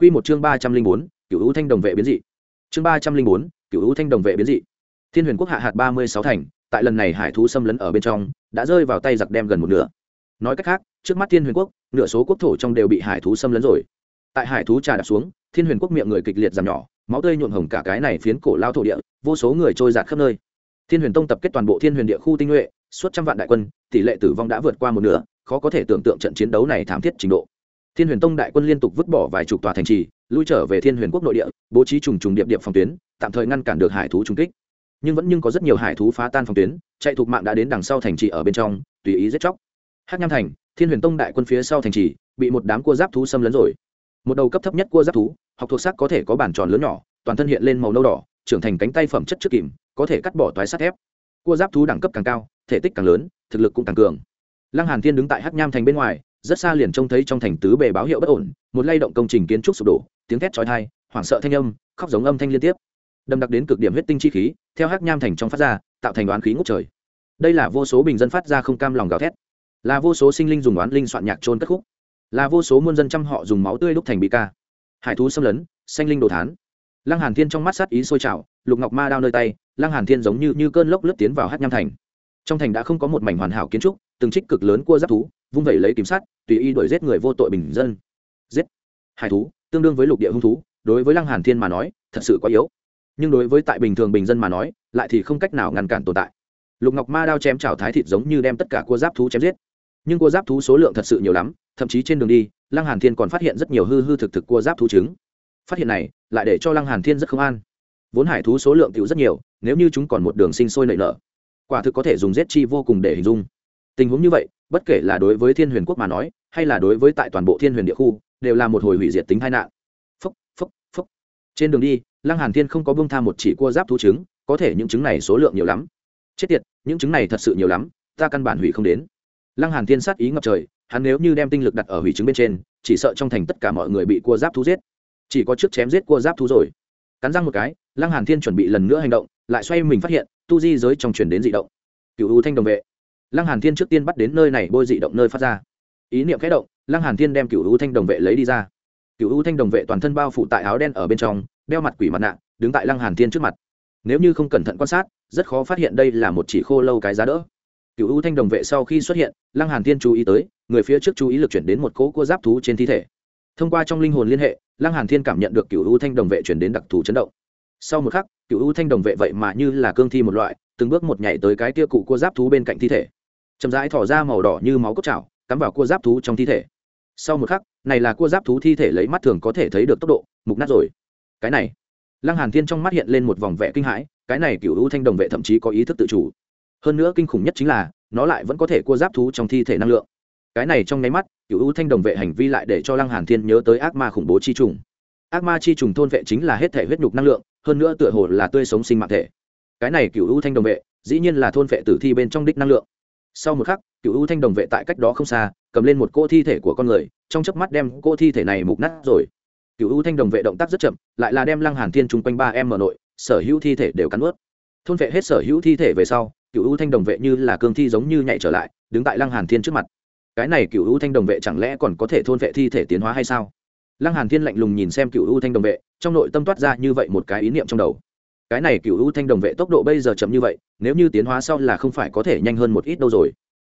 Quy một chương ba trăm linh bốn, cửu hữu thanh đồng vệ biến dị. Chương ba trăm linh bốn, cửu hữu thanh đồng vệ biến dị. Thiên huyền quốc hạ hạt ba mươi sáu thành, tại lần này hải thú xâm lấn ở bên trong, đã rơi vào tay giặc đem gần một nửa. Nói cách khác, trước mắt thiên huyền quốc, nửa số quốc thổ trong đều bị hải thú xâm lấn rồi. Tại hải thú trà đạp xuống, thiên huyền quốc miệng người kịch liệt giảm nhỏ, máu tươi nhuộm hồng cả cái này phiến cổ lao thổ địa, vô số người trôi dạt khắp nơi. Thiên huyền tông tập kết toàn bộ thiên huyền địa khu tinh nhuệ, suốt trăm vạn đại quân, tỷ lệ tử vong đã vượt qua một nửa, khó có thể tưởng tượng trận chiến đấu này thảm thiết trình độ thiên huyền tông đại quân liên tục vứt bỏ vài chục tòa thành trì, lui trở về thiên huyền quốc nội địa, bố trí trùng trùng điệp điệp phòng tuyến, tạm thời ngăn cản được hải thú trung kích. Nhưng vẫn nhưng có rất nhiều hải thú phá tan phòng tuyến, chạy thuộc mạng đã đến đằng sau thành trì ở bên trong, tùy ý giết chóc. Hát nham thành, thiên huyền tông đại quân phía sau thành trì, bị một đám cua giáp thú xâm lấn rồi. Một đầu cấp thấp nhất cua giáp thú, học thuộc sắc có thể có bản tròn lớn nhỏ, toàn thân hiện lên màu nâu đỏ, trưởng thành cánh tay phẩm chất trước kìm, có thể cắt bỏ toái sắt thép. Cua giáp thú đẳng cấp càng cao, thể tích càng lớn, thực lực cũng càng cường. Lăng hàn thiên đứng tại hắc nham thành bên ngoài rất xa liền trông thấy trong thành tứ bề báo hiệu bất ổn, một lay động công trình kiến trúc sụp đổ, tiếng thét chói tai, hoảng sợ thanh âm, khóc giống âm thanh liên tiếp. Đâm đặc đến cực điểm huyết tinh chi khí, theo hắc nham thành trong phát ra, tạo thành đoán khí ngốc trời. Đây là vô số bình dân phát ra không cam lòng gào thét. Là vô số sinh linh dùng đoán linh soạn nhạc trôn cất khúc. Là vô số muôn dân trăm họ dùng máu tươi đúc thành bị ca. Hải thú xâm lấn, xanh linh đồ thán. Lăng hàn thiên trong mắt sát ý sôi trào, lục ngọc ma đao nơi tay, lăng hàn thiên giống như như cơn lốc lướt tiến vào hắc nham thành trong thành đã không có một mảnh hoàn hảo kiến trúc, từng trích cực lớn cua giáp thú, vung vẩy lấy kiểm sát tùy y đuổi giết người vô tội bình dân. Giết! Hải thú, tương đương với lục địa hung thú, đối với lăng hàn thiên mà nói, thật sự quá yếu. Nhưng đối với tại bình thường bình dân mà nói, lại thì không cách nào ngăn cản tồn tại. Lục ngọc ma đao chém chảo thái thịt giống như đem tất cả cua giáp thú chém giết. Nhưng cua giáp thú số lượng thật sự nhiều lắm, thậm chí trên đường đi, lăng hàn thiên còn phát hiện rất nhiều hư hư thực thực cua giáp thú trứng. Phát hiện này, lại để cho lăng hàn thiên rất không an. Vốn hải thú số lượng tiểu rất nhiều, nếu như chúng còn một đường sinh sôi nảy nở quả thực có thể dùng giết chi vô cùng để hình dung. Tình huống như vậy, bất kể là đối với thiên huyền quốc mà nói, hay là đối với tại toàn bộ thiên huyền địa khu, đều là một hồi hủy diệt tính tai nạn. Phúc phúc phúc trên đường đi, lăng hàn thiên không có bông tha một chỉ cua giáp thú trứng, có thể những trứng này số lượng nhiều lắm. Chết tiệt, những trứng này thật sự nhiều lắm, ta căn bản hủy không đến. Lăng hàn thiên sát ý ngập trời, hắn nếu như đem tinh lực đặt ở hủy trứng bên trên, chỉ sợ trong thành tất cả mọi người bị cua giáp thú giết. Chỉ có trước chém giết cua giáp thú rồi. Cắn răng một cái, lăng hàn thiên chuẩn bị lần nữa hành động lại xoay mình phát hiện, tu di giới trong truyền đến dị động. Cựu u thanh đồng vệ. Lăng hàn thiên trước tiên bắt đến nơi này bôi dị động nơi phát ra. Ý niệm khẽ động, lăng hàn thiên đem cựu u thanh đồng vệ lấy đi ra. Cựu u thanh đồng vệ toàn thân bao phủ tại áo đen ở bên trong, đeo mặt quỷ mặt nạ, đứng tại lăng hàn thiên trước mặt. Nếu như không cẩn thận quan sát, rất khó phát hiện đây là một chỉ khô lâu cái giá đỡ. Cựu u thanh đồng vệ sau khi xuất hiện, lăng hàn thiên chú ý tới, người phía trước chú ý lực chuyển đến một cỗ cua giáp thú trên thi thể. Thông qua trong linh hồn liên hệ, lăng hàn thiên cảm nhận được cựu u thanh đồng vệ chuyển đến đặc thù chấn động sau một khắc, cựu u thanh đồng vệ vậy mà như là cương thi một loại, từng bước một nhảy tới cái tia cụ cua giáp thú bên cạnh thi thể. Chậm rãi thỏ ra màu đỏ như máu cốc chảo, cắm vào cua giáp thú trong thi thể. Sau một khắc, này là cua giáp thú thi thể lấy mắt thường có thể thấy được tốc độ, mục nát rồi. Cái này, lăng hàn thiên trong mắt hiện lên một vòng vẻ kinh hãi, cái này cựu u thanh đồng vệ thậm chí có ý thức tự chủ. Hơn nữa kinh khủng nhất chính là, nó lại vẫn có thể cua giáp thú trong thi thể năng lượng. Cái này trong nháy mắt, cựu u thanh đồng vệ hành vi lại để cho lăng hàn thiên nhớ tới ác ma khủng bố chi trùng ác ma chi trùng thôn vệ chính là hết thể huyết nhục năng lượng, hơn nữa tựa hồ là tươi sống sinh mạng thể. Cái này cựu u thanh đồng vệ, dĩ nhiên là thôn vệ tử thi bên trong đích năng lượng. Sau một khắc, cựu u thanh đồng vệ tại cách đó không xa, cầm lên một cô thi thể của con người, trong chớp mắt đem cô thi thể này mục nát rồi. Cựu u thanh đồng vệ động tác rất chậm, lại là đem lăng hàn thiên chung quanh ba em mở nội, sở hữu thi thể đều cắn ướt. Thôn vệ hết sở hữu thi thể về sau, cựu u thanh đồng vệ như là cương thi giống như nhảy trở lại, đứng tại lăng hàn thiên trước mặt. Cái này cựu u thanh đồng vệ chẳng lẽ còn có thể thôn vệ thi thể tiến hóa hay sao? Lăng hàn thiên lạnh lùng nhìn xem cựu u thanh đồng vệ, trong nội tâm toát ra như vậy một cái ý niệm trong đầu. Cái này cựu u thanh đồng vệ tốc độ bây giờ chậm như vậy, nếu như tiến hóa sau là không phải có thể nhanh hơn một ít đâu rồi.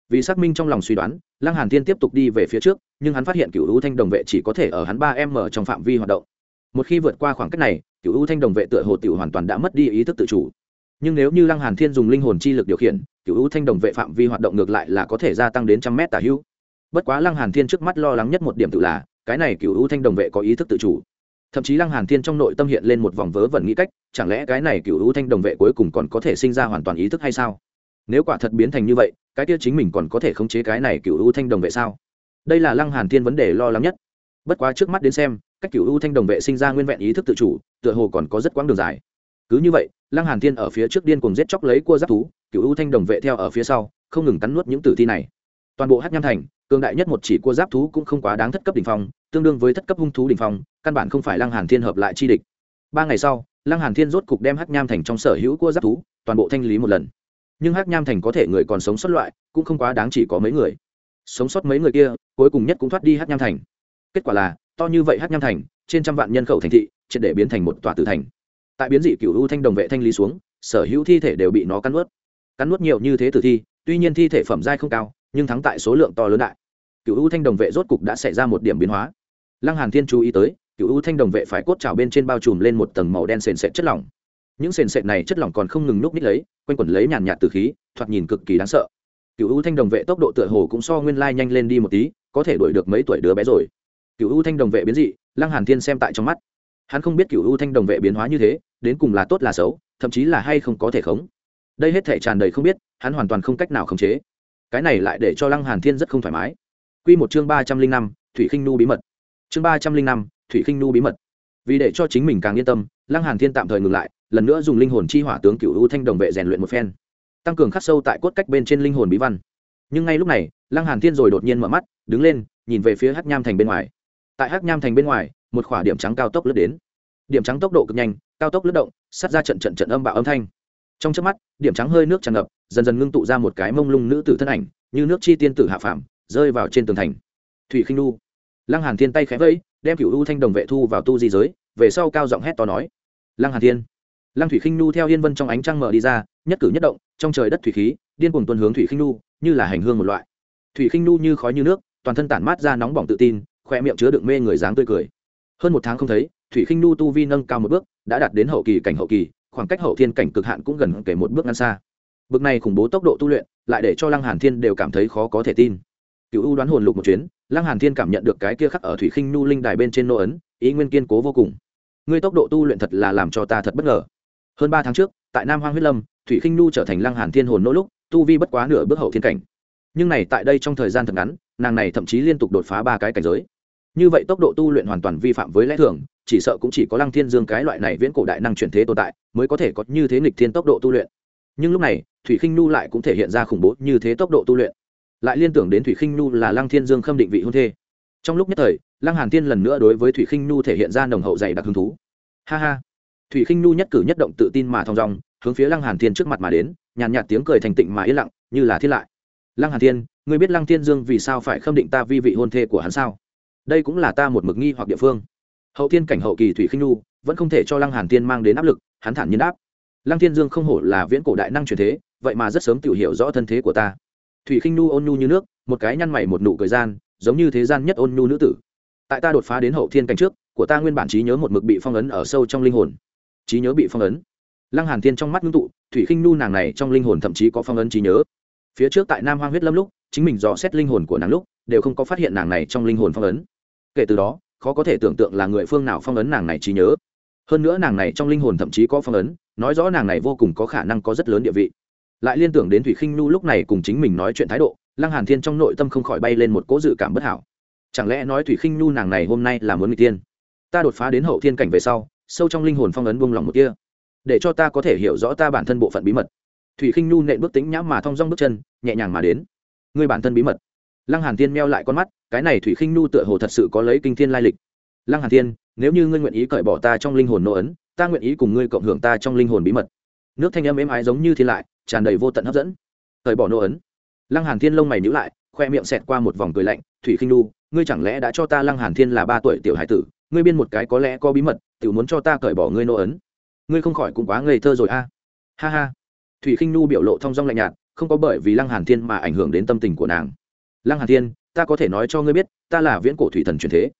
Vì xác minh trong lòng suy đoán, lăng hàn thiên tiếp tục đi về phía trước, nhưng hắn phát hiện cựu u thanh đồng vệ chỉ có thể ở hắn ba m trong phạm vi hoạt động. Một khi vượt qua khoảng cách này cựu u thanh đồng vệ tựa hồ tiểu hoàn toàn đã mất đi ý thức tự chủ. Nhưng nếu như lăng hàn thiên dùng linh hồn chi lực điều khiển cựu u thanh đồng vệ phạm vi hoạt động ngược lại là có thể gia tăng đến trăm mét tả hữu. Bất quá lăng hàn thiên trước mắt lo lắng nhất một điểm tự là cái này cựu u thanh đồng vệ có ý thức tự chủ. Thậm chí lăng hàn thiên trong nội tâm hiện lên một vòng vớ vẩn nghĩ cách, chẳng lẽ cái này cựu u thanh đồng vệ cuối cùng còn có thể sinh ra hoàn toàn ý thức hay sao? Nếu quả thật biến thành như vậy, cái kia chính mình còn có thể khống chế cái này cựu u thanh đồng vệ sao? Đây là lăng hàn thiên vấn đề lo lắng nhất. Bất quá trước mắt đến xem, cách cựu u thanh đồng vệ sinh ra nguyên vẹn ý thức tự chủ, tựa hồ còn có rất quãng đường dài. Cứ như vậy, lăng hàn thiên ở phía trước điên cùng giết chóc lấy cua giáp thú, cựu u thanh đồng vệ theo ở phía sau, không ngừng cắn nuốt những tử thi này. Toàn bộ hát nham thành cường đại nhất một chỉ cua giáp thú cũng không quá đáng thất cấp đỉnh phong, tương đương với thất cấp hung thú đỉnh phong, căn bản không phải lăng hàn thiên hợp lại chi địch. Ba ngày sau, lăng hàn thiên rốt cục đem hắc nham thành trong sở hữu cua giáp thú toàn bộ thanh lý một lần. Nhưng hắc nham thành có thể người còn sống sót loại, cũng không quá đáng chỉ có mấy người. Sống sót mấy người kia, cuối cùng nhất cũng thoát đi hắc nham thành. Kết quả là, to như vậy hắc nham thành, trên trăm vạn nhân khẩu thành thị, triệt để biến thành một tòa tử thành. Tại biến dị cựu u thanh đồng vệ thanh lý xuống, sở hữu thi thể đều bị nó cắn nuốt. Cắn nuốt nhiều như thế tử thi, tuy nhiên thi thể phẩm giai không cao nhưng thắng tại số lượng to lớn đại. Cựu u thanh đồng vệ rốt cục đã xảy ra một điểm biến hóa. Lăng hàn thiên chú ý tới, cựu u thanh đồng vệ phải cốt trào bên trên bao trùm lên một tầng màu đen sền sệt chất lỏng. Những sền sệt này chất lỏng còn không ngừng núp ních lấy, quanh quẩn lấy nhàn nhạt từ khí, thoạt nhìn cực kỳ đáng sợ. Cựu u thanh đồng vệ tốc độ tựa hồ cũng so nguyên lai nhanh lên đi một tí, có thể đuổi được mấy tuổi đứa bé rồi. Cựu u thanh đồng vệ biến dị, lăng hàn thiên xem tại trong mắt. Hắn không biết cựu u thanh đồng vệ biến hóa như thế, đến cùng là tốt là xấu, thậm chí là hay không có thể khống. Đây hết thể tràn đầy không biết, hắn hoàn toàn không cách nào khống chế cái này lại để cho lăng hàn thiên rất không thoải mái. Quy một chương ba trăm linh năm, thủy khinh nu bí mật. Chương ba trăm linh năm, thủy khinh nu bí mật. Vì để cho chính mình càng yên tâm, lăng hàn thiên tạm thời ngừng lại, lần nữa dùng linh hồn chi hỏa tướng cửu u thanh đồng vệ rèn luyện một phen. Tăng cường khắc sâu tại cốt cách bên trên linh hồn bí văn. Nhưng ngay lúc này, lăng hàn thiên rồi đột nhiên mở mắt, đứng lên, nhìn về phía hắc nham thành bên ngoài. Tại hắc nham thành bên ngoài, một khỏa điểm trắng cao tốc lướt đến. Điểm trắng tốc độ cực nhanh, cao tốc lướt động, sát ra trận trận trận âm bạo âm thanh trong trước mắt, điểm trắng hơi nước tràn ngập, dần dần ngưng tụ ra một cái mông lung nữ tử thân ảnh, như nước chi tiên tử hạ phàm, rơi vào trên tường thành. Thủy khinh nu lăng hàn thiên tay khẽ vẫy, đem cửu u thanh đồng vệ thu vào tu di giới, về sau cao giọng hét to nói. Lăng hàn thiên. Lăng thủy khinh nu theo yên vân trong ánh trăng mở đi ra, nhất cử nhất động, trong trời đất thủy khí, điên cuồng tuân hướng thủy khinh nu như là hành hương một loại. Thủy khinh nu như khói như nước, toàn thân tản mát ra nóng bỏng tự tin khoe miệng chứa đựng mê người dáng tươi cười. Hơn một tháng không thấy, thủy khinh nu tu vi nâng cao một bước, đã đạt đến hậu kỳ cảnh hậu kỳ khoảng cách hậu thiên cảnh cực hạn cũng gần kể một bước ngăn xa. Bước này khủng bố tốc độ tu luyện, lại để cho lăng hàn thiên đều cảm thấy khó có thể tin. Cựu u đoán hồn lục một chuyến, lăng hàn thiên cảm nhận được cái kia khắc ở thủy khinh nu linh đài bên trên nô ấn, ý nguyên kiên cố vô cùng. Ngươi tốc độ tu luyện thật là làm cho ta thật bất ngờ. Hơn ba tháng trước, tại nam hoang huyết lâm, thủy khinh nu trở thành lăng hàn thiên hồn nỗ lúc, tu vi bất quá nửa bước hậu thiên cảnh. Nhưng này tại đây trong thời gian thật ngắn, nàng này thậm chí liên tục đột phá ba cái cảnh giới như vậy tốc độ tu luyện hoàn toàn vi phạm với lẽ thường, chỉ sợ cũng chỉ có lăng thiên dương cái loại này viễn cổ đại năng chuyển thế tồn tại, mới có thể có như thế nghịch thiên tốc độ tu luyện. Nhưng lúc này, thủy khinh nu lại cũng thể hiện ra khủng bố như thế tốc độ tu luyện. Lại liên tưởng đến thủy khinh nu là lăng thiên dương khâm định vị hôn thê. Trong lúc nhất thời, lăng hàn thiên lần nữa đối với thủy khinh nu thể hiện ra nồng hậu dày đặc hứng thú. Ha ha. Thủy khinh nu nhất cử nhất động tự tin mà thong dong, hướng phía lăng hàn thiên trước mặt mà đến, nhàn nhạt tiếng cười thành tịnh mà yên lặng, như là thiết lại. Lăng hàn thiên, ngươi biết lăng thiên dương vì sao phải khâm định ta vi vị hôn thê của hắn sao? Đây cũng là ta một mực nghi hoặc địa phương. Hậu thiên cảnh hậu kỳ thủy khinh nu vẫn không thể cho lăng hàn thiên mang đến áp lực, hắn thản nhiên đáp. Lăng thiên dương không hổ là viễn cổ đại năng truyền thế, vậy mà rất sớm tự hiểu rõ thân thế của ta. Thủy khinh nu ôn nhu như nước, một cái nhăn mày một nụ cười gian, giống như thế gian nhất ôn nhu nữ tử. Tại ta đột phá đến hậu thiên cảnh trước, của ta nguyên bản trí nhớ một mực bị phong ấn ở sâu trong linh hồn. Trí nhớ bị phong ấn. Lăng hàn thiên trong mắt ngưng tụ, thủy khinh nu nàng này trong linh hồn thậm chí có phong ấn trí nhớ. Phía trước tại nam hoang huyết lâm lúc, chính mình dò xét linh hồn của nàng lúc, đều không có phát hiện nàng này trong linh hồn phong ấn kể từ đó, khó có thể tưởng tượng là người phương nào phong ấn nàng này trí nhớ. Hơn nữa nàng này trong linh hồn thậm chí có phong ấn, nói rõ nàng này vô cùng có khả năng có rất lớn địa vị. Lại liên tưởng đến thủy khinh nu lúc này cùng chính mình nói chuyện thái độ, lăng hàn thiên trong nội tâm không khỏi bay lên một cỗ dự cảm bất hảo. Chẳng lẽ nói thủy khinh nu nàng này hôm nay là muốn người tiên ta đột phá đến hậu thiên cảnh về sau, sâu trong linh hồn phong ấn buông lòng một kia để cho ta có thể hiểu rõ ta bản thân bộ phận bí mật. Thủy khinh nu nện bước tính nhãm mà thong dong bước chân, nhẹ nhàng mà đến. Người bản thân bí mật lăng hàn thiên meo lại con mắt, cái này thủy khinh nu tựa hồ thật sự có lấy kinh thiên lai lịch. Lăng hàn thiên, nếu như ngươi nguyện ý cởi bỏ ta trong linh hồn nô ấn, ta nguyện ý cùng ngươi cộng hưởng ta trong linh hồn bí mật. Nước thanh âm êm ái giống như thiên lại, tràn đầy vô tận hấp dẫn. Cởi bỏ nô ấn. Lăng hàn thiên lông mày nhíu lại, khoe miệng xẹt qua một vòng cười lạnh, thủy khinh nu, ngươi chẳng lẽ đã cho ta lăng hàn thiên là ba tuổi tiểu hải tử, ngươi biên một cái có lẽ có bí mật tự muốn cho ta cởi bỏ ngươi nô ấn. Ngươi không khỏi cũng quá ngây thơ rồi a. Ha ha. Thủy khinh nu biểu lộ thong dong lạnh nhạt, không có bởi vì lăng hàn thiên mà ảnh hưởng đến tâm tình của nàng lăng hàn thiên, ta có thể nói cho ngươi biết, ta là viễn cổ thủy thần truyền thế.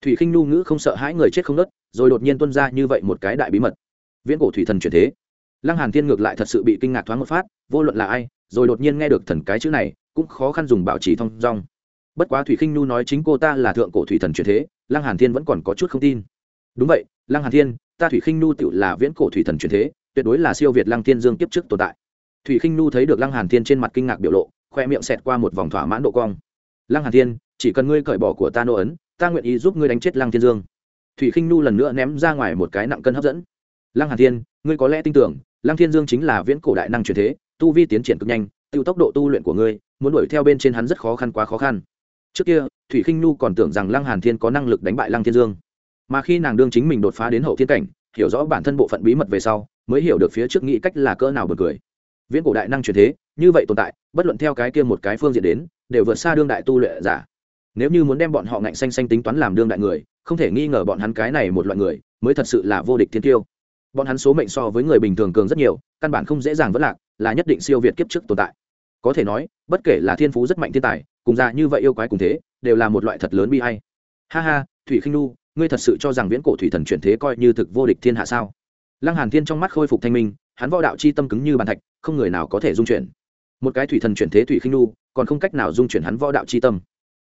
Thủy khinh nu ngữ không sợ hãi người chết không nớt, rồi đột nhiên tuân ra như vậy một cái đại bí mật. Viễn cổ thủy thần truyền thế. Lăng hàn thiên ngược lại thật sự bị kinh ngạc thoáng một phát, vô luận là ai, rồi đột nhiên nghe được thần cái chữ này, cũng khó khăn dùng bảo trì thông dong. Bất quá thủy khinh nu nói chính cô ta là thượng cổ thủy thần truyền thế, lăng hàn thiên vẫn còn có chút không tin. Đúng vậy, lăng hàn thiên, ta thủy khinh nu tựu là viễn cổ thủy thần truyền thế, tuyệt đối là siêu việt lăng thiên dương kiếp trước tồn tại. Thủy khinh nu thấy được lăng hàn thiên trên mặt kinh ngạc biểu lộ khoe miệng xẹt qua một vòng thỏa mãn độ cong. Lăng hàn thiên, chỉ cần ngươi cởi bỏ của ta nô ấn, ta nguyện ý giúp ngươi đánh chết lăng thiên dương. Thủy khinh nu lần nữa ném ra ngoài một cái nặng cân hấp dẫn. Lăng hàn thiên, ngươi có lẽ tin tưởng, lăng thiên dương chính là viễn cổ đại năng truyền thế, tu vi tiến triển cực nhanh, tiêu tốc độ tu luyện của ngươi, muốn đuổi theo bên trên hắn rất khó khăn quá khó khăn. Trước kia, thủy khinh nu còn tưởng rằng lăng hàn thiên có năng lực đánh bại lăng thiên dương. Mà khi nàng đương chính mình đột phá đến hậu thiên cảnh, hiểu rõ bản thân bộ phận bí mật về sau, mới hiểu được phía trước nghĩ cách là cỡ nào bật cười. Viễn cổ đại năng truyền thế như vậy tồn tại, bất luận theo cái kia một cái phương diện đến, đều vượt xa đương đại tu luyện giả. Nếu như muốn đem bọn họ ngạnh xanh xanh tính toán làm đương đại người, không thể nghi ngờ bọn hắn cái này một loại người, mới thật sự là vô địch thiên tiêu. Bọn hắn số mệnh so với người bình thường cường rất nhiều, căn bản không dễ dàng vất lạc, là nhất định siêu việt kiếp trước tồn tại. Có thể nói, bất kể là thiên phú rất mạnh thiên tài, cùng ra như vậy yêu quái cùng thế, đều là một loại thật lớn bi hay ha ha, thủy khinh nu ngươi thật sự cho rằng viễn cổ thủy thần chuyển thế coi như thực vô địch thiên hạ sao? Lăng hàn thiên trong mắt khôi phục thanh minh, hắn võ đạo chi tâm cứng như bàn thạch, không người nào có thể dung chuyển một cái thủy thần chuyển thế thủy khinh nu, còn không cách nào dung chuyển hắn võ đạo chi tâm.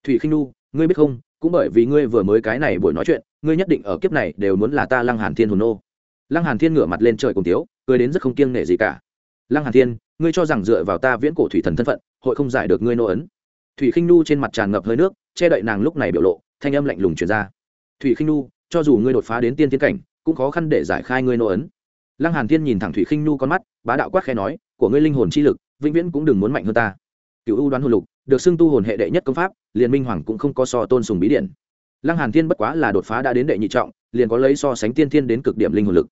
Thủy khinh nu, ngươi biết không, cũng bởi vì ngươi vừa mới cái này buổi nói chuyện, ngươi nhất định ở kiếp này đều muốn là ta lăng hàn thiên hồn nô. Lăng hàn thiên ngửa mặt lên trời cùng tiếu cười đến rất không kiêng nể gì cả. Lăng hàn thiên, ngươi cho rằng dựa vào ta viễn cổ thủy thần thân phận, hội không giải được ngươi nô ấn. Thủy khinh nu trên mặt tràn ngập hơi nước, che đậy nàng lúc này biểu lộ, thanh âm lạnh lùng truyền ra. Thủy khinh nu, cho dù ngươi đột phá đến tiên tiến cảnh, cũng khó khăn để giải khai ngươi nô ấn. Lăng hàn thiên nhìn thẳng thủy khinh nu con mắt, bá đạo quát khẽ nói, của ngươi linh hồn chi lực vĩnh viễn cũng đừng muốn mạnh hơn ta. Cựu ưu đoán hồn lục, được xưng tu hồn hệ đệ nhất công pháp, liền minh hoàng cũng không có so tôn sùng bí điện lăng hàn thiên bất quá là đột phá đã đến đệ nhị trọng, liền có lấy so sánh tiên thiên đến cực điểm linh hồn lực.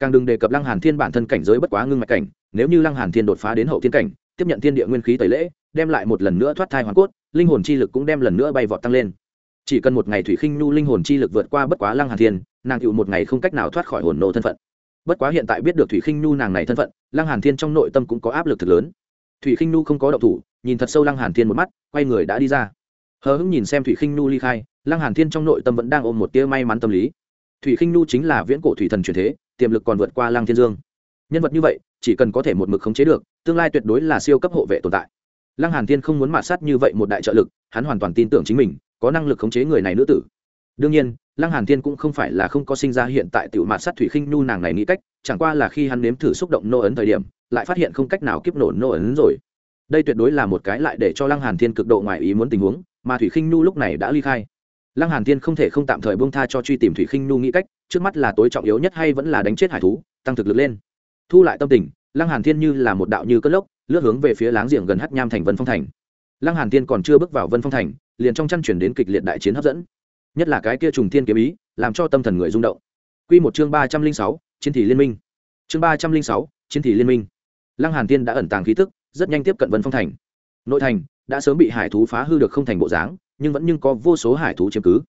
Càng đừng đề cập lăng hàn thiên bản thân cảnh giới bất quá ngưng mạch cảnh, nếu như lăng hàn thiên đột phá đến hậu thiên cảnh, tiếp nhận thiên địa nguyên khí tẩy lễ, đem lại một lần nữa thoát thai hoàn cốt, linh hồn chi lực cũng đem lần nữa bay vọt tăng lên. Chỉ cần một ngày thủy khinh nhu linh hồn chi lực vượt qua bất quá lăng hàn thiên, nàng chịu một ngày không cách nào thoát khỏi hồn nô thân phận. Bất quá hiện tại biết được thủy khinh nhu nàng này thân phận, lăng hàn thiên trong nội tâm cũng có áp lực thật lớn thủy khinh Nu không có động thủ, nhìn thật sâu lăng hàn thiên một mắt, quay người đã đi ra. Hờ hững nhìn xem thủy khinh Nu ly khai, lăng hàn thiên trong nội tâm vẫn đang ôm một tia may mắn tâm lý. Thủy khinh Nu chính là viễn cổ thủy thần truyền thế, tiềm lực còn vượt qua lăng thiên dương. Nhân vật như vậy, chỉ cần có thể một mực khống chế được, tương lai tuyệt đối là siêu cấp hộ vệ tồn tại. Lăng hàn thiên không muốn mạt sát như vậy một đại trợ lực, hắn hoàn toàn tin tưởng chính mình, có năng lực khống chế người này nữ tử. Đương nhiên, lăng hàn thiên cũng không phải là không có sinh ra hiện tại tiểu mạt sát thủy khinh Nu nàng này nghĩ cách, chẳng qua là khi hắn nếm thử xúc động nô ấn thời điểm lại phát hiện không cách nào kiếp nổ nô ấn rồi. Đây tuyệt đối là một cái lại để cho lăng hàn thiên cực độ ngoài ý muốn tình huống, mà thủy khinh nhu lúc này đã ly khai. Lăng hàn thiên không thể không tạm thời buông tha cho truy tìm thủy khinh nhu nghĩ cách, trước mắt là tối trọng yếu nhất hay vẫn là đánh chết hải thú, tăng thực lực lên. Thu lại tâm tình, lăng hàn thiên như là một đạo như cất lốc, lướt hướng về phía láng giềng gần hắc nham thành vân phong thành. Lăng hàn thiên còn chưa bước vào vân phong thành, liền trong chăn chuyển đến kịch liệt đại chiến hấp dẫn. Nhất là cái kia trùng thiên kiếm ý, làm cho tâm thần người rung động. Quy một chương ba trăm linh sáu, chiến thị liên minh. Chương ba trăm linh sáu, chiến thị liên minh lăng hàn thiên đã ẩn tàng khí tức, rất nhanh tiếp cận vân phong thành. Nội thành đã sớm bị hải thú phá hư được không thành bộ dáng, nhưng vẫn nhưng có vô số hải thú chiếm cứ.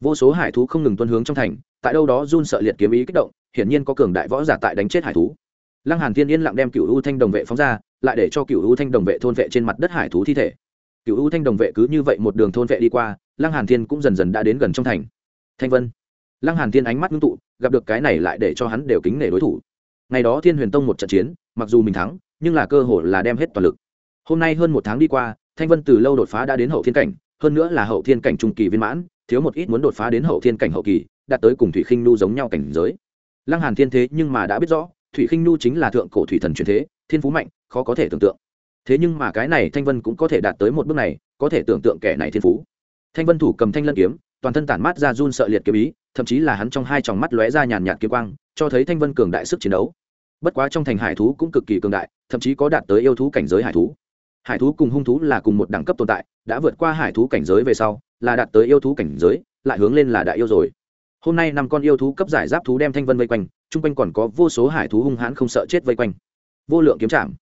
Vô số hải thú không ngừng tuân hướng trong thành, tại đâu đó run sợ liệt kiếm ý kích động, hiển nhiên có cường đại võ giả tại đánh chết hải thú. Lăng hàn thiên yên lặng đem cựu u thanh đồng vệ phóng ra, lại để cho cựu u thanh đồng vệ thôn vệ trên mặt đất hải thú thi thể. Cựu u thanh đồng vệ cứ như vậy một đường thôn vệ đi qua, lăng hàn thiên cũng dần dần đã đến gần trong thành. Thanh vân. Lăng hàn thiên ánh mắt ngưng tụ, gặp được cái này lại để cho hắn đều kính nể đối thủ ngày đó thiên huyền tông một trận chiến, mặc dù mình thắng, nhưng là cơ hội là đem hết toàn lực. Hôm nay hơn một tháng đi qua, thanh vân từ lâu đột phá đã đến hậu thiên cảnh, hơn nữa là hậu thiên cảnh trung kỳ viên mãn, thiếu một ít muốn đột phá đến hậu thiên cảnh hậu kỳ, đạt tới cùng thủy khinh nu giống nhau cảnh giới. Lăng hàn thiên thế nhưng mà đã biết rõ, thủy khinh nu chính là thượng cổ thủy thần truyền thế, thiên phú mạnh, khó có thể tưởng tượng. Thế nhưng mà cái này thanh vân cũng có thể đạt tới một bước này, có thể tưởng tượng kẻ này thiên phú. Thanh vân thủ cầm thanh lân kiếm, toàn thân tản mát ra run sợ liệt kiếm ý, thậm chí là hắn trong hai tròng mắt lóe ra nhàn nhạt kiếm quang cho thấy thanh vân cường đại sức chiến đấu. Bất quá trong thành hải thú cũng cực kỳ cường đại, thậm chí có đạt tới yêu thú cảnh giới hải thú. Hải thú cùng hung thú là cùng một đẳng cấp tồn tại, đã vượt qua hải thú cảnh giới về sau, là đạt tới yêu thú cảnh giới, lại hướng lên là đại yêu rồi. Hôm nay năm con yêu thú cấp giải giáp thú đem thanh vân vây quanh, chung quanh còn có vô số hải thú hung hãn không sợ chết vây quanh. Vô lượng kiếm chạm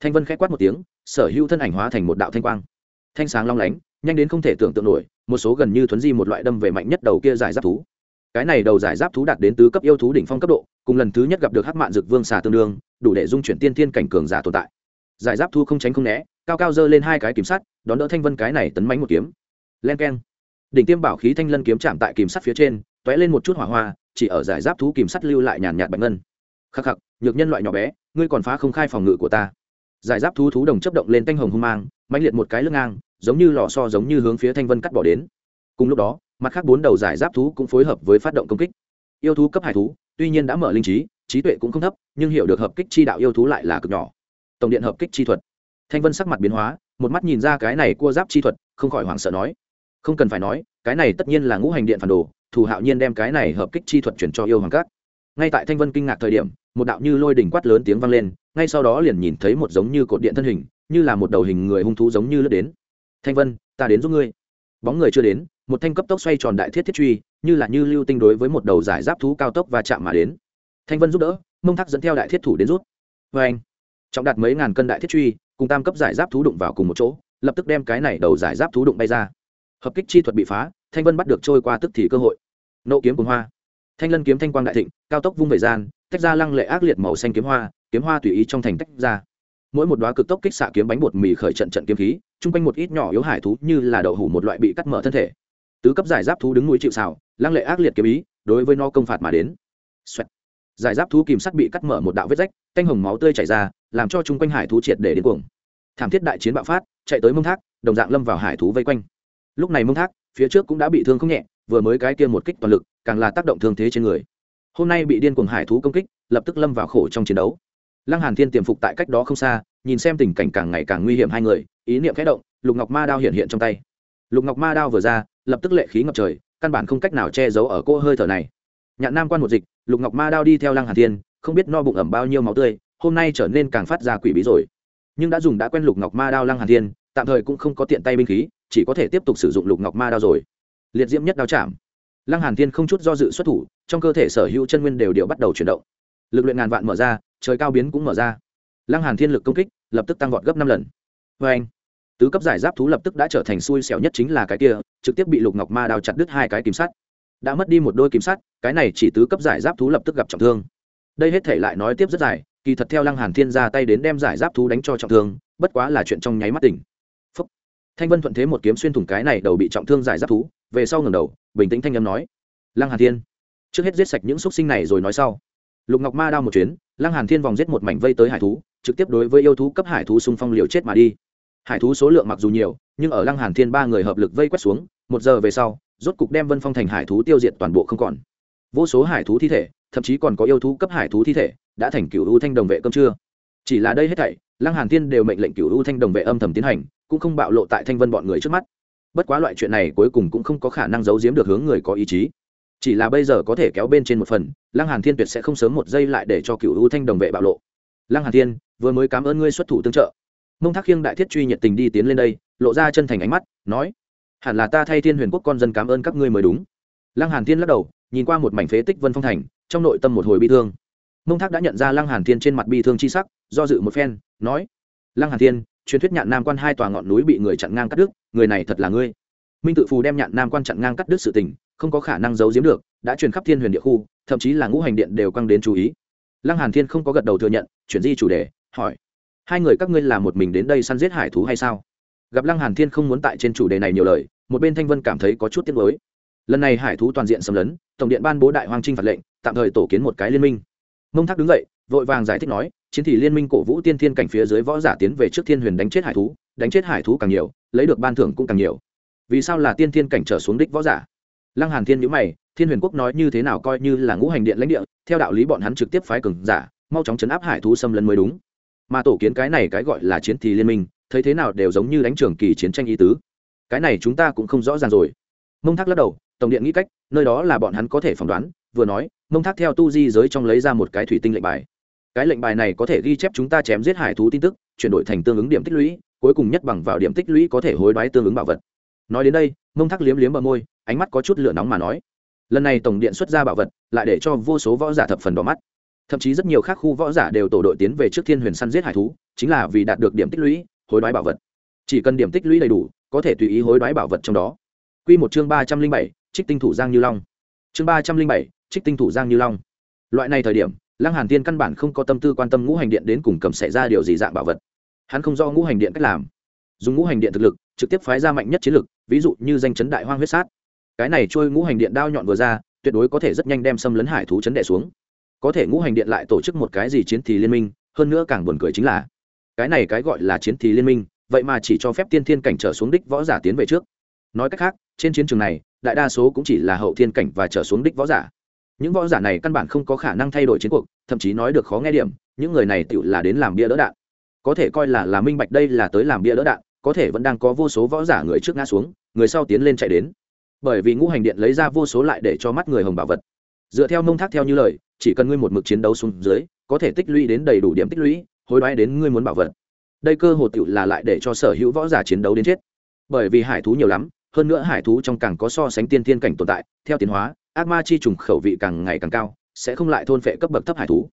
thanh vân k h ẽ quát một tiếng, sở hữu thân ảnh hóa thành một đạo thanh quang. Thanh sáng long lánh, nhanh đến không thể tưởng tượng nổi, một số gần như thuấn di một loại đâm về mạnh nhất đầu kia giải giáp thú cái này đầu giải giáp thú đạt đến tứ cấp yêu thú đỉnh phong cấp độ, cùng lần thứ nhất gặp được hắc mạn dực vương xà tương đương, đủ để dung chuyển tiên thiên cảnh cường giả tồn tại. Giải giáp thú không tránh không né, cao cao dơ lên hai cái kiếm sắt, đón đỡ thanh vân cái này tấn mánh một kiếm. Len k e n đỉnh tiêm bảo khí thanh lân kiếm chạm tại kìm sắt phía trên t ó é lên một chút hỏa hoa, chỉ ở giải giáp thú kìm sắt lưu lại nhàn nhạt bạch ngân. Khắc khắc, nhược nhân loại nhỏ bé, ngươi còn phá không khai phòng ngự của ta. Giải giáp thú thú đồng chấp động lên canh hồng hung mang mạnh liệt một cái lưng ngang, giống như lò so giống như hướng phía thanh vân cắt bỏ đến. Cùng lúc đó mặt khác bốn đầu giải giáp thú cũng phối hợp với phát động công kích. Yêu thú cấp hải thú, tuy nhiên đã mở linh trí trí tuệ cũng không thấp, nhưng hiểu được hợp kích chi đạo yêu thú lại là cực nhỏ. Tổng điện hợp kích chi thuật. Thanh vân sắc mặt biến hóa, một mắt nhìn ra cái này cua giáp chi thuật, không khỏi hoảng sợ nói. Không cần phải nói, cái này tất nhiên là ngũ hành điện phản đồ, thủ hạo nhiên đem cái này hợp kích chi thuật chuyển cho yêu hoàng cát ngay tại thanh vân kinh ngạc thời điểm, một đạo như lôi đỉnh quát lớn tiếng vang lên, ngay sau đó liền nhìn thấy một giống như cột điện thân hình, như là một đầu hình người hung thú giống như lướt đến. Thanh vân, ta đến giúp ngươi. Bóng người chưa đến một thanh cấp tốc xoay tròn đại thiết thiết truy, như là như lưu tinh đối với một đầu giải giáp thú cao tốc và chạm mà đến. Thanh vân giúp đỡ, mông thắc dẫn theo đại thiết thủ đến rút. Vê anh, trọng đạt mấy ngàn cân đại thiết truy, cùng tam cấp giải giáp thú đụng vào cùng một chỗ, lập tức đem cái này đầu giải giáp thú đụng bay ra. Hợp kích chi thuật bị phá, thanh vân bắt được trôi qua tức thì cơ hội. Nộ kiếm cùng hoa. Thanh lân kiếm thanh quang đại thịnh, cao tốc vung về gian, tách ra lăng lệ ác liệt màu xanh kiếm hoa kiếm hoa tùy ý trong thành tách ra. Mỗi một đoá cực tốc kích xạ kiếm bánh bột mì khởi trận trận kiếm khí, chung quanh một ít nhỏ yếu hải thú như là đậu hủ một loại bị cắt mở thân thể tứ cấp giải giáp thú đứng núi chịu xào lăng lệ ác liệt kiếm ý, đối với nó công phạt mà đến. Xoẹt. giải giáp thú kìm sắt bị cắt mở một đạo vết rách, canh hồng máu tươi chảy ra, làm cho chung quanh hải thú triệt để đến cuồng. Thảm thiết đại chiến bạo phát, chạy tới mông thác, đồng dạng lâm vào hải thú vây quanh. Lúc này mông thác, phía trước cũng đã bị thương không nhẹ, vừa mới cái kia một kích toàn lực, càng là tác động thương thế trên người. Hôm nay bị điên cuồng hải thú công kích, lập tức lâm vào khổ trong chiến đấu. Lăng hàn thiên tiềm phục tại cách đó không xa, nhìn xem tình cảnh càng ngày càng nguy hiểm hai người, ý niệm khẽ động, lục ngọc ma đao hiện hiện trong tay. Lục ngọc ma đao vừa ra lập tức lệ khí ngập trời, căn bản không cách nào che giấu ở cô hơi thở này. Nhạn nam quan một dịch, lục ngọc ma đao đi theo lăng hàn thiên, không biết no bụng ẩm bao nhiêu máu tươi, hôm nay trở nên càng phát ra quỷ bí rồi. Nhưng đã dùng đã quen lục ngọc ma đao lăng hàn thiên, tạm thời cũng không có tiện tay binh khí, chỉ có thể tiếp tục sử dụng lục ngọc ma đao rồi. Liệt diễm nhất đao chạm. Lăng hàn thiên không chút do dự xuất thủ, trong cơ thể sở hữu chân nguyên đều đều bắt đầu chuyển động. Lực luyện ngàn vạn mở ra, trời cao biến cũng mở ra. Lăng hàn thiên lực công kích, lập tức tăng vọt gấp năm lần. Với anh tứ cấp giải giáp thú lập tức đã trở thành xui xẻo nhất chính là cái kia, trực tiếp bị lục ngọc ma đao chặt đứt hai cái kìm sắt. Đã mất đi một đôi kìm sắt, cái này chỉ tứ cấp giải giáp thú lập tức gặp trọng thương. Đây hết thể lại nói tiếp rất dài, kỳ thật theo lăng hàn thiên ra tay đến đem giải giáp thú đánh cho trọng thương, bất quá là chuyện trong nháy mắt tỉnh. Phúc. thanh vân thuận thế một kiếm xuyên thủng cái này đầu bị trọng thương giải giáp thú, về sau ngẩng đầu, bình tĩnh thanh âm nói, lăng hàn thiên, trước hết giết sạch những xúc sinh này rồi nói sau. Lục ngọc ma đao một chuyến, lăng hàn thiên vòng giết một mảnh vây tới hải thú, trực tiếp đối với yêu thú cấp hải thú xung phong liều chết mà đi hải thú số lượng mặc dù nhiều, nhưng ở lăng hàn thiên ba người hợp lực vây quét xuống, một giờ về sau, rốt cục đem vân phong thành hải thú tiêu diệt toàn bộ không còn. Vô số hải thú thi thể, thậm chí còn có yêu thú cấp hải thú thi thể, đã thành cựu u thanh đồng vệ cơm trưa. Chỉ là đây hết thảy, lăng hàn thiên đều mệnh lệnh cựu u thanh đồng vệ âm thầm tiến hành, cũng không bạo lộ tại thanh vân bọn người trước mắt. Bất quá loại chuyện này cuối cùng cũng không có khả năng giấu giếm được hướng người có ý chí. Chỉ là bây giờ có thể kéo bên trên một phần, lăng hàn thiên tuyệt sẽ không sớm một giây lại để cho cựu u thanh đồng vệ bạo lộ. Lăng hàn thiên, vừa mới cảm ơn ngươi xuất thủ tương trợ mông thác khiêng đại thiết truy nhiệt tình đi tiến lên đây, lộ ra chân thành ánh mắt, nói, hẳn là ta thay thiên huyền quốc con dân cảm ơn các ngươi mới đúng. Lăng hàn thiên lắc đầu, nhìn qua một mảnh phế tích vân phong thành, trong nội tâm một hồi bi thương. Mông thác đã nhận ra lăng hàn thiên trên mặt bi thương chi sắc, do dự một phen, nói, lăng hàn thiên, truyền thuyết nhạn nam quan hai tòa ngọn núi bị người chặn ngang cắt đứt, người này thật là ngươi. Minh tự phù đem nhạn nam quan chặn ngang cắt đứt sự tình, không có khả năng giấu giếm được, đã truyền khắp thiên huyền địa khu, thậm chí là ngũ hành điện đều căng đến chú ý. Lăng hàn thiên không có gật đầu thừa nhận, chuyển di chủ đề, hỏi hai người các ngươi là một mình đến đây săn giết hải thú hay sao? Gặp lăng hàn thiên không muốn tại trên chủ đề này nhiều lời, một bên thanh vân cảm thấy có chút tiếc nuối. Lần này hải thú toàn diện xâm lấn, tổng điện ban bố đại hoang trinh phạt lệnh, tạm thời tổ kiến một cái liên minh. Mông thác đứng dậy, vội vàng giải thích nói, chiến thì liên minh cổ vũ tiên thiên cảnh phía dưới võ giả tiến về trước thiên huyền đánh chết hải thú, đánh chết hải thú càng nhiều, lấy được ban thưởng cũng càng nhiều. Vì sao là tiên thiên cảnh trở xuống đích võ giả? Lăng hàn thiên nhíu mày, thiên huyền quốc nói như thế nào coi như là ngũ hành điện lãnh địa, theo đạo lý bọn hắn trực tiếp phái cường giả, mau chóng chấn áp hải thú xâm lấn mới đúng mà tổ kiến cái này cái gọi là chiến thì liên minh, thấy thế nào đều giống như đánh trường kỳ chiến tranh ý tứ. Cái này chúng ta cũng không rõ ràng rồi. Mông thác lắc đầu, tổng điện nghĩ cách, nơi đó là bọn hắn có thể phỏng đoán, vừa nói, mông thác theo tu di giới trong lấy ra một cái thủy tinh lệnh bài. Cái lệnh bài này có thể ghi chép chúng ta chém giết hải thú tin tức, chuyển đổi thành tương ứng điểm tích lũy, cuối cùng nhất bằng vào điểm tích lũy có thể hối đoái tương ứng bảo vật. Nói đến đây, mông thác liếm liếm bờ môi, ánh mắt có chút lửa nóng mà nói. Lần này tổng điện xuất ra bảo vật, lại để cho vô số võ giả thập phần đỏ mắt thậm chí rất nhiều khác khu võ giả đều tổ đội tiến về trước thiên huyền săn giết hải thú, chính là vì đạt được điểm tích lũy, hối đoái bảo vật. Chỉ cần điểm tích lũy đầy đủ, có thể tùy ý hối đoái bảo vật trong đó. Q một chương ba trăm linh bảy, trích tinh thủ giang như long. Chương ba trăm linh bảy, trích tinh thủ giang như long. Loại này thời điểm, lăng hàn tiên căn bản không có tâm tư quan tâm ngũ hành điện đến cùng cầm xảy ra điều gì dạng bảo vật. Hắn không do ngũ hành điện cách làm. Dùng ngũ hành điện thực lực, trực tiếp phái ra mạnh nhất chiến lực, ví dụ như danh chấn đại hoang huyết sát. Cái này trôi ngũ hành điện đao nhọn vừa ra, tuyệt đối có thể rất nhanh đem xâm lấn hải thú chấn đẻ xuống có thể ngũ hành điện lại tổ chức một cái gì chiến thì liên minh, hơn nữa càng buồn cười chính là, cái này cái gọi là chiến thì liên minh, vậy mà chỉ cho phép tiên thiên cảnh trở xuống đích võ giả tiến về trước. Nói cách khác, trên chiến trường này, đại đa số cũng chỉ là hậu thiên cảnh và trở xuống đích võ giả. Những võ giả này căn bản không có khả năng thay đổi chiến cuộc, thậm chí nói được khó nghe điểm, những người này tự là đến làm bia đỡ đạn. Có thể coi là là minh bạch đây là tới làm bia đỡ đạn, có thể vẫn đang có vô số võ giả người trước ngã xuống, người sau tiến lên chạy đến. Bởi vì ngũ hành điện lấy ra vô số lại để cho mắt người hồng bảo vật. Dựa theo mông thác theo như lời chỉ cần ngươi một mực chiến đấu xuống dưới, có thể tích lũy đến đầy đủ điểm tích lũy, hối đoái đến ngươi muốn bảo vật. Đây cơ hồ tựu là lại để cho sở hữu võ giả chiến đấu đến chết. Bởi vì hải thú nhiều lắm, hơn nữa hải thú trong càng có so sánh tiên thiên cảnh tồn tại, theo tiến hóa, ác ma chi trùng khẩu vị càng ngày càng cao, sẽ không lại thôn phệ cấp bậc thấp hải thú.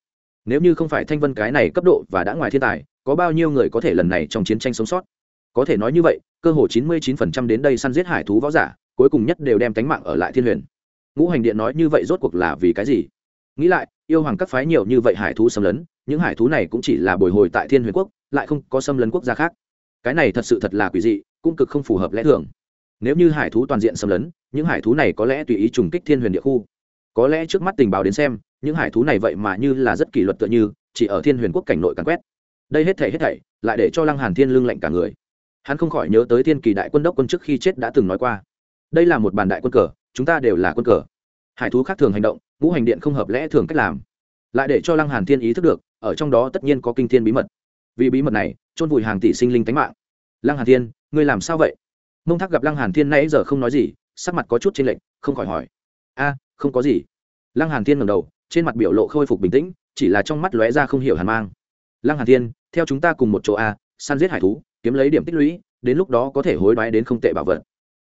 Nếu như không phải thanh vân cái này cấp độ và đã ngoài thiên tài, có bao nhiêu người có thể lần này trong chiến tranh sống sót? Có thể nói như vậy, cơ hồ chín mươi chín phần trăm đến đây săn giết hải thú võ giả, cuối cùng nhất đều đem tánh mạng ở lại thiên huyền. Ngũ hành điện nói như vậy rốt cuộc là vì cái gì? Nghĩ lại, yêu hoàng các phái nhiều như vậy hải thú xâm lấn, những hải thú này cũng chỉ là bồi hồi tại thiên huyền quốc, lại không có xâm lấn quốc gia khác. Cái này thật sự thật là quỷ dị, cũng cực không phù hợp lẽ thường. Nếu như hải thú toàn diện xâm lấn, những hải thú này có lẽ tùy ý trùng kích thiên huyền địa khu. Có lẽ trước mắt tình báo đến xem, những hải thú này vậy mà như là rất kỷ luật tựa như, chỉ ở thiên huyền quốc cảnh nội càn quét. Đây hết thảy hết thảy, lại để cho lăng hàn thiên lưng lạnh cả người. Hắn không khỏi nhớ tới thiên kỳ đại quân đốc quân trước khi chết đã từng nói qua. Đây là một bàn đại quân cờ, chúng ta đều là quân cờ hải thú khác thường hành động, ngũ hành điện không hợp lẽ thường cách làm. Lại để cho lăng hàn thiên ý thức được, ở trong đó tất nhiên có kinh thiên bí mật. Vì bí mật này trôn vùi hàng tỷ sinh linh tánh mạng. Lăng hàn thiên, ngươi làm sao vậy? Mông thác gặp lăng hàn thiên nãy giờ không nói gì, sắc mặt có chút trên lệnh không khỏi hỏi. A, không có gì. Lăng hàn thiên ngẩng đầu, trên mặt biểu lộ khôi phục bình tĩnh, chỉ là trong mắt lóe ra không hiểu hàn mang. Lăng hàn thiên, theo chúng ta cùng một chỗ a, săn giết hải thú, kiếm lấy điểm tích lũy, đến lúc đó có thể hối đoái đến không tệ bảo vật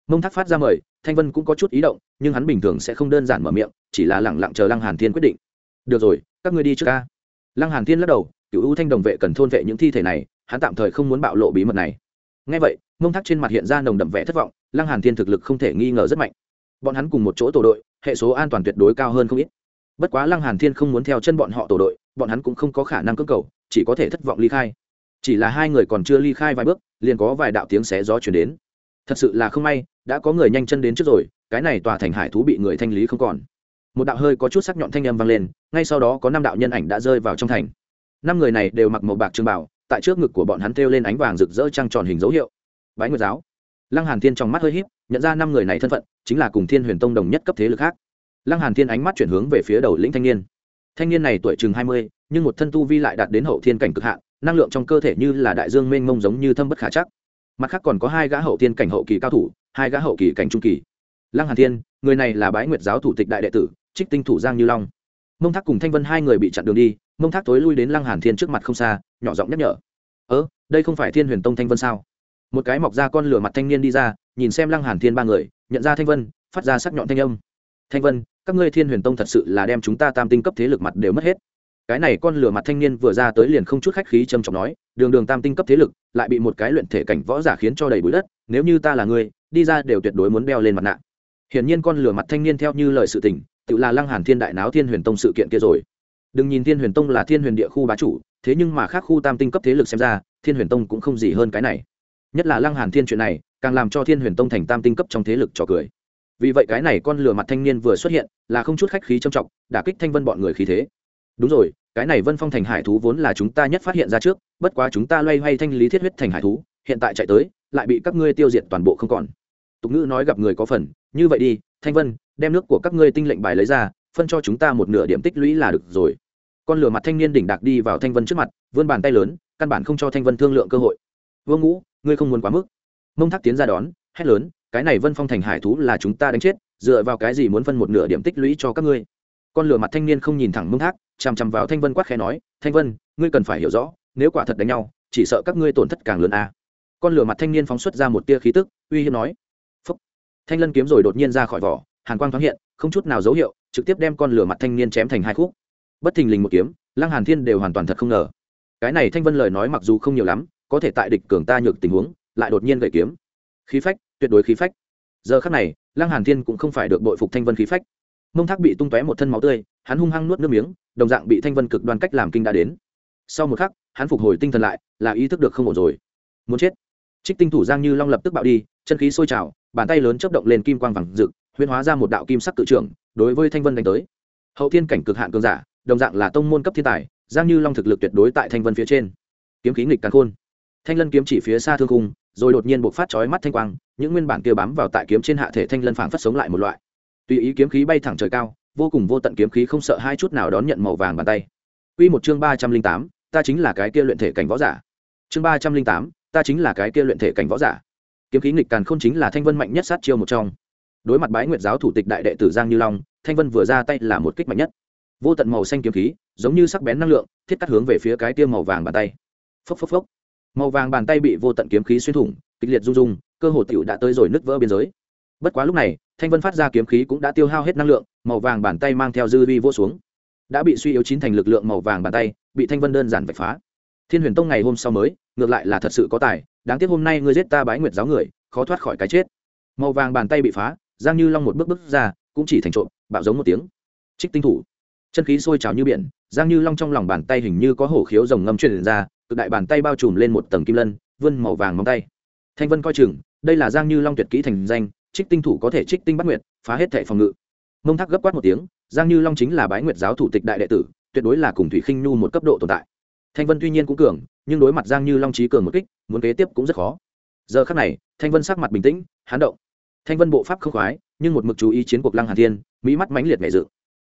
mông thác phát ra mời, thanh vân cũng có chút ý động, nhưng hắn bình thường sẽ không đơn giản mở miệng, chỉ là lẳng lặng chờ lăng hàn thiên quyết định. Được rồi, các ngươi đi trước ca lăng hàn thiên lắc đầu cựu ưu thanh đồng vệ cần thôn vệ những thi thể này, hắn tạm thời không muốn bạo lộ bí mật này. Ngay vậy, mông thác trên mặt hiện ra nồng đậm vẻ thất vọng, lăng hàn thiên thực lực không thể nghi ngờ rất mạnh. Bọn hắn cùng một chỗ tổ đội, hệ số an toàn tuyệt đối cao hơn không ít. Bất quá lăng hàn thiên không muốn theo chân bọn họ tổ đội, bọn hắn cũng không có khả năng cưỡng cầu, chỉ có thể thất vọng ly khai. Chỉ là hai người còn chưa ly khai vài bước, liền có vài đạo tiếng xé gió chuyển đến thật sự là không may, đã có người nhanh chân đến trước rồi, cái này tòa thành hải thú bị người thanh lý không còn. Một đạo hơi có chút sắc nhọn thanh âm vang lên, ngay sau đó có năm đạo nhân ảnh đã rơi vào trong thành. Năm người này đều mặc màu bạc trường bảo tại trước ngực của bọn hắn thêu lên ánh vàng rực rỡ trăng tròn hình dấu hiệu. Bái nguyệt giáo. Lăng hàn thiên trong mắt hơi híp, nhận ra năm người này thân phận, chính là cùng thiên huyền tông đồng nhất cấp thế lực khác. Lăng hàn thiên ánh mắt chuyển hướng về phía đầu lĩnh thanh niên. Thanh niên này tuổi chừng hai mươi, nhưng một thân tu vi lại đạt đến hậu thiên cảnh cực hạn, năng lượng trong cơ thể như là đại dương mênh mông giống như thâm bất khả chắc mặt khác còn có hai gã hậu thiên cảnh hậu kỳ cao thủ, hai gã hậu kỳ cảnh trung kỳ. Lăng hàn thiên, người này là bái nguyệt giáo thủ tịch đại đệ tử, trích tinh thủ giang như long. Mông thác cùng thanh vân hai người bị chặn đường đi, mông thác tối lui đến lăng hàn thiên trước mặt không xa, nhỏ giọng nhắc nhở. Ớ đây không phải thiên huyền tông thanh vân sao? Một cái mọc ra con lửa mặt thanh niên đi ra, nhìn xem lăng hàn thiên ba người, nhận ra thanh vân, phát ra sắc nhọn thanh âm. Thanh vân, các ngươi thiên huyền tông thật sự là đem chúng ta tam tinh cấp thế lực mặt đều mất hết. Cái này con lửa mặt thanh niên vừa ra tới liền không chút khách khí trầm trọng nói đường đường tam tinh cấp thế lực lại bị một cái luyện thể cảnh võ giả khiến cho đầy bụi đất, nếu như ta là ngươi, đi ra đều tuyệt đối muốn đeo lên mặt nạ. Hiển nhiên con lửa mặt thanh niên theo như lời sự tình, tự là lăng hàn thiên đại náo thiên huyền tông sự kiện kia rồi. Đừng nhìn thiên huyền tông là thiên huyền địa khu bá chủ, thế nhưng mà khác khu tam tinh cấp thế lực xem ra, thiên huyền tông cũng không gì hơn cái này. Nhất là lăng hàn thiên chuyện này, càng làm cho thiên huyền tông thành tam tinh cấp trong thế lực trò cười. Vì vậy cái này con lửa mặt thanh niên vừa xuất hiện, là không chút khách khí trầm trọng, đả kích thanh vân bọn người khí thế đúng rồi, cái này vân phong thành hải thú vốn là chúng ta nhất phát hiện ra trước, bất quá chúng ta loay hoay thanh lý thiết huyết thành hải thú, hiện tại chạy tới, lại bị các ngươi tiêu diệt toàn bộ không còn. Tục ngữ nói gặp người có phần, như vậy đi, thanh vân, đem nước của các ngươi tinh lệnh bài lấy ra, phân cho chúng ta một nửa điểm tích lũy là được rồi. Con lửa mặt thanh niên đỉnh đạc đi vào thanh vân trước mặt, vươn bàn tay lớn, căn bản không cho thanh vân thương lượng cơ hội. Vương ngũ, ngươi không muốn quá mức. Mông thác tiến ra đón, hét lớn, cái này vân phong thành hải thú là chúng ta đánh chết, dựa vào cái gì muốn phân một nửa điểm tích lũy cho các ngươi? Con lửa mặt thanh niên không nhìn thẳng mông thác chằm chằm vào thanh vân quát khẽ nói, thanh vân, ngươi cần phải hiểu rõ, nếu quả thật đánh nhau, chỉ sợ các ngươi tổn thất càng lớn a. À. con lửa mặt thanh niên phóng xuất ra một tia khí tức, uy hiếp nói. Phúc. thanh lân kiếm rồi đột nhiên ra khỏi vỏ, hàn quang thoáng hiện, không chút nào dấu hiệu, trực tiếp đem con lửa mặt thanh niên chém thành hai khúc. Bất thình lình một kiếm, lăng hàn thiên đều hoàn toàn thật không ngờ. Cái này thanh vân lời nói mặc dù không nhiều lắm, có thể tại địch cường ta nhược tình huống, lại đột nhiên gậy kiếm. Khí phách, tuyệt đối khí phách. Giờ khắc này, lăng hàn thiên cũng không phải được bội phục thanh vân khí phách mông thác bị tung tóe một thân máu tươi hắn hung hăng nuốt nước miếng đồng dạng bị thanh vân cực đoan cách làm kinh đã đến. Sau một khắc hắn phục hồi tinh thần lại là ý thức được không ổn rồi. Muốn chết. Trích tinh thủ giang như long lập tức bạo đi chân khí sôi trào bàn tay lớn chấp động lên kim quang vàng rực huyễn hóa ra một đạo kim sắc tự trưởng đối với thanh vân đánh tới. Hậu thiên cảnh cực hạn cường giả đồng dạng là tông môn cấp thiên tài giang như long thực lực tuyệt đối tại thanh vân phía trên. Kiếm khí nghịch càn khôn. Thanh lân kiếm chỉ phía xa thương khung, rồi đột nhiên buộc phát chói mắt thanh quang những nguyên bản kia bám vào tại kiếm trên hạ thể thanh lân phảng phất sống lại một loại tùy ý kiếm khí bay thẳng trời cao vô cùng vô tận kiếm khí không sợ hai chút nào đón nhận màu vàng bàn tay Quy một chương ba trăm linh tám, ta chính là cái kia luyện thể cảnh võ giả. Chương ba trăm linh tám, ta chính là cái kia luyện thể cảnh võ giả. Kiếm khí nghịch càn khôn chính là thanh vân mạnh nhất sát chiêu một trong. Đối mặt bái nguyệt giáo thủ tịch đại đệ tử Giang Như Long, thanh vân vừa ra tay là một kích mạnh nhất. Vô tận màu xanh kiếm khí, giống như sắc bén năng lượng, thiết cắt hướng về phía cái kia màu vàng bàn tay. Phốc phốc phốc. Màu vàng bàn tay bị vô tận kiếm khí xuyên thủng, kịch liệt rung rung, cơ hồ tiểu đã tới rồi nứt vỡ biên giới. Bất quá lúc này, thanh vân phát ra kiếm khí cũng đã tiêu hao hết năng lượng màu vàng bàn tay mang theo dư vi vô xuống. Đã bị suy yếu chín thành lực lượng màu vàng bàn tay bị thanh vân đơn giản vạch phá. Thiên huyền tông ngày hôm sau mới ngược lại là thật sự có tài đáng tiếc hôm nay ngươi giết ta bái nguyệt giáo người khó thoát khỏi cái chết. Màu vàng bàn tay bị phá giang như long một bước bước ra cũng chỉ thành trộm bạo giống một tiếng. Trích tinh thủ. Chân khí sôi trào như biển giang như long trong lòng bàn tay hình như có hổ khiếu rồng ngâm truyền ra cực đại bàn tay bao trùm lên một tầng kim lân vươn màu vàng móng tay. Thanh vân coi chừng đây là giang như long tuyệt kỹ thành danh trích tinh thủ có thể trích tinh bắt nguyệt, phá hết thệ phòng ngự. Mông thác gấp quát một tiếng, giang như long chính là bái nguyệt giáo thủ tịch đại đệ tử, tuyệt đối là cùng thủy khinh nhu một cấp độ tồn tại. Thanh vân tuy nhiên cũng cường, nhưng đối mặt giang như long trí cường một kích, muốn kế tiếp cũng rất khó. Giờ khắc này, thanh vân sắc mặt bình tĩnh, hán động. Thanh vân bộ pháp không khoái, nhưng một mực chú ý chiến cuộc lăng hàn thiên, mỹ mắt mãnh liệt mẹ dự.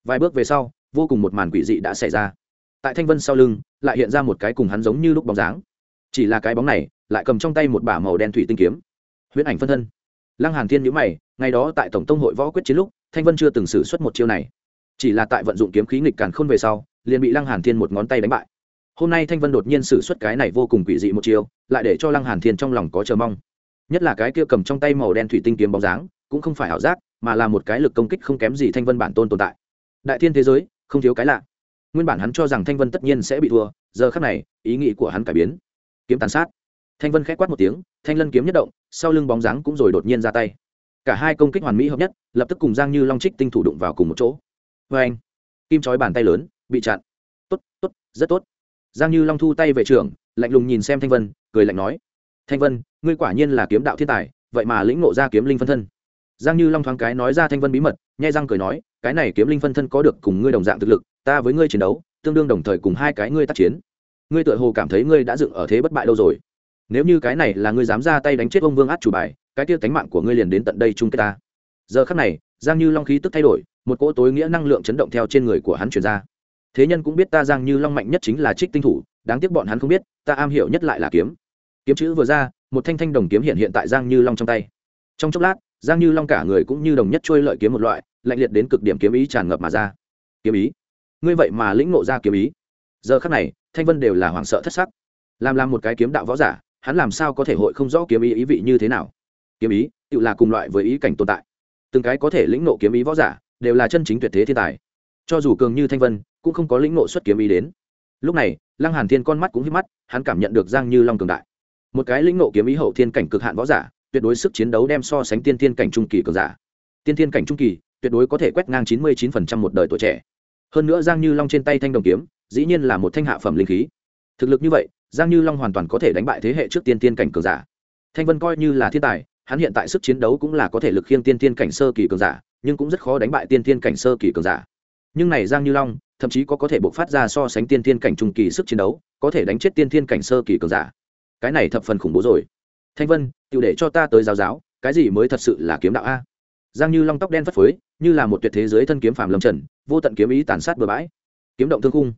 Vài bước về sau, vô cùng một màn quỷ dị đã xảy ra. Tại thanh vân sau lưng, lại hiện ra một cái cùng hắn giống như lúc bóng dáng. Chỉ là cái bóng này, lại cầm trong tay một bả màu đen thủy tinh kiếm. Huyễn ảnh phân thân lăng hàn thiên nhíu mày, ngày đó tại tổng tông hội võ quyết chiến lúc, thanh vân chưa từng sử xuất một chiêu này. Chỉ là tại vận dụng kiếm khí nghịch càn khôn về sau, liền bị lăng hàn thiên một ngón tay đánh bại. Hôm nay thanh vân đột nhiên sử xuất cái này vô cùng quỷ dị một chiêu, lại để cho lăng hàn thiên trong lòng có chờ mong. Nhất là cái kia cầm trong tay màu đen thủy tinh kiếm bóng dáng, cũng không phải ảo giác, mà là một cái lực công kích không kém gì thanh vân bản tôn tồn tại. Đại thiên thế giới, không thiếu cái lạ. Nguyên bản hắn cho rằng thanh vân tất nhiên sẽ bị thua, giờ khắc này, ý nghĩ của hắn cải biến. Kiếm tàn sát thanh vân k h ẽ quát một tiếng, thanh lân kiếm nhất động, sau lưng bóng dáng cũng rồi đột nhiên ra tay. Cả hai công kích hoàn mỹ hợp nhất, lập tức cùng giang như long trích tinh thủ đụng vào cùng một chỗ. Vê anh, kim trói bàn tay lớn, bị chặn. Tốt tốt, rất tốt. Giang như long thu tay về trường, lạnh lùng nhìn xem thanh vân, cười lạnh nói. Thanh vân, ngươi quả nhiên là kiếm đạo thiên tài, vậy mà lĩnh ngộ ra kiếm linh phân thân. Giang như long thoáng cái nói ra thanh vân bí mật, nhai răng cười nói, cái này kiếm linh phân thân có được cùng ngươi đồng dạng thực lực, ta với ngươi chiến đấu, tương đương đồng thời cùng hai cái ngươi tác chiến. Ngươi tựa hồ cảm thấy ngươi đã dựng ở thế bất bại lâu rồi nếu như cái này là ngươi dám ra tay đánh chết ông vương át chủ bài, cái tiêu tánh mạng của ngươi liền đến tận đây chung kết ta. Giờ khắc này, giang như long khí tức thay đổi, một cỗ tối nghĩa năng lượng chấn động theo trên người của hắn chuyển ra. Thế nhân cũng biết ta giang như long mạnh nhất chính là trích tinh thủ, đáng tiếc bọn hắn không biết, ta am hiểu nhất lại là kiếm. Kiếm chữ vừa ra, một thanh thanh đồng kiếm hiện hiện tại giang như long trong tay. Trong chốc lát, giang như long cả người cũng như đồng nhất trôi lợi kiếm một loại, lạnh liệt đến cực điểm kiếm ý tràn ngập mà ra. Kiếm ý? Ngươi vậy mà lĩnh ngộ ra kiếm ý. Giờ khắc này, thanh vân đều là hoảng sợ thất sắc. Làm làm một cái kiếm đạo võ giả hắn làm sao có thể hội không rõ kiếm ý ý vị như thế nào? Kiếm ý, tự là cùng loại với ý cảnh tồn tại. Từng cái có thể lĩnh nộ kiếm ý võ giả, đều là chân chính tuyệt thế thiên tài. Cho dù cường như thanh vân, cũng không có lĩnh nộ xuất kiếm ý đến. Lúc này, lăng hàn thiên con mắt cũng hít mắt, hắn cảm nhận được giang như long cường đại. Một cái lĩnh nộ kiếm ý hậu thiên cảnh cực hạn võ giả, tuyệt đối sức chiến đấu đem so sánh tiên thiên cảnh trung kỳ cường giả. Tiên thiên cảnh trung kỳ, tuyệt đối có thể quét ngang chín mươi 99% một đời tuổi trẻ. Hơn nữa giang như long trên tay thanh đồng kiếm, dĩ nhiên là một thanh hạ phẩm linh khí. Thực lực như vậy giang như long hoàn toàn có thể đánh bại thế hệ trước tiên tiên cảnh cường giả. Thanh vân coi như là thiên tài, hắn hiện tại sức chiến đấu cũng là có thể lực khiêng tiên tiên cảnh sơ kỳ cường giả, nhưng cũng rất khó đánh bại tiên tiên cảnh sơ kỳ cường giả. Nhưng này giang như long, thậm chí có có thể bộc phát ra so sánh tiên tiên cảnh trung kỳ sức chiến đấu, có thể đánh chết tiên tiên cảnh sơ kỳ cường giả. Cái này thập phần khủng bố rồi. Thanh vân tự để cho ta tới giáo giáo, cái gì mới thật sự là kiếm đạo a? Giang như long tóc đen phất phới, như là một tuyệt thế giới thân kiếm phàm lâm trần, vô tận kiếm ý tàn sát bừa bãi. Kiếm động thương khung.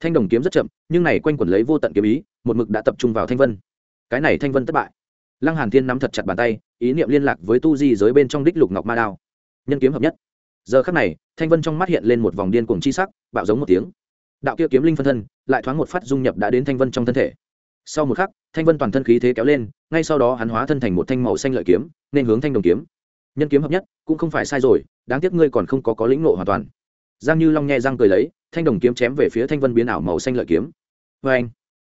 Thanh đồng kiếm rất chậm, nhưng này quanh quẩn lấy vô tận kiếm ý một mực đã tập trung vào thanh vân. Cái này thanh vân thất bại. Lăng hàn thiên nắm thật chặt bàn tay, ý niệm liên lạc với tu di giới bên trong đích lục ngọc ma đao. Nhân kiếm hợp nhất. Giờ khắc này, thanh vân trong mắt hiện lên một vòng điên cuồng chi sắc, bạo giống một tiếng. Đạo kia kiếm linh phân thân, lại thoáng một phát dung nhập đã đến thanh vân trong thân thể. Sau một khắc, thanh vân toàn thân khí thế kéo lên, ngay sau đó hắn hóa thân thành một thanh màu xanh lợi kiếm, nên hướng thanh đồng kiếm. Nhân kiếm hợp nhất, cũng không phải sai rồi, đáng tiếc ngươi còn không có có lĩnh ngộ hoàn toàn. Giang như long nhẹ răng cười lấy, thanh đồng kiếm chém về phía thanh vân biến ảo màu xanh lợi kiếm. Vê anh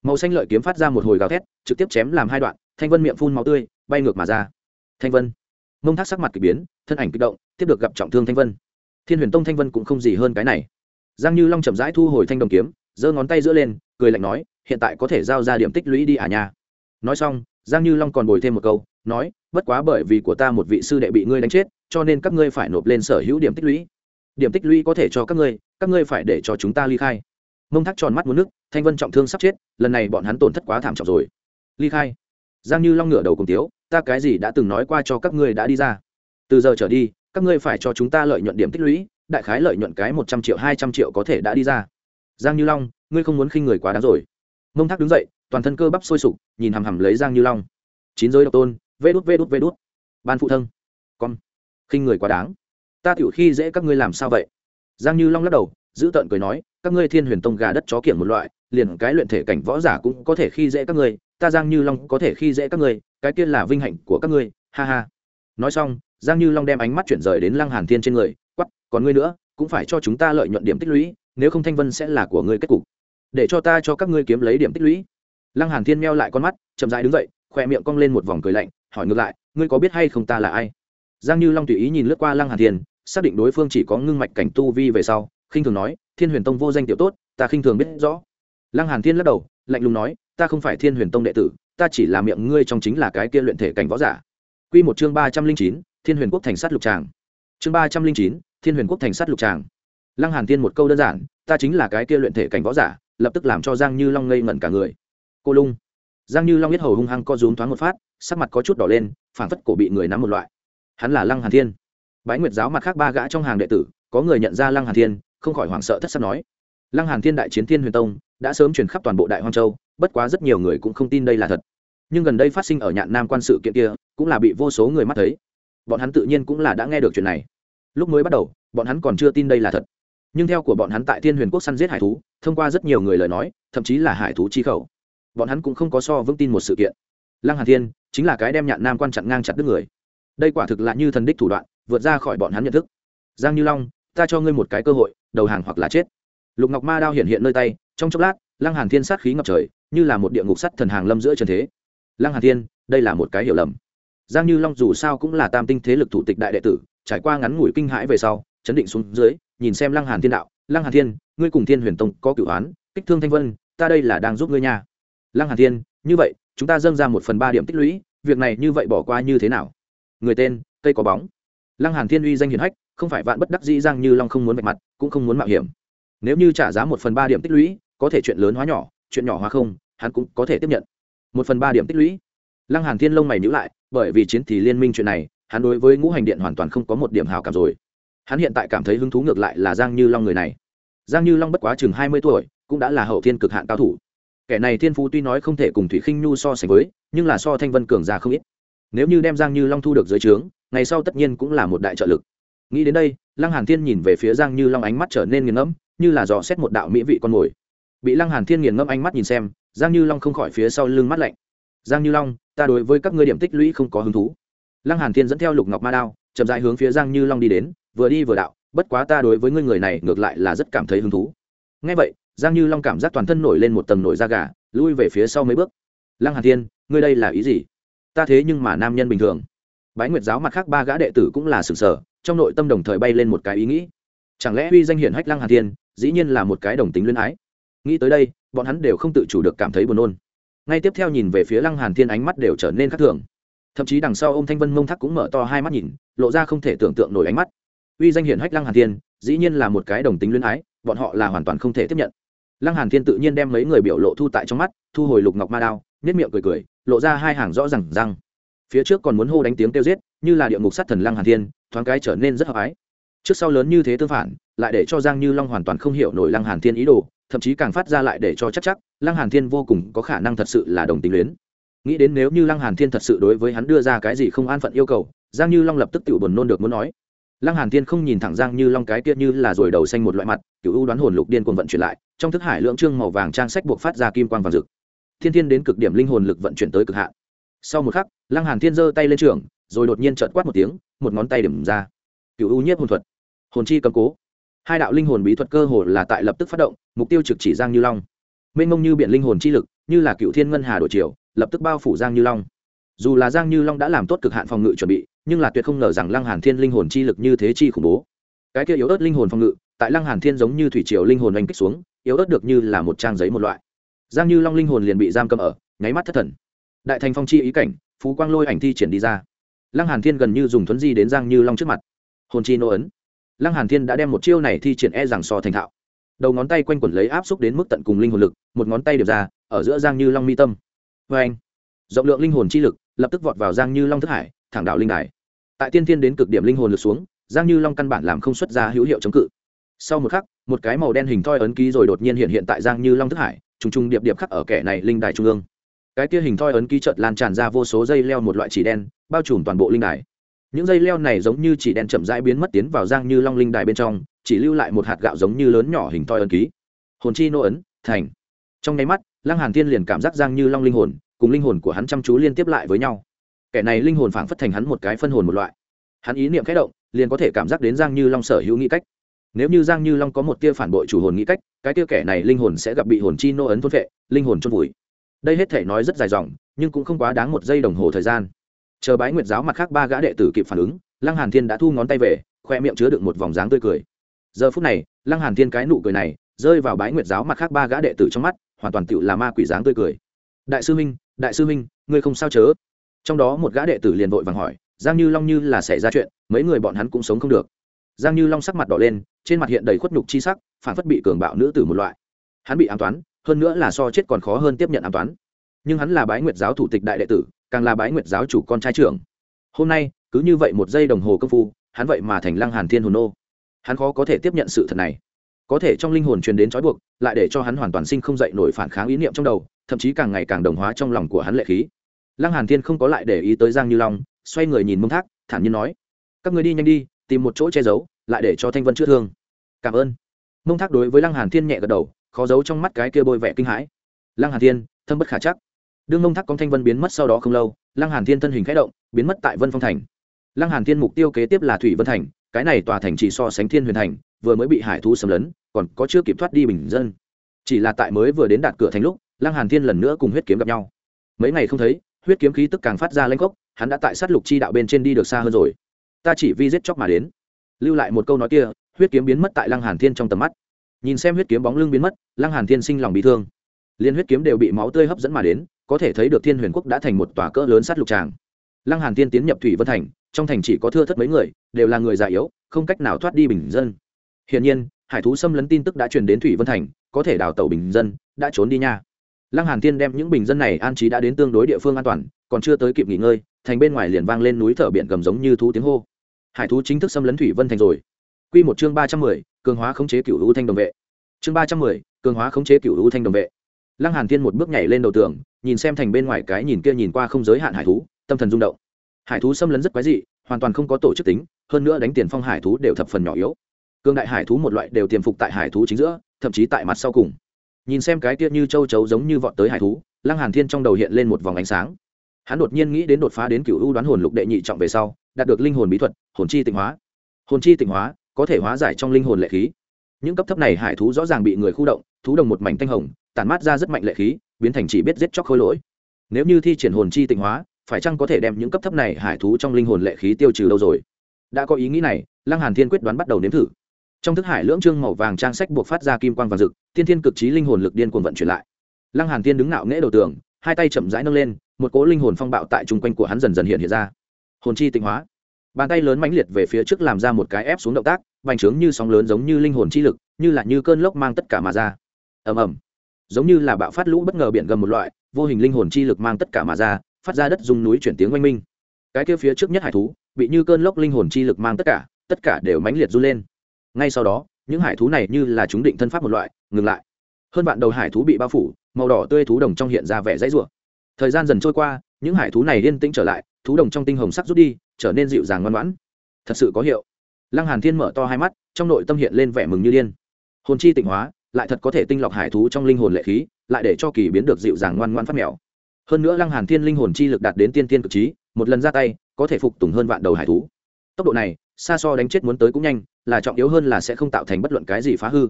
màu xanh lợi kiếm phát ra một hồi gào thét, trực tiếp chém làm hai đoạn, thanh vân miệng phun máu tươi, bay ngược mà ra. Thanh vân. Mông thác sắc mặt k ỳ biến, thân ảnh kích động, tiếp được gặp trọng thương thanh vân. Thiên huyền tông thanh vân cũng không gì hơn cái này. Giang như long chậm rãi thu hồi thanh đồng kiếm, giơ ngón tay giữa lên, cười lạnh nói, hiện tại có thể giao ra điểm tích lũy đi à nhà? nói xong, giang như long còn bồi thêm một câu, nói, bất quá bởi vì của ta một vị sư đệ bị ngươi đánh chết, cho nên các ngươi phải nộp lên sở hữu điểm tích lũy. Điểm tích lũy có thể cho các ngươi các ngươi phải để cho chúng ta ly khai mông thác tròn mắt muốn nước, thanh vân trọng thương sắp chết, lần này bọn hắn tổn thất quá thảm trọng rồi. Ly khai, giang như long ngửa đầu cùng tiếu, ta cái gì đã từng nói qua cho các ngươi đã đi ra. Từ giờ trở đi, các ngươi phải cho chúng ta lợi nhuận điểm tích lũy, đại khái lợi nhuận cái một trăm triệu, hai trăm triệu có thể đã đi ra. Giang như long, ngươi không muốn khinh người quá đáng rồi. Mông thác đứng dậy, toàn thân cơ bắp sôi sục, nhìn hằm hằm lấy giang như long. Chín giới độc tôn, vê đút vê đút vê đút. Ban phụ thân. Con, khinh người quá đáng. Ta tiểu khi dễ các ngươi làm sao vậy? Giang như long lắc đầu, giữ tợn cười nói các ngươi thiên huyền tông gà đất chó kiểng một loại, liền cái luyện thể cảnh võ giả cũng có thể khi dễ các ngươi, ta giang như long có thể khi dễ các ngươi, cái tiên là vinh hạnh của các ngươi, ha ha. Nói xong, giang như long đem ánh mắt chuyển rời đến lăng hàn thiên trên người quắp còn ngươi nữa, cũng phải cho chúng ta lợi nhuận điểm tích lũy, nếu không thanh vân sẽ là của ngươi kết cục. Để cho ta cho các ngươi kiếm lấy điểm tích lũy. Lăng hàn thiên meo lại con mắt, chậm rãi đứng dậy, khoe miệng cong lên một vòng cười lạnh, hỏi ngược lại, ngươi có biết hay không ta là ai? Giang như long tùy ý nhìn lướt qua lăng hàn thiên, xác định đối phương chỉ có ngưng mạch cảnh tu vi về sau, khinh thường nói thiên huyền tông vô danh tiểu tốt, ta khinh thường biết rõ. Lăng hàn thiên lắc đầu, lạnh lùng nói, ta không phải thiên huyền tông đệ tử, ta chỉ là miệng ngươi trong chính là cái kia luyện thể cảnh võ giả. Quy một chương ba trăm linh chín, thiên huyền quốc thành sát lục tràng. Chương ba trăm linh chín, thiên huyền quốc thành sát lục tràng. Lăng hàn thiên một câu đơn giản, ta chính là cái kia luyện thể cảnh võ giả, lập tức làm cho giang như long ngây ngẩn cả người. Cô lung. Giang như long biết hầu hung hăng co rúm thoáng một phát, sắc mặt có chút đỏ lên, phảng phất cổ bị người nắm một loại. Hắn là lăng hàn thiên. Bái nguyệt giáo mặt khác ba gã trong hàng đệ tử, có người nhận ra lăng hàn thiên không khỏi hoảng sợ thất sắc nói. Lăng hàn thiên đại chiến thiên huyền tông đã sớm truyền khắp toàn bộ đại hoang châu, bất quá rất nhiều người cũng không tin đây là thật. Nhưng gần đây phát sinh ở nhạn nam quan sự kiện kia, cũng là bị vô số người mắt thấy. Bọn hắn tự nhiên cũng là đã nghe được chuyện này. Lúc mới bắt đầu, bọn hắn còn chưa tin đây là thật. Nhưng theo của bọn hắn tại thiên huyền quốc săn giết hải thú, thông qua rất nhiều người lời nói, thậm chí là hải thú chi khẩu, bọn hắn cũng không có so vững tin một sự kiện. Lăng hàn thiên chính là cái đem nhạn nam quan chặn ngang chặt đứt người. Đây quả thực là như thần đích thủ đoạn, vượt ra khỏi bọn hắn nhận thức. Giang như long ta cho ngươi một cái cơ hội, đầu hàng hoặc là chết. Lục ngọc ma đao hiện hiện nơi tay, trong chốc lát, lăng hàn thiên sát khí ngập trời, như là một địa ngục sắt thần hàng lâm giữa trần thế. Lăng hàn thiên, đây là một cái hiểu lầm. Giang như long dù sao cũng là tam tinh thế lực thủ tịch đại đệ tử, trải qua ngắn ngủi kinh hãi về sau, chấn định xuống dưới, nhìn xem lăng hàn thiên đạo, lăng hàn thiên, ngươi cùng thiên huyền tông có cửu án kích thương thanh vân, ta đây là đang giúp ngươi nha. Lăng hàn thiên, như vậy, chúng ta dâng ra một phần ba điểm tích lũy, việc này như vậy bỏ qua như thế nào? Người tên, cây có bóng. Lăng hàn thiên uy danh hiển hách không phải vạn bất đắc dĩ giang như long không muốn vạch mặt, cũng không muốn mạo hiểm. Nếu như trả giá một phần ba điểm tích lũy, có thể chuyện lớn hóa nhỏ, chuyện nhỏ hóa không, hắn cũng có thể tiếp nhận. Một phần ba điểm tích lũy. Lăng hàn thiên lông mày nhữ lại, bởi vì chiến thì liên minh chuyện này, hắn đối với ngũ hành điện hoàn toàn không có một điểm hào cảm rồi. Hắn hiện tại cảm thấy hứng thú ngược lại là giang như long người này. Giang như long bất quá chừng hai mươi tuổi, cũng đã là hậu thiên cực hạn cao thủ. Kẻ này thiên phú tuy nói không thể cùng thủy khinh nhu so sánh với, nhưng là so thanh vân cường già không ít. Nếu như đem giang như long thu được dưới trướng, ngày sau tất nhiên cũng là một đại trợ lực nghĩ đến đây, lăng hàn thiên nhìn về phía giang như long ánh mắt trở nên nghiền ngẫm, như là dò xét một đạo mỹ vị con mồi. Bị lăng hàn thiên nghiền ngẫm ánh mắt nhìn xem, giang như long không khỏi phía sau lưng mắt lạnh. Giang như long, ta đối với các ngươi điểm tích lũy không có hứng thú. Lăng hàn thiên dẫn theo lục ngọc ma đao, chậm rãi hướng phía giang như long đi đến, vừa đi vừa đạo, bất quá ta đối với ngươi người này ngược lại là rất cảm thấy hứng thú. Ngay vậy, giang như long cảm giác toàn thân nổi lên một tầng nổi da gà, lui về phía sau mấy bước. Lăng hàn thiên, ngươi đây là ý gì? Ta thế nhưng mà nam nhân bình thường bái nguyệt giáo mặt khác ba gã đệ tử cũng là sừng sờ trong nội tâm đồng thời bay lên một cái ý nghĩ. Chẳng lẽ uy danh hiển hách lăng hàn thiên, dĩ nhiên là một cái đồng tính luyến ái? Nghĩ tới đây, bọn hắn đều không tự chủ được cảm thấy buồn nôn. Ngay tiếp theo nhìn về phía lăng hàn thiên ánh mắt đều trở nên khác thường. Thậm chí đằng sau ô m thanh vân mông thắc cũng mở to hai mắt nhìn, lộ ra không thể tưởng tượng nổi ánh mắt. Uy danh hiển hách lăng hàn thiên, dĩ nhiên là một cái đồng tính luyến ái, bọn họ là hoàn toàn không thể tiếp nhận. Lăng hàn thiên tự nhiên đem mấy người biểu lộ thu tại trong mắt, thu hồi lục ngọc ma đao nhất miệng cười cười, lộ ra hai hàng rõ ràng răng phía trước còn muốn hô đánh tiếng kêu giết, như là địa ngục sát thần lăng hàn thiên, thoáng cái trở nên rất hợp ái. Trước sau lớn như thế tương phản, lại để cho giang như long hoàn toàn không hiểu nổi lăng hàn thiên ý đồ, thậm chí càng phát ra lại để cho chắc chắc, lăng hàn thiên vô cùng có khả năng thật sự là đồng tính luyến. Nghĩ đến nếu như lăng hàn thiên thật sự đối với hắn đưa ra cái gì không an phận yêu cầu, giang như long lập tức tự buồn nôn được muốn nói. Lăng hàn thiên không nhìn thẳng giang như long cái kia như là rồi đầu xanh một loại mặt cựu ưu đoán hồn lục điên cuồng vận chuyển lại, trong thức hải lượng trương màu vàng trang sách buộc phát ra kim quang vàng rực. Thiên thiên đến cực điểm linh hồn lực vận chuyển tới cực hạn sau một khắc, lăng hàn thiên giơ tay lên trường, rồi đột nhiên chợt quát một tiếng, một ngón tay điểm ra. Cựu ưu nhiếp hồn thuật. Hồn chi cầm cố. Hai đạo linh hồn bí thuật cơ hồ là tại lập tức phát động, mục tiêu trực chỉ giang như long. Mênh mông như biển linh hồn chi lực, như là cựu thiên ngân hà đổi chiều, lập tức bao phủ giang như long. Dù là giang như long đã làm tốt cực hạn phòng ngự chuẩn bị, nhưng là tuyệt không ngờ rằng lăng hàn thiên linh hồn chi lực như thế chi khủng bố. Cái kia yếu ớt linh hồn phòng ngự, tại lăng hàn thiên giống như thủy triều linh hồn oanh kích xuống, yếu ớt được như là một trang giấy một loại. Giang như long linh hồn liền bị giam cầm ở, nháy mắt thất thần đại thành phong chi ý cảnh, phú quang lôi ảnh thi triển đi ra. Lăng hàn thiên gần như dùng thuấn di đến giang như long trước mặt. Hồn chi nô ấn. Lăng hàn thiên đã đem một chiêu này thi triển e rằng so thành thạo. Đầu ngón tay quanh quẩn lấy áp xúc đến mức tận cùng linh hồn lực, một ngón tay điệp ra, ở giữa giang như long mi tâm. Vê anh rộng lượng linh hồn chi lực, lập tức vọt vào giang như long thức hải, thẳng đạo linh đài. Tại tiên thiên đến cực điểm linh hồn lực xuống, giang như long căn bản làm không xuất ra hữu hiệu chống cự. Sau một khắc, một cái màu đen hình thoi ấn ký rồi đột nhiên hiện hiện tại giang như long thức hải, trùng trùng điệp điệp khắc ở kẻ này linh đài trung ương cái kia hình thoi ấn ký chợt lan tràn ra vô số dây leo một loại chỉ đen, bao trùm toàn bộ linh đài. Những dây leo này giống như chỉ đen chậm rãi biến mất tiến vào giang như long linh đài bên trong, chỉ lưu lại một hạt gạo giống như lớn nhỏ hình thoi ấn ký. Hồn chi nô ấn, thành. Trong nháy mắt, lăng hàn thiên liền cảm giác giang như long linh hồn, cùng linh hồn của hắn chăm chú liên tiếp lại với nhau. Kẻ này linh hồn phảng phất thành hắn một cái phân hồn một loại. Hắn ý niệm khẽ động, liền có thể cảm giác đến giang như long sở hữu nghĩ cách. Nếu như giang như long có một tia phản bội chủ hồn nghĩ cách, cái tia kẻ này linh hồn sẽ gặp bị hồn chi nô ấn thôn vệ linh hồn chôn vùi đây hết thể nói rất dài dòng, nhưng cũng không quá đáng một giây đồng hồ thời gian. Chờ bái nguyệt giáo mặt khác ba gã đệ tử kịp phản ứng, lăng hàn thiên đã thu ngón tay về, khoe miệng chứa đựng một vòng dáng tươi cười. Giờ phút này, lăng hàn thiên cái nụ cười này, rơi vào bái nguyệt giáo mặt khác ba gã đệ tử trong mắt, hoàn toàn tựu là ma quỷ dáng tươi cười. Đại sư minh đại sư minh ngươi không sao chớ? Trong đó một gã đệ tử liền vội vàng hỏi, giang như long như là xảy ra chuyện, mấy người bọn hắn cũng sống không được. Giang như long sắc mặt đỏ lên, trên mặt hiện đầy khuất nhục chi sắc, phản phất bị cường bạo nữ tử một loại. Hắn bị ám toán hơn nữa là so chết còn khó hơn tiếp nhận an toán. Nhưng hắn là bái nguyệt giáo thủ tịch đại đệ tử, càng là bái nguyệt giáo chủ con trai trưởng. Hôm nay, cứ như vậy một giây đồng hồ công phu, hắn vậy mà thành lăng hàn thiên hồn nô. Hắn khó có thể tiếp nhận sự thật này. Có thể trong linh hồn truyền đến trói buộc, lại để cho hắn hoàn toàn sinh không dậy nổi phản kháng ý niệm trong đầu, thậm chí càng ngày càng đồng hóa trong lòng của hắn lệ khí. Lăng hàn thiên không có lại để ý tới giang như long, xoay người nhìn mông thác, thản nhiên nói, các người đi nhanh đi, tìm một chỗ che giấu, lại để cho thanh vân chữa thương. Cảm ơn. Mông thác đối với lăng hàn thiên nhẹ gật đầu khó giấu trong mắt cái kia bôi vẻ kinh hãi. Lăng hàn thiên thâm bất khả chắc. Đương mông thác công thanh vân biến mất sau đó không lâu lăng hàn thiên thân hình khẽ động biến mất tại vân phong thành. Lăng hàn thiên mục tiêu kế tiếp là thủy vân thành cái này tòa thành chỉ so sánh thiên huyền thành vừa mới bị hải thú xâm lấn còn có chưa kịp thoát đi bình dân. Chỉ là tại mới vừa đến đạt cửa thành lúc lăng hàn thiên lần nữa cùng huyết kiếm gặp nhau. Mấy ngày không thấy huyết kiếm khí tức càng phát ra lanh cốc, hắn đã tại sát lục chi đạo bên trên đi được xa hơn rồi. Ta chỉ vi giết chóc mà đến. Lưu lại một câu nói kia huyết kiếm biến mất tại lăng hàn thiên trong tầm mắt nhìn xem huyết kiếm bóng lưng biến mất lăng hàn thiên sinh lòng bị thương. Liên huyết kiếm đều bị máu tươi hấp dẫn mà đến có thể thấy được thiên huyền quốc đã thành một tòa cỡ lớn sát lục tràng. Lăng hàn thiên tiến nhập thủy vân thành trong thành chỉ có thưa thất mấy người đều là người già yếu không cách nào thoát đi bình dân. Hiển nhiên hải thú xâm lấn tin tức đã truyền đến thủy vân thành có thể đào tẩu bình dân đã trốn đi nha. Lăng hàn thiên đem những bình dân này an trí đã đến tương đối địa phương an toàn còn chưa tới kịp nghỉ ngơi thành bên ngoài liền vang lên núi thở biển gầm giống như thú tiếng hô. Hải thú chính thức xâm lấn thủy vân thành rồi. Quy một chương ba trăm mười, cường hóa khống chế cửu u thanh đồng vệ. Chương ba trăm mười, cường hóa khống chế cửu u thanh đồng vệ. Lăng hàn thiên một bước nhảy lên đầu tường nhìn xem thành bên ngoài cái nhìn kia nhìn qua không giới hạn hải thú tâm thần rung động. Hải thú xâm lấn rất quái dị hoàn toàn không có tổ chức tính hơn nữa đánh tiền phong hải thú đều thập phần nhỏ yếu. Cương đại hải thú một loại đều tiềm phục tại hải thú chính giữa thậm chí tại mặt sau cùng. Nhìn xem cái kia như châu chấu giống như vọt tới hải thú lăng hàn thiên trong đầu hiện lên một vòng ánh sáng. Hắn đột nhiên nghĩ đến đột phá đến cựu ưu đoán hồn lục đệ nhị trọng về sau đạt được linh hồn bí thuật hồn chi tịnh hóa. Hồn chi tịnh hóa có thể hóa giải trong linh hồn lệ khí. Những cấp thấp này hải thú rõ ràng bị người khu động, thú đồng một mảnh thanh hồng, tản mát ra rất mạnh lệ khí, biến thành chỉ biết giết chóc khôi lỗi. Nếu như thi triển hồn chi tịnh hóa, phải chăng có thể đem những cấp thấp này hải thú trong linh hồn lệ khí tiêu trừ đâu rồi? Đã có ý nghĩ này, lăng hàn thiên quyết đoán bắt đầu nếm thử. Trong thức hải lưỡng trương màu vàng trang sách buộc phát ra kim quang vàng rực, tiên thiên cực trí linh hồn lực điên cuồng vận chuyển lại. Lăng hàn thiên đứng nạo nghễ đầu tường, hai tay chậm rãi nâng lên, một cỗ linh hồn phong bạo tại trung quanh của hắn dần dần hiện hiện ra. Hồn chi tịnh hóa bàn tay lớn mãnh liệt về phía trước làm ra một cái ép xuống động tác, bành trướng như sóng lớn giống như linh hồn chi lực, như là như cơn lốc mang tất cả mà ra. Ầm ầm. Giống như là bạo phát lũ bất ngờ biển gầm một loại, vô hình linh hồn chi lực mang tất cả mà ra, phát ra đất dùng núi chuyển tiếng oanh minh. Cái kia phía trước nhất hải thú, bị như cơn lốc linh hồn chi lực mang tất cả tất cả đều mãnh liệt run lên. Ngay sau đó, những hải thú này như là chúng định thân pháp một loại, ngừng lại. Hơn bạn đầu hải thú bị bao phủ, màu đỏ tươi thú đồng trong hiện ra vẻ dãy rủa. Thời gian dần trôi qua, những hải thú này yên tĩnh trở lại, thú đồng trong tinh hồng sắc rút đi trở nên dịu dàng ngoan ngoãn. Thật sự có hiệu. Lăng hàn thiên mở to hai mắt, trong nội tâm hiện lên vẻ mừng như điên. Hồn chi tịnh hóa, lại thật có thể tinh lọc hải thú trong linh hồn lệ khí, lại để cho kỳ biến được dịu dàng ngoan ngoãn phát mèo. Hơn nữa lăng hàn thiên linh hồn chi lực đạt đến tiên tiên cực trí, một lần ra tay, có thể phục tùng hơn vạn đầu hải thú. Tốc độ này, xa so đánh chết muốn tới cũng nhanh, là trọng yếu hơn là sẽ không tạo thành bất luận cái gì phá hư.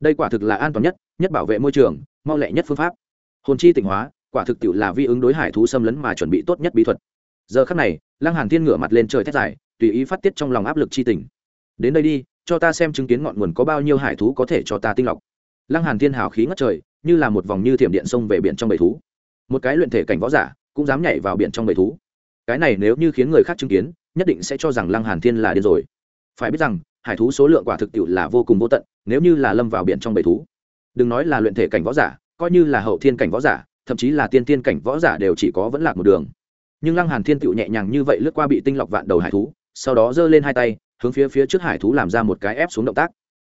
Đây quả thực là an toàn nhất nhất bảo vệ môi trường, mau lẹ nhất phương pháp. Hồn chi tịnh hóa, quả thực tiệu là vi ứng đối hải thú xâm lấn mà chuẩn bị tốt nhất bí thuật giờ khắc này, lăng hàn thiên ngửa mặt lên trời thét dài, tùy ý phát tiết trong lòng áp lực chi tình. Đến đây đi, cho ta xem chứng kiến ngọn nguồn có bao nhiêu hải thú có thể cho ta tinh lọc. Lăng hàn thiên hào khí ngất trời, như là một vòng như thiểm điện xông về biển trong bầy thú. Một cái luyện thể cảnh võ giả, cũng dám nhảy vào biển trong bầy thú. Cái này nếu như khiến người khác chứng kiến, nhất định sẽ cho rằng lăng hàn thiên là điên rồi. Phải biết rằng, hải thú số lượng quả thực tiệu là vô cùng vô tận, nếu như là lâm vào biển trong bầy thú. Đừng nói là luyện thể cảnh võ giả, coi như là hậu thiên cảnh võ giả, thậm chí là tiên tiên cảnh võ giả đều chỉ có vẫn lạc một đường nhưng lăng hàn thiên tựu nhẹ nhàng như vậy lướt qua bị tinh lọc vạn đầu hải thú, sau đó giơ lên hai tay, hướng phía phía trước hải thú làm ra một cái ép xuống động tác.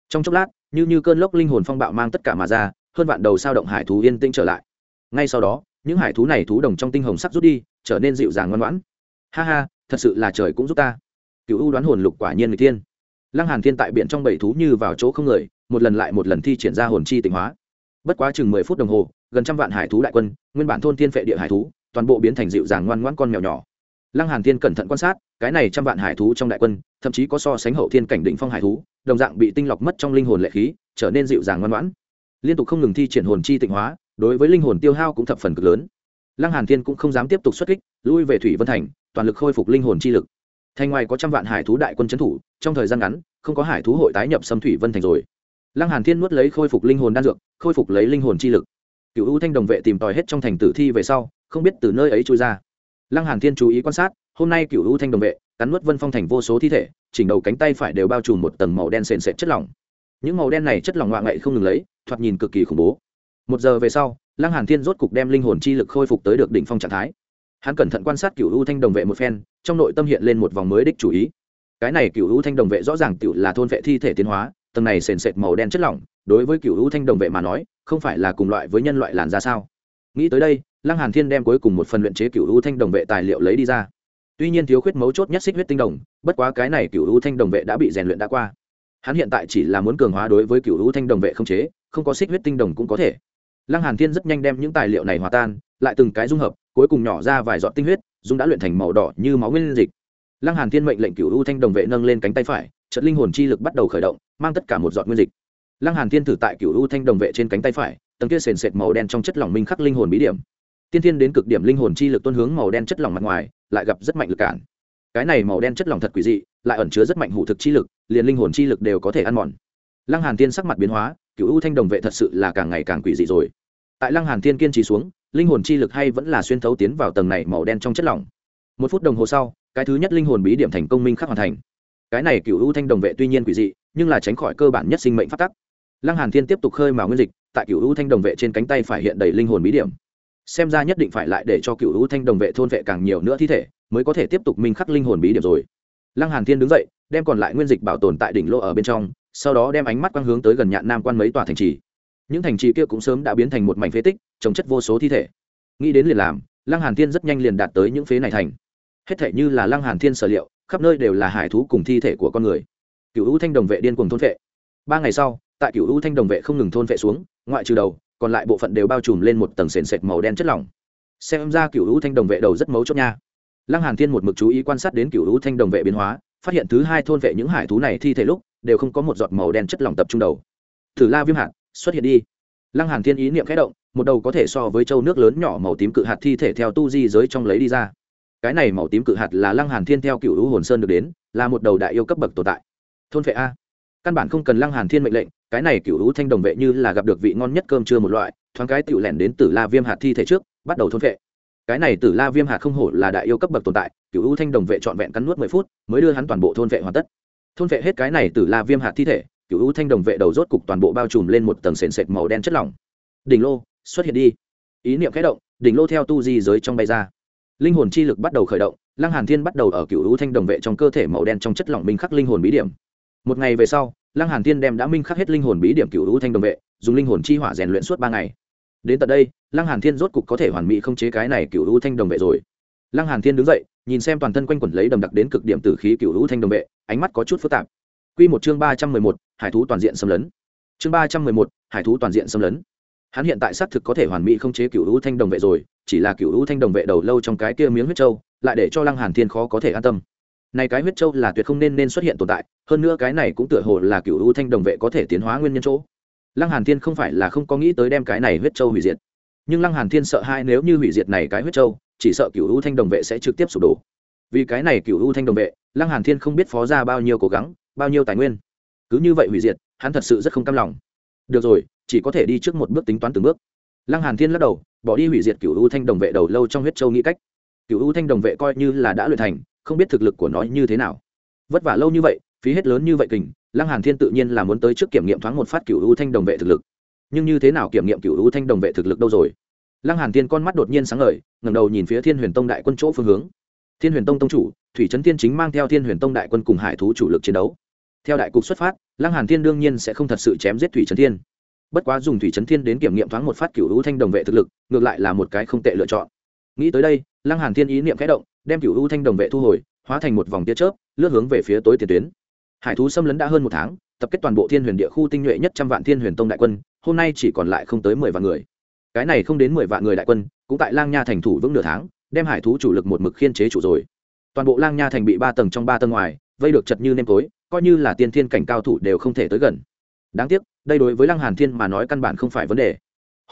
Trong chốc lát, như như cơn lốc linh hồn phong bạo mang tất cả mà ra, hơn vạn đầu sao động hải thú yên tĩnh trở lại. Ngay sau đó, những hải thú này thú đồng trong tinh hồng sắc rút đi, trở nên dịu dàng ngoan ngoãn. Ha ha, thật sự là trời cũng giúp ta. Cựu ưu đoán hồn lục quả nhiên người tiên lăng hàn thiên tại biển trong bảy thú như vào chỗ không người, một lần lại một lần thi triển ra hồn chi tịnh hóa. Bất quá chừng mười phút đồng hồ, gần trăm vạn hải thú đại quân, nguyên bản thôn thiên phệ địa hải thú toàn bộ biến thành dịu dàng ngoan ngoãn con mèo nhỏ. Lăng hàn thiên cẩn thận quan sát, cái này trăm vạn hải thú trong đại quân, thậm chí có so sánh hậu thiên cảnh định phong hải thú, đồng dạng bị tinh lọc mất trong linh hồn lệ khí, trở nên dịu dàng ngoan ngoãn. Liên tục không ngừng thi triển hồn chi tịnh hóa, đối với linh hồn tiêu hao cũng thập phần cực lớn. Lăng hàn thiên cũng không dám tiếp tục xuất kích, lui về thủy vân thành, toàn lực khôi phục linh hồn chi lực. Thành ngoài có trăm vạn hải thú đại quân trấn thủ, trong thời gian ngắn, không có hải thú hội tái nhập xâm thủy vân thành rồi. Lăng hàn thiên nuốt lấy khôi phục linh hồn đan dược, khôi phục lấy linh hồn chi lực. Cựu u thanh đồng vệ tìm tòi hết trong thành tử thi về sau không biết từ nơi ấy trôi ra. Lăng hàn thiên chú ý quan sát, hôm nay cựu u thanh đồng vệ, cắn nuốt vân phong thành vô số thi thể, chỉnh đầu cánh tay phải đều bao trùm một tầng màu đen sền sệt chất lỏng. Những màu đen này chất lỏng ngoạ ngậy không ngừng lấy, thoạt nhìn cực kỳ khủng bố. Một giờ về sau, lăng hàn thiên rốt cục đem linh hồn chi lực khôi phục tới được đỉnh phong trạng thái. Hắn cẩn thận quan sát cựu u thanh đồng vệ một phen, trong nội tâm hiện lên một vòng mới đích chủ ý. Cái này cựu u thanh đồng vệ rõ ràng tiểu là thôn vệ thi thể tiến hóa, tầng này sền sệt màu đen chất lỏng, đối với cựu u thanh đồng vệ mà nói, không phải là cùng loại với nhân loại làn ra sao? Nghĩ tới đây lăng hàn thiên đem cuối cùng một phần luyện chế cựu u thanh đồng vệ tài liệu lấy đi ra. Tuy nhiên thiếu khuyết mấu chốt nhất xích huyết tinh đồng, bất quá cái này cựu u thanh đồng vệ đã bị rèn luyện đã qua. Hắn hiện tại chỉ là muốn cường hóa đối với cựu u thanh đồng vệ không chế, không có xích huyết tinh đồng cũng có thể. Lăng hàn thiên rất nhanh đem những tài liệu này hòa tan, lại từng cái dung hợp, cuối cùng nhỏ ra vài giọt tinh huyết, dung đã luyện thành màu đỏ như máu nguyên dịch. Lăng hàn thiên mệnh lệnh cựu u thanh đồng vệ nâng lên cánh tay phải trận linh hồn chi lực bắt đầu khởi động, mang tất cả một giọt nguyên dịch. Lăng hàn thiên thử tại cựu u thanh đồng vệ trên cánh tay phải, tầng kia sền sệt màu đen trong chất lỏng minh khắc linh hồn bí điểm tiên thiên đến cực điểm linh hồn chi lực tuôn hướng màu đen chất lỏng mặt ngoài, lại gặp rất mạnh lực cản. Cái này màu đen chất lỏng thật quỷ dị, lại ẩn chứa rất mạnh hủ thực chi lực, liền linh hồn chi lực đều có thể ăn mòn. Lăng hàn thiên sắc mặt biến hóa cựu u thanh đồng vệ thật sự là càng ngày càng quỷ dị rồi. Tại lăng hàn thiên kiên trì xuống, linh hồn chi lực hay vẫn là xuyên thấu tiến vào tầng này màu đen trong chất lỏng. Một phút đồng hồ sau, cái thứ nhất linh hồn bí điểm thành công minh khắc hoàn thành. Cái này cựu u thanh đồng vệ tuy nhiên quỷ dị, nhưng là tránh khỏi cơ bản nhất sinh mệnh phát tắc. Lăng hàn thiên tiếp tục khơi mào nguyên dịch, tại cựu u thanh đồng vệ trên cánh tay phải hiện đầy linh hồn bí điểm xem ra nhất định phải lại để cho cựu u thanh đồng vệ thôn vệ càng nhiều nữa thi thể, mới có thể tiếp tục minh khắc linh hồn bí điểm rồi. Lăng hàn thiên đứng dậy, đem còn lại nguyên dịch bảo tồn tại đỉnh lô ở bên trong, sau đó đem ánh mắt quang hướng tới gần nhạn nam quan mấy tòa thành trì. Những thành trì kia cũng sớm đã biến thành một mảnh phế tích, trồng chất vô số thi thể. Nghĩ đến liền làm, lăng hàn thiên rất nhanh liền đạt tới những phế này thành. Hết thể như là lăng hàn thiên sở liệu, khắp nơi đều là hải thú cùng thi thể của con người. Cựu u thanh đồng vệ điên cuồng thôn vệ. Ba ngày sau, tại cựu u thanh đồng vệ không ngừng thôn vệ xuống, ngoại trừ đầu còn lại bộ phận đều bao trùm lên một tầng sền sệt màu đen chất lỏng. Xem ra cựu u thanh đồng vệ đầu rất mấu chốt nha. Lăng hàn thiên một mực chú ý quan sát đến cựu u thanh đồng vệ biến hóa, phát hiện thứ hai thôn vệ những hải thú này thi thể lúc đều không có một giọt màu đen chất lỏng tập trung đầu. Thử la viêm hạt, xuất hiện đi. Lăng hàn thiên ý niệm khẽ động, một đầu có thể so với châu nước lớn nhỏ màu tím cự hạt thi thể theo tu di giới trong lấy đi ra. Cái này màu tím cự hạt là lăng hàn thiên theo cựu u hồn sơn được đến, là một đầu đại yêu cấp bậc tồn tại. Thôn vệ a. Căn bản không cần lăng hàn thiên mệnh lệnh cái này cựu hữu thanh đồng vệ như là gặp được vị ngon nhất cơm trưa một loại, thoáng cái tiểu lẻn đến tử la viêm hạt thi thể trước, bắt đầu thôn vệ. Cái này tử la viêm hạt không hổ là đại yêu cấp bậc tồn tại, cựu hữu thanh đồng vệ trọn vẹn cắn nuốt mười phút, mới đưa hắn toàn bộ thôn vệ hoàn tất. Thôn vệ hết cái này tử la viêm hạt thi thể, cựu hữu thanh đồng vệ đầu rốt cục toàn bộ bao trùm lên một tầng sền sệt màu đen chất lỏng. Đỉnh lô, xuất hiện đi. Ý niệm khẽ động, đỉnh lô theo tu di giới trong bay ra. Linh hồn chi lực bắt đầu khởi động, lăng hàn thiên bắt đầu ở cựu hữu thanh đồng vệ trong cơ thể màu đen trong chất lỏng minh khắc linh hồn bí điểm một ngày về sau lăng hàn thiên đem đã minh khắc hết linh hồn bí điểm cựu u thanh đồng vệ dùng linh hồn chi hỏa rèn luyện suốt ba ngày. Đến tận đây lăng hàn thiên rốt cục có thể hoàn mỹ không chế cái này cựu u thanh đồng vệ rồi. Lăng hàn thiên đứng dậy nhìn xem toàn thân quanh quẩn lấy đầm đặc đến cực điểm tử khí cựu u thanh đồng vệ ánh mắt có chút phức tạp. Quy một chương ba trăm mười một, hải thú toàn diện xâm lấn. Chương ba trăm mười một, hải thú toàn diện xâm lấn. Hắn hiện tại xác thực có thể hoàn mỹ không chế cựu u thanh đồng vệ rồi chỉ là cựu u thanh đồng vệ đầu lâu trong cái kia miếng huyết châu lại để cho lăng hàn thiên khó có thể an tâm này cái huyết châu là tuyệt không nên nên xuất hiện tồn tại, hơn nữa cái này cũng tựa hồ là cựu u thanh đồng vệ có thể tiến hóa nguyên nhân chỗ. Lăng hàn thiên không phải là không có nghĩ tới đem cái này huyết châu hủy diệt. Nhưng lăng hàn thiên sợ hai nếu như hủy diệt này cái huyết châu, chỉ sợ cựu u thanh đồng vệ sẽ trực tiếp sụp đổ. Vì cái này cựu u thanh đồng vệ, lăng hàn thiên không biết phó ra bao nhiêu cố gắng, bao nhiêu tài nguyên. Cứ như vậy hủy diệt, hắn thật sự rất không cam lòng. Được rồi, chỉ có thể đi trước một bước tính toán từng bước. Lăng hàn thiên lắc đầu, bỏ đi hủy diệt cựu u thanh đồng vệ đầu lâu trong huyết châu nghĩ cách. Cựu u thanh đồng vệ coi như là đã luyện thành không biết thực lực của nó như thế nào. Vất vả lâu như vậy, phí hết lớn như vậy kình, lăng hàn thiên tự nhiên là muốn tới trước kiểm nghiệm thoáng một phát cựu u thanh đồng vệ thực lực. Nhưng như thế nào kiểm nghiệm cựu u thanh đồng vệ thực lực đâu rồi? Lăng hàn thiên con mắt đột nhiên sáng ngời, ngẩng đầu nhìn phía thiên huyền tông đại quân chỗ phương hướng. Thiên huyền tông tông chủ, thủy trấn thiên chính mang theo thiên huyền tông đại quân cùng hải thú chủ lực chiến đấu. Theo đại cục xuất phát, lăng hàn thiên đương nhiên sẽ không thật sự chém giết thủy trấn thiên. Bất quá dùng thủy trấn thiên đến kiểm nghiệm thoáng một phát cựu u thanh đồng vệ thực lực, ngược lại là một cái không tệ lựa chọn. Nghĩ tới đây, lăng hàn thiên ý niệm khẽ động đem cựu u thanh đồng vệ thu hồi, hóa thành một vòng tia chớp, lướt hướng về phía tối tiền tuyến. Hải thú xâm lấn đã hơn một tháng, tập kết toàn bộ thiên huyền địa khu tinh nhuệ nhất trăm vạn thiên huyền tông đại quân, hôm nay chỉ còn lại không tới mười vạn người. Cái này không đến mười vạn người đại quân, cũng tại lang nha thành thủ vững nửa tháng, đem hải thú chủ lực một mực khiên chế chủ rồi. Toàn bộ lang nha thành bị ba tầng trong ba tầng ngoài, vây được chật như nêm tối, coi như là tiên thiên cảnh cao thủ đều không thể tới gần. Đáng tiếc, đây đối với lăng hàn thiên mà nói căn bản không phải vấn đề.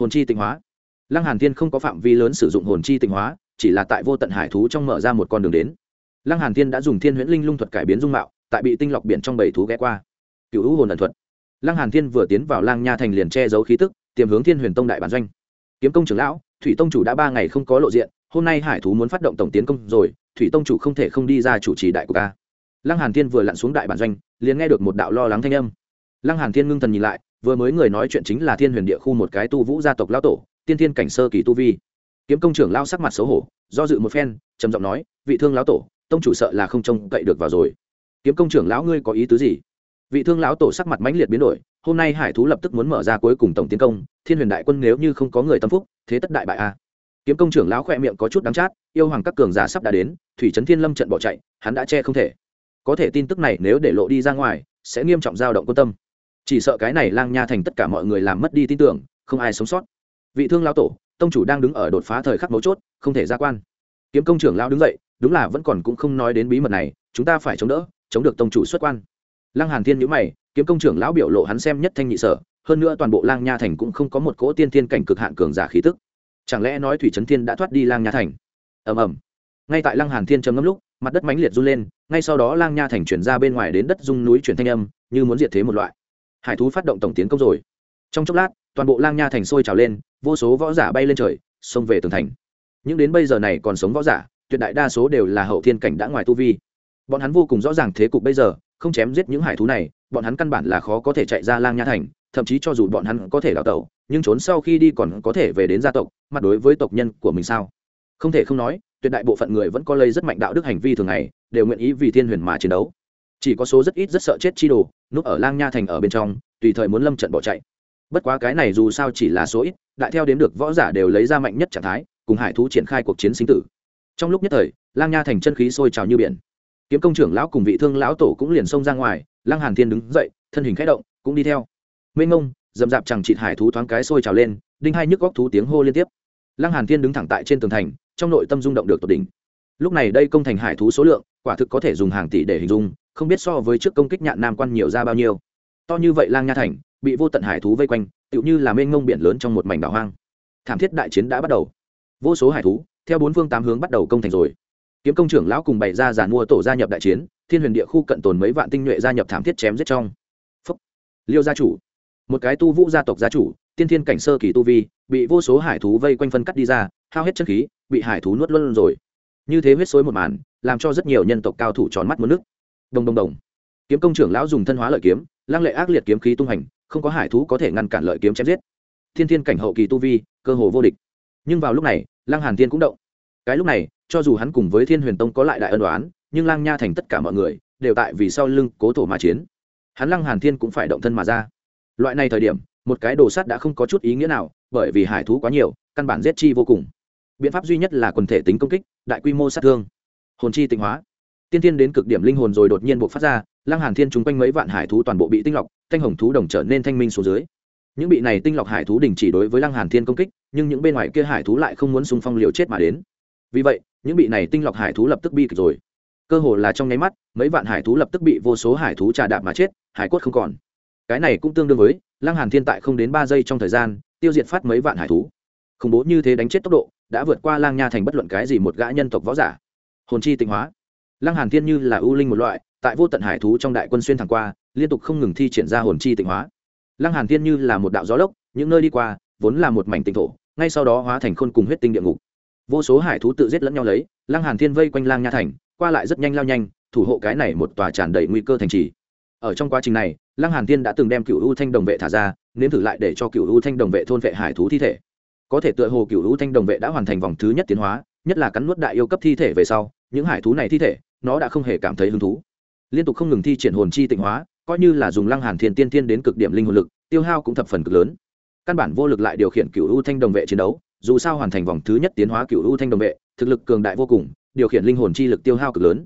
Hồn chi tịnh hóa. Lăng hàn thiên không có phạm vi lớn sử dụng hồn chi tịnh hóa chỉ là tại vô tận hải thú trong mở ra một con đường đến. Lăng hàn thiên đã dùng thiên huyễn linh lung thuật cải biến dung mạo, tại bị tinh lọc biển trong bảy thú ghé qua. Cựu hữu hồn ẩn thuật. Lăng hàn thiên vừa tiến vào lang nha thành liền che giấu khí tức, tiềm hướng thiên huyền tông đại bản doanh. Kiếm công trưởng lão, thủy tông chủ đã ba ngày không có lộ diện, hôm nay hải thú muốn phát động tổng tiến công rồi, thủy tông chủ không thể không đi ra chủ trì đại của ca lăng hàn thiên vừa lặn xuống đại bản doanh, liền nghe được một đạo lo lắng thanh âm. Lăng hàn thiên ngưng thần nhìn lại, vừa mới người nói chuyện chính là thiên huyền địa khu một cái tu vũ gia tộc lão tổ, tiên thiên cảnh sơ kỳ tu vi kiếm công trưởng lao sắc mặt xấu hổ, do dự một phen, trầm giọng nói, vị thương lão tổ, tông chủ sợ là không trông cậy được vào rồi. Kiếm công trưởng lão ngươi có ý tứ gì? Vị thương lão tổ sắc mặt mãnh liệt biến đổi, hôm nay hải thú lập tức muốn mở ra cuối cùng tổng tiến công, thiên huyền đại quân nếu như không có người tâm phúc, thế tất đại bại a. À. Kiếm công trưởng lão khỏe miệng có chút đắng chát, yêu hoàng các cường giả sắp đã đến, thủy trấn thiên lâm trận bỏ chạy, hắn đã che không thể. Có thể tin tức này nếu để lộ đi ra ngoài, sẽ nghiêm trọng dao động quan tâm. Chỉ sợ cái này lang nha thành tất cả mọi người làm mất đi tin tưởng, không ai sống sót. Vị thương lão tổ tông chủ đang đứng ở đột phá thời khắc mấu chốt, không thể ra quan. Kiếm công trưởng lão đứng dậy, đúng là vẫn còn cũng không nói đến bí mật này, chúng ta phải chống đỡ, chống được tông chủ xuất quan. Lăng hàn thiên nhíu mày, kiếm công trưởng lão biểu lộ hắn xem nhất thanh nhị sở, hơn nữa toàn bộ lang nha thành cũng không có một cỗ tiên thiên cảnh cực hạn cường giả khí tức. Chẳng lẽ nói thủy trấn thiên đã thoát đi lang nha thành? Ầm ầm. Ngay tại lăng hàn thiên trầm ngâm lúc, mặt đất mãnh liệt run lên, ngay sau đó lang nha thành chuyển ra bên ngoài đến đất dung núi chuyển thanh âm, như muốn diệt thế một loại. Hải thú phát động tổng tiến công rồi. Trong chốc lát, toàn bộ lang nha thành sôi trào lên vô số võ giả bay lên trời, xông về tường thành. Những đến bây giờ này còn sống võ giả, tuyệt đại đa số đều là hậu thiên cảnh đã ngoài tu vi. Bọn hắn vô cùng rõ ràng thế cục bây giờ, không chém giết những hải thú này, bọn hắn căn bản là khó có thể chạy ra lang nha thành, thậm chí cho dù bọn hắn có thể đào tẩu, nhưng trốn sau khi đi còn có thể về đến gia tộc, mặt đối với tộc nhân của mình sao? Không thể không nói, tuyệt đại bộ phận người vẫn có lây rất mạnh đạo đức hành vi thường ngày, đều nguyện ý vì thiên huyền mà chiến đấu. Chỉ có số rất ít rất sợ chết chi đồ, núp ở lang nha thành ở bên trong, tùy thời muốn lâm trận bỏ chạy bất quá cái này dù sao chỉ là số ít, đại theo đến được võ giả đều lấy ra mạnh nhất trạng thái, cùng hải thú triển khai cuộc chiến sinh tử. Trong lúc nhất thời, lang nha thành chân khí sôi trào như biển. Kiếm công trưởng lão cùng vị thương lão tổ cũng liền xông ra ngoài, lang hàn thiên đứng dậy, thân hình khẽ động, cũng đi theo. Mênh mông dầm dạp chẳng chịt hải thú thoáng cái sôi trào lên, đinh hai nhức góc thú tiếng hô liên tiếp. Lang hàn thiên đứng thẳng tại trên tường thành, trong nội tâm rung động được tột đỉnh. Lúc này đây công thành hải thú số lượng, quả thực có thể dùng hàng tỷ để hình dung, không biết so với trước công kích nhạn nam quan nhiều ra bao nhiêu. To như vậy lang nha thành bị vô tận hải thú vây quanh, tựu như là mênh mông biển lớn trong một mảnh đảo hoang. Thảm thiết đại chiến đã bắt đầu. Vô số hải thú, theo bốn phương tám hướng bắt đầu công thành rồi. Kiếm công trưởng lão cùng bày ra giàn mua tổ gia nhập đại chiến, thiên huyền địa khu cận tồn mấy vạn tinh nhuệ gia nhập thảm thiết chém giết trong. Phúc. liêu gia chủ. Một cái tu vũ gia tộc gia chủ, tiên thiên cảnh sơ kỳ tu vi, bị vô số hải thú vây quanh phân cắt đi ra, hao hết chân khí, bị hải thú nuốt luôn rồi. Như thế huyết xối một màn, làm cho rất nhiều nhân tộc cao thủ tròn mắt mất nước đồng đồng đồng. Kiếm công trưởng lão dùng thân hóa lợi kiếm, lăng lệ ác liệt kiếm khí tung hành không có hải thú có thể ngăn cản lợi kiếm chém giết. Thiên thiên cảnh hậu kỳ tu vi, cơ hồ vô địch. Nhưng vào lúc này, lăng hàn thiên cũng động. Cái lúc này, cho dù hắn cùng với thiên huyền tông có lại đại ân đoán nhưng lăng nha thành tất cả mọi người đều tại vì sau lưng cố thổ mà chiến. Hắn lăng hàn thiên cũng phải động thân mà ra. Loại này thời điểm, một cái đồ sắt đã không có chút ý nghĩa nào, bởi vì hải thú quá nhiều, căn bản giết chi vô cùng. Biện pháp duy nhất là quần thể tính công kích, đại quy mô sát thương. Hồn chi tịnh hóa tiên tiên đến cực điểm linh hồn rồi đột nhiên buộc phát ra, lăng hàn thiên chúng quanh mấy vạn hải thú toàn bộ bị tinh lọc, thanh hồng thú đồng trở nên thanh minh xuống dưới. Những bị này tinh lọc hải thú đình chỉ đối với lăng hàn thiên công kích, nhưng những bên ngoài kia hải thú lại không muốn xung phong liều chết mà đến. Vì vậy, những bị này tinh lọc hải thú lập tức bi kịch rồi. Cơ hồ là trong nháy mắt, mấy vạn hải thú lập tức bị vô số hải thú trà đạp mà chết, hải quất không còn. Cái này cũng tương đương với, lăng hàn thiên tại không đến ba giây trong thời gian, tiêu diệt phát mấy vạn hải thú. Khủng bố như thế đánh chết tốc độ, đã vượt qua lang nha thành bất luận cái gì một gã nhân tộc võ giả. Hồn chi tinh hóa lăng hàn thiên như là ưu linh một loại, tại vô tận hải thú trong đại quân xuyên thẳng qua, liên tục không ngừng thi triển ra hồn chi tịnh hóa. Lăng hàn thiên như là một đạo gió lốc, những nơi đi qua, vốn là một mảnh tịnh thổ, ngay sau đó hóa thành khôn cùng huyết tinh địa ngục. Vô số hải thú tự giết lẫn nhau lấy, lăng hàn thiên vây quanh lang nha thành, qua lại rất nhanh lao nhanh, thủ hộ cái này một tòa tràn đầy nguy cơ thành trì. Ở trong quá trình này, lăng hàn thiên đã từng đem cựu u thanh đồng vệ thả ra, nếm thử lại để cho cựu u thanh đồng vệ thôn vệ hải thú thi thể. Có thể tựa hồ cựu u thanh đồng vệ đã hoàn thành vòng thứ nhất tiến hóa, nhất là cắn nuốt đại yêu cấp thi thể về sau, những hải thú này thi thể nó đã không hề cảm thấy hứng thú. Liên tục không ngừng thi triển hồn chi tịnh hóa, coi như là dùng lăng hàn thiên tiên tiên đến cực điểm linh hồn lực, tiêu hao cũng thập phần cực lớn. Căn bản vô lực lại điều khiển cựu u thanh đồng vệ chiến đấu, dù sao hoàn thành vòng thứ nhất tiến hóa cựu u thanh đồng vệ, thực lực cường đại vô cùng, điều khiển linh hồn chi lực tiêu hao cực lớn.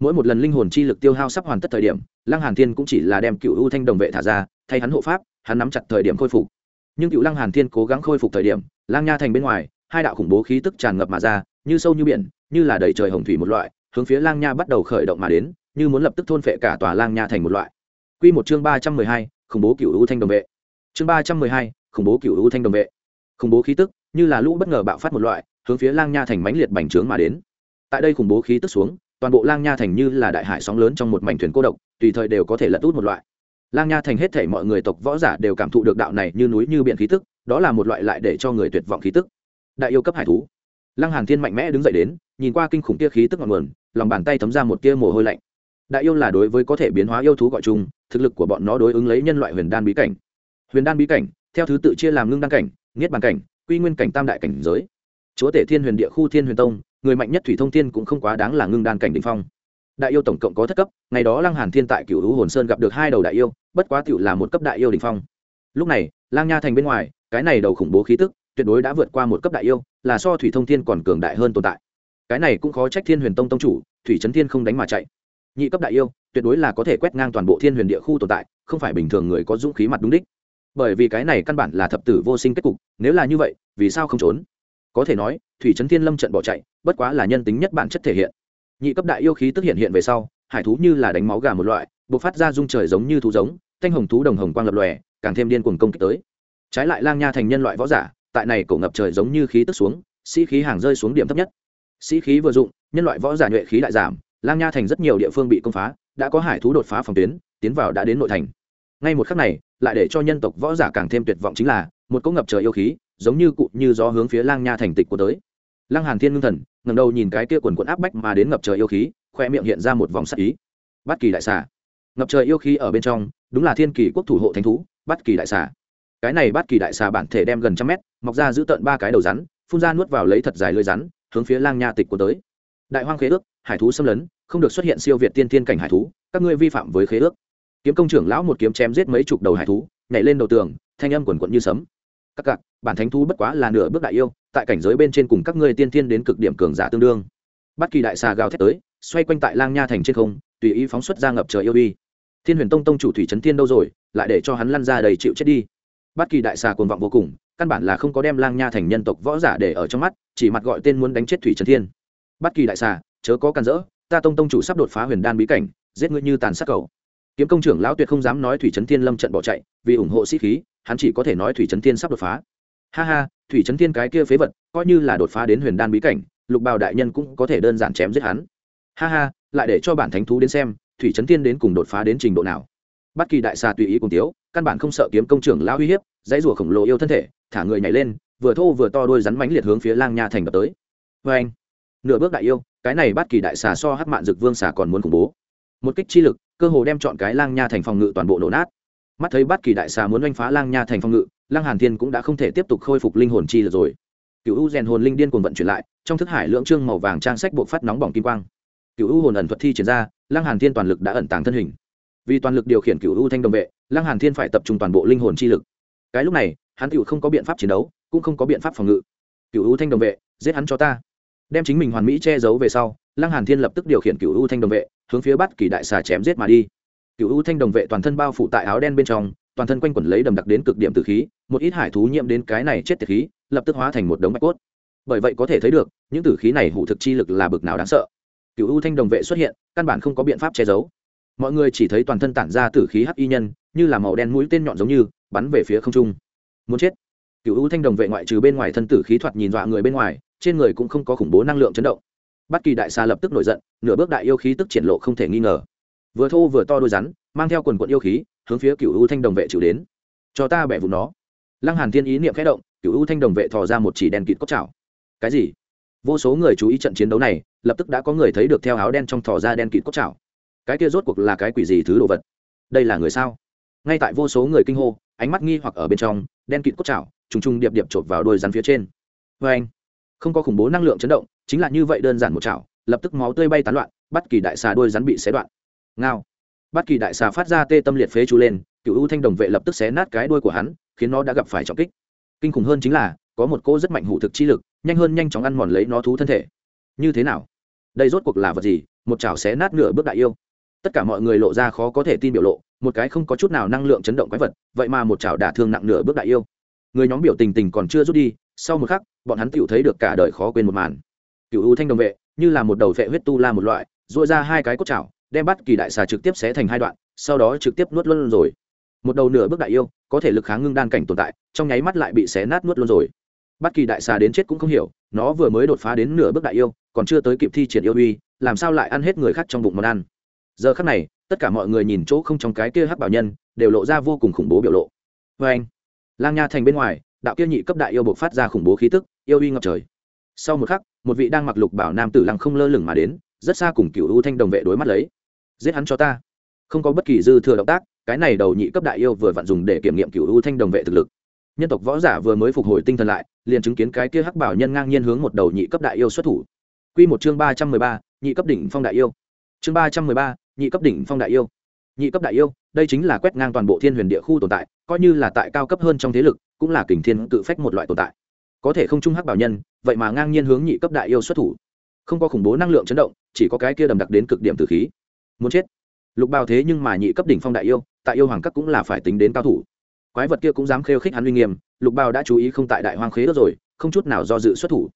Mỗi một lần linh hồn chi lực tiêu hao sắp hoàn tất thời điểm, lăng hàn thiên cũng chỉ là đem cựu u thanh đồng vệ thả ra, thay hắn hộ pháp, hắn nắm chặt thời điểm khôi phục. Nhưng cựu lăng hàn thiên cố gắng khôi phục thời điểm lang nha thành bên ngoài, hai đạo khủng bố khí tức tràn ngập mà ra, như sâu như biển, như là đầy trời hồng thủy một loại hướng phía lang nha bắt đầu khởi động mà đến như muốn lập tức thôn phệ cả tòa lang nha thành một loại. Quy một chương ba trăm mười hai, khủng bố cựu u thanh đồng vệ. Chương ba trăm mười hai, khủng bố cựu u thanh đồng vệ. Khủng bố khí tức như là lũ bất ngờ bạo phát một loại hướng phía lang nha thành mãnh liệt bành trướng mà đến. Tại đây khủng bố khí tức xuống toàn bộ lang nha thành như là đại hải sóng lớn trong một mảnh thuyền cô độc tùy thời đều có thể lật út một loại. Lang nha thành hết thảy mọi người tộc võ giả đều cảm thụ được đạo này như núi như biển khí tức đó là một loại lại để cho người tuyệt vọng khí tức. Đại yêu cấp hải thú. Lăng hàn thiên mạnh mẽ đứng dậy đến nhìn qua kinh khủng kia khí tức ngọn nguồn lòng bàn tay thấm ra một tia mồ hôi lạnh. Đại yêu là đối với có thể biến hóa yêu thú gọi chung, thực lực của bọn nó đối ứng lấy nhân loại huyền đan bí cảnh. Huyền đan bí cảnh, theo thứ tự chia làm ngưng đan cảnh nghiết bàn cảnh, quy nguyên cảnh tam đại cảnh giới. Chúa tể thiên huyền địa khu thiên huyền tông, người mạnh nhất thủy thông thiên cũng không quá đáng là ngưng đan cảnh đỉnh phong. Đại yêu tổng cộng có thất cấp, ngày đó lăng hàn thiên tại cửu hữu hồn sơn gặp được hai đầu đại yêu, bất quá tiểu là một cấp đại yêu đỉnh phong. Lúc này, lang nha thành bên ngoài, cái này đầu khủng bố khí tức, tuyệt đối đã vượt qua một cấp đại yêu, là so thủy thông thiên còn cường đại hơn tồn tại cái này cũng khó trách thiên huyền tông tông chủ, thủy trấn thiên không đánh mà chạy. Nhị cấp đại yêu, tuyệt đối là có thể quét ngang toàn bộ thiên huyền địa khu tồn tại, không phải bình thường người có dũng khí mặt đúng đích. Bởi vì cái này căn bản là thập tử vô sinh kết cục, nếu là như vậy, vì sao không trốn? Có thể nói, thủy trấn thiên lâm trận bỏ chạy, bất quá là nhân tính nhất bản chất thể hiện. Nhị cấp đại yêu khí tức hiện hiện về sau, hải thú như là đánh máu gà một loại b ộ c phát ra dung trời giống như thú giống, thanh hồng thú đồng hồng quang lập lòe, càng thêm điên cuồng công kích tới. Trái lại lang nha thành nhân loại võ giả, tại này cổ ngập trời giống như khí tức xuống, sĩ khí hàng rơi xuống điểm thấp nhất sĩ khí vừa dụng, nhân loại võ giả nhuệ khí lại giảm, lang nha thành rất nhiều địa phương bị công phá, đã có hải thú đột phá phòng tuyến, tiến vào đã đến nội thành. Ngay một khắc này, lại để cho nhân tộc võ giả càng thêm tuyệt vọng chính là, một cỗ ngập trời yêu khí, giống như cụ như gió hướng phía lang nha thành tịch của tới. Lang hàn thiên ngưng thần, ngẩng đầu nhìn cái kia quần quần áp bách mà đến ngập trời yêu khí, khoe miệng hiện ra một vòng sắc ý. Bất kỳ đại xà. Ngập trời yêu khí ở bên trong, đúng là thiên kỳ quốc thủ hộ thánh thú bất kỳ đại xà. Cái này bất kỳ đại xà bản thể đem gần trăm mét, mọc ra giữ tận ba cái đầu rắn, phun ra nuốt vào lấy thật dài lưỡi rắn hướng phía lang nha tịch của tới. Đại hoang khế ước, hải thú xâm lấn, không được xuất hiện siêu việt tiên thiên cảnh hải thú, các ngươi vi phạm với khế ước. Kiếm công trưởng lão một kiếm chém giết mấy chục đầu hải thú, nhảy lên đầu tường, thanh âm quần quận như sấm. Các cặc bản thánh thú bất quá là nửa bước đại yêu, tại cảnh giới bên trên cùng các ngươi tiên thiên đến cực điểm cường giả tương đương. Bất kỳ đại xà gào thét tới, xoay quanh tại lang nha thành trên không, tùy ý phóng xuất ra ngập trời yêu uy. Thiên huyền tông tông chủ thủy trấn thiên đâu rồi, lại để cho hắn lăn ra đầy chịu chết đi. Bất kỳ đại xà cuồng vọng vô cùng căn bản là không có đem lang nha thành nhân tộc võ giả để ở trong mắt, chỉ mặt gọi tên muốn đánh chết thủy trần thiên. Bất kỳ đại xà, chớ có can dỡ, ta tông tông chủ sắp đột phá huyền đan bí cảnh, giết ngươi như tàn sát cầu. Kiếm công trưởng lão tuyệt không dám nói thủy trấn thiên lâm trận bỏ chạy, vì ủng hộ sĩ khí, hắn chỉ có thể nói thủy trấn thiên sắp đột phá. Ha ha, thủy trấn thiên cái kia phế vật, coi như là đột phá đến huyền đan bí cảnh, lục bào đại nhân cũng có thể đơn giản chém giết hắn. Ha ha, lại để cho bản thánh thú đến xem, thủy trấn thiên đến cùng đột phá đến trình độ nào. Bất kỳ đại xà tùy ý cùng tiếu căn bản không sợ kiếm công trưởng lão uy hiếp, dãy rùa khổng lồ yêu thân thể, thả người nhảy lên, vừa thô vừa to đôi rắn mánh liệt hướng phía lang nha thành đập tới. Vê anh, nửa bước đại yêu, cái này bất kỳ đại xà so hắc mạn dực vương xà còn muốn khủng bố. Một kích chi lực, cơ hồ đem chọn cái lang nha thành phòng ngự toàn bộ nổ nát. Mắt thấy bất kỳ đại xà muốn oanh phá lang nha thành phòng ngự lang hàn thiên cũng đã không thể tiếp tục khôi phục linh hồn chi lực rồi. Cựu u rèn hồn linh điên cuồng vận chuyển lại, trong thức hải lượng trương màu vàng trang sách buộc phát nóng bỏng kim quang. Cựu u hồn ẩn thuật thi triển ra lang hàn thiên toàn lực đã ẩn tàng thân hình. Vì toàn lực điều khiển cựu u thanh đồng vệ lang hàn thiên phải tập trung toàn bộ linh hồn chi lực. Cái lúc này, hắn cựu không có biện pháp chiến đấu, cũng không có biện pháp phòng ngự. Cựu u thanh đồng vệ, giết hắn cho ta. Đem chính mình hoàn mỹ che giấu về sau, lăng hàn thiên lập tức điều khiển cựu u thanh đồng vệ, hướng phía bắt kỳ đại xà chém giết mà đi. Cựu u thanh đồng vệ toàn thân bao phủ tại áo đen bên trong, toàn thân quanh quẩn lấy đầm đặc đến cực điểm tử khí, một ít hải thú nhiễm đến cái này chết tiệt khí, lập tức hóa thành một đống bạch cốt. Bởi vậy có thể thấy được, những tử khí này hủ thực chi lực là bực nào đáng sợ. Cựu u thanh đồng vệ xuất hiện, căn bản không có biện pháp che giấu. Mọi người chỉ thấy toàn thân tản ra tử khí hắc y nhân như là màu đen mũi tên nhọn giống như, bắn về phía không trung. Muốn chết. Cựu u thanh đồng vệ ngoại trừ bên ngoài thân tử khí thoạt nhìn dọa người bên ngoài, trên người cũng không có khủng bố năng lượng chấn động. Bất kỳ đại xa lập tức nổi giận, nửa bước đại yêu khí tức triển lộ không thể nghi ngờ. Vừa thô vừa to đôi rắn, mang theo quần quận yêu khí, hướng phía cựu u thanh đồng vệ chịu đến. Cho ta bẻ vùng nó. Lăng hàn thiên ý niệm khẽ động, cựu u thanh đồng vệ thò ra một chỉ đèn kịt cốc chảo. Cái gì? Vô số người chú ý trận chiến đấu này, lập tức đã có người thấy được theo áo đen trong thò ra đen kịt cốc chảo. Cái kia rốt cuộc là cái quỷ gì thứ đồ vật? Đây là người sao? Ngay tại vô số người kinh hô, ánh mắt nghi hoặc ở bên trong, đen kịt cốt chảo trùng trùng điệp điệp chộp vào đôi rắn phía trên. Vê anh, không có khủng bố năng lượng chấn động, chính là như vậy đơn giản một chảo lập tức máu tươi bay tán loạn bắt kỳ đại xà đôi rắn bị xé đoạn. Ngao. Bắt kỳ đại xà phát ra tê tâm liệt phế chú lên, cựu u thanh đồng vệ lập tức xé nát cái đuôi của hắn, khiến nó đã gặp phải trọng kích. Kinh khủng hơn chính là, có một cô rất mạnh hủ thực chi lực, nhanh hơn nhanh chóng ăn mòn lấy nó thú thân thể. Như thế nào? Đây rốt cuộc là vật gì? Một chảo xé nát nửa bước đại yêu tất cả mọi người lộ ra khó có thể tin biểu lộ, một cái không có chút nào năng lượng chấn động quái vật, vậy mà một chảo đả thương nặng nửa bước đại yêu. Người nhóm biểu tình tình còn chưa rút đi, sau một khắc, bọn hắn tựu thấy được cả đời khó quên một màn. Cựu u thanh đồng vệ, như là một đầu vệ huyết tu la một loại dội ra hai cái cốt chảo, đem bắt kỳ đại xà trực tiếp xé thành hai đoạn, sau đó trực tiếp nuốt luôn rồi. Một đầu nửa bước đại yêu, có thể lực kháng ngưng đan cảnh tồn tại, trong nháy mắt lại bị xé nát nuốt luôn rồi. Bất kỳ đại xà đến chết cũng không hiểu, nó vừa mới đột phá đến nửa bước đại yêu, còn chưa tới kịp thi triển yêu uy, làm sao lại ăn hết người khác trong bụng món ăn? Giờ khắc này, tất cả mọi người nhìn chỗ không trong cái kia hắc bảo nhân, đều lộ ra vô cùng khủng bố biểu lộ. Vê anh. Lang nha thành bên ngoài, đạo kia nhị cấp đại yêu buộc phát ra khủng bố khí tức, yêu uy ngập trời. Sau một khắc, một vị đang mặc lục bảo nam tử lăng không lơ lửng mà đến, rất xa cùng cựu u thanh đồng vệ đối mắt lấy. Giết hắn cho ta. Không có bất kỳ dư thừa động tác, cái này đầu nhị cấp đại yêu vừa vặn dùng để kiểm nghiệm cựu u thanh đồng vệ thực lực. Nhân tộc võ giả vừa mới phục hồi tinh thần lại, liền chứng kiến cái kia hắc bảo nhân ngang nhiên hướng một đầu nhị cấp đại yêu xuất thủ. Quy một chương ba trăm mười ba, nhị cấp đỉnh phong đại yêu chương ba trăm mười ba, nhị cấp đỉnh phong đại yêu. Nhị cấp đại yêu, đây chính là quét ngang toàn bộ thiên huyền địa khu tồn tại, coi như là tại cao cấp hơn trong thế lực, cũng là kình thiên tự phách một loại tồn tại. Có thể không trung hắc bảo nhân, vậy mà ngang nhiên hướng nhị cấp đại yêu xuất thủ. Không có khủng bố năng lượng chấn động, chỉ có cái kia đầm đặc đến cực điểm từ khí. Muốn chết. Lục bào thế nhưng mà nhị cấp đỉnh phong đại yêu, tại yêu hoàng cấp cũng là phải tính đến cao thủ. Quái vật kia cũng dám khêu khích hắn uy nghiêm, lục bào đã chú ý không tại đại hoang khế rồi, không chút nào do dự xuất thủ.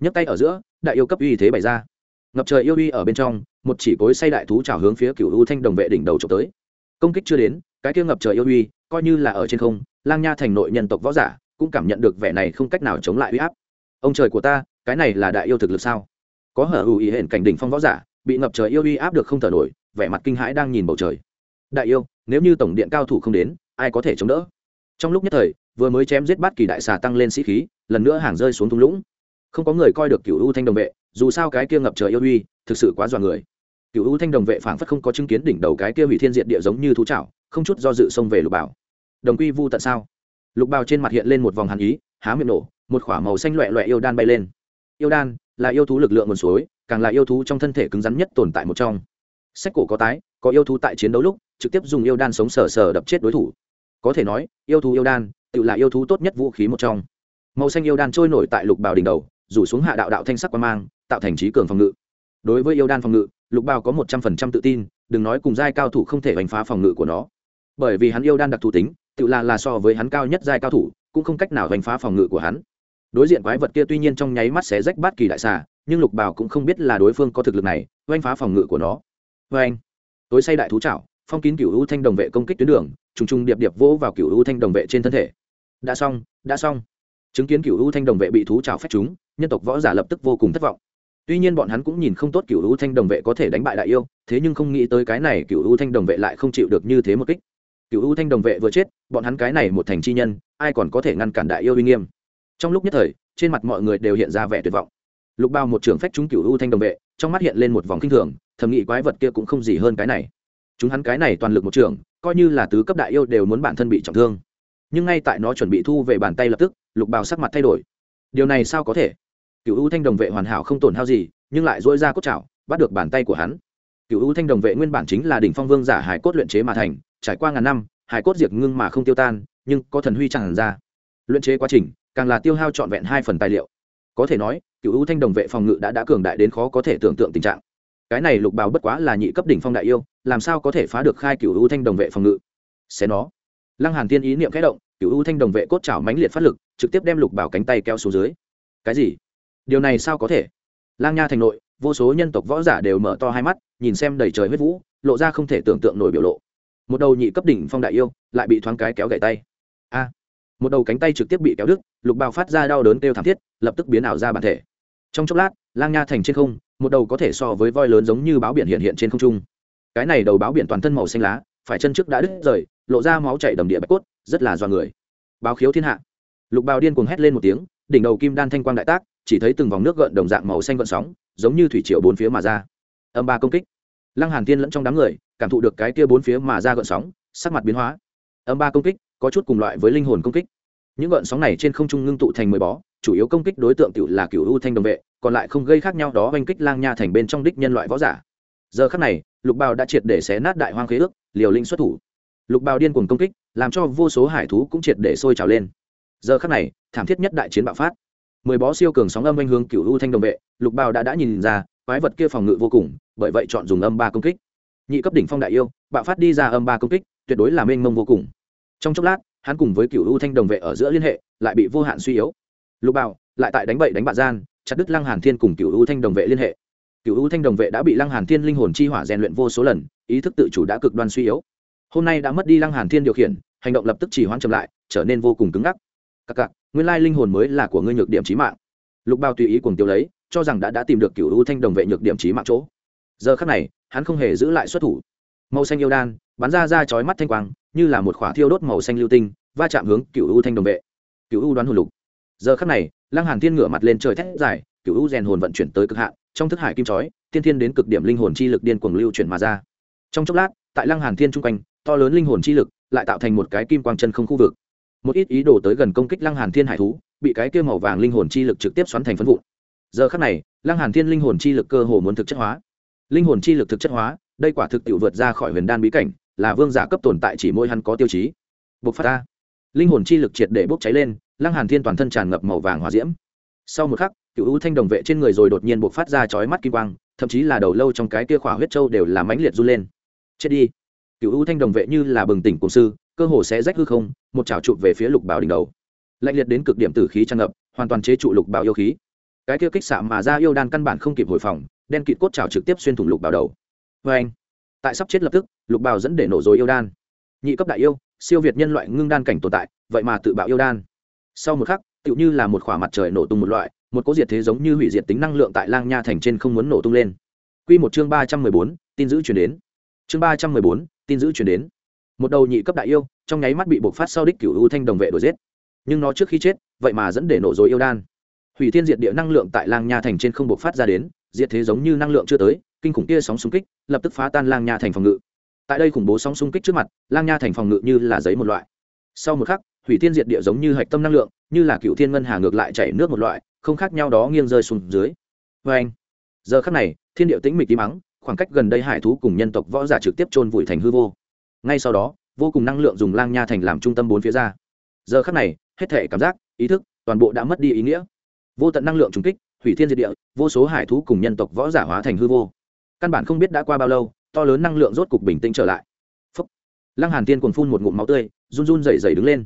Nhấc tay ở giữa, đại yêu cấp uy thế bày ra ngập trời yêu uy ở bên trong, một chỉ cối say đại thú trào hướng phía cựu u thanh đồng vệ đỉnh đầu trộm tới. Công kích chưa đến, cái kia ngập trời yêu uy, coi như là ở trên không, lang nha thành nội nhân tộc võ giả cũng cảm nhận được vẻ này không cách nào chống lại uy áp. Ông trời của ta, cái này là đại yêu thực lực sao? Có hở ủ ý hển cảnh đỉnh phong võ giả, bị ngập trời yêu uy áp được không thở nổi, vẻ mặt kinh hãi đang nhìn bầu trời. Đại yêu, nếu như tổng điện cao thủ không đến, ai có thể chống đỡ? Trong lúc nhất thời, vừa mới chém giết bát kỳ đại xà tăng lên sĩ khí, lần nữa hàng rơi xuống thung lũng. Không có người coi được cựu u thanh đồng vệ dù sao cái kia ngập trời yêu uy, thực sự quá dọa người. Cựu u thanh đồng vệ phảng phất không có chứng kiến đỉnh đầu cái kia hủy thiên diện địa giống như thú trảo không chút do dự xông về lục bảo. Đồng quy vu tận sao? Lục bào trên mặt hiện lên một vòng hàn ý, há miệng nổ, một k màu xanh loẹ loẹ yêu đan bay lên. Yêu đan là yêu thú lực lượng nguồn suối, càng là yêu thú trong thân thể cứng rắn nhất tồn tại một trong. Sách cổ có tái, có yêu thú tại chiến đấu lúc, trực tiếp dùng yêu đan sống sờ sờ đập chết đối thủ. Có thể nói, yêu thú yêu đan, tự là yêu thú tốt nhất vũ khí một trong. Màu xanh yêu đan trôi nổi tại lục bào đỉnh đầu, rủ xuống hạ đạo đạo thanh sắc quan mang tạo thành trí cường phòng ngự. Đối với yêu đan phòng ngự, lục bào có một trăm phần trăm tự tin, đừng nói cùng giai cao thủ không thể đánh phá phòng ngự của nó. Bởi vì hắn yêu đan đặc thù tính, tự là là so với hắn cao nhất giai cao thủ, cũng không cách nào đánh phá phòng ngự của hắn. Đối diện quái vật kia tuy nhiên trong nháy mắt sẽ rách bát kỳ đại xà, nhưng lục bào cũng không biết là đối phương có thực lực này oanh phá phòng ngự của nó. Vê anh, tối say đại thú trảo phong kín cựu u thanh đồng vệ công kích tuyến đường, trùng trùng điệp điệp vỗ vào cựu u thanh đồng vệ trên thân thể. Đã xong đã xong. Chứng kiến cựu u thanh đồng vệ bị thú trào phép chúng nhân tộc võ giả lập tức vô cùng thất vọng tuy nhiên bọn hắn cũng nhìn không tốt cựu u thanh đồng vệ có thể đánh bại đại yêu, thế nhưng không nghĩ tới cái này cựu u thanh đồng vệ lại không chịu được như thế một kích. Cựu u thanh đồng vệ vừa chết, bọn hắn cái này một thành chi nhân, ai còn có thể ngăn cản đại yêu uy nghiêm? Trong lúc nhất thời, trên mặt mọi người đều hiện ra vẻ tuyệt vọng. Lục bao một trưởng phách chúng cựu u thanh đồng vệ, trong mắt hiện lên một vòng kinh thường, thầm nghĩ quái vật kia cũng không gì hơn cái này. Chúng hắn cái này toàn lực một trưởng, coi như là tứ cấp đại yêu đều muốn bản thân bị trọng thương. Nhưng ngay tại nó chuẩn bị thu về bàn tay lập tức, lục bào sắc mặt thay đổi. Điều này sao có thể? Cựu u thanh đồng vệ hoàn hảo không tổn hao gì, nhưng lại dỗi ra cốt chảo, bắt được bàn tay của hắn. Cựu u thanh đồng vệ nguyên bản chính là đỉnh phong vương giả hải cốt luyện chế mà thành, trải qua ngàn năm, hải cốt diệt ngưng mà không tiêu tan, nhưng có thần huy chẳng ra. Luyện chế quá trình, càng là tiêu hao trọn vẹn hai phần tài liệu. Có thể nói cựu u thanh đồng vệ phòng ngự đã đã cường đại đến khó có thể tưởng tượng tình trạng. Cái này lục bào bất quá là nhị cấp đỉnh phong đại yêu, làm sao có thể phá được khai cựu u thanh đồng vệ phòng ngự? Xé nó. Lăng hàn tiên ý niệm khẽ động cựu u thanh đồng vệ cốt chảo mãnh liệt phát lực, trực tiếp đem lục bảo cánh tay kéo xuống dưới. Cái gì? Điều này sao có thể? Lang nha thành nội, vô số nhân tộc võ giả đều mở to hai mắt, nhìn xem đầy trời huyết vũ, lộ ra không thể tưởng tượng nổi biểu lộ. Một đầu nhị cấp đỉnh phong đại yêu lại bị thoáng cái kéo gậy tay. A! Một đầu cánh tay trực tiếp bị kéo đứt, lục bào phát ra đau đớn kêu thảm thiết, lập tức biến ảo ra bản thể. Trong chốc lát, lang nha thành trên không, một đầu có thể so với voi lớn giống như báo biển hiện hiện trên không trung. Cái này đầu báo biển toàn thân màu xanh lá, phải chân trước đã đứt rời, lộ ra máu chảy đầm địa bạch cốt, rất là do người. Báo khiếu thiên hạ. Lục bào điên cuồng hét lên một tiếng, đỉnh đầu kim đan thanh quang đại tác chỉ thấy từng vòng nước gợn đồng dạng màu xanh gợn sóng, giống như thủy triều bốn phía mà ra. Âm ba công kích. Lăng hàn thiên lẫn trong đám người, cảm thụ được cái kia bốn phía mà ra gợn sóng, sắc mặt biến hóa. Âm ba công kích, có chút cùng loại với linh hồn công kích. Những gợn sóng này trên không trung ngưng tụ thành mười bó, chủ yếu công kích đối tượng tiểu là cửu u thanh đồng vệ, còn lại không gây khác nhau đó oanh kích lang nha thành bên trong đích nhân loại võ giả. Giờ khắc này, lục bào đã triệt để xé nát đại hoang khế ước, liều linh xuất thủ. Lục bào điên cuồng công kích, làm cho vô số hải thú cũng triệt để sôi trào lên. Giờ khắc này, thảm thiết nhất đại chiến bạo phát mười bó siêu cường sóng âm anh hướng cựu u thanh đồng vệ, lục bào đã đã nhìn ra, quái vật kia phòng ngự vô cùng, bởi vậy chọn dùng âm ba công kích. Nhị cấp đỉnh phong đại yêu, bạo phát đi ra âm ba công kích, tuyệt đối là mênh mông vô cùng. Trong chốc lát, hắn cùng với cựu u thanh đồng vệ ở giữa liên hệ, lại bị vô hạn suy yếu. Lục bào lại tại đánh bậy đánh bạ gian, chặt đứt lăng hàn thiên cùng cựu u thanh đồng vệ liên hệ. Cựu u thanh đồng vệ đã bị lăng hàn thiên linh hồn chi hỏa rèn luyện vô số lần, ý thức tự chủ đã cực đoan suy yếu. Hôm nay đã mất đi lăng hàn thiên điều khiển, hành động lập tức chỉ hoãn chậm lại, trở nên vô cùng cứng ngắc cặc cặc, nguyên lai linh hồn mới là của ngươi nhược điểm trí mạng. Lục bao tùy ý cùng tiêu lấy, cho rằng đã đã tìm được cựu u thanh đồng vệ nhược điểm trí mạng chỗ. Giờ khắc này, hắn không hề giữ lại xuất thủ. Màu xanh yêu đan, bắn ra ra chói mắt thanh quang, như là một khỏa thiêu đốt màu xanh lưu tinh, va chạm hướng cựu u thanh đồng vệ. Cựu u đoán hồn lục. Giờ khắc này, lăng hàn thiên ngửa mặt lên trời thét dài cựu u rèn hồn vận chuyển tới cực hạn, trong thức hải kim chói, tiên thiên đến cực điểm linh hồn chi lực điên cuồng lưu chuyển mà ra. Trong chốc lát, tại lăng hàn thiên trung quanh, to lớn linh hồn chi lực lại tạo thành một cái kim quang chân không khu vực một ít ý đồ tới gần công kích lăng hàn thiên hải thú, bị cái kia màu vàng linh hồn chi lực trực tiếp xoắn thành phân vụn. Giờ khắc này, lăng hàn thiên linh hồn chi lực cơ hồ muốn thực chất hóa. Linh hồn chi lực thực chất hóa, đây quả thực tiểu vượt ra khỏi huyền đan bí cảnh, là vương giả cấp tồn tại chỉ môi hắn có tiêu chí. Bộc phát ra. Linh hồn chi lực triệt để bốc cháy lên, lăng hàn thiên toàn thân tràn ngập màu vàng hỏa diễm. Sau một khắc, cựu ưu thanh đồng vệ trên người rồi đột nhiên bộc phát ra chói mắt kim quang, thậm chí là đầu lâu trong cái kia khỏa huyết châu đều là mãnh liệt run lên. Chết đi. Cựu ưu thanh đồng vệ như là bừng tỉnh cùng sư cơ hồ sẽ rách hư không, một chảo trụ về phía lục bảo đỉnh đầu. Lạnh liệt đến cực điểm tử khí tràn ngập, hoàn toàn chế trụ lục bảo yêu khí. Cái kia kích xạ mà ra yêu đan căn bản không kịp hồi phòng, đen kịt cốt chảo trực tiếp xuyên thủng lục bảo đầu. Vê anh tại sắp chết lập tức, lục bảo dẫn để nổ rồi yêu đan. Nhị cấp đại yêu, siêu việt nhân loại ngưng đan cảnh tồn tại, vậy mà tự bạo yêu đan. Sau một khắc, tựu như là một khỏa mặt trời nổ tung một loại, một cố diệt thế giống như hủy diệt tính năng lượng tại lang nha thành trên không muốn nổ tung lên. Quy một chương ba trăm mười bốn, tin giữ chuyển đến. Chương ba trăm mười bốn, tin giữ chuyển đến một đầu nhị cấp đại yêu, trong nháy mắt bị buộc phát sau đích cửu u thanh đồng vệ đuổi giết. Nhưng nó trước khi chết, vậy mà dẫn để nổ dối yêu đan. Hủy thiên diệt địa năng lượng tại lang nha thành trên không buộc phát ra đến, diệt thế giống như năng lượng chưa tới, kinh khủng kia sóng xung kích, lập tức phá tan lang nha thành phòng ngự. Tại đây khủng bố sóng xung kích trước mặt, lang nha thành phòng ngự như là giấy một loại. Sau một khắc, hủy thiên diệt địa giống như hạch tâm năng lượng, như là cựu thiên ngân hà ngược lại chảy nước một loại, không khác nhau đó nghiêng rơi xuống dưới. Vê anh, giờ khắc này, thiên điệu tĩnh mịch tí mắng khoảng cách gần đây hải thú cùng nhân tộc võ giả trực tiếp chôn vùi thành hư vô ngay sau đó, vô cùng năng lượng dùng lang nha thành làm trung tâm bốn phía ra. Giờ khắc này, hết thể cảm giác, ý thức, toàn bộ đã mất đi ý nghĩa. Vô tận năng lượng trùng kích, hủy thiên diệt địa, vô số hải thú cùng nhân tộc võ giả hóa thành hư vô. Căn bản không biết đã qua bao lâu, to lớn năng lượng rốt cục bình tĩnh trở lại. Phúc. lăng hàn tiên cuồng phun một ngụm máu tươi, run run rẩy rẩy đứng lên.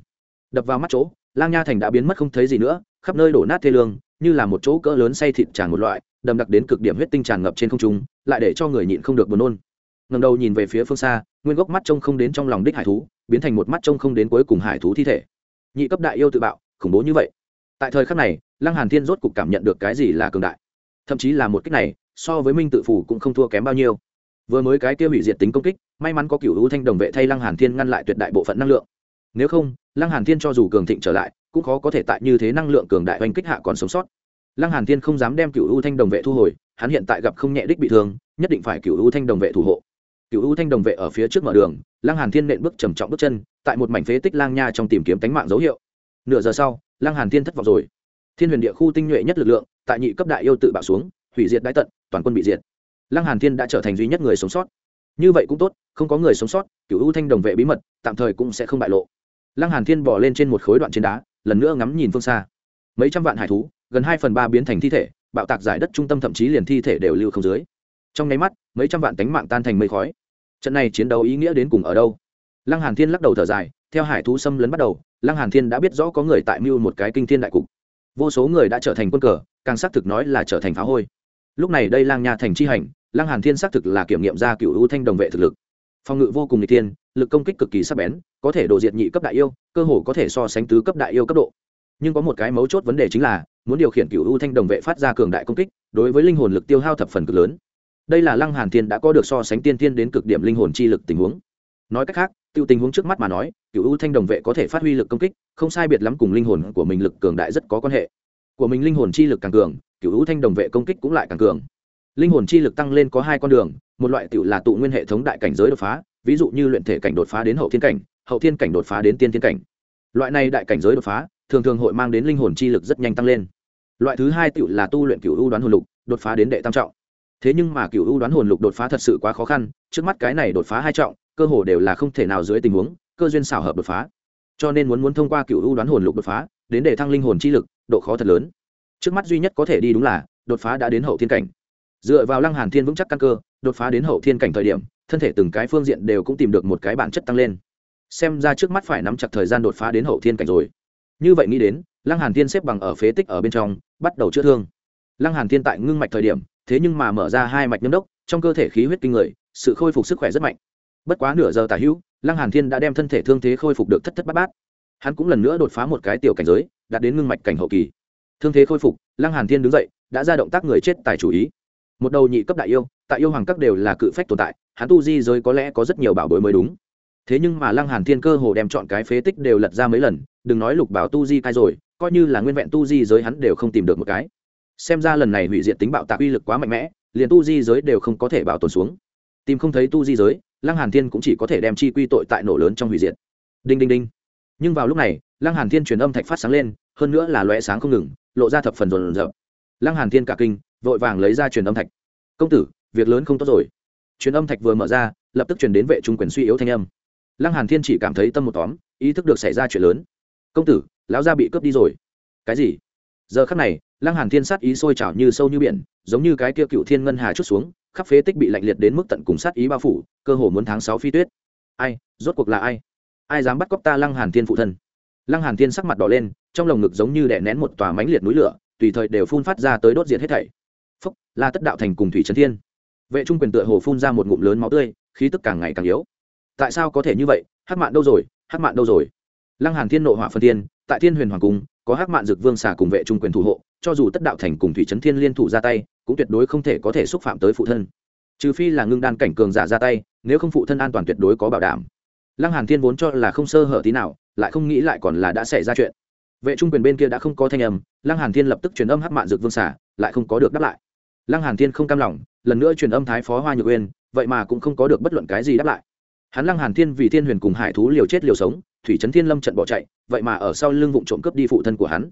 Đập vào mắt chỗ, lang nha thành đã biến mất không thấy gì nữa, khắp nơi đổ nát thê lương, như là một chỗ cỡ lớn say thịt tràn một loại đầm đặc đến cực điểm huyết tinh tràn ngập trên không trung, lại để cho người nhịn không được buồn nôn. Ngẩng đầu nhìn về phía phương xa nguyên gốc mắt trông không đến trong lòng đích hải thú, biến thành một mắt trông không đến cuối cùng hải thú thi thể. Nhị cấp đại yêu tự bạo, khủng bố như vậy. Tại thời khắc này, lăng hàn thiên rốt cục cảm nhận được cái gì là cường đại. Thậm chí là một cách này, so với minh tự phủ cũng không thua kém bao nhiêu. Vừa mới cái kia hủy diệt tính công kích, may mắn có cựu hữu thanh đồng vệ thay lăng hàn thiên ngăn lại tuyệt đại bộ phận năng lượng. Nếu không, lăng hàn thiên cho dù cường thịnh trở lại, cũng khó có thể tại như thế năng lượng cường đại oanh kích hạ còn sống sót. Lăng hàn thiên không dám đem cựu hữu thanh đồng vệ thu hồi, hắn hiện tại gặp không nhẹ đích bị thương, nhất định phải cựu hữu thanh đồng vệ thủ hộ cựu U thanh đồng vệ ở phía trước mở đường, lăng hàn thiên nện bước trầm trọng bước chân, tại một mảnh phế tích lang nha trong tìm kiếm tánh mạng dấu hiệu. Nửa giờ sau, lăng hàn thiên thất vọng rồi. Thiên huyền địa khu tinh nhuệ nhất lực lượng, tại nhị cấp đại yêu tự bạo xuống, hủy diệt đái tận, toàn quân bị diệt. Lăng hàn thiên đã trở thành duy nhất người sống sót. Như vậy cũng tốt, không có người sống sót cựu ưu thanh đồng vệ bí mật, tạm thời cũng sẽ không bại lộ. Lăng hàn thiên bỏ lên trên một khối đoạn trên đá, lần nữa ngắm nhìn phương xa. Mấy trăm vạn hải thú, gần hai phần ba biến thành thi thể, bạo tạc giải đất trung tâm thậm chí liền thi thể đều lưu không dưới. Trong nháy mắt, mấy trăm vạn tánh mạng tan thành mây khói trận này chiến đấu ý nghĩa đến cùng ở đâu? Lăng hàn thiên lắc đầu thở dài, theo hải thú xâm lấn bắt đầu, lăng hàn thiên đã biết rõ có người tại mưu một cái kinh thiên đại cục. Vô số người đã trở thành quân cờ, càng xác thực nói là trở thành phá hôi. Lúc này đây lang nha thành chi hành, lăng hàn thiên xác thực là kiểm nghiệm ra cựu ưu thanh đồng vệ thực lực. Phòng ngự vô cùng n thiên, lực công kích cực kỳ sắc bén, có thể độ diệt nhị cấp đại yêu, cơ hồ có thể so sánh tứ cấp đại yêu cấp độ. Nhưng có một cái mấu chốt vấn đề chính là, muốn điều khiển cựu ưu thanh đồng vệ phát ra cường đại công kích, đối với linh hồn lực tiêu hao thập phần cực lớn đây là lăng hàn thiên đã có được so sánh tiên Thiên đến cực điểm linh hồn chi lực tình huống. Nói cách khác tiêu tình huống trước mắt mà nói, cựu ưu thanh đồng vệ có thể phát huy lực công kích, không sai biệt lắm cùng linh hồn của mình lực cường đại rất có quan hệ. Của mình linh hồn chi lực càng cường, cựu ưu thanh đồng vệ công kích cũng lại càng cường. Linh hồn chi lực tăng lên có hai con đường, một loại tiểu là tụ nguyên hệ thống đại cảnh giới đột phá, ví dụ như luyện thể cảnh đột phá đến hậu thiên cảnh, hậu thiên cảnh đột phá đến tiên thiên cảnh. Loại này đại cảnh giới đột phá, thường thường hội mang đến linh hồn chi lực rất nhanh tăng lên. Loại thứ hai tiểu là tu luyện cựu ưu đoán hồn lục, đột phá đến đệ tam trọng thế nhưng mà cựu ưu đoán hồn lục đột phá thật sự quá khó khăn, trước mắt cái này đột phá hai trọng, cơ hồ đều là không thể nào dưới tình huống, cơ duyên xảo hợp đột phá. Cho nên muốn muốn thông qua cựu ưu đoán hồn lục đột phá, đến để thăng linh hồn chi lực, độ khó thật lớn. Trước mắt duy nhất có thể đi đúng là, đột phá đã đến hậu thiên cảnh. Dựa vào lăng hàn thiên vững chắc căn cơ, đột phá đến hậu thiên cảnh thời điểm, thân thể từng cái phương diện đều cũng tìm được một cái bản chất tăng lên. Xem ra trước mắt phải nắm chặt thời gian đột phá đến hậu thiên cảnh rồi. Như vậy nghĩ đến, lăng hàn thiên xếp bằng ở phế tích ở bên trong, bắt đầu chữa thương. Lăng hàn thiên tại ngưng mạch thời điểm thế nhưng mà mở ra hai mạch nhâm đốc, trong cơ thể khí huyết kinh người, sự khôi phục sức khỏe rất mạnh. Bất quá nửa giờ tả hữu, lăng hàn thiên đã đem thân thể thương thế khôi phục được thất thất bát bát. Hắn cũng lần nữa đột phá một cái tiểu cảnh giới, đạt đến ngưng mạch cảnh hậu kỳ. Thương thế khôi phục, lăng hàn thiên đứng dậy, đã ra động tác người chết tài chủ ý. Một đầu nhị cấp đại yêu, tại yêu hoàng các đều là cự phách tồn tại, hắn tu di giới có lẽ có rất nhiều bảo bối mới đúng. Thế nhưng mà lăng hàn thiên cơ hồ đem chọn cái phế tích đều lật ra mấy lần, đừng nói lục bảo tu di cai rồi, coi như là nguyên vẹn tu di giới hắn đều không tìm được một cái xem ra lần này hủy diệt tính bạo tạc uy lực quá mạnh mẽ, liền tu di giới đều không có thể bảo tồn xuống. Tìm không thấy tu di giới, lăng hàn thiên cũng chỉ có thể đem chi quy tội tại nổ lớn trong hủy diệt. Đinh đinh đinh. Nhưng vào lúc này, lăng hàn thiên truyền âm thạch phát sáng lên, hơn nữa là lóe sáng không ngừng, lộ ra thập phần rồn rợn. Lăng hàn thiên cả kinh, vội vàng lấy ra truyền âm thạch. Công tử, việc lớn không tốt rồi. Truyền âm thạch vừa mở ra, lập tức truyền đến vệ trung quyền suy yếu thanh âm. Lăng hàn thiên chỉ cảm thấy tâm một tóm, ý thức được xảy ra chuyện lớn. Công tử, lão gia bị cướp đi rồi. Cái gì? Giờ khắc này lăng hàn thiên sát ý sôi trào như sâu như biển, giống như cái kia cựu thiên ngân hà chút xuống, khắp phế tích bị lạnh liệt đến mức tận cùng sát ý bao phủ, cơ hồ muốn tháng sáu phi tuyết. Ai, rốt cuộc là ai? Ai dám bắt cóc ta lăng hàn thiên phụ thân? Lăng hàn thiên sắc mặt đỏ lên, trong lồng ngực giống như đè nén một tòa mãnh liệt núi lửa, tùy thời đều phun phát ra tới đốt diệt hết thảy. Phúc, la tất đạo thành cùng thủy trấn thiên. Vệ trung quyền tựa hồ phun ra một ngụm lớn máu tươi, khí tức càng ngày càng yếu. Tại sao có thể như vậy? Hắc mạn đâu rồi? Hắc mạn đâu rồi? Lăng hàn thiên nộ hỏa phân thiên tại thiên huyền hoàng cung, có hắc mạn Dược vương xà cùng vệ trung quyền thủ hộ, cho dù tất đạo thành cùng thủy trấn thiên liên thủ ra tay, cũng tuyệt đối không thể có thể xúc phạm tới phụ thân. Trừ phi là ngưng đan cảnh cường giả ra tay, nếu không phụ thân an toàn tuyệt đối có bảo đảm. Lăng hàn thiên vốn cho là không sơ hở tí nào, lại không nghĩ lại còn là đã xảy ra chuyện. Vệ trung quyền bên kia đã không có thanh âm, lăng hàn thiên lập tức truyền âm hắc mạn dược vương xả lại không có được đáp lại. Lăng hàn thiên không cam lòng, lần nữa truyền âm thái phó hoa nhược uyên, vậy mà cũng không có được bất luận cái gì đáp lại. Hắn lăng hàn thiên vì thiên huyền cùng hải thú liều chết liều sống thủy trấn thiên lâm trận bỏ chạy vậy mà ở sau lưng vụ trộm cướp đi phụ thân của hắn.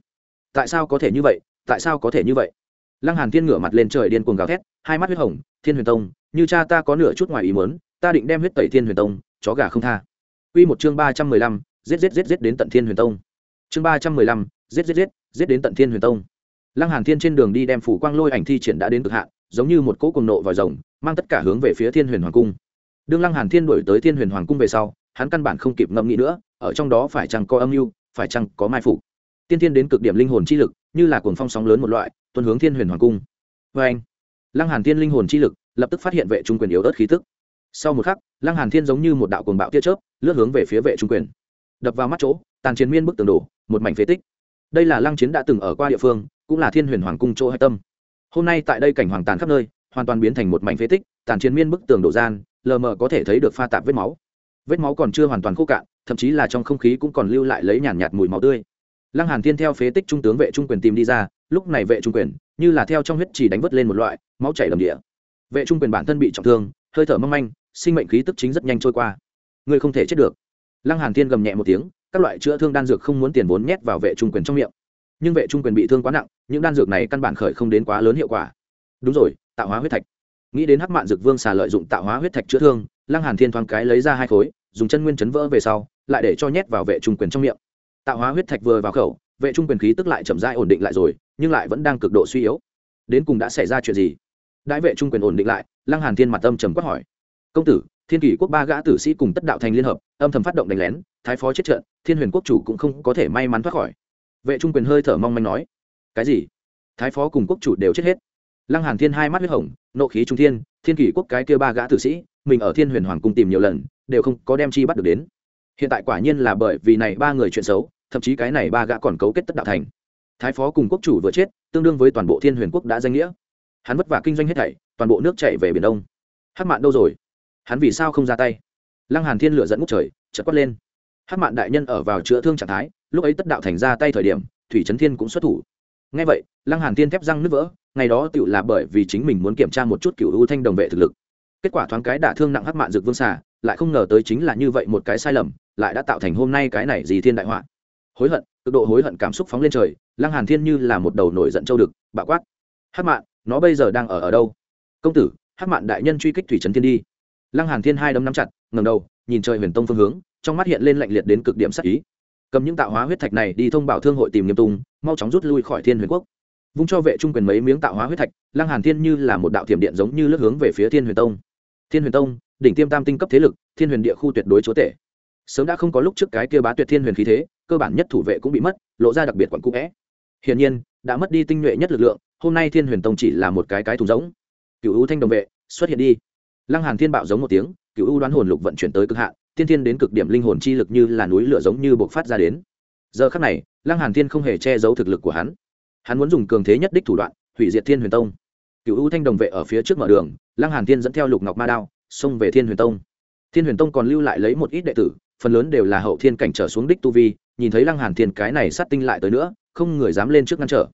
Tại sao có thể như vậy? Tại sao có thể như vậy? Lăng hàn thiên ngửa mặt lên trời điên cuồng gào thét hai mắt huyết hồng thiên huyền tông như cha ta có nửa chút ngoài ý muốn ta định đem huyết tẩy thiên huyền tông chó gà không tha. Quy một chương ba trăm mười lăm, giết giết giết giết đến tận thiên huyền tông. Chương ba trăm mười lăm, giết giết giết giết đến tận thiên huyền tông. Lăng hàn thiên trên đường đi đem phủ quang lôi ảnh thi triển đã đến cực hạn giống như một cỗ cuồng nộ vòi rồng mang tất cả hướng về phía thiên huyền hoàng cung. Đương lăng hàn thiên đuổi tới thiên huyền hoàng cung về sau hắn căn bản không kịp ngẫm nghĩ nữa, ở trong đó phải chăng có âm mưu, phải chăng có mai phục. Tiên thiên đến cực điểm linh hồn chi lực, như là cuồng phong sóng lớn một loại tuân hướng thiên huyền hoàng cung. Với anh, lăng hàn thiên linh hồn chi lực, lập tức phát hiện vệ trung quyền yếu ớt khí tức. Sau một khắc, lăng hàn thiên giống như một đạo cuồng bạo tia chớp, lướt hướng về phía vệ trung quyền. Đập vào mắt chỗ, tàn chiến miên bức tường đổ, một mảnh phế tích. Đây là lăng chiến đã từng ở qua địa phương, cũng là thiên huyền hoàng cung chỗ hạch tâm. Hôm nay tại đây cảnh hoàng tàn khắp nơi, hoàn toàn biến thành một mảnh phế tích, tàn chiến miên bức tường đổ gian, lờ mờ có thể thấy được pha tạp vết máu vết máu còn chưa hoàn toàn khô cạn thậm chí là trong không khí cũng còn lưu lại lấy nhàn nhạt, nhạt mùi máu tươi. Lăng hàn thiên theo phế tích trung tướng vệ trung quyền tìm đi ra lúc này vệ trung quyền như là theo trong huyết chỉ đánh vớt lên một loại máu chảy đầm địa. Vệ trung quyền bản thân bị trọng thương hơi thở mong manh sinh mệnh khí tức chính rất nhanh trôi qua. Người không thể chết được. Lăng hàn thiên gầm nhẹ một tiếng các loại chữa thương đan dược không muốn tiền vốn nhét vào vệ trung quyền trong miệng. Nhưng vệ trung quyền bị thương quá nặng những đan dược này căn bản khởi không đến quá lớn hiệu quả. Đúng rồi tạo hóa huyết thạch. Nghĩ đến hắc mạn dược vương xà lợi dụng tạo hóa huyết thạch chữa thương lăng hàn thiên thoáng cái lấy ra hai khối, dùng chân nguyên chấn vỡ về sau, lại để cho nhét vào vệ trung quyền trong miệng. Tạo hóa huyết thạch vừa vào khẩu, vệ trung quyền khí tức lại chậm rãi ổn định lại rồi, nhưng lại vẫn đang cực độ suy yếu. Đến cùng đã xảy ra chuyện gì? Đại vệ trung quyền ổn định lại, lăng hàn thiên mặt âm trầm quát hỏi. Công tử, thiên kỷ quốc ba gã tử sĩ cùng tất đạo thành liên hợp, âm thầm phát động đánh lén, thái phó chết trận, thiên huyền quốc chủ cũng không có thể may mắn thoát khỏi. Vệ trung quyền hơi thở mong manh nói. Cái gì? Thái phó cùng quốc chủ đều chết hết. Lăng hàn thiên hai mắt huyết hồng, nộ khí trung thiên thiên kỷ quốc cái kia ba gã tử sĩ mình ở thiên huyền hoàng cung tìm nhiều lần, đều không có đem chi bắt được đến. Hiện tại quả nhiên là bởi vì này ba người chuyện xấu, thậm chí cái này ba gã còn cấu kết tất đạo thành. Thái phó cùng quốc chủ vừa chết, tương đương với toàn bộ thiên huyền quốc đã danh nghĩa. Hắn vất vả kinh doanh hết thảy, toàn bộ nước chảy về biển đông. Hắc mạn đâu rồi? Hắn vì sao không ra tay? Lăng hàn thiên lửa dẫn ngút trời, chợt quát lên. Hắc mạn đại nhân ở vào chữa thương trạng thái, lúc ấy tất đạo thành ra tay thời điểm, thủy trấn thiên cũng xuất thủ. Ngay vậy, lăng hàn thiên thép răng nứt vỡ, ngày đó tựu là bởi vì chính mình muốn kiểm tra một chút cựu ưu thanh đồng vệ thực lực kết quả thoáng cái đả thương nặng hắc mạn dược vương xà, lại không ngờ tới chính là như vậy một cái sai lầm, lại đã tạo thành hôm nay cái này gì thiên đại họa. Hối hận, cực độ hối hận cảm xúc phóng lên trời, lăng hàn thiên như là một đầu nổi giận châu đực, bạo quát. Hắc mạn, nó bây giờ đang ở ở đâu? Công tử, hắc mạn đại nhân truy kích thủy trấn thiên đi. Lăng hàn thiên hai đấm nắm chặt, ngẩng đầu, nhìn trời huyền tông phương hướng, trong mắt hiện lên lạnh liệt đến cực điểm sắc ý. Cầm những tạo hóa huyết thạch này đi thông báo thương hội tìm nghiêm tung mau chóng rút lui khỏi thiên huyền quốc. Vung cho vệ trung quyền mấy miếng tạo hóa huyết thạch, lăng hàn thiên như là một đạo thiểm điện giống như lướt hướng về phía thiên huyền tông thiên huyền tông, đỉnh tiêm tam tinh cấp thế lực, thiên huyền địa khu tuyệt đối chúa tể. Sớm đã không có lúc trước cái kia bá tuyệt thiên huyền khí thế, cơ bản nhất thủ vệ cũng bị mất, lộ ra đặc biệt quặn cũ vẽ. Hiển nhiên, đã mất đi tinh nhuệ nhất lực lượng, hôm nay thiên huyền tông chỉ là một cái cái thùng giống cựu U thanh đồng vệ, xuất hiện đi. Lăng hàn thiên bạo giống một tiếng cựu U đoán hồn lục vận chuyển tới cực hạn, tiên thiên đến cực điểm linh hồn chi lực như là núi lửa giống như bộc phát ra đến. Giờ khắc này, lăng hàn thiên không hề che giấu thực lực của hắn. Hắn muốn dùng cường thế nhất đích thủ đoạn, hủy diệt thiên huyền tông. Cựu u thanh đồng vệ ở phía trước mở đường lăng hàn thiên dẫn theo lục ngọc ma đao, xông về thiên huyền tông. Thiên huyền tông còn lưu lại lấy một ít đệ tử, phần lớn đều là hậu thiên cảnh trở xuống đích tu vi, nhìn thấy lăng hàn thiên cái này sát tinh lại tới nữa, không người dám lên trước ngăn trở.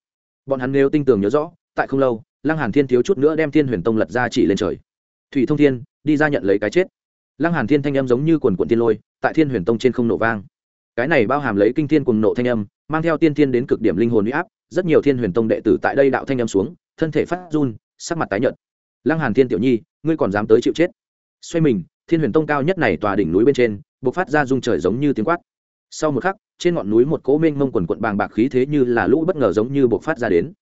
Bọn hắn nếu tinh tường nhớ rõ, tại không lâu, lăng hàn thiên thiếu chút nữa đem thiên huyền tông lật ra chỉ lên trời. Thủy thông thiên, đi ra nhận lấy cái chết. Lăng hàn thiên thanh âm giống như quần quần thiên lôi, tại thiên huyền tông trên không nổ vang. Cái này bao hàm lấy kinh thiên cùng nộ thanh âm, mang theo tiên thiên đến cực điểm linh hồn uy áp, rất nhiều thiên huyền tông đệ tử tại đây đạo thanh âm xuống, thân thể phát run, sắc mặt tái nhợt lăng hàn thiên tiểu nhi, ngươi còn dám tới chịu chết. Xoay mình, thiên huyền tông cao nhất này tòa đỉnh núi bên trên, bộc phát ra rung trời giống như tiếng quát. Sau một khắc, trên ngọn núi một cỗ mênh mông quần quận bàng bạc khí thế như là lũ bất ngờ giống như bộc phát ra đến.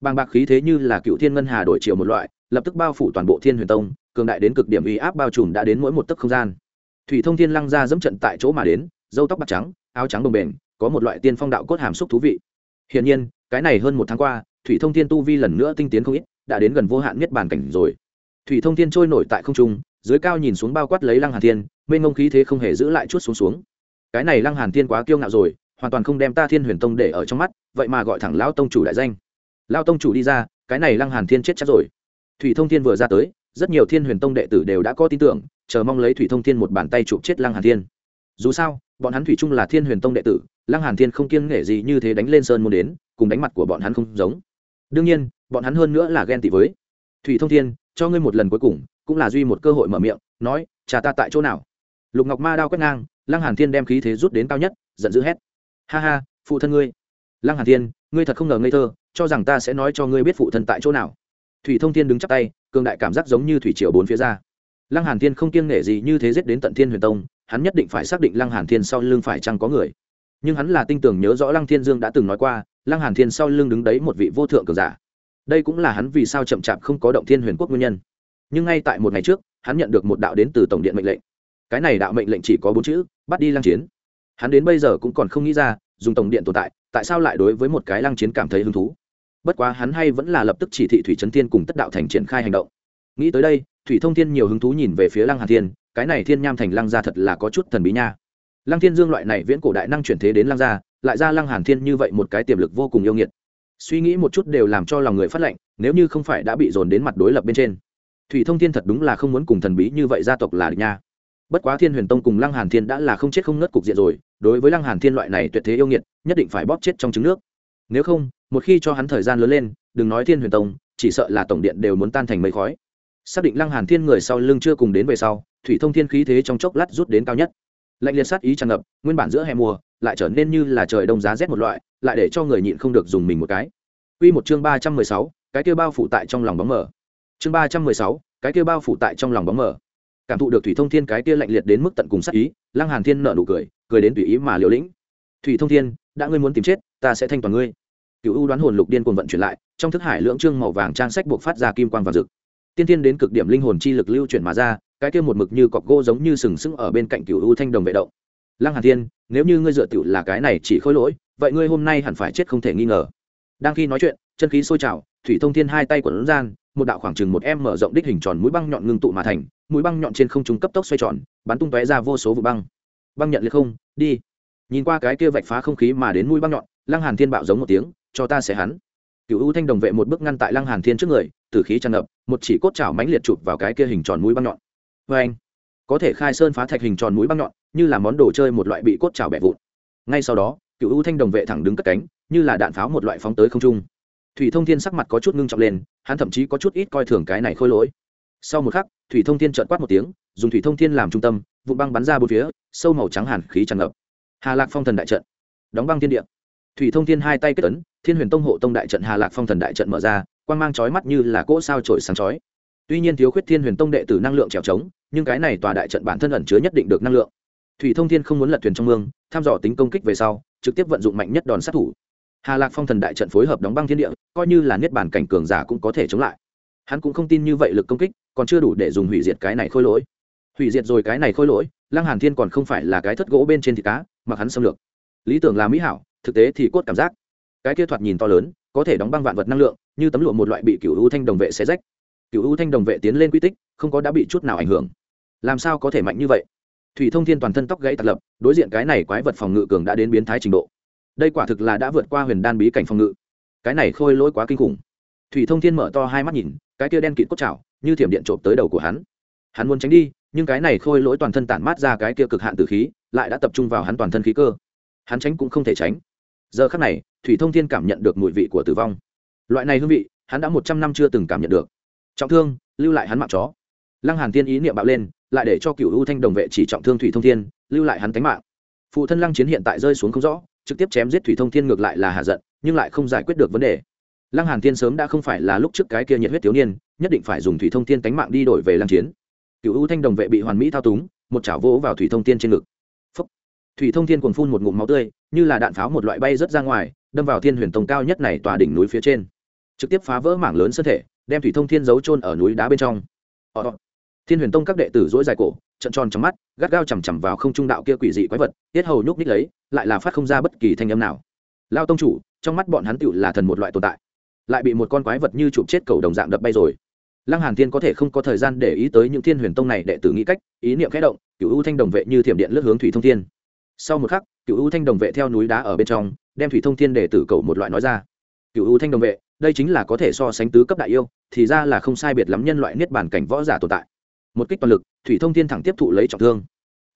Bàng bạc khí thế như là cựu thiên ngân hà đổi chiều một loại, lập tức bao phủ toàn bộ thiên huyền tông, cường đại đến cực điểm uy áp bao trùm đã đến mỗi một tấc không gian. Thủy thông thiên lăng ra dẫm trận tại chỗ mà đến dâu tóc bạc trắng, áo trắng đồng bền có một loại tiên phong đạo cốt hàm xúc thú vị. Hiển nhiên, cái này hơn một tháng qua, thủy thông thiên tu vi lần nữa tinh tiến không ít đã đến gần vô hạn miết bàn cảnh rồi. Thủy thông thiên trôi nổi tại không trung, dưới cao nhìn xuống bao quát lấy lăng hàn thiên, mênh ngông khí thế không hề giữ lại chút xuống xuống. Cái này lăng hàn thiên quá kiêu ngạo rồi, hoàn toàn không đem ta thiên huyền tông để ở trong mắt, vậy mà gọi thẳng lão tông chủ đại danh. Lão tông chủ đi ra, cái này lăng hàn thiên chết chắc rồi. Thủy thông thiên vừa ra tới, rất nhiều thiên huyền tông đệ tử đều đã có tin tưởng, chờ mong lấy thủy thông thiên một bàn tay chụp chết lăng hàn thiên. Dù sao, bọn hắn thủy chung là thiên huyền tông đệ tử, lăng hàn thiên không kiêng nể gì như thế đánh lên sơn môn đến, cùng đánh mặt của bọn hắn không giống. Đương nhiên bọn hắn hơn nữa là ghen tị với. Thủy thông thiên, cho ngươi một lần cuối cùng, cũng là duy một cơ hội mở miệng, nói, cha ta tại chỗ nào? Lục ngọc ma đao quét ngang, lăng hàn thiên đem khí thế rút đến cao nhất, giận dữ hét, ha ha, phụ thân ngươi. Lăng hàn thiên, ngươi thật không ngờ ngây thơ, cho rằng ta sẽ nói cho ngươi biết phụ thân tại chỗ nào. Thủy thông thiên đứng chắp tay, cường đại cảm giác giống như thủy triều bốn phía ra. Lăng hàn thiên không kiêng nể gì như thế giết đến tận thiên huyền tông, hắn nhất định phải xác định lăng hàn thiên sau lưng phải chăng có người. Nhưng hắn là tinh tường nhớ rõ lăng thiên dương đã từng nói qua, lăng hàn thiên sau lưng đứng đấy một vị vô thượng cường giả đây cũng là hắn vì sao chậm chạp không có động thiên huyền quốc nguyên nhân. Nhưng ngay tại một ngày trước, hắn nhận được một đạo đến từ tổng điện mệnh lệnh. Cái này đạo mệnh lệnh chỉ có bốn chữ, bắt đi lăng chiến. Hắn đến bây giờ cũng còn không nghĩ ra, dùng tổng điện tồn tại tại sao lại đối với một cái lăng chiến cảm thấy hứng thú? Bất quá hắn hay vẫn là lập tức chỉ thị thủy trấn thiên cùng tất đạo thành triển khai hành động. Nghĩ tới đây, thủy thông thiên nhiều hứng thú nhìn về phía lăng hà thiên, cái này thiên nham thành lăng gia thật là có chút thần bí nha. Lăng thiên dương loại này viễn cổ đại năng chuyển thế đến lăng gia, lại ra lăng hàn thiên như vậy một cái tiềm lực vô cùng yêu nghiệt suy nghĩ một chút đều làm cho lòng người phát lệnh nếu như không phải đã bị dồn đến mặt đối lập bên trên. Thủy thông thiên thật đúng là không muốn cùng thần bí như vậy gia tộc là được nha. Bất quá thiên huyền tông cùng lăng hàn thiên đã là không chết không nứt cục diện rồi, đối với lăng hàn thiên loại này tuyệt thế yêu nghiệt, nhất định phải bóp chết trong trứng nước. Nếu không, một khi cho hắn thời gian lớn lên, đừng nói thiên huyền tông, chỉ sợ là tổng điện đều muốn tan thành mây khói. Xác định lăng hàn thiên người sau lưng chưa cùng đến về sau, thủy thông thiên khí thế trong chốc lát rút đến cao nhất. Lạnh liệt sát ý tràn ngập, nguyên bản giữa hè mùa, lại trở nên như là trời đông giá rét một loại lại để cho người nhịn không được dùng mình một cái Quy một chương ba trăm mười sáu, cái kia bao phủ tại trong lòng bóng mở. Chương ba trăm mười sáu, cái kia bao phủ tại trong lòng bóng mở. Cảm thụ được Thủy Thông Thiên cái kia lạnh liệt đến mức tận cùng sát ý, Lăng Hàn Thiên nở nụ cười, cười đến tùy ý mà liều lĩnh. Thủy Thông Thiên, đã ngươi muốn tìm chết, ta sẽ thanh toàn ngươi. Cửu U đoán hồn lục điên cuồng vận chuyển lại, trong thức hải lưỡng trương màu vàng trang sách buộc phát ra kim quang vàng rực. Tiên tiên đến cực điểm linh hồn chi lực lưu chuyển mà ra, cái kia một mực như cọc gỗ giống như sừng sững ở bên cạnh Cửu U thanh đồng vệ động. Lăng Hàn Thiên, nếu như ngươi dựa tiểu là cái này chỉ khôi lỗi, vậy ngươi hôm nay hẳn phải chết không thể nghi ngờ. Đang khi nói chuyện, chân khí sôi trào thủy thông thiên hai tay của lẫn gian một đạo khoảng chừng một em mở rộng đích hình tròn mũi băng nhọn ngưng tụ mà thành mũi băng nhọn trên không trung cấp tốc xoay tròn bắn tung tóe ra vô số vụ băng. Băng nhận liệt không đi. Nhìn qua cái kia vạch phá không khí mà đến mũi băng nhọn lăng hàn thiên bạo giống một tiếng cho ta sẽ hắn. Cựu u thanh đồng vệ một bước ngăn tại lăng hàn thiên trước người tử khí tràn ngập một chỉ cốt chảo mãnh liệt chụp vào cái kia hình tròn mũi băng nhọn. Với anh có thể khai sơn phá thạch hình tròn mũi băng nhọn như là món đồ chơi một loại bị cốt chảo bẻ vụn. Ngay sau đó cựu u thanh đồng vệ thẳng đứng cất cánh, như là đạn pháo một loại phóng tới không trung. Thủy thông thiên sắc mặt có chút ngưng trọng lên, hắn thậm chí có chút ít coi thường cái này khôi lỗi. Sau một khắc, thủy thông thiên trợn quát một tiếng, dùng thủy thông thiên làm trung tâm vụ băng bắn ra bốn phía, sâu màu trắng hàn khí tràn ngập. Hà lạc phong thần đại trận. Đóng băng thiên địa. Thủy thông thiên hai tay kết ấn, thiên huyền tông hộ tông đại trận hà lạc phong thần đại trận mở ra, quang mang chói mắt như là cỗ sao trổi sáng chói. Tuy nhiên thiếu khuyết thiên huyền tông đệ tử năng lượng trèo trống, nhưng cái này tòa đại trận bản thân ẩn chứa nhất định được năng lượng. Thủy thông thiên không muốn lật thuyền trong mương tham dò tính công kích về sau trực tiếp vận dụng mạnh nhất đòn sát thủ. Hà lạc phong thần đại trận phối hợp đóng băng thiên địa, coi như là niết bản cảnh cường giả cũng có thể chống lại. Hắn cũng không tin như vậy lực công kích, còn chưa đủ để dùng hủy diệt cái này khôi lỗi. Hủy diệt rồi cái này khôi lỗi, lăng hàn thiên còn không phải là cái thất gỗ bên trên thịt cá mà hắn xâm lược. Lý tưởng là mỹ hảo, thực tế thì cốt cảm giác. Cái kia thoạt nhìn to lớn, có thể đóng băng vạn vật năng lượng, như tấm lụa một loại bị cựu u thanh đồng vệ xé rách. Cựu u thanh đồng vệ tiến lên quy tích, không có đã bị chút nào ảnh hưởng. Làm sao có thể mạnh như vậy? Thủy thông thiên toàn thân tóc gãy tạt lập, đối diện cái này quái vật phòng ngự cường đã đến biến thái trình độ. Đây quả thực là đã vượt qua huyền đan bí cảnh phòng ngự. Cái này khôi lỗi quá kinh khủng. Thủy thông thiên mở to hai mắt nhìn, cái kia đen kịt cốt chảo như thiểm điện trộm tới đầu của hắn. Hắn muốn tránh đi, nhưng cái này khôi lỗi toàn thân tản mát ra cái kia cực hạn từ khí, lại đã tập trung vào hắn toàn thân khí cơ. Hắn tránh cũng không thể tránh. Giờ khắc này, thủy thông thiên cảm nhận được mùi vị của tử vong. Loại này hương vị, hắn đã một trăm năm chưa từng cảm nhận được. Trọng thương, lưu lại hắn mạng chó. Lăng hàn tiên ý niệm bạo lên lại để cho cựu u thanh đồng vệ chỉ trọng thương thủy thông thiên, lưu lại hắn tánh mạng. Phụ thân lăng chiến hiện tại rơi xuống không rõ, trực tiếp chém giết thủy thông thiên ngược lại là hạ giận, nhưng lại không giải quyết được vấn đề. Lăng hàn thiên sớm đã không phải là lúc trước cái kia nhiệt huyết thiếu niên, nhất định phải dùng thủy thông thiên tánh mạng đi đổi về lăng chiến. Cựu u thanh đồng vệ bị hoàn mỹ thao túng, một chảo vỗ vào thủy thông thiên trên ngực. Phúc. thủy thông thiên cuồng phun một ngụm máu tươi, như là đạn pháo một loại bay rất ra ngoài, đâm vào thiên huyền tông cao nhất này tòa đỉnh núi phía trên. Trực tiếp phá vỡ mảng lớn sơn thể, đem thủy thông thiên giấu chôn ở núi đá bên trong thiên huyền tông các đệ tử dỗi dài cổ trận tròn trong mắt, gắt gao chằm chằm vào không trung đạo kia quỷ dị quái vật, tiết hầu nhúc ních lấy, lại là phát không ra bất kỳ thanh âm nào. Lao tông chủ, trong mắt bọn hắn tựu là thần một loại tồn tại, lại bị một con quái vật như chụp chết cầu đồng dạng đập bay rồi. Lăng hàn thiên có thể không có thời gian để ý tới những thiên huyền tông này đệ tử nghĩ cách, ý niệm khẽ động cựu u thanh đồng vệ như thiểm điện lướt hướng thủy thông thiên. Sau một khắc cựu u thanh đồng vệ theo núi đá ở bên trong, đem thủy thông thiên đệ tử cầu một loại nói ra. Cựu u thanh đồng vệ, đây chính là có thể so sánh tứ cấp đại yêu, thì ra là không sai biệt lắm nhân loại niết bàn cảnh võ giả tồn tại một kích toàn lực, thủy thông thiên thẳng tiếp thụ lấy trọng thương.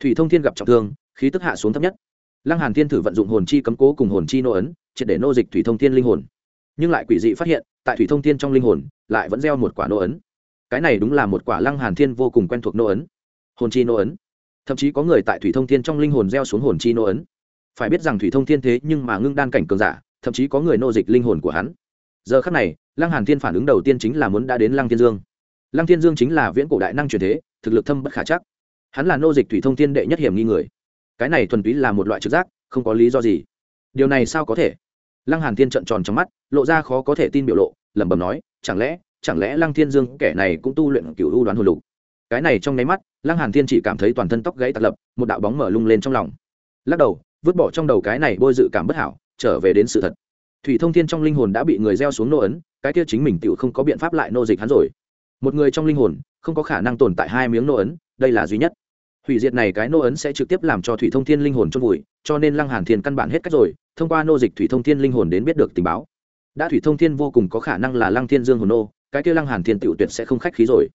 Thủy thông thiên gặp trọng thương, khí tức hạ xuống thấp nhất. Lăng hàn thiên thử vận dụng hồn chi cấm cố cùng hồn chi nô ấn, triệt để nô dịch thủy thông thiên linh hồn. Nhưng lại quỷ dị phát hiện, tại thủy thông thiên trong linh hồn, lại vẫn gieo một quả nô ấn. Cái này đúng là một quả lăng hàn thiên vô cùng quen thuộc nô ấn. Hồn chi nô ấn. Thậm chí có người tại thủy thông thiên trong linh hồn gieo xuống hồn chi nô ấn. Phải biết rằng thủy thông thiên thế nhưng mà ngưng đan cảnh cường giả, thậm chí có người nô dịch linh hồn của hắn. Giờ khắc này, lăng hàn thiên phản ứng đầu tiên chính là muốn đã đến lăng thiên dương lăng thiên dương chính là viễn cổ đại năng truyền thế, thực lực thâm bất khả chắc. Hắn là nô dịch thủy thông thiên đệ nhất hiểm nghi người. Cái này thuần túy là một loại trực giác, không có lý do gì. Điều này sao có thể? Lăng hàn thiên trợn tròn trong mắt, lộ ra khó có thể tin biểu lộ, lẩm bẩm nói, chẳng lẽ chẳng lẽ lăng thiên dương kẻ này cũng tu luyện cửu u đoán hồn lục? Cái này trong nháy mắt, lăng hàn thiên chỉ cảm thấy toàn thân tóc gãy tạc lập, một đạo bóng mở lung lên trong lòng. Lắc đầu, vứt bỏ trong đầu cái này bôi dự cảm bất hảo, trở về đến sự thật. Thủy thông thiên trong linh hồn đã bị người gieo xuống nô ấn, cái kia chính mình tựu không có biện pháp lại nô dịch hắn rồi một người trong linh hồn, không có khả năng tồn tại hai miếng nô ấn, đây là duy nhất. Hủy diệt này cái nô ấn sẽ trực tiếp làm cho thủy thông thiên linh hồn chôn vùi, cho nên lăng hàn thiên căn bản hết cách rồi, thông qua nô dịch thủy thông thiên linh hồn đến biết được tình báo. Đã thủy thông thiên vô cùng có khả năng là lăng thiên dương hồn nô, cái kia lăng hàn thiên tiểu tuyệt sẽ không khách khí rồi.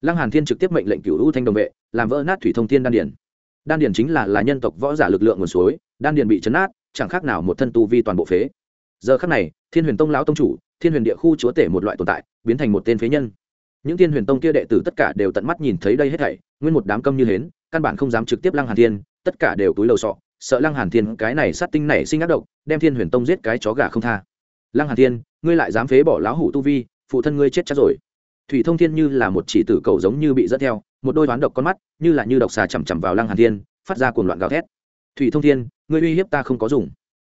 Lăng hàn thiên trực tiếp mệnh lệnh cửu u thanh đồng vệ, làm vỡ nát thủy thông thiên đan điển đan điển chính là là nhân tộc võ giả lực lượng nguồn suối, đan điển bị chấn nát chẳng khác nào một thân tu vi toàn bộ phế. Giờ khắc này, thiên huyền tông lão tông chủ, thiên huyền địa khu chúa tể một loại tồn tại, biến thành một tên phế nhân những thiên huyền tông kia đệ tử tất cả đều tận mắt nhìn thấy đây hết thảy, nguyên một đám câm như hến, căn bản không dám trực tiếp lăng hàn thiên, tất cả đều túi lầu sọ, sợ lăng hàn thiên cái này sát tinh này sinh ác độc, đem thiên huyền tông giết cái chó gà không tha. Lăng hàn thiên, ngươi lại dám phế bỏ lão hủ tu vi, phụ thân ngươi chết chắc rồi. Thủy thông thiên như là một chỉ tử cầu giống như bị dẫn theo, một đôi đoán độc con mắt, như là như độc xà chằm chằm vào lăng hàn thiên, phát ra cuồng loạn gào thét. Thủy thông thiên, ngươi uy hiếp ta không có dùng.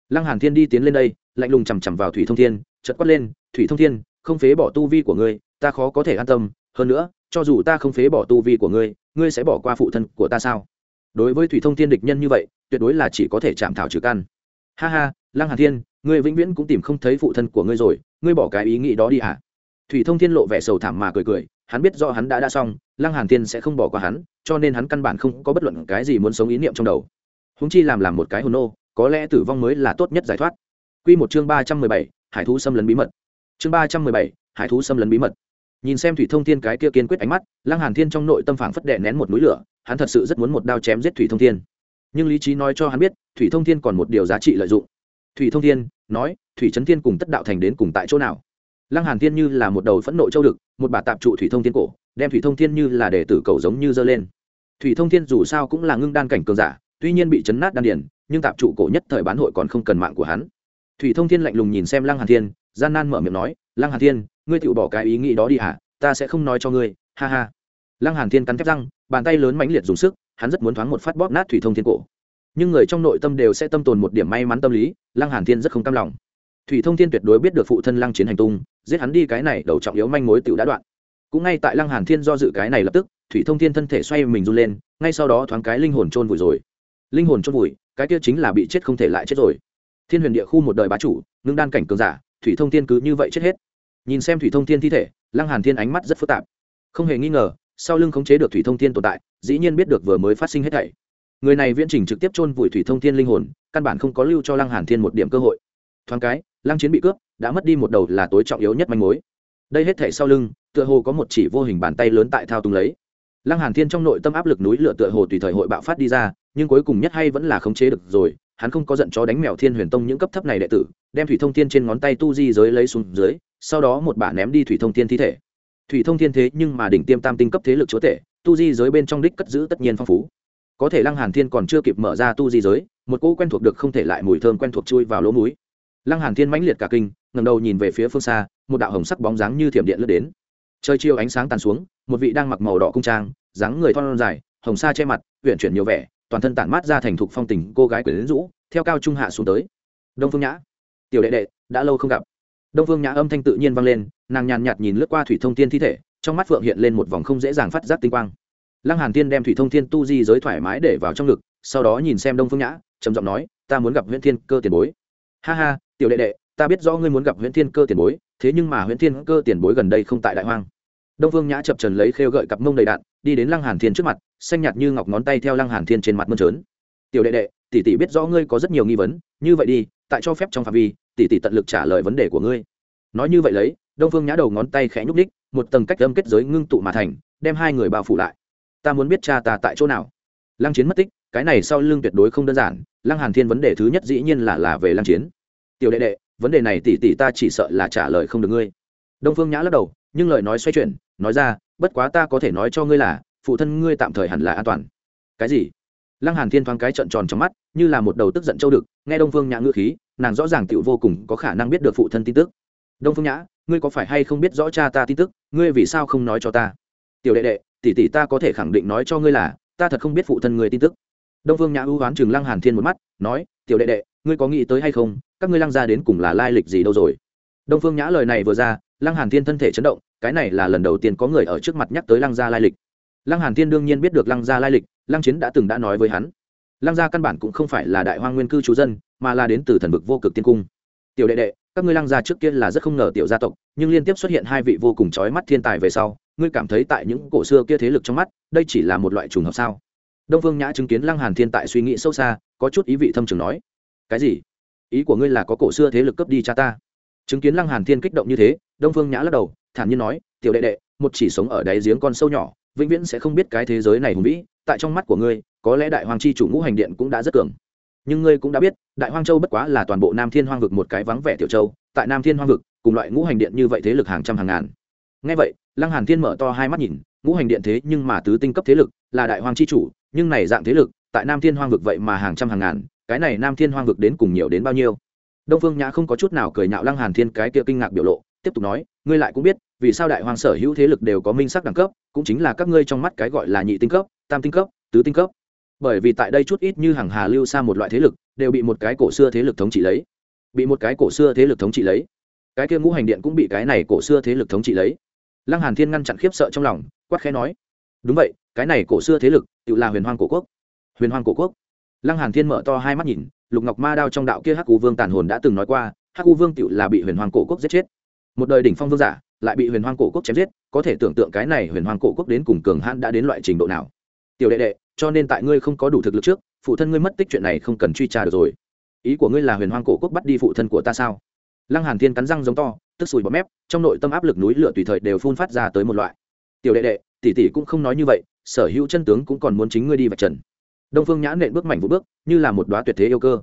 Lăng hàn thiên đi tiến lên đây, lạnh lùng chằm chằm vào thủy thông thiên, chợt quát lên, thủy thông thiên, không phế bỏ tu vi của ngươi ta khó có thể an tâm hơn nữa cho dù ta không phế bỏ tu vi của ngươi ngươi sẽ bỏ qua phụ thân của ta sao? Đối với thủy thông thiên địch nhân như vậy tuyệt đối là chỉ có thể chạm thảo trừ căn. Ha ha lăng hà thiên ngươi vĩnh viễn cũng tìm không thấy phụ thân của ngươi rồi ngươi bỏ cái ý nghĩ đó đi hả? Thủy thông thiên lộ vẻ sầu thảm mà cười cười hắn biết do hắn đã đã xong lăng hàn thiên sẽ không bỏ qua hắn cho nên hắn căn bản không có bất luận cái gì muốn sống ý niệm trong đầu. Húng chi làm làm một cái hồn nô có lẽ tử vong mới là tốt nhất giải thoát. Quy một chương ba trăm mười bảy, hải thú xâm lấn bí mật. Chương ba trăm mười bảy, hải thú xâm lấn bí mật nhìn xem thủy thông thiên cái kia kiên quyết ánh mắt, lăng hàn thiên trong nội tâm phảng phất đệ nén một núi lửa, hắn thật sự rất muốn một đao chém giết thủy thông thiên. Nhưng lý trí nói cho hắn biết, thủy thông thiên còn một điều giá trị lợi dụng. Thủy thông thiên, nói, thủy trấn thiên cùng tất đạo thành đến cùng tại chỗ nào? Lăng hàn thiên như là một đầu phẫn nộ châu đực, một bà tạp trụ thủy thông thiên cổ, đem thủy thông thiên như là đệ tử cầu giống như dơ lên. Thủy thông thiên dù sao cũng là ngưng đan cảnh cường giả, tuy nhiên bị chấn nát đan điền, nhưng tạp trụ cổ nhất thời bán hội còn không cần mạng của hắn. Thủy thông thiên lạnh lùng nhìn xem lăng hàn thiên gian nan mở miệng nói, lăng hàn thiên, ngươi tự bỏ cái ý nghĩ đó đi hả? Ta sẽ không nói cho ngươi. Ha ha. Lăng hàn thiên cắn thép răng, bàn tay lớn mãnh liệt dùng sức, hắn rất muốn thoáng một phát bóp nát thủy thông thiên cổ. Nhưng người trong nội tâm đều sẽ tâm tồn một điểm may mắn tâm lý, lăng hàn thiên rất không cam lòng. Thủy thông thiên tuyệt đối biết được phụ thân lăng chiến hành tung, giết hắn đi cái này đầu trọng yếu manh mối tiểu đã đoạn. Cũng ngay tại lăng hàn thiên do dự cái này lập tức, thủy thông thiên thân thể xoay mình run lên, ngay sau đó thoáng cái linh hồn trôn vùi rồi. Linh hồn trôn vùi, cái kia chính là bị chết không thể lại chết rồi. Thiên huyền địa khu một đời bá chủ, ngưng đan cảnh cường giả thủy thông thiên cứ như vậy chết hết. Nhìn xem thủy thông thiên thi thể, lăng hàn thiên ánh mắt rất phức tạp. Không hề nghi ngờ, sau lưng khống chế được thủy thông thiên tồn tại, dĩ nhiên biết được vừa mới phát sinh hết thảy. Người này viễn trình trực tiếp chôn vùi thủy thông thiên linh hồn, căn bản không có lưu cho lăng hàn thiên một điểm cơ hội. Thoáng cái, lăng chiến bị cướp, đã mất đi một đầu là tối trọng yếu nhất manh mối. Đây hết thảy sau lưng, tựa hồ có một chỉ vô hình bàn tay lớn tại thao túng lấy. Lăng hàn thiên trong nội tâm áp lực núi lửa tựa hồ tùy thời hội bạo phát đi ra, nhưng cuối cùng nhất hay vẫn là khống chế được rồi hắn không có giận chó đánh mèo thiên huyền tông những cấp thấp này đệ tử, đem thủy thông thiên trên ngón tay tu di giới lấy xuống dưới, sau đó một bả ném đi thủy thông thiên thi thể. Thủy thông thiên thế nhưng mà đỉnh tiêm tam tinh cấp thế lực chúa tể, tu di giới bên trong đích cất giữ tất nhiên phong phú. Có thể lăng hàn thiên còn chưa kịp mở ra tu di giới, một cỗ quen thuộc được không thể lại mùi thơm quen thuộc chui vào lỗ mũi. Lăng hàn thiên mãnh liệt cả kinh, ngẩng đầu nhìn về phía phương xa, một đạo hồng sắc bóng dáng như thiểm điện lướt đến. Trời chiều ánh sáng tàn xuống, một vị đang mặc màu đỏ cung trang, dáng người thon dài, hồng sa che mặt, uyển chuyển nhiều vẻ toàn thân tản mát ra thành thục phong tình cô gái quyến rũ, theo cao trung hạ xuống tới. Đông phương nhã, tiểu đệ đệ, đã lâu không gặp. Đông phương nhã âm thanh tự nhiên vang lên, nàng nhàn nhạt nhìn lướt qua thủy thông tiên thi thể, trong mắt phượng hiện lên một vòng không dễ dàng phát giác tinh quang. Lăng hàn tiên đem thủy thông thiên tu di giới thoải mái để vào trong ngực, sau đó nhìn xem đông phương nhã, trầm giọng nói, ta muốn gặp nguyễn thiên cơ tiền bối. Ha ha, tiểu đệ đệ, ta biết rõ ngươi muốn gặp nguyễn thiên cơ tiền bối, thế nhưng mà nguyễn thiên cơ tiền bối gần đây không tại đại hoang đông phương nhã chập trần lấy khêu gợi cặp mông đầy đạn, đi đến lăng hàn thiên trước mặt, xanh nhạt như ngọc ngón tay theo lăng hàn thiên trên mặt mơn trớn. Tiểu đệ đệ, tỷ tỷ biết rõ ngươi có rất nhiều nghi vấn, như vậy đi, tại cho phép trong phạm vi, tỷ tỷ tận lực trả lời vấn đề của ngươi. Nói như vậy lấy, đông phương nhã đầu ngón tay khẽ nhúc đích một tầng cách âm kết giới ngưng tụ mà thành, đem hai người bao phủ lại. Ta muốn biết cha ta tại chỗ nào? Lăng chiến mất tích, cái này sau lưng tuyệt đối không đơn giản, lăng hàn thiên vấn đề thứ nhất dĩ nhiên là là về lăng chiến. Tiểu đệ đệ, vấn đề này tỷ tỷ ta chỉ sợ là trả lời không được ngươi. Đông phương nhã lắc đầu, nhưng lời nói xoay chuyển nói ra, bất quá ta có thể nói cho ngươi là, phụ thân ngươi tạm thời hẳn là an toàn. Cái gì? Lăng hàn thiên thoáng cái trợn tròn trong mắt, như là một đầu tức giận châu đực, nghe đông phương nhã ngữ khí, nàng rõ ràng tiểu vô cùng có khả năng biết được phụ thân tin tức. Đông phương nhã, ngươi có phải hay không biết rõ cha ta tin tức? Ngươi vì sao không nói cho ta? Tiểu đệ đệ, tỷ tỷ ta có thể khẳng định nói cho ngươi là, ta thật không biết phụ thân ngươi tin tức. Đông phương nhã ưu oán chừng lăng hàn thiên một mắt, nói, tiểu đệ đệ, ngươi có nghĩ tới hay không, các ngươi lăng ra đến cùng là lai lịch gì đâu rồi? Đông phương nhã lời này vừa ra, lăng hàn thiên thân thể chấn động cái này là lần đầu tiên có người ở trước mặt nhắc tới lăng gia lai lịch. Lăng hàn thiên đương nhiên biết được lăng gia lai lịch, lăng chiến đã từng đã nói với hắn. Lăng gia căn bản cũng không phải là đại hoang nguyên cư trú dân, mà là đến từ thần vực vô cực tiên cung. Tiểu đệ đệ, các ngươi lăng gia trước kia là rất không ngờ tiểu gia tộc, nhưng liên tiếp xuất hiện hai vị vô cùng chói mắt thiên tài về sau, ngươi cảm thấy tại những cổ xưa kia thế lực trong mắt, đây chỉ là một loại trùng hợp sao? Đông phương nhã chứng kiến lăng hàn thiên tại suy nghĩ sâu xa, có chút ý vị thâm trường nói, cái gì? Ý của ngươi là có cổ xưa thế lực cấp đi cha ta? Chứng kiến lăng hàn thiên kích động như thế, đông phương nhã lắc đầu thản nhiên nói, tiểu đệ đệ, một chỉ sống ở đáy giếng con sâu nhỏ, vĩnh viễn sẽ không biết cái thế giới này hùng vĩ, tại trong mắt của ngươi, có lẽ đại hoàng chi chủ ngũ hành điện cũng đã rất cường. Nhưng ngươi cũng đã biết, đại hoang châu bất quá là toàn bộ nam thiên hoang vực một cái vắng vẻ tiểu châu, tại nam thiên hoang vực, cùng loại ngũ hành điện như vậy thế lực hàng trăm hàng ngàn. Ngay vậy, lăng hàn thiên mở to hai mắt nhìn, ngũ hành điện thế nhưng mà tứ tinh cấp thế lực, là đại hoàng chi chủ, nhưng này dạng thế lực, tại nam thiên hoang vực vậy mà hàng trăm hàng ngàn, cái này nam thiên hoang vực đến cùng nhiều đến bao nhiêu? Đông phương nhã không có chút nào cười nhạo lăng hàn thiên cái kia kinh ngạc biểu lộ, tiếp tục nói, ngươi lại cũng biết vì sao đại hoàng sở hữu thế lực đều có minh sắc đẳng cấp, cũng chính là các ngươi trong mắt cái gọi là nhị tinh cấp, tam tinh cấp, tứ tinh cấp. Bởi vì tại đây chút ít như hàng hà lưu xa một loại thế lực, đều bị một cái cổ xưa thế lực thống trị lấy. Bị một cái cổ xưa thế lực thống trị lấy. Cái kia ngũ hành điện cũng bị cái này cổ xưa thế lực thống trị lấy. Lăng hàn thiên ngăn chặn khiếp sợ trong lòng, quát khẽ nói, đúng vậy, cái này cổ xưa thế lực, tự là huyền hoang cổ quốc. Huyền hoang cổ quốc. Lăng hàn thiên mở to hai mắt nhìn, lục ngọc ma đao trong đạo kia hắc u vương tàn hồn đã từng nói qua, hắc u vương tự là bị huyền hoang cổ quốc giết chết. Một đời đỉnh phong vương giả lại bị huyền hoang cổ quốc chém giết, có thể tưởng tượng cái này huyền hoang cổ quốc đến cùng cường hãn đã đến loại trình độ nào. Tiểu đệ đệ, cho nên tại ngươi không có đủ thực lực trước, phụ thân ngươi mất tích chuyện này không cần truy tra được rồi. Ý của ngươi là huyền hoang cổ quốc bắt đi phụ thân của ta sao? Lăng hàn thiên cắn răng giống to, tức sùi bọt mép, trong nội tâm áp lực núi lửa tùy thời đều phun phát ra tới một loại. Tiểu đệ đệ, tỷ tỷ cũng không nói như vậy, sở hữu chân tướng cũng còn muốn chính ngươi đi vạch trần. Đông phương nhã nện bước mảnh vụ bước, như là một đóa tuyệt thế yêu cơ.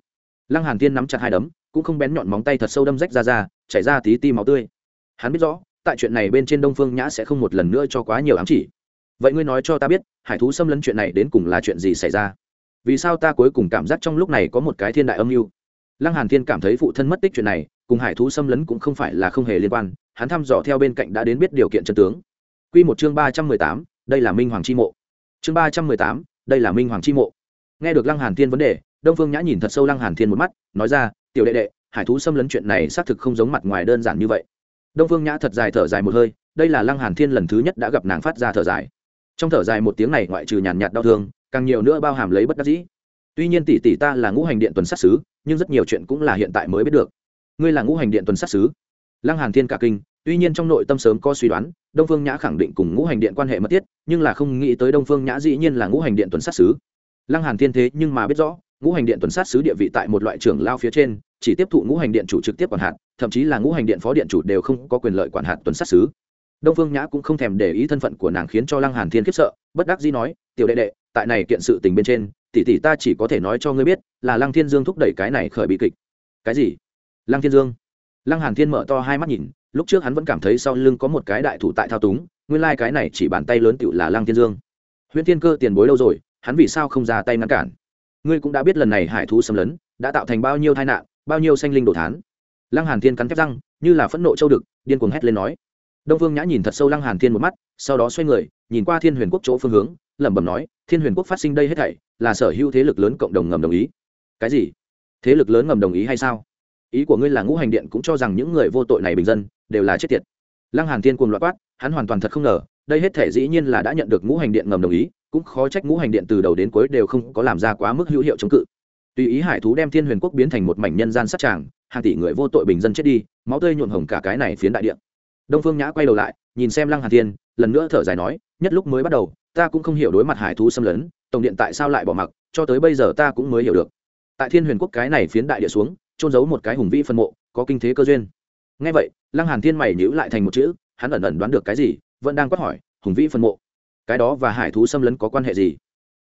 Lăng hàn thiên nắm chặt hai đấm, cũng không bén nhọn móng tay thật sâu đâm rách ra ra, chảy ra tí ti máu tươi. Hắn biết rõ tại chuyện này bên trên đông phương nhã sẽ không một lần nữa cho quá nhiều ám chỉ. Vậy ngươi nói cho ta biết hải thú xâm lấn chuyện này đến cùng là chuyện gì xảy ra? Vì sao ta cuối cùng cảm giác trong lúc này có một cái thiên đại âm mưu? Lăng hàn thiên cảm thấy phụ thân mất tích chuyện này cùng hải thú xâm lấn cũng không phải là không hề liên quan hắn thăm dò theo bên cạnh đã đến biết điều kiện chân tướng. Quy một chương ba trăm mười tám, đây là minh hoàng chi mộ. Chương ba trăm mười tám, đây là minh hoàng chi mộ. Nghe được lăng hàn thiên vấn đề đông phương nhã nhìn thật sâu lăng hàn thiên một mắt nói ra tiểu đệ đệ hải thú xâm lấn chuyện này xác thực không giống mặt ngoài đơn giản như vậy đông phương nhã thật dài thở dài một hơi, đây là lăng hàn thiên lần thứ nhất đã gặp nàng phát ra thở dài. Trong thở dài một tiếng này ngoại trừ nhàn nhạt đau thương, càng nhiều nữa bao hàm lấy bất đắc dĩ. Tuy nhiên tỷ tỷ ta là ngũ hành điện tuần sát xứ nhưng rất nhiều chuyện cũng là hiện tại mới biết được. Ngươi là ngũ hành điện tuần sát xứ lăng hàn thiên cả kinh, tuy nhiên trong nội tâm sớm có suy đoán, đông phương nhã khẳng định cùng ngũ hành điện quan hệ mật thiết, nhưng là không nghĩ tới đông phương nhã dĩ nhiên là ngũ hành điện tuần sát xứ lăng hàn thiên thế nhưng mà biết rõ, ngũ hành điện tuần sát xứ địa vị tại một loại trưởng lao phía trên chỉ tiếp thụ ngũ hành điện chủ trực tiếp quản hạt, thậm chí là ngũ hành điện phó điện chủ đều không có quyền lợi quản hạt tuần sát xứ. Đông phương nhã cũng không thèm để ý thân phận của nàng khiến cho lăng hàn thiên khiếp sợ, bất đắc dĩ nói, tiểu đệ đệ, tại này kiện sự tình bên trên, tỷ tỷ ta chỉ có thể nói cho ngươi biết là lăng thiên dương thúc đẩy cái này khởi bị kịch. Cái gì? Lăng thiên dương. Lăng hàn thiên mở to hai mắt nhìn, lúc trước hắn vẫn cảm thấy sau lưng có một cái đại thủ tại thao túng, nguyên lai like cái này chỉ bàn tay lớn tựu là lăng thiên dương. Huyễn thiên cơ tiền bối lâu rồi, hắn vì sao không ra tay ngăn cản? Ngươi cũng đã biết lần này hải thú xâm lấn, đã tạo thành bao nhiêu tai nạn bao nhiêu sanh linh đồ thán. Lăng hàn thiên cắn thép răng, như là phẫn nộ châu đực, điên cuồng hét lên nói. Đông phương nhã nhìn thật sâu lăng hàn thiên một mắt, sau đó xoay người, nhìn qua thiên huyền quốc chỗ phương hướng, lẩm bẩm nói, thiên huyền quốc phát sinh đây hết thảy, là sở hữu thế lực lớn cộng đồng ngầm đồng ý. Cái gì? Thế lực lớn ngầm đồng ý hay sao? Ý của ngươi là ngũ hành điện cũng cho rằng những người vô tội này bình dân, đều là chết tiệt. Lăng hàn thiên cuồng loạn quát, hắn hoàn toàn thật không ngờ, đây hết thể dĩ nhiên là đã nhận được ngũ hành điện ngầm đồng ý, cũng khó trách ngũ hành điện từ đầu đến cuối đều không có làm ra quá mức hữu hiệu chống cự tùy ý hải thú đem thiên huyền quốc biến thành một mảnh nhân gian sát tràng, hàng tỷ người vô tội bình dân chết đi, máu tươi nhuộm hồng cả cái này phiến đại điện đông phương nhã quay đầu lại, nhìn xem lăng hàn thiên, lần nữa thở dài nói, nhất lúc mới bắt đầu, ta cũng không hiểu đối mặt hải thú xâm lấn, tổng điện tại sao lại bỏ mặc, cho tới bây giờ ta cũng mới hiểu được. Tại thiên huyền quốc cái này phiến đại địa xuống trôn giấu một cái hùng vĩ phân mộ, có kinh thế cơ duyên. Ngay vậy, lăng hàn thiên mày nhíu lại thành một chữ, hắn ẩn ẩn đoán được cái gì, vẫn đang quát hỏi, hùng vĩ phân mộ, cái đó và hải thú xâm lấn có quan hệ gì?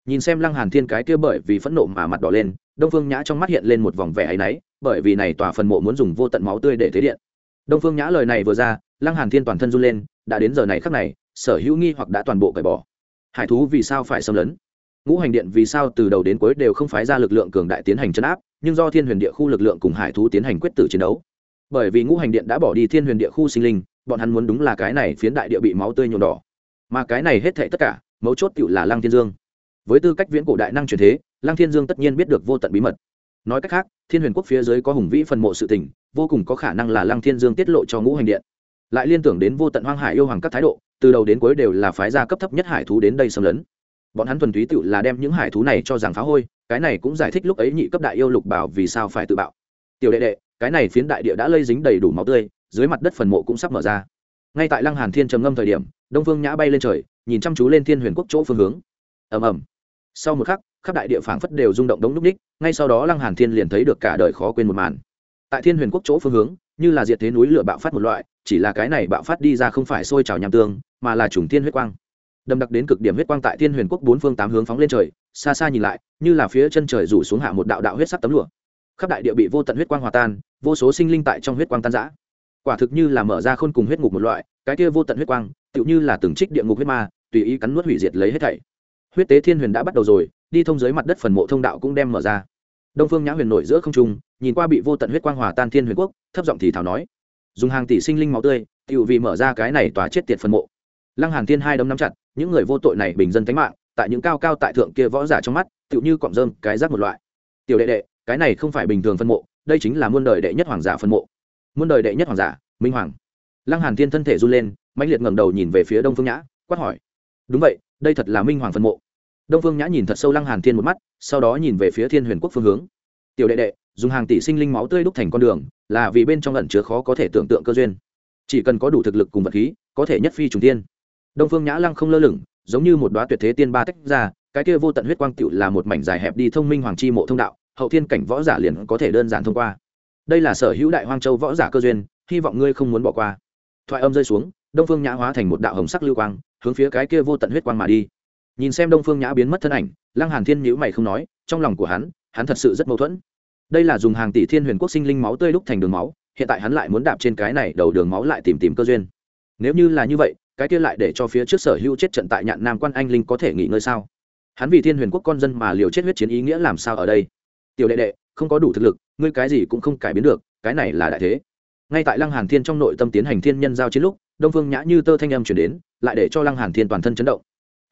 Nhìn xem lăng hàn thiên cái kia bởi vì phẫn nộ mà mặt đỏ lên, đông phương nhã trong mắt hiện lên một vòng vẻ áy náy, bởi vì này tòa phần mộ muốn dùng vô tận máu tươi để thế điện. Đông phương nhã lời này vừa ra, lăng hàn thiên toàn thân run lên, đã đến giờ này khắc này, sở hữu nghi hoặc đã toàn bộ cởi bỏ. Hải thú vì sao phải xâm lấn? Ngũ hành điện vì sao từ đầu đến cuối đều không phái ra lực lượng cường đại tiến hành chấn áp, nhưng do thiên huyền địa khu lực lượng cùng hải thú tiến hành quyết tử chiến đấu. Bởi vì ngũ hành điện đã bỏ đi thiên huyền địa khu sinh linh, bọn hắn muốn đúng là cái này phiến đại địa bị máu tươi nhuộm đỏ. Mà cái này hết thệ tất cả, mấu chốt cựu là lăng thiên dương với tư cách viễn cổ đại năng truyền thế, lăng thiên dương tất nhiên biết được vô tận bí mật. Nói cách khác, thiên huyền quốc phía dưới có hùng vĩ phần mộ sự tình, vô cùng có khả năng là lăng thiên dương tiết lộ cho ngũ hành điện. Lại liên tưởng đến vô tận hoang hải yêu hoàng các thái độ, từ đầu đến cuối đều là phái gia cấp thấp nhất hải thú đến đây xâm lấn. Bọn hắn thuần túy tự là đem những hải thú này cho rằng phá hôi, cái này cũng giải thích lúc ấy nhị cấp đại yêu lục bảo vì sao phải tự bạo. Tiểu đệ đệ, cái này phiến đại địa đã lây dính đầy đủ máu tươi, dưới mặt đất phần mộ cũng sắp mở ra. Ngay tại lăng hàn thiên trầm ngâm thời điểm, đông phương nhã bay lên trời, nhìn chăm chú lên thiên huyền quốc chỗ phương hướng. Ầm ầm sau một khắc, khắp đại địa phảng phất đều rung động đống núc ních, ngay sau đó lăng hàn thiên liền thấy được cả đời khó quên một màn. Tại thiên huyền quốc chỗ phương hướng, như là diệt thế núi lửa bạo phát một loại, chỉ là cái này bạo phát đi ra không phải sôi trào nham tương, mà là trùng thiên huyết quang. Đâm đặc đến cực điểm huyết quang tại thiên huyền quốc bốn phương tám hướng phóng lên trời, xa xa nhìn lại, như là phía chân trời rủ xuống hạ một đạo đạo huyết sắc tấm lụa. Khắp đại địa bị vô tận huyết quang hòa tan, vô số sinh linh tại trong huyết quang tan rã. Quả thực như là mở ra khôn cùng huyết ngục một loại, cái kia vô tận huyết quang, tựu như là từng trích địa ngục huyết ma, tùy ý cắn nuốt hủy diệt lấy hết thảy huyết tế thiên huyền đã bắt đầu rồi, đi thông dưới mặt đất phần mộ thông đạo cũng đem mở ra. Đông phương nhã huyền nổi giữa không trung, nhìn qua bị vô tận huyết quang hòa tan thiên huyền quốc, thấp giọng thì thảo nói, dùng hàng tỷ sinh linh máu tươi tự vì mở ra cái này tòa chết tiệt phần mộ. Lăng hàn thiên hai đấm nắm chặt, những người vô tội này bình dân tánh mạng, tại những cao cao tại thượng kia võ giả trong mắt tự như cọng rơm, cái rác một loại. Tiểu đệ đệ, cái này không phải bình thường phân mộ, đây chính là muôn đời đệ nhất hoàng giả phân mộ. Muôn đời đệ nhất hoàng giả, minh hoàng. Lăng hàn thiên thân thể run lên, mãnh liệt ngẩng đầu nhìn về phía đông phương nhã, quát hỏi, đúng vậy, đây thật là minh hoàng phân mộ đông phương nhã nhìn thật sâu lăng hàn thiên một mắt, sau đó nhìn về phía thiên huyền quốc phương hướng. Tiểu đệ đệ, dùng hàng tỷ sinh linh máu tươi đúc thành con đường, là vì bên trong ẩn chứa khó có thể tưởng tượng cơ duyên. Chỉ cần có đủ thực lực cùng vật khí, có thể nhất phi trùng tiên đông phương nhã lăng không lơ lửng, giống như một đoá tuyệt thế tiên ba tách ra, cái kia vô tận huyết quang tựu là một mảnh dài hẹp đi thông minh hoàng chi mộ thông đạo, hậu thiên cảnh võ giả liền có thể đơn giản thông qua. Đây là sở hữu đại hoang châu võ giả cơ duyên, hy vọng ngươi không muốn bỏ qua. Thoại âm rơi xuống, đông phương nhã hóa thành một đạo hồng sắc lưu quang, hướng phía cái kia vô tận huyết quang mà đi nhìn xem đông phương nhã biến mất thân ảnh, lăng hàn thiên nhữ mày không nói, trong lòng của hắn hắn thật sự rất mâu thuẫn. Đây là dùng hàng tỷ thiên huyền quốc sinh linh máu tươi đúc thành đường máu, hiện tại hắn lại muốn đạp trên cái này đầu đường máu lại tìm tìm cơ duyên. Nếu như là như vậy, cái kia lại để cho phía trước sở hữu chết trận tại nhạn nam quan anh linh có thể nghỉ ngơi sao? Hắn vì thiên huyền quốc con dân mà liều chết huyết chiến ý nghĩa làm sao ở đây? Tiểu đệ đệ, không có đủ thực lực, ngươi cái gì cũng không cải biến được, cái này là đại thế. Ngay tại lăng hàn thiên trong nội tâm tiến hành thiên nhân giao chiến lúc, đông phương nhã như tơ thanh âm chuyển đến, lại để cho lăng hàn thiên toàn thân chấn động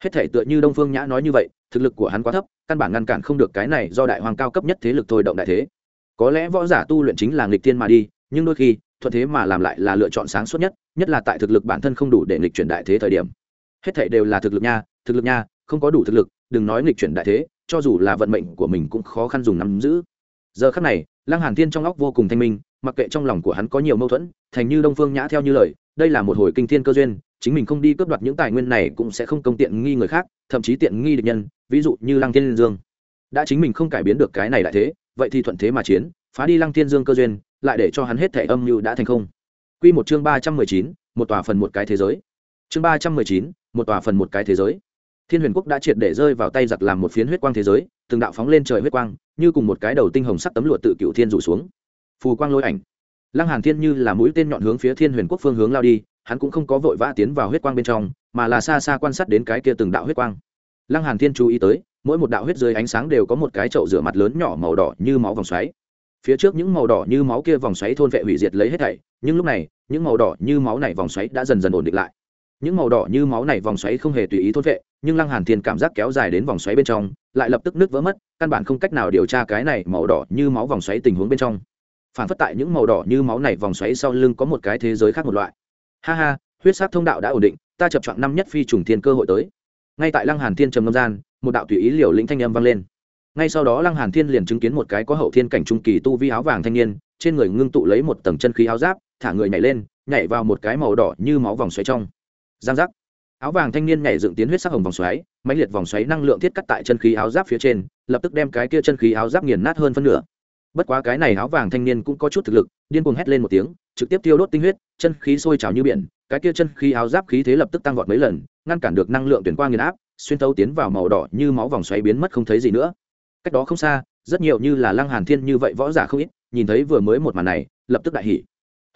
hết thể tựa như đông phương nhã nói như vậy, thực lực của hắn quá thấp, căn bản ngăn cản không được cái này do đại hoàng cao cấp nhất thế lực thôi động đại thế. Có lẽ võ giả tu luyện chính là nghịch thiên mà đi, nhưng đôi khi, thuận thế mà làm lại là lựa chọn sáng suốt nhất nhất là tại thực lực bản thân không đủ để nghịch chuyển đại thế thời điểm. Hết thể đều là thực lực nha, thực lực nha, không có đủ thực lực, đừng nói nghịch chuyển đại thế, cho dù là vận mệnh của mình cũng khó khăn dùng nắm giữ. Giờ khắc này, lăng hàn thiên trong óc vô cùng thanh minh, mặc kệ trong lòng của hắn có nhiều mâu thuẫn, thành như đông phương nhã theo như lời, đây là một hồi kinh thiên cơ duyên chính mình không đi cướp đoạt những tài nguyên này cũng sẽ không công tiện nghi người khác, thậm chí tiện nghi địch nhân, ví dụ như lăng thiên dương. Đã chính mình không cải biến được cái này lại thế, vậy thì thuận thế mà chiến, phá đi lăng thiên dương cơ duyên, lại để cho hắn hết thẻ âm mưu đã thành không. Quy một chương ba trăm mười chín, một tòa phần một cái thế giới. Chương ba trăm mười chín, một tòa phần một cái thế giới. Thiên huyền quốc đã triệt để rơi vào tay giặc làm một phiến huyết quang thế giới, từng đạo phóng lên trời huyết quang, như cùng một cái đầu tinh hồng sắc tấm lụa tự cựu thiên rủ xuống. Phù quang lôi ảnh. Lăng hàn thiên như là mũi tên nhọn hướng phía thiên huyền quốc phương hướng lao đi hắn cũng không có vội vã tiến vào huyết quang bên trong, mà là xa xa quan sát đến cái kia từng đạo huyết quang. Lăng hàn thiên chú ý tới, mỗi một đạo huyết dưới ánh sáng đều có một cái chậu rửa mặt lớn nhỏ màu đỏ như máu vòng xoáy. Phía trước những màu đỏ như máu kia vòng xoáy thôn vệ hủy diệt lấy hết thảy, nhưng lúc này, những màu đỏ như máu này vòng xoáy đã dần dần ổn định lại. Những màu đỏ như máu này vòng xoáy không hề tùy ý thôn vệ, nhưng lăng hàn thiên cảm giác kéo dài đến vòng xoáy bên trong, lại lập tức nứt vỡ mất, căn bản không cách nào điều tra cái này màu đỏ như máu vòng xoáy tình huống bên trong. Phản phất tại những màu đỏ như máu này vòng xoáy sau lưng có một cái thế giới khác một loại ha ha, huyết sắc thông đạo đã ổn định, ta chập chọn năm nhất phi trùng thiên cơ hội tới. Ngay tại lăng hàn thiên trầm ngâm gian, một đạo tùy ý liều lĩnh thanh âm vang lên. Ngay sau đó lăng hàn thiên liền chứng kiến một cái có hậu thiên cảnh trung kỳ tu vi áo vàng thanh niên, trên người ngưng tụ lấy một tầng chân khí áo giáp, thả người nhảy lên, nhảy vào một cái màu đỏ như máu vòng xoáy trong. Giang giác. Áo vàng thanh niên nhảy dựng tiến huyết sắc hồng vòng xoáy, mãnh liệt vòng xoáy năng lượng thiết cắt tại chân khí áo giáp phía trên, lập tức đem cái kia chân khí áo giáp nghiền nát hơn phân nửa. Bất quá cái này áo vàng thanh niên cũng có chút thực lực, điên cuồng hét lên một tiếng trực tiếp tiêu đốt tinh huyết, chân khí sôi trào như biển, cái kia chân khí áo giáp khí thế lập tức tăng vọt mấy lần, ngăn cản được năng lượng tuyển qua nghiền áp, xuyên thấu tiến vào màu đỏ như máu vòng xoáy biến mất không thấy gì nữa. Cách đó không xa, rất nhiều như là lăng hàn thiên như vậy võ giả không ít, nhìn thấy vừa mới một màn này, lập tức đại hỉ.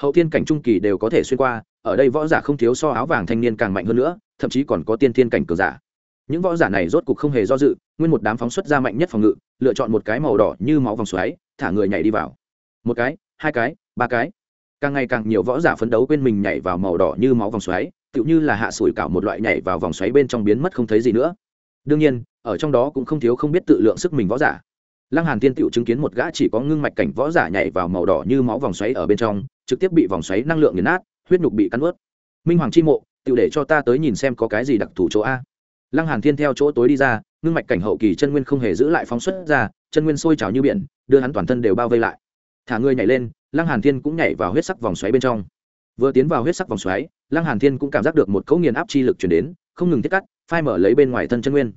Hậu thiên cảnh trung kỳ đều có thể xuyên qua, ở đây võ giả không thiếu so áo vàng thanh niên càng mạnh hơn nữa, thậm chí còn có tiên thiên cảnh cường giả. Những võ giả này rốt cục không hề do dự, nguyên một đám phóng xuất ra mạnh nhất phòng ngự, lựa chọn một cái màu đỏ như máu vòng xoáy, thả người nhảy đi vào. Một cái, hai cái, ba cái càng ngày càng nhiều võ giả phấn đấu quên mình nhảy vào màu đỏ như máu vòng xoáy, tựu như là hạ sủi cảo một loại nhảy vào vòng xoáy bên trong biến mất không thấy gì nữa. Đương nhiên, ở trong đó cũng không thiếu không biết tự lượng sức mình võ giả. Lăng hàn tiên tựu chứng kiến một gã chỉ có ngưng mạch cảnh võ giả nhảy vào màu đỏ như máu vòng xoáy ở bên trong, trực tiếp bị vòng xoáy năng lượng nghiền nát, huyết nhục bị cắn ướt. Minh hoàng chi mộ, tựu để cho ta tới nhìn xem có cái gì đặc thù chỗ a. Lăng hàn thiên theo chỗ tối đi ra, ngưng mạch cảnh hậu kỳ chân nguyên không hề giữ lại phóng xuất ra, chân nguyên sôi trào như biển, đưa hắn toàn thân đều bao vây lại. Thả người nhảy lên lăng hàn thiên cũng nhảy vào huyết sắc vòng xoáy bên trong. Vừa tiến vào huyết sắc vòng xoáy, lăng hàn thiên cũng cảm giác được một cấu nghiền áp chi lực truyền đến, không ngừng thiết cắt, phai mở lấy bên ngoài thân chân nguyên.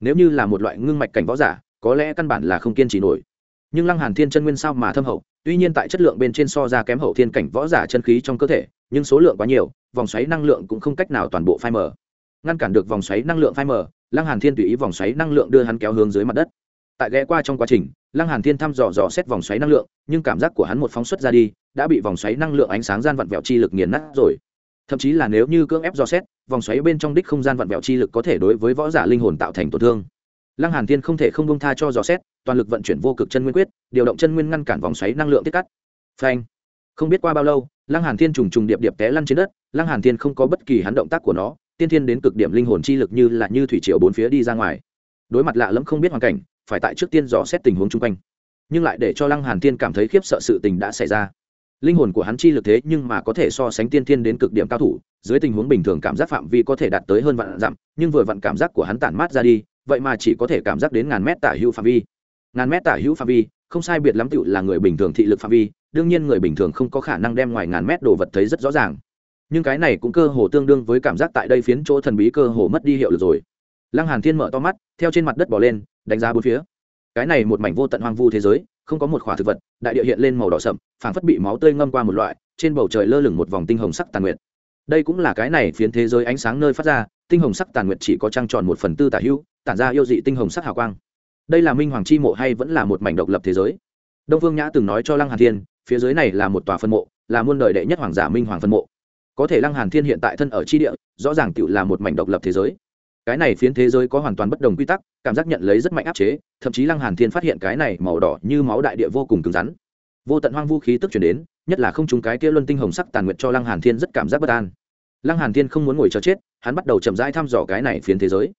Nếu như là một loại ngưng mạch cảnh võ giả, có lẽ căn bản là không kiên trì nổi. Nhưng lăng hàn thiên chân nguyên sao mà thâm hậu, tuy nhiên tại chất lượng bên trên so ra kém hậu thiên cảnh võ giả chân khí trong cơ thể, nhưng số lượng quá nhiều, vòng xoáy năng lượng cũng không cách nào toàn bộ phai mở ngăn cản được vòng xoáy năng lượng phai mở lăng hàn thiên tùy ý vòng xoáy năng lượng đưa hắn kéo hướng dưới mặt đất tại ghé qua trong quá trình, lăng hàn thiên thăm dò dò xét vòng xoáy năng lượng, nhưng cảm giác của hắn một phóng xuất ra đi, đã bị vòng xoáy năng lượng ánh sáng gian vặn vẹo chi lực nghiền nát rồi. Thậm chí là nếu như cưỡng ép dò xét, vòng xoáy bên trong đích không gian vặn vẹo chi lực có thể đối với võ giả linh hồn tạo thành tổn thương. Lăng hàn thiên không thể không bông tha cho dò xét, toàn lực vận chuyển vô cực chân nguyên quyết, điều động chân nguyên ngăn cản vòng xoáy năng lượng tiết cắt. Phanh. Không biết qua bao lâu, lăng hàn thiên trùng trùng điệp điệp té lăn trên đất, lăng hàn thiên không có bất kỳ hắn động tác của nó, tiên thiên đến cực điểm linh hồn chi lực như là như thủy triều bốn phía đi ra ngoài. Đối mặt lạ lẫm không biết hoàn cảnh phải tại trước tiên dò xét tình huống chung quanh. Nhưng lại để cho lăng hàn thiên cảm thấy khiếp sợ sự tình đã xảy ra. Linh hồn của hắn chi lực thế nhưng mà có thể so sánh tiên thiên đến cực điểm cao thủ, dưới tình huống bình thường cảm giác phạm vi có thể đạt tới hơn vạn dặm, nhưng vừa vặn cảm giác của hắn tản mát ra đi, vậy mà chỉ có thể cảm giác đến ngàn mét tả hữu phạm vi. Ngàn mét tả hữu phạm vi, không sai biệt lắm tựu là người bình thường thị lực phạm vi, đương nhiên người bình thường không có khả năng đem ngoài ngàn mét đồ vật thấy rất rõ ràng. Nhưng cái này cũng cơ hồ tương đương với cảm giác tại đây phiến chỗ thần bí cơ hồ mất đi hiệu lực rồi lăng hàn thiên mở to mắt, theo trên mặt đất bỏ lên, đánh giá bốn phía. Cái này một mảnh vô tận hoang vu thế giới, không có một khỏa thực vật, đại địa hiện lên màu đỏ sậm, phảng phất bị máu tươi ngâm qua một loại, trên bầu trời lơ lửng một vòng tinh hồng sắc tàn nguyệt. Đây cũng là cái này phiến thế giới ánh sáng nơi phát ra, tinh hồng sắc tàn nguyệt chỉ có trăng tròn một phần tư tả hữu, tản ra yêu dị tinh hồng sắc hào quang. Đây là minh hoàng chi mộ hay vẫn là một mảnh độc lập thế giới? Đông vương nhã từng nói cho lăng hàn thiên, phía dưới này là một tòa phân mộ, là muôn đời đệ nhất hoàng giả minh hoàng phân mộ. Có thể lăng hàn thiên hiện tại thân ở chi địa, rõ ràng tự là một mảnh độc lập thế giới cái này phiến thế giới có hoàn toàn bất đồng quy tắc, cảm giác nhận lấy rất mạnh áp chế, thậm chí lăng hàn thiên phát hiện cái này màu đỏ như máu đại địa vô cùng cứng rắn. Vô tận hoang vu khí tức chuyển đến, nhất là không chúng cái kia luân tinh hồng sắc tàn nguyệt cho lăng hàn thiên rất cảm giác bất an. Lăng hàn thiên không muốn ngồi chờ chết, hắn bắt đầu chậm rãi thăm dò cái này phiến thế giới.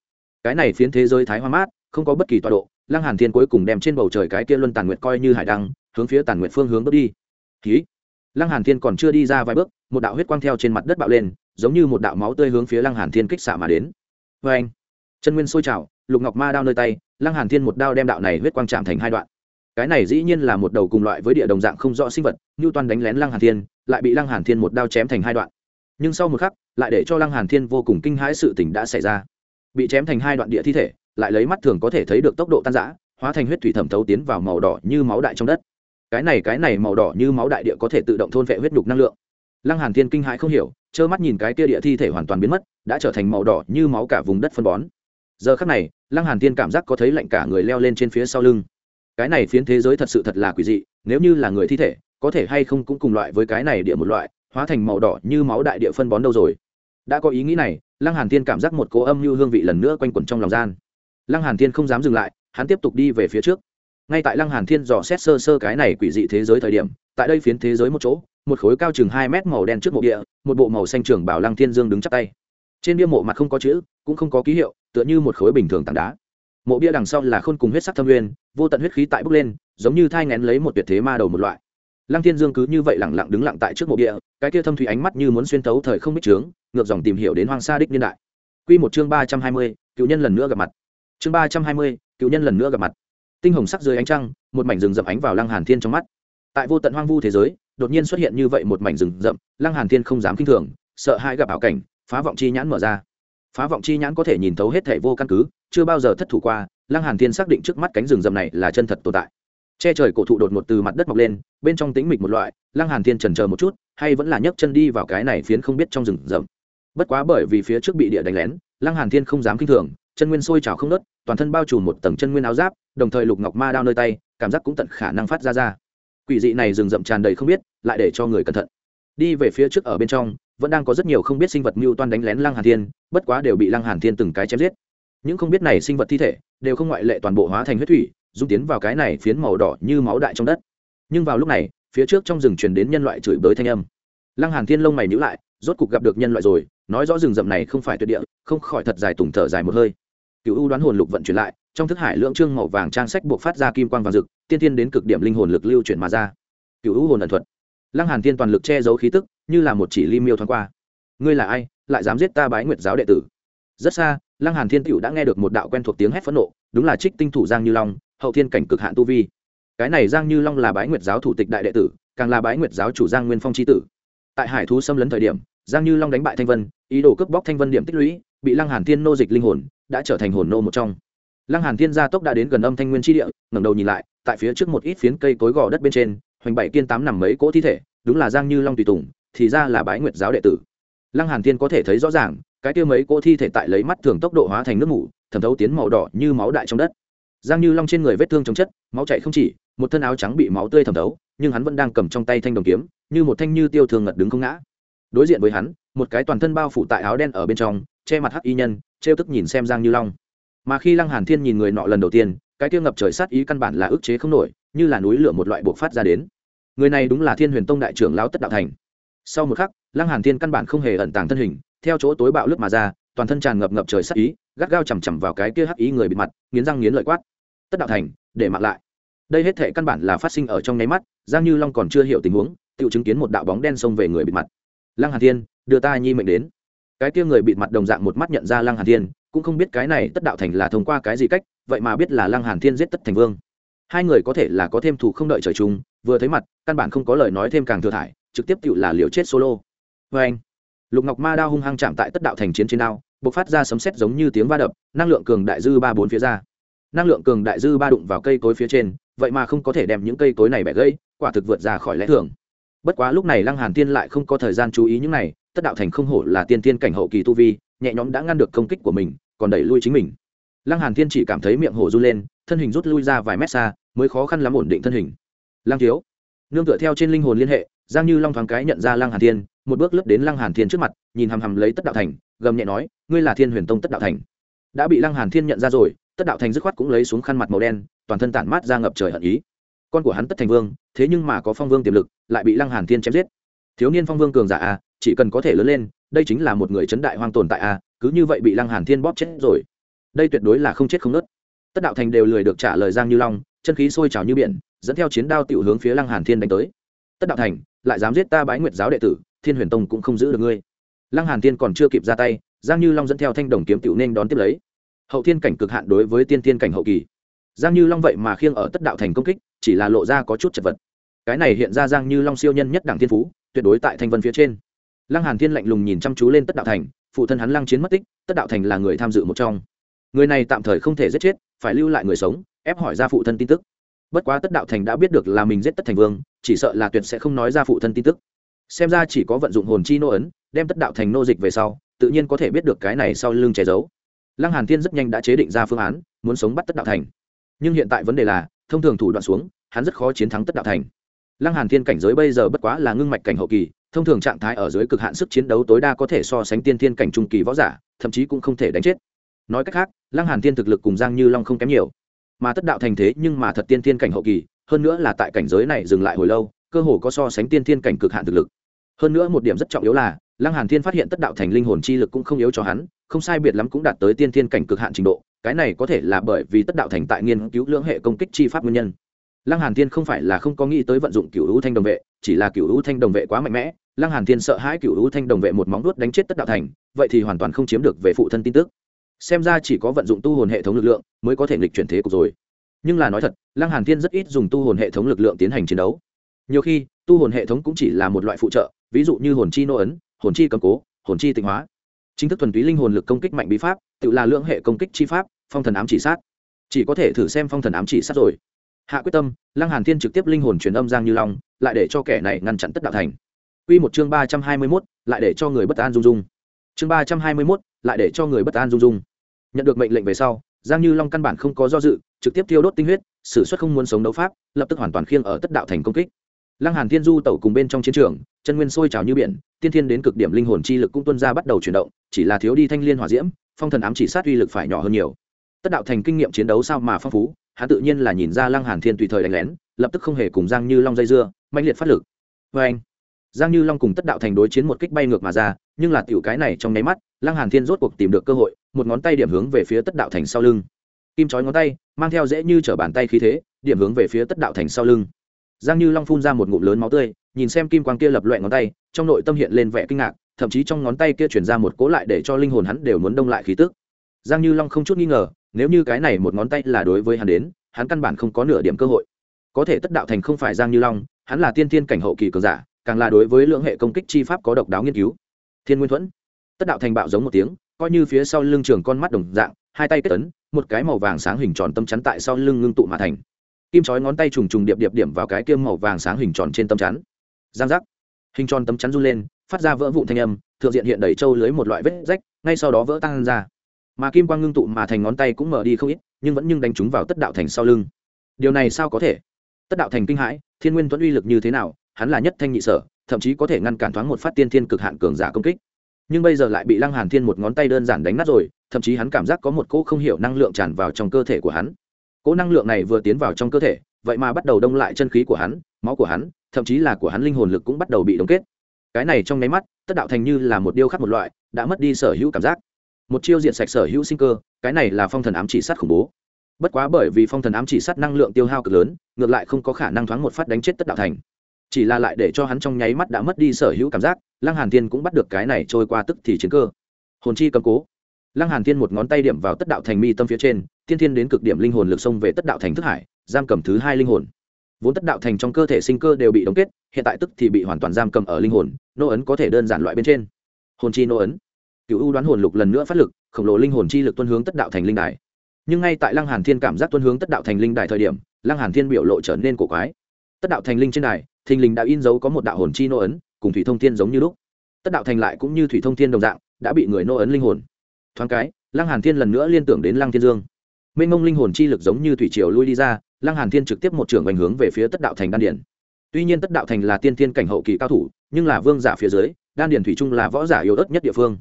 Cái này phiến thế giới thái hoa mát, không có bất kỳ tọa độ, lăng hàn thiên cuối cùng đem trên bầu trời cái kia luân tàn nguyệt coi như hải đăng, hướng phía tàn nguyệt phương hướng bước đi. Khí lăng hàn thiên còn chưa đi ra vài bước, một đạo huyết quang theo trên mặt đất bạo lên, giống như một đạo máu tươi hướng phía lăng hàn thiên kích xạ mà đến vê anh, chân nguyên sôi trào, lục ngọc ma đao nơi tay, lăng hàn thiên một đao đem đạo này huyết quang chạm thành hai đoạn. Cái này dĩ nhiên là một đầu cùng loại với địa đồng dạng không rõ sinh vật như toàn đánh lén lăng hàn thiên, lại bị lăng hàn thiên một đao chém thành hai đoạn. Nhưng sau một khắc, lại để cho lăng hàn thiên vô cùng kinh hãi sự tình đã xảy ra. Bị chém thành hai đoạn địa thi thể, lại lấy mắt thường có thể thấy được tốc độ tan rã, hóa thành huyết thủy thẩm thấu tiến vào màu đỏ như máu đại trong đất. Cái này cái này màu đỏ như máu đại địa có thể tự động thôn vệ huyết nhục năng lượng lăng hàn thiên kinh hãi không hiểu, trơ mắt nhìn cái kia địa thi thể hoàn toàn biến mất, đã trở thành màu đỏ như máu cả vùng đất phân bón. Giờ khắc này, lăng hàn thiên cảm giác có thấy lạnh cả người leo lên trên phía sau lưng. Cái này phiến thế giới thật sự thật là quỷ dị, nếu như là người thi thể, có thể hay không cũng cùng loại với cái này địa một loại, hóa thành màu đỏ như máu đại địa phân bón đâu rồi. Đã có ý nghĩ này, lăng hàn thiên cảm giác một cỗ âm như hương vị lần nữa quanh quẩn trong lòng gian. Lăng hàn thiên không dám dừng lại, hắn tiếp tục đi về phía trước. Ngay tại lăng hàn thiên dò xét sơ sơ cái này quỷ dị thế giới thời điểm, tại đây phiến thế giới một chỗ một khối cao chừng hai mét màu đen trước mộ địa, một bộ màu xanh trường bảo lăng thiên dương đứng chắp tay. Trên bia mộ mặt không có chữ, cũng không có ký hiệu, tựa như một khối bình thường tảng đá. Mộ bia đằng sau là khôn cùng huyết sắc thâm nguyên, vô tận huyết khí tại bốc lên, giống như thai ngén lấy một tuyệt thế ma đầu một loại. Lăng thiên dương cứ như vậy lẳng lặng đứng lặng tại trước mộ địa, cái kia thâm thủy ánh mắt như muốn xuyên tấu thời không biết trướng ngược dòng tìm hiểu đến hoang sa đích niên đại. Quy một chương ba trăm hai mươi, cựu nhân lần nữa gặp mặt. Chương ba trăm hai mươi, cựu nhân lần nữa gặp mặt. Tinh hồng sắc dưới ánh trăng, một mảnh rừng rậm ánh vào lăng hàn thiên trong mắt. Tại vô tận hoang vu thế giới đột nhiên xuất hiện như vậy một mảnh rừng rậm, lăng hàn thiên không dám kinh thường, sợ hãi gặp ảo cảnh, phá vọng chi nhãn mở ra. Phá vọng chi nhãn có thể nhìn thấu hết thể vô căn cứ, chưa bao giờ thất thủ qua, lăng hàn thiên xác định trước mắt cánh rừng rậm này là chân thật tồn tại. Che trời cổ thụ đột ngột từ mặt đất mọc lên, bên trong tĩnh mịch một loại, lăng hàn thiên chần chờ một chút, hay vẫn là nhấc chân đi vào cái này phiến không biết trong rừng rậm. Bất quá bởi vì phía trước bị địa đánh lén, lăng hàn thiên không dám kinh thường, chân nguyên sôi trào không nớt toàn thân bao trùm một tầng chân nguyên áo giáp, đồng thời lục ngọc ma đao nơi tay, cảm giác cũng tận khả năng phát ra ra quỷ dị này rừng rậm tràn đầy không biết, lại để cho người cẩn thận. Đi về phía trước ở bên trong, vẫn đang có rất nhiều không biết sinh vật mưu toan đánh lén lăng hàn thiên, bất quá đều bị lăng hàn thiên từng cái chém giết. Những không biết này sinh vật thi thể đều không ngoại lệ toàn bộ hóa thành huyết thủy, dung tiến vào cái này phiến màu đỏ như máu đại trong đất. Nhưng vào lúc này, phía trước trong rừng truyền đến nhân loại chửi bới thanh âm. Lăng hàn thiên lông mày nhíu lại, rốt cục gặp được nhân loại rồi, nói rõ rừng rậm này không phải tuyệt địa, không khỏi thật dài tùng thở dài một hơi. Cựu u đoán hồn lục vận chuyển lại trong thức hải lượng trương màu vàng trang sách buộc phát ra kim quang vàng rực, tiên tiên đến cực điểm linh hồn lực lưu chuyển mà ra. Cựu u hồn ẩn thuật. Lăng hàn thiên toàn lực che giấu khí tức, như là một chỉ ly miêu thoáng qua. Ngươi là ai, lại dám giết ta bái nguyệt giáo đệ tử? Rất xa, lăng hàn thiên tiểu đã nghe được một đạo quen thuộc tiếng hét phẫn nộ, đúng là trích tinh thủ giang như long, hậu thiên cảnh cực hạn tu vi. Cái này giang như long là bái nguyệt giáo thủ tịch đại đệ tử, càng là bái nguyệt giáo chủ giang nguyên phong chi tử. Tại hải thú xâm lấn thời điểm, giang như long đánh bại thanh vân, ý đồ cướp bóc thanh vân điểm tích lũy, bị lăng hàn thiên nô dịch linh hồn, đã trở thành hồn nô một trong lăng hàn thiên gia tốc đã đến gần âm thanh nguyên chi địa, ngẩng đầu nhìn lại, tại phía trước một ít phiến cây cối gò đất bên trên, hoành bảy kiên tám nằm mấy cỗ thi thể, đúng là giang như long tùy tùng, thì ra là bái nguyệt giáo đệ tử. Lăng hàn thiên có thể thấy rõ ràng, cái kia mấy cỗ thi thể tại lấy mắt thường tốc độ hóa thành nước mủ thẩm thấu tiến màu đỏ như máu đại trong đất. Giang như long trên người vết thương chống chất, máu chảy không chỉ, một thân áo trắng bị máu tươi thẩm thấu, nhưng hắn vẫn đang cầm trong tay thanh đồng kiếm, như một thanh như tiêu thường ngật đứng không ngã. Đối diện với hắn, một cái toàn thân bao phủ tại áo đen ở bên trong, che mặt hắc y nhân, trêu tức nhìn xem giang như long mà khi lăng hàn thiên nhìn người nọ lần đầu tiên, cái kia ngập trời sát ý căn bản là ức chế không nổi, như là núi lửa một loại buộc phát ra đến. Người này đúng là thiên huyền tông đại trưởng lão tất đạo thành. Sau một khắc, lăng hàn thiên căn bản không hề ẩn tàng thân hình, theo chỗ tối bạo lướt mà ra, toàn thân tràn ngập ngập trời sát ý, gắt gao chầm chầm vào cái kia hắc ý người bị mặt, nghiến răng nghiến lợi quát. Tất đạo thành, để mặc lại. Đây hết thề căn bản là phát sinh ở trong nháy mắt, giang như long còn chưa hiểu tình huống tự chứng kiến một đạo bóng đen xông về người bị mặt. Lăng hàn thiên, đưa ta nhi mệnh đến. Cái kia người bị mặt đồng dạng một mắt nhận ra lăng hàn thiên cũng không biết cái này tất đạo thành là thông qua cái gì cách, vậy mà biết là lăng hàn thiên giết tất thành vương. Hai người có thể là có thêm thủ không đợi trời chung, vừa thấy mặt, căn bản không có lời nói thêm càng thừa thải, trực tiếp tự là liều chết solo. Vê anh, lục ngọc ma đao hung hăng chạm tại tất đạo thành chiến trên đao, bộc phát ra sấm sét giống như tiếng va đập, năng lượng cường đại dư ba bốn phía ra. Năng lượng cường đại dư ba đụng vào cây cối phía trên, vậy mà không có thể đem những cây cối này bẻ gãy, quả thực vượt ra khỏi lẽ thường. Bất quá lúc này lăng hàn tiên lại không có thời gian chú ý những này, tất đạo thành không hổ là tiên tiên cảnh hậu kỳ tu vi, nhẹ nhõm đã ngăn được công kích của mình còn đẩy lui chính mình. Lăng hàn thiên chỉ cảm thấy miệng hổ run lên, thân hình rút lui ra vài mét xa, mới khó khăn lắm ổn định thân hình. Lăng thiếu, nương tựa theo trên linh hồn liên hệ, giang như long thoáng cái nhận ra lăng hàn thiên, một bước lướt đến lăng hàn thiên trước mặt, nhìn hầm hầm lấy tất đạo thành, gầm nhẹ nói, ngươi là thiên huyền tông tất đạo thành. Đã bị lăng hàn thiên nhận ra rồi, tất đạo thành dứt khoát cũng lấy xuống khăn mặt màu đen, toàn thân tản mát ra ngập trời hận ý. Con của hắn tất thành vương, thế nhưng mà có phong vương tiềm lực, lại bị lăng hàn thiên chém giết. Thiếu niên phong vương cường giả a, chỉ cần có thể lớn lên, đây chính là một người chấn đại hoang tồn tại a cứ như vậy bị lăng hàn thiên bóp chết rồi. Đây tuyệt đối là không chết không nứt. Tất đạo thành đều lười được trả lời giang như long, chân khí sôi trào như biển, dẫn theo chiến đao tiểu hướng phía lăng hàn thiên đánh tới. Tất đạo thành, lại dám giết ta bái nguyệt giáo đệ tử, thiên huyền tông cũng không giữ được ngươi. Lăng hàn thiên còn chưa kịp ra tay, giang như long dẫn theo thanh đồng kiếm tiểu nên đón tiếp lấy. Hậu thiên cảnh cực hạn đối với tiên thiên cảnh hậu kỳ. Giang như long vậy mà khiêng ở tất đạo thành công kích, chỉ là lộ ra có chút chật vật. Cái này hiện ra giang như long siêu nhân nhất đẳng thiên phú, tuyệt đối tại thanh vân phía trên. Lăng hàn thiên lạnh lùng nhìn chăm chú lên tất đạo thành phụ thân hắn lăng chiến mất tích, tất đạo thành là người tham dự một trong. Người này tạm thời không thể giết chết, phải lưu lại người sống, ép hỏi ra phụ thân tin tức. Bất quá tất đạo thành đã biết được là mình giết tất thành vương, chỉ sợ là tuyệt sẽ không nói ra phụ thân tin tức. Xem ra chỉ có vận dụng hồn chi nô ấn, đem tất đạo thành nô dịch về sau, tự nhiên có thể biết được cái này sau lưng che giấu. Lăng hàn thiên rất nhanh đã chế định ra phương án, muốn sống bắt tất đạo thành. Nhưng hiện tại vấn đề là, thông thường thủ đoạn xuống, hắn rất khó chiến thắng tất đạo thành lăng hàn thiên cảnh giới bây giờ bất quá là ngưng mạch cảnh hậu kỳ, thông thường trạng thái ở dưới cực hạn sức chiến đấu tối đa có thể so sánh tiên thiên cảnh trung kỳ võ giả, thậm chí cũng không thể đánh chết. Nói cách khác, lăng hàn thiên thực lực cùng giang như long không kém nhiều. Mà tất đạo thành thế nhưng mà thật tiên thiên cảnh hậu kỳ, hơn nữa là tại cảnh giới này dừng lại hồi lâu, cơ hồ có so sánh tiên thiên cảnh cực hạn thực lực. Hơn nữa một điểm rất trọng yếu là, lăng hàn thiên phát hiện tất đạo thành linh hồn chi lực cũng không yếu cho hắn, không sai biệt lắm cũng đạt tới tiên thiên cảnh cực hạn trình độ, cái này có thể là bởi vì tất đạo thành tại nghiên cứu lưỡng hệ công kích chi pháp nguyên nhân lăng hàn thiên không phải là không có nghĩ tới vận dụng cửu hữu thanh đồng vệ, chỉ là cửu hữu thanh đồng vệ quá mạnh mẽ, lăng hàn thiên sợ hãi cửu hữu thanh đồng vệ một móng vuốt đánh chết tất đạo thành, vậy thì hoàn toàn không chiếm được về phụ thân tin tức. Xem ra chỉ có vận dụng tu hồn hệ thống lực lượng mới có thể nghịch chuyển thế cục rồi. Nhưng là nói thật, lăng hàn thiên rất ít dùng tu hồn hệ thống lực lượng tiến hành chiến đấu. Nhiều khi, tu hồn hệ thống cũng chỉ là một loại phụ trợ, ví dụ như hồn chi nô ấn, hồn chi cầm cố, hồn chi tịnh hóa. Chính thức thuần túy linh hồn lực công kích mạnh bí pháp, tự là lượng hệ công kích chi pháp, phong thần ám chỉ sát. Chỉ có thể thử xem phong thần ám chỉ sát rồi hạ quyết tâm lăng hàn thiên trực tiếp linh hồn truyền âm giang như long lại để cho kẻ này ngăn chặn tất đạo thành Quy một chương ba trăm hai mươi 321, lại để cho người bất an dung dung. Chương ba trăm hai mươi 321, lại để cho người bất an dung dung. Nhận được mệnh lệnh về sau, Giang Như Long căn bản không có do dự, trực tiếp tiêu đốt tinh huyết, sử xuất không muốn sống đấu pháp, lập tức hoàn toàn khiêng ở tất đạo thành công kích. Lăng Hàn Thiên Du tẩu cùng bên trong chiến trường, chân nguyên sôi trào như biển, tiên thiên đến cực điểm linh hồn chi lực cũng tuôn ra bắt đầu chuyển động, chỉ là thiếu đi thanh liên hỏa diễm, phong thần ám chỉ sát uy lực phải nhỏ hơn nhiều. Tất đạo thành kinh nghiệm chiến đấu sao mà phong phú, hắn tự nhiên là nhìn ra Lăng Hàn Thiên tùy thời đánh lén, lập tức không hề cùng Giang Như Long dây dưa, mạnh liệt phát lực. Và anh, Giang Như Long cùng Tất đạo thành đối chiến một kích bay ngược mà ra, nhưng là tiểu cái này trong nháy mắt, Lăng Hàn Thiên rốt cuộc tìm được cơ hội, một ngón tay điểm hướng về phía Tất đạo thành sau lưng. Kim chói ngón tay, mang theo dễ như trở bàn tay khí thế, điểm hướng về phía Tất đạo thành sau lưng. Giang Như Long phun ra một ngụm lớn máu tươi, nhìn xem kim quang kia lập loè ngón tay, trong nội tâm hiện lên vẻ kinh ngạc, thậm chí trong ngón tay kia truyền ra một cỗ lại để cho linh hồn hắn đều muốn đông lại khí tức. Giang Như Long không chút nghi ngờ, nếu như cái này một ngón tay là đối với hắn đến, hắn căn bản không có nửa điểm cơ hội. Có thể tất đạo thành không phải Giang Như Long, hắn là tiên thiên cảnh hậu kỳ cường giả, càng là đối với lượng hệ công kích chi pháp có độc đáo nghiên cứu. Thiên Nguyên Thuẫn. Tất đạo thành bạo giống một tiếng, coi như phía sau lưng trường con mắt đồng dạng, hai tay kết tấn một cái màu vàng sáng hình tròn tâm chắn tại sau lưng ngưng tụ mà thành kim chói ngón tay trùng trùng điệp điệp điểm vào cái kiêm màu vàng sáng hình tròn trên tâm chắn giang giác hình tròn tấm chắn run lên phát ra vỡ vụn thanh âm thượng diện hiện đầy trâu lưới một loại vết rách ngay sau đó vỡ tăng ra mà kim quang ngưng tụ mà thành ngón tay cũng mở đi không ít, nhưng vẫn nhưng đánh chúng vào tất đạo thành sau lưng. Điều này sao có thể? Tất đạo thành kinh hãi, thiên nguyên tuấn uy lực như thế nào, hắn là nhất thanh nhị sở, thậm chí có thể ngăn cản thoáng một phát tiên thiên cực hạn cường giả công kích. Nhưng bây giờ lại bị lăng hàn thiên một ngón tay đơn giản đánh nát rồi, thậm chí hắn cảm giác có một cỗ không hiểu năng lượng tràn vào trong cơ thể của hắn. Cỗ năng lượng này vừa tiến vào trong cơ thể, vậy mà bắt đầu đông lại chân khí của hắn, máu của hắn, thậm chí là của hắn linh hồn lực cũng bắt đầu bị đông kết. Cái này trong nháy mắt, tất đạo thành như là một điêu khắc một loại, đã mất đi sở hữu cảm giác một chiêu diện sạch sở hữu sinh cơ, cái này là phong thần ám chỉ sát khủng bố. Bất quá bởi vì phong thần ám chỉ sát năng lượng tiêu hao cực lớn, ngược lại không có khả năng thoáng một phát đánh chết tất đạo thành. Chỉ là lại để cho hắn trong nháy mắt đã mất đi sở hữu cảm giác, lăng hàn thiên cũng bắt được cái này trôi qua tức thì chiến cơ. Hồn chi cầm cố. Lăng hàn thiên một ngón tay điểm vào tất đạo thành mi tâm phía trên, tiên thiên đến cực điểm linh hồn lực xông về tất đạo thành thức hải, giam cầm thứ hai linh hồn. Vốn tất đạo thành trong cơ thể sinh cơ đều bị đóng kết, hiện tại tức thì bị hoàn toàn giam cầm ở linh hồn, nô ấn có thể đơn giản loại bên trên. Hồn chi nô ấn cựu u đoán hồn lục lần nữa phát lực, khổng lồ linh hồn chi lực tuân hướng tất đạo thành linh đài. Nhưng ngay tại lăng hàn thiên cảm giác tuân hướng tất đạo thành linh đài thời điểm, lăng hàn thiên biểu lộ trở nên cổ quái. Tất đạo thành linh trên đài, thình linh đã in dấu có một đạo hồn chi nô ấn, cùng thủy thông thiên giống như lúc. Tất đạo thành lại cũng như thủy thông thiên đồng dạng, đã bị người nô ấn linh hồn. Thoáng cái, lăng hàn thiên lần nữa liên tưởng đến lăng thiên dương. Mênh mông linh hồn chi lực giống như thủy triều lui đi ra, lăng hàn thiên trực tiếp một trường ảnh hướng về phía tất đạo thành đan điển tuy nhiên tất đạo thành là tiên thiên cảnh hậu kỳ cao thủ, nhưng là vương giả phía dưới, đan điển thủy trung là võ giả yếu ớt nhất địa phương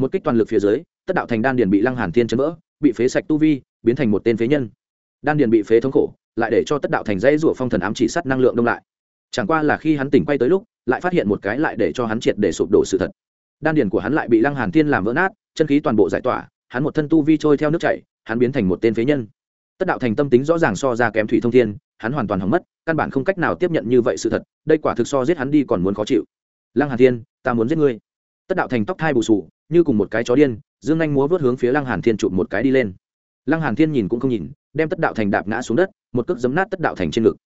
một kích toàn lực phía dưới, tất đạo thành đan điền bị lăng hàn thiên chấn vỡ, bị phế sạch tu vi, biến thành một tên phế nhân. Đan điền bị phế thống khổ, lại để cho tất đạo thành dây rủa phong thần ám chỉ sát năng lượng đông lại. Chẳng qua là khi hắn tỉnh quay tới lúc, lại phát hiện một cái lại để cho hắn triệt để sụp đổ sự thật. Đan điền của hắn lại bị lăng hàn thiên làm vỡ nát, chân khí toàn bộ giải tỏa, hắn một thân tu vi trôi theo nước chảy, hắn biến thành một tên phế nhân. Tất đạo thành tâm tính rõ ràng so ra kém thủy thông thiên, hắn hoàn toàn hỏng mất, căn bản không cách nào tiếp nhận như vậy sự thật, đây quả thực so giết hắn đi còn muốn khó chịu. Lăng hàn thiên, ta muốn giết ngươi tất đạo thành tóc thai bù sù, như cùng một cái chó điên, dương anh múa vớt hướng phía lăng hàn thiên chụp một cái đi lên. Lăng hàn thiên nhìn cũng không nhìn, đem tất đạo thành đạp ngã xuống đất, một cước giấm nát tất đạo thành trên ngực.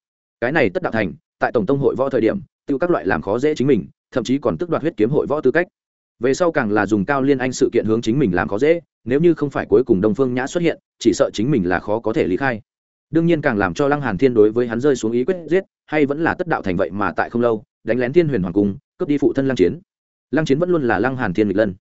Cái này tất đạo thành, tại tổng tông hội võ thời điểm tiêu các loại làm khó dễ chính mình, thậm chí còn tức đoạt huyết kiếm hội võ tư cách. Về sau càng là dùng cao liên anh sự kiện hướng chính mình làm khó dễ, nếu như không phải cuối cùng đông phương nhã xuất hiện, chỉ sợ chính mình là khó có thể lý khai. Đương nhiên càng làm cho lăng hàn thiên đối với hắn rơi xuống ý quyết giết, hay vẫn là tất đạo thành vậy mà tại không lâu, đánh lén thiên huyền hoàng cung, cướp đi phụ thân lăng chiến lăng chiến vẫn luôn là lăng hàn thiên nghịch lân.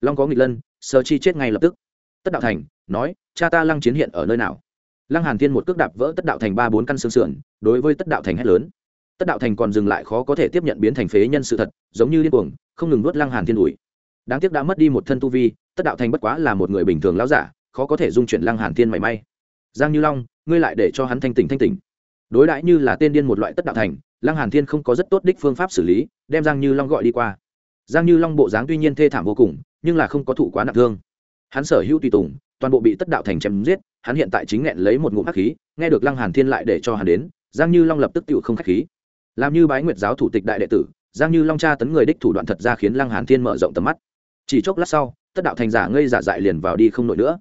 Long có nghịch lân sơ chi chết ngay lập tức. Tất đạo thành, nói, cha ta lăng chiến hiện ở nơi nào? Lăng hàn thiên một cước đạp vỡ tất đạo thành ba bốn căn xương sườn, đối với tất đạo thành hét lớn. Tất đạo thành còn dừng lại khó có thể tiếp nhận biến thành phế nhân sự thật, giống như điên cuồng, không ngừng nuốt lăng hàn thiên đuổi. Đáng tiếc đã mất đi một thân tu vi, tất đạo thành bất quá là một người bình thường lão giả, khó có thể dung chuyển lăng hàn thiên mảy may. Giang như long, ngươi lại để cho hắn thanh tỉnh thanh tỉnh. Đối đãi như là tên điên một loại tất đạo thành, lăng hàn thiên không có rất tốt đích phương pháp xử lý, đem giang như long gọi đi qua giang như long bộ dáng tuy nhiên thê thảm vô cùng, nhưng là không có thụ quá nặng thương. Hắn sở hữu tùy tùng, toàn bộ bị tất đạo thành chém giết, hắn hiện tại chính nghẹn lấy một ngụm hắc khí, nghe được lăng hàn thiên lại để cho hắn đến, giang như long lập tức tự không khách khí. Làm như bái nguyệt giáo thủ tịch đại đệ tử, giang như long tra tấn người đích thủ đoạn thật ra khiến lăng hàn thiên mở rộng tầm mắt. Chỉ chốc lát sau, tất đạo thành giả ngây giả dại liền vào đi không nổi nữa.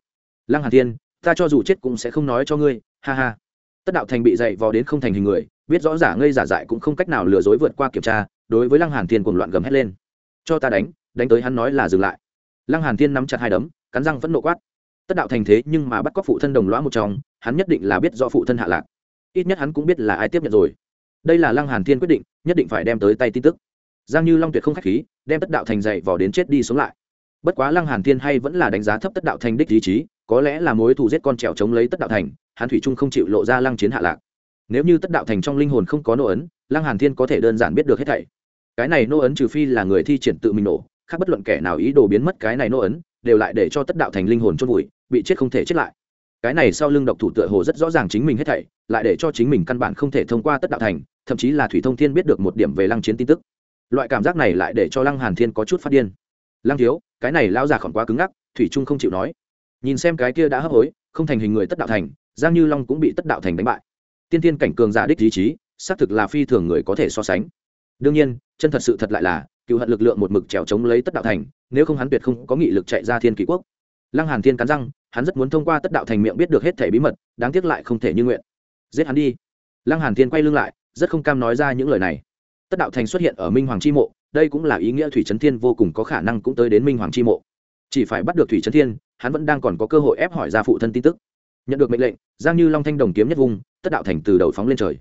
Lăng hàn thiên, ta cho dù chết cũng sẽ không nói cho ngươi, ha ha. Tất đạo thành bị dậy vò đến không thành hình người, biết rõ giả ngây giả dại cũng không cách nào lừa dối vượt qua kiểm tra, đối với lăng hàn thiên cuồng loạn gầm hét lên cho ta đánh đánh tới hắn nói là dừng lại. Lăng hàn thiên nắm chặt hai đấm, cắn răng vẫn nộ quát. Tất đạo thành thế nhưng mà bắt cóc phụ thân đồng lõa một trong, hắn nhất định là biết do phụ thân hạ lạc. Ít nhất hắn cũng biết là ai tiếp nhận rồi. Đây là lăng hàn thiên quyết định, nhất định phải đem tới tay tin tức. Giang như long tuyệt không khách khí, đem tất đạo thành dạy vò đến chết đi sống lại. Bất quá lăng hàn thiên hay vẫn là đánh giá thấp tất đạo thành đích lý trí có lẽ là mối thù giết con trèo chống lấy tất đạo thành, hắn thủy trung không chịu lộ ra lăng chiến hạ lạc. Nếu như tất đạo thành trong linh hồn không có nô ấn, lăng hàn thiên có thể đơn giản biết được hết thảy cái này nô ấn trừ phi là người thi triển tự mình nổ, khác bất luận kẻ nào ý đồ biến mất cái này nô ấn, đều lại để cho tất đạo thành linh hồn chôn vùi, bị chết không thể chết lại. Cái này sau lưng độc thủ tựa hồ rất rõ ràng chính mình hết thảy, lại để cho chính mình căn bản không thể thông qua tất đạo thành, thậm chí là thủy thông thiên biết được một điểm về lăng chiến tin tức. Loại cảm giác này lại để cho lăng hàn thiên có chút phát điên. Lăng thiếu, cái này lao già còn quá cứng ngắc, thủy trung không chịu nói. Nhìn xem cái kia đã hấp hối, không thành hình người tất đạo thành, giang như long cũng bị tất đạo thành đánh bại. Tiên tiên cảnh cường giả đích ý chí, xác thực là phi thường người có thể so sánh đương nhiên, chân thật sự thật lại là, cựu hận lực lượng một mực trèo chống lấy tất đạo thành, nếu không hắn tuyệt không có nghị lực chạy ra thiên kỷ quốc. Lăng hàn thiên cắn răng, hắn rất muốn thông qua tất đạo thành miệng biết được hết thể bí mật, đáng tiếc lại không thể như nguyện. Giết hắn đi. Lăng hàn thiên quay lưng lại, rất không cam nói ra những lời này. Tất đạo thành xuất hiện ở minh hoàng chi mộ, đây cũng là ý nghĩa thủy trấn thiên vô cùng có khả năng cũng tới đến minh hoàng chi mộ. Chỉ phải bắt được thủy trấn thiên, hắn vẫn đang còn có cơ hội ép hỏi ra phụ thân tin tức. Nhận được mệnh lệnh, giang như long thanh đồng kiếm nhất vùng, tất đạo thành từ đầu phóng lên trời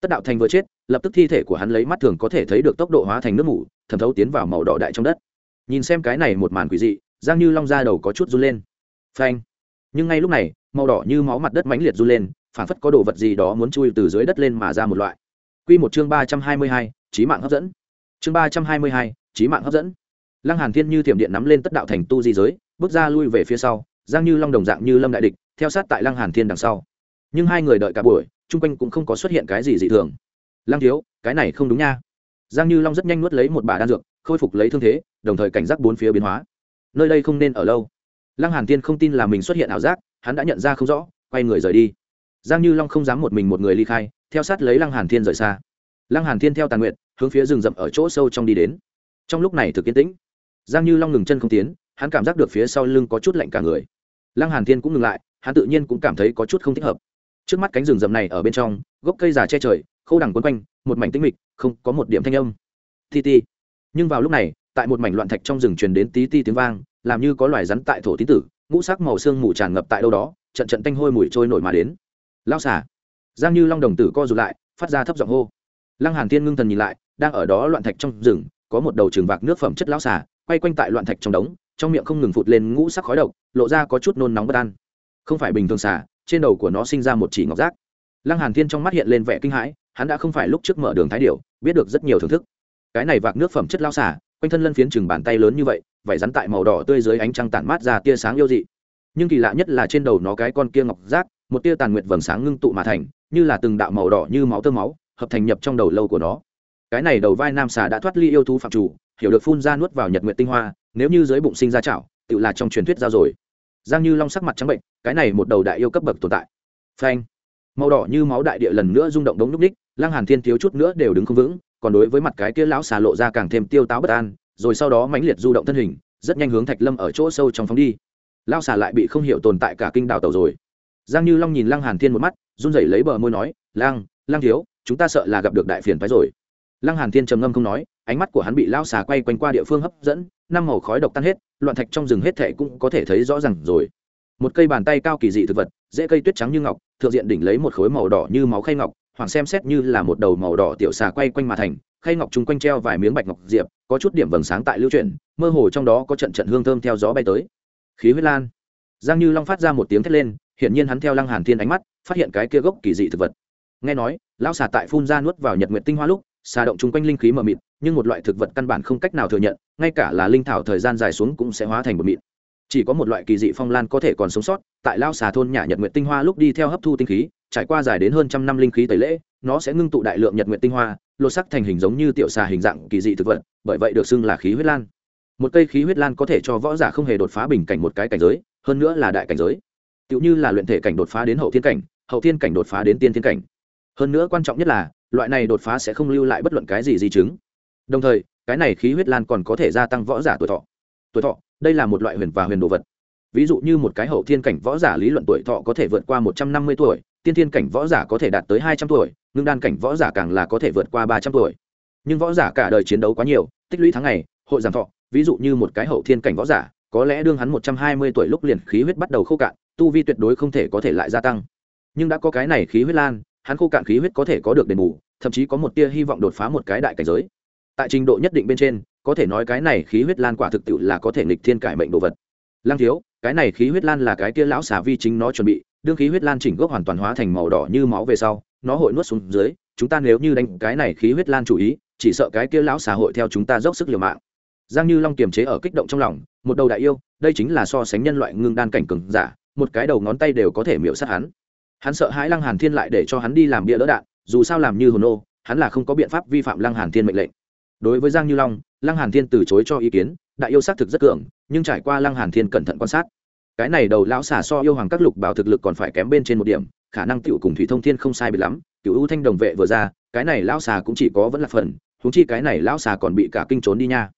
tất đạo thành vừa chết lập tức thi thể của hắn lấy mắt thường có thể thấy được tốc độ hóa thành nước mủ thẩm thấu tiến vào màu đỏ đại trong đất nhìn xem cái này một màn quỷ dị giang như long ra đầu có chút run lên phanh nhưng ngay lúc này màu đỏ như máu mặt đất mãnh liệt run lên phản phất có đồ vật gì đó muốn chui từ dưới đất lên mà ra một loại Quy một chương ba trăm hai mươi hai, trí mạng hấp dẫn. Chương ba trăm hai mươi hai, trí mạng hấp dẫn. Lăng Hàn Thiên như thiểm điện nắm lên tất đạo thành tu di giới, bước ra lui về phía sau, Giang Như Long đồng dạng như lâm đại địch, theo sát tại Lăng Hàn Thiên đằng sau. Nhưng hai người đợi cả buổi, chung quanh cũng không có xuất hiện cái gì dị thường. Lăng thiếu, cái này không đúng nha. Giang Như Long rất nhanh nuốt lấy một bả đan dược, khôi phục lấy thương thế, đồng thời cảnh giác bốn phía biến hóa. Nơi đây không nên ở lâu. Lăng Hàn Thiên không tin là mình xuất hiện ảo giác, hắn đã nhận ra không rõ, quay người rời đi. Giang Như Long không dám một mình một người ly khai, theo sát lấy Lăng Hàn Thiên rời xa lăng hàn thiên theo tàn nguyện hướng phía rừng rậm ở chỗ sâu trong đi đến trong lúc này thực kiến tĩnh giang như long ngừng chân không tiến hắn cảm giác được phía sau lưng có chút lạnh cả người lăng hàn thiên cũng ngừng lại hắn tự nhiên cũng cảm thấy có chút không thích hợp trước mắt cánh rừng rậm này ở bên trong, gốc cây già che trời, khô đằng quấn quanh, một mảnh tĩnh mịch, không có một điểm thanh âm. Ti ti. Nhưng vào lúc này, tại một mảnh loạn thạch trong rừng truyền đến tí ti tiếng vang, làm như có loài rắn tại thổ tí tử, ngũ sắc màu xương mù tràn ngập tại đâu đó, trận trận tanh hôi mùi trôi nổi mà đến. Lao xả giang như long đồng tử co rụt lại, phát ra thấp giọng hô. Lăng hàn thiên ngưng thần nhìn lại, đang ở đó loạn thạch trong rừng, có một đầu trường vạc nước phẩm chất lão xà, quay quanh tại loạn thạch trong đống, trong miệng không ngừng phụt lên ngũ sắc khói độc, lộ ra có chút nôn nóng bất an. Không phải bình thường xà trên đầu của nó sinh ra một chỉ ngọc giác. Lăng hàn thiên trong mắt hiện lên vẻ kinh hãi hắn đã không phải lúc trước mở đường thái điểu biết được rất nhiều thưởng thức. Cái này vạc nước phẩm chất lao xả, quanh thân lân phiến chừng bàn tay lớn như vậy vảy rắn tại màu đỏ tươi dưới ánh trăng tản mát ra tia sáng yêu dị. Nhưng kỳ lạ nhất là trên đầu nó cái con kia ngọc giác một tia tàn nguyệt vầng sáng ngưng tụ mà thành như là từng đạo màu đỏ như máu tơ máu hợp thành nhập trong đầu lâu của nó. Cái này đầu vai nam xà đã thoát ly yêu thú phạm chủ hiểu được phun ra nuốt vào nhật nguyện tinh hoa nếu như dưới bụng sinh ra chảo tự là trong truyền thuyết giao rồi giang như long sắc mặt trắng bệnh, cái này một đầu đại yêu cấp bậc tồn tại. Phanh. Màu đỏ như máu đại địa lần nữa rung động đống núc ních lăng hàn thiên thiếu chút nữa đều đứng không vững, còn đối với mặt cái kia lão xà lộ ra càng thêm tiêu táo bất an, rồi sau đó mãnh liệt du động thân hình, rất nhanh hướng thạch lâm ở chỗ sâu trong phóng đi. Lão xà lại bị không hiểu tồn tại cả kinh đào tàu rồi. Giang như long nhìn lăng hàn thiên một mắt, run rẩy lấy bờ môi nói lang lang thiếu, chúng ta sợ là gặp được đại phiền phái rồi. Lăng hàn thiên trầm ngâm không nói ánh mắt của hắn bị lao xà quay quanh qua địa phương hấp dẫn, năm màu khói độc tan hết, loạn thạch trong rừng hết thệ cũng có thể thấy rõ ràng rồi. Một cây bàn tay cao kỳ dị thực vật dễ cây tuyết trắng như ngọc, thượng diện đỉnh lấy một khối màu đỏ như máu khay ngọc, hoàng xem xét như là một đầu màu đỏ tiểu xà quay quanh mà thành, khay ngọc chung quanh treo vài miếng bạch ngọc diệp, có chút điểm vầng sáng tại lưu chuyển, mơ hồ trong đó có trận trận hương thơm theo gió bay tới. Khí huyết lan. Giang như long phát ra một tiếng thét lên, hiển nhiên hắn theo lăng hàn thiên ánh mắt, phát hiện cái kia gốc kỳ dị thực vật. Nghe nói, lão xà tại phun ra nuốt vào nhật nguyện tinh hoa lúc xà động chung quanh linh khí mờ mịt, nhưng một loại thực vật căn bản không cách nào thừa nhận, ngay cả là linh thảo thời gian dài xuống cũng sẽ hóa thành một mịt chỉ có một loại kỳ dị phong lan có thể còn sống sót, tại lao xà thôn nhà nhật nguyện tinh hoa lúc đi theo hấp thu tinh khí, trải qua dài đến hơn trăm năm linh khí tẩy lễ, nó sẽ ngưng tụ đại lượng nhật nguyện tinh hoa, lột sắc thành hình giống như tiểu xà hình dạng kỳ dị thực vật, bởi vậy được xưng là khí huyết lan. Một cây khí huyết lan có thể cho võ giả không hề đột phá bình cảnh một cái cảnh giới, hơn nữa là đại cảnh giới. Tựu như là luyện thể cảnh đột phá đến hậu thiên cảnh, hậu thiên cảnh đột phá đến tiên thiên cảnh. Hơn nữa quan trọng nhất là loại này đột phá sẽ không lưu lại bất luận cái gì di chứng. Đồng thời, cái này khí huyết lan còn có thể gia tăng võ giả tuổi thọ. Tuổi thọ, đây là một loại huyền và huyền đồ vật. Ví dụ như một cái hậu thiên cảnh võ giả lý luận tuổi thọ có thể vượt qua một trăm năm mươi tuổi, tiên thiên cảnh võ giả có thể đạt tới hai trăm tuổi, ngưng đan cảnh võ giả càng là có thể vượt qua ba trăm tuổi. Nhưng võ giả cả đời chiến đấu quá nhiều, tích lũy tháng ngày, hội giảm thọ, ví dụ như một cái hậu thiên cảnh võ giả, có lẽ đương hắn một trăm hai mươi tuổi lúc liền khí huyết bắt đầu khô cạn, tu vi tuyệt đối không thể có thể lại gia tăng. Nhưng đã có cái này khí huyết lan hắn khô cạn khí huyết có thể có được đền bù, thậm chí có một tia hy vọng đột phá một cái đại cảnh giới. Tại trình độ nhất định bên trên, có thể nói cái này khí huyết lan quả thực tiệu là có thể nghịch thiên cải mệnh đồ vật. Lang thiếu, cái này khí huyết lan là cái tia lão xà vi chính nó chuẩn bị, đương khí huyết lan chỉnh gốc hoàn toàn hóa thành màu đỏ như máu về sau, nó hội nuốt xuống dưới, chúng ta nếu như đánh cái này khí huyết lan chủ ý, chỉ sợ cái kia lão xà hội theo chúng ta dốc sức liều mạng. Giang như long kiềm chế ở kích động trong lòng, một đầu đại yêu, đây chính là so sánh nhân loại ngưng đan cảnh cường giả, một cái đầu ngón tay đều có thể miễu sát hắn hắn sợ hãi lăng hàn thiên lại để cho hắn đi làm bia đỡ đạn, dù sao làm như hồn ô, hắn là không có biện pháp vi phạm lăng hàn thiên mệnh lệnh. Đối với giang như long, lăng hàn thiên từ chối cho ý kiến, đại yêu xác thực rất cường, nhưng trải qua lăng hàn thiên cẩn thận quan sát, cái này đầu lão xà so yêu hoàng các lục bảo thực lực còn phải kém bên trên một điểm, khả năng tiểu cùng thủy thông thiên không sai biệt lắm cựu ưu thanh đồng vệ vừa ra, cái này lão xà cũng chỉ có vẫn là phần, huống chi cái này lão xà còn bị cả kinh trốn đi nha.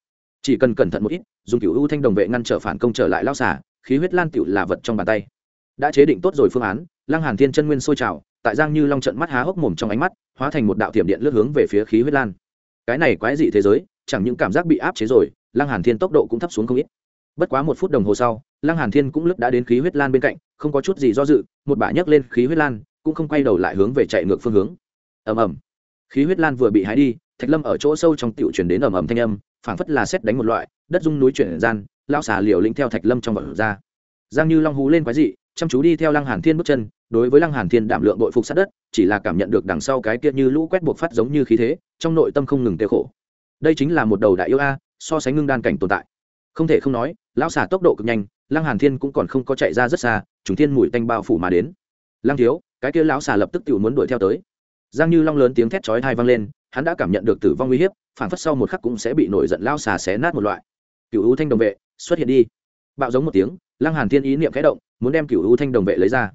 Chỉ cần cẩn thận một ít, dùng cựu ưu thanh đồng vệ ngăn trở phản công trở lại lão xà, khí huyết lan tiểu là vật trong bàn tay. Đã chế định tốt rồi phương án lăng hàn thiên chân nguyên sôi trào, tại giang như long trận mắt há hốc mồm trong ánh mắt, hóa thành một đạo thiểm điện lướt hướng về phía khí huyết lan. Cái này quái dị thế giới, chẳng những cảm giác bị áp chế rồi, lăng hàn thiên tốc độ cũng thấp xuống không ít. Bất quá một phút đồng hồ sau, lăng hàn thiên cũng lướt đã đến khí huyết lan bên cạnh, không có chút gì do dự, một bả nhấc lên khí huyết lan, cũng không quay đầu lại hướng về chạy ngược phương hướng. Ầm ầm. Khí huyết lan vừa bị hái đi, thạch lâm ở chỗ sâu trong tiểu truyền đến ầm ầm thanh âm, phảng phất là xét đánh một loại, đất rung núi chuyển gian lao xà liều lĩnh theo thạch lâm trong vật ra. Giang như long hú lên quái dị, chăm chú đi theo lăng hàn thiên bước chân đối với lăng hàn thiên đảm lượng bội phục sát đất, chỉ là cảm nhận được đằng sau cái kia như lũ quét buộc phát giống như khí thế, trong nội tâm không ngừng tiêu khổ. Đây chính là một đầu đại yêu a, so sánh ngưng đan cảnh tồn tại. Không thể không nói, lão xả tốc độ cực nhanh, lăng hàn thiên cũng còn không có chạy ra rất xa, trùng thiên mùi tanh bao phủ mà đến. Lăng thiếu, cái kia lão xả lập tức tự muốn đuổi theo tới. Giang như long lớn tiếng thét chói tai vang lên, hắn đã cảm nhận được tử vong nguy hiểm phản phất sau một khắc cũng sẽ bị nổi giận lão xả xé nát một loại. Cựu u thanh đồng vệ, xuất hiện đi. Bạo giống một tiếng, lăng hàn thiên ý niệm khẽ động, muốn đem cựu u thanh đồng vệ lấy ra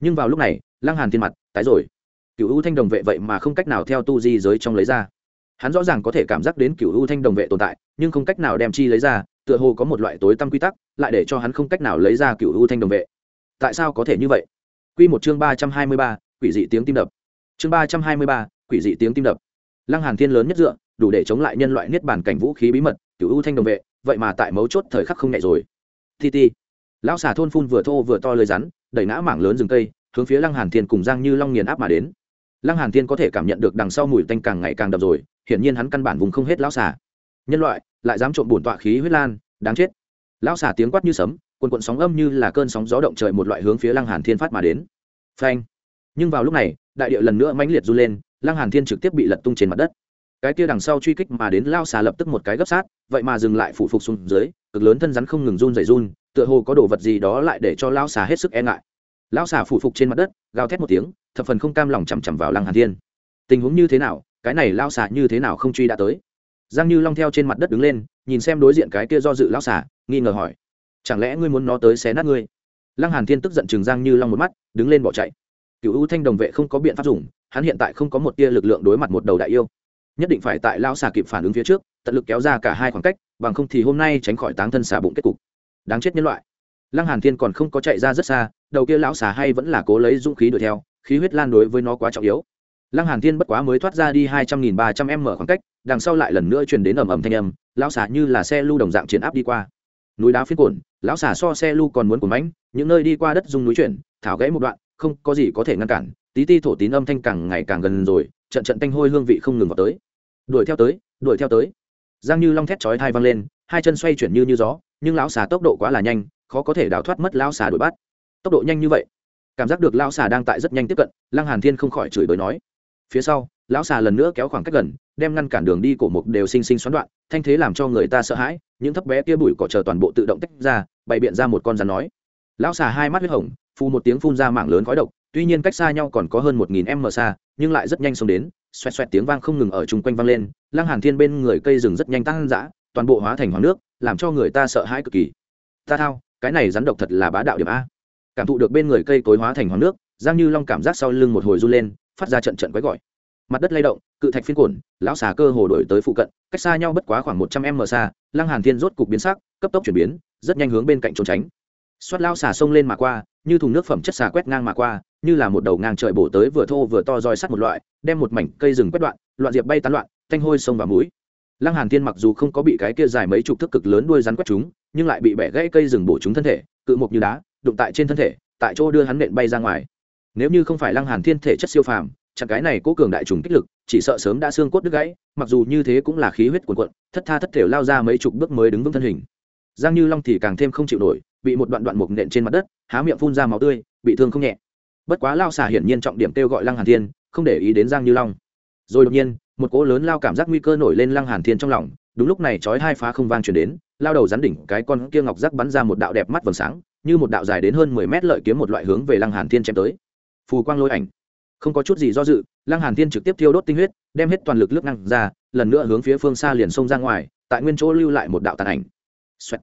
nhưng vào lúc này, lăng hàn thiên mặt, tái rồi. Cựu u thanh đồng vệ vậy mà không cách nào theo tu di giới trong lấy ra. Hắn rõ ràng có thể cảm giác đến cựu u thanh đồng vệ tồn tại, nhưng không cách nào đem chi lấy ra, tựa hồ có một loại tối tăm quy tắc, lại để cho hắn không cách nào lấy ra cựu u thanh đồng vệ. Tại sao có thể như vậy? Quy một chương ba trăm hai mươi ba, quỷ dị tiếng tim đập. Chương ba trăm hai mươi ba, quỷ dị tiếng tim đập. Lăng hàn thiên lớn nhất dựa, đủ để chống lại nhân loại niết bản cảnh vũ khí bí mật cựu u thanh đồng vệ, vậy mà tại mấu chốt thời khắc không nhẹ rồi. Ti ti. Lão xà thôn phun vừa thô vừa to lời rắn đẩy ngã mảng lớn rừng cây, hướng phía lăng hàn thiên cùng giang như long nghiền áp mà đến. Lăng hàn thiên có thể cảm nhận được đằng sau mùi tanh càng ngày càng đậm rồi, hiển nhiên hắn căn bản vùng không hết lão xà. Nhân loại, lại dám trộm bổn tọa khí huyết lan, đáng chết. Lão xà tiếng quát như sấm quần cuộn sóng âm như là cơn sóng gió động trời một loại hướng phía lăng hàn thiên phát mà đến. Phanh. Nhưng vào lúc này, đại địa lần nữa mãnh liệt du lên, lăng hàn thiên trực tiếp bị lật tung trên mặt đất. Cái kia đằng sau truy kích mà đến lao xà lập tức một cái gấp sát, vậy mà dừng lại phụ phục xuống dưới, cực lớn thân rắn không ngừng run rẩy run tựa hồ có đồ vật gì đó lại để cho lao xà hết sức e ngại. Lao xà phủ phục trên mặt đất, gào thét một tiếng, thập phần không cam lòng chằm chằm vào lăng hàn thiên. Tình huống như thế nào, cái này lao xà như thế nào không truy đã tới. Giang như long theo trên mặt đất đứng lên, nhìn xem đối diện cái kia do dự lao xà, nghi ngờ hỏi, chẳng lẽ ngươi muốn nó tới xé nát ngươi? Lăng hàn thiên tức giận chừng giang như long một mắt, đứng lên bỏ chạy. Cựu ưu thanh đồng vệ không có biện pháp dùng, hắn hiện tại không có một tia lực lượng đối mặt một đầu đại yêu. Nhất định phải tại lao xà kịp phản ứng phía trước, tận lực kéo ra cả hai khoảng cách, bằng không thì hôm nay tránh khỏi táng thân xà bụng kết cục đáng chết nhân loại. Lăng hàn thiên còn không có chạy ra rất xa, đầu kia lão xà hay vẫn là cố lấy dũng khí đuổi theo, khí huyết lan đối với nó quá trọng yếu. Lăng hàn thiên bất quá mới thoát ra đi hai trăm nghìn ba trăm m khoảng cách, đằng sau lại lần nữa truyền đến ầm ầm thanh âm, lão xà như là xe lưu đồng dạng chiến áp đi qua. Núi đá phiến cuộn, lão xà so xe lưu còn muốn của mánh những nơi đi qua đất dung núi chuyển, thảo gãy một đoạn, không có gì có thể ngăn cản, tí ti thổ tín âm thanh càng ngày càng gần rồi, trận trận tanh hôi hương vị không ngừng vào tới. Đuổi theo tới, đuổi theo tới. Giang như long thét chói thai vang lên, hai chân xoay chuyển như như gió nhưng lão xà tốc độ quá là nhanh, khó có thể đào thoát mất lão xà đuổi bắt. Tốc độ nhanh như vậy, cảm giác được lão xà đang tại rất nhanh tiếp cận, lăng hàn thiên không khỏi chửi bới nói. Phía sau, lão xà lần nữa kéo khoảng cách gần, đem ngăn cản đường đi cổ mục đều sinh sinh xoắn đoạn, thanh thế làm cho người ta sợ hãi, những thấp bé kia bụi cỏ chờ toàn bộ tự động tách ra, bày biện ra một con rắn nói. Lão xà hai mắt huyết hồng phu một tiếng phun ra mảng lớn khói độc, tuy nhiên cách xa nhau còn có hơn một nghìn m xa, nhưng lại rất nhanh xông đến, xoẹt xoẹt tiếng vang không ngừng ở chung quanh vang lên, lăng hàn thiên bên người cây rừng rất nhanh tăng dã, toàn bộ hóa thành hoàng nước làm cho người ta sợ hãi cực kỳ. Ta thao, cái này rắn độc thật là bá đạo điểm a. Cảm thụ được bên người cây cối hóa thành hoàng nước, giang như long cảm giác sau lưng một hồi run lên, phát ra trận trận quái gọi. Mặt đất lay động, cự thạch phiên cổn lão xà cơ hồ đổi tới phụ cận, cách xa nhau bất quá khoảng một trăm m xa, lăng hàn thiên rốt cục biến sắc, cấp tốc chuyển biến, rất nhanh hướng bên cạnh trốn tránh. Xoát lao xà sông lên mà qua, như thùng nước phẩm chất xà quét ngang mà qua, như là một đầu ngang trời bổ tới vừa thô vừa to roi sắt một loại, đem một mảnh cây rừng quét đoạn, loạn diệp bay tán loạn, thanh hôi sông và mũi lăng hàn thiên mặc dù không có bị cái kia dài mấy chục thước cực lớn đuôi rắn quét chúng, nhưng lại bị bẻ gãy cây rừng bổ chúng thân thể, cự mục như đá, đụng tại trên thân thể, tại chỗ đưa hắn nện bay ra ngoài. Nếu như không phải lăng hàn thiên thể chất siêu phàm, chẳng cái này cố cường đại trùng kích lực, chỉ sợ sớm đã xương cốt đứt gãy, mặc dù như thế cũng là khí huyết cuồn cuộn, thất tha thất thể lao ra mấy chục bước mới đứng vững thân hình. Giang như long thì càng thêm không chịu nổi, bị một đoạn đoạn mục nện trên mặt đất, há miệng phun ra máu tươi, bị thương không nhẹ. Bất quá lao xả hiển nhiên trọng điểm kêu gọi lăng hàn thiên, không để ý đến giang như long. Rồi đột nhiên một cỗ lớn lao cảm giác nguy cơ nổi lên lăng hàn thiên trong lòng, đúng lúc này chói hai phá không vang truyền đến, lao đầu rắn đỉnh cái con kia ngọc giác bắn ra một đạo đẹp mắt vầng sáng, như một đạo dài đến hơn mười mét lợi kiếm một loại hướng về lăng hàn thiên chém tới. Phù quang lôi ảnh. Không có chút gì do dự, lăng hàn thiên trực tiếp thiêu đốt tinh huyết, đem hết toàn lực lướt năng ra, lần nữa hướng phía phương xa liền xông ra ngoài, tại nguyên chỗ lưu lại một đạo tàn ảnh. Xoẹt.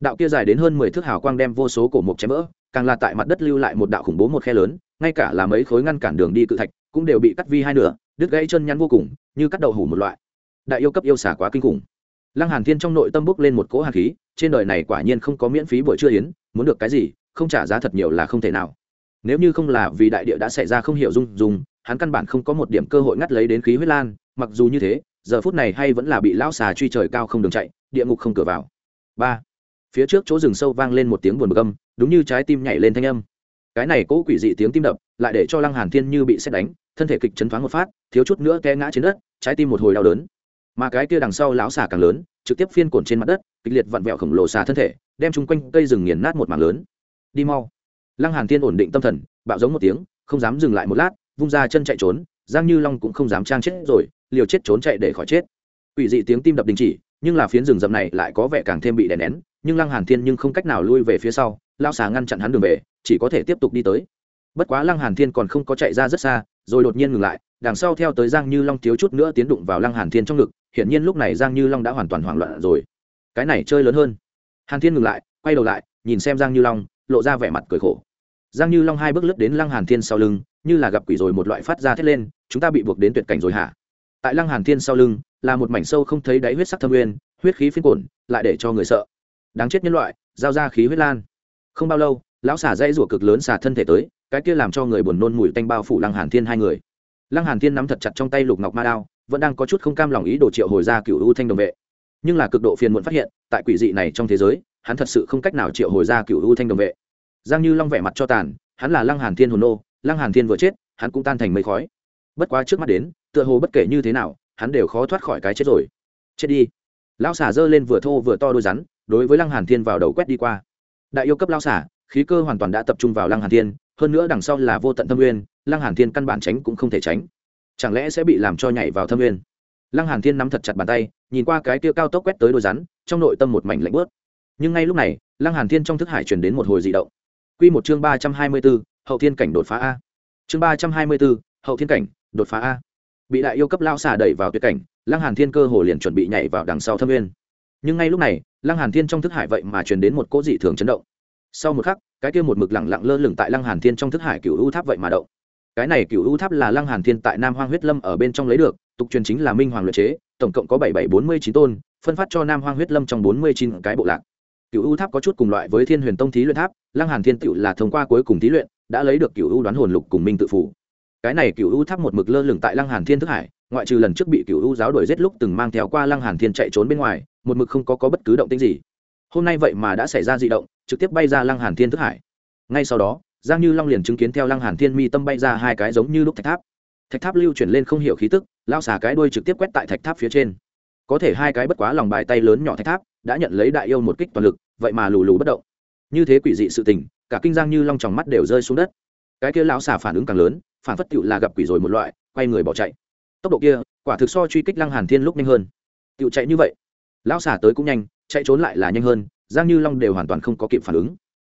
đạo kia dài đến hơn mười thước hào quang đem vô số cổ mục chém vỡ, càng là tại mặt đất lưu lại một đạo khủng bố một khe lớn, ngay cả là mấy khối ngăn cản đường đi cự thạch cũng đều bị cắt vi hai nửa đứt gãy chân nhăn vô cùng, như cắt đầu hủ một loại. Đại yêu cấp yêu xả quá kinh khủng. Lăng hàn thiên trong nội tâm bốc lên một cỗ hàn khí, trên đời này quả nhiên không có miễn phí buổi trưa yến, muốn được cái gì, không trả giá thật nhiều là không thể nào. Nếu như không là vì đại địa đã xảy ra không hiểu dung dung, hắn căn bản không có một điểm cơ hội ngắt lấy đến khí huyết lan, mặc dù như thế, giờ phút này hay vẫn là bị lão xà truy trời cao không đường chạy, địa ngục không cửa vào. Ba. Phía trước chỗ rừng sâu vang lên một tiếng buồn bực âm đúng như trái tim nhảy lên thanh âm. Cái này cố quỷ dị tiếng tim đập, lại để cho lăng hàn thiên như bị xét đánh thân thể kịch chấn thoáng một phát, thiếu chút nữa té ngã trên đất, trái tim một hồi đau đớn. Mà cái kia đằng sau lão xà càng lớn, trực tiếp phiên cổn trên mặt đất, kịch liệt vặn vẹo khổng lồ xà thân thể, đem chung quanh cây rừng nghiền nát một mảng lớn. Đi mau. Lăng hàn thiên ổn định tâm thần, bạo giống một tiếng, không dám dừng lại một lát, vung ra chân chạy trốn, giang như long cũng không dám trang chết rồi, liều chết trốn chạy để khỏi chết. Quỷ dị tiếng tim đập đình chỉ, nhưng là phiến rừng rậm này lại có vẻ càng thêm bị đè nén, nhưng lăng hàn thiên nhưng không cách nào lui về phía sau lao xà ngăn chặn hắn đường về, chỉ có thể tiếp tục đi tới. Bất quá lăng hàn thiên còn không có chạy ra rất xa rồi đột nhiên ngừng lại, đằng sau theo tới giang như long thiếu chút nữa tiến đụng vào lăng hàn thiên trong ngực, hiển nhiên lúc này giang như long đã hoàn toàn hoảng loạn rồi. Cái này chơi lớn hơn. Hàn thiên ngừng lại, quay đầu lại, nhìn xem giang như long, lộ ra vẻ mặt cười khổ. Giang như long hai bước lướt đến lăng hàn thiên sau lưng, như là gặp quỷ rồi một loại phát ra thét lên, chúng ta bị buộc đến tuyệt cảnh rồi hả? Tại lăng hàn thiên sau lưng, là một mảnh sâu không thấy đáy huyết sắc thâm nguyên, huyết khí phiên cổn lại để cho người sợ. Đáng chết nhân loại, giao ra khí huyết lan. Không bao lâu, lão xả dây rủa cực lớn xả thân thể tới cái kia làm cho người buồn nôn mùi tanh bao phủ lăng hàn thiên hai người. Lăng hàn thiên nắm thật chặt trong tay lục ngọc ma đao, vẫn đang có chút không cam lòng ý đồ triệu hồi ra cựu u thanh đồng vệ. Nhưng là cực độ phiền muộn phát hiện, tại quỷ dị này trong thế giới, hắn thật sự không cách nào triệu hồi ra cựu u thanh đồng vệ. Giang như long vẻ mặt cho tàn, hắn là lăng hàn thiên hồn nô, lăng hàn thiên vừa chết, hắn cũng tan thành mây khói. Bất quá trước mắt đến, tựa hồ bất kể như thế nào, hắn đều khó thoát khỏi cái chết rồi. Chết đi. Lão xả giơ lên vừa thô vừa to đôi rắn, đối với lăng hàn thiên vào đầu quét đi qua. Đại yêu cấp lão xả khí cơ hoàn toàn đã tập trung vào lăng hàn thiên hơn nữa đằng sau là vô tận thâm nguyên lăng hàn thiên căn bản tránh cũng không thể tránh. Chẳng lẽ sẽ bị làm cho nhảy vào thâm nguyên? Lăng hàn thiên nắm thật chặt bàn tay nhìn qua cái kia cao tốc quét tới đôi rắn trong nội tâm một mảnh lạnh bớt nhưng ngay lúc này lăng hàn thiên trong thức hải truyền đến một hồi dị động. Quy một chương ba trăm hai mươi 324, hậu thiên cảnh đột phá a. Chương ba trăm hai mươi 324, hậu thiên cảnh đột phá a. Bị đại yêu cấp lao xả đẩy vào tuyệt cảnh lăng hàn thiên cơ hồ liền chuẩn bị nhảy vào đằng sau thâm nguyên. Nhưng ngay lúc này lăng hàn thiên trong thức hải vậy mà truyền đến một cỗ dị thường chấn động sau một khắc, cái kia một mực lẳng lặng lơ lửng tại lăng hàn thiên trong thức hải cựu u tháp vậy mà động. Cái này cựu u tháp là lăng hàn thiên tại nam hoang huyết lâm ở bên trong lấy được, tục truyền chính là minh hoàng luyện chế, tổng cộng có bảy bảy bốn mươi chín tôn, phân phát cho nam hoang huyết lâm trong bốn mươi chín cái bộ lạc. Cựu u tháp có chút cùng loại với thiên huyền tông thí luyện tháp, lăng hàn thiên tựu là thông qua cuối cùng thí luyện, đã lấy được cựu u đoán hồn lục cùng minh tự phủ. Cái này cựu u tháp một mực lơ lửng tại lăng hàn thiên thức hải, ngoại trừ lần trước bị cựu u giáo đuổi giết lúc từng mang theo qua lăng hàn thiên chạy trốn bên ngoài, một mực không có có bất cứ động tĩnh gì hôm nay vậy mà đã xảy ra d ị động, trực tiếp bay ra lăng hàn thiên thức hải. Ngay sau đó, giang như long liền chứng kiến theo lăng hàn thiên mi tâm bay ra hai cái giống như lúc thạch tháp. Thạch tháp lưu chuyển lên không hiểu khí tức, lao xả cái đuôi trực tiếp quét tại thạch tháp phía trên. Có thể hai cái bất quá lòng bài tay lớn nhỏ thạch tháp, đã nhận lấy đại yêu một kích toàn lực, vậy mà lù lù bất động. Như thế quỷ dị sự tình, cả kinh giang như long tròng mắt đều rơi xuống đất. Cái kia lão xả phản ứng càng lớn, phản phất tựu là gặp quỷ rồi một loại, quay người bỏ chạy. Tốc độ kia, quả thực so truy kích lăng hàn thiên lúc nhanh hơn. Tựu chạy như vậy, lão xả tới cũng nhanh chạy trốn lại là nhanh hơn, giang như long đều hoàn toàn không có kịp phản ứng.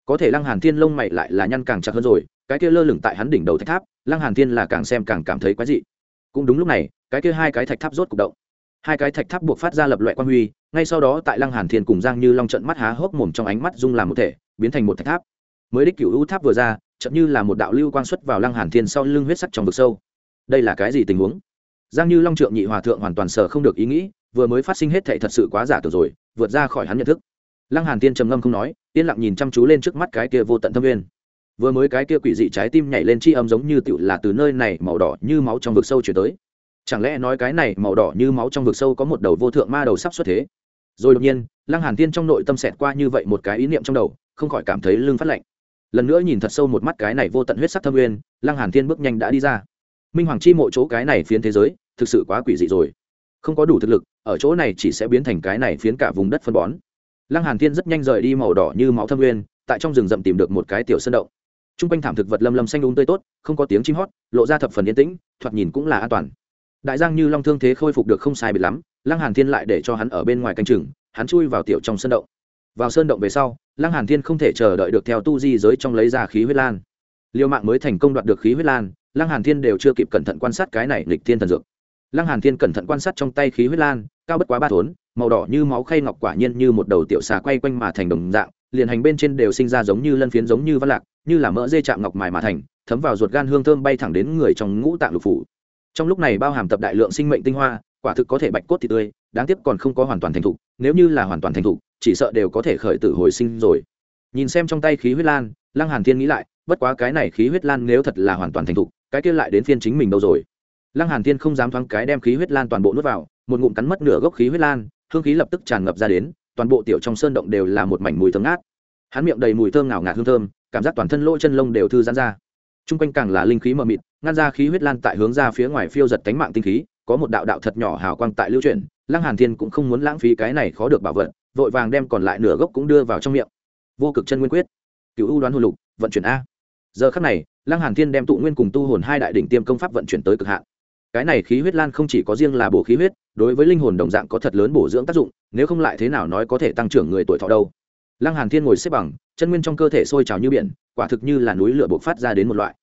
Có thể lăng hàn thiên lông mày lại là nhăn càng chặt hơn rồi, cái kia lơ lửng tại hắn đỉnh đầu thạch tháp, lăng hàn thiên là càng xem càng cảm thấy quái dị. Cũng đúng lúc này, cái kia hai cái thạch tháp rốt cục động. Hai cái thạch tháp buộc phát ra lập loại quan huy, ngay sau đó tại lăng hàn thiên cùng giang như long trận mắt há hốc mồm trong ánh mắt dung làm một thể, biến thành một thạch tháp. Mới đích cửu u tháp vừa ra chậm như là một đạo lưu quang xuất vào lăng hàn thiên sau lưng huyết sắc trong vực sâu. Đây là cái gì tình huống? Giang như long trượng nhị hòa thượng hoàn toàn sợ không được ý nghĩ, vừa mới phát sinh hết thệ thật sự quá giả tưởng rồi vượt ra khỏi hắn nhận thức. Lăng hàn tiên trầm ngâm không nói, yên lặng nhìn chăm chú lên trước mắt cái kia vô tận thâm nguyên. Vừa mới cái kia quỷ dị trái tim nhảy lên chi âm giống như tựu là từ nơi này màu đỏ như máu trong vực sâu chuyển tới. Chẳng lẽ nói cái này màu đỏ như máu trong vực sâu có một đầu vô thượng ma đầu sắp xuất thế? Rồi đột nhiên, lăng hàn tiên trong nội tâm xẹt qua như vậy một cái ý niệm trong đầu, không khỏi cảm thấy lưng phát lạnh. Lần nữa nhìn thật sâu một mắt cái này vô tận huyết sắc thâm nguyên, lăng hàn tiên bước nhanh đã đi ra. Minh hoàng chi mộ chỗ cái này phiến thế giới, thực sự quá quỷ dị rồi. Không có đủ thực lực ở chỗ này chỉ sẽ biến thành cái này phiến cả vùng đất phân bón. Lăng hàn thiên rất nhanh rời đi màu đỏ như máu thâm nguyên, tại trong rừng rậm tìm được một cái tiểu sơn động. Trung quanh thảm thực vật lâm lâm xanh đúng tươi tốt, không có tiếng chim hót, lộ ra thập phần yên tĩnh, thoạt nhìn cũng là an toàn. Đại giang như long thương thế khôi phục được không sai biệt lắm, lăng hàn thiên lại để cho hắn ở bên ngoài canh chừng, hắn chui vào tiểu trong sơn động. Vào sơn động về sau, lăng hàn thiên không thể chờ đợi được theo tu di giới trong lấy ra khí huyết lan. Liêu mạng mới thành công đoạt được khí huyết lan, lăng hàn thiên đều chưa kịp cẩn thận quan sát cái này lịch thiên thần dược lăng hàn thiên cẩn thận quan sát trong tay khí huyết lan, cao bất quá ba thốn, màu đỏ như máu khay ngọc quả nhiên như một đầu tiểu xà quay quanh mà thành đồng dạng, liền hành bên trên đều sinh ra giống như lân phiến giống như văn lạc, như là mỡ dê chạm ngọc mài mà thành, thấm vào ruột gan hương thơm bay thẳng đến người trong ngũ tạng lục phủ. Trong lúc này bao hàm tập đại lượng sinh mệnh tinh hoa, quả thực có thể bạch cốt thì tươi, đáng tiếc còn không có hoàn toàn thành thục, nếu như là hoàn toàn thành thục, chỉ sợ đều có thể khởi tử hồi sinh rồi. Nhìn xem trong tay khí huyết lan, lăng hàn thiên nghĩ lại, bất quá cái này khí huyết lan nếu thật là hoàn toàn thành thục, cái kia lại đến phiên chính mình đâu rồi? Lăng hàn thiên không dám thoáng cái đem khí huyết lan toàn bộ nuốt vào, một ngụm cắn mất nửa gốc khí huyết lan, hương khí lập tức tràn ngập ra đến, toàn bộ tiểu trong sơn động đều là một mảnh mùi thơm ngát. Hắn miệng đầy mùi thơm ngào ngạt hương thơm, cảm giác toàn thân lỗ chân lông đều thư giãn ra. Trung quanh càng là linh khí mờ mịt, ngăn ra khí huyết lan tại hướng ra phía ngoài phiêu giật cánh mạng tinh khí, có một đạo đạo thật nhỏ hào quang tại lưu chuyển, lăng hàn thiên cũng không muốn lãng phí cái này khó được bảo vật, vội vàng đem còn lại nửa gốc cũng đưa vào trong miệng. Vô cực chân nguyên quyết. Cựu ưu đoán hồn lục, vận chuyển a. Giờ khắc này, lăng hàn thiên đem tụ nguyên cùng tu hồn hai đại đỉnh tiêm công pháp vận chuyển tới cực hạn cái này khí huyết lan không chỉ có riêng là bổ khí huyết, đối với linh hồn đồng dạng có thật lớn bổ dưỡng tác dụng, nếu không lại thế nào nói có thể tăng trưởng người tuổi thọ đâu. Lăng hàn thiên ngồi xếp bằng, chân nguyên trong cơ thể sôi trào như biển, quả thực như là núi lửa bộc phát ra đến một loại.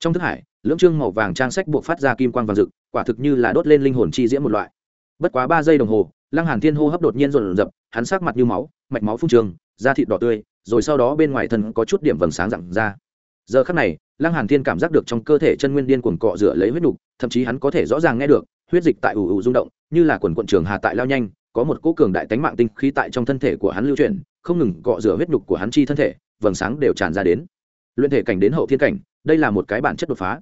Trong thức hải, lưỡng trương màu vàng trang sách bộc phát ra kim quang vàng rực, quả thực như là đốt lên linh hồn chi diễm một loại. Bất quá ba giây đồng hồ, lăng hàn thiên hô hấp đột nhiên rộn rập, hắn sắc mặt như máu, mạch máu phun trường da thịt đỏ tươi, rồi sau đó bên ngoài thân có chút điểm vầng sáng rạng ra giờ khắc này, lăng hàn thiên cảm giác được trong cơ thể chân nguyên điên cuồng cọ rửa lấy huyết nục, thậm chí hắn có thể rõ ràng nghe được, huyết dịch tại ủ ủ rung động, như là quần quận trường hà tại lao nhanh, có một cỗ cường đại tánh mạng tinh khí tại trong thân thể của hắn lưu chuyển, không ngừng cọ rửa huyết nục của hắn chi thân thể, vầng sáng đều tràn ra đến. Luyện thể cảnh đến hậu thiên cảnh, đây là một cái bản chất đột phá.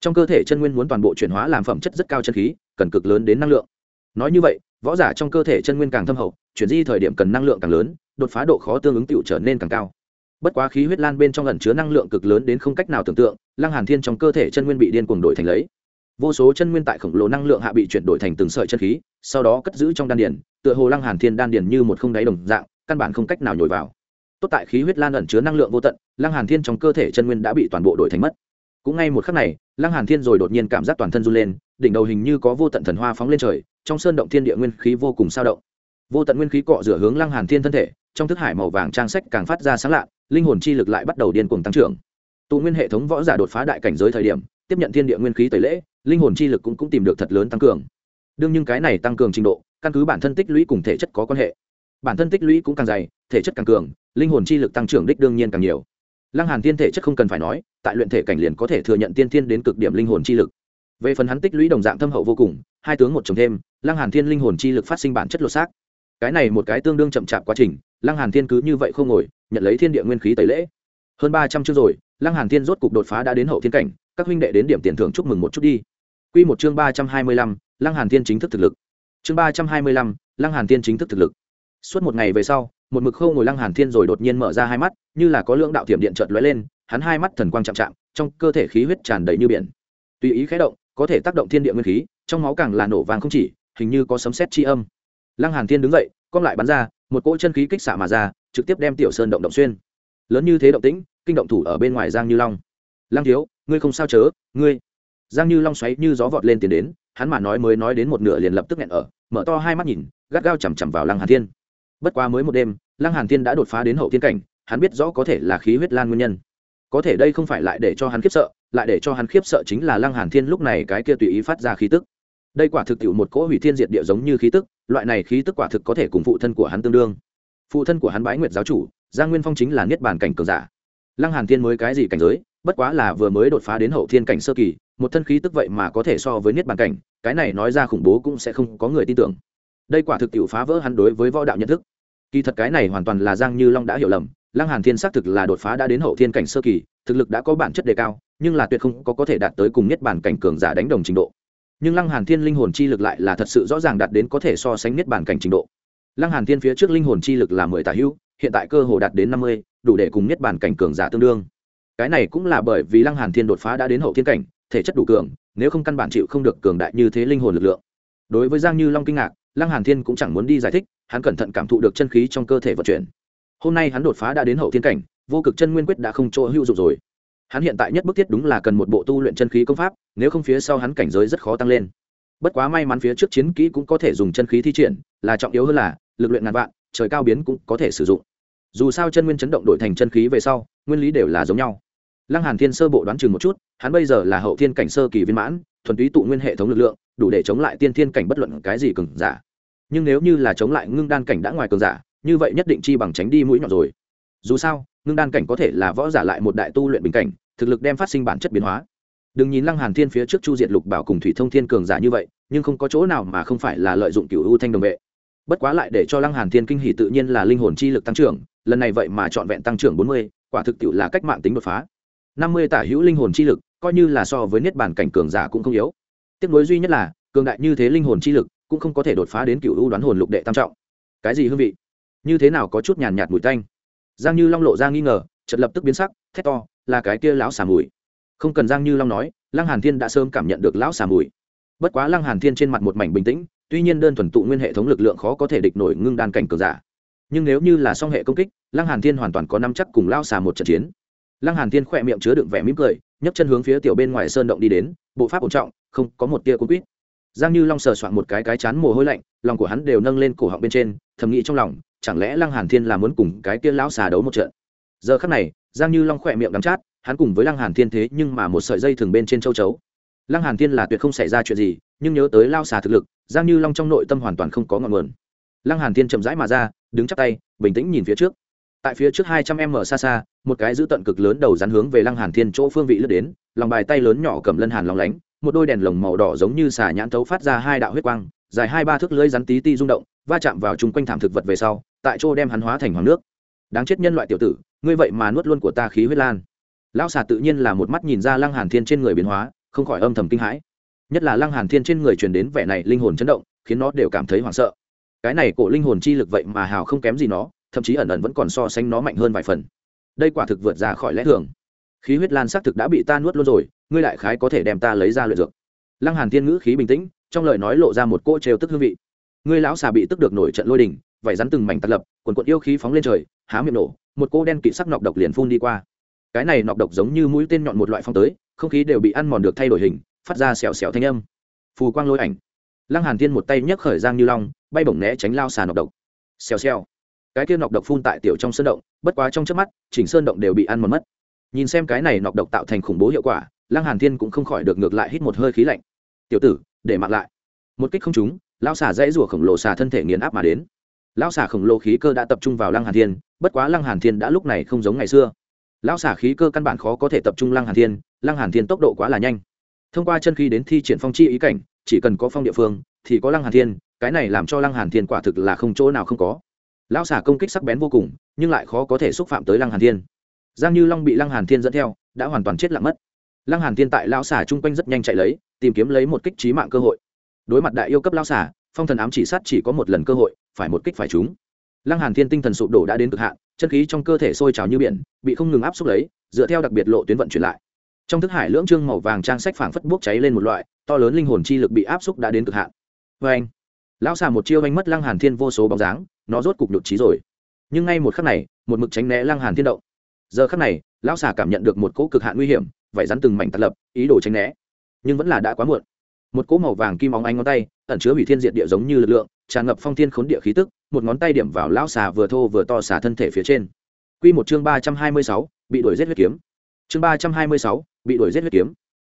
Trong cơ thể chân nguyên muốn toàn bộ chuyển hóa làm phẩm chất rất cao chân khí, cần cực lớn đến năng lượng. Nói như vậy, võ giả trong cơ thể chân nguyên càng thâm hậu, chuyển di thời điểm cần năng lượng càng lớn, đột phá độ khó tương ứng tiểu trở nên càng cao bất quá khí huyết lan bên trong ẩn chứa năng lượng cực lớn đến không cách nào tưởng tượng, lăng hàn thiên trong cơ thể chân nguyên bị điên cuồng đổi thành lấy. Vô số chân nguyên tại khổng lồ năng lượng hạ bị chuyển đổi thành từng sợi chân khí, sau đó cất giữ trong đan điền, tựa hồ lăng hàn thiên đan điền như một không đáy đồng dạng, căn bản không cách nào nhồi vào. Tốt tại khí huyết lan ẩn chứa năng lượng vô tận, lăng hàn thiên trong cơ thể chân nguyên đã bị toàn bộ đổi thành mất. Cũng ngay một khắc này, lăng hàn thiên rồi đột nhiên cảm giác toàn thân run lên, đỉnh đầu hình như có vô tận thần hoa phóng lên trời, trong sơn động thiên địa nguyên khí vô cùng sao động. Vô tận nguyên khí cọ rửa hướng lăng hàn thiên thân thể, trong thức hải màu vàng trang sách càng phát ra sáng lạ linh hồn chi lực lại bắt đầu điên cuồng tăng trưởng. Tụ nguyên hệ thống võ giả đột phá đại cảnh giới thời điểm tiếp nhận thiên địa nguyên khí tẩy lễ linh hồn chi lực cũng, cũng tìm được thật lớn tăng cường. Đương nhưng cái này tăng cường trình độ căn cứ bản thân tích lũy cùng thể chất có quan hệ. Bản thân tích lũy cũng càng dày thể chất càng cường linh hồn chi lực tăng trưởng đích đương nhiên càng nhiều. Lăng hàn thiên thể chất không cần phải nói tại luyện thể cảnh liền có thể thừa nhận tiên thiên đến cực điểm linh hồn chi lực. Về phần hắn tích lũy đồng dạng thâm hậu vô cùng hai tướng một chồng thêm lăng hàn thiên linh hồn chi lực phát sinh bản chất lột xác. Cái này một cái tương đương chậm chạp quá trình lăng hàn thiên cứ như vậy không ngồi nhận lấy thiên địa nguyên khí tẩy lễ. Hơn ba trăm chương rồi, lăng hàn thiên rốt cục đột phá đã đến hậu thiên cảnh, các huynh đệ đến điểm tiền thưởng chúc mừng một chút đi. Quy một chương ba trăm hai mươi lăm, lăng hàn thiên chính thức thực lực. Chương ba trăm hai mươi lăm, lăng hàn thiên chính thức thực lực. Suốt một ngày về sau, một mực khâu ngồi lăng hàn thiên rồi đột nhiên mở ra hai mắt, như là có lưỡng đạo thiểm điện chợt lóe lên, hắn hai mắt thần quang chạm chạm, trong cơ thể khí huyết tràn đầy như biển. Tùy ý khẽ động, có thể tác động thiên địa nguyên khí, trong máu càng là nổ vàng không chỉ, hình như có sấm sét chi âm. Lăng hàn thiên đứng dậy, cong lại bắn ra, một cỗ chân khí kích xạ mà ra trực tiếp đem tiểu sơn động động xuyên. Lớn như thế động tĩnh, kinh động thủ ở bên ngoài giang như long. Lăng thiếu, ngươi không sao chớ, ngươi. Giang như long xoáy như gió vọt lên tiến đến, hắn mà nói mới nói đến một nửa liền lập tức nghẹn ở, mở to hai mắt nhìn, gắt gao chằm chằm vào lăng hàn thiên. Bất quá mới một đêm, lăng hàn thiên đã đột phá đến hậu thiên cảnh, hắn biết rõ có thể là khí huyết lan nguyên nhân. Có thể đây không phải lại để cho hắn khiếp sợ, lại để cho hắn khiếp sợ chính là lăng hàn thiên lúc này cái kia tùy ý phát ra khí tức. Đây quả thực tiểu một cỗ hủy thiên diệt địa giống như khí tức, loại này khí tức quả thực có thể cùng phụ thân của hắn tương đương phụ thân của hắn bái nguyệt giáo chủ, giang nguyên phong chính là niết bàn cảnh cường giả. Lăng hàn thiên mới cái gì cảnh giới, bất quá là vừa mới đột phá đến hậu thiên cảnh sơ kỳ, một thân khí tức vậy mà có thể so với niết bàn cảnh, cái này nói ra khủng bố cũng sẽ không có người tin tưởng. Đây quả thực tiểu phá vỡ hắn đối với võ đạo nhận thức. Kỳ thật cái này hoàn toàn là giang như long đã hiểu lầm, lăng hàn thiên xác thực là đột phá đã đến hậu thiên cảnh sơ kỳ, thực lực đã có bản chất đề cao, nhưng là tuyệt không có có thể đạt tới cùng niết bàn cảnh cường giả đánh đồng trình độ. Nhưng lăng hàn thiên linh hồn chi lực lại là thật sự rõ ràng đạt đến có thể so sánh niết bàn cảnh trình độ lăng hàn thiên phía trước linh hồn chi lực là mười tả hữu, hiện tại cơ hồ đạt đến năm mươi, đủ để cùng niết bàn cảnh cường giả tương đương. Cái này cũng là bởi vì lăng hàn thiên đột phá đã đến hậu thiên cảnh, thể chất đủ cường, nếu không căn bản chịu không được cường đại như thế linh hồn lực lượng. Đối với giang như long kinh ngạc, lăng hàn thiên cũng chẳng muốn đi giải thích, hắn cẩn thận cảm thụ được chân khí trong cơ thể vận chuyển. Hôm nay hắn đột phá đã đến hậu thiên cảnh, vô cực chân nguyên quyết đã không chỗ hữu dụng rồi. Hắn hiện tại nhất bức thiết đúng là cần một bộ tu luyện chân khí công pháp, nếu không phía sau hắn cảnh giới rất khó tăng lên. Bất quá may mắn phía trước chiến kỹ cũng có thể dùng chân khí thi triển, là trọng yếu hơn là lực luyện ngàn vạn, trời cao biến cũng có thể sử dụng. Dù sao chân nguyên chấn động đổi thành chân khí về sau, nguyên lý đều là giống nhau. Lăng hàn thiên sơ bộ đoán chừng một chút, hắn bây giờ là hậu thiên cảnh sơ kỳ viên mãn, thuần túy tụ nguyên hệ thống lực lượng, đủ để chống lại tiên thiên cảnh bất luận cái gì cường giả. Nhưng nếu như là chống lại ngưng đan cảnh đã ngoài cường giả, như vậy nhất định chi bằng tránh đi mũi nhọn rồi. Dù sao, ngưng đan cảnh có thể là võ giả lại một đại tu luyện bình cảnh, thực lực đem phát sinh bản chất biến hóa. Đừng nhìn lăng hàn thiên phía trước chu diệt lục bảo cùng thủy thông thiên cường giả như vậy, nhưng không có chỗ nào mà không phải là lợi dụng cửu u thanh đồng vệ bất quá lại để cho lăng hàn thiên kinh hỉ tự nhiên là linh hồn chi lực tăng trưởng lần này vậy mà chọn vẹn tăng trưởng bốn mươi, quả thực tiệu là cách mạng tính đột phá. năm mươi tả hữu linh hồn chi lực coi như là so với niết bản cảnh cường giả cũng không yếu. Tiếc nối duy nhất là cường đại như thế linh hồn chi lực cũng không có thể đột phá đến cửu u đoán hồn lục đệ tam trọng. Cái gì hương vị? Như thế nào có chút nhàn nhạt mùi tanh? Giang như long lộ ra nghi ngờ chợt lập tức biến sắc thét to là cái kia lão xà mùi. Không cần giang như long nói lăng hàn thiên đã sớm cảm nhận được lão xà mùi. Bất quá lăng hàn thiên trên mặt một mảnh bình tĩnh tuy nhiên đơn thuần tụ nguyên hệ thống lực lượng khó có thể địch nổi ngưng đan cảnh cường giả. Nhưng nếu như là song hệ công kích, lăng hàn thiên hoàn toàn có năm chắc cùng lao xà một trận chiến. Lăng hàn thiên khỏe miệng chứa đựng vẻ mỉm cười, nhấc chân hướng phía tiểu bên ngoài sơn động đi đến, bộ pháp ổn trọng, không có một tia cuốn quýt. Giang như long sờ soạn một cái cái chán mồ hôi lạnh, lòng của hắn đều nâng lên cổ họng bên trên, thầm nghĩ trong lòng, chẳng lẽ lăng hàn thiên là muốn cùng cái kia lão xà đấu một trận? Giờ khắc này, giang như long khỏe miệng đắm chát, hắn cùng với lăng hàn thiên thế nhưng mà một sợi dây thường bên trên châu chấu. Lăng hàn thiên là tuyệt không xảy ra chuyện gì, nhưng nhớ tới lao xà thực lực giang như long trong nội tâm hoàn toàn không có ngọn nguồn. Lăng hàn thiên chậm rãi mà ra, đứng chắp tay, bình tĩnh nhìn phía trước. Tại phía trước hai trăm em mở xa xa, một cái giữ tận cực lớn đầu rắn hướng về lăng hàn thiên chỗ phương vị lướt đến, lòng bài tay lớn nhỏ cầm lân hàn lòng lánh, một đôi đèn lồng màu đỏ giống như xà nhãn thấu phát ra hai đạo huyết quang, dài hai ba thước lưỡi rắn tí ti rung động, va chạm vào chung quanh thảm thực vật về sau, tại chỗ đem hắn hóa thành hoàng nước. Đáng chết nhân loại tiểu tử, ngươi vậy mà nuốt luôn của ta khí huyết lan. Lão xà tự nhiên là một mắt nhìn ra lăng hàn thiên trên người biến hóa, không khỏi âm thầm kinh hãi nhất là lăng hàn thiên trên người truyền đến vẻ này linh hồn chấn động, khiến nó đều cảm thấy hoảng sợ. Cái này cổ linh hồn chi lực vậy mà hào không kém gì nó, thậm chí ẩn ẩn vẫn còn so sánh nó mạnh hơn vài phần. Đây quả thực vượt ra khỏi lẽ thường. Khí huyết lan xác thực đã bị ta nuốt luôn rồi, ngươi đại khái có thể đem ta lấy ra luyện dược. Lăng hàn thiên ngữ khí bình tĩnh, trong lời nói lộ ra một cỗ trêu tức hương vị. Ngươi lão xà bị tức được nổi trận lôi đình vảy rắn từng mảnh tạt lập, quần cuộn yêu khí phóng lên trời, há miệng nổ, một cô đen kỵ sắc nọc độc liền phun đi qua. Cái này nọc độc giống như mũi tên nhọn một loại phong tới, không khí đều bị ăn mòn được thay đổi hình phát ra xèo xèo thanh âm. Phù quang lôi ảnh. Lăng hàn thiên một tay nhấc khởi giang như long, bay bổng né tránh lao xà nọc độc. Xèo xèo. Cái kia nọc độc phun tại tiểu trong sơn động, bất quá trong chớp mắt, chỉnh sơn động đều bị ăn mòn mất. Nhìn xem cái này nọc độc tạo thành khủng bố hiệu quả, lăng hàn thiên cũng không khỏi được ngược lại hít một hơi khí lạnh. Tiểu tử, để mặc lại. Một kích không trúng, lao xà dãy rùa khổng lồ xà thân thể nghiền áp mà đến. Lao xà khổng lồ khí cơ đã tập trung vào lăng hàn thiên, bất quá lăng hàn thiên đã lúc này không giống ngày xưa. Lao xà khí cơ căn bản khó có thể tập trung lăng hàn thiên, lăng hàn thiên tốc độ quá là nhanh thông qua chân khí đến thi triển phong chi ý cảnh, chỉ cần có phong địa phương, thì có lăng hàn thiên, cái này làm cho lăng hàn thiên quả thực là không chỗ nào không có. Lão xà công kích sắc bén vô cùng, nhưng lại khó có thể xúc phạm tới lăng hàn thiên. Giang như long bị lăng hàn thiên dẫn theo, đã hoàn toàn chết lặng mất. Lăng hàn thiên tại lão xà chung quanh rất nhanh chạy lấy, tìm kiếm lấy một kích trí mạng cơ hội. Đối mặt đại yêu cấp lão xà, phong thần ám chỉ sát chỉ có một lần cơ hội, phải một kích phải chúng lăng hàn thiên tinh thần sụp đổ đã đến cực hạn, chân khí trong cơ thể sôi trào như biển, bị không ngừng áp xúc lấy, dựa theo đặc biệt lộ tuyến vận chuyển lại trong thức hải lưỡng trương màu vàng trang sách phảng phất bốc cháy lên một loại, to lớn linh hồn chi lực bị áp xúc đã đến cực hạn. Vê anh, lão xà một chiêu anh mất lăng hàn thiên vô số bóng dáng, nó rốt cục nhụt trí rồi. Nhưng ngay một khắc này, một mực tránh né lăng hàn thiên động. Giờ khắc này, lão xà cảm nhận được một cỗ cực hạn nguy hiểm vậy rắn từng mảnh tạt lập, ý đồ tránh né. Nhưng vẫn là đã quá muộn. Một cỗ màu vàng kim óng ánh ngón tay, ẩn chứa hủy thiên diệt địa giống như lực lượng, tràn ngập phong thiên khốn địa khí tức, một ngón tay điểm vào lão xà vừa thô vừa to xà thân thể phía trên. Quy một chương ba trăm hai mươi sáu, bị đuổi giết huyết kiếm. Chương ba trăm hai mươi sáu bị đuổi giết huyết kiếm.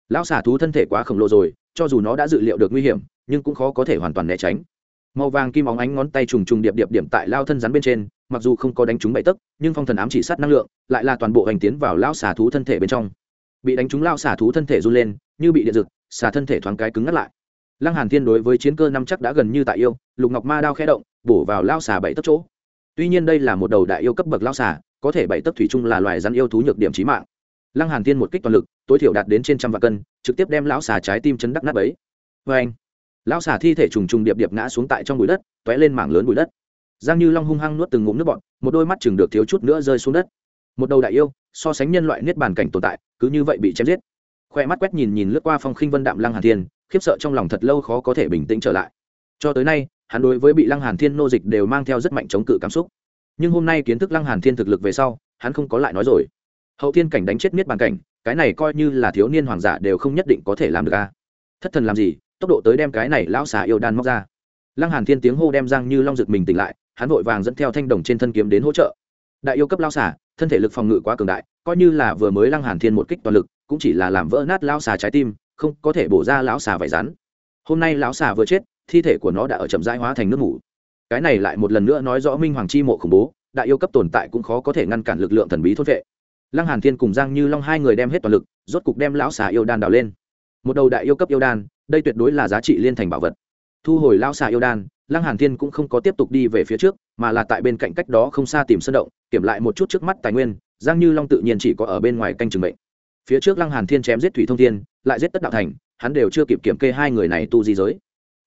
Lão xà thú thân thể quá khổng lồ rồi, cho dù nó đã dự liệu được nguy hiểm, nhưng cũng khó có thể hoàn toàn né tránh. Màu vàng kim óng ánh ngón tay trùng trùng điệp điệp điểm tại lao thân rắn bên trên, mặc dù không có đánh trúng bậy tấc, nhưng phong thần ám chỉ sát năng lượng, lại là toàn bộ hành tiến vào lao xà thú thân thể bên trong. Bị đánh trúng lao xà thú thân thể run lên, như bị điện rực xà thân thể thoáng cái cứng ngắt lại. Lăng hàn thiên đối với chiến cơ năm chắc đã gần như tại yêu, lục ngọc ma đao khẽ động, bổ vào lao xà bảy tấc chỗ. Tuy nhiên đây là một đầu đại yêu cấp bậc lao xà, có thể bảy tấc thủy chung là loài rắn yêu thú nhược điểm chí mạng lăng hàn thiên một kích toàn lực, tối thiểu đạt đến trên trăm vạn cân, trực tiếp đem lão xà trái tim chấn đắc nát ấy vê anh, lão xà thi thể trùng trùng điệp điệp ngã xuống tại trong bụi đất t lên mảng lớn bụi đất. Giang như long hung hăng nuốt từng ngụm nước bọt, một đôi mắt chừng được thiếu chút nữa rơi xuống đất. Một đầu đại yêu, so sánh nhân loại niết bàn cảnh tồn tại, cứ như vậy bị chém giết. Khoe mắt quét nhìn nhìn lướt qua phong khinh vân đạm lăng hàn thiên, khiếp sợ trong lòng thật lâu khó có thể bình tĩnh trở lại. Cho tới nay, hắn đối với bị lăng hàn thiên nô dịch đều mang theo rất mạnh chống cự cảm xúc. Nhưng hôm nay kiến thức lăng hàn thiên thực lực về sau, hắn không có lại nói rồi hậu thiên cảnh đánh chết miết bàn cảnh, cái này coi như là thiếu niên hoàng giả đều không nhất định có thể làm được a. Thất thần làm gì, tốc độ tới đem cái này lão xà yêu đan móc ra. Lăng hàn thiên tiếng hô đem giang như long giật mình tỉnh lại, hắn vội vàng dẫn theo thanh đồng trên thân kiếm đến hỗ trợ. Đại yêu cấp lão xà, thân thể lực phòng ngự quá cường đại, coi như là vừa mới lăng hàn thiên một kích toàn lực, cũng chỉ là làm vỡ nát lão xà trái tim, không có thể bổ ra lão xà vải rắn. Hôm nay lão xà vừa chết, thi thể của nó đã ở chậm rãi hóa thành nước ngủ cái này lại một lần nữa nói rõ minh hoàng chi mộ khủng bố, đại yêu cấp tồn tại cũng khó có thể ngăn cản lực lượng thần bí thôn vệ lăng hàn thiên cùng giang như long hai người đem hết toàn lực, rốt cục đem lão xà yêu đan đào lên. Một đầu đại yêu cấp yêu đan, đây tuyệt đối là giá trị liên thành bảo vật. Thu hồi lão xà yêu đan, lăng hàn thiên cũng không có tiếp tục đi về phía trước, mà là tại bên cạnh cách đó không xa tìm sân động, kiểm lại một chút trước mắt tài nguyên, giang như long tự nhiên chỉ có ở bên ngoài canh chừng bệnh phía trước lăng hàn thiên chém giết thủy thông thiên, lại giết tất đạo thành, hắn đều chưa kịp kiểm kê hai người này tu di giới.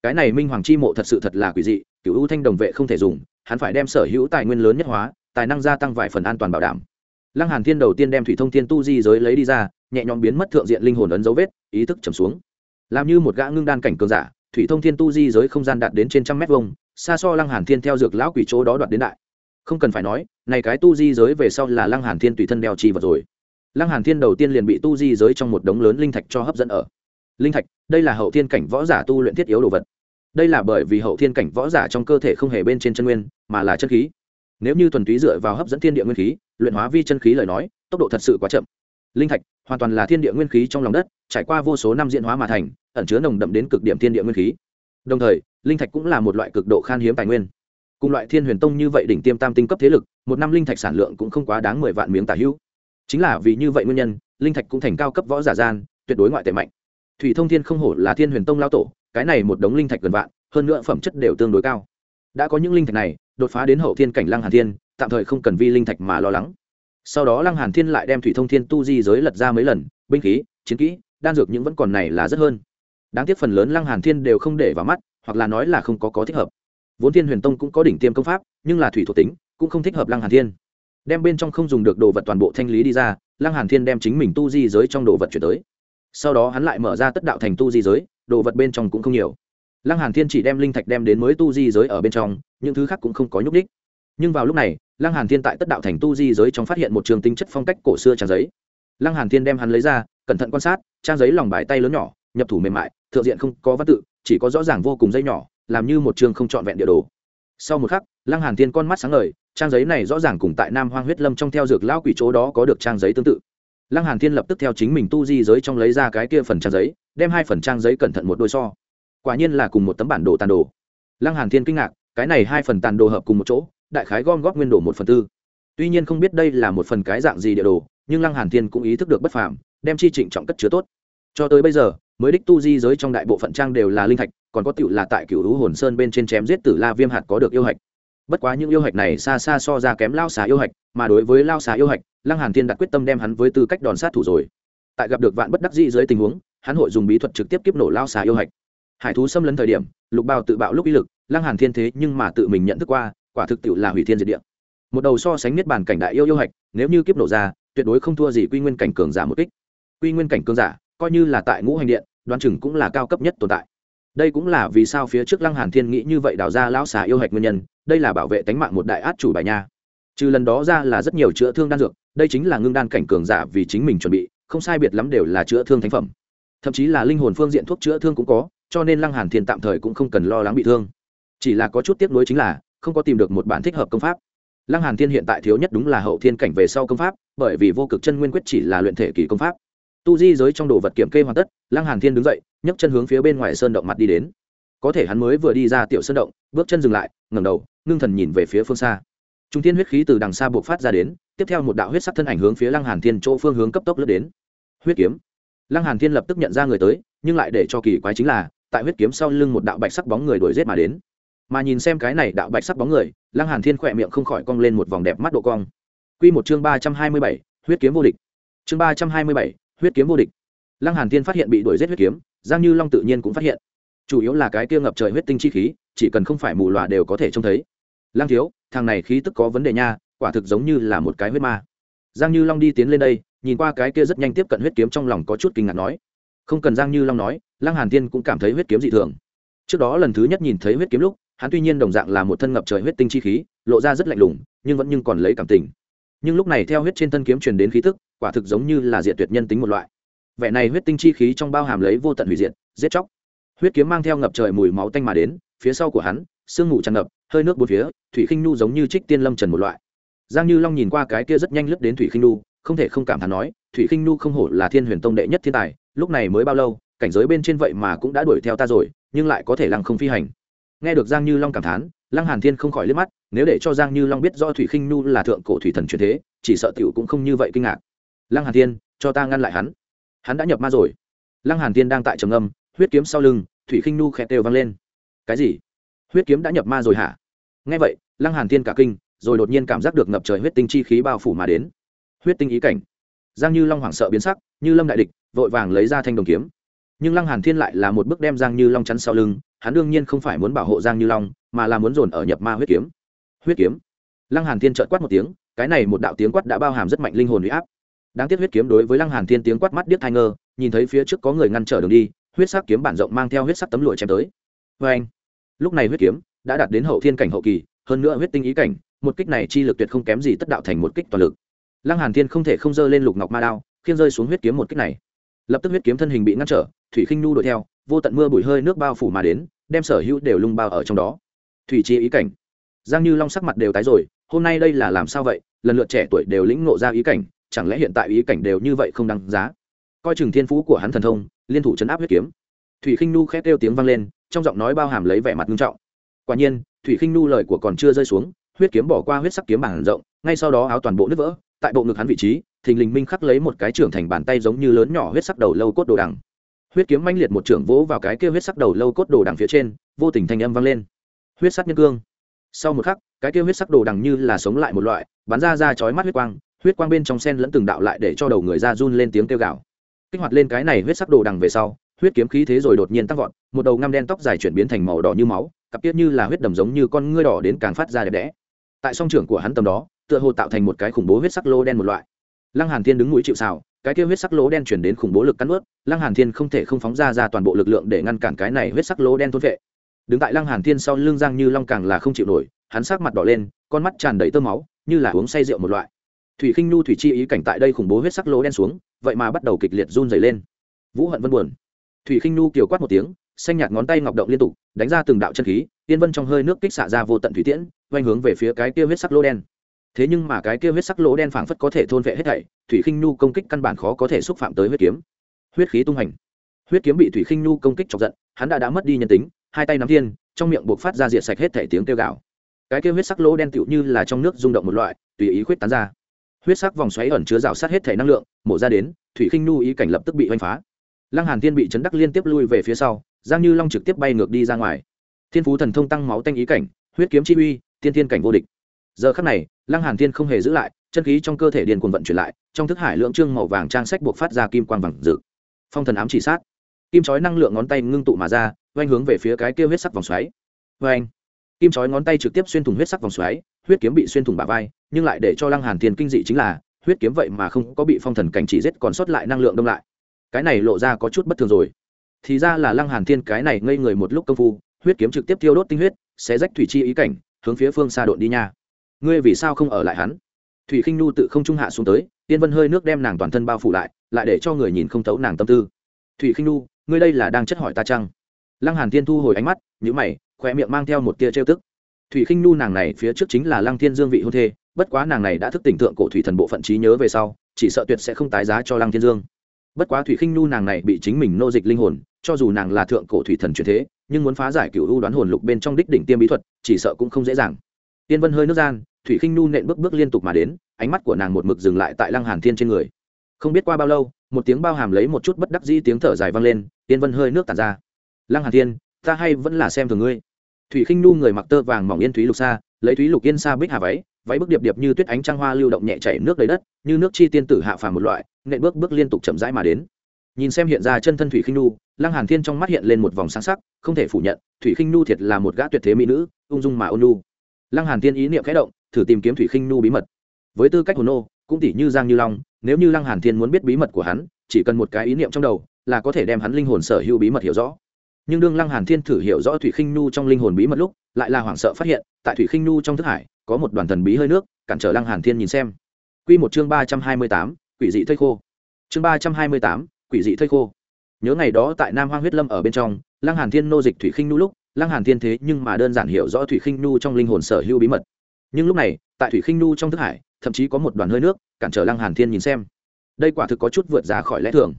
Cái này minh hoàng chi mộ thật sự thật là quỷ dị cựu ưu thanh đồng vệ không thể dùng, hắn phải đem sở hữu tài nguyên lớn nhất hóa, tài năng gia tăng vài phần an toàn bảo đảm lăng hàn thiên đầu tiên đem thủy thông thiên tu di giới lấy đi ra, nhẹ nhõm biến mất thượng diện linh hồn ấn dấu vết, ý thức trầm xuống. Làm như một gã ngưng đan cảnh cường giả, thủy thông thiên tu di giới không gian đạt đến trên trăm mét vuông, xa so lăng hàn thiên theo dược lão quỷ chỗ đó đoạt đến đại. Không cần phải nói, này cái tu di giới về sau là lăng hàn thiên tùy thân đeo chi vật rồi. Lăng hàn thiên đầu tiên liền bị tu di giới trong một đống lớn linh thạch cho hấp dẫn ở. Linh thạch, đây là hậu thiên cảnh võ giả tu luyện thiết yếu đồ vật. Đây là bởi vì hậu thiên cảnh võ giả trong cơ thể không hề bên trên chân nguyên, mà là chân khí nếu như thuần túy dựa vào hấp dẫn thiên địa nguyên khí, luyện hóa vi chân khí lời nói, tốc độ thật sự quá chậm. Linh thạch, hoàn toàn là thiên địa nguyên khí trong lòng đất, trải qua vô số năm diễn hóa mà thành, ẩn chứa nồng đậm đến cực điểm thiên địa nguyên khí. Đồng thời, linh thạch cũng là một loại cực độ khan hiếm tài nguyên. Cùng loại thiên huyền tông như vậy đỉnh tiêm tam tinh cấp thế lực, một năm linh thạch sản lượng cũng không quá đáng mười vạn miếng tả hữu. Chính là vì như vậy nguyên nhân, linh thạch cũng thành cao cấp võ giả gian, tuyệt đối ngoại tệ mạnh. Thủy thông thiên không hổ là thiên huyền tông lao tổ, cái này một đống linh thạch gần vạn, hơn nữa phẩm chất đều tương đối cao. Đã có những linh thạch này đột phá đến hậu thiên cảnh lăng hàn thiên, tạm thời không cần vi linh thạch mà lo lắng. Sau đó lăng hàn thiên lại đem thủy thông thiên tu di giới lật ra mấy lần, binh khí, chiến kỹ, đan dược những vẫn còn này là rất hơn. Đáng tiếc phần lớn lăng hàn thiên đều không để vào mắt, hoặc là nói là không có có thích hợp. Vốn thiên huyền tông cũng có đỉnh tiêm công pháp, nhưng là thủy thuộc tính, cũng không thích hợp lăng hàn thiên. Đem bên trong không dùng được đồ vật toàn bộ thanh lý đi ra, lăng hàn thiên đem chính mình tu di giới trong đồ vật chuyển tới. Sau đó hắn lại mở ra tất đạo thành tu di giới, đồ vật bên trong cũng không nhiều. Lăng hàn thiên chỉ đem linh thạch đem đến mới tu di giới ở bên trong những thứ khác cũng không có nhúc đích nhưng vào lúc này, lăng hàn thiên tại tất đạo thành tu di giới trong phát hiện một trường tinh chất phong cách cổ xưa trang giấy. Lăng hàn thiên đem hắn lấy ra, cẩn thận quan sát, trang giấy lòng bài tay lớn nhỏ, nhập thủ mềm mại, thượng diện không có văn tự, chỉ có rõ ràng vô cùng dây nhỏ, làm như một trường không trọn vẹn địa đồ. Sau một khắc, lăng hàn thiên con mắt sáng ngời, trang giấy này rõ ràng cùng tại nam hoang huyết lâm trong theo dược lao quỷ chỗ đó có được trang giấy tương tự. Lăng hàn thiên lập tức theo chính mình tu di giới trong lấy ra cái kia phần trang giấy, đem hai phần trang giấy cẩn thận một đôi so. Quả nhiên là cùng một tấm bản đồ tàn đồ. Lăng hàn thiên kinh ngạc cái này hai phần tàn đồ hợp cùng một chỗ, đại khái gom góp nguyên đồ một phần tư. Tuy nhiên không biết đây là một phần cái dạng gì địa đồ, nhưng lăng hàn thiên cũng ý thức được bất phàm, đem chi trịnh trọng cất chứa tốt. Cho tới bây giờ, mới đích tu di giới trong đại bộ phận trang đều là linh thạch, còn có tiểu là tại cửu hữu hồn sơn bên trên chém giết tử la viêm hạt có được yêu hạch. Bất quá những yêu hạch này xa xa so ra kém lao xà yêu hạch, mà đối với lao xà yêu hạch, lăng hàn thiên đặt quyết tâm đem hắn với tư cách đòn sát thủ rồi. Tại gặp được vạn bất đắc dĩ dưới tình huống, hắn hội dùng bí thuật trực tiếp kiếp nổ lao xà yêu hạch. Hải thú xâm lấn thời điểm, lục bào tự bạo lúc ý lực lăng hàn thiên thế nhưng mà tự mình nhận thức qua, quả thực tiệu là hủy thiên diệt địa. Một đầu so sánh niết bàn cảnh đại yêu yêu hạch, nếu như kiếp nổ ra, tuyệt đối không thua gì quy nguyên cảnh cường giả một kích. Quy nguyên cảnh cường giả, coi như là tại ngũ hành điện, đoán chừng cũng là cao cấp nhất tồn tại. Đây cũng là vì sao phía trước lăng hàn thiên nghĩ như vậy đào ra lão xà yêu hạch nguyên nhân, đây là bảo vệ tánh mạng một đại át chủ bài nha. Trừ lần đó ra là rất nhiều chữa thương đan dược, đây chính là ngưng đan cảnh cường giả vì chính mình chuẩn bị, không sai biệt lắm đều là chữa thương thánh phẩm. Thậm chí là linh hồn phương diện thuốc chữa thương cũng có, cho nên lăng hàn thiên tạm thời cũng không cần lo lắng bị thương chỉ là có chút tiếc nuối chính là, không có tìm được một bản thích hợp công pháp. Lăng hàn thiên hiện tại thiếu nhất đúng là hậu thiên cảnh về sau công pháp, bởi vì vô cực chân nguyên quyết chỉ là luyện thể kỳ công pháp. Tu di giới trong đồ vật kiểm kê hoàn tất, lăng hàn thiên đứng dậy, nhấc chân hướng phía bên ngoài sơn động mặt đi đến. Có thể hắn mới vừa đi ra tiểu sơn động, bước chân dừng lại, ngẩng đầu, ngưng thần nhìn về phía phương xa. Trung thiên huyết khí từ đằng xa buộc phát ra đến, tiếp theo một đạo huyết sắc thân ảnh hướng phía lăng hàn thiên chỗ phương hướng cấp tốc lướt đến. Huyết kiếm. Lăng hàn thiên lập tức nhận ra người tới, nhưng lại để cho kỳ quái chính là, tại huyết kiếm sau lưng một đạo bạch sắc bóng người đuổi giết mà đến mà nhìn xem cái này đạo bạch sắc bóng người lăng hàn thiên khỏe miệng không khỏi cong lên một vòng đẹp mắt độ cong. Quy một chương ba trăm hai mươi bảy, huyết kiếm vô địch. Chương ba trăm hai mươi bảy, huyết kiếm vô địch. Lăng hàn thiên phát hiện bị đuổi giết huyết kiếm giang như long tự nhiên cũng phát hiện. Chủ yếu là cái kia ngập trời huyết tinh chi khí chỉ cần không phải mù lòa đều có thể trông thấy. Lăng thiếu thằng này khí tức có vấn đề nha quả thực giống như là một cái huyết ma. Giang như long đi tiến lên đây nhìn qua cái kia rất nhanh tiếp cận huyết kiếm trong lòng có chút kinh ngạc nói. Không cần giang như long nói lăng hàn thiên cũng cảm thấy huyết kiếm dị thường. Trước đó lần thứ nhất nhìn thấy huyết kiếm lúc hắn tuy nhiên đồng dạng là một thân ngập trời huyết tinh chi khí, lộ ra rất lạnh lùng, nhưng vẫn nhưng còn lấy cảm tình. Nhưng lúc này theo huyết trên thân kiếm truyền đến khí tức, quả thực giống như là diệt tuyệt nhân tính một loại. Vẻ này huyết tinh chi khí trong bao hàm lấy vô tận hủy diệt, giết chóc. Huyết kiếm mang theo ngập trời mùi máu tanh mà đến, phía sau của hắn, sương mù tràn ngập, hơi nước bốn phía, thủy khinh nu giống như trích tiên lâm trần một loại. Giang như long nhìn qua cái kia rất nhanh lướt đến thủy khinh nu, không thể không cảm thán nói, thủy khinh nu không hổ là thiên huyền tông đệ nhất thiên tài, lúc này mới bao lâu, cảnh giới bên trên vậy mà cũng đã đuổi theo ta rồi, nhưng lại có thể lăng không phi hành nghe được giang như long cảm thán, lăng hàn thiên không khỏi liếc mắt, nếu để cho giang như long biết do thủy khinh nu là thượng cổ thủy thần truyền thế, chỉ sợ tiểu cũng không như vậy kinh ngạc. Lăng hàn thiên, cho ta ngăn lại hắn. Hắn đã nhập ma rồi. Lăng hàn thiên đang tại trầm âm huyết kiếm sau lưng, thủy khinh nu khẽ đều vang lên. Cái gì? Huyết kiếm đã nhập ma rồi hả? Nghe vậy, lăng hàn thiên cả kinh, rồi đột nhiên cảm giác được ngập trời huyết tinh chi khí bao phủ mà đến. Huyết tinh ý cảnh. Giang như long hoảng sợ biến sắc, như lâm đại địch, vội vàng lấy ra thanh đồng kiếm. Nhưng lăng hàn thiên lại là một bước đem giang như long chắn sau lưng hắn đương nhiên không phải muốn bảo hộ giang như long, mà là muốn dồn ở nhập ma huyết kiếm. Huyết kiếm? Lăng hàn thiên trợn quát một tiếng, cái này một đạo tiếng quát đã bao hàm rất mạnh linh hồn uy áp. Đáng tiếc huyết kiếm đối với lăng hàn thiên tiếng quát mắt điếc thai ngơ, nhìn thấy phía trước có người ngăn trở đường đi, huyết sắc kiếm bản rộng mang theo huyết sắc tấm lụa chém tới. Với anh, lúc này huyết kiếm đã đạt đến hậu thiên cảnh hậu kỳ, hơn nữa huyết tinh ý cảnh, một kích này chi lực tuyệt không kém gì tất đạo thành một kích toàn lực. Lăng hàn thiên không thể không dơ lên lục ngọc ma đao khiêng rơi xuống huyết kiếm một kích này. Lập tức huyết kiếm thân hình bị ngăn trở, thủy khinh nu đuổi theo, vô tận mưa bụi hơi nước bao phủ mà đến đem sở hữu đều lung bao ở trong đó. Thủy chi ý cảnh. Giang như long sắc mặt đều tái rồi, hôm nay đây là làm sao vậy? Lần lượt trẻ tuổi đều lĩnh ngộ ra ý cảnh, chẳng lẽ hiện tại ý cảnh đều như vậy không đáng giá? Coi chừng thiên phú của hắn thần thông, liên thủ chấn áp huyết kiếm. Thủy khinh nu khét kêu tiếng vang lên, trong giọng nói bao hàm lấy vẻ mặt nghiêm trọng. Quả nhiên, thủy khinh nu lời của còn chưa rơi xuống, huyết kiếm bỏ qua huyết sắc kiếm bản rộng, ngay sau đó áo toàn bộ nứt vỡ, tại bộ ngực hắn vị trí, thình lình minh khắc lấy một cái trưởng thành bàn tay giống như lớn nhỏ huyết sắc đầu lâu cốt đồ đằng huyết kiếm manh liệt một trưởng vỗ vào cái kia huyết sắc đầu lâu cốt đồ đằng phía trên, vô tình thanh âm vang lên. Huyết sắc nhân cương. Sau một khắc, cái kia huyết sắc đồ đằng như là sống lại một loại, bắn ra ra chói mắt huyết quang huyết quang bên trong sen lẫn từng đạo lại để cho đầu người ra run lên tiếng kêu gào. Kích hoạt lên cái này huyết sắc đồ đằng về sau, huyết kiếm khí thế rồi đột nhiên tăng vọt, một đầu ngăm đen tóc dài chuyển biến thành màu đỏ như máu, cặp tiết như là huyết đầm giống như con ngươi đỏ đến càng phát ra đẹp đẽ. Tại song trưởng của hắn tầm đó, tựa hồ tạo thành một cái khủng bố huyết sắc lô đen một loại lăng hàn thiên đứng mũi chịu sào, cái kia huyết sắc lỗ đen chuyển đến khủng bố lực cắn ướt, lăng hàn thiên không thể không phóng ra ra toàn bộ lực lượng để ngăn cản cái này huyết sắc lỗ đen thôn vệ. Đứng tại lăng hàn thiên sau lưng giang như long càng là không chịu nổi, hắn sắc mặt đỏ lên, con mắt tràn đầy tơ máu, như là uống say rượu một loại. Thủy khinh nu thủy chi ý cảnh tại đây khủng bố huyết sắc lỗ đen xuống, vậy mà bắt đầu kịch liệt run rẩy lên. Vũ hận vân buồn. Thủy khinh nu kiều quát một tiếng, xanh nhạt ngón tay ngọc động liên tục, đánh ra từng đạo chân khí tiên vân trong hơi nước kích xạ ra vô tận thủy tiễn quanh hướng về phía cái kia huyết sắc lỗ đen thế nhưng mà cái kia huyết sắc lỗ đen phảng phất có thể thôn vệ hết thảy, thủy khinh nhu công kích căn bản khó có thể xúc phạm tới huyết kiếm. Huyết khí tung hành. Huyết kiếm bị thủy khinh nhu công kích chọc giận, hắn đã đã mất đi nhân tính, hai tay nắm thiên, trong miệng buộc phát ra diệt sạch hết thảy tiếng kêu gào. Cái kia huyết sắc lỗ đen tựu như là trong nước rung động một loại, tùy ý khuyết tán ra. Huyết sắc vòng xoáy ẩn chứa rào sát hết thảy năng lượng, mổ ra đến, thủy khinh nhu ý cảnh lập tức bị hoành phá. Lăng hàn thiên bị chấn đắc liên tiếp lui về phía sau, giang như long trực tiếp bay ngược đi ra ngoài. Thiên phú thần thông tăng máu tanh ý cảnh, huyết kiếm chi uy, tiên thiên cảnh vô địch giờ khắc này, lăng hàn thiên không hề giữ lại, chân khí trong cơ thể điền cuồng vận chuyển lại, trong thức hải lượng trương màu vàng trang sách buộc phát ra kim quang vàng rực. Phong thần ám chỉ sát. Kim chói năng lượng ngón tay ngưng tụ mà ra oanh hướng về phía cái kia huyết sắc vòng xoáy. Oanh kim chói ngón tay trực tiếp xuyên thủng huyết sắc vòng xoáy, huyết kiếm bị xuyên thủng bả vai, nhưng lại để cho lăng hàn thiên kinh dị chính là, huyết kiếm vậy mà không có bị phong thần cảnh chỉ giết, còn sót lại năng lượng đông lại. Cái này lộ ra có chút bất thường rồi. Thì ra là lăng hàn thiên cái này ngây người một lúc công phu, huyết kiếm trực tiếp tiêu đốt tinh huyết sẽ rách thủy chi ý cảnh, hướng phía phương xa độn đi nha ngươi vì sao không ở lại hắn? Thủy khinh nu tự không trung hạ xuống tới tiên vân hơi nước đem nàng toàn thân bao phủ lại lại để cho người nhìn không thấu nàng tâm tư. Thủy khinh nu ngươi đây là đang chất hỏi ta chăng? Lăng hàn thiên thu hồi ánh mắt, nhíu mày khoe miệng mang theo một tia trêu tức. Thủy khinh nu nàng này phía trước chính là lăng thiên dương vị hôn thê, bất quá nàng này đã thức tỉnh thượng cổ thủy thần bộ phận trí nhớ về sau, chỉ sợ tuyệt sẽ không tái giá cho lăng thiên dương. Bất quá thủy khinh nu nàng này bị chính mình nô dịch linh hồn, cho dù nàng là thượng cổ thủy thần truyền thế, nhưng muốn phá giải cựu u đoán hồn lục bên trong đích đỉnh tiêm bí thuật, chỉ sợ cũng không dễ dàng. Tiên vân hơi nước gian thủy khinh nu nện bước bước liên tục mà đến, ánh mắt của nàng một mực dừng lại tại lăng hàn thiên trên người. Không biết qua bao lâu, một tiếng bao hàm lấy một chút bất đắc dĩ tiếng thở dài vang lên tiên vân hơi nước tản ra. Lăng hàn thiên, ta hay vẫn là xem thường ngươi. Thủy khinh nu người mặc tơ vàng mỏng yên thúy lục xa, lấy thúy lục yên xa bích hà váy váy bước điệp điệp như tuyết ánh trăng hoa lưu động nhẹ chảy nước đầy đất, như nước chi tiên tử hạ phàm một loại, nện bước bước liên tục chậm rãi mà đến. Nhìn xem hiện ra chân thân thủy khinh nu, lăng hàn thiên trong mắt hiện lên một vòng sáng sắc, không thể phủ nhận, thủy khinh nu thiệt là một gã tuyệt thế mỹ nữ, ung dung mà ôn nu lăng hàn thiên ý niệm khẽ động thử tìm kiếm thủy khinh nu bí mật. Với tư cách hồn nô cũng tỷ như giang như long nếu như lăng hàn thiên muốn biết bí mật của hắn chỉ cần một cái ý niệm trong đầu là có thể đem hắn linh hồn sở hữu bí mật hiểu rõ. Nhưng đương lăng hàn thiên thử hiểu rõ thủy khinh nu trong linh hồn bí mật lúc lại là hoảng sợ phát hiện tại thủy khinh nu trong thức hải có một đoàn thần bí hơi nước cản trở lăng hàn thiên nhìn xem. Quy một chương ba trăm hai mươi tám, quỷ dị thây khô. Chương ba trăm hai mươi tám, quỷ dị thây khô. Nhớ ngày đó tại nam hoang huyết lâm ở bên trong lăng hàn thiên nô dịch thủy khinh nu lúc lăng hàn thiên thế nhưng mà đơn giản hiểu rõ thủy khinh nu trong linh hồn sở hữu bí mật. Nhưng lúc này, tại thủy khinh nu trong thức hải, thậm chí có một đoàn hơi nước, cản trở lăng hàn thiên nhìn xem. Đây quả thực có chút vượt ra khỏi lẽ thường.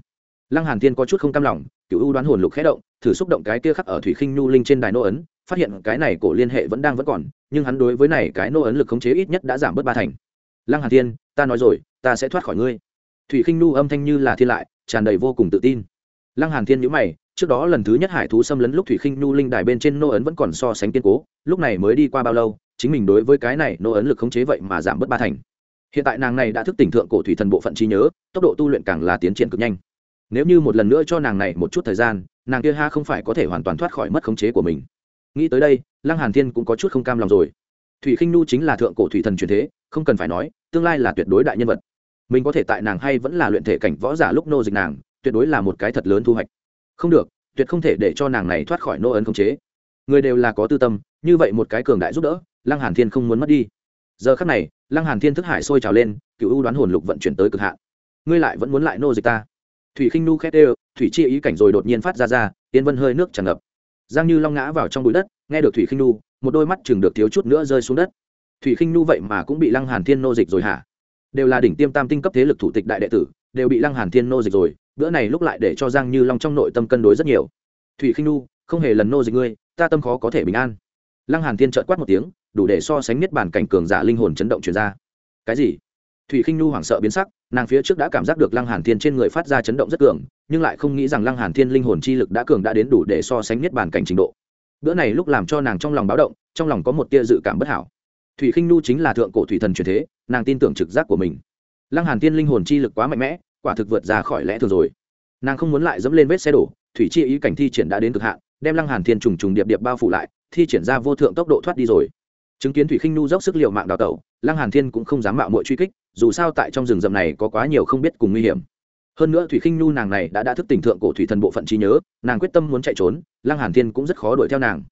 Lăng hàn thiên có chút không cam lòng, cựu u đoán hồn lục khẽ động, thử xúc động cái kia khắc ở thủy khinh nu linh trên đài nô ấn, phát hiện cái này cổ liên hệ vẫn đang vẫn còn, nhưng hắn đối với này cái nô ấn lực khống chế ít nhất đã giảm bớt ba thành. Lăng hàn thiên, ta nói rồi, ta sẽ thoát khỏi ngươi. Thủy khinh nu âm thanh như là thiên lại, tràn đầy vô cùng tự tin. Lăng hàn thiên nhíu mày trước đó lần thứ nhất hải thú xâm lấn lúc thủy khinh nu linh đài bên trên nô ấn vẫn còn so sánh kiên cố, lúc này mới đi qua bao lâu, chính mình đối với cái này nô ấn lực khống chế vậy mà giảm bớt ba thành. Hiện tại nàng này đã thức tỉnh thượng cổ thủy thần bộ phận trí nhớ, tốc độ tu luyện càng là tiến triển cực nhanh. Nếu như một lần nữa cho nàng này một chút thời gian, nàng kia ha không phải có thể hoàn toàn thoát khỏi mất khống chế của mình. Nghĩ tới đây, lăng hàn thiên cũng có chút không cam lòng rồi. Thủy khinh nu chính là thượng cổ thủy thần truyền thế, không cần phải nói, tương lai là tuyệt đối đại nhân vật. Mình có thể tại nàng hay vẫn là luyện thể cảnh võ giả lúc nô dịch nàng, tuyệt đối là một cái thật lớn thu hoạch không được, tuyệt không thể để cho nàng này thoát khỏi nô ấn khống chế. Người đều là có tư tâm, như vậy một cái cường đại giúp đỡ, lăng hàn thiên không muốn mất đi. Giờ khắc này, lăng hàn thiên thức hải sôi trào lên, cựu ưu đoán hồn lục vận chuyển tới cực hạn. Ngươi lại vẫn muốn lại nô dịch ta? Thủy khinh nu khét đều, thủy chi ý cảnh rồi đột nhiên phát ra ra tiên vân hơi nước tràn ngập. Giang như long ngã vào trong bụi đất, nghe được thủy khinh nu, một đôi mắt chừng được thiếu chút nữa rơi xuống đất. Thủy khinh nu vậy mà cũng bị lăng hàn thiên nô dịch rồi hả? Đều là đỉnh tiêm tam tinh cấp thế lực thủ tịch đại đệ tử, đều bị lăng hàn thiên nô dịch rồi bữa này lúc lại để cho giang như long trong nội tâm cân đối rất nhiều. Thủy khinh nu không hề lần nô dịch ngươi, ta tâm khó có thể bình an. Lăng hàn thiên trợn quát một tiếng, đủ để so sánh nhất bản cảnh cường giả linh hồn chấn động truyền ra. Cái gì? Thủy khinh nu hoảng sợ biến sắc, nàng phía trước đã cảm giác được lăng hàn thiên trên người phát ra chấn động rất cường, nhưng lại không nghĩ rằng lăng hàn thiên linh hồn chi lực đã cường đã đến đủ để so sánh nhất bản cảnh trình độ. Bữa này lúc làm cho nàng trong lòng báo động, trong lòng có một tia dự cảm bất hảo. Thủy khinh nu chính là thượng cổ thủy thần truyền thế, nàng tin tưởng trực giác của mình. Lăng hàn thiên linh hồn chi lực quá mạnh mẽ quả thực vượt ra khỏi lẽ thường rồi. Nàng không muốn lại dẫm lên vết xe đổ, thủy chi ý cảnh thi triển đã đến cực hạn, đem lăng hàn thiên trùng trùng điệp điệp bao phủ lại, thi triển ra vô thượng tốc độ thoát đi rồi. Chứng kiến thủy khinh nu dốc sức liệu mạng đào tẩu, lăng hàn thiên cũng không dám mạo muội truy kích, dù sao tại trong rừng rậm này có quá nhiều không biết cùng nguy hiểm. Hơn nữa thủy khinh nu nàng này đã đã thức tỉnh thượng cổ thủy thần bộ phận trí nhớ, nàng quyết tâm muốn chạy trốn, lăng hàn thiên cũng rất khó đuổi theo nàng.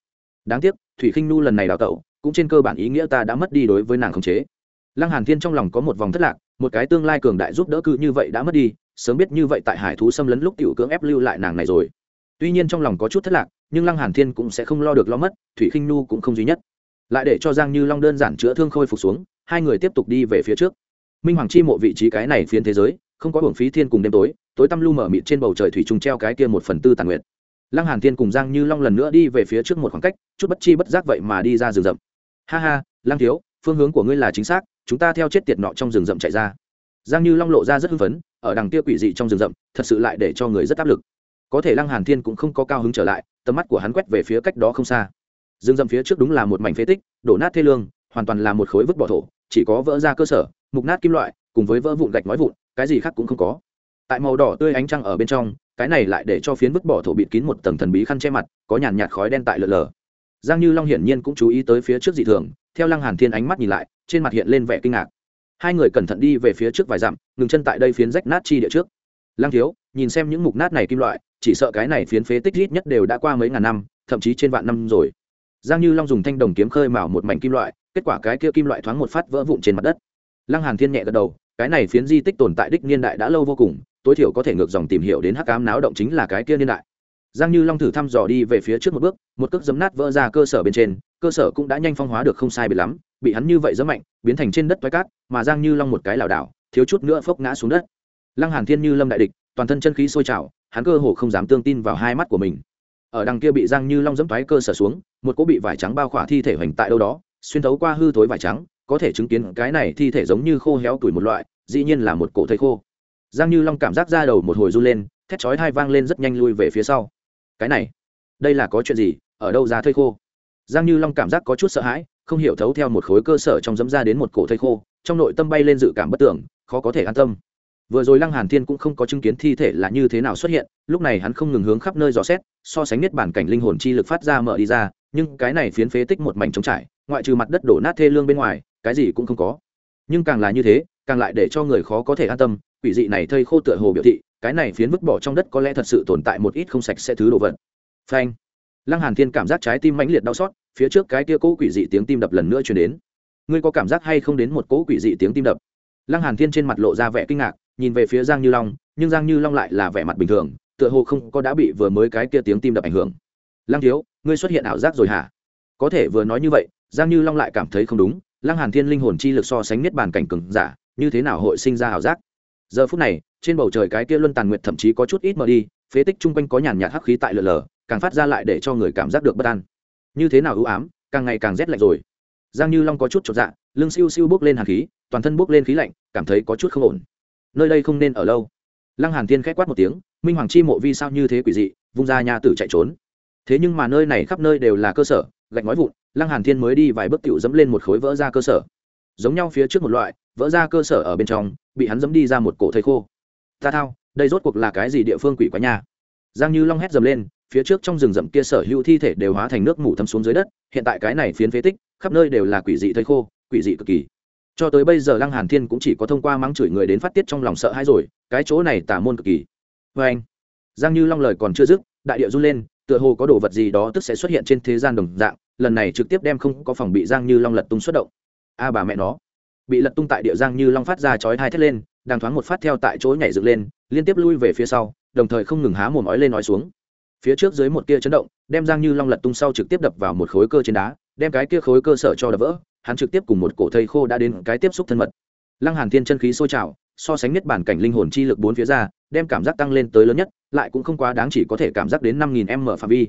Đáng tiếc, thủy khinh nu lần này đào tẩu, cũng trên cơ bản ý nghĩa ta đã mất đi đối với nàng khống chế. Lăng hàn thiên trong lòng có một vòng thất lạc một cái tương lai cường đại giúp đỡ cư như vậy đã mất đi, sớm biết như vậy tại hải thú xâm lấn lúc tiểu cưỡng ép lưu lại nàng này rồi. Tuy nhiên trong lòng có chút thất lạc, nhưng lăng hàn thiên cũng sẽ không lo được lo mất, thủy khinh nu cũng không duy nhất. Lại để cho giang như long đơn giản chữa thương khôi phục xuống, hai người tiếp tục đi về phía trước. Minh hoàng chi mộ vị trí cái này phiến thế giới, không có hưởng phí thiên cùng đêm tối tối tăm lu mở mịt trên bầu trời thủy trùng treo cái kia một phần tư tàn nguyện lăng hàn thiên cùng giang như long lần nữa đi về phía trước một khoảng cách, chút bất chi bất giác vậy mà đi ra rừng rậm. Ha ha, lăng thiếu, phương hướng của ngươi là chính xác chúng ta theo chết tiệt nọ trong rừng rậm chạy ra. Giang như long lộ ra rất hưng phấn, ở đằng kia quỷ dị trong rừng rậm, thật sự lại để cho người rất áp lực. Có thể lăng hàn thiên cũng không có cao hứng trở lại, tầm mắt của hắn quét về phía cách đó không xa. Rừng rậm phía trước đúng là một mảnh phế tích, đổ nát thê lương, hoàn toàn là một khối vứt bỏ thổ, chỉ có vỡ ra cơ sở, mục nát kim loại, cùng với vỡ vụn gạch nói vụn, cái gì khác cũng không có. Tại màu đỏ tươi ánh trăng ở bên trong, cái này lại để cho phiến vứt bỏ thổ bịt kín một tầng thần bí khăn che mặt, có nhàn nhạt khói đen tại lờ lờ. Giang như long hiển nhiên cũng chú ý tới phía trước dị thường theo lăng hàn thiên ánh mắt nhìn lại, trên mặt hiện lên vẻ kinh ngạc. Hai người cẩn thận đi về phía trước vài dặm, ngừng chân tại đây phiến rách nát chi địa trước. Lăng thiếu, nhìn xem những mục nát này kim loại, chỉ sợ cái này phiến phế tích ít nhất đều đã qua mấy ngàn năm, thậm chí trên vạn năm rồi. Giang như long dùng thanh đồng kiếm khơi mào một mảnh kim loại, kết quả cái kia kim loại thoáng một phát vỡ vụn trên mặt đất. Lăng hàn thiên nhẹ gật đầu, cái này phiến di tích tồn tại đích niên đại đã lâu vô cùng, tối thiểu có thể ngược dòng tìm hiểu đến hắc ám náo động chính là cái kia niên đại. Giang như long thử thăm dò đi về phía trước một bước, một cước giấm nát vỡ ra cơ sở bên trên cơ sở cũng đã nhanh phong hóa được không sai biệt lắm, bị hắn như vậy rất mạnh, biến thành trên đất toái cát, mà giang như long một cái lảo đảo, thiếu chút nữa phốc ngã xuống đất. Lăng hàn thiên như lâm đại địch, toàn thân chân khí sôi trào, hắn cơ hồ không dám tương tin vào hai mắt của mình. Ở đằng kia bị giang như long dẫm toái cơ sở xuống, một cỗ bị vải trắng bao khỏa thi thể hoành tại đâu đó, xuyên thấu qua hư thối vải trắng, có thể chứng kiến cái này thi thể giống như khô héo tuổi một loại, dĩ nhiên là một cổ thây khô. Giang như long cảm giác ra đầu một hồi run lên, thét chói hai vang lên rất nhanh lui về phía sau. Cái này, đây là có chuyện gì? Ở đâu ra thây khô? Giang như long cảm giác có chút sợ hãi, không hiểu thấu theo một khối cơ sở trong dấm ra đến một cổ thây khô, trong nội tâm bay lên dự cảm bất tưởng khó có thể an tâm. Vừa rồi lăng hàn thiên cũng không có chứng kiến thi thể là như thế nào xuất hiện, lúc này hắn không ngừng hướng khắp nơi dò xét, so sánh nhất bản cảnh linh hồn chi lực phát ra mở đi ra, nhưng cái này phiến phế tích một mảnh trống trải, ngoại trừ mặt đất đổ nát thê lương bên ngoài, cái gì cũng không có. Nhưng càng là như thế, càng lại để cho người khó có thể an tâm, quỷ dị này thây khô tựa hồ biểu thị, cái này phiến vứt bỏ trong đất có lẽ thật sự tồn tại một ít không sạch sẽ thứ đồ vật. Phanh lăng hàn thiên cảm giác trái tim mãnh liệt đau xót, phía trước cái kia cỗ quỷ dị tiếng tim đập lần nữa truyền đến. Ngươi có cảm giác hay không đến một cỗ quỷ dị tiếng tim đập? Lăng hàn thiên trên mặt lộ ra vẻ kinh ngạc, nhìn về phía giang như long, nhưng giang như long lại là vẻ mặt bình thường, tựa hồ không có đã bị vừa mới cái kia tiếng tim đập ảnh hưởng. Lăng thiếu, ngươi xuất hiện ảo giác rồi hả? Có thể vừa nói như vậy, giang như long lại cảm thấy không đúng, lăng hàn thiên linh hồn chi lực so sánh niết bàn cảnh cường giả, như thế nào hội sinh ra ảo giác? Giờ phút này, trên bầu trời cái kia luân tàn nguyệt thậm chí có chút ít mờ đi, phế tích chung quanh có nhàn nhạt hắc khí tại lờ lờ càng phát ra lại để cho người cảm giác được bất an. Như thế nào ưu ám, càng ngày càng rét lạnh rồi. Giang như long có chút chột dạ lưng siêu siêu bước lên hàn khí, toàn thân bước lên khí lạnh, cảm thấy có chút không ổn. Nơi đây không nên ở lâu. Lăng hàn thiên khép quát một tiếng, minh hoàng chi mộ vi sao như thế quỷ dị, vung ra nhà tử chạy trốn. Thế nhưng mà nơi này khắp nơi đều là cơ sở, gạch nói vụn, lăng hàn thiên mới đi vài bước tiểu dẫm lên một khối vỡ ra cơ sở. Giống nhau phía trước một loại, vỡ ra cơ sở ở bên trong, bị hắn dẫm đi ra một cổ thây khô. Ta thao, đây rốt cuộc là cái gì địa phương quỷ quá nha? Giang như long hét dầm lên phía trước trong rừng rậm kia sở hữu thi thể đều hóa thành nước mủ thấm xuống dưới đất, hiện tại cái này phiến phế tích, khắp nơi đều là quỷ dị thây khô, quỷ dị cực kỳ. Cho tới bây giờ lăng hàn thiên cũng chỉ có thông qua mắng chửi người đến phát tiết trong lòng sợ hãi rồi, cái chỗ này tả môn cực kỳ. Vê anh, giang như long lời còn chưa dứt, đại địa run lên, tựa hồ có đồ vật gì đó tức sẽ xuất hiện trên thế gian đồng dạng, lần này trực tiếp đem không có phòng bị giang như long lật tung xuất động. A bà mẹ nó, bị lật tung tại địa giang như long phát ra chói hai thét lên, đang thoáng một phát theo tại chỗ nhảy dựng lên, liên tiếp lui về phía sau, đồng thời không ngừng há mồm ói lên nói xuống phía trước dưới một kia chấn động, đem giang như long lật tung sau trực tiếp đập vào một khối cơ trên đá, đem cái kia khối cơ sở cho đập vỡ, hắn trực tiếp cùng một cổ thây khô đã đến cái tiếp xúc thân mật. Lăng hàn thiên chân khí sôi trào, so sánh nhất bản cảnh linh hồn chi lực bốn phía ra, đem cảm giác tăng lên tới lớn nhất, lại cũng không quá đáng chỉ có thể cảm giác đến năm nghìn m phạm vi.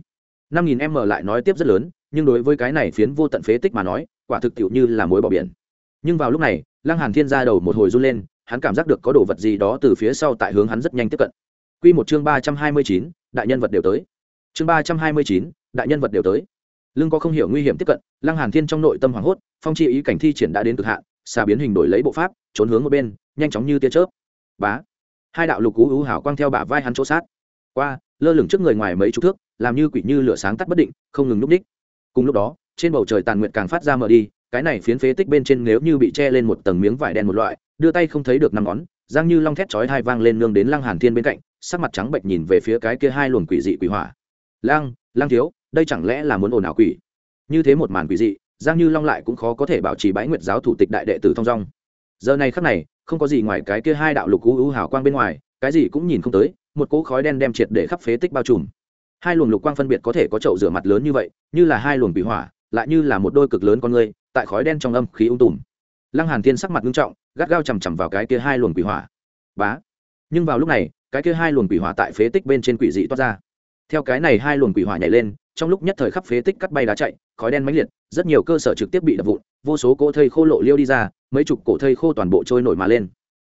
năm nghìn m lại nói tiếp rất lớn, nhưng đối với cái này phiến vô tận phế tích mà nói, quả thực tiệu như là mối bỏ biển. Nhưng vào lúc này, lăng hàn thiên ra đầu một hồi run lên, hắn cảm giác được có đồ vật gì đó từ phía sau tại hướng hắn rất nhanh tiếp cận quy một chương ba trăm hai mươi chín, đại nhân vật đều tới. Chương ba trăm hai mươi chín, đại nhân vật đều tới. Lưng có không hiểu nguy hiểm tiếp cận lăng hàn thiên trong nội tâm hoảng hốt phong chi ý cảnh thi triển đã đến cực hạn xà biến hình đổi lấy bộ pháp trốn hướng một bên nhanh chóng như tia chớp. Bá. Hai đạo lục cú hữu hảo quang theo bả vai hắn chỗ sát. Qua lơ lửng trước người ngoài mấy chục thước làm như quỷ như lửa sáng tắt bất định không ngừng núp đích. Cùng lúc đó trên bầu trời tàn nguyệt càng phát ra mở đi cái này phiến phế tích bên trên nếu như bị che lên một tầng miếng vải đen một loại đưa tay không thấy được năm ngón giang như long thét chói hai vang lên nương đến lăng hàn thiên bên cạnh, sắc mặt trắng bệnh nhìn về phía cái kia hai luồng quỷ dị quỷ hỏa. Lăng lăng thiếu, đây chẳng lẽ là muốn ồn ào quỷ? Như thế một màn quỷ dị, giang như long lại cũng khó có thể bảo trì bái nguyệt giáo thủ tịch đại đệ tử thong dong. Giờ này khắc này, không có gì ngoài cái kia hai đạo lục u u hào quang bên ngoài, cái gì cũng nhìn không tới, một cỗ khói đen đem triệt để khắp phế tích bao trùm. Hai luồng lục quang phân biệt có thể có chậu rửa mặt lớn như vậy, như là hai luồng bị hỏa, lại như là một đôi cực lớn con người, tại khói đen trong âm khí ung tùm lăng hàn thiên sắc mặt nghiêm trọng, gắt gao chầm chằm vào cái kia hai luồng quỷ hỏa. Bá. Nhưng vào lúc này, cái kia hai luồng quỷ hỏa tại phế tích bên trên quỷ dị toát ra. Theo cái này hai luồng quỷ hỏa nhảy lên, trong lúc nhất thời khắp phế tích cắt bay đá chạy, khói đen mãnh liệt, rất nhiều cơ sở trực tiếp bị đập vụn, vô số cỗ thây khô lộ liêu đi ra, mấy chục cổ thây khô toàn bộ trôi nổi mà lên.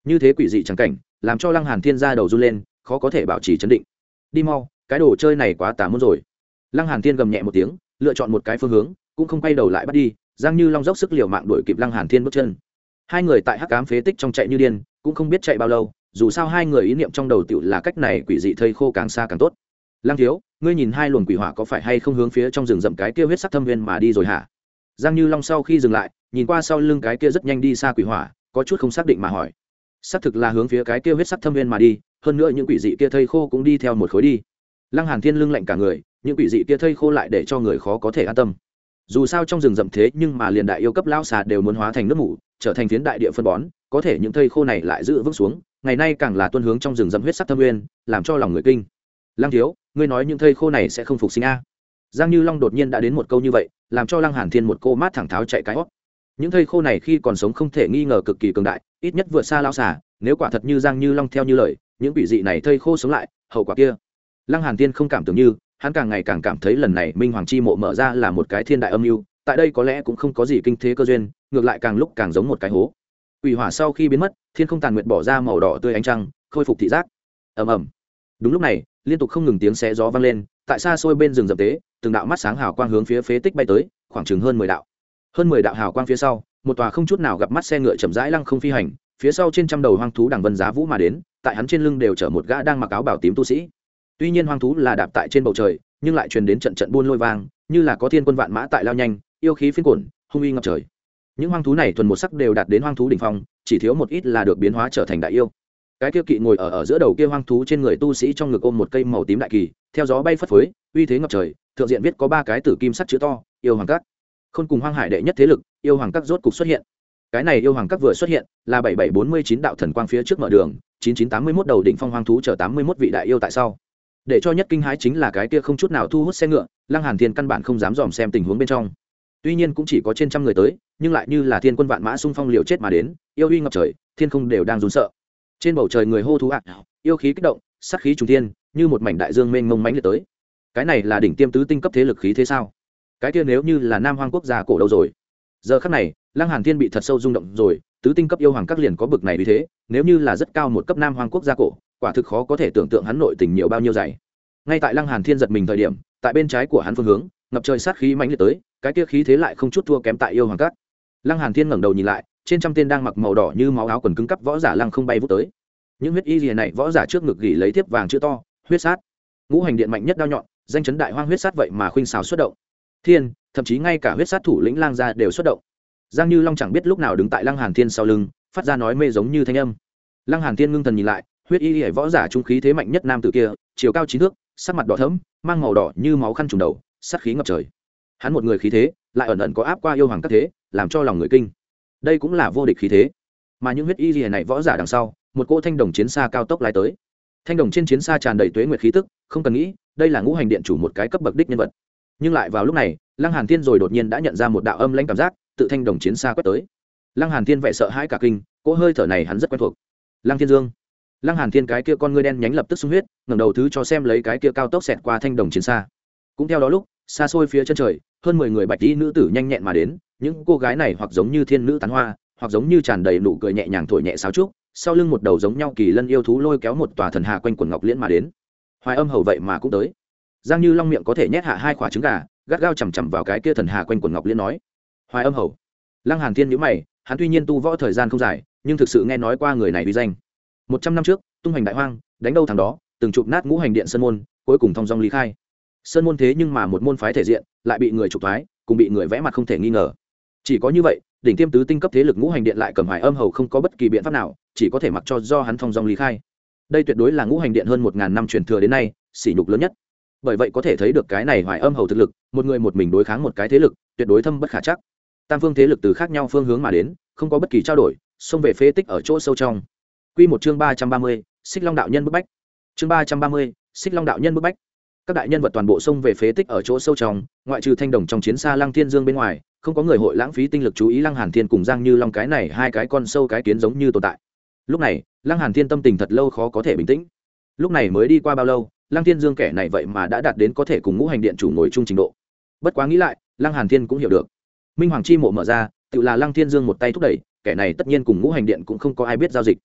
Như thế quỷ dị chẳng cảnh, làm cho lăng hàn thiên ra đầu run lên, khó có thể bảo trì chấn định. Đi mau, cái đồ chơi này quá tà môn rồi. Lăng hàn thiên gầm nhẹ một tiếng, lựa chọn một cái phương hướng, cũng không quay đầu lại bắt đi giang như long dốc sức liều mạng đuổi kịp lăng hàn thiên bước chân. Hai người tại hắc ám phế tích trong chạy như điên, cũng không biết chạy bao lâu, dù sao hai người ý niệm trong đầu tiểu là cách này quỷ dị thây khô càng xa càng tốt. Lăng thiếu, ngươi nhìn hai luồng quỷ hỏa có phải hay không hướng phía trong rừng rậm cái kia huyết sắc thâm viên mà đi rồi hả? Giang như long sau khi dừng lại, nhìn qua sau lưng cái kia rất nhanh đi xa quỷ hỏa, có chút không xác định mà hỏi. Xác thực là hướng phía cái kia huyết sắc thâm viên mà đi, hơn nữa những quỷ dị kia thây khô cũng đi theo một khối đi. Lăng hàn thiên lưng lạnh cả người, những quỷ dị kia thây khô lại để cho người khó có thể an tâm dù sao trong rừng rậm thế nhưng mà liền đại yêu cấp lao xà đều muốn hóa thành nước mủ, trở thành phiến đại địa phân bón, có thể những thây khô này lại giữ vững xuống, ngày nay càng là tuân hướng trong rừng rậm huyết sắc thâm nguyên, làm cho lòng người kinh. Lăng thiếu, ngươi nói những thây khô này sẽ không phục sinh a? Giang như long đột nhiên đã đến một câu như vậy, làm cho lăng hàn thiên một cô mát thẳng tháo chạy cái hót. Những thây khô này khi còn sống không thể nghi ngờ cực kỳ cường đại, ít nhất vượt xa lao xà, nếu quả thật như giang như long theo như lời, những quỷ dị này thây khô sống lại, hậu quả kia. Lăng hàn Thiên không cảm tưởng như hắn càng ngày càng cảm thấy lần này minh hoàng chi mộ mở ra là một cái thiên đại âm mưu, tại đây có lẽ cũng không có gì kinh thế cơ duyên, ngược lại càng lúc càng giống một cái hố. Quỷ hỏa sau khi biến mất, thiên không tàn nguyện bỏ ra màu đỏ tươi ánh trăng, khôi phục thị giác. Ầm ầm. Đúng lúc này, liên tục không ngừng tiếng xé gió vang lên, tại xa xôi bên rừng dập tế, từng đạo mắt sáng hào quang hướng phía phế tích bay tới, khoảng chừng hơn mười đạo. Hơn mười đạo hào quang phía sau, một tòa không chút nào gặp mắt xe ngựa chậm rãi lăng không phi hành, phía sau trên trăm đầu hoang thú đằng vân giá vũ mà đến, tại hắn trên lưng đều chở một gã đang mặc áo bảo tím tu sĩ tuy nhiên hoang thú là đạp tại trên bầu trời, nhưng lại truyền đến trận trận buôn lôi vang, như là có thiên quân vạn mã tại lao nhanh, yêu khí phiên cổn hung uy ngập trời. Những hoang thú này thuần một sắc đều đạt đến hoang thú đỉnh phong, chỉ thiếu một ít là được biến hóa trở thành đại yêu. Cái kia kỵ ngồi ở ở giữa đầu kia hoang thú trên người tu sĩ trong ngực ôm một cây màu tím đại kỳ, theo gió bay phất phới, uy thế ngập trời, thượng diện viết có ba cái tử kim sắt chữ to, yêu hoàng các. Khôn cùng hoang hải đệ nhất thế lực, yêu hoàng cắt rốt cục xuất hiện. Cái này yêu hoàng cắt vừa xuất hiện, là bảy bảy bốn mươi chín đạo thần quang phía trước mở đường, chín chín tám mươi mốt đầu đỉnh phong hoang thú chở tám mươi mốt vị đại yêu tại sau để cho nhất kinh hãi chính là cái kia không chút nào thu hút xe ngựa, lăng hàn thiên căn bản không dám dòm xem tình huống bên trong. Tuy nhiên cũng chỉ có trên trăm người tới, nhưng lại như là thiên quân vạn mã xung phong liều chết mà đến, yêu uy ngập trời, thiên không đều đang run sợ. Trên bầu trời người hô thú ạ, yêu khí kích động, sát khí trùng thiên, như một mảnh đại dương mênh mông mãnh liệt tới. Cái này là đỉnh tiêm tứ tinh cấp thế lực khí thế sao? Cái kia nếu như là nam hoang quốc gia cổ đâu rồi? Giờ khắc này, lăng hàn thiên bị thật sâu rung động rồi, tứ tinh cấp yêu hoàng các liền có bực này vì thế, nếu như là rất cao một cấp nam hoang quốc gia cổ quả thực khó có thể tưởng tượng hắn nội tình nhiều bao nhiêu dày. Ngay tại lăng hàn thiên giật mình thời điểm, tại bên trái của hắn phương hướng, ngập trời sát khí mãnh liệt tới, cái kia khí thế lại không chút thua kém tại yêu hoàng cát. lăng hàn thiên ngẩng đầu nhìn lại, trên trăm tên đang mặc màu đỏ như máu áo quần cứng cắp võ giả lăng không bay vút tới. Những huyết y liền này võ giả trước ngực gỉ lấy tiếp vàng chữ to, huyết sát. Ngũ hành điện mạnh nhất đao nhọn, danh chấn đại hoang huyết sát vậy mà khuynh xào xuất động. Thiên, thậm chí ngay cả huyết sát thủ lĩnh lang gia đều xuất động. Giang như long chẳng biết lúc nào đứng tại lăng hàn thiên sau lưng, phát ra nói mê giống như thanh âm. Lăng hàn thiên ngưng thần nhìn lại huyết y hệ võ giả trung khí thế mạnh nhất nam tử kia, chiều cao chín thước, sắc mặt đỏ thẫm, mang màu đỏ như máu khăn trùng đầu, sát khí ngập trời. Hắn một người khí thế, lại ẩn ẩn có áp qua yêu hoàng các thế, làm cho lòng người kinh. Đây cũng là vô địch khí thế. Mà những huyết y gì này võ giả đằng sau, một cỗ thanh đồng chiến xa cao tốc lái tới. Thanh đồng trên chiến xa tràn đầy tuế nguyệt khí tức, không cần nghĩ, đây là ngũ hành điện chủ một cái cấp bậc đích nhân vật. Nhưng lại vào lúc này, lăng hàn thiên rồi đột nhiên đã nhận ra một đạo âm lãnh cảm giác, tự thanh đồng chiến xa quét tới. Lăng hàn thiên vẻ sợ hãi cả kinh, cỗ hơi thở này hắn rất quen thuộc. Lăng thiên dương lăng hàn thiên cái kia con ngươi đen nhánh lập tức sung huyết, ngẩng đầu thứ cho xem lấy cái kia cao tốc xẹt qua thanh đồng chiến xa. Cũng theo đó lúc, xa xôi phía chân trời, hơn mười người bạch y nữ tử nhanh nhẹn mà đến, những cô gái này hoặc giống như thiên nữ tán hoa, hoặc giống như tràn đầy nụ cười nhẹ nhàng thổi nhẹ sáo trúc, sau lưng một đầu giống nhau kỳ lân yêu thú lôi kéo một tòa thần hà quanh quần ngọc liễn mà đến. Hoài âm hầu vậy mà cũng tới. Giang như long miệng có thể nhét hạ hai quả trứng gà, gắt gao chằm chằm vào cái kia thần hà quanh quần ngọc liễn nói. Hoài âm hầu. Lăng hàn thiên nhíu mày, hắn tuy nhiên tu võ thời gian không dài, nhưng thực sự nghe nói qua người này uy danh một trăm năm trước, tung hành đại hoang, đánh đâu thằng đó, từng chụp nát ngũ hành điện sơn môn, cuối cùng thong dong lý khai. Sơn môn thế nhưng mà một môn phái thể diện, lại bị người trục thoái, cùng bị người vẽ mặt không thể nghi ngờ. Chỉ có như vậy, đỉnh tiêm tứ tinh cấp thế lực ngũ hành điện lại cầm hoài âm hầu không có bất kỳ biện pháp nào, chỉ có thể mặc cho do hắn thong dong lý khai. Đây tuyệt đối là ngũ hành điện hơn một ngàn năm truyền thừa đến nay, sỉ nhục lớn nhất. Bởi vậy có thể thấy được cái này hoài âm hầu thực lực, một người một mình đối kháng một cái thế lực, tuyệt đối thâm bất khả chắc. Tam phương thế lực từ khác nhau phương hướng mà đến, không có bất kỳ trao đổi, xông về phế tích ở chỗ sâu trong. Quy một chương ba trăm ba mươi, xích long đạo nhân bức bách. Chương ba trăm ba mươi, xích long đạo nhân bức bách. Các đại nhân vật toàn bộ xông về phế tích ở chỗ sâu trong, ngoại trừ thanh đồng trong chiến xa lăng thiên dương bên ngoài, không có người hội lãng phí tinh lực chú ý lăng hàn thiên cùng giang như long cái này hai cái con sâu cái kiến giống như tồn tại. Lúc này, lăng hàn thiên tâm tình thật lâu khó có thể bình tĩnh. Lúc này mới đi qua bao lâu, lăng thiên dương kẻ này vậy mà đã đạt đến có thể cùng ngũ hành điện chủ ngồi chung trình độ. Bất quá nghĩ lại, lăng hàn thiên cũng hiểu được. Minh hoàng chi mộ mở ra, tự là lăng thiên dương một tay thúc đẩy, kẻ này tất nhiên cùng ngũ hành điện cũng không có ai biết giao dịch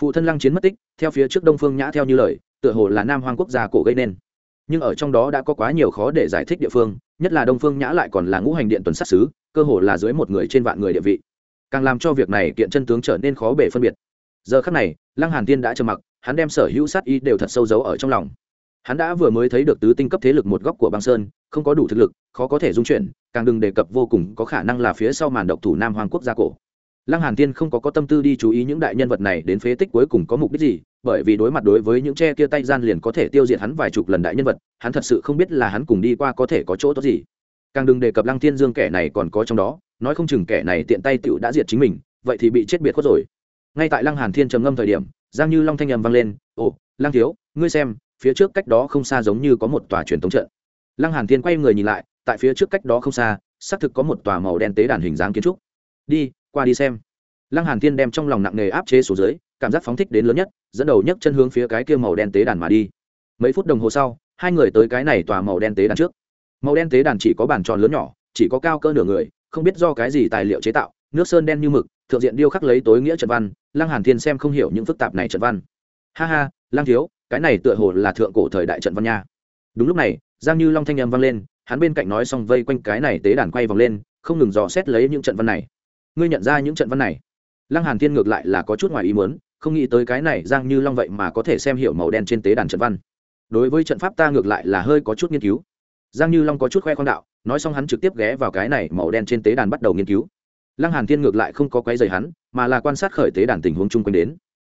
phụ thân lăng chiến mất tích, theo phía trước đông phương nhã theo như lời, tựa hồ là nam Hoang quốc gia cổ gây nên. Nhưng ở trong đó đã có quá nhiều khó để giải thích địa phương, nhất là đông phương nhã lại còn là ngũ hành điện tuần sát xứ cơ hồ là dưới một người trên vạn người địa vị. Càng làm cho việc này kiện chân tướng trở nên khó bể phân biệt. Giờ khắc này, lăng hàn tiên đã trầm mặc, hắn đem sở hữu sát ý đều thật sâu giấu ở trong lòng. Hắn đã vừa mới thấy được tứ tinh cấp thế lực một góc của băng sơn, không có đủ thực lực, khó có thể dung chuyển, càng đừng đề cập vô cùng có khả năng là phía sau màn độc thủ nam hoàng quốc gia cổ lăng hàn tiên không có có tâm tư đi chú ý những đại nhân vật này đến phế tích cuối cùng có mục đích gì, bởi vì đối mặt đối với những che kia tay gian liền có thể tiêu diệt hắn vài chục lần đại nhân vật, hắn thật sự không biết là hắn cùng đi qua có thể có chỗ tốt gì. Càng đừng đề cập lăng thiên dương kẻ này còn có trong đó, nói không chừng kẻ này tiện tay tựu đã diệt chính mình, vậy thì bị chết biệt khuất rồi. Ngay tại lăng hàn thiên trầm ngâm thời điểm, giang như long thanh âm vang lên, ồ, lăng thiếu, ngươi xem, phía trước cách đó không xa giống như có một tòa truyền thống trận. Lăng hàn thiên quay người nhìn lại, tại phía trước cách đó không xa, xác thực có một tòa màu đen tế đàn hình dáng kiến trúc. Đi qua đi xem. Lăng hàn thiên đem trong lòng nặng nề áp chế xuống dưới, cảm giác phóng thích đến lớn nhất, dẫn đầu nhấc chân hướng phía cái kia màu đen tế đàn mà đi. Mấy phút đồng hồ sau, hai người tới cái này tòa màu đen tế đàn trước. Màu đen tế đàn chỉ có bàn tròn lớn nhỏ, chỉ có cao cỡ nửa người, không biết do cái gì tài liệu chế tạo, nước sơn đen như mực, thượng diện điêu khắc lấy tối nghĩa trận văn, lăng hàn thiên xem không hiểu những phức tạp này trận văn. Ha ha, lăng thiếu, cái này tựa hồ là thượng cổ thời đại trận văn nha. Đúng lúc này, giang như long thanh âm vang lên, hắn bên cạnh nói xong vây quanh cái này tế đàn quay vòng lên, không ngừng dò xét lấy những trận văn này ngươi nhận ra những trận văn này. Lăng hàn thiên ngược lại là có chút ngoài ý muốn, không nghĩ tới cái này giang như long vậy mà có thể xem hiểu màu đen trên tế đàn trận văn. Đối với trận pháp ta ngược lại là hơi có chút nghiên cứu. Giang như long có chút khoe khoang đạo, nói xong hắn trực tiếp ghé vào cái này màu đen trên tế đàn bắt đầu nghiên cứu. Lăng hàn thiên ngược lại không có quấy rầy hắn, mà là quan sát khởi tế đàn tình huống chung quanh đến.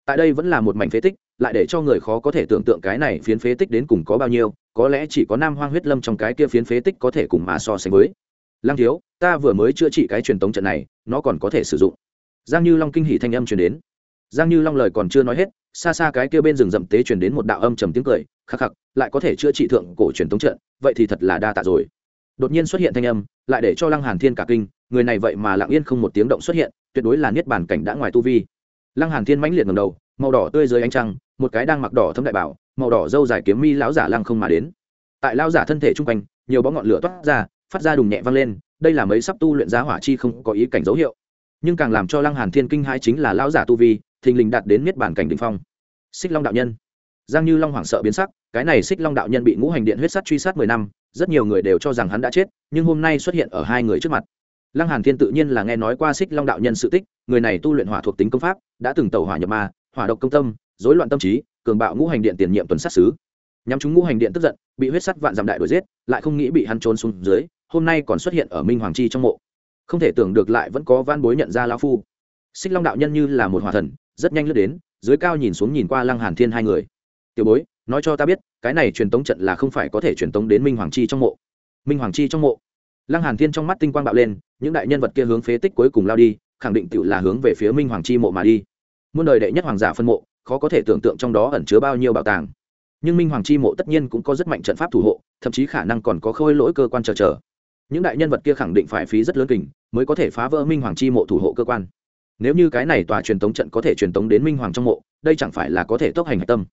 Tại đây vẫn là một mảnh phế tích, lại để cho người khó có thể tưởng tượng cái này phiến phế tích đến cùng có bao nhiêu, có lẽ chỉ có nam hoang huyết lâm trong cái kia phiến phế tích có thể cùng mà so sánh với. Lang thiếu, ta vừa mới chữa trị cái truyền tống trận này, nó còn có thể sử dụng. Giang như long kinh hỉ thanh âm truyền đến. Giang như long lời còn chưa nói hết, xa xa cái kia bên rừng rậm tế truyền đến một đạo âm trầm tiếng cười, khắc khắc, lại có thể chữa trị thượng cổ truyền tống trận, vậy thì thật là đa tạ rồi. Đột nhiên xuất hiện thanh âm, lại để cho lăng hàn thiên cả kinh, người này vậy mà lặng yên không một tiếng động xuất hiện, tuyệt đối là niết bàn cảnh đã ngoài tu vi. Lăng hàn thiên mãnh liệt ngẩng đầu, màu đỏ tươi dưới ánh trăng, một cái đang mặc đỏ thâm đại bảo, màu đỏ dâu dài kiếm mi lão giả lăng không mà đến. Tại lão giả thân thể trung quanh, nhiều bó ngọn lửa toát ra phát ra đùng nhẹ vang lên, đây là mấy sắp tu luyện giá hỏa chi không có ý cảnh dấu hiệu. Nhưng càng làm cho lăng hàn thiên kinh hãi chính là lão giả tu vi, thình lình đạt đến miết bản cảnh đỉnh phong. Xích long đạo nhân. Giang như long hoảng sợ biến sắc, cái này xích long đạo nhân bị ngũ hành điện huyết sắt truy sát mười năm, rất nhiều người đều cho rằng hắn đã chết, nhưng hôm nay xuất hiện ở hai người trước mặt. Lăng hàn thiên tự nhiên là nghe nói qua xích long đạo nhân sự tích, người này tu luyện hỏa thuộc tính công pháp, đã từng tẩu hỏa nhập ma, hỏa độc công tâm, rối loạn tâm trí, cường bạo ngũ hành điện tiền nhiệm tuần sát sứ. nhắm chúng ngũ hành điện tức giận, bị huyết sắt vạn dặm đại đuổi giết, lại không nghĩ bị hắn trốn xuống dưới hôm nay còn xuất hiện ở minh hoàng chi trong mộ. Không thể tưởng được lại vẫn có van bối nhận ra lão phu. Xích long đạo nhân như là một hòa thần, rất nhanh lướt đến, dưới cao nhìn xuống nhìn qua lăng hàn thiên hai người. Tiểu bối, nói cho ta biết, cái này truyền tống trận là không phải có thể truyền tống đến minh hoàng chi trong mộ. Minh hoàng chi trong mộ. Lăng hàn thiên trong mắt tinh quang bạo lên, những đại nhân vật kia hướng phế tích cuối cùng lao đi, khẳng định tự là hướng về phía minh hoàng chi mộ mà đi. Muôn đời đệ nhất hoàng giả phân mộ, khó có thể tưởng tượng trong đó ẩn chứa bao nhiêu bảo tàng. Nhưng minh hoàng chi mộ tất nhiên cũng có rất mạnh trận pháp thủ hộ, thậm chí khả năng còn có khôi lỗi cơ quan chờ chờ những đại nhân vật kia khẳng định phải phí rất lớn kình mới có thể phá vỡ minh hoàng chi mộ thủ hộ cơ quan. Nếu như cái này tòa truyền tống trận có thể truyền tống đến minh hoàng trong mộ, đây chẳng phải là có thể tốc hành hạch tâm.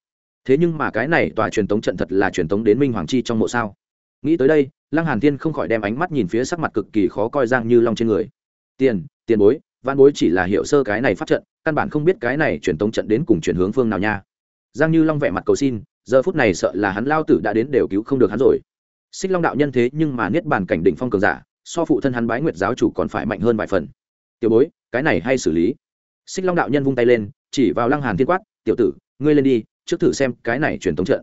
Thế nhưng mà cái này tòa truyền tống trận thật là truyền tống đến minh hoàng chi trong mộ sao? Nghĩ tới đây, lăng hàn thiên không khỏi đem ánh mắt nhìn phía sắc mặt cực kỳ khó coi giang như long trên người. Tiền tiền bối văn bối chỉ là hiểu sơ cái này phát trận, căn bản không biết cái này truyền tống trận đến cùng chuyển hướng phương nào nha. Giang như long vẻ mặt cầu xin, giờ phút này sợ là hắn lao tử đã đến đều cứu không được hắn rồi xích long đạo nhân thế nhưng mà niết bàn cảnh đỉnh phong cường giả, so phụ thân hắn bái nguyệt giáo chủ còn phải mạnh hơn vài phần. Tiểu bối, cái này hay xử lý. Xích long đạo nhân vung tay lên, chỉ vào lăng hàn thiên quát, tiểu tử, ngươi lên đi, trước thử xem cái này truyền thống trận.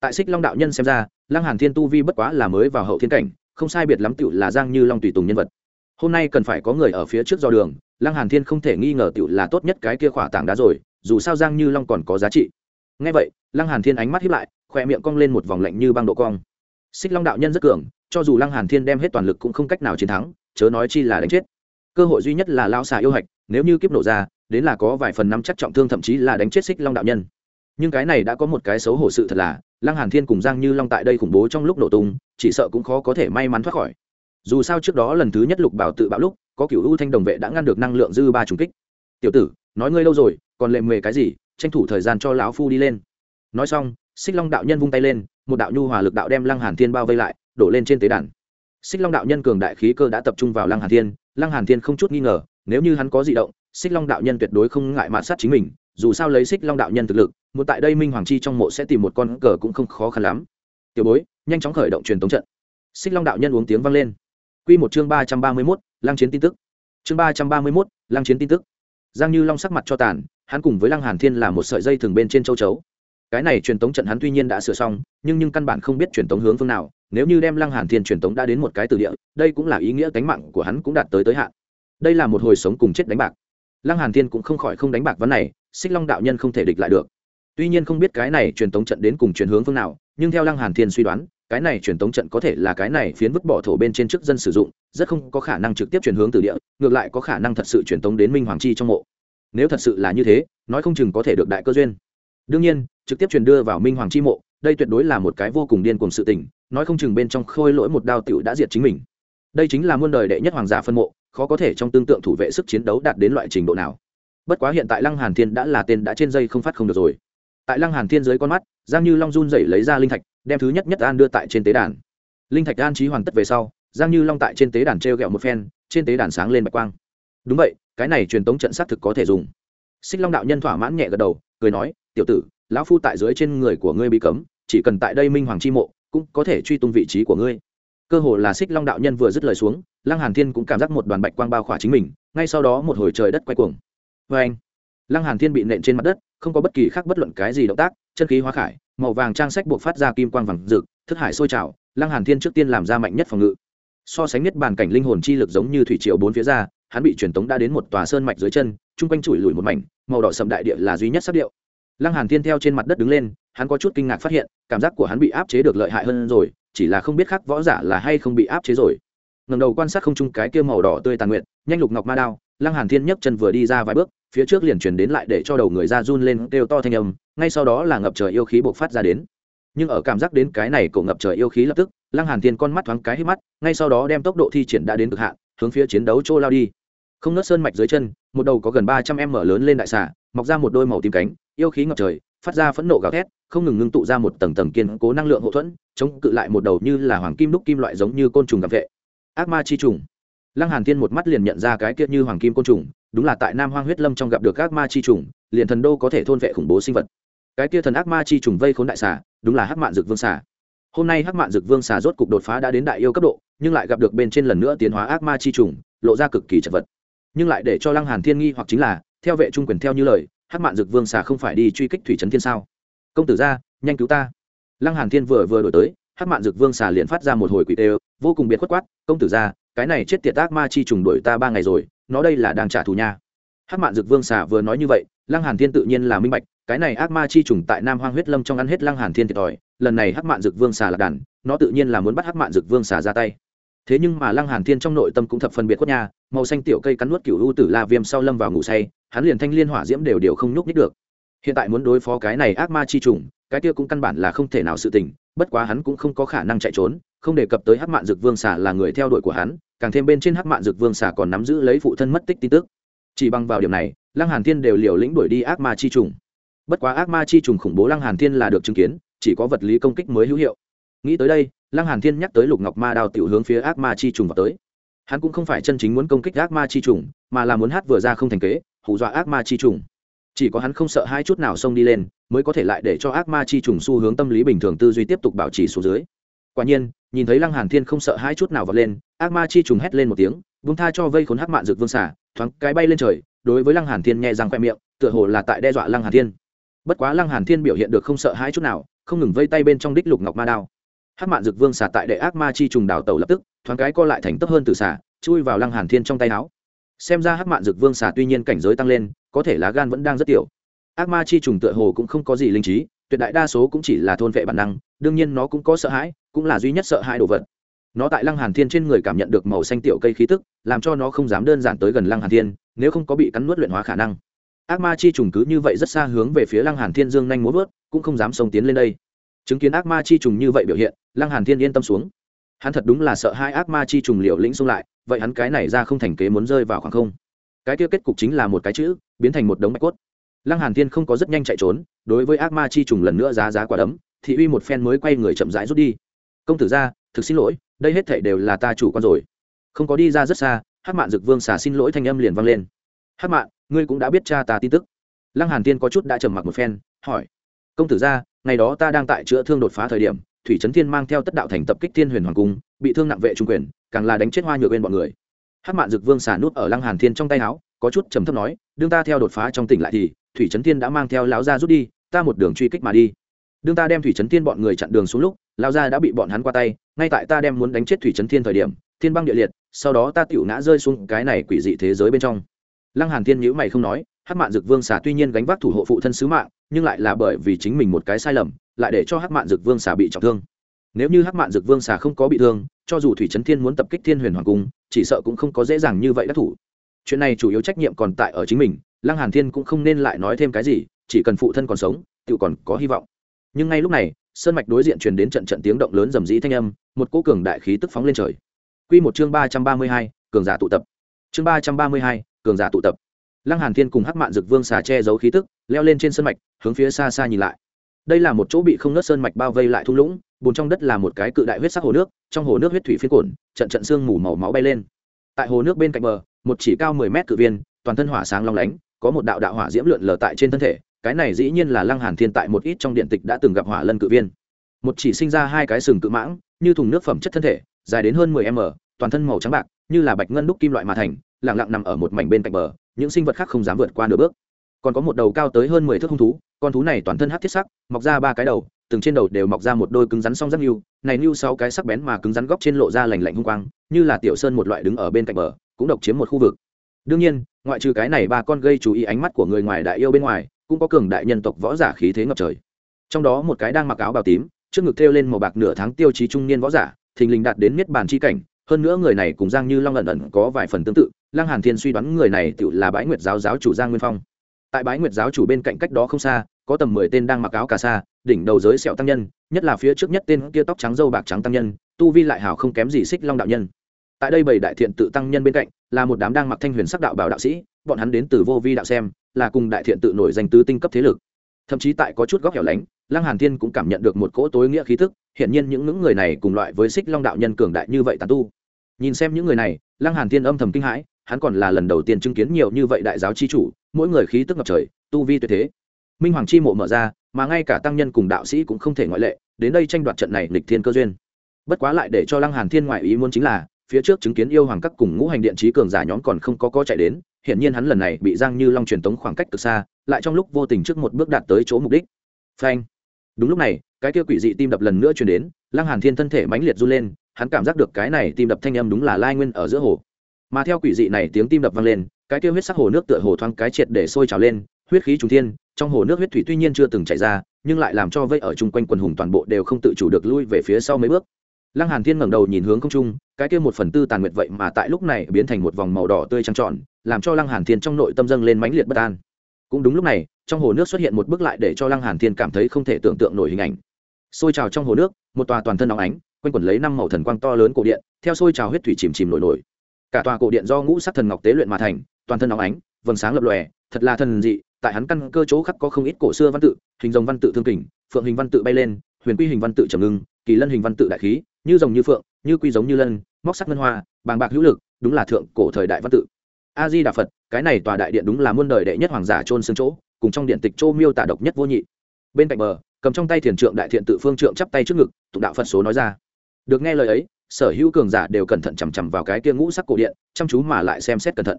Tại xích long đạo nhân xem ra, lăng hàn thiên tu vi bất quá là mới vào hậu thiên cảnh, không sai biệt lắm tựu là giang như long tùy tùng nhân vật. Hôm nay cần phải có người ở phía trước do đường, lăng hàn thiên không thể nghi ngờ tựu là tốt nhất cái kia khỏa tảng đá rồi, dù sao giang như long còn có giá trị. Ngay vậy, lăng hàn thiên ánh mắt hiếp lại, khoe miệng cong lên một vòng lạnh như băng độ cong xích long đạo nhân rất cường, cho dù lăng hàn thiên đem hết toàn lực cũng không cách nào chiến thắng, chớ nói chi là đánh chết. Cơ hội duy nhất là lao xà yêu hạch, nếu như kiếp nổ ra, đến là có vài phần năm chắc trọng thương thậm chí là đánh chết xích long đạo nhân. Nhưng cái này đã có một cái xấu hổ sự thật là, lăng hàn thiên cùng giang như long tại đây khủng bố trong lúc nổ tung, chỉ sợ cũng khó có thể may mắn thoát khỏi. Dù sao trước đó lần thứ nhất lục bảo tự bạo lúc, có kiểu ưu thanh đồng vệ đã ngăn được năng lượng dư ba trùng kích. Tiểu tử, nói ngươi lâu rồi, còn lệ mề cái gì, tranh thủ thời gian cho lão phu đi lên. Nói xong, xích long đạo nhân vung tay lên một đạo nhu hòa lực đạo đem lăng hàn thiên bao vây lại đổ lên trên tế đàn. Xích long đạo nhân cường đại khí cơ đã tập trung vào lăng hàn thiên lăng hàn thiên không chút nghi ngờ nếu như hắn có dị động xích long đạo nhân tuyệt đối không ngại mạn sát chính mình dù sao lấy xích long đạo nhân thực lực một tại đây minh hoàng chi trong mộ sẽ tìm một con cờ cũng không khó khăn lắm. Tiểu bối nhanh chóng khởi động truyền tống trận. Xích long đạo nhân uống tiếng vang lên. Quy một chương ba trăm ba mươi 331, lăng chiến tin tức. Chương ba trăm ba mươi 331, lăng chiến tin tức. Giang như long sắc mặt cho tàn hắn cùng với lăng hàn thiên là một sợi dây thường bên trên châu chấu cái này truyền tống trận hắn tuy nhiên đã sửa xong, nhưng nhưng căn bản không biết truyền tống hướng phương nào, nếu như đem lăng hàn thiên truyền tống đã đến một cái từ địa, đây cũng là ý nghĩa cánh mạng của hắn cũng đạt tới tới hạn. Đây là một hồi sống cùng chết đánh bạc. Lăng hàn thiên cũng không khỏi không đánh bạc vấn này, xích long đạo nhân không thể địch lại được. Tuy nhiên không biết cái này truyền tống trận đến cùng truyền hướng phương nào, nhưng theo lăng hàn thiên suy đoán, cái này truyền tống trận có thể là cái này phiến vứt bỏ thổ bên trên trước dân sử dụng, rất không có khả năng trực tiếp truyền hướng từ địa, ngược lại có khả năng thật sự truyền tống đến minh hoàng chi trong mộ. Nếu thật sự là như thế, nói không chừng có thể được đại cơ duyên. Đương nhiên trực tiếp truyền đưa vào minh hoàng chi mộ, đây tuyệt đối là một cái vô cùng điên cuồng sự tình, nói không chừng bên trong khôi lỗi một đao tiểu đã diệt chính mình. Đây chính là muôn đời đệ nhất hoàng giả phân mộ, khó có thể trong tương tượng thủ vệ sức chiến đấu đạt đến loại trình độ nào. Bất quá hiện tại lăng hàn thiên đã là tên đã trên dây không phát không được rồi. Tại lăng hàn thiên dưới con mắt, giang như long run dậy lấy ra linh thạch, đem thứ nhất nhất an đưa tại trên tế đàn. Linh thạch an trí hoàn tất về sau, giang như long tại trên tế đàn treo gẹo một phen, trên tế đàn sáng lên bạch quang. Đúng vậy, cái này truyền tống trận xác thực có thể dùng. Xích long đạo nhân thỏa mãn nhẹ gật đầu, cười nói, tiểu tử lão phu tại dưới trên người của ngươi bị cấm, chỉ cần tại đây minh hoàng chi mộ, cũng có thể truy tung vị trí của ngươi. Cơ hồ là xích long đạo nhân vừa dứt lời xuống, lăng hàn thiên cũng cảm giác một đoàn bạch quang bao khỏa chính mình, ngay sau đó một hồi trời đất quay cuồng. Vê anh lăng hàn thiên bị nện trên mặt đất, không có bất kỳ khác bất luận cái gì động tác, chân khí hóa khải, màu vàng trang sách buộc phát ra kim quang vàng rực, thức hải sôi trào, lăng hàn thiên trước tiên làm ra mạnh nhất phòng ngự. So sánh nhất bàn cảnh linh hồn chi lực giống như thủy triều bốn phía ra, hắn bị truyền tống đã đến một tòa sơn mạch dưới chân trung quanh chùi lùi một mảnh, màu đỏ sầm đại địa là duy nhất sắc điệu lăng hàn thiên theo trên mặt đất đứng lên, hắn có chút kinh ngạc phát hiện, cảm giác của hắn bị áp chế được lợi hại hơn rồi, chỉ là không biết khác võ giả là hay không bị áp chế rồi. Ngẩng đầu quan sát không trung cái kia màu đỏ tươi tàn nguyện, nhanh lục ngọc ma đao, lăng hàn thiên nhấc chân vừa đi ra vài bước, phía trước liền truyền đến lại để cho đầu người ra run lên kêu to thanh âm, ngay sau đó là ngập trời yêu khí bộc phát ra đến. Nhưng ở cảm giác đến cái này cổ ngập trời yêu khí lập tức, lăng hàn thiên con mắt thoáng cái hít mắt, ngay sau đó đem tốc độ thi triển đã đến cực hạn, hướng phía chiến đấu chỗ lao đi. Không nớt sơn mạch dưới chân, một đầu có gần ba trăm em mở lớn lên đại xà, mọc ra một đôi màu tím cánh yêu khí ngập trời, phát ra phẫn nộ gào thét, không ngừng ngưng tụ ra một tầng tầng kiên cố năng lượng hậu thuẫn, chống cự lại một đầu như là hoàng kim đúc kim loại giống như côn trùng gặp vệ. Ác ma chi trùng. Lăng hàn thiên một mắt liền nhận ra cái kia như hoàng kim côn trùng, đúng là tại nam hoang huyết lâm trong gặp được ác ma chi trùng, liền thần đô có thể thôn vệ khủng bố sinh vật. Cái kia thần ác ma chi trùng vây khốn đại xà, đúng là hắc mạn dược vương xà. Hôm nay hắc mạn dược vương xà rốt cục đột phá đã đến đại yêu cấp độ, nhưng lại gặp được bên trên lần nữa tiến hóa ác ma chi trùng, lộ ra cực kỳ chật vật. Nhưng lại để cho lăng hàn thiên nghi hoặc chính là, theo vệ trung quyền theo như lời hắc mạn dược vương xà không phải đi truy kích thủy trấn thiên sao? Công tử ra, nhanh cứu ta. Lăng hàn thiên vừa vừa đổi tới, hắc mạn dược vương xà liền phát ra một hồi quỷ tê vô cùng biệt khuất quát, công tử ra, cái này chết tiệt ác ma chi trùng đuổi ta ba ngày rồi, nó đây là đang trả thù nha. Hắc mạn dược vương xà vừa nói như vậy, lăng hàn thiên tự nhiên là minh bạch, cái này ác ma chi trùng tại nam hoang huyết lâm trong ăn hết lăng hàn thiên thiệt thòi, lần này hắc mạn dược vương xà là đàn, nó tự nhiên là muốn bắt hắc mạn dược vương xà ra tay. Thế nhưng mà lăng hàn thiên trong nội tâm cũng thập phần biệt khuất nha màu xanh tiểu cây cắn nuốt cửu u tử la viêm sau lâm vào ngủ say, hắn liền thanh liên hỏa diễm đều đều không nhúc nhích được. Hiện tại muốn đối phó cái này ác ma chi trùng, cái kia cũng căn bản là không thể nào sự tình, bất quá hắn cũng không có khả năng chạy trốn, không đề cập tới hắc mạn dược vương xà là người theo đuổi của hắn, càng thêm bên trên hắc mạn dược vương xà còn nắm giữ lấy phụ thân mất tích tin tức. Chỉ bằng vào điểm này, lăng hàn thiên đều liều lĩnh đuổi đi ác ma chi trùng. Bất quá ác ma chi trùng khủng bố lăng hàn thiên là được chứng kiến, chỉ có vật lý công kích mới hữu hiệu. Nghĩ tới đây, lăng hàn thiên nhắc tới lục ngọc ma đao tiểu hướng phía ác ma chi trùng vào tới hắn cũng không phải chân chính muốn công kích ác ma chi trùng, mà là muốn hát vừa ra không thành kế, hù dọa ác ma chi trùng. Chỉ có hắn không sợ hai chút nào xông đi lên, mới có thể lại để cho ác ma chi trùng xu hướng tâm lý bình thường tư duy tiếp tục bảo trì xuống dưới. Quả nhiên, nhìn thấy lăng hàn thiên không sợ hai chút nào vọt lên, ác ma chi trùng hét lên một tiếng, vung tha cho vây khốn hắc mạn dược vương xả thoáng cái bay lên trời, đối với lăng hàn thiên nhẹ răng khoe miệng, tựa hồ là tại đe dọa lăng hàn thiên. Bất quá lăng hàn thiên biểu hiện được không sợ hai chút nào, không ngừng vây tay bên trong đích lục ngọc ma đao hắc mạn Dực vương xả tại đệ ác ma chi trùng đào tẩu lập tức, thoáng cái co lại thành tấp hơn từ xả, chui vào lăng hàn thiên trong tay áo. Xem ra hắc mạn Dực vương xả tuy nhiên cảnh giới tăng lên, có thể lá gan vẫn đang rất tiểu. Ác ma chi trùng tựa hồ cũng không có gì linh trí, tuyệt đại đa số cũng chỉ là thôn vệ bản năng, đương nhiên nó cũng có sợ hãi, cũng là duy nhất sợ hãi đồ vật. Nó tại lăng hàn thiên trên người cảm nhận được màu xanh tiểu cây khí tức, làm cho nó không dám đơn giản tới gần lăng hàn thiên, nếu không có bị cắn nuốt luyện hóa khả năng. Ác ma chi trùng cứ như vậy rất xa hướng về phía lăng hàn thiên dương nhanh muốn vớt, cũng không dám xông tiến lên đây chứng kiến ác ma chi trùng như vậy biểu hiện, lăng hàn thiên yên tâm xuống. Hắn thật đúng là sợ hai ác ma chi trùng liều lĩnh xông lại, vậy hắn cái này ra không thành kế muốn rơi vào khoảng không. Cái kia kết cục chính là một cái chữ, biến thành một đống bạch cốt. Lăng hàn thiên không có rất nhanh chạy trốn, đối với ác ma chi trùng lần nữa giá giá quả đấm, thị uy một phen mới quay người chậm rãi rút đi. Công tử ra thực xin lỗi, đây hết thảy đều là ta chủ quan rồi. Không có đi ra rất xa, hắc mạn dực vương xả xin lỗi thanh âm liền vang lên. Hắc mạn, ngươi cũng đã biết cha ta tin tức. Lăng hàn thiên có chút đã trầm mặc một phen, hỏi, công tử ra ngày đó ta đang tại chữa thương đột phá thời điểm, thủy trấn thiên mang theo tất đạo thành tập kích thiên huyền hoàng cung, bị thương nặng vệ trung quyền, càng là đánh chết hoa nhược bên bọn người. Hắc mạn dực vương xả nút ở lăng hàn thiên trong tay áo, có chút trầm thấp nói, đương ta theo đột phá trong tỉnh lại thì, thủy trấn thiên đã mang theo lão gia rút đi, ta một đường truy kích mà đi. Đương ta đem thủy trấn thiên bọn người chặn đường xuống lúc, lão gia đã bị bọn hắn qua tay, ngay tại ta đem muốn đánh chết thủy trấn thiên thời điểm, thiên băng địa liệt, sau đó ta tiểu ngã rơi xuống cái này quỷ dị thế giới bên trong. Lăng hàn thiên nhíu mày không nói hắc mạn dực vương xà tuy nhiên gánh vác thủ hộ phụ thân sứ mạng, nhưng lại là bởi vì chính mình một cái sai lầm, lại để cho hắc mạn dực vương xà bị trọng thương. Nếu như hắc mạn dực vương xà không có bị thương, cho dù thủy trấn thiên muốn tập kích thiên huyền hoàng cung, chỉ sợ cũng không có dễ dàng như vậy đắc thủ. Chuyện này chủ yếu trách nhiệm còn tại ở chính mình, lăng hàn thiên cũng không nên lại nói thêm cái gì, chỉ cần phụ thân còn sống tự còn có hy vọng. Nhưng ngay lúc này, sơn mạch đối diện truyền đến trận trận tiếng động lớn rầm rĩ thanh âm, một cỗ cường đại khí tức phóng lên trời. Quy một chương ba trăm ba mươi hai, cường giả tụ tập. Chương ba trăm ba mươi hai, cường giả tụ tập lăng hàn thiên cùng hắc mạn dực vương xà che giấu khí tức, leo lên trên sơn mạch, hướng phía xa xa nhìn lại. Đây là một chỗ bị không nớt sơn mạch bao vây lại thung lũng, bùn trong đất là một cái cự đại huyết sắc hồ nước, trong hồ nước huyết thủy phiên cồn trận trận xương mù màu máu bay lên. Tại hồ nước bên cạnh bờ, một chỉ cao mười mét cự viên, toàn thân hỏa sáng long lánh, có một đạo đạo hỏa diễm lượn lờ tại trên thân thể, cái này dĩ nhiên là lăng hàn thiên tại một ít trong điện tịch đã từng gặp hỏa lân cự viên. Một chỉ sinh ra hai cái sừng cự mãng, như thùng nước phẩm chất thân thể, dài đến hơn 10 m, toàn thân màu trắng bạc, như là bạch ngân đúc kim loại mà thành, lặng lặng nằm ở một mảnh bên cạnh bờ những sinh vật khác không dám vượt qua nửa bước. Còn có một đầu cao tới hơn 10 thước hung thú, con thú này toàn thân hắc thiết sắc, mọc ra ba cái đầu, từng trên đầu đều mọc ra một đôi cứng rắn song rắn nhu này nhu sáu cái sắc bén mà cứng rắn góc trên lộ ra lành lạnh hung quang, như là tiểu sơn một loại đứng ở bên cạnh bờ, cũng độc chiếm một khu vực. Đương nhiên, ngoại trừ cái này ba con gây chú ý ánh mắt của người ngoài đại yêu bên ngoài, cũng có cường đại nhân tộc võ giả khí thế ngập trời. Trong đó một cái đang mặc áo bào tím, trước ngực thêu lên màu bạc nửa tháng tiêu chí trung niên võ giả, thình lình đạt đến miết bàn chi cảnh hơn nữa người này cùng giang như long ẩn ẩn có vài phần tương tự, lăng hàn thiên suy đoán người này tự là bái nguyệt giáo giáo chủ giang nguyên phong. Tại bái nguyệt giáo chủ bên cạnh cách đó không xa, có tầm mười tên đang mặc áo cà sa, đỉnh đầu giới sẹo tăng nhân, nhất là phía trước nhất tên kia tóc trắng dâu bạc trắng tăng nhân, tu vi lại hào không kém gì xích long đạo nhân. Tại đây bảy đại thiện tự tăng nhân bên cạnh, là một đám đang mặc thanh huyền sắc đạo bảo đạo sĩ, bọn hắn đến từ vô vi đạo xem, là cùng đại thiện tự nổi danh tứ tinh cấp thế lực. Thậm chí tại có chút góc hẻo lánh, lăng hàn thiên cũng cảm nhận được một cỗ tối nghĩa khí tức hiện nhiên những những người này cùng loại với xích long đạo nhân cường đại như vậy tàn tu nhìn xem những người này, lăng hàn thiên âm thầm kinh hãi, hắn còn là lần đầu tiên chứng kiến nhiều như vậy đại giáo chi chủ, mỗi người khí tức ngập trời, tu vi tuyệt thế. Minh hoàng chi mộ mở ra, mà ngay cả tăng nhân cùng đạo sĩ cũng không thể ngoại lệ, đến đây tranh đoạt trận này lịch thiên cơ duyên. Bất quá lại để cho lăng hàn thiên ngoại ý muốn chính là, phía trước chứng kiến yêu hoàng các cùng ngũ hành điện trí cường giả nhóm còn không có có chạy đến hiện nhiên hắn lần này bị giang như long truyền tống khoảng cách từ xa, lại trong lúc vô tình trước một bước đạt tới chỗ mục đích. Phanh. Đúng lúc này, cái kia quỷ dị tim đập lần nữa truyền đến, lăng hàn thiên thân thể mãnh liệt run lên hắn cảm giác được cái này tim đập thanh âm đúng là lai nguyên ở giữa hồ. Mà theo quỷ dị này tiếng tim đập vang lên, cái kia huyết sắc hồ nước tựa hồ thoáng cái triệt để sôi trào lên, huyết khí trùng thiên, trong hồ nước huyết thủy tuy nhiên chưa từng chảy ra, nhưng lại làm cho vây ở chung quanh quần hùng toàn bộ đều không tự chủ được lui về phía sau mấy bước. Lăng hàn thiên ngẩng đầu nhìn hướng không trung, cái kia một phần tư tàn nguyệt vậy mà tại lúc này biến thành một vòng màu đỏ tươi trăng tròn, làm cho lăng hàn thiên trong nội tâm dâng lên mãnh liệt bất an. Cũng đúng lúc này, trong hồ nước xuất hiện một bức lại để cho lăng hàn thiên cảm thấy không thể tưởng tượng nổi hình ảnh. Sôi trào trong hồ nước, một tòa toàn thân nóng ánh quanh quẩn lấy năm màu thần quang to lớn cổ điện, theo sôi trào huyết thủy chìm chìm nổi nổi. Cả tòa cổ điện do ngũ sắc thần ngọc tế luyện mà thành, toàn thân óng ánh, vầng sáng lập lòe, thật là thần dị, tại hắn căn cơ chỗ khắc có không ít cổ xưa văn tự, hình dòng văn tự thương kình, phượng hình văn tự bay lên, huyền quy hình văn tự trầm ngưng, kỳ lân hình văn tự đại khí, như rồng như phượng, như quy giống như lân, móc sắc ngân hoa, bàng bạc hữu lực, đúng là thượng cổ thời đại văn tự. A di đà phật, cái này tòa đại điện đúng là muôn đời đệ nhất hoàng giả trôn xương chỗ, cùng trong điện tịch châu miêu tả độc nhất vô nhị. Bên cạnh bờ, cầm trong tay thiền trượng đại thiện tự phương trượng chắp tay trước ngực, tụng đạo phật số nói ra được nghe lời ấy, sở hữu cường giả đều cẩn thận chằm chằm vào cái kia ngũ sắc cổ điện, chăm chú mà lại xem xét cẩn thận.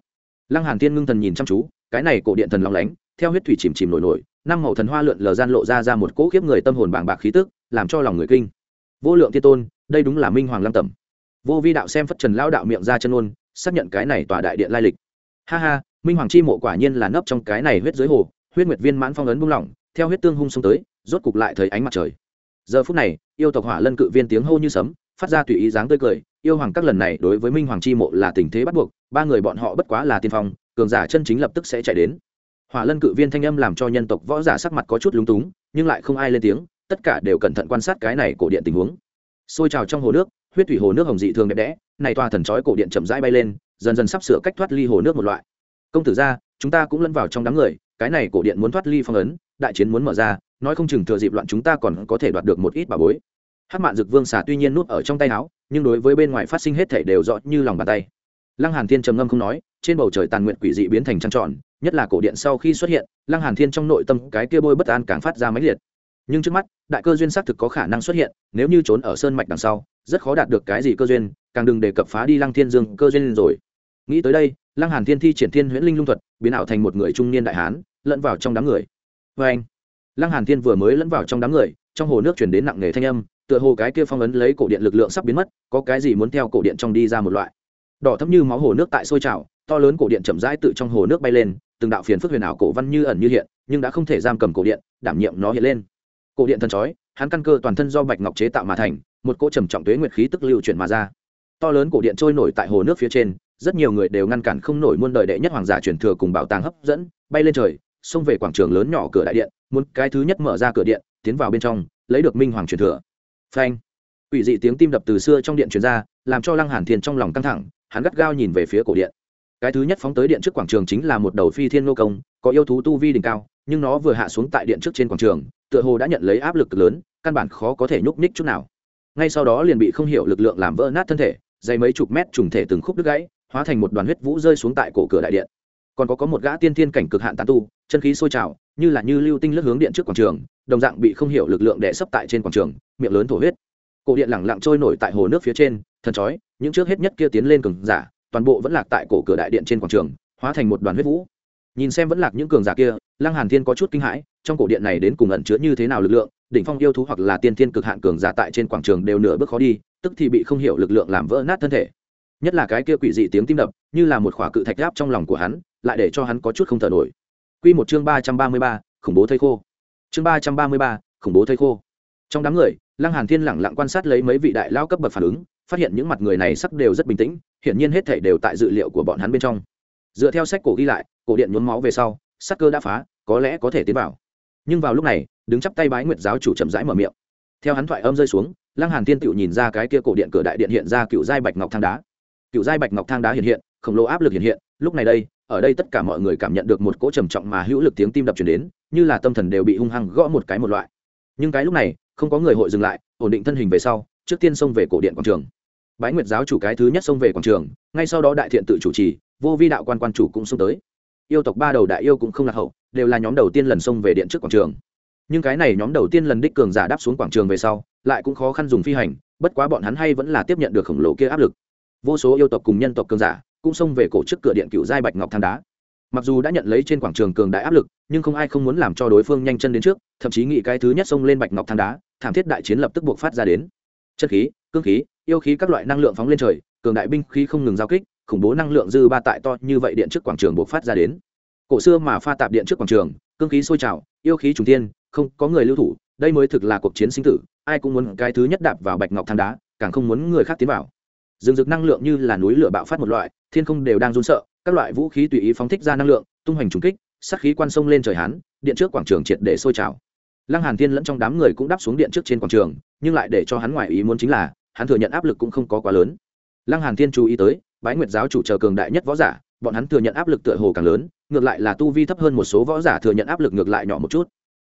Lăng hàn tiên ngưng thần nhìn chăm chú, cái này cổ điện thần long lánh, theo huyết thủy chìm chìm nổi nổi, năm màu thần hoa lượn lờ gian lộ ra ra một cỗ khiếp người tâm hồn bàng bạc khí tức, làm cho lòng người kinh. Vô lượng thiên tôn, đây đúng là minh hoàng lăng tẩm. Vô vi đạo xem phất trần lao đạo miệng ra chân ôn, xác nhận cái này tòa đại điện lai lịch. Ha ha, minh hoàng chi mộ quả nhiên là nấp trong cái này huyết dưới hồ, huyết nguyệt viên mãn phong ấn buông lỏng, theo huyết tương hung xông tới, rốt cục lại thấy ánh mặt trời giờ phút này, yêu tộc hỏa lân cự viên tiếng hô như sấm, phát ra tùy ý dáng tươi cười. Yêu hoàng các lần này đối với minh hoàng chi mộ là tình thế bắt buộc, ba người bọn họ bất quá là tiên phong, cường giả chân chính lập tức sẽ chạy đến. Hỏa lân cự viên thanh âm làm cho nhân tộc võ giả sắc mặt có chút lúng túng, nhưng lại không ai lên tiếng, tất cả đều cẩn thận quan sát cái này cổ điện tình huống. Xôi trào trong hồ nước, huyết thủy hồ nước hồng dị thường đẹp đẽ, này toa thần chói cổ điện chậm rãi bay lên, dần dần sắp sửa cách thoát ly hồ nước một loại. Công tử ra chúng ta cũng lẫn vào trong đám người, cái này cổ điện muốn thoát ly phong ấn, đại chiến muốn mở ra nói không chừng thừa dịp loạn chúng ta còn có thể đoạt được một ít bà bối. Hát mạn dực vương xà tuy nhiên nút ở trong tay áo, nhưng đối với bên ngoài phát sinh hết thể đều rõ như lòng bàn tay. Lăng hàn thiên trầm ngâm không nói, trên bầu trời tàn nguyện quỷ dị biến thành trăng tròn, nhất là cổ điện sau khi xuất hiện, lăng hàn thiên trong nội tâm cái kia bôi bất an càng phát ra mãnh liệt. Nhưng trước mắt, đại cơ duyên xác thực có khả năng xuất hiện, nếu như trốn ở sơn mạch đằng sau, rất khó đạt được cái gì cơ duyên, càng đừng đề cập phá đi lăng thiên dương cơ duyên rồi. Nghĩ tới đây, lăng hàn thiên thi triển thiên huyễn linh lung thuật, biến ảo thành một người trung niên đại hán, lẫn vào trong đám người. Vê anh lăng hàn thiên vừa mới lẫn vào trong đám người, trong hồ nước chuyển đến nặng nề thanh âm, tựa hồ cái kia phong ấn lấy cổ điện lực lượng sắp biến mất, có cái gì muốn theo cổ điện trong đi ra một loại. Đỏ thấm như máu hồ nước tại sôi trào, to lớn cổ điện chậm rãi tự trong hồ nước bay lên, từng đạo phiền phức huyền ảo cổ văn như ẩn như hiện, nhưng đã không thể giam cầm cổ điện, đảm nhiệm nó hiện lên. Cổ điện thần chói, hắn căn cơ toàn thân do bạch ngọc chế tạo mà thành, một cỗ trầm trọng tuế nguyệt khí tức lưu chuyển mà ra. To lớn cổ điện trôi nổi tại hồ nước phía trên, rất nhiều người đều ngăn cản không nổi muôn đời đệ nhất hoàng giả truyền thừa cùng bảo tàng hấp dẫn, bay lên trời xông về quảng trường lớn nhỏ cửa đại điện, muốn cái thứ nhất mở ra cửa điện, tiến vào bên trong, lấy được minh hoàng truyền thừa. Phanh. Ủy dị tiếng tim đập từ xưa trong điện truyền ra, làm cho lăng hàn thiên trong lòng căng thẳng, hắn gắt gao nhìn về phía cổ điện. Cái thứ nhất phóng tới điện trước quảng trường chính là một đầu phi thiên nô công, có yêu thú tu vi đỉnh cao, nhưng nó vừa hạ xuống tại điện trước trên quảng trường, tựa hồ đã nhận lấy áp lực lớn, căn bản khó có thể nhúc nhích chút nào. Ngay sau đó liền bị không hiểu lực lượng làm vỡ nát thân thể, dày mấy chục mét trùng thể từng khúc đứt gãy, hóa thành một đoàn huyết vũ rơi xuống tại cổ cửa đại điện. Còn có có một gã tiên thiên cảnh cực hạn tán tu chân khí sôi trào, như là như lưu tinh lướt hướng điện trước quảng trường, đồng dạng bị không hiểu lực lượng đè sấp tại trên quảng trường, miệng lớn thổ huyết. Cổ điện lẳng lặng trôi nổi tại hồ nước phía trên, thần chói, những trước hết nhất kia tiến lên cường giả, toàn bộ vẫn lạc tại cổ cửa đại điện trên quảng trường, hóa thành một đoàn huyết vũ. Nhìn xem vẫn lạc những cường giả kia, lăng hàn thiên có chút kinh hãi, trong cổ điện này đến cùng ẩn chứa như thế nào lực lượng, đỉnh phong yêu thú hoặc là tiên thiên cực hạn cường giả tại trên quảng trường đều nửa bước khó đi, tức thì bị không hiểu lực lượng làm vỡ nát thân thể. Nhất là cái kia quỷ dị tiếng tim đập, như là một khỏa cự thạch áp trong lòng của hắn, lại để cho hắn có chút không thở nổi quy một chương ba trăm ba mươi ba, khủng bố thây khô. Chương ba trăm ba mươi ba, khủng bố thây khô. Trong đám người, lăng hàn thiên lẳng lặng quan sát lấy mấy vị đại lao cấp bậc phản ứng, phát hiện những mặt người này sắc đều rất bình tĩnh, hiển nhiên hết thảy đều tại dự liệu của bọn hắn bên trong. Dựa theo sách cổ ghi lại, cổ điện nhuốm máu về sau, sắc cơ đã phá, có lẽ có thể tiến vào. Nhưng vào lúc này, đứng chắp tay bái nguyệt giáo chủ chậm rãi mở miệng. Theo hắn thoại âm rơi xuống, lăng hàn thiên tiểu nhìn ra cái kia cổ điện cửa đại điện hiện ra cựu giai bạch ngọc thang đá. Cựu giai bạch ngọc thang đá hiện hiện, khổng lồ áp lực hiện hiện, lúc này đây ở đây tất cả mọi người cảm nhận được một cỗ trầm trọng mà hữu lực tiếng tim đập chuyển đến, như là tâm thần đều bị hung hăng gõ một cái một loại. Nhưng cái lúc này, không có người hội dừng lại, ổn định thân hình về sau, trước tiên xông về cổ điện quảng trường. Bái nguyệt giáo chủ cái thứ nhất xông về quảng trường, ngay sau đó đại thiện tự chủ trì, vô vi đạo quan quan chủ cũng xông tới. Yêu tộc ba đầu đại yêu cũng không lạc hậu, đều là nhóm đầu tiên lần xông về điện trước quảng trường. Nhưng cái này nhóm đầu tiên lần đích cường giả đáp xuống quảng trường về sau, lại cũng khó khăn dùng phi hành, bất quá bọn hắn hay vẫn là tiếp nhận được khổng lồ kia áp lực. Vô số yêu tộc cùng nhân tộc cường giả cũng xông về cổ trước cửa điện cựu giai bạch ngọc thang đá. Mặc dù đã nhận lấy trên quảng trường cường đại áp lực, nhưng không ai không muốn làm cho đối phương nhanh chân đến trước, thậm chí nghĩ cái thứ nhất xông lên bạch ngọc thang đá, thảm thiết đại chiến lập tức buộc phát ra đến. Chất khí, cương khí, yêu khí các loại năng lượng phóng lên trời, cường đại binh khí không ngừng giao kích, khủng bố năng lượng dư ba tại to như vậy điện trước quảng trường buộc phát ra đến. Cổ xưa mà pha tạp điện trước quảng trường, cương khí sôi trào, yêu khí trùng tiên không có người lưu thủ, đây mới thực là cuộc chiến sinh tử, ai cũng muốn cái thứ nhất đạp vào bạch ngọc thang đá, càng không muốn người khác tiến vào rừng rực năng lượng như là núi lửa bạo phát một loại, thiên không đều đang run sợ, các loại vũ khí tùy ý phóng thích ra năng lượng, tung hoành trúng kích, sát khí quan sông lên trời hán, điện trước quảng trường triệt để sôi trào. Lăng hàn thiên lẫn trong đám người cũng đáp xuống điện trước trên quảng trường, nhưng lại để cho hắn ngoài ý muốn chính là, hắn thừa nhận áp lực cũng không có quá lớn. Lăng hàn thiên chú ý tới, bái nguyệt giáo chủ chờ cường đại nhất võ giả, bọn hắn thừa nhận áp lực tựa hồ càng lớn, ngược lại là tu vi thấp hơn một số võ giả thừa nhận áp lực ngược lại nhỏ một chút.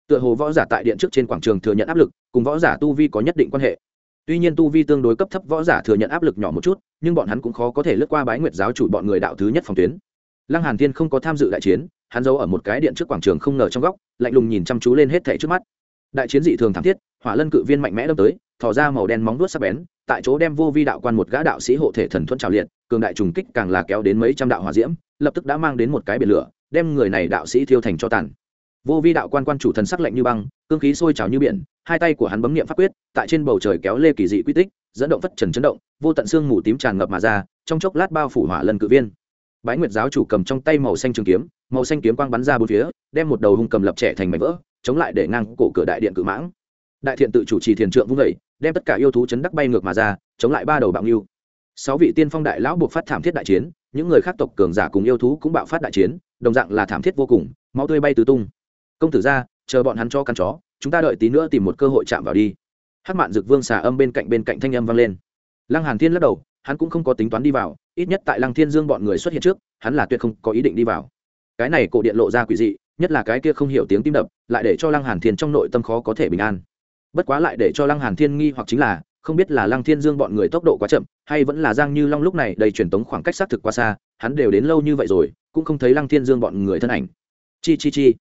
Tựa hồ võ giả tại điện trước trên quảng trường thừa nhận áp lực, cùng võ giả tu vi có nhất định quan hệ tuy nhiên tu vi tương đối cấp thấp võ giả thừa nhận áp lực nhỏ một chút, nhưng bọn hắn cũng khó có thể lướt qua bái nguyệt giáo chủ bọn người đạo thứ nhất phòng tuyến. Lăng hàn thiên không có tham dự đại chiến, hắn giấu ở một cái điện trước quảng trường không ngờ trong góc, lạnh lùng nhìn chăm chú lên hết thảy trước mắt. Đại chiến dị thường thảm thiết, hỏa lân cự viên mạnh mẽ đâm tới, thò ra màu đen móng vuốt sắc bén, tại chỗ đem vô vi đạo quan một gã đạo sĩ hộ thể thần thuẫn trào liệt, cường đại trùng kích càng là kéo đến mấy trăm đạo hỏa diễm, lập tức đã mang đến một cái biển lửa, đem người này đạo sĩ thiêu thành cho tàn vô vi đạo quan quan chủ thần sắc lạnh như băng, cương khí sôi trào như biển, hai tay của hắn bấm niệm pháp quyết, tại trên bầu trời kéo lê kỳ dị quy tích, dẫn động phất trần chấn động, vô tận xương mù tím tràn ngập mà ra, trong chốc lát bao phủ hỏa lân cự viên. Bái nguyệt giáo chủ cầm trong tay màu xanh trường kiếm, màu xanh kiếm quang bắn ra bốn phía, đem một đầu hung cầm lập trẻ thành mảnh vỡ, chống lại để ngang cổ cửa đại điện cự mãng. Đại thiện tự chủ trì thiền trượng vung vẩy đem tất cả yêu thú chấn đắc bay ngược mà ra, chống lại ba đầu bạo ngưu. Sáu vị tiên phong đại lão buộc phát thảm thiết đại chiến, những người khác tộc cường giả cùng yêu thú cũng bạo phát đại chiến, đồng dạng là thảm thiết vô cùng, máu tươi bay tứ tung công tử ra, chờ bọn hắn cho căn chó, chúng ta đợi tí nữa tìm một cơ hội chạm vào đi. Hát mạn dực vương xà âm bên cạnh bên cạnh thanh âm vang lên. Lăng hàn thiên lắc đầu, hắn cũng không có tính toán đi vào, ít nhất tại lăng thiên dương bọn người xuất hiện trước, hắn là tuyệt không có ý định đi vào. Cái này cổ điện lộ ra quỷ dị, nhất là cái kia không hiểu tiếng tim đập, lại để cho lăng hàn thiên trong nội tâm khó có thể bình an. Bất quá lại để cho lăng hàn thiên nghi hoặc chính là, không biết là lăng thiên dương bọn người tốc độ quá chậm, hay vẫn là giang như long lúc này đầy truyền tống khoảng cách xác thực quá xa, hắn đều đến lâu như vậy rồi, cũng không thấy lăng thiên dương bọn người thân ảnh. Chi chi chi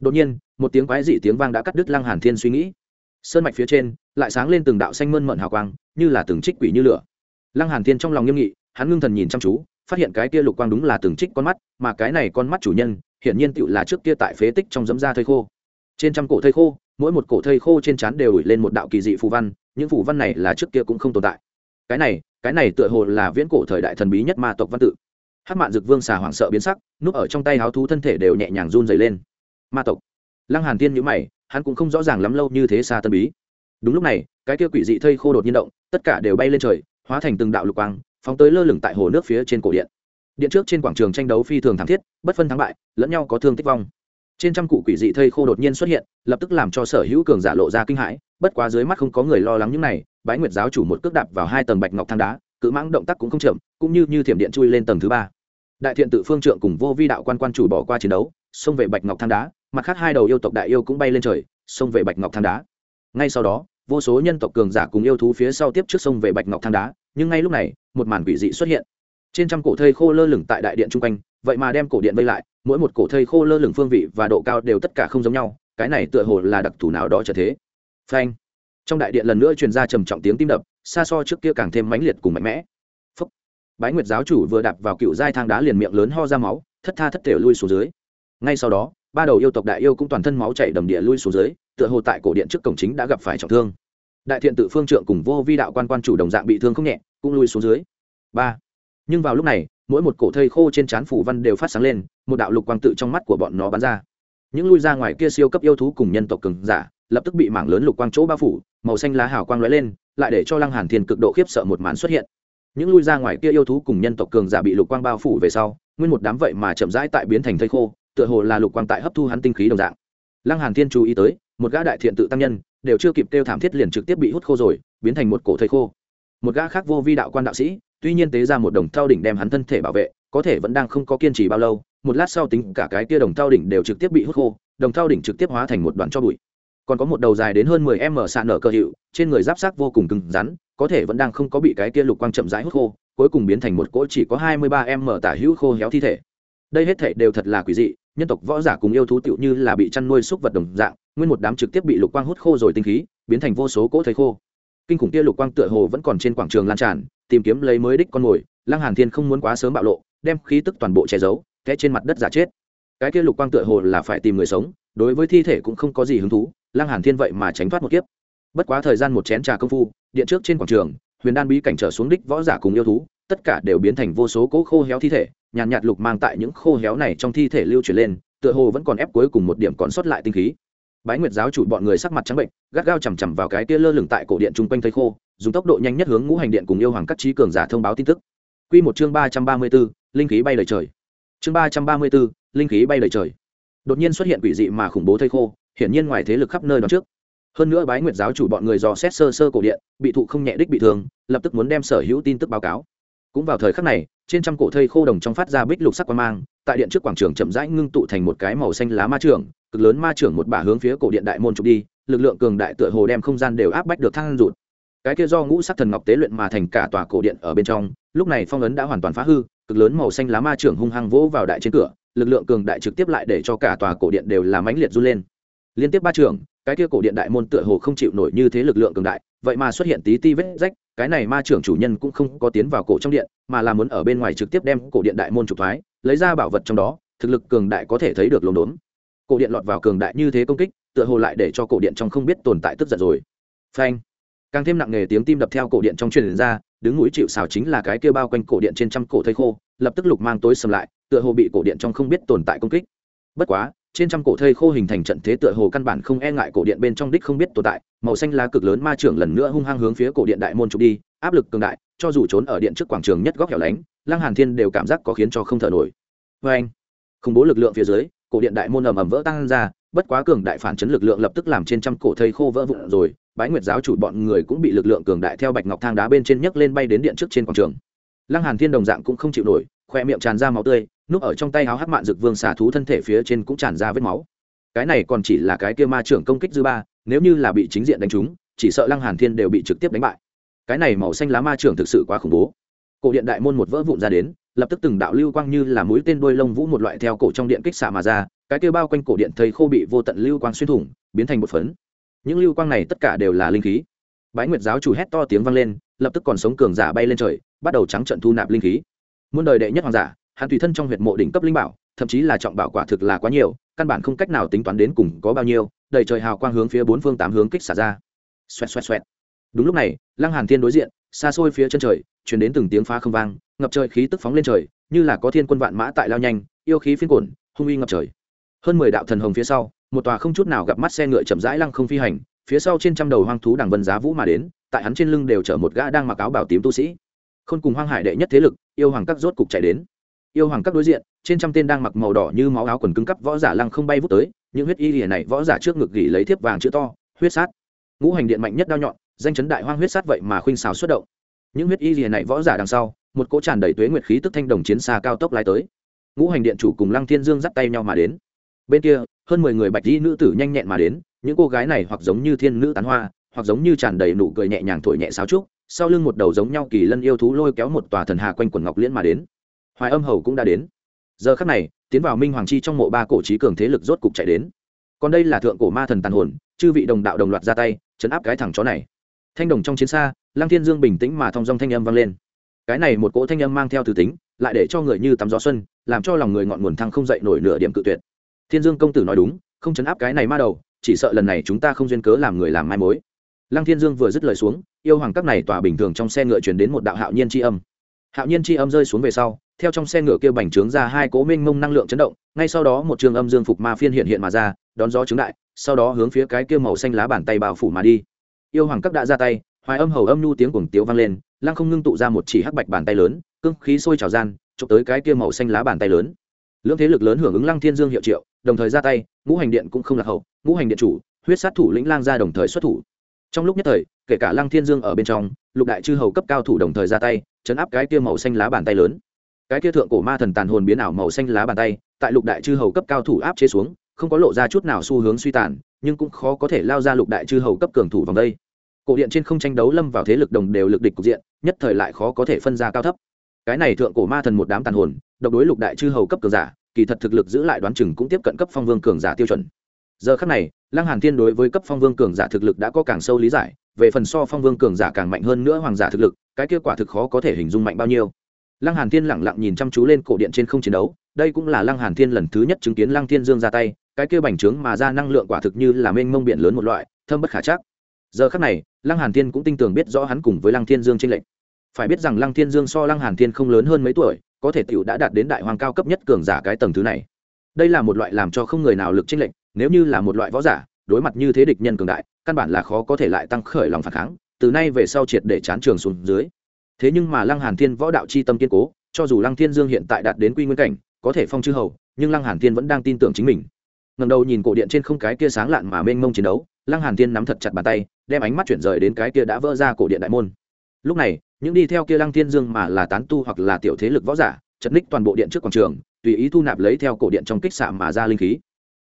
đột nhiên, một tiếng quái dị tiếng vang đã cắt đứt lăng hàn thiên suy nghĩ. Sơn mạch phía trên, lại sáng lên từng đạo xanh mơn mận hào quang, như là từng trích quỷ như lửa. Lăng hàn thiên trong lòng nghiêm nghị, hắn ngưng thần nhìn chăm chú, phát hiện cái kia lục quang đúng là từng trích con mắt, mà cái này con mắt chủ nhân, hiển nhiên tựu là trước kia tại phế tích trong dẫm da thây khô. Trên trăm cổ thây khô, mỗi một cổ thây khô trên trán đều ủi lên một đạo kỳ dị phù văn, những phù văn này là trước kia cũng không tồn tại. Cái này cái này tựa hồ là viễn cổ thời đại thần bí nhất ma tộc văn tự. Hát mạn dực vương xà hoảng sợ biến sắc, núp ở trong tay háo thú thân thể đều nhẹ nhàng run dày lên ma tộc. Lăng hàn tiên nhữ mày, hắn cũng không rõ ràng lắm lâu như thế xa tân bí. Đúng lúc này, cái kia quỷ dị thây khô đột nhiên động, tất cả đều bay lên trời, hóa thành từng đạo lục quang, phóng tới lơ lửng tại hồ nước phía trên cổ điện. Điện trước trên quảng trường tranh đấu phi thường thảm thiết, bất phân thắng bại, lẫn nhau có thương tích vong. Trên trăm cụ quỷ dị thây khô đột nhiên xuất hiện, lập tức làm cho sở hữu cường giả lộ ra kinh hãi, bất quá dưới mắt không có người lo lắng những này, bái nguyệt giáo chủ một cước đạp vào hai tầng bạch ngọc thang đá, cự mãng động tác cũng không chậm, cũng như như thiểm điện chui lên tầng thứ ba. Đại thiện tự phương trượng cùng vô vi đạo quan quan chủ bỏ qua chiến đấu xông về bạch ngọc thang đá, mặt khác hai đầu yêu tộc đại yêu cũng bay lên trời, xông về bạch ngọc thang đá. Ngay sau đó, vô số nhân tộc cường giả cùng yêu thú phía sau tiếp trước sông về bạch ngọc thang đá, nhưng ngay lúc này, một màn quỷ dị xuất hiện. Trên trăm cổ thây khô lơ lửng tại đại điện chung quanh, vậy mà đem cổ điện vây lại, mỗi một cổ thây khô lơ lửng phương vị và độ cao đều tất cả không giống nhau, cái này tựa hồ là đặc thù nào đó trở thế. Phanh! Trong đại điện lần nữa truyền ra trầm trọng tiếng tim đập, xa so trước kia càng thêm mãnh liệt cùng mạnh mẽ. Phúc. bái nguyệt giáo chủ vừa đạp vào cựu giai thang đá liền miệng lớn ho ra máu, thất tha thất thể lui xuống dưới ngay sau đó, ba đầu yêu tộc đại yêu cũng toàn thân máu chảy đầm địa lui xuống dưới, tựa hồ tại cổ điện trước cổng chính đã gặp phải trọng thương. Đại thiện tự phương trượng cùng vô vi đạo quan quan chủ đồng dạng bị thương không nhẹ, cũng lui xuống dưới. Ba. Nhưng vào lúc này, mỗi một cổ thây khô trên trán phủ văn đều phát sáng lên, một đạo lục quang tự trong mắt của bọn nó bắn ra. Những lui ra ngoài kia siêu cấp yêu thú cùng nhân tộc cường giả, lập tức bị mảng lớn lục quang chỗ bao phủ, màu xanh lá hào quang lóe lên, lại để cho lăng hàn thiên cực độ khiếp sợ một màn xuất hiện. Những lui ra ngoài kia yêu thú cùng nhân tộc cường giả bị lục quang bao phủ về sau, nguyên một đám vậy mà chậm rãi tại biến thành thây khô tựa hồ là lục quang tại hấp thu hắn tinh khí đồng dạng. Lăng hàn thiên chú ý tới, một gã đại thiện tự tăng nhân, đều chưa kịp kêu thảm thiết liền trực tiếp bị hút khô rồi, biến thành một cổ thây khô. Một gã khác vô vi đạo quan đạo sĩ, tuy nhiên tế ra một đồng thao đỉnh đem hắn thân thể bảo vệ, có thể vẫn đang không có kiên trì bao lâu, một lát sau tính cả cái kia đồng thao đỉnh đều trực tiếp bị hút khô, đồng thao đỉnh trực tiếp hóa thành một đoạn cho bụi. Còn có một đầu dài đến hơn mười m sạn nở cơ hiệu, trên người giáp xác vô cùng cứng rắn, có thể vẫn đang không có bị cái kia lục quang chậm rãi hút khô, cuối cùng biến thành một cỗ chỉ có hai mươi ba m tả hữu khô héo thi thể đây hết thể đều thật là quỷ dị, nhân tộc võ giả cùng yêu thú tựu như là bị chăn nuôi súc vật đồng dạng, nguyên một đám trực tiếp bị lục quang hút khô rồi tinh khí, biến thành vô số cỗ thấy khô. Kinh khủng kia lục quang tựa hồ vẫn còn trên quảng trường lan tràn, tìm kiếm lấy mới đích con mồi, lăng hàn thiên không muốn quá sớm bạo lộ, đem khí tức toàn bộ che giấu, té trên mặt đất giả chết. Cái kia lục quang tựa hồ là phải tìm người sống, đối với thi thể cũng không có gì hứng thú, lăng hàn thiên vậy mà tránh thoát một kiếp. Bất quá thời gian một chén trà công phu, điện trước trên quảng trường, huyền đan bí cảnh trở xuống đích võ giả cùng yêu thú, tất cả đều biến thành vô số cỗ khô héo thi thể nhàn nhạt, nhạt lục mang tại những khô héo này trong thi thể lưu chuyển lên tựa hồ vẫn còn ép cuối cùng một điểm còn sót lại tinh khí bái nguyệt giáo chủ bọn người sắc mặt trắng bệnh gắt gao chằm chằm vào cái tia lơ lửng tại cổ điện chung quanh thây khô dùng tốc độ nhanh nhất hướng ngũ hành điện cùng yêu hoàng các trí cường giả thông báo tin tức Quy một chương ba trăm ba mươi 334, linh khí bay lời trời. Chương ba trăm ba mươi 334, linh khí bay lời trời. Đột nhiên xuất hiện quỷ dị mà khủng bố thây khô, hiển nhiên ngoài thế lực khắp nơi đó trước. Hơn nữa bái nguyệt giáo chủ bọn người dò xét sơ sơ cổ điện, bị thụ không nhẹ đích bị thương, lập tức muốn đem sở hữu tin tức báo cáo. Cũng vào thời khắc này, trên trăm cổ thây khô đồng trong phát ra bích lục sắc quang mang, tại điện trước quảng trường chậm rãi ngưng tụ thành một cái màu xanh lá ma trường, cực lớn ma trưởng một bả hướng phía cổ điện đại môn trục đi, lực lượng cường đại tựa hồ đem không gian đều áp bách được thang rụt. Cái kia do ngũ sắc thần ngọc tế luyện mà thành cả tòa cổ điện ở bên trong, lúc này phong ấn đã hoàn toàn phá hư, cực lớn màu xanh lá ma trưởng hung hăng vỗ vào đại trên cửa, lực lượng cường đại trực tiếp lại để cho cả tòa cổ điện đều là mãnh liệt run lên. Liên tiếp ba trưởng, cái kia cổ điện đại môn tựa hồ không chịu nổi như thế lực lượng cường đại, vậy mà xuất hiện tí ti vết rách, cái này ma trưởng chủ nhân cũng không có tiến vào cổ trong điện, mà là muốn ở bên ngoài trực tiếp đem cổ điện đại môn trục thoái, lấy ra bảo vật trong đó, thực lực cường đại có thể thấy được lồn đốn. Cổ điện lọt vào cường đại như thế công kích tựa hồ lại để cho cổ điện trong không biết tồn tại tức giận rồi. Phanh. Càng thêm nặng nề tiếng tim đập theo cổ điện trong truyền ra đứng núi chịu xào chính là cái kia bao quanh cổ điện trên trăm cổ thây khô lập tức lục mang tối sầm lại tựa hồ bị cổ điện trong không biết tồn tại công kích. Bất quá trên trăm cổ thây khô hình thành trận thế tựa hồ căn bản không e ngại cổ điện bên trong đích không biết tồn tại, màu xanh lá cực lớn ma trưởng lần nữa hung hăng hướng phía cổ điện đại môn trục đi, áp lực cường đại, cho dù trốn ở điện trước quảng trường nhất góc hẻo lánh, lăng hàn thiên đều cảm giác có khiến cho không thở nổi. Vê anh, khủng bố lực lượng phía dưới, cổ điện đại môn ầm ầm vỡ tăng ra, bất quá cường đại phản chấn lực lượng lập tức làm trên trăm cổ thây khô vỡ vụn rồi, bái nguyệt giáo chủ bọn người cũng bị lực lượng cường đại theo bạch ngọc thang đá bên trên nhấc lên bay đến điện trước trên quảng trường. Lăng hàn thiên đồng dạng cũng không chịu nổi khoe miệng tràn ra máu tươi, núp ở trong tay áo hắc mạn dực vương xả thú thân thể phía trên cũng tràn ra vết máu. Cái này còn chỉ là cái kia ma trưởng công kích dư ba, nếu như là bị chính diện đánh trúng, chỉ sợ lăng hàn thiên đều bị trực tiếp đánh bại. Cái này màu xanh lá ma trưởng thực sự quá khủng bố. Cổ điện đại môn một vỡ vụn ra đến, lập tức từng đạo lưu quang như là mũi tên đuôi lông vũ một loại theo cổ trong điện kích xạ mà ra, cái kia bao quanh cổ điện thầy khô bị vô tận lưu quang xuyên thủng, biến thành một phấn. Những lưu quang này tất cả đều là linh khí. Bái nguyệt giáo chủ hét to tiếng vang lên, lập tức còn sống cường giả bay lên trời, bắt đầu trắng trận thu nạp linh khí muôn đời đệ nhất hoàng giả, hắn tùy thân trong huyệt mộ đỉnh cấp linh bảo, thậm chí là trọng bảo quả thực là quá nhiều, căn bản không cách nào tính toán đến cùng có bao nhiêu, đầy trời hào quang hướng phía bốn phương tám hướng kích xả ra. Xoẹt xoẹt xoẹt. Đúng lúc này, lăng hàn thiên đối diện, xa xôi phía chân trời, truyền đến từng tiếng phá không vang, ngập trời khí tức phóng lên trời, như là có thiên quân vạn mã tại lao nhanh, yêu khí phiên cổn hung uy ngập trời. Hơn mười đạo thần hồng phía sau, một tòa không chút nào gặp mắt xe ngựa chậm rãi lăng không phi hành, phía sau trên trăm đầu hoang thú đằng vân giá vũ mà đến, tại hắn trên lưng đều chở một gã đang mặc áo bảo tím tu sĩ khôn cùng hoang hải đệ nhất thế lực, yêu hoàng các rốt cục chạy đến. Yêu hoàng các đối diện, trên trăm tên đang mặc màu đỏ như máu áo quần cứng cắp võ giả lăng không bay vút tới, những huyết y lìa này võ giả trước ngực gỉ lấy thiếp vàng chữ to, huyết sát. Ngũ hành điện mạnh nhất đao nhọn, danh chấn đại hoang huyết sát vậy mà khuynh xào xuất động. Những huyết y lìa này võ giả đằng sau, một cỗ tràn đầy tuế nguyệt khí tức thanh đồng chiến xa cao tốc lái tới. Ngũ hành điện chủ cùng lăng thiên dương dắt tay nhau mà đến. Bên kia, hơn mười người bạch y nữ tử nhanh nhẹn mà đến, những cô gái này hoặc giống như thiên nữ tán hoa, hoặc giống như tràn đầy nụ cười nhẹ nhàng thổi nhẹ sáo trúc sau lưng một đầu giống nhau kỳ lân yêu thú lôi kéo một tòa thần hà quanh quần ngọc liễn mà đến. Hoài âm hầu cũng đã đến. Giờ khắc này, tiến vào minh hoàng chi trong mộ ba cổ trí cường thế lực rốt cục chạy đến. Còn đây là thượng cổ ma thần tàn hồn, chư vị đồng đạo đồng loạt ra tay, chấn áp cái thằng chó này. Thanh đồng trong chiến xa, lăng thiên dương bình tĩnh mà thong dong thanh âm vang lên. Cái này một cỗ thanh âm mang theo từ tính, lại để cho người như tắm gió xuân, làm cho lòng người ngọn nguồn thăng không dậy nổi nửa điểm cự tuyệt. Thiên dương công tử nói đúng, không chấn áp cái này ma đầu, chỉ sợ lần này chúng ta không duyên cớ làm người làm mai mối lăng thiên dương vừa dứt lời xuống, yêu hoàng các này tỏa bình thường trong xe ngựa chuyển đến một đạo hạo nhiên tri âm. Hạo nhiên tri âm rơi xuống về sau, theo trong xe ngựa kia bành trướng ra hai cố minh mông năng lượng chấn động, ngay sau đó một trường âm dương phục ma phiên hiện hiện mà ra, đón gió trứng đại, sau đó hướng phía cái kia màu xanh lá bàn tay bao phủ mà đi. Yêu hoàng cấp đã ra tay, hoài âm hầu âm nhu tiếng cuồng tiếu vang lên, lăng không ngưng tụ ra một chỉ hắc bạch bàn tay lớn, cương khí sôi trào gian, chụp tới cái kia màu xanh lá bàn tay lớn. Lưỡng thế lực lớn hưởng ứng lăng thiên dương hiệu triệu, đồng thời ra tay, ngũ hành điện cũng không lạc hậu, ngũ hành điện chủ, huyết sát thủ lĩnh lang ra đồng thời xuất thủ trong lúc nhất thời, kể cả lăng thiên dương ở bên trong, lục đại chư hầu cấp cao thủ đồng thời ra tay, chấn áp cái kia màu xanh lá bàn tay lớn. Cái kia thượng cổ ma thần tàn hồn biến ảo màu xanh lá bàn tay, tại lục đại chư hầu cấp cao thủ áp chế xuống, không có lộ ra chút nào xu hướng suy tàn, nhưng cũng khó có thể lao ra lục đại chư hầu cấp cường thủ vòng đây. Cổ điện trên không tranh đấu lâm vào thế lực đồng đều lực địch cục diện, nhất thời lại khó có thể phân ra cao thấp. Cái này thượng cổ ma thần một đám tàn hồn, độc đối lục đại chư hầu cấp cường giả, kỳ thật thực lực giữ lại đoán chừng cũng tiếp cận cấp phong vương cường giả tiêu chuẩn giờ khắc này, lăng hàn thiên đối với cấp phong vương cường giả thực lực đã có càng sâu lý giải, về phần so phong vương cường giả càng mạnh hơn nữa hoàng giả thực lực, cái kết quả thực khó có thể hình dung mạnh bao nhiêu. Lăng hàn thiên lẳng lặng nhìn chăm chú lên cổ điện trên không chiến đấu, đây cũng là lăng hàn thiên lần thứ nhất chứng kiến lăng thiên dương ra tay, cái kia bành trướng mà ra năng lượng quả thực như là mênh mông biển lớn một loại, thâm bất khả chắc. Giờ khắc này, lăng hàn thiên cũng tin tưởng biết rõ hắn cùng với lăng thiên dương trên lệnh phải biết rằng lăng thiên dương so lăng hàn thiên không lớn hơn mấy tuổi, có thể tiểu đã đạt đến đại hoàng cao cấp nhất cường giả cái tầng thứ này. Đây là một loại làm cho không người nào lực trên lệnh nếu như là một loại võ giả, đối mặt như thế địch nhân cường đại, căn bản là khó có thể lại tăng khởi lòng phản kháng, từ nay về sau triệt để chán trường xuống dưới. Thế nhưng mà lăng hàn thiên võ đạo chi tâm kiên cố, cho dù lăng thiên dương hiện tại đạt đến quy nguyên cảnh, có thể phong chư hầu, nhưng lăng hàn thiên vẫn đang tin tưởng chính mình. Ngầm đầu nhìn cổ điện trên không cái kia sáng lạn mà mênh mông chiến đấu, lăng hàn thiên nắm thật chặt bàn tay, đem ánh mắt chuyển rời đến cái kia đã vỡ ra cổ điện đại môn. Lúc này, những đi theo kia lăng thiên dương mà là tán tu hoặc là tiểu thế lực võ giả, chật ních toàn bộ điện trước quảng trường, tùy ý thu nạp lấy theo cổ điện trong kích xạ mà ra linh khí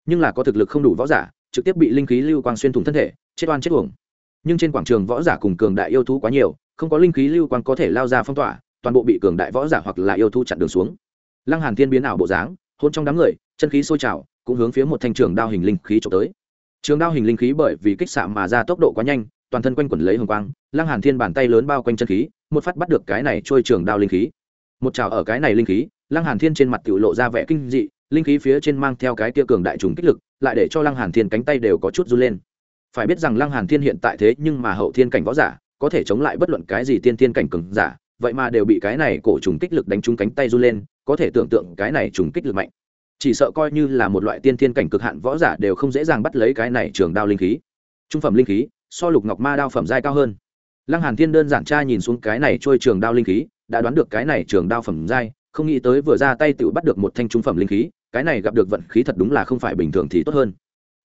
nhưng là có thực lực không đủ võ giả, trực tiếp bị linh khí lưu quang xuyên thủng thân thể, chết oan chết uổng. Nhưng trên quảng trường võ giả cùng cường đại yêu thú quá nhiều, không có linh khí lưu quang có thể lao ra phong tỏa, toàn bộ bị cường đại võ giả hoặc là yêu thú chặn đường xuống. Lăng hàn thiên biến ảo bộ dáng, hôn trong đám người, chân khí sôi trào, cũng hướng phía một thanh trường đao hình linh khí trộm tới. Trường đao hình linh khí bởi vì kích xạ mà ra tốc độ quá nhanh, toàn thân quanh quẩn lấy hồng quang, lăng hàn thiên bàn tay lớn bao quanh chân khí, một phát bắt được cái này trôi trường đao linh khí. Một trào ở cái này linh khí, lăng hàn thiên trên mặt tiểu lộ ra vẻ kinh dị linh khí phía trên mang theo cái kia cường đại trùng kích lực, lại để cho lăng hàn thiên cánh tay đều có chút run lên. Phải biết rằng lăng hàn thiên hiện tại thế nhưng mà hậu thiên cảnh võ giả, có thể chống lại bất luận cái gì tiên thiên cảnh cường giả, vậy mà đều bị cái này cổ trùng kích lực đánh trúng cánh tay run lên, có thể tưởng tượng cái này trùng kích lực mạnh. Chỉ sợ coi như là một loại tiên thiên cảnh cực hạn võ giả đều không dễ dàng bắt lấy cái này trường đao linh khí. Trung phẩm linh khí, so lục ngọc ma đao phẩm giai cao hơn. Lăng hàn thiên đơn giản tra nhìn xuống cái này trôi trường đao linh khí, đã đoán được cái này trường đao phẩm giai, không nghĩ tới vừa ra tay tự bắt được một thanh trung phẩm linh khí cái này gặp được vận khí thật đúng là không phải bình thường thì tốt hơn.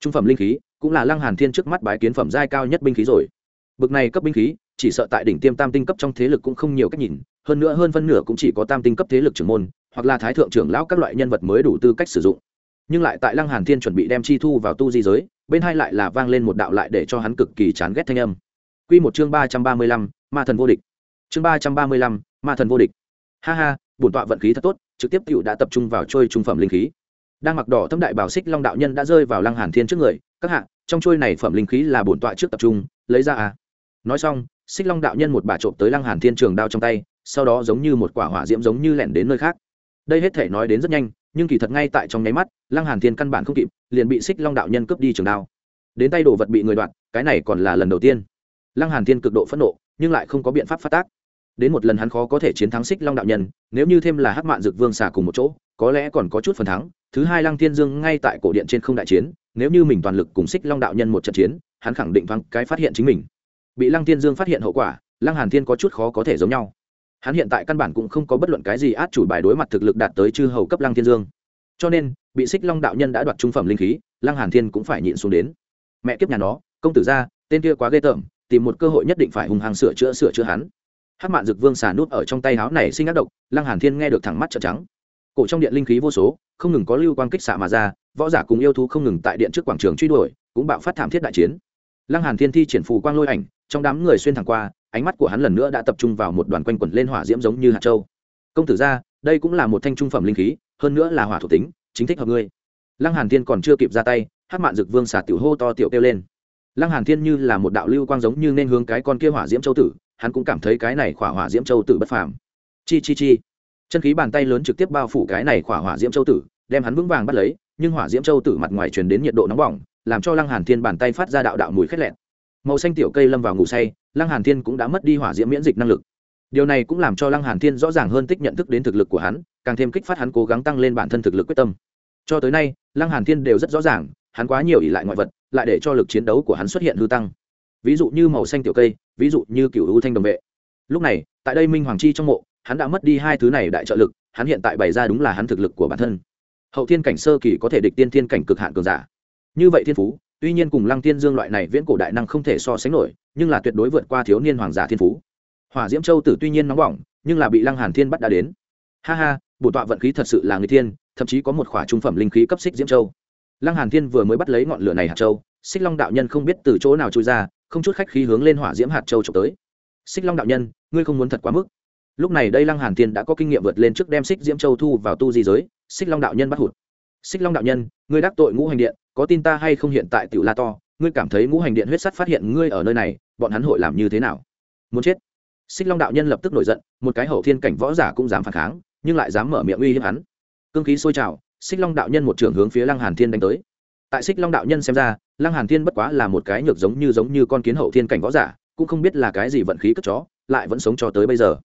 Trung phẩm linh khí cũng là lăng hàn thiên trước mắt bái kiến phẩm giai cao nhất binh khí rồi. Bực này cấp binh khí chỉ sợ tại đỉnh tiêm tam tinh cấp trong thế lực cũng không nhiều cách nhìn hơn nữa hơn phân nửa cũng chỉ có tam tinh cấp thế lực trưởng môn hoặc là thái thượng trưởng lão các loại nhân vật mới đủ tư cách sử dụng. Nhưng lại tại lăng hàn thiên chuẩn bị đem chi thu vào tu di giới bên hai lại là vang lên một đạo lại để cho hắn cực kỳ chán ghét thanh âm. Quy một chương ba trăm ba mươi lăm, ma thần vô địch. Chương ba trăm ba mươi lăm, ma thần vô địch. Ha ha bổn tọa vận khí thật tốt trực tiếp tiểu đã tập trung vào trôi trung phẩm linh khí đang mặc đỏ thâm đại bảo xích long đạo nhân đã rơi vào lăng hàn thiên trước người, các hạ, trong trôi này phẩm linh khí là bổn tọa trước tập trung, lấy ra à. Nói xong, xích long đạo nhân một bà trộm tới lăng hàn thiên trường đao trong tay, sau đó giống như một quả hỏa diễm giống như lẻn đến nơi khác. Đây hết thể nói đến rất nhanh, nhưng kỳ thật ngay tại trong nháy mắt, lăng hàn thiên căn bản không kịp, liền bị xích long đạo nhân cướp đi trường đao. Đến tay đồ vật bị người đoạn cái này còn là lần đầu tiên. Lăng hàn thiên cực độ phẫn nộ, nhưng lại không có biện pháp phát tác đến một lần hắn khó có thể chiến thắng xích long đạo nhân, nếu như thêm là hát mạn dược vương xả cùng một chỗ, có lẽ còn có chút phần thắng. Thứ hai lăng thiên dương ngay tại cổ điện trên không đại chiến, nếu như mình toàn lực cùng xích long đạo nhân một trận chiến, hắn khẳng định thoáng cái phát hiện chính mình. Bị lăng thiên dương phát hiện hậu quả, lăng hàn thiên có chút khó có thể giống nhau. Hắn hiện tại căn bản cũng không có bất luận cái gì át chủ bài đối mặt thực lực đạt tới chư hầu cấp lăng thiên dương. Cho nên, bị xích long đạo nhân đã đoạt trung phẩm linh khí, lăng hàn thiên cũng phải nhịn xuống đến. Mẹ kiếp nhà nó, công tử gia tên kia quá ghê tởm, tìm một cơ hội nhất định phải hùng hàng sửa chữa sửa chữa hắn hát mạn dực vương xà nút ở trong tay áo này sinh ác độc, lăng hàn thiên nghe được thẳng mắt trợn trắng. Cổ trong điện linh khí vô số, không ngừng có lưu quang kích xạ mà ra, võ giả cùng yêu thú không ngừng tại điện trước quảng trường truy đuổi, cũng bạo phát thảm thiết đại chiến. Lăng hàn thiên thi triển phù quang lôi ảnh, trong đám người xuyên thẳng qua, ánh mắt của hắn lần nữa đã tập trung vào một đoàn quanh quẩn lên hỏa diễm giống như hạt châu. Công tử gia đây cũng là một thanh trung phẩm linh khí, hơn nữa là hỏa thuộc tính, chính thích hợp ngươi. Lăng hàn thiên còn chưa kịp ra tay, hát mạn dực vương xà tiểu hô to tiểu kêu lên. Lăng hàn thiên như là một đạo lưu quang giống như nên hướng cái con kia hỏa diễm châu tử hắn cũng cảm thấy cái này khỏa hỏa diễm châu tử bất phàm. Chi chi chi. Chân khí bàn tay lớn trực tiếp bao phủ cái này khỏa hỏa diễm châu tử, đem hắn vững vàng bắt lấy, nhưng hỏa diễm châu tử mặt ngoài truyền đến nhiệt độ nóng bỏng, làm cho lăng hàn thiên bàn tay phát ra đạo đạo mùi khét lẹn màu xanh tiểu cây lâm vào ngủ say, lăng hàn thiên cũng đã mất đi hỏa diễm miễn dịch năng lực. Điều này cũng làm cho lăng hàn thiên rõ ràng hơn tích nhận thức đến thực lực của hắn, càng thêm kích phát hắn cố gắng tăng lên bản thân thực lực quyết tâm. Cho tới nay, lăng hàn thiên đều rất rõ ràng, hắn quá nhiều ỷ lại ngoại vật, lại để cho lực chiến đấu của hắn xuất hiện hư tăng ví dụ như màu xanh tiểu cây, ví dụ như cựu ưu thanh đồng vệ. Lúc này, tại đây minh hoàng chi trong mộ, hắn đã mất đi hai thứ này đại trợ lực, hắn hiện tại bày ra đúng là hắn thực lực của bản thân. Hậu thiên cảnh sơ kỳ có thể địch tiên thiên cảnh cực hạn cường giả. Như vậy thiên phú, tuy nhiên cùng lăng tiên dương loại này viễn cổ đại năng không thể so sánh nổi, nhưng là tuyệt đối vượt qua thiếu niên hoàng giả thiên phú. Hỏa diễm châu tử tuy nhiên nóng bỏng, nhưng là bị lăng hàn thiên bắt đã đến. Ha ha, bổ tọa vận khí thật sự là người thiên, thậm chí có một khỏa trung phẩm linh khí cấp xích diễm châu. Lăng hàn thiên vừa mới bắt lấy ngọn lửa này hạt châu, xích long đạo nhân không biết từ chỗ nào trôi ra không chút khách khí hướng lên hỏa diễm hạt châu trộm tới. Xích long đạo nhân, ngươi không muốn thật quá mức. Lúc này đây lăng hàn thiên đã có kinh nghiệm vượt lên trước đem xích diễm châu thu vào tu di giới, xích long đạo nhân bắt hụt. Xích long đạo nhân, ngươi đắc tội ngũ hành điện, có tin ta hay không hiện tại tiểu la to, ngươi cảm thấy ngũ hành điện huyết sắt phát hiện ngươi ở nơi này, bọn hắn hội làm như thế nào? Muốn chết. Xích long đạo nhân lập tức nổi giận, một cái hậu thiên cảnh võ giả cũng dám phản kháng, nhưng lại dám mở miệng uy hiếp hắn. Cương khí sôi trào, xích long đạo nhân một trường hướng phía lăng hàn thiên đánh tới tại xích long đạo nhân xem ra, lăng hàn thiên bất quá là một cái nhược giống như giống như con kiến hậu thiên cảnh võ giả, cũng không biết là cái gì vận khí cất chó, lại vẫn sống cho tới bây giờ.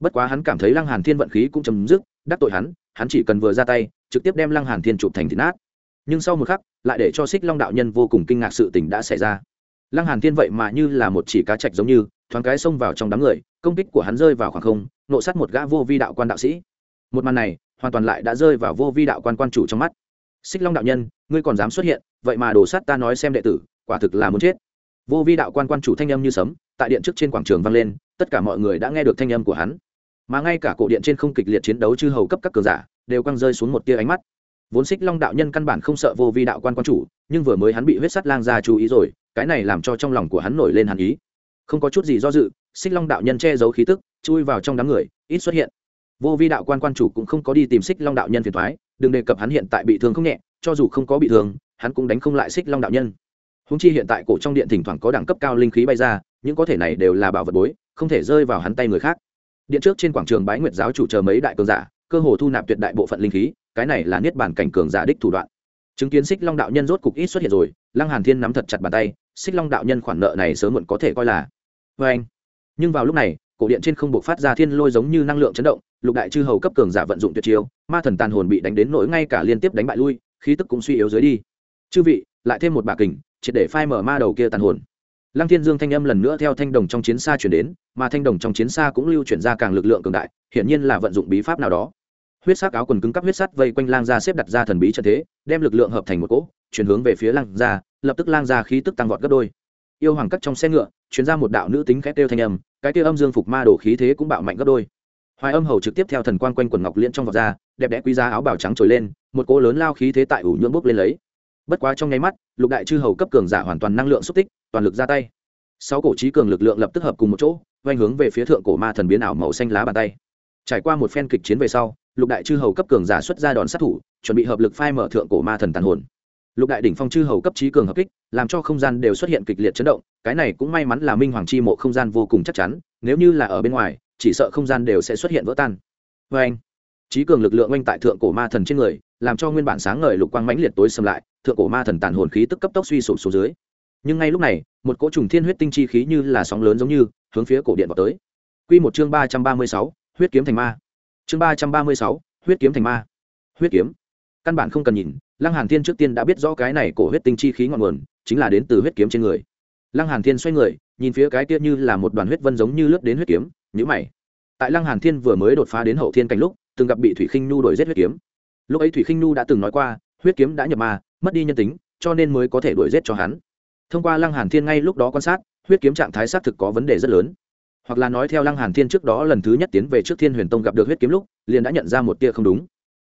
Bất quá hắn cảm thấy lăng hàn thiên vận khí cũng chấm dứt, đắc tội hắn hắn chỉ cần vừa ra tay, trực tiếp đem lăng hàn thiên chụp thành thịt nát. Nhưng sau một khắc, lại để cho xích long đạo nhân vô cùng kinh ngạc sự tình đã xảy ra. Lăng hàn thiên vậy mà như là một chỉ cá trạch giống như, thoáng cái xông vào trong đám người, công kích của hắn rơi vào khoảng không, nộ sát một gã vô vi đạo quan đạo sĩ. Một màn này, hoàn toàn lại đã rơi vào vô vi đạo quan quan chủ trong mắt xích long đạo nhân, ngươi còn dám xuất hiện, vậy mà đổ sát ta nói xem đệ tử, quả thực là muốn chết. Vô vi đạo quan quan chủ thanh âm như sấm, tại điện trước trên quảng trường vang lên, tất cả mọi người đã nghe được thanh âm của hắn. Mà ngay cả cổ điện trên không kịch liệt chiến đấu chư hầu cấp các cường giả, đều quăng rơi xuống một tia ánh mắt. Vốn xích long đạo nhân căn bản không sợ vô vi đạo quan quan chủ, nhưng vừa mới hắn bị huyết sắt lang ra chú ý rồi, cái này làm cho trong lòng của hắn nổi lên hàn ý. Không có chút gì do dự, xích long đạo nhân che giấu khí tức, chui vào trong đám người, ít xuất hiện. Vô vi đạo quan quan chủ cũng không có đi tìm xích long đạo nhân phiền thoái đừng đề cập hắn hiện tại bị thương không nhẹ, cho dù không có bị thương, hắn cũng đánh không lại xích long đạo nhân. Húng chi hiện tại cổ trong điện thỉnh thoảng có đẳng cấp cao linh khí bay ra, những có thể này đều là bảo vật bối, không thể rơi vào hắn tay người khác. Điện trước trên quảng trường bái nguyệt giáo chủ chờ mấy đại cường giả, cơ hồ thu nạp tuyệt đại bộ phận linh khí, cái này là niết bản cảnh cường giả đích thủ đoạn. Chứng kiến xích long đạo nhân rốt cục ít xuất hiện rồi, lăng hàn thiên nắm thật chặt bàn tay, xích long đạo nhân khoản nợ này sớm muộn có thể coi là. Vê anh nhưng vào lúc này cổ điện trên không buộc phát ra thiên lôi giống như năng lượng chấn động, lục đại chư hầu cấp cường giả vận dụng tuyệt chiêu, ma thần tàn hồn bị đánh đến nỗi ngay cả liên tiếp đánh bại lui, khí tức cũng suy yếu dưới đi. Chư vị, lại thêm một bà kình, triệt để phai mở ma đầu kia tàn hồn. Lăng thiên dương thanh âm lần nữa theo thanh đồng trong chiến xa chuyển đến, mà thanh đồng trong chiến xa cũng lưu chuyển ra càng lực lượng cường đại, hiển nhiên là vận dụng bí pháp nào đó. Huyết sắc áo quần cứng cắp huyết sắt vây quanh lang gia xếp đặt ra thần bí trận thế, đem lực lượng hợp thành một cỗ, chuyển hướng về phía lang gia, lập tức lang gia khí tức tăng vọt gấp đôi yêu hoàng cắt trong xe ngựa chuyến ra một đạo nữ tính khét kêu thanh âm, cái kêu âm dương phục ma đồ khí thế cũng bạo mạnh gấp đôi. Hoài âm hầu trực tiếp theo thần quang quanh quần ngọc liên trong vọt ra, đẹp đẽ quý giá áo bào trắng trồi lên, một cỗ lớn lao khí thế tại ủ nhuộm bốc lên lấy. Bất quá trong nháy mắt, lục đại chư hầu cấp cường giả hoàn toàn năng lượng xúc tích, toàn lực ra tay. Sáu cổ trí cường lực lượng lập tức hợp cùng một chỗ vanh hướng về phía thượng cổ ma thần biến ảo màu xanh lá bàn tay. Trải qua một phen kịch chiến về sau, lục đại chư hầu cấp cường giả xuất ra đòn sát thủ, chuẩn bị hợp lực phai mở thượng cổ ma thần tàn hồn lục đại đỉnh phong chư hầu cấp trí cường hợp kích, làm cho không gian đều xuất hiện kịch liệt chấn động, cái này cũng may mắn là minh hoàng chi mộ không gian vô cùng chắc chắn, nếu như là ở bên ngoài, chỉ sợ không gian đều sẽ xuất hiện vỡ tan. Vê anh, trí cường lực lượng oanh tại thượng cổ ma thần trên người, làm cho nguyên bản sáng ngời lục quang mãnh liệt tối xâm lại, thượng cổ ma thần tàn hồn khí tức cấp tốc suy sụp xuống dưới. Nhưng ngay lúc này, một cỗ trùng thiên huyết tinh chi khí như là sóng lớn giống như, hướng phía cổ điện vào tới. Quy một chương ba trăm ba mươi sáu, huyết kiếm thành ma. Chương ba trăm ba mươi sáu, huyết kiếm thành ma. Huyết kiếm. Căn bản không cần nhìn lăng hàn thiên trước tiên đã biết rõ cái này cổ huyết tinh chi khí ngọn nguồn, chính là đến từ huyết kiếm trên người. Lăng hàn thiên xoay người, nhìn phía cái kia như là một đoàn huyết vân giống như lướt đến huyết kiếm, nhíu mày. Tại lăng hàn thiên vừa mới đột phá đến hậu thiên cảnh lúc, từng gặp bị thủy khinh nu đuổi giết huyết kiếm. Lúc ấy thủy khinh nu đã từng nói qua, huyết kiếm đã nhập ma, mất đi nhân tính, cho nên mới có thể đuổi giết cho hắn. Thông qua lăng hàn thiên ngay lúc đó quan sát, huyết kiếm trạng thái xác thực có vấn đề rất lớn. Hoặc là nói theo lăng hàn thiên trước đó lần thứ nhất tiến về trước thiên huyền tông gặp được huyết kiếm lúc, liền đã nhận ra một tia không đúng.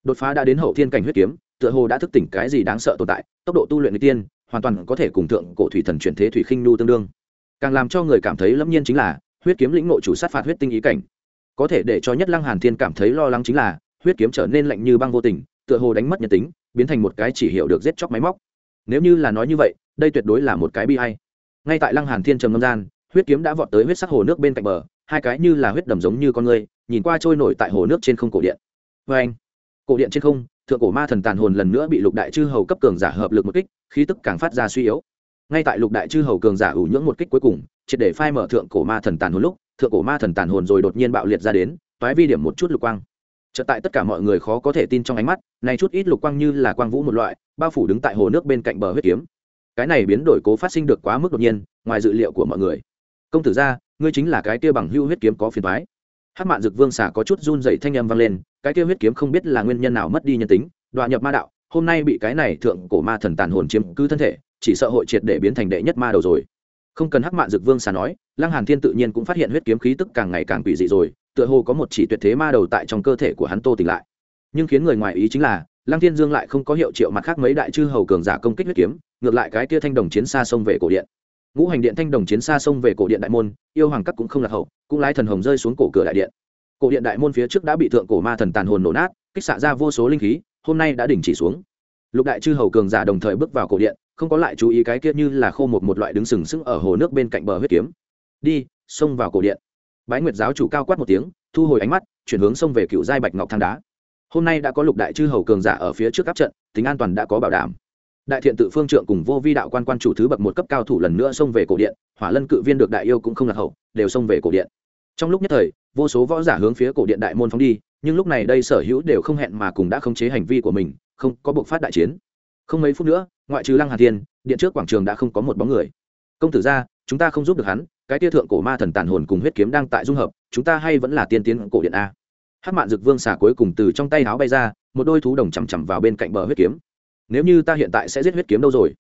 Đột phá đã đến hậu thiên cảnh huyết kiếm tựa hồ đã thức tỉnh cái gì đáng sợ tồn tại, tốc độ tu luyện người tiên, hoàn toàn có thể cùng thượng cổ thủy thần chuyển thế thủy khinh nu tương đương. Càng làm cho người cảm thấy lâm nhiên chính là, huyết kiếm lĩnh ngộ chủ sát phạt huyết tinh ý cảnh. Có thể để cho nhất lăng hàn thiên cảm thấy lo lắng chính là, huyết kiếm trở nên lạnh như băng vô tình, tựa hồ đánh mất nhân tính, biến thành một cái chỉ hiểu được giết chóc máy móc. Nếu như là nói như vậy, đây tuyệt đối là một cái bi hay ngay tại lăng hàn thiên trầm ngâm gian, huyết kiếm đã vọt tới huyết sắc hồ nước bên cạnh bờ, hai cái như là huyết đầm giống như con người, nhìn qua trôi nổi tại hồ nước trên không cổ điện. Vê anh cổ điện trên không thượng cổ ma thần tàn hồn lần nữa bị lục đại chư hầu cấp cường giả hợp lực một kích, khí tức càng phát ra suy yếu. Ngay tại lục đại chư hầu cường giả ủ nhưỡng một kích cuối cùng, triệt để phai mở thượng cổ ma thần tàn hồn lúc, thượng cổ ma thần tàn hồn rồi đột nhiên bạo liệt ra đến, toái vi điểm một chút lục quang. Chợt tại tất cả mọi người khó có thể tin trong ánh mắt này chút ít lục quang như là quang vũ một loại, bao phủ đứng tại hồ nước bên cạnh bờ huyết kiếm. Cái này biến đổi cố phát sinh được quá mức đột nhiên, ngoài dự liệu của mọi người. Công tử gia, ngươi chính là cái kia bằng hưu huyết kiếm có phiền thoái hát mạn dực vương xả có chút run dậy thanh âm vang lên, cái kia huyết kiếm không biết là nguyên nhân nào mất đi nhân tính đoạn nhập ma đạo, hôm nay bị cái này thượng cổ ma thần tàn hồn chiếm cứ thân thể, chỉ sợ hội triệt để biến thành đệ nhất ma đầu rồi. Không cần hắc mạn dực vương xà nói, lăng hàn thiên tự nhiên cũng phát hiện huyết kiếm khí tức càng ngày càng quỷ dị rồi, tựa hồ có một chỉ tuyệt thế ma đầu tại trong cơ thể của hắn tô tỉnh lại. Nhưng khiến người ngoài ý chính là, lăng thiên dương lại không có hiệu triệu mặt khác mấy đại chư hầu cường giả công kích huyết kiếm, ngược lại cái kia thanh đồng chiến xa xông về cổ điện ngũ hành điện thanh đồng chiến xa sông về cổ điện đại môn, yêu hoàng các cũng không lạc hậu, cũng lái thần hồng rơi xuống cổ cửa đại điện. Cổ điện đại môn phía trước đã bị thượng cổ ma thần tàn hồn nổ nát, kích xạ ra vô số linh khí, hôm nay đã đình chỉ xuống. Lục đại chư hầu cường giả đồng thời bước vào cổ điện, không có lại chú ý cái kia như là khô một một loại đứng sừng sững ở hồ nước bên cạnh bờ huyết kiếm. Đi, xông vào cổ điện. Bái nguyệt giáo chủ cao quát một tiếng, thu hồi ánh mắt, chuyển hướng xông về cựu giai bạch ngọc thang đá. Hôm nay đã có lục đại chư hầu cường giả ở phía trước áp trận, tính an toàn đã có bảo đảm đại thiện tự phương trượng cùng vô vi đạo quan quan chủ thứ bậc một cấp cao thủ lần nữa xông về cổ điện, hỏa lân cự viên được đại yêu cũng không lạc hậu, đều xông về cổ điện. Trong lúc nhất thời, vô số võ giả hướng phía cổ điện đại môn phóng đi, nhưng lúc này đây sở hữu đều không hẹn mà cùng đã khống chế hành vi của mình, không có buộc phát đại chiến. Không mấy phút nữa, ngoại trừ lăng hà thiên, điện trước quảng trường đã không có một bóng người. Công tử ra, chúng ta không giúp được hắn, cái tia thượng cổ ma thần tàn hồn cùng huyết kiếm đang tại dung hợp, chúng ta hay vẫn là tiên tiến cổ điện a. Hát mạn dực vương xả cuối cùng từ trong tay áo bay ra, một đôi thú đồng chằm chằm vào bên cạnh bờ huyết kiếm nếu như ta hiện tại sẽ giết huyết kiếm đâu rồi?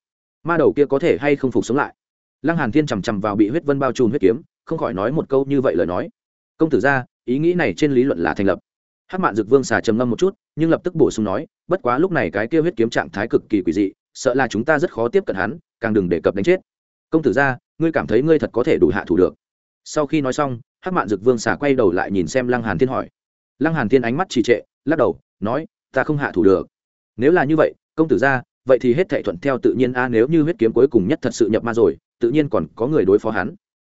Ma đầu kia có thể hay không phục sống lại? Lăng hàn thiên chằm chằm vào bị huyết vân bao trùm huyết kiếm, không khỏi nói một câu như vậy lời nói. Công tử ra, ý nghĩ này trên lý luận là thành lập. Hát mạn dực vương xà trầm ngâm một chút, nhưng lập tức bổ sung nói, bất quá lúc này cái kia huyết kiếm trạng thái cực kỳ quỷ dị, sợ là chúng ta rất khó tiếp cận hắn, càng đừng đề cập đánh chết. Công tử ra, ngươi cảm thấy ngươi thật có thể đủ hạ thủ được. Sau khi nói xong hát mạn dực vương xà quay đầu lại nhìn xem lăng hàn thiên hỏi. Lăng hàn thiên ánh mắt trì trệ, lắc đầu, nói, ta không hạ thủ được. Nếu là như vậy công tử ra, vậy thì hết thệ thuận theo tự nhiên a, nếu như huyết kiếm cuối cùng nhất thật sự nhập ma rồi, tự nhiên còn có người đối phó hắn.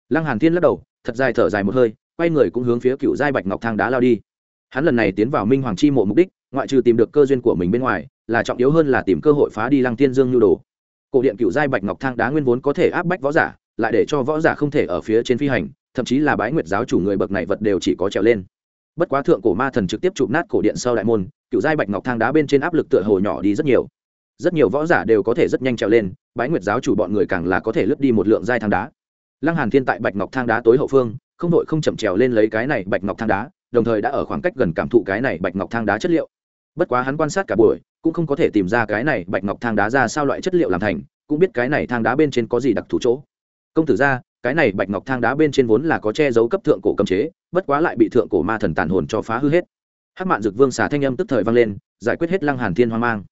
Lăng hàn thiên lắc đầu, thật dài thở dài một hơi, quay người cũng hướng phía cựu giai bạch ngọc thang đá lao đi. Hắn lần này tiến vào minh hoàng chi mộ mục đích, ngoại trừ tìm được cơ duyên của mình bên ngoài, là trọng yếu hơn là tìm cơ hội phá đi lăng tiên dương nhu đồ. Cổ điện cựu giai bạch ngọc thang đá nguyên vốn có thể áp bách võ giả, lại để cho võ giả không thể ở phía trên phi hành, thậm chí là bái nguyệt giáo chủ người bậc này vật đều chỉ có trèo lên. Bất quá thượng cổ ma thần trực tiếp chụp nát cổ điện sau đại môn cựu giai bạch ngọc thang đá bên trên áp lực tựa hồ nhỏ đi rất nhiều. Rất nhiều võ giả đều có thể rất nhanh trèo lên, bái nguyệt giáo chủ bọn người càng là có thể lướt đi một lượng giai thang đá. Lăng hàn thiên tại bạch ngọc thang đá tối hậu phương, không đội không chậm trèo lên lấy cái này bạch ngọc thang đá, đồng thời đã ở khoảng cách gần cảm thụ cái này bạch ngọc thang đá chất liệu. Bất quá hắn quan sát cả buổi, cũng không có thể tìm ra cái này bạch ngọc thang đá ra sao loại chất liệu làm thành, cũng biết cái này thang đá bên trên có gì đặc thù chỗ. Công tử ra, cái này bạch ngọc thang đá bên trên vốn là có che giấu cấp thượng cổ cấm chế, bất quá lại bị thượng cổ ma thần tàn hồn cho phá hư hết hát mạn dực vương xả thanh âm tức thời vang lên, giải quyết hết lăng hàn thiên hoang mang.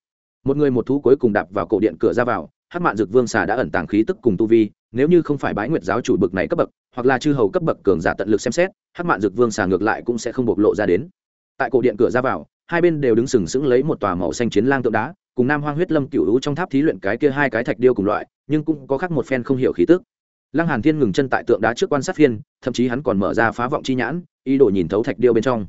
Một người một thú cuối cùng đạp vào cổ điện cửa ra vào hát mạn dực vương xà đã ẩn tàng khí tức cùng tu vi, nếu như không phải bái nguyệt giáo chủ bực này cấp bậc, hoặc là chư hầu cấp bậc cường giả tận lực xem xét hát mạn dực vương xà ngược lại cũng sẽ không bộc lộ ra đến. Tại cổ điện cửa ra vào, hai bên đều đứng sừng sững lấy một tòa màu xanh chiến lang tượng đá, cùng nam hoang huyết lâm cựu hữu trong tháp thí luyện cái kia hai cái thạch điêu cùng loại, nhưng cũng có khác một phen không hiểu khí tức. Lăng hàn thiên ngừng chân tại tượng đá trước quan sát phiên, thậm chí hắn còn mở ra phá vọng chi nhãn, ý đồ nhìn thấu thạch điêu bên trong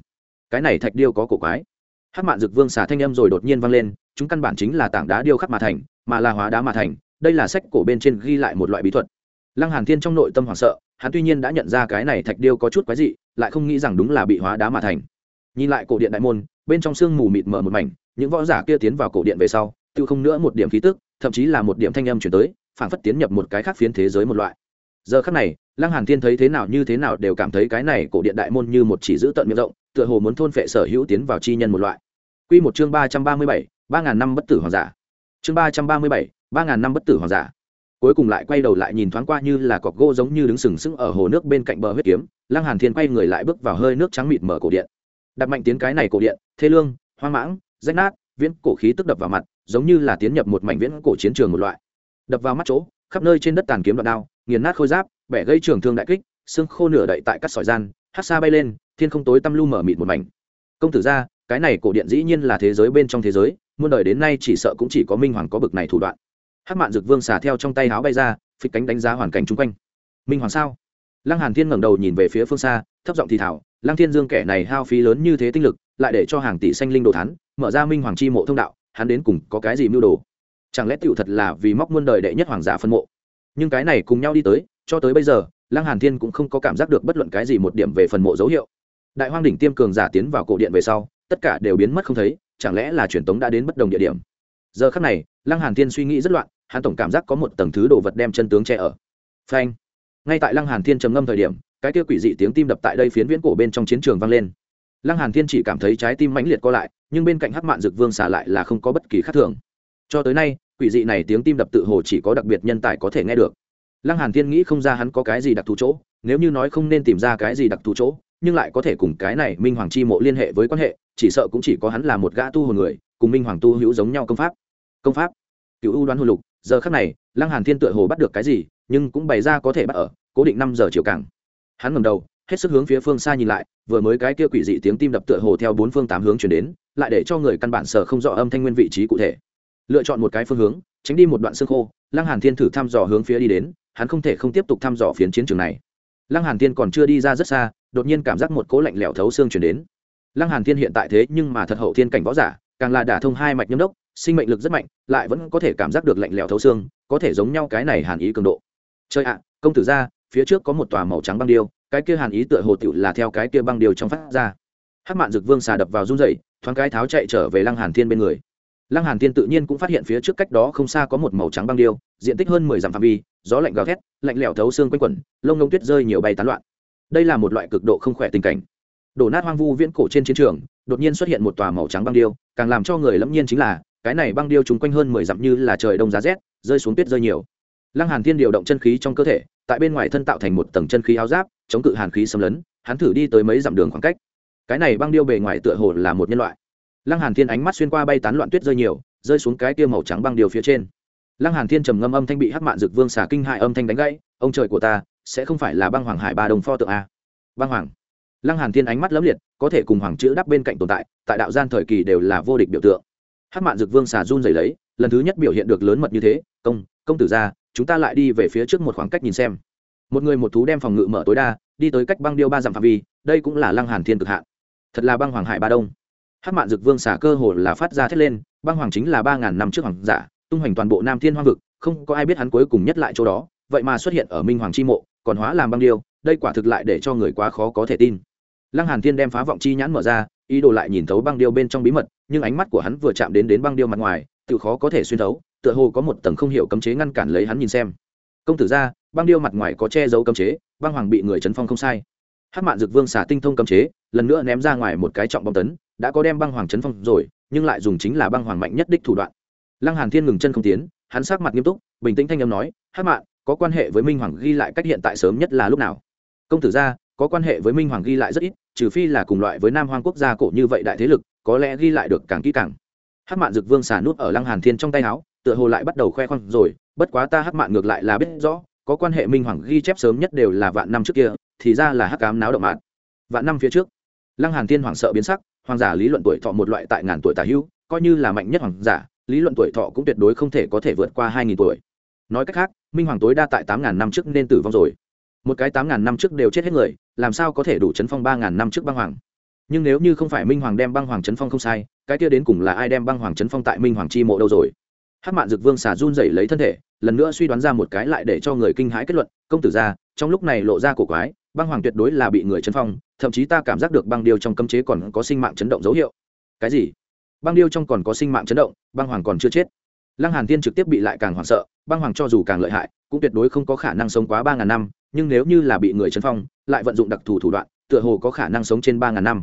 cái này thạch điêu có cổ quái. Hát mạn dực vương xà thanh âm rồi đột nhiên vang lên, chúng căn bản chính là tảng đá điêu khắc mà thành, mà là hóa đá mà thành, đây là sách cổ bên trên ghi lại một loại bí thuật. Lăng hàn thiên trong nội tâm hoảng sợ, hắn tuy nhiên đã nhận ra cái này thạch điêu có chút quái dị, lại không nghĩ rằng đúng là bị hóa đá mà thành. Nhìn lại cổ điện đại môn, bên trong sương mù mịt mờ một mảnh, những võ giả kia tiến vào cổ điện về sau, tiêu không nữa một điểm khí tức, thậm chí là một điểm thanh âm chuyển tới, phảng phất tiến nhập một cái khác phiến thế giới một loại. Giờ khắc này, lăng hàn thiên thấy thế nào như thế nào đều cảm thấy cái này cổ điện đại môn như một chỉ giữ tận miệng rộng tựa hồ muốn thôn phệ sở hữu tiến vào chi nhân một loại. Quy một chương ba trăm ba mươi bảy, ba ngàn năm bất tử hoàng giả. Chương ba trăm ba mươi bảy, ba ngàn năm bất tử hoàng giả. Cuối cùng lại quay đầu lại nhìn thoáng qua như là cọc gỗ giống như đứng sừng sững ở hồ nước bên cạnh bờ huyết kiếm, lăng hàn thiên quay người lại bước vào hơi nước trắng mịt mở cổ điện. Đặt mạnh tiến cái này cổ điện, thê lương, hoang mãng, rách nát, viễn cổ khí tức đập vào mặt, giống như là tiến nhập một mảnh viễn cổ chiến trường một loại. Đập vào mắt chỗ, khắp nơi trên đất tàn kiếm đoạn đao, nghiền nát khôi giáp, bẻ gây trường thương đại kích, xương khô nửa đậy tại các sỏi gian, hát xa bay lên thiên không tối tăm lu mở mịt một mảnh. Công tử ra cái này cổ điện dĩ nhiên là thế giới bên trong thế giới muôn đời đến nay chỉ sợ cũng chỉ có minh hoàng có bực này thủ đoạn. Hát mạn dực vương xả theo trong tay áo bay ra phịch cánh đánh giá hoàn cảnh chung quanh. Minh hoàng sao? Lăng hàn thiên ngẩng đầu nhìn về phía phương xa thấp giọng thì thảo lăng thiên dương kẻ này hao phí lớn như thế tinh lực lại để cho hàng tỷ xanh linh đồ thán, mở ra minh hoàng chi mộ thông đạo hắn đến cùng có cái gì mưu đồ? Chẳng lẽ tựu thật là vì móc muôn đời đệ nhất hoàng giả phân mộ? Nhưng cái này cùng nhau đi tới cho tới bây giờ lăng hàn thiên cũng không có cảm giác được bất luận cái gì một điểm về phần mộ dấu hiệu đại hoang đỉnh tiêm cường giả tiến vào cổ điện về sau, tất cả đều biến mất không thấy, chẳng lẽ là truyền tống đã đến bất đồng địa điểm? Giờ khắc này, lăng hàn thiên suy nghĩ rất loạn, hắn tổng cảm giác có một tầng thứ đồ vật đem chân tướng che ở. Phanh! Ngay tại lăng hàn thiên trầm ngâm thời điểm, cái kia quỷ dị tiếng tim đập tại đây phiến viễn cổ bên trong chiến trường vang lên. Lăng hàn thiên chỉ cảm thấy trái tim mãnh liệt co lại, nhưng bên cạnh hắc mạn dực vương xả lại là không có bất kỳ khác thường. Cho tới nay, quỷ dị này tiếng tim đập tự hồ chỉ có đặc biệt nhân tài có thể nghe được. Lăng hàn thiên nghĩ không ra hắn có cái gì đặc thù chỗ, nếu như nói không nên tìm ra cái gì đặc thù chỗ nhưng lại có thể cùng cái này minh hoàng chi mộ liên hệ với quan hệ, chỉ sợ cũng chỉ có hắn là một gã tu hồn người, cùng minh hoàng tu hữu giống nhau công pháp. Công pháp? Cựu u đoán hồn lục, giờ khắc này, lăng hàn thiên tựa hồ bắt được cái gì, nhưng cũng bày ra có thể bắt ở, cố định năm giờ chiều càng. Hắn ngẩng đầu, hết sức hướng phía phương xa nhìn lại, vừa mới cái kia quỷ dị tiếng tim đập tựa hồ theo bốn phương tám hướng chuyển đến, lại để cho người căn bản sở không rõ âm thanh nguyên vị trí cụ thể. Lựa chọn một cái phương hướng, tránh đi một đoạn xương khô, lăng hàn thiên thử thăm dò hướng phía đi đến, hắn không thể không tiếp tục thăm dò phiến chiến trường này. Lăng hàn thiên còn chưa đi ra rất xa đột nhiên cảm giác một cỗ lạnh lẽo thấu xương chuyển đến. Lăng hàn thiên hiện tại thế nhưng mà thật hậu thiên cảnh võ giả, càng là đả thông hai mạch nhâm đốc, sinh mệnh lực rất mạnh, lại vẫn có thể cảm giác được lạnh lẽo thấu xương, có thể giống nhau cái này hàn ý cường độ. Chơi ạ, công tử ra, phía trước có một tòa màu trắng băng điêu, cái kia hàn ý tựa hồ tựu là theo cái kia băng điêu trong phát ra. Hắc mạn dực vương xà đập vào run rẩy, thoáng cái tháo chạy trở về lăng hàn thiên bên người. Lăng hàn thiên tự nhiên cũng phát hiện phía trước cách đó không xa có một màu trắng băng điêu, diện tích hơn mười dặm phạm vi, gió lạnh gào thét, lạnh lẽo thấu xương quanh quẩn, lông ngông tuyết rơi nhiều bay tán loạn đây là một loại cực độ không khỏe tình cảnh. Đổ nát hoang vu viễn cổ trên chiến trường, đột nhiên xuất hiện một tòa màu trắng băng điêu, càng làm cho người lẫm nhiên chính là, cái này băng điêu chúng quanh hơn mười dặm như là trời đông giá rét, rơi xuống tuyết rơi nhiều. Lăng hàn thiên điều động chân khí trong cơ thể, tại bên ngoài thân tạo thành một tầng chân khí áo giáp, chống cự hàn khí xâm lấn, hắn thử đi tới mấy dặm đường khoảng cách. Cái này băng điêu bề ngoài tựa hồ là một nhân loại. Lăng hàn thiên ánh mắt xuyên qua bay tán loạn tuyết rơi nhiều, rơi xuống cái kia màu trắng băng điêu phía trên. Lăng hàn thiên trầm ngâm âm thanh bị hắc mạn dực vương xả kinh hại âm thanh đánh gãy, ông trời của ta sẽ không phải là băng hoàng hải ba đồng pho tượng a. Băng hoàng. Lăng hàn thiên ánh mắt lấm liệt, có thể cùng hoàng chữ đắp bên cạnh tồn tại tại đạo gian thời kỳ đều là vô địch biểu tượng. Hắc mạn dực vương xà run rẩy lấy, lần thứ nhất biểu hiện được lớn mật như thế, công công tử ra, chúng ta lại đi về phía trước một khoảng cách nhìn xem. Một người một thú đem phòng ngự mở tối đa, đi tới cách băng điêu ba dặm phạm vi, đây cũng là lăng hàn thiên cực hạn. Thật là băng hoàng hải ba đông. Hát mạn dực vương xà cơ hồ là phát ra thét lên, băng hoàng chính là ba ngàn năm trước hoàng giả, tung hoành toàn bộ nam thiên hoang vực, không có ai biết hắn cuối cùng nhất lại chỗ đó, vậy mà xuất hiện ở minh hoàng chi mộ còn hóa làm băng điêu, đây quả thực lại để cho người quá khó có thể tin. Lăng hàn thiên đem phá vọng chi nhãn mở ra, ý đồ lại nhìn thấu băng điêu bên trong bí mật, nhưng ánh mắt của hắn vừa chạm đến đến băng điêu mặt ngoài, tự khó có thể xuyên thấu, tựa hồ có một tầng không hiểu cấm chế ngăn cản lấy hắn nhìn xem. Công tử ra, băng điêu mặt ngoài có che giấu cấm chế, băng hoàng bị người chấn phong không sai. Hát mạn dực vương xả tinh thông cấm chế, lần nữa ném ra ngoài một cái trọng bom tấn, đã có đem băng hoàng chấn phong rồi, nhưng lại dùng chính là băng hoàng mạnh nhất đích thủ đoạn. Lăng hàn thiên ngừng chân không tiến, hắn sắc mặt nghiêm túc, bình tĩnh thanh âm nói hát mạn có quan hệ với minh hoàng ghi lại cách hiện tại sớm nhất là lúc nào? Công tử gia, có quan hệ với minh hoàng ghi lại rất ít, trừ phi là cùng loại với nam hoàng quốc gia cổ như vậy đại thế lực, có lẽ ghi lại được càng kỹ càng. Hát mạn dực vương xả nút ở lăng hàn thiên trong tay áo, tựa hồ lại bắt đầu khoe khoang rồi, bất quá ta hát mạn ngược lại là biết rõ, có quan hệ minh hoàng ghi chép sớm nhất đều là vạn năm trước kia, thì ra là hắc cám náo động mạn. Vạn năm phía trước, lăng hàn thiên hoàng sợ biến sắc, hoàng giả lý luận tuổi thọ một loại tại ngàn tuổi tả hữu, coi như là mạnh nhất hoàng giả, lý luận tuổi thọ cũng tuyệt đối không thể có thể vượt qua hai nghìn tuổi. Nói cách khác minh hoàng tối đa tại tám ngàn năm trước nên tử vong rồi. Một cái tám ngàn năm trước đều chết hết người, làm sao có thể đủ chấn phong ba ngàn năm trước băng hoàng? Nhưng nếu như không phải minh hoàng đem băng hoàng chấn phong không sai, cái kia đến cùng là ai đem băng hoàng chấn phong tại minh hoàng chi mộ đâu rồi? Hát mạn dực vương xà run dậy lấy thân thể, lần nữa suy đoán ra một cái lại để cho người kinh hãi kết luận, công tử ra trong lúc này lộ ra cổ quái, băng hoàng tuyệt đối là bị người chấn phong, thậm chí ta cảm giác được băng điêu trong cấm chế còn có sinh mạng chấn động dấu hiệu. Cái gì? Băng điêu trong còn có sinh mạng chấn động, băng hoàng còn chưa chết lăng hàn thiên trực tiếp bị lại càng hoảng sợ, băng hoàng cho dù càng lợi hại, cũng tuyệt đối không có khả năng sống quá ba ngàn năm, nhưng nếu như là bị người chấn phong, lại vận dụng đặc thù thủ đoạn, tựa hồ có khả năng sống trên ba ngàn năm.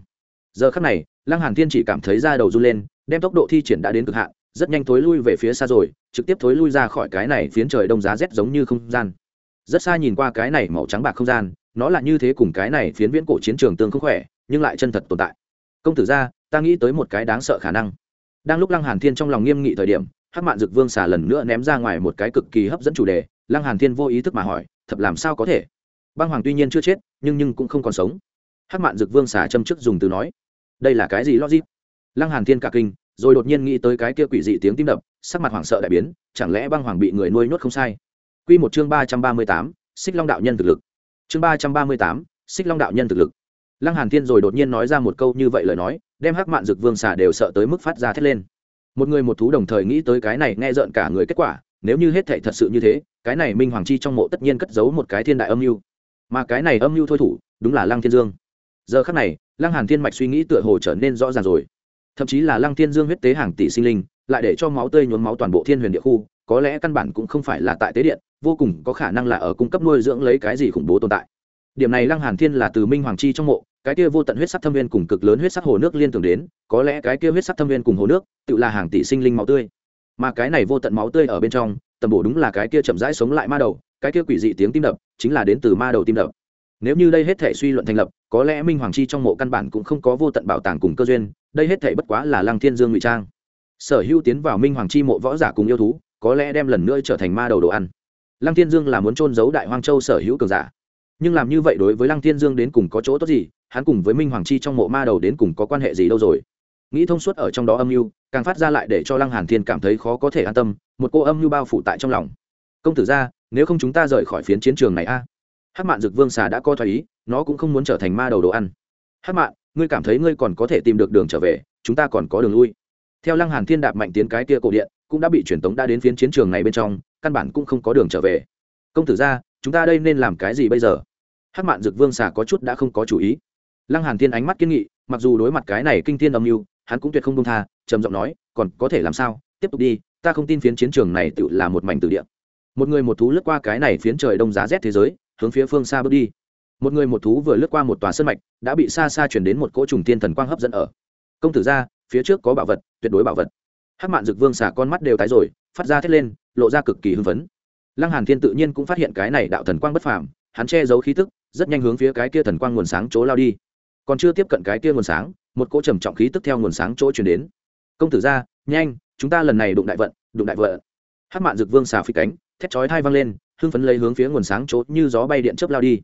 Giờ khắc này, lăng hàn thiên chỉ cảm thấy da đầu run lên, đem tốc độ thi triển đã đến cực hạn, rất nhanh thối lui về phía xa rồi, trực tiếp thối lui ra khỏi cái này phiến trời đông giá rét giống như không gian. Rất xa nhìn qua cái này màu trắng bạc không gian, nó là như thế cùng cái này phiến viễn cổ chiến trường tương không khỏe, nhưng lại chân thật tồn tại. Công tử ra ta nghĩ tới một cái đáng sợ khả năng. Đang lúc lăng hàn thiên trong lòng nghiêm nghị thời điểm hắc mạn dực vương xà lần nữa ném ra ngoài một cái cực kỳ hấp dẫn chủ đề, lăng hàn thiên vô ý thức mà hỏi thật làm sao có thể? Băng hoàng tuy nhiên chưa chết, nhưng nhưng cũng không còn sống. Hắc mạn dực vương xà châm chức dùng từ nói, đây là cái gì logic? Lăng hàn thiên cả kinh, rồi đột nhiên nghĩ tới cái kia quỷ dị tiếng tim đập, sắc mặt hoảng sợ đại biến, chẳng lẽ băng hoàng bị người nuôi nhốt không sai? Quy một chương ba trăm ba mươi tám, xích long đạo nhân thực lực. Chương ba trăm ba mươi tám, xích long đạo nhân thực lực. Lăng hàn thiên rồi đột nhiên nói ra một câu như vậy lời nói, đem hắc mạn dực vương xà đều sợ tới mức phát ra thét lên một người một thú đồng thời nghĩ tới cái này nghe rợn cả người kết quả, nếu như hết thảy thật sự như thế, cái này minh hoàng chi trong mộ tất nhiên cất giấu một cái thiên đại âm mưu. Mà cái này âm mưu thôi thủ, đúng là lăng thiên dương. Giờ khắc này, lăng hàn thiên mạch suy nghĩ tựa hồ trở nên rõ ràng rồi. Thậm chí là lăng thiên dương huyết tế hàng tỷ sinh linh, lại để cho máu tươi nhuốm máu toàn bộ thiên huyền địa khu, có lẽ căn bản cũng không phải là tại tế điện, vô cùng có khả năng là ở cung cấp nuôi dưỡng lấy cái gì khủng bố tồn tại. Điểm này lăng hàn thiên là từ minh hoàng chi trong mộ cái kia vô tận huyết sắc thâm viên cùng cực lớn huyết sắc hồ nước liên tưởng đến, có lẽ cái kia huyết sắc thâm viên cùng hồ nước, tự là hàng tỷ sinh linh máu tươi. Mà cái này vô tận máu tươi ở bên trong, tầm bổ đúng là cái kia chậm rãi sống lại ma đầu, cái kia quỷ dị tiếng tim đập, chính là đến từ ma đầu tim đập. Nếu như đây hết thể suy luận thành lập, có lẽ minh hoàng chi trong mộ căn bản cũng không có vô tận bảo tàng cùng cơ duyên, đây hết thể bất quá là lăng thiên dương ngụy trang. Sở hữu tiến vào minh hoàng chi mộ võ giả cùng yêu thú, có lẽ đem lần nữa trở thành ma đầu đồ ăn. Lăng thiên dương là muốn trôn giấu đại hoang châu sở hữu cường giả nhưng làm như vậy đối với lăng thiên dương đến cùng có chỗ tốt gì? Hắn cùng với minh hoàng chi trong mộ ma đầu đến cùng có quan hệ gì đâu rồi? Nghĩ thông suốt ở trong đó âm mưu, càng phát ra lại để cho lăng hàn thiên cảm thấy khó có thể an tâm, một cô âm mưu bao phủ tại trong lòng. Công tử ra, nếu không chúng ta rời khỏi phiến chiến trường này a. À? mạn dực vương xà đã coi thoái ý, nó cũng không muốn trở thành ma đầu đồ ăn. Hát mạn, ngươi cảm thấy ngươi còn có thể tìm được đường trở về, chúng ta còn có đường lui. Theo lăng hàn thiên đạp mạnh tiến cái kia cổ điện, cũng đã bị truyền tống đã đến phiến chiến trường này bên trong, căn bản cũng không có đường trở về. Công tử ra chúng ta đây nên làm cái gì bây giờ? Hắc mạn dực vương xà có chút đã không có chủ ý. Lăng hàn thiên ánh mắt kiên nghị, mặc dù đối mặt cái này kinh thiên âm mưu, hắn cũng tuyệt không buông tha, trầm giọng nói, còn có thể làm sao? Tiếp tục đi, ta không tin phiến chiến trường này tự là một mảnh tử địa. Một người một thú lướt qua cái này phiến trời đông giá rét thế giới, hướng phía phương xa bước đi. Một người một thú vừa lướt qua một tòa sân mạch, đã bị xa xa chuyển đến một cỗ trùng tiên thần quang hấp dẫn ở. Công tử ra, phía trước có bảo vật, tuyệt đối bảo vật. Hắc mạn dực vương xả con mắt đều tái rồi, phát ra thét lên, lộ ra cực kỳ hưng phấn lăng hàn thiên tự nhiên cũng phát hiện cái này đạo thần quang bất phàm, hắn che giấu khí tức, rất nhanh hướng phía cái kia thần quang nguồn sáng chỗ lao đi. Còn chưa tiếp cận cái kia nguồn sáng, một cỗ trầm trọng khí tức theo nguồn sáng chỗ truyền đến. Công tử ra, nhanh, chúng ta lần này đụng đại vận, đụng đại vận. Hắc mạn dực vương xà phi cánh, thét chói thai vang lên, hưng phấn lấy hướng phía nguồn sáng chỗ như gió bay điện chớp lao đi.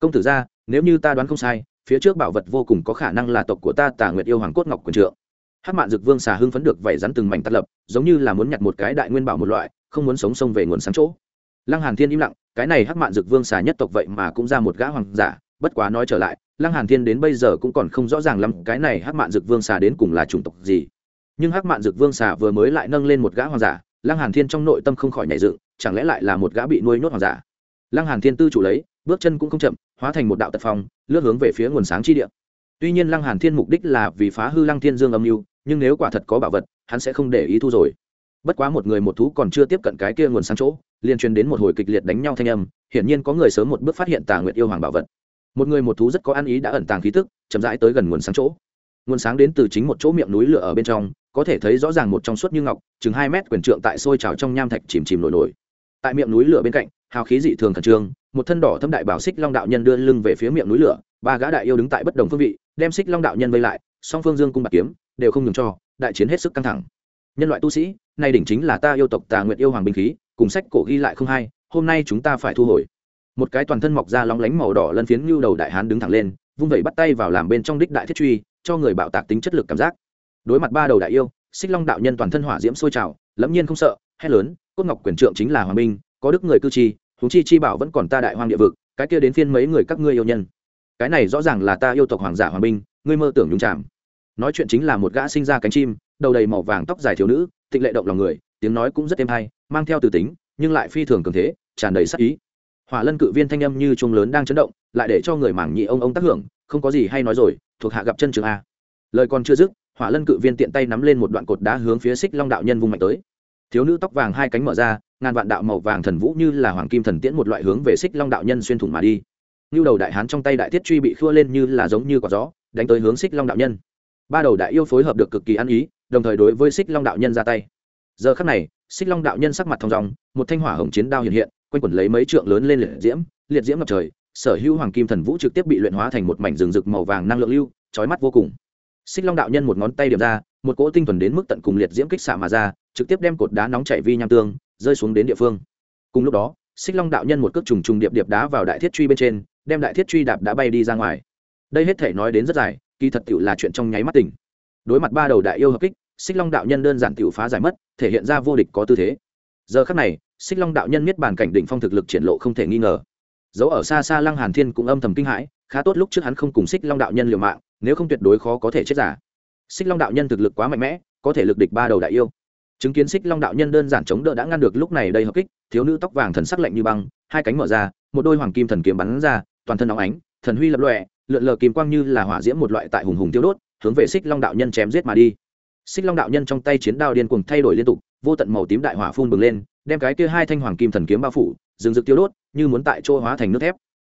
Công tử ra, nếu như ta đoán không sai, phía trước bảo vật vô cùng có khả năng là tộc của ta tà nguyệt yêu hoàng cốt ngọc quần trượng. Hát mạn dực vương xà hưng phấn được vẩy rắn từng mảnh tắt lập, giống như là muốn nhặt một cái đại nguyên bảo một loại, không muốn sống sông về nguồn sáng chỗ lăng hàn thiên im lặng, cái này hắc mạn dực vương xà nhất tộc vậy mà cũng ra một gã hoàng giả, bất quá nói trở lại, lăng hàn thiên đến bây giờ cũng còn không rõ ràng lắm cái này hắc mạn dực vương xà đến cùng là chủng tộc gì. Nhưng hắc mạn dực vương xà vừa mới lại nâng lên một gã hoàng giả, lăng hàn thiên trong nội tâm không khỏi nhảy dựng, chẳng lẽ lại là một gã bị nuôi nhốt hoàng giả? Lăng hàn thiên tư chủ lấy, bước chân cũng không chậm, hóa thành một đạo tật phong, lướt hướng về phía nguồn sáng chi địa. Tuy nhiên lăng hàn thiên mục đích là vì phá hư lăng thiên dương âm mưu, nhưng nếu quả thật có bảo vật, hắn sẽ không để ý thu rồi. Bất quá một người một thú còn chưa tiếp cận cái kia nguồn sáng chỗ liên truyền đến một hồi kịch liệt đánh nhau thanh âm, hiển nhiên có người sớm một bước phát hiện tà nguyệt yêu hoàng bảo vật. Một người một thú rất có ăn ý đã ẩn tàng khí tức, chậm rãi tới gần nguồn sáng chỗ. Nguồn sáng đến từ chính một chỗ miệng núi lửa ở bên trong, có thể thấy rõ ràng một trong suốt như ngọc, chừng hai mét quyền trượng tại sôi trào trong nham thạch chìm chìm nổi nổi. Tại miệng núi lửa bên cạnh, hào khí dị thường khẩn trương, một thân đỏ thâm đại bảo xích long đạo nhân đưa lưng về phía miệng núi lửa, ba gã đại yêu đứng tại bất đồng phương vị, đem xích long đạo nhân vây lại, song phương dương cung bạc kiếm, đều không ngừng cho, đại chiến hết sức căng thẳng. Nhân loại tu sĩ, nay đỉnh chính là ta yêu tộc tà nguyện yêu hoàng binh khí cùng sách cổ ghi lại không hay hôm nay chúng ta phải thu hồi. Một cái toàn thân mọc ra lóng lánh màu đỏ lân phiến như đầu đại hán đứng thẳng lên vung vẩy bắt tay vào làm bên trong đích đại thiết truy cho người bạo tạc tính chất lực cảm giác. Đối mặt ba đầu đại yêu xích long đạo nhân toàn thân hỏa diễm sôi trào lẫm nhiên không sợ hét lớn cốt ngọc quyền trượng chính là hoàng minh, có đức người cư chi huống chi chi bảo vẫn còn ta đại hoang địa vực cái kia đến phiên mấy người các ngươi yêu nhân. Cái này rõ ràng là ta yêu tộc hoàng giả hoàng minh, ngươi mơ tưởng nhung chạm. Nói chuyện chính là một gã sinh ra cánh chim đầu đầy màu vàng tóc dài thiếu nữ tịnh lệ động lòng người tiếng nói cũng rất êm hay mang theo từ tính, nhưng lại phi thường cường thế, tràn đầy sắc ý. Hỏa lân cự viên thanh âm như chuông lớn đang chấn động, lại để cho người mảng nhị ông ông tác hưởng, không có gì hay nói rồi, thuộc hạ gặp chân trường a. Lời còn chưa dứt, hỏa lân cự viên tiện tay nắm lên một đoạn cột đá hướng phía xích long đạo nhân vung mạnh tới. Thiếu nữ tóc vàng hai cánh mở ra, ngàn vạn đạo màu vàng thần vũ như là hoàng kim thần tiễn một loại hướng về xích long đạo nhân xuyên thủng mà đi. Như đầu đại hán trong tay đại thiết truy bị khua lên như là giống như quả gió, đánh tới hướng xích long đạo nhân. Ba đầu đại yêu phối hợp được cực kỳ ăn ý, đồng thời đối với xích long đạo nhân ra tay giờ khắc này, xích long đạo nhân sắc mặt thong dòng một thanh hỏa hồng chiến đao hiện hiện, quanh quẩn lấy mấy trượng lớn lên liệt diễm liệt diễm ngập trời, sở hữu hoàng kim thần vũ trực tiếp bị luyện hóa thành một mảnh rừng rực màu vàng năng lượng lưu trói mắt vô cùng. Xích long đạo nhân một ngón tay điểm ra, một cỗ tinh thuần đến mức tận cùng liệt diễm kích xạ mà ra, trực tiếp đem cột đá nóng chảy vi nham tương, rơi xuống đến địa phương. Cùng lúc đó, xích long đạo nhân một cước trùng trùng điệp điệp đá vào đại thiết truy bên trên, đem đại thiết truy đạp đã bay đi ra ngoài. Đây hết thể nói đến rất dài, kỳ thật tựu là chuyện trong nháy mắt tỉnh. Đối mặt ba đầu đại yêu hợp kích xích long đạo nhân đơn giản tựu phá giải mất, thể hiện ra vô địch có tư thế. Giờ khắc này, xích long đạo nhân miết bàn cảnh đỉnh phong thực lực triển lộ không thể nghi ngờ. Dấu ở xa xa lăng hàn thiên cũng âm thầm kinh hãi, khá tốt lúc trước hắn không cùng xích long đạo nhân liều mạng, nếu không tuyệt đối khó có thể chết giả. Xích long đạo nhân thực lực quá mạnh mẽ, có thể lực địch ba đầu đại yêu. Chứng kiến xích long đạo nhân đơn giản chống đỡ đã ngăn được lúc này đây hợp kích, thiếu nữ tóc vàng thần sắc lạnh như băng, hai cánh mở ra, một đôi hoàng kim thần kiếm bắn ra, toàn thân óng ánh, thần huy lập lọe lượn lờ kim quang như là hỏa diễm một loại tại hùng hùng tiêu đốt, hướng về xích long đạo nhân chém giết mà đi xích long đạo nhân trong tay chiến đao điên cuồng thay đổi liên tục, vô tận màu tím đại hỏa phun bừng lên, đem cái kia hai thanh hoàng kim thần kiếm bao phủ, rừng rực tiêu đốt, như muốn tại chỗ hóa thành nước thép.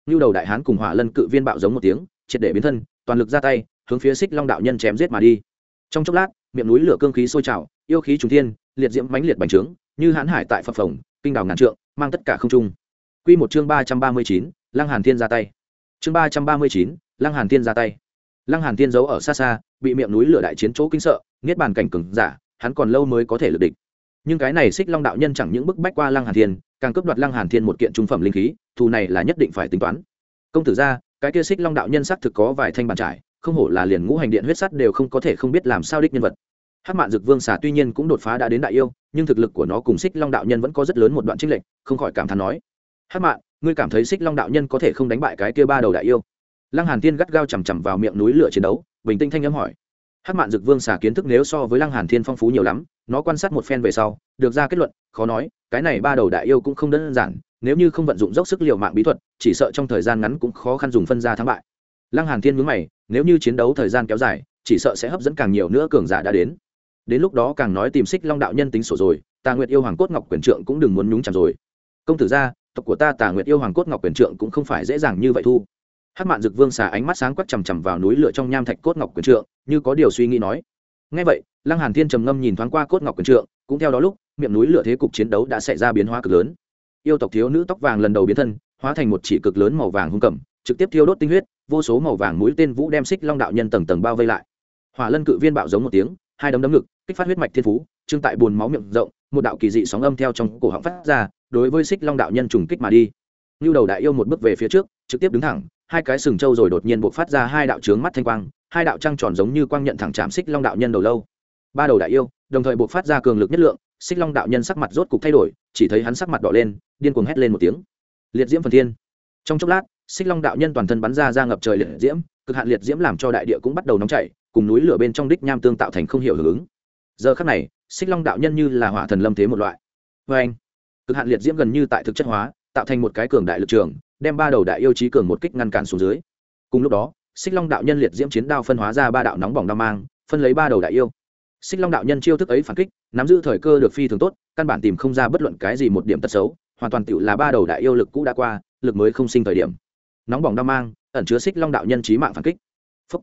Như đầu đại hán cùng hỏa lân cự viên bạo giống một tiếng, triệt để biến thân, toàn lực ra tay, hướng phía xích long đạo nhân chém giết mà đi. Trong chốc lát, miệng núi lửa cương khí sôi trào, yêu khí trùng thiên, liệt diễm mãnh liệt bành trướng, như hãn hải tại phập phồng, kinh đào ngàn trượng, mang tất cả không trung. Quy một chương ba trăm ba mươi chín, lăng hàn thiên ra tay. Chương ba trăm ba mươi chín, lăng hàn thiên ra tay lăng hàn thiên giấu ở xa xa, bị miệng núi lửa đại chiến chỗ kinh sợ, niết bàn cảnh cừng giả, hắn còn lâu mới có thể lực địch. Nhưng cái này xích long đạo nhân chẳng những bức bách qua lăng hàn thiên, càng cướp đoạt lăng hàn thiên một kiện trung phẩm linh khí, thù này là nhất định phải tính toán. Công tử ra, cái kia xích long đạo nhân xác thực có vài thanh bàn trải, không hổ là liền ngũ hành điện huyết sắt đều không có thể không biết làm sao đích nhân vật. Hát mạn dực vương xà tuy nhiên cũng đột phá đã đến đại yêu, nhưng thực lực của nó cùng xích long đạo nhân vẫn có rất lớn một đoạn trích lệnh không khỏi cảm thán nói. Hát mạn, ngươi cảm thấy xích long đạo nhân có thể không đánh bại cái kia ba đầu đại yêu? Lăng hàn thiên gắt gao chầm chằm vào miệng núi lửa chiến đấu, bình tĩnh thanh âm hỏi. Hắc mạn dực vương xà kiến thức nếu so với lăng hàn thiên phong phú nhiều lắm, nó quan sát một phen về sau, được ra kết luận, khó nói, cái này ba đầu đại yêu cũng không đơn giản, nếu như không vận dụng dốc sức liều mạng bí thuật, chỉ sợ trong thời gian ngắn cũng khó khăn dùng phân ra thắng bại. Lăng hàn thiên nhướng mày, nếu như chiến đấu thời gian kéo dài, chỉ sợ sẽ hấp dẫn càng nhiều nữa cường giả đã đến. Đến lúc đó càng nói tìm xích long đạo nhân tính sổ rồi, tà nguyệt yêu hoàng cốt ngọc quyền trượng cũng đừng muốn nhúng chạm rồi. Công tử gia, tộc của ta tà nguyệt yêu hoàng cốt ngọc quyền trượng cũng không phải dễ dàng như vậy thu hát mạn dực vương xà ánh mắt sáng quắc chằm chằm vào núi lửa trong nham thạch cốt ngọc quyền trượng, như có điều suy nghĩ nói. Ngay vậy, lăng hàn thiên trầm ngâm nhìn thoáng qua cốt ngọc quyền trượng, cũng theo đó lúc, miệng núi lửa thế cục chiến đấu đã xảy ra biến hóa cực lớn. Yêu tộc thiếu nữ tóc vàng lần đầu biến thân, hóa thành một chỉ cực lớn màu vàng hung cầm, trực tiếp thiêu đốt tinh huyết, vô số màu vàng mũi tên vũ đem xích long đạo nhân tầng tầng bao vây lại. Hỏa lân cự viên bạo giống một tiếng, hai đấm đấm ngực, kích phát huyết mạch thiên phú, trương tại buồn máu miệng rộng, một đạo kỳ dị sóng âm theo trong cổ họng phát ra, đối với xích long đạo nhân trùng kích mà đi. Lưu đầu đại yêu một bước về phía trước, trực tiếp đứng thẳng hai cái sừng trâu rồi đột nhiên buộc phát ra hai đạo trướng mắt thanh quang, hai đạo trăng tròn giống như quang nhận thẳng chạm xích long đạo nhân đầu lâu. Ba đầu đại yêu, đồng thời buộc phát ra cường lực nhất lượng, xích long đạo nhân sắc mặt rốt cục thay đổi, chỉ thấy hắn sắc mặt đỏ lên, điên cuồng hét lên một tiếng. Liệt diễm phần thiên. Trong chốc lát, xích long đạo nhân toàn thân bắn ra ra ngập trời liệt diễm, cực hạn liệt diễm làm cho đại địa cũng bắt đầu nóng chảy, cùng núi lửa bên trong đích nham tương tạo thành không hiểu hưởng ứng. Giờ khắc này, xích long đạo nhân như là hỏa thần lâm thế một loại. Vê anh cực hạn liệt diễm gần như tại thực chất hóa, tạo thành một cái cường đại lực trường đem ba đầu đại yêu trí cường một kích ngăn cản xuống dưới. Cùng lúc đó, xích long đạo nhân liệt diễm chiến đao phân hóa ra ba đạo nóng bỏng đao mang, phân lấy ba đầu đại yêu. Xích long đạo nhân chiêu thức ấy phản kích, nắm giữ thời cơ được phi thường tốt, căn bản tìm không ra bất luận cái gì một điểm tật xấu, hoàn toàn tự là ba đầu đại yêu lực cũ đã qua, lực mới không sinh thời điểm. Nóng bỏng đao mang, ẩn chứa xích long đạo nhân trí mạng phản kích. Phúc.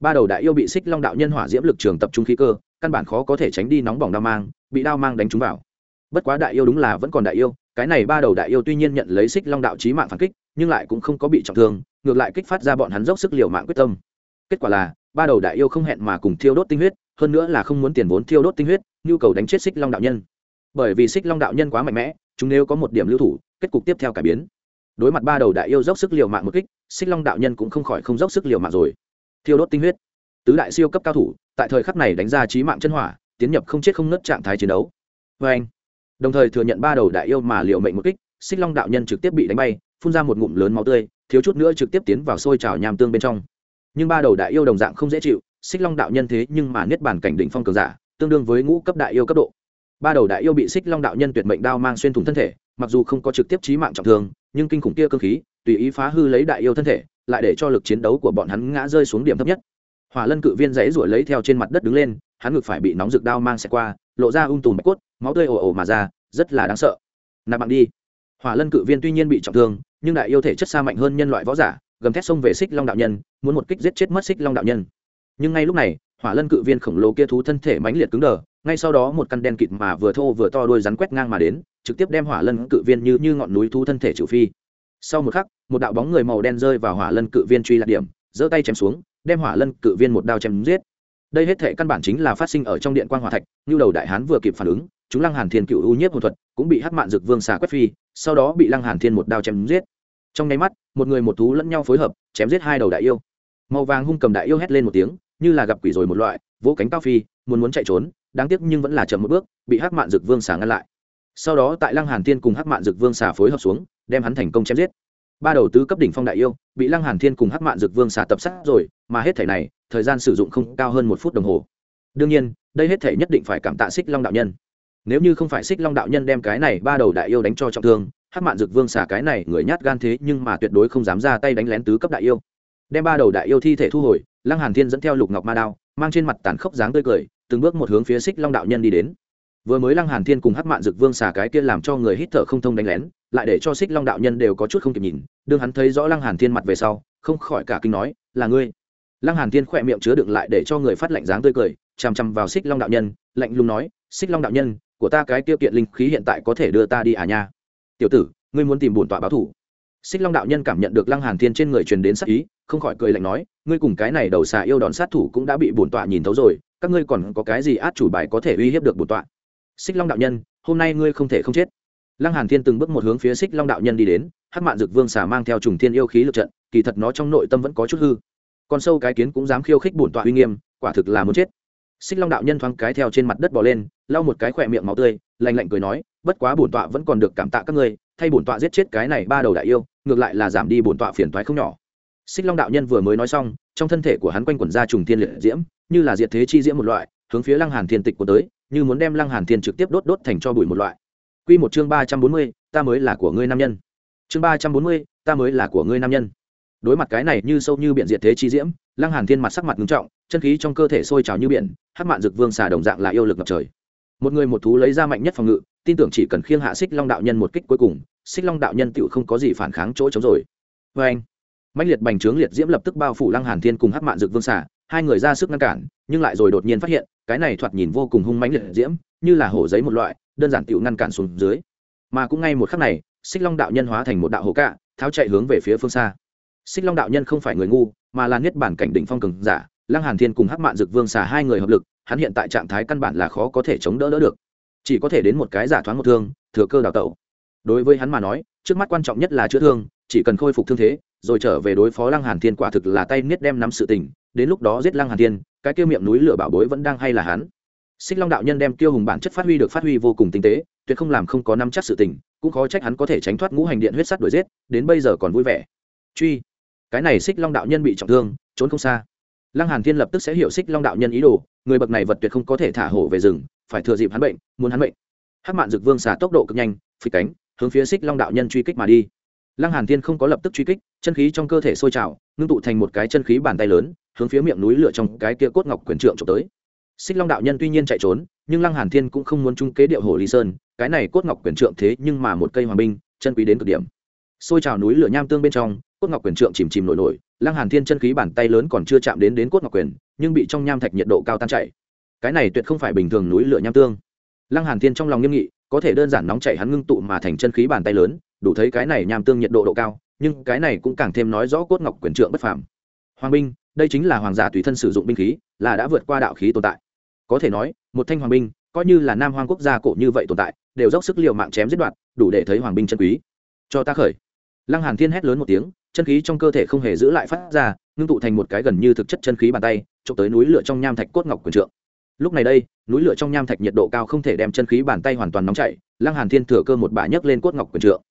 ba đầu đại yêu bị xích long đạo nhân hỏa diễm lực trường tập trung khí cơ, căn bản khó có thể tránh đi nóng bỏng đao mang, bị đao mang đánh trúng vào. Bất quá đại yêu đúng là vẫn còn đại yêu cái này ba đầu đại yêu tuy nhiên nhận lấy xích long đạo chí mạng phản kích, nhưng lại cũng không có bị trọng thương, ngược lại kích phát ra bọn hắn dốc sức liều mạng quyết tâm. Kết quả là, ba đầu đại yêu không hẹn mà cùng thiêu đốt tinh huyết, hơn nữa là không muốn tiền vốn thiêu đốt tinh huyết, nhu cầu đánh chết xích long đạo nhân. Bởi vì xích long đạo nhân quá mạnh mẽ, chúng nếu có một điểm lưu thủ, kết cục tiếp theo cải biến. Đối mặt ba đầu đại yêu dốc sức liều mạng một kích xích long đạo nhân cũng không khỏi không dốc sức liều mạng rồi. Thiêu đốt tinh huyết. Tứ đại siêu cấp cao thủ, tại thời khắc này đánh ra trí mạng chân hỏa, tiến nhập không chết không nứt trạng thái chiến đấu. Vê anh đồng thời thừa nhận ba đầu đại yêu mà liệu mệnh một kích, xích long đạo nhân trực tiếp bị đánh bay, phun ra một ngụm lớn máu tươi, thiếu chút nữa trực tiếp tiến vào sôi trào nham tương bên trong. Nhưng ba đầu đại yêu đồng dạng không dễ chịu, xích long đạo nhân thế nhưng mà niết bàn cảnh đỉnh phong cường giả, tương đương với ngũ cấp đại yêu cấp độ. Ba đầu đại yêu bị xích long đạo nhân tuyệt mệnh đao mang xuyên thủng thân thể, mặc dù không có trực tiếp trí mạng trọng thương, nhưng kinh khủng kia cơ khí, tùy ý phá hư lấy đại yêu thân thể, lại để cho lực chiến đấu của bọn hắn ngã rơi xuống điểm thấp nhất. Hỏa lân cự viên dãy ruổi lấy theo trên mặt đất đứng lên, hắn ngực phải bị nóng rực đao mang xẹt qua lộ ra ung tùm bạch cốt, máu tươi ồ ồ mà ra, rất là đáng sợ. Nạp mạng đi. Hỏa lân cự viên tuy nhiên bị trọng thương, nhưng đại yêu thể chất xa mạnh hơn nhân loại võ giả, gầm thét xông về xích long đạo nhân, muốn một kích giết chết mất xích long đạo nhân. Nhưng ngay lúc này, hỏa lân cự viên khổng lồ kia thú thân thể mãnh liệt cứng đờ, ngay sau đó một căn đen kịt mà vừa thô vừa to đôi rắn quét ngang mà đến, trực tiếp đem hỏa lân cự viên như như ngọn núi thú thân thể trừ phi. Sau một khắc, một đạo bóng người màu đen rơi vào hỏa lân cự viên truy lạc điểm, giơ tay chém xuống, đem hỏa lân cự viên một đao chém giết đây hết thể căn bản chính là phát sinh ở trong điện quan hòa thạch, như đầu đại hán vừa kịp phản ứng, chúng lăng hàn thiên cựu ưu nhiếp hồn thuật cũng bị hắc mạn dực vương xà quét phi, sau đó bị lăng hàn thiên một đao chém giết. Trong nháy mắt, một người một thú lẫn nhau phối hợp, chém giết hai đầu đại yêu. Màu vàng hung cầm đại yêu hét lên một tiếng, như là gặp quỷ rồi một loại, vỗ cánh cao phi, muốn muốn chạy trốn, đáng tiếc nhưng vẫn là chậm một bước, bị hắc mạn dực vương xà ngăn lại. Sau đó tại lăng hàn thiên cùng hắc mạn dực vương xà phối hợp xuống, đem hắn thành công chém giết ba đầu tứ cấp đỉnh phong đại yêu, bị lăng hàn thiên cùng hắc mạn dực vương xà tập sát rồi, mà hết thể này, thời gian sử dụng không cao hơn một phút đồng hồ. Đương nhiên, đây hết thể nhất định phải cảm tạ xích long đạo nhân. Nếu như không phải xích long đạo nhân đem cái này ba đầu đại yêu đánh cho trọng thương, hắc mạn dực vương xà cái này người nhát gan thế nhưng mà tuyệt đối không dám ra tay đánh lén tứ cấp đại yêu. Đem ba đầu đại yêu thi thể thu hồi, lăng hàn thiên dẫn theo lục ngọc ma đao, mang trên mặt tàn khốc dáng tươi cười, từng bước một hướng phía xích long đạo nhân đi đến. Vừa mới lăng hàn thiên cùng hắc mạn dực vương xà cái kia làm cho người hít thở không thông đánh lén lại để cho xích long đạo nhân đều có chút không kịp nhìn, đương hắn thấy rõ lăng hàn thiên mặt về sau, không khỏi cả kinh nói, là ngươi? Lăng hàn thiên khỏe miệng chứa đựng lại để cho người phát lạnh dáng tươi cười, chằm chằm vào xích long đạo nhân, lạnh lùng nói, xích long đạo nhân, của ta cái tiêu kiện linh khí hiện tại có thể đưa ta đi à nha? Tiểu tử, ngươi muốn tìm bổn tọa báo thủ xích long đạo nhân cảm nhận được lăng hàn thiên trên người truyền đến sát ý, không khỏi cười lạnh nói, ngươi cùng cái này đầu xà yêu đòn sát thủ cũng đã bị bổn tọa nhìn thấu rồi, các ngươi còn có cái gì át chủ bài có thể uy hiếp được bổn tọa? Xích long đạo nhân, hôm nay ngươi không thể không chết lăng hàn thiên từng bước một hướng phía xích long đạo nhân đi đến, hắc mạn dực vương xà mang theo trùng thiên yêu khí lực trận, kỳ thật nó trong nội tâm vẫn có chút hư. Con sâu cái kiến cũng dám khiêu khích bổn tọa uy nghiêm, quả thực là muốn chết. Xích long đạo nhân thoáng cái theo trên mặt đất bò lên, lau một cái khỏe miệng máu tươi, lạnh lạnh cười nói, bất quá bổn tọa vẫn còn được cảm tạ các ngươi, thay bổn tọa giết chết cái này ba đầu đại yêu, ngược lại là giảm đi bổn tọa phiền toái không nhỏ. Xích long đạo nhân vừa mới nói xong, trong thân thể của hắn quanh quẩn ra trùng thiên liệt diễm, như là diệt thế chi diễm một loại, hướng phía lăng hàn thiên tịch của tới, như muốn đem lăng hàn thiên trực tiếp đốt đốt thành cho bụi một loại quy một chương ba trăm bốn mươi, ta mới là của ngươi nam nhân. Chương ba trăm bốn mươi, ta mới là của ngươi nam nhân. Đối mặt cái này như sâu như biển diệt thế chi diễm lăng hàn thiên mặt sắc mặt nghiêm trọng chân khí trong cơ thể sôi trào như biển hắc mạn dược vương xà đồng dạng là yêu lực ngập trời. Một người một thú lấy ra mạnh nhất phòng ngự tin tưởng chỉ cần khiêng hạ xích long đạo nhân một kích cuối cùng xích long đạo nhân tựu không có gì phản kháng chỗ chống rồi. Vê anh mãnh liệt bành trướng liệt diễm lập tức bao phủ lăng hàn thiên cùng hắc mạn dược vương xà hai người ra sức ngăn cản, nhưng lại rồi đột nhiên phát hiện, cái này thoạt nhìn vô cùng hung mãnh liệt diễm, như là hổ giấy một loại, đơn giản tựu ngăn cản xuống dưới. Mà cũng ngay một khắc này, xích long đạo nhân hóa thành một đạo hổ cạ, tháo chạy hướng về phía phương xa. Xích long đạo nhân không phải người ngu, mà là niết bản cảnh đỉnh phong cường giả, lăng hàn thiên cùng hắc mạn dực vương xà hai người hợp lực, hắn hiện tại trạng thái căn bản là khó có thể chống đỡ đỡ được. Chỉ có thể đến một cái giả thoáng một thương, thừa cơ đào tẩu. Đối với hắn mà nói, trước mắt quan trọng nhất là chữa thương, chỉ cần khôi phục thương thế, rồi trở về đối phó lăng hàn thiên quả thực là tay niết đem nắm sự tình đến lúc đó giết lăng hàn thiên, cái kia miệng núi lửa bảo bối vẫn đang hay là hắn? Xích long đạo nhân đem tiêu hùng bản chất phát huy được phát huy vô cùng tinh tế, tuyệt không làm không có năm chắc sự tình, cũng khó trách hắn có thể tránh thoát ngũ hành điện huyết sắt đuổi giết, đến bây giờ còn vui vẻ. Truy. Cái này xích long đạo nhân bị trọng thương, trốn không xa. Lăng hàn thiên lập tức sẽ hiểu xích long đạo nhân ý đồ, người bậc này vật tuyệt không có thể thả hổ về rừng, phải thừa dịp hắn bệnh, muốn hắn bệnh hắc mạn dực vương xả tốc độ cực nhanh, phịch cánh, hướng phía xích long đạo nhân truy kích mà đi. Lăng hàn thiên không có lập tức truy kích, chân khí trong cơ thể sôi trào, ngưng tụ thành một cái chân khí bàn tay lớn hướng phía miệng núi lửa trong cái kia cốt ngọc quyền trượng trộm tới. Xích long đạo nhân tuy nhiên chạy trốn, nhưng lăng hàn thiên cũng không muốn trung kế điệu hồ lý sơn, cái này cốt ngọc quyền trượng thế nhưng mà một cây hoàng binh, chân quý đến cực điểm. Xôi trào núi lửa nham tương bên trong, cốt ngọc quyền trượng chìm chìm nổi nổi, lăng hàn thiên chân khí bàn tay lớn còn chưa chạm đến đến cốt ngọc quyền, nhưng bị trong nham thạch nhiệt độ cao tan chảy. Cái này tuyệt không phải bình thường núi lửa nham tương. Lăng hàn thiên trong lòng nghiêm nghị, có thể đơn giản nóng chảy hắn ngưng tụ mà thành chân khí bàn tay lớn, đủ thấy cái này nham tương nhiệt độ độ cao, nhưng cái này cũng càng thêm nói rõ cốt ngọc quyền trượng bất phàm. Hoàng binh đây chính là hoàng giả tùy thân sử dụng binh khí, là đã vượt qua đạo khí tồn tại. Có thể nói, một thanh hoàng binh, coi như là nam hoàng quốc gia cổ như vậy tồn tại, đều dốc sức liều mạng chém giết đoạt, đủ để thấy hoàng binh chân quý. Cho ta khởi. Lăng hàn thiên hét lớn một tiếng, chân khí trong cơ thể không hề giữ lại phát ra, ngưng tụ thành một cái gần như thực chất chân khí bàn tay trộm tới núi lửa trong nham thạch cốt ngọc quyền trượng. Lúc này đây, núi lửa trong nham thạch nhiệt độ cao không thể đem chân khí bàn tay hoàn toàn nóng chảy, lăng hàn thiên thừa cơ một bả nhấc lên cốt ngọc quyền trượng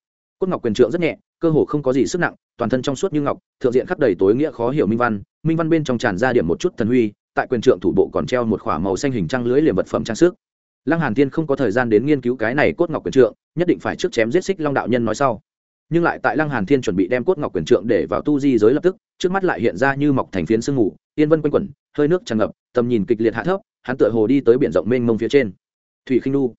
cốt ngọc quyền trượng rất nhẹ, cơ hồ không có gì sức nặng, toàn thân trong suốt như ngọc, thượng diện khắc đầy tối nghĩa khó hiểu minh văn minh văn bên trong tràn ra điểm một chút thần huy, tại quyền trượng thủ bộ còn treo một khỏa màu xanh hình trăng lưới liềm vật phẩm trang sức. Lăng hàn thiên không có thời gian đến nghiên cứu cái này cốt ngọc quyền trượng, nhất định phải trước chém giết xích long đạo nhân nói sau. Nhưng lại tại lăng hàn thiên chuẩn bị đem cốt ngọc quyền trượng để vào tu di giới lập tức, trước mắt lại hiện ra như mọc thành phiến sương mù, yên vân quanh quẩn, hơi nước tràn ngập, tầm nhìn kịch liệt hạ thấp, hắn tựa hồ đi tới biển rộng mênh mông phía trên. Thủy khinh nu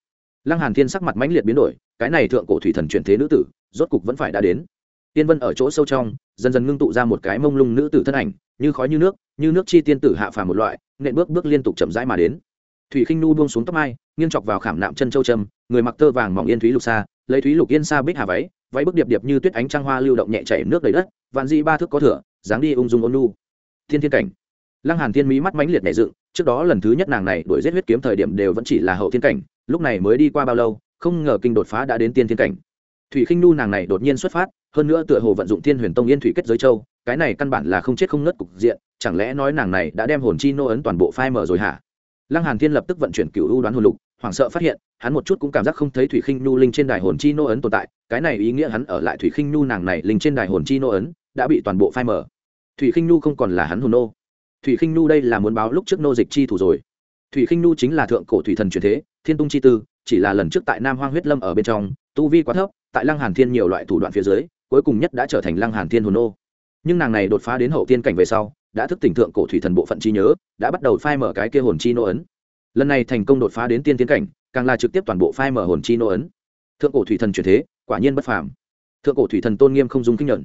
lăng hàn thiên sắc mặt mãnh liệt biến đổi, cái này thượng cổ thủy thần chuyển thế nữ tử rốt cục vẫn phải đã đến. Tiên vân ở chỗ sâu trong, dần dần ngưng tụ ra một cái mông lung nữ tử thân ảnh, như khói như nước như nước chi tiên tử hạ phàm một loại, nện bước bước liên tục chậm rãi mà đến. Thủy khinh nu buông xuống tóc mai, nghiêng chọc vào khảm nạm chân châu trâm người mặc tơ vàng mỏng yên thúy lục xa lấy thúy lục yên xa bích hà váy váy bức điệp điệp như tuyết ánh trăng hoa lưu động nhẹ chảy nước đầy đất, vạn di ba thước có thửa, dáng đi ung dung ôn nu thiên thiên cảnh. Lăng hàn thiên mỹ mắt mãnh liệt nảy dựng, trước đó lần thứ nhất nàng này đuổi giết huyết kiếm thời điểm đều vẫn chỉ là hậu thiên cảnh, lúc này mới đi qua bao lâu, không ngờ kinh đột phá đã đến tiên thiên cảnh thủy khinh nu nàng này đột nhiên xuất phát, hơn nữa tựa hồ vận dụng thiên huyền tông yên thủy kết giới châu, cái này căn bản là không chết không nứt cục diện, chẳng lẽ nói nàng này đã đem hồn chi nô ấn toàn bộ phai mở rồi hả? Lăng hàn thiên lập tức vận chuyển cửu u đoán hồn lục, hoảng sợ phát hiện, hắn một chút cũng cảm giác không thấy thủy khinh nu linh trên đài hồn chi nô ấn tồn tại, cái này ý nghĩa hắn ở lại thủy khinh nu nàng này linh trên đài hồn chi nô ấn, đã bị toàn bộ phai mở thủy khinh nu không còn là hắn hồn nô. Thủy khinh nu đây là muốn báo lúc trước nô dịch chi thủ rồi. Thủy khinh nu chính là thượng cổ thủy thần truyền thế, thiên tung chi tư, chỉ là lần trước tại nam hoang huyết lâm ở bên trong, tu vi quá thấp tại lăng hàn thiên nhiều loại thủ đoạn phía dưới, cuối cùng nhất đã trở thành lăng hàn thiên hồn Ô. nhưng nàng này đột phá đến hậu tiên cảnh về sau, đã thức tỉnh thượng cổ thủy thần bộ phận chi nhớ, đã bắt đầu phai mở cái kia hồn chi nô ấn. Lần này thành công đột phá đến tiên tiến cảnh, càng là trực tiếp toàn bộ phai mở hồn chi nô ấn. Thượng cổ thủy thần chuyển thế, quả nhiên bất phàm. Thượng cổ thủy thần tôn nghiêm không dung kinh nhận.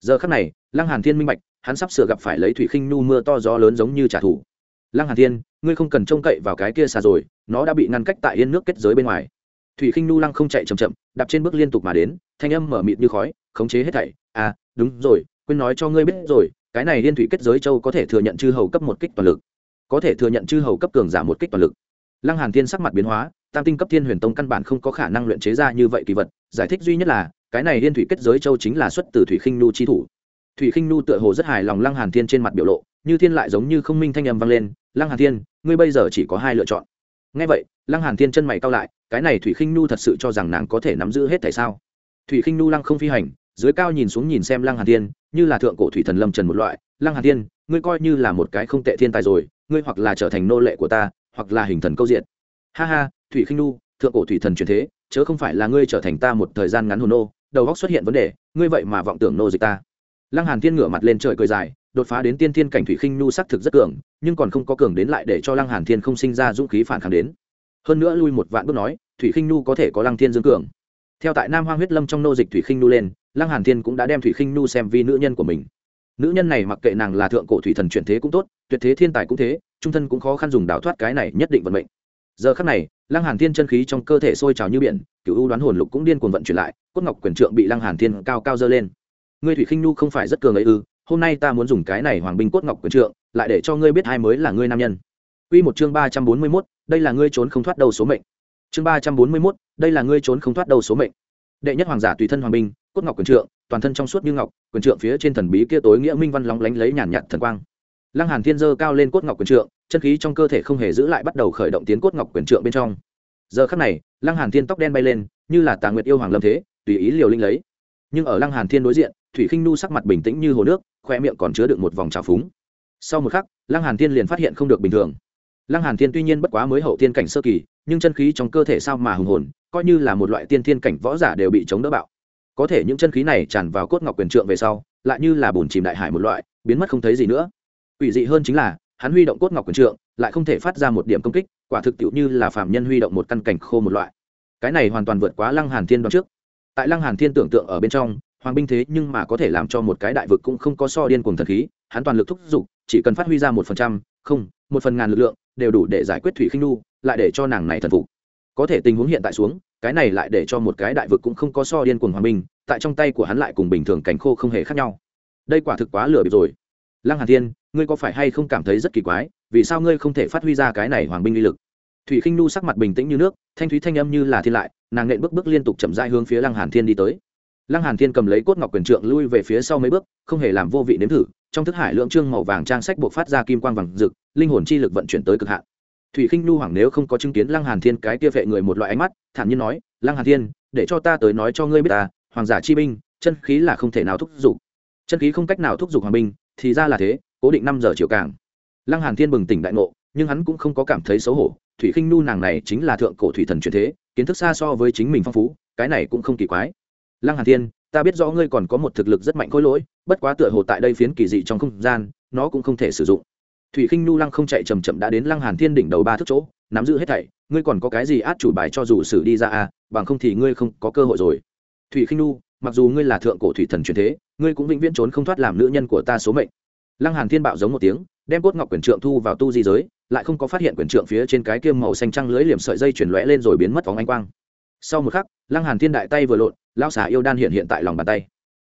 Giờ khắc này, lăng hàn thiên minh bạch, hắn sắp sửa gặp phải lấy thủy khinh nu mưa to gió lớn giống như trả thù. Lăng hàn thiên, ngươi không cần trông cậy vào cái kia xa rồi, nó đã bị ngăn cách tại yên nước kết giới bên ngoài thủy khinh nu lăng không chạy chậm chậm, đạp trên bước liên tục mà đến, thanh âm mở mịt như khói, khống chế hết thảy. À đúng rồi, quên nói cho ngươi biết rồi, cái này liên thủy kết giới châu có thể thừa nhận chư hầu cấp một kích toàn lực. Có thể thừa nhận chư hầu cấp cường giả một kích toàn lực. Lăng hàn thiên sắc mặt biến hóa, tam tinh cấp thiên huyền tông căn bản không có khả năng luyện chế ra như vậy kỳ vật. Giải thích duy nhất là, cái này liên thủy kết giới châu chính là xuất từ thủy khinh nu chi thủ. Thủy khinh nu tựa hồ rất hài lòng lăng hàn thiên trên mặt biểu lộ, như thiên lại giống như không minh thanh âm vang lên. Lăng hàn thiên, ngươi bây giờ chỉ có hai lựa chọn. Nghe vậy, lăng hàn thiên chân mày cau lại cái này thủy khinh nu thật sự cho rằng nàng có thể nắm giữ hết tại sao? Thủy khinh nu lăng không phi hành, dưới cao nhìn xuống nhìn xem lăng hàn thiên, như là thượng cổ thủy thần lâm trần một loại. Lăng hàn thiên, ngươi coi như là một cái không tệ thiên tài rồi, ngươi hoặc là trở thành nô lệ của ta, hoặc là hình thần câu diện. Ha ha, thủy khinh nu thượng cổ thủy thần truyền thế, chớ không phải là ngươi trở thành ta một thời gian ngắn hồn nô, đầu góc xuất hiện vấn đề, ngươi vậy mà vọng tưởng nô dịch ta. Lăng hàn thiên ngửa mặt lên trời cười dài, đột phá đến tiên thiên cảnh thủy khinh nu sắc thực rất cường, nhưng còn không có cường đến lại để cho lăng hàn thiên không sinh ra dũng khí phản kháng đến hơn nữa lui một vạn bước nói, thủy khinh nu có thể có lăng thiên dương cường. Theo tại nam hoang huyết lâm trong nô dịch thủy khinh nu lên, lăng hàn thiên cũng đã đem thủy khinh nu xem vì nữ nhân của mình. Nữ nhân này mặc kệ nàng là thượng cổ thủy thần chuyển thế cũng tốt, tuyệt thế thiên tài cũng thế, trung thân cũng khó khăn dùng đào thoát cái này nhất định vận mệnh. Giờ khắc này, lăng hàn thiên chân khí trong cơ thể sôi trào như biển cựu u đoán hồn lục cũng điên cuồng vận chuyển lại, cốt ngọc quyền trượng bị lăng hàn thiên cao cao dơ lên. Ngươi thủy khinh nu không phải rất cường ấy ư, hôm nay ta muốn dùng cái này hoàng binh cốt ngọc quyền trượng, lại để cho ngươi biết ai mới là ngươi nam nhân. Quy một chương ba trăm bốn mươi 341, đây là ngươi trốn không thoát đầu số mệnh. Chương ba trăm bốn mươi 341, đây là ngươi trốn không thoát đầu số mệnh. Đệ nhất hoàng giả tùy thân hoàng binh, cốt ngọc quyền trượng, toàn thân trong suốt như ngọc, quyền trượng phía trên thần bí kia tối nghĩa minh văn lóng lánh lấy nhàn nhạt thần quang. Lăng Hàn Thiên giơ cao lên cốt ngọc quyền trượng, chân khí trong cơ thể không hề giữ lại bắt đầu khởi động tiến cốt ngọc quyền trượng bên trong. Giờ khắc này, Lăng Hàn Thiên tóc đen bay lên, như là Tà Nguyệt yêu hoàng lâm thế, tùy ý liều linh lấy. Nhưng ở Lăng Hàn Thiên đối diện, Thủy Khinh Nu sắc mặt bình tĩnh như hồ nước, khoe miệng còn chứa đựng một vòng trào phúng. Sau một khắc, Lăng Hàn Thiên liền phát hiện không được bình thường lăng hàn thiên tuy nhiên bất quá mới hậu thiên cảnh sơ kỳ, nhưng chân khí trong cơ thể sao mà hùng hồn, coi như là một loại tiên thiên cảnh võ giả đều bị chống đỡ bạo. Có thể những chân khí này tràn vào cốt ngọc quyền trượng về sau, lại như là bùn chìm đại hải một loại, biến mất không thấy gì nữa. Ủy dị hơn chính là, hắn huy động cốt ngọc quyền trượng, lại không thể phát ra một điểm công kích, quả thực tiệu như là phạm nhân huy động một căn cảnh khô một loại. Cái này hoàn toàn vượt quá lăng hàn thiên đoán trước. Tại lăng hàn thiên tưởng tượng ở bên trong, hoàng binh thế nhưng mà có thể làm cho một cái đại vực cũng không có so điên cuồng thần khí, hắn toàn lực thúc giục, chỉ cần phát huy ra một phần trăm, không, một phần ngàn lực lượng đều đủ để giải quyết thủy khinh nu, lại để cho nàng này thần phục. Có thể tình huống hiện tại xuống, cái này lại để cho một cái đại vực cũng không có so điên cuồng hòa minh, tại trong tay của hắn lại cùng bình thường cảnh khô không hề khác nhau. Đây quả thực quá lừa bịp rồi. Lăng hàn thiên, ngươi có phải hay không cảm thấy rất kỳ quái, vì sao ngươi không thể phát huy ra cái này hoàng binh uy lực? Thủy khinh nu sắc mặt bình tĩnh như nước, thanh thúy thanh âm như là thiên lại, nàng nện bước bước liên tục chậm rãi hướng phía lăng hàn thiên đi tới lăng hàn thiên cầm lấy cốt ngọc quyền trượng lui về phía sau mấy bước, không hề làm vô vị nếm thử, trong thức hải lượng trương màu vàng trang sách buộc phát ra kim quang vàng rực, linh hồn chi lực vận chuyển tới cực hạn. Thủy khinh nu hoàng nếu không có chứng kiến lăng hàn thiên cái kia vệ người một loại ánh mắt, thản nhiên nói, lăng hàn thiên, để cho ta tới nói cho ngươi biết ta, hoàng giả chi binh, chân khí là không thể nào thúc giục. Chân khí không cách nào thúc giục hoàng binh, thì ra là thế, cố định năm giờ chiều càng. Lăng hàn thiên bừng tỉnh đại ngộ, nhưng hắn cũng không có cảm thấy xấu hổ, thủy khinh nu nàng này chính là thượng cổ thủy thần truyền thế, kiến thức xa so với chính mình phong phú, cái này cũng không kỳ quái lăng hàn thiên, ta biết rõ ngươi còn có một thực lực rất mạnh khối lỗi, bất quá tựa hồ tại đây phiến kỳ dị trong không gian, nó cũng không thể sử dụng. Thủy khinh nu lăng không chạy chậm chậm đã đến lăng hàn thiên đỉnh đầu ba thước chỗ, nắm giữ hết thảy, ngươi còn có cái gì át chủ bài cho dù xử đi ra à bằng không thì ngươi không có cơ hội rồi. Thủy khinh nu mặc dù ngươi là thượng cổ thủy thần truyền thế, ngươi cũng vĩnh viễn trốn không thoát làm nữ nhân của ta số mệnh. Lăng hàn thiên bạo giống một tiếng, đem cốt ngọc quyền trượng thu vào tu di giới, lại không có phát hiện quyền trượng phía trên cái kiêm màu xanh trăng lưới liềm sợi dây chuyển lóe lên rồi biến mất vòng ánh quang sau một khắc, lăng hàn thiên đại tay vừa lộn lao xà yêu đan hiện hiện tại lòng bàn tay.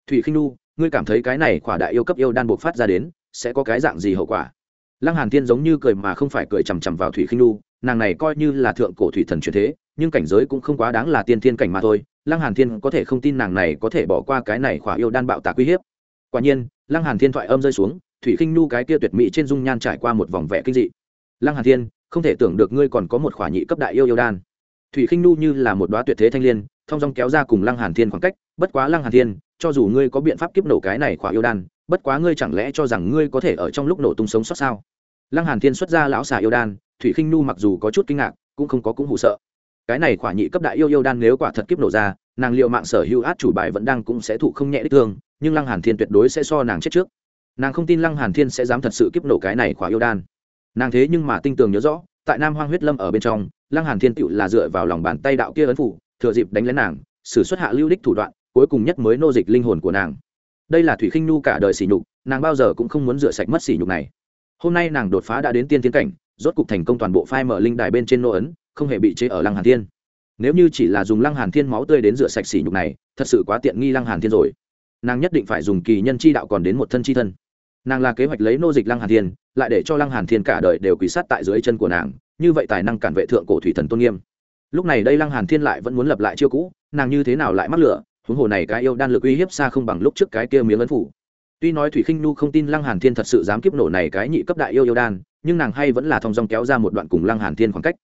Thủy khinh nu ngươi cảm thấy cái này khỏa đại yêu cấp yêu đan buộc phát ra đến, sẽ có cái dạng gì hậu quả? Lăng hàn thiên giống như cười mà không phải cười chằm chằm vào thủy khinh nu nàng này coi như là thượng cổ thủy thần truyền thế, nhưng cảnh giới cũng không quá đáng là tiên thiên cảnh mà thôi. Lăng hàn thiên có thể không tin nàng này có thể bỏ qua cái này khỏa yêu đan bạo tạc uy hiếp. Quả nhiên, lăng hàn thiên thoại âm rơi xuống, thủy khinh nu cái kia tuyệt mỹ trên dung nhan trải qua một vòng vẻ kinh dị. Lăng hàn thiên, không thể tưởng được ngươi còn có một khỏa nhị cấp đại yêu yêu đan thủy khinh nu như là một đóa tuyệt thế thanh liên thông dong kéo ra cùng lăng hàn thiên khoảng cách, bất quá lăng hàn thiên, cho dù ngươi có biện pháp kiếp nổ cái này khỏa yêu đan, bất quá ngươi chẳng lẽ cho rằng ngươi có thể ở trong lúc nổ tung sống sót sao? Lăng hàn thiên xuất ra lão xà yêu đan, thủy khinh nu mặc dù có chút kinh ngạc, cũng không có cũng hụ sợ. Cái này khỏa nhị cấp đại yêu yêu đan nếu quả thật kiếp nổ ra, nàng liệu mạng sở hữu át chủ bài vẫn đang cũng sẽ thụ không nhẹ đích thương, nhưng lăng hàn thiên tuyệt đối sẽ so nàng chết trước. Nàng không tin lăng hàn thiên sẽ dám thật sự kiếp nổ cái này khỏa yêu đan. Nàng thế nhưng mà tinh tường nhớ rõ tại nam hoang huyết lâm ở bên trong, lăng hàn thiên tựu là dựa vào lòng bàn tay đạo kia ấn phủ, thừa dịp đánh lén nàng, sử xuất hạ lưu đích thủ đoạn, cuối cùng nhất mới nô dịch linh hồn của nàng. Đây là thủy khinh nu cả đời sỉ nhục, nàng bao giờ cũng không muốn rửa sạch mất sỉ nhục này. Hôm nay nàng đột phá đã đến tiên tiến cảnh, rốt cục thành công toàn bộ phai mở linh đài bên trên nô ấn, không hề bị chế ở lăng hàn thiên. Nếu như chỉ là dùng lăng hàn thiên máu tươi đến rửa sạch sỉ nhục này, thật sự quá tiện nghi lăng hàn thiên rồi. Nàng nhất định phải dùng kỳ nhân chi đạo còn đến một thân chi thân nàng là kế hoạch lấy nô dịch lăng hàn thiên, lại để cho lăng hàn thiên cả đời đều quỳ sát tại dưới chân của nàng, như vậy tài năng cản vệ thượng cổ thủy thần tôn nghiêm. Lúc này đây lăng hàn thiên lại vẫn muốn lập lại chiêu cũ, nàng như thế nào lại mắc lửa, huống hồ này cái yêu đan lực uy hiếp xa không bằng lúc trước cái kia miếng ấn phủ. Tuy nói thủy khinh nu không tin lăng hàn thiên thật sự dám kiếp nổ này cái nhị cấp đại yêu yêu đan, nhưng nàng hay vẫn là thong dong kéo ra một đoạn cùng lăng hàn thiên khoảng cách.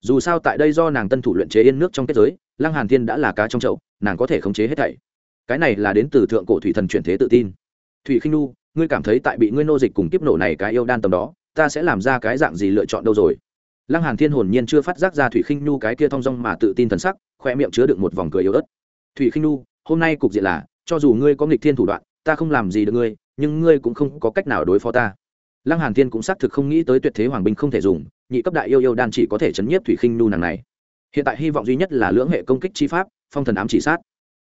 Dù sao tại đây do nàng tân thủ luyện chế yên nước trong kết giới, lăng hàn thiên đã là cá trong chậu, nàng có thể khống chế hết thảy. Cái này là đến từ thượng cổ thủy thần chuyển thế tự tin. Thủy khinh nu ngươi cảm thấy tại bị ngươi nô dịch cùng kiếp nổ này cái yêu đan tầm đó, ta sẽ làm ra cái dạng gì lựa chọn đâu rồi? Lăng hàn thiên hồn nhiên chưa phát giác ra thủy khinh nu cái kia thong dong mà tự tin thần sắc, khoe miệng chứa đựng một vòng cười yếu ớt. Thủy khinh nu hôm nay cục diện là, cho dù ngươi có nghịch thiên thủ đoạn, ta không làm gì được ngươi, nhưng ngươi cũng không có cách nào đối phó ta. Lăng hàn thiên cũng xác thực không nghĩ tới tuyệt thế hoàng binh không thể dùng, nhị cấp đại yêu yêu đan chỉ có thể chấn nhiếp thủy khinh nu nàng này. Hiện tại hy vọng duy nhất là lưỡng hệ công kích chi pháp, phong thần ám chỉ sát.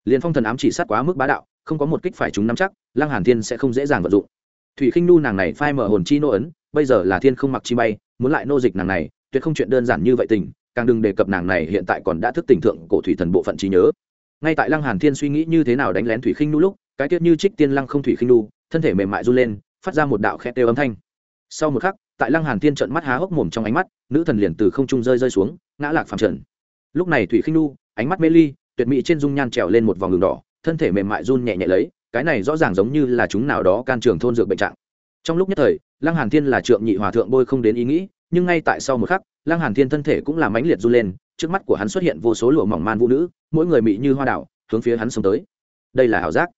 Liền phong thần ám chỉ sát quá mức bá đạo không có một kích phải chúng nắm chắc, lăng hàn thiên sẽ không dễ dàng vận dụng. Thủy khinh nu nàng này phai mở hồn chi nô ấn, bây giờ là thiên không mặc chi bay, muốn lại nô dịch nàng này, tuyệt không chuyện đơn giản như vậy tình, càng đừng đề cập nàng này hiện tại còn đã thức tỉnh thượng cổ thủy thần bộ phận trí nhớ. Ngay tại lăng hàn thiên suy nghĩ như thế nào đánh lén thủy khinh nu lúc, cái tiết như trích tiên lăng không thủy khinh nu thân thể mềm mại run lên, phát ra một đạo khẽ têu âm thanh. Sau một khắc, tại lăng hàn thiên trợn mắt há hốc mồm trong ánh mắt, nữ thần liền từ không trung rơi rơi xuống, ngã lạc phàm trần. Lúc này thủy khinh nu ánh mắt mê ly, tuyệt mỹ trên dung nhan trèo lên một vòng đường đỏ thân thể mềm mại run nhẹ nhẹ lấy, cái này rõ ràng giống như là chúng nào đó can trường thôn dược bệnh trạng. Trong lúc nhất thời, lăng hàn thiên là trượng nhị hòa thượng bôi không đến ý nghĩ, nhưng ngay tại sau một khắc, lăng hàn thiên thân thể cũng là mãnh liệt run lên, trước mắt của hắn xuất hiện vô số lụa mỏng man vũ nữ, mỗi người mị như hoa đảo, hướng phía hắn xông tới. Đây là hảo giác.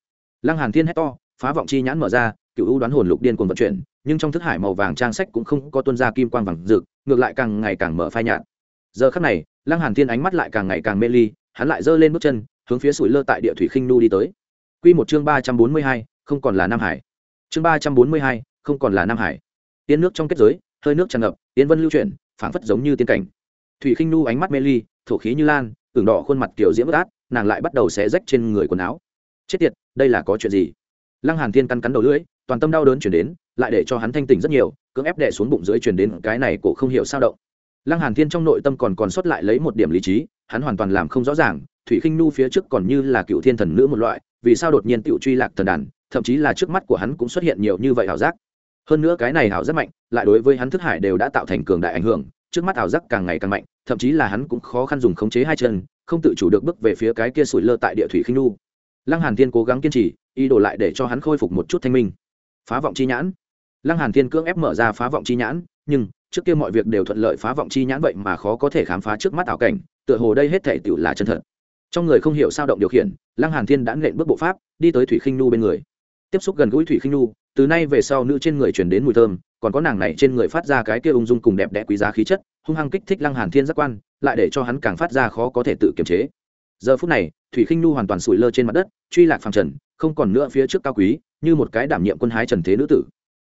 Lăng hàn thiên hét to, phá vọng chi nhãn mở ra, cựu ưu đoán hồn lục điên cuồng vận chuyển, nhưng trong thức hải màu vàng trang sách cũng không có tuân ra kim quang vàng rực, ngược lại càng ngày càng mở phai nhạt. Giờ khắc này, lăng hàn thiên ánh mắt lại càng ngày càng mê ly, hắn lại giơ lên bước chân hướng phía sủi lơ tại địa thủy khinh nu đi tới. Quy một chương ba trăm bốn mươi hai, không còn là nam hải. Chương ba trăm bốn mươi hai, không còn là nam hải. Tiên nước trong kết giới hơi nước tràn ngập tiên vân lưu chuyển phảng phất giống như tiên cảnh. Thủy khinh nu ánh mắt mê ly thổ khí như lan ửng đỏ khuôn mặt kiểu diễm bất át nàng lại bắt đầu xé rách trên người quần áo. Chết tiệt đây là có chuyện gì? Lăng hàn thiên cắn cắn đầu lưỡi toàn tâm đau đớn chuyển đến lại để cho hắn thanh tỉnh rất nhiều cưỡng ép đè xuống bụng dưới chuyển đến cái này cổ không hiểu sao động. Lăng hàn thiên trong nội tâm còn còn sót lại lấy một điểm lý trí hắn hoàn toàn làm không rõ ràng thủy khinh nu phía trước còn như là cựu thiên thần nữ một loại, vì sao đột nhiên tiểu truy lạc thần đàn, thậm chí là trước mắt của hắn cũng xuất hiện nhiều như vậy ảo giác. Hơn nữa cái này ảo rất mạnh, lại đối với hắn thức hải đều đã tạo thành cường đại ảnh hưởng, trước mắt ảo giác càng ngày càng mạnh, thậm chí là hắn cũng khó khăn dùng khống chế hai chân, không tự chủ được bước về phía cái kia sủi lơ tại địa thủy khinh nu lăng hàn thiên cố gắng kiên trì, ý đồ lại để cho hắn khôi phục một chút thanh minh. Phá vọng chi nhãn. Lăng hàn thiên cưỡng ép mở ra phá vọng chi nhãn, nhưng, trước kia mọi việc đều thuận lợi phá vọng chi nhãn vậy mà khó có thể khám phá trước mắt ảo cảnh, tựa hồ đây hết thể tựu là chân thật trong người không hiểu sao động điều khiển, lăng hàn thiên đã nện bước bộ pháp, đi tới thủy khinh nu bên người. Tiếp xúc gần gũi thủy khinh nu từ nay về sau nữ trên người truyền đến mùi thơm, còn có nàng này trên người phát ra cái kia ung dung cùng đẹp đẽ quý giá khí chất, hung hăng kích thích lăng hàn thiên giác quan, lại để cho hắn càng phát ra khó có thể tự kiềm chế. Giờ phút này, thủy khinh nu hoàn toàn sủi lơ trên mặt đất, truy lạc phàm trần, không còn nữa phía trước cao quý, như một cái đảm nhiệm quân hái trần thế nữ tử.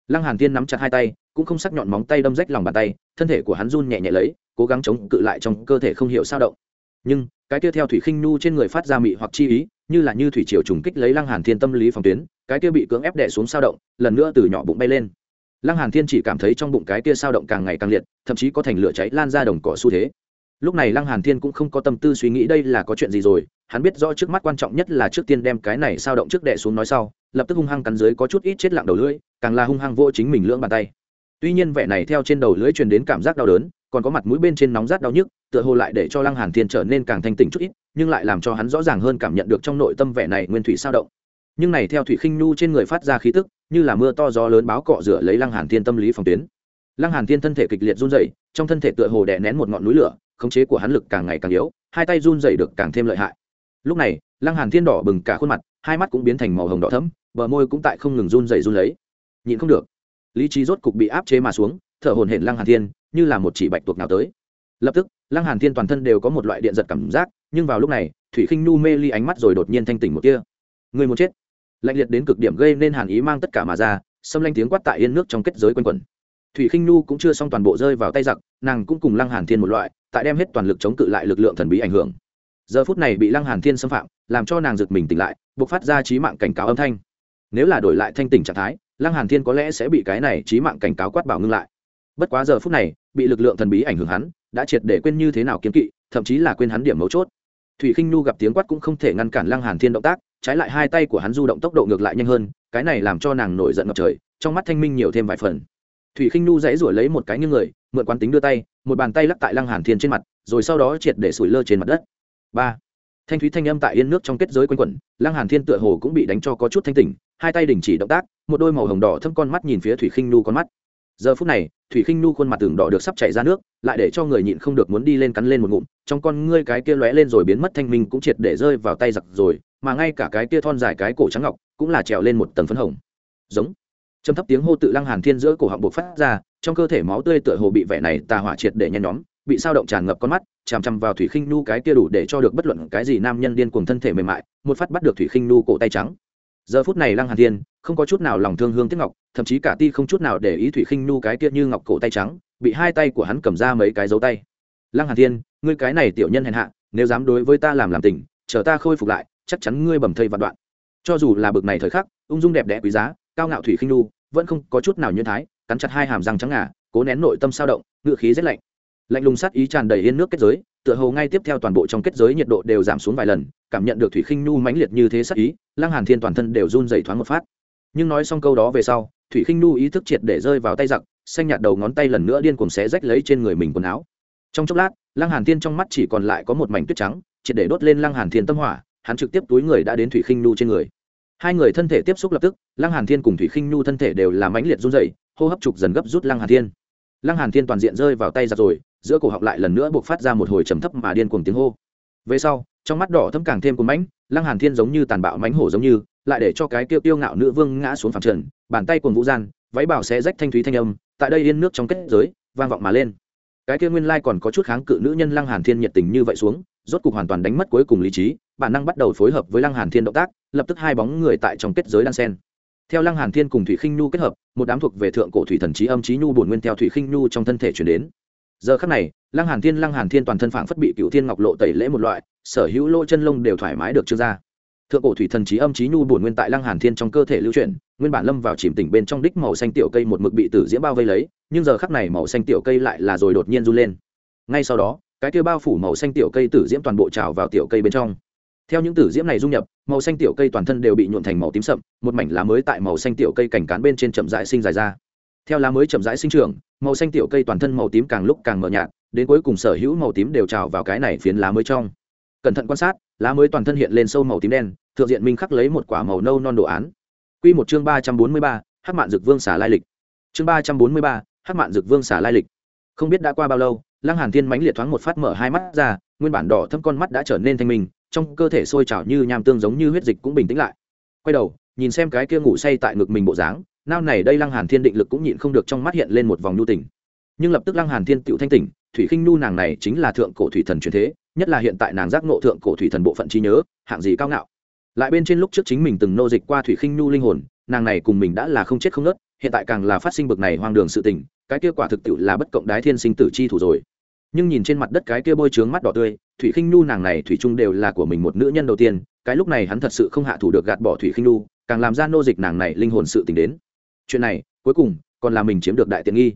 Lăng hàn thiên nắm chặt hai tay, cũng không sắc nhọn móng tay đâm rách lòng bàn tay, thân thể của hắn run nhẹ nhẹ lấy, cố gắng chống cự lại trong cơ thể không hiểu sao động. Nhưng cái kia theo thủy khinh nu trên người phát ra mị hoặc chi ý, như là như thủy triều trùng kích lấy lăng hàn thiên tâm lý phòng tuyến, cái kia bị cưỡng ép đè xuống sao động, lần nữa từ nhỏ bụng bay lên. Lăng hàn thiên chỉ cảm thấy trong bụng cái kia sao động càng ngày càng liệt, thậm chí có thành lửa cháy lan ra đồng cỏ xu thế. Lúc này lăng hàn thiên cũng không có tâm tư suy nghĩ đây là có chuyện gì rồi, hắn biết rõ trước mắt quan trọng nhất là trước tiên đem cái này sao động trước đè xuống nói sau, lập tức hung hăng cắn dưới có chút ít chết lặng đầu lưỡi, càng là hung hăng vô chính mình lưỡng bàn tay. Tuy nhiên vẻ này theo trên đầu lưỡi truyền đến cảm giác đau đớn còn có mặt mũi bên trên nóng rát đau nhức, tựa hồ lại để cho lăng hàn thiên trở nên càng thanh tỉnh chút ít, nhưng lại làm cho hắn rõ ràng hơn cảm nhận được trong nội tâm vẻ này nguyên thủy sao động. Nhưng này theo thủy khinh nhu trên người phát ra khí tức, như là mưa to gió lớn báo cọ rửa lấy lăng hàn thiên tâm lý phòng tuyến. Lăng hàn thiên thân thể kịch liệt run rẩy, trong thân thể tựa hồ đè nén một ngọn núi lửa, khống chế của hắn lực càng ngày càng yếu, hai tay run rẩy được càng thêm lợi hại. Lúc này, lăng hàn thiên đỏ bừng cả khuôn mặt, hai mắt cũng biến thành màu hồng đỏ thẫm, bờ môi cũng tại không ngừng run rẩy run lấy. Nhịn không được, lý trí rốt cục bị áp chế mà xuống thở hổn hển lăng hàn thiên, như là một chỉ bạch tuộc nào tới. Lập tức, lăng hàn thiên toàn thân đều có một loại điện giật cảm giác, nhưng vào lúc này, thủy khinh nu mê ly ánh mắt rồi đột nhiên thanh tỉnh một kia người muốn chết. Lạnh liệt đến cực điểm gây nên hàn ý mang tất cả mà ra, xâm lanh tiếng quát tại yên nước trong kết giới quanh quẩn. Thủy khinh nu cũng chưa xong toàn bộ rơi vào tay giặc, nàng cũng cùng lăng hàn thiên một loại, tại đem hết toàn lực chống cự lại lực lượng thần bí ảnh hưởng. Giờ phút này bị lăng hàn thiên xâm phạm, làm cho nàng giật mình tỉnh lại buộc phát ra trí mạng cảnh cáo âm thanh. Nếu là đổi lại thanh tỉnh trạng thái, lăng hàn thiên có lẽ sẽ bị cái này trí mạng cảnh cáo quát bảo ngưng lại bất quá giờ phút này, bị lực lượng thần bí ảnh hưởng hắn, đã triệt để quên như thế nào kiếm kỵ, thậm chí là quên hắn điểm mấu chốt. Thủy khinh nu gặp tiếng quát cũng không thể ngăn cản lăng hàn thiên động tác, trái lại hai tay của hắn du động tốc độ ngược lại nhanh hơn, cái này làm cho nàng nổi giận ngập trời, trong mắt thanh minh nhiều thêm vài phần. Thủy khinh nu dãy rủi lấy một cái như người, mượn quán tính đưa tay, một bàn tay lắc tại lăng hàn thiên trên mặt, rồi sau đó triệt để sủi lơ trên mặt đất. Ba. Thanh thúy thanh âm tại yên nước trong kết giới quanh quẩn, lăng hàn thiên tựa hồ cũng bị đánh cho có chút thanh tỉnh, hai tay đình chỉ động tác, một đôi màu hồng đỏ thâm con mắt nhìn phía thủy khinh nu con mắt giờ phút này, thủy khinh nu khuôn mặt tường đỏ được sắp chảy ra nước, lại để cho người nhịn không được muốn đi lên cắn lên một ngụm, trong con ngươi cái kia lóe lên rồi biến mất thanh minh cũng triệt để rơi vào tay giặc rồi, mà ngay cả cái kia thon dài cái cổ trắng ngọc cũng là trèo lên một tầng phấn hồng. Giống. Trầm thấp tiếng hô tự lăng hàn thiên giữa cổ họng buộc phát ra, trong cơ thể máu tươi tựa hồ bị vẻ này tà hỏa triệt để nhen nhóm, bị sao động tràn ngập con mắt, chằm chằm vào thủy khinh nu cái kia đủ để cho được bất luận cái gì nam nhân điên cuồng thân thể mềm mại, một phát bắt được thủy khinh nu cổ tay trắng giờ phút này lăng hàn thiên không có chút nào lòng thương hương tiếc ngọc, thậm chí cả ti không chút nào để ý thủy khinh nu cái kia như ngọc cổ tay trắng, bị hai tay của hắn cầm ra mấy cái dấu tay. Lăng hàn thiên, ngươi cái này tiểu nhân hèn hạ, nếu dám đối với ta làm làm tình, chờ ta khôi phục lại, chắc chắn ngươi bầm thây vạn đoạn. Cho dù là bực này thời khắc, ung dung đẹp đẽ quý giá, cao ngạo thủy khinh nu vẫn không có chút nào như thái, cắn chặt hai hàm răng trắng ngà, cố nén nội tâm sao động, ngựa khí rất lạnh. Lạnh lùng sát ý tràn đầy yên nước kết giới tựa hồ ngay tiếp theo toàn bộ trong kết giới nhiệt độ đều giảm xuống vài lần, cảm nhận được thủy khinh nhu mãnh liệt như thế sát ý, lăng hàn thiên toàn thân đều run dày thoáng một phát. Nhưng nói xong câu đó về sau, thủy khinh nhu ý thức triệt để rơi vào tay giặc, xanh nhạt đầu ngón tay lần nữa điên cuồng xé rách lấy trên người mình quần áo. Trong chốc lát, lăng hàn thiên trong mắt chỉ còn lại có một mảnh tuyết trắng, triệt để đốt lên lăng hàn thiên tâm hỏa, hắn trực tiếp túi người đã đến thủy khinh nhu trên người. Hai người thân thể tiếp xúc lập tức, lăng hàn thiên cùng thủy khinh nhu thân thể đều là mãnh liệt run dày hô hấp trục dần gấp rút lăng hàn thiên lăng hàn thiên toàn diện rơi vào tay ra rồi, giữa cổ họng lại lần nữa buộc phát ra một hồi trầm thấp mà điên cuồng tiếng hô. Về sau, trong mắt đỏ thâm càng thêm cuồng mãnh, lăng hàn thiên giống như tàn bạo mãnh hổ giống như, lại để cho cái tiêu tiêu ngạo nữ vương ngã xuống phẳng trần, bàn tay cuồng vũ gian, váy bảo xé rách thanh thúy thanh âm, tại đây yên nước trong kết giới, vang vọng mà lên. Cái kia nguyên lai còn có chút kháng cự nữ nhân lăng hàn thiên nhiệt tình như vậy xuống, rốt cục hoàn toàn đánh mất cuối cùng lý trí, bản năng bắt đầu phối hợp với lăng hàn thiên động tác, lập tức hai bóng người tại trong kết giới đan sen theo lăng hàn thiên cùng thủy khinh nhu kết hợp, một đám thuộc về thượng cổ thủy thần trí âm trí nhu bổn nguyên theo thủy khinh nhu trong thân thể chuyển đến. Giờ khắc này, lăng hàn thiên, lăng hàn thiên toàn thân phảng phất bị cựu thiên ngọc lộ tẩy lễ một loại, sở hữu lỗ chân lông đều thoải mái được trương ra. Thượng cổ thủy thần trí âm trí nhu bổn nguyên tại lăng hàn thiên trong cơ thể lưu chuyển, nguyên bản lâm vào chìm tỉnh bên trong đích màu xanh tiểu cây một mực bị tử diễm bao vây lấy, nhưng giờ khắc này màu xanh tiểu cây lại là rồi đột nhiên run lên. Ngay sau đó, cái kia bao phủ màu xanh tiểu cây tử diễm toàn bộ trào vào tiểu cây bên trong theo những tử diễm này dung nhập, màu xanh tiểu cây toàn thân đều bị nhuộn thành màu tím sậm, một mảnh lá mới tại màu xanh tiểu cây cành cán bên trên chậm rãi sinh dài ra. Theo lá mới chậm rãi sinh trưởng, màu xanh tiểu cây toàn thân màu tím càng lúc càng mờ nhạt, đến cuối cùng sở hữu màu tím đều trào vào cái này phiến lá mới trong. Cẩn thận quan sát, lá mới toàn thân hiện lên sâu màu tím đen, thượng diện minh khắc lấy một quả màu nâu non đồ án. Quy một chương ba trăm bốn mươi ba, hắc mạn dược vương xả lai lịch. Chương ba trăm bốn mươi ba, hắc mạn dược vương xả lai lịch. Không biết đã qua bao lâu, lăng hàn thiên mãnh liệt thoáng một phát mở hai mắt ra, nguyên bản đỏ thâm con mắt đã trở nên thanh minh trong cơ thể sôi trào như nham tương giống như huyết dịch cũng bình tĩnh lại. Quay đầu, nhìn xem cái kia ngủ say tại ngực mình bộ dáng, nao này đây lăng hàn thiên định lực cũng nhịn không được trong mắt hiện lên một vòng nhu tỉnh nhưng lập tức lăng hàn thiên tựu thanh tỉnh, thủy khinh nhu nàng này chính là thượng cổ thủy thần truyền thế, nhất là hiện tại nàng giác ngộ thượng cổ thủy thần bộ phận trí nhớ, hạng gì cao ngạo. Lại bên trên lúc trước chính mình từng nô dịch qua thủy khinh nhu linh hồn, nàng này cùng mình đã là không chết không nớt hiện tại càng là phát sinh bực này hoang đường sự tình, cái kia quả thực tiệu là bất cộng đái thiên sinh tử chi thủ rồi nhưng nhìn trên mặt đất cái kia bôi trướng mắt đỏ tươi, thủy khinh nhu nàng này thủy trung đều là của mình một nữ nhân đầu tiên, cái lúc này hắn thật sự không hạ thủ được gạt bỏ thủy khinh nhu, càng làm ra nô dịch nàng này linh hồn sự tình đến. Chuyện này, cuối cùng, còn là mình chiếm được đại tiện nghi.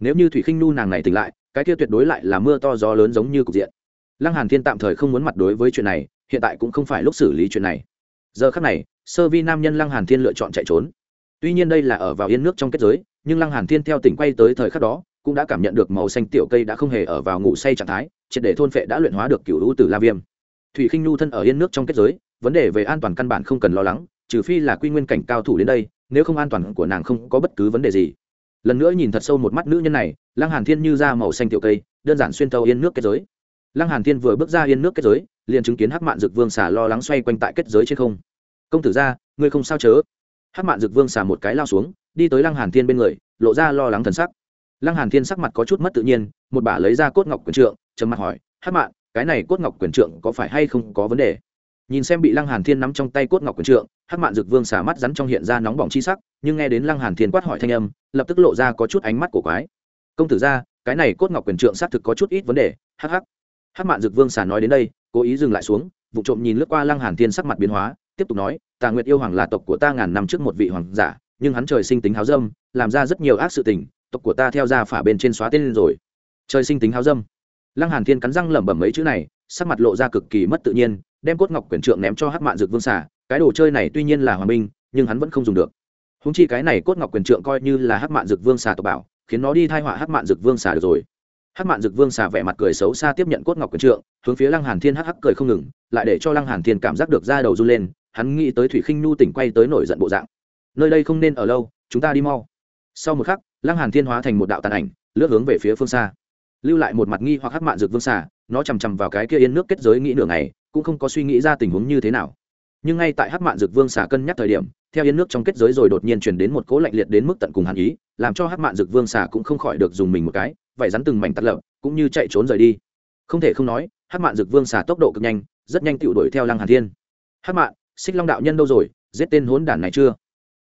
Nếu như thủy khinh nhu nàng này tỉnh lại, cái kia tuyệt đối lại là mưa to gió lớn giống như cục diện. Lăng hàn thiên tạm thời không muốn mặt đối với chuyện này, hiện tại cũng không phải lúc xử lý chuyện này. Giờ khắc này, sơ vi nam nhân lăng hàn thiên lựa chọn chạy trốn. Tuy nhiên đây là ở vào yên nước trong kết giới, nhưng lăng hàn thiên theo tỉnh quay tới thời khắc đó cũng đã cảm nhận được màu xanh tiểu cây đã không hề ở vào ngủ say trạng thái, triệt để thôn phệ đã luyện hóa được cựu lũ tử la viêm. Thủy khinh nhu thân ở yên nước trong kết giới, vấn đề về an toàn căn bản không cần lo lắng, trừ phi là quy nguyên cảnh cao thủ đến đây, nếu không an toàn của nàng không có bất cứ vấn đề gì. Lần nữa nhìn thật sâu một mắt nữ nhân này, lăng hàn thiên như ra màu xanh tiểu cây, đơn giản xuyên thấu yên nước kết giới. Lăng hàn thiên vừa bước ra yên nước kết giới, liền chứng kiến hắc mạn dực vương xà lo lắng xoay quanh tại kết giới trên không. Công tử gia ngươi không sao chớ? Hắc mạn dực vương xà một cái lao xuống, đi tới lăng hàn thiên bên người, lộ ra lo lắng thần sắc lăng hàn thiên sắc mặt có chút mất tự nhiên, một bà lấy ra cốt ngọc quyền trượng, trầm mặt hỏi, hắc mạn, cái này cốt ngọc quyền trượng có phải hay không có vấn đề? Nhìn xem bị lăng hàn thiên nắm trong tay cốt ngọc quyền trượng, hắc mạn dực vương xả mắt rắn trong hiện ra nóng bỏng chi sắc, nhưng nghe đến lăng hàn thiên quát hỏi thanh âm, lập tức lộ ra có chút ánh mắt của quái. Công tử gia, cái này cốt ngọc quyền trượng xác thực có chút ít vấn đề, hắc hắc. Hắc mạn dực vương xả nói đến đây, cố ý dừng lại xuống, vụ trộm nhìn lướt qua lăng hàn thiên sắc mặt biến hóa, tiếp tục nói, tà nguyệt yêu hoàng là tộc của ta ngàn năm trước một vị hoàng giả, nhưng hắn trời sinh tính háo dâm, làm ra rất nhiều ác sự tình tộc của ta theo ra phả bên trên xóa tên lên rồi. Trời sinh tính háo dâm. Lăng hàn thiên cắn răng lẩm bẩm mấy chữ này, sắc mặt lộ ra cực kỳ mất tự nhiên, đem cốt ngọc quyển trượng ném cho hắc mạn dược vương xà, cái đồ chơi này tuy nhiên là hòa minh, nhưng hắn vẫn không dùng được. Húng chi cái này cốt ngọc quyền trượng coi như là hắc mạn dược vương xà tộc bảo, khiến nó đi thai họa hắc mạn dược vương xà được rồi. Hắc mạn dược vương xà vẻ mặt cười xấu xa tiếp nhận cốt ngọc quyền trượng, hướng phía lăng hàn thiên hắc hắc cười không ngừng, lại để cho lăng hàn thiên cảm giác được da đầu run lên, hắn nghĩ tới thủy khinh nhu tỉnh quay tới nổi giận bộ dạng. Nơi đây không nên ở lâu, chúng ta đi mau. Sau một khắc lăng hàn thiên hóa thành một đạo tàn ảnh, lướt hướng về phía phương xa. Lưu lại một mặt nghi hoặc hắc mạn dược vương xà, nó chằm chằm vào cái kia yên nước kết giới nghĩ nửa ngày, cũng không có suy nghĩ ra tình huống như thế nào. Nhưng ngay tại hắc mạn dược vương xà cân nhắc thời điểm, theo yên nước trong kết giới rồi đột nhiên chuyển đến một cỗ lạnh liệt đến mức tận cùng hàn ý, làm cho hắc mạn dược vương xà cũng không khỏi được dùng mình một cái vậy rắn từng mảnh tắt lợp cũng như chạy trốn rời đi. Không thể không nói, hắc mạn dược vương xà tốc độ cực nhanh, rất nhanh tựu đuổi theo lăng hàn thiên. Hắc mạn, xích long đạo nhân đâu rồi? Giết tên hốn đản này chưa?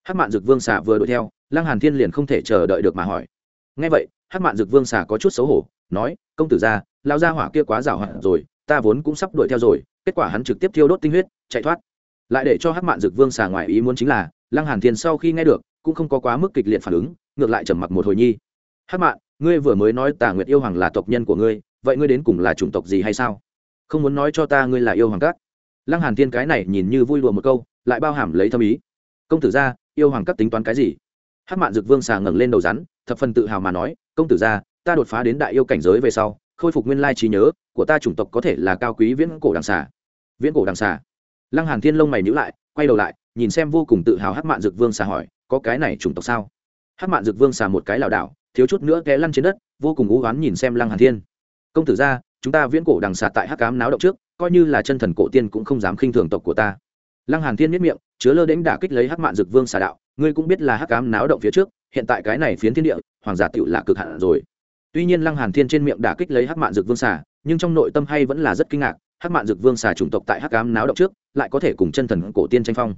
Hắc mạn dược vương xà vừa đuổi theo lăng hàn thiên liền không thể chờ đợi được mà hỏi. Nghe vậy, hắc mạn Dực vương xà có chút xấu hổ, nói, công tử gia lao gia hỏa kia quá dảo hạn rồi, ta vốn cũng sắp đuổi theo rồi, kết quả hắn trực tiếp thiêu đốt tinh huyết, chạy thoát. Lại để cho hắc mạn Dực vương xà ngoài ý muốn chính là, lăng hàn thiên sau khi nghe được, cũng không có quá mức kịch liệt phản ứng, ngược lại trầm mặc một hồi nhi. Hắc mạn, ngươi vừa mới nói tà nguyệt yêu hoàng là tộc nhân của ngươi, vậy ngươi đến cùng là chủng tộc gì hay sao? Không muốn nói cho ta ngươi là yêu hoàng các. Lăng hàn thiên cái này nhìn như vui đùa một câu, lại bao hàm lấy thâm ý. Công tử gia, yêu hoàng các tính toán cái gì? Hắc mạn Dực vương xà ngẩng lên đầu rắn, thập phần tự hào mà nói, công tử gia, ta đột phá đến đại yêu cảnh giới về sau, khôi phục nguyên lai trí nhớ, của ta chủng tộc có thể là cao quý viễn cổ đằng xà. Viễn cổ đằng xà? Lăng hàn thiên lông mày nhíu lại, quay đầu lại, nhìn xem vô cùng tự hào hắc mạn Dực vương xà hỏi, có cái này chủng tộc sao? Hắc mạn Dực vương xà một cái lảo đảo, thiếu chút nữa té lăn trên đất, vô cùng u oán nhìn xem lăng hàn thiên. Công tử gia, chúng ta viễn cổ đằng xà tại hắc cám náo động trước, coi như là chân thần cổ tiên cũng không dám khinh thường tộc của ta. Lăng hàn thiên miết miệng chứa lơ đễnh đả kích lấy hắc mạn Dực vương xà đạo, ngươi cũng biết là hắc cám náo động phía trước, hiện tại cái này phiến thiên địa, hoàng giả tựu là cực hạn rồi. Tuy nhiên lăng hàn thiên trên miệng đả kích lấy hắc mạn Dực vương xà, nhưng trong nội tâm hay vẫn là rất kinh ngạc, hắc mạn Dực vương xà chủng tộc tại hắc cám náo động trước, lại có thể cùng chân thần cổ tiên tranh phong.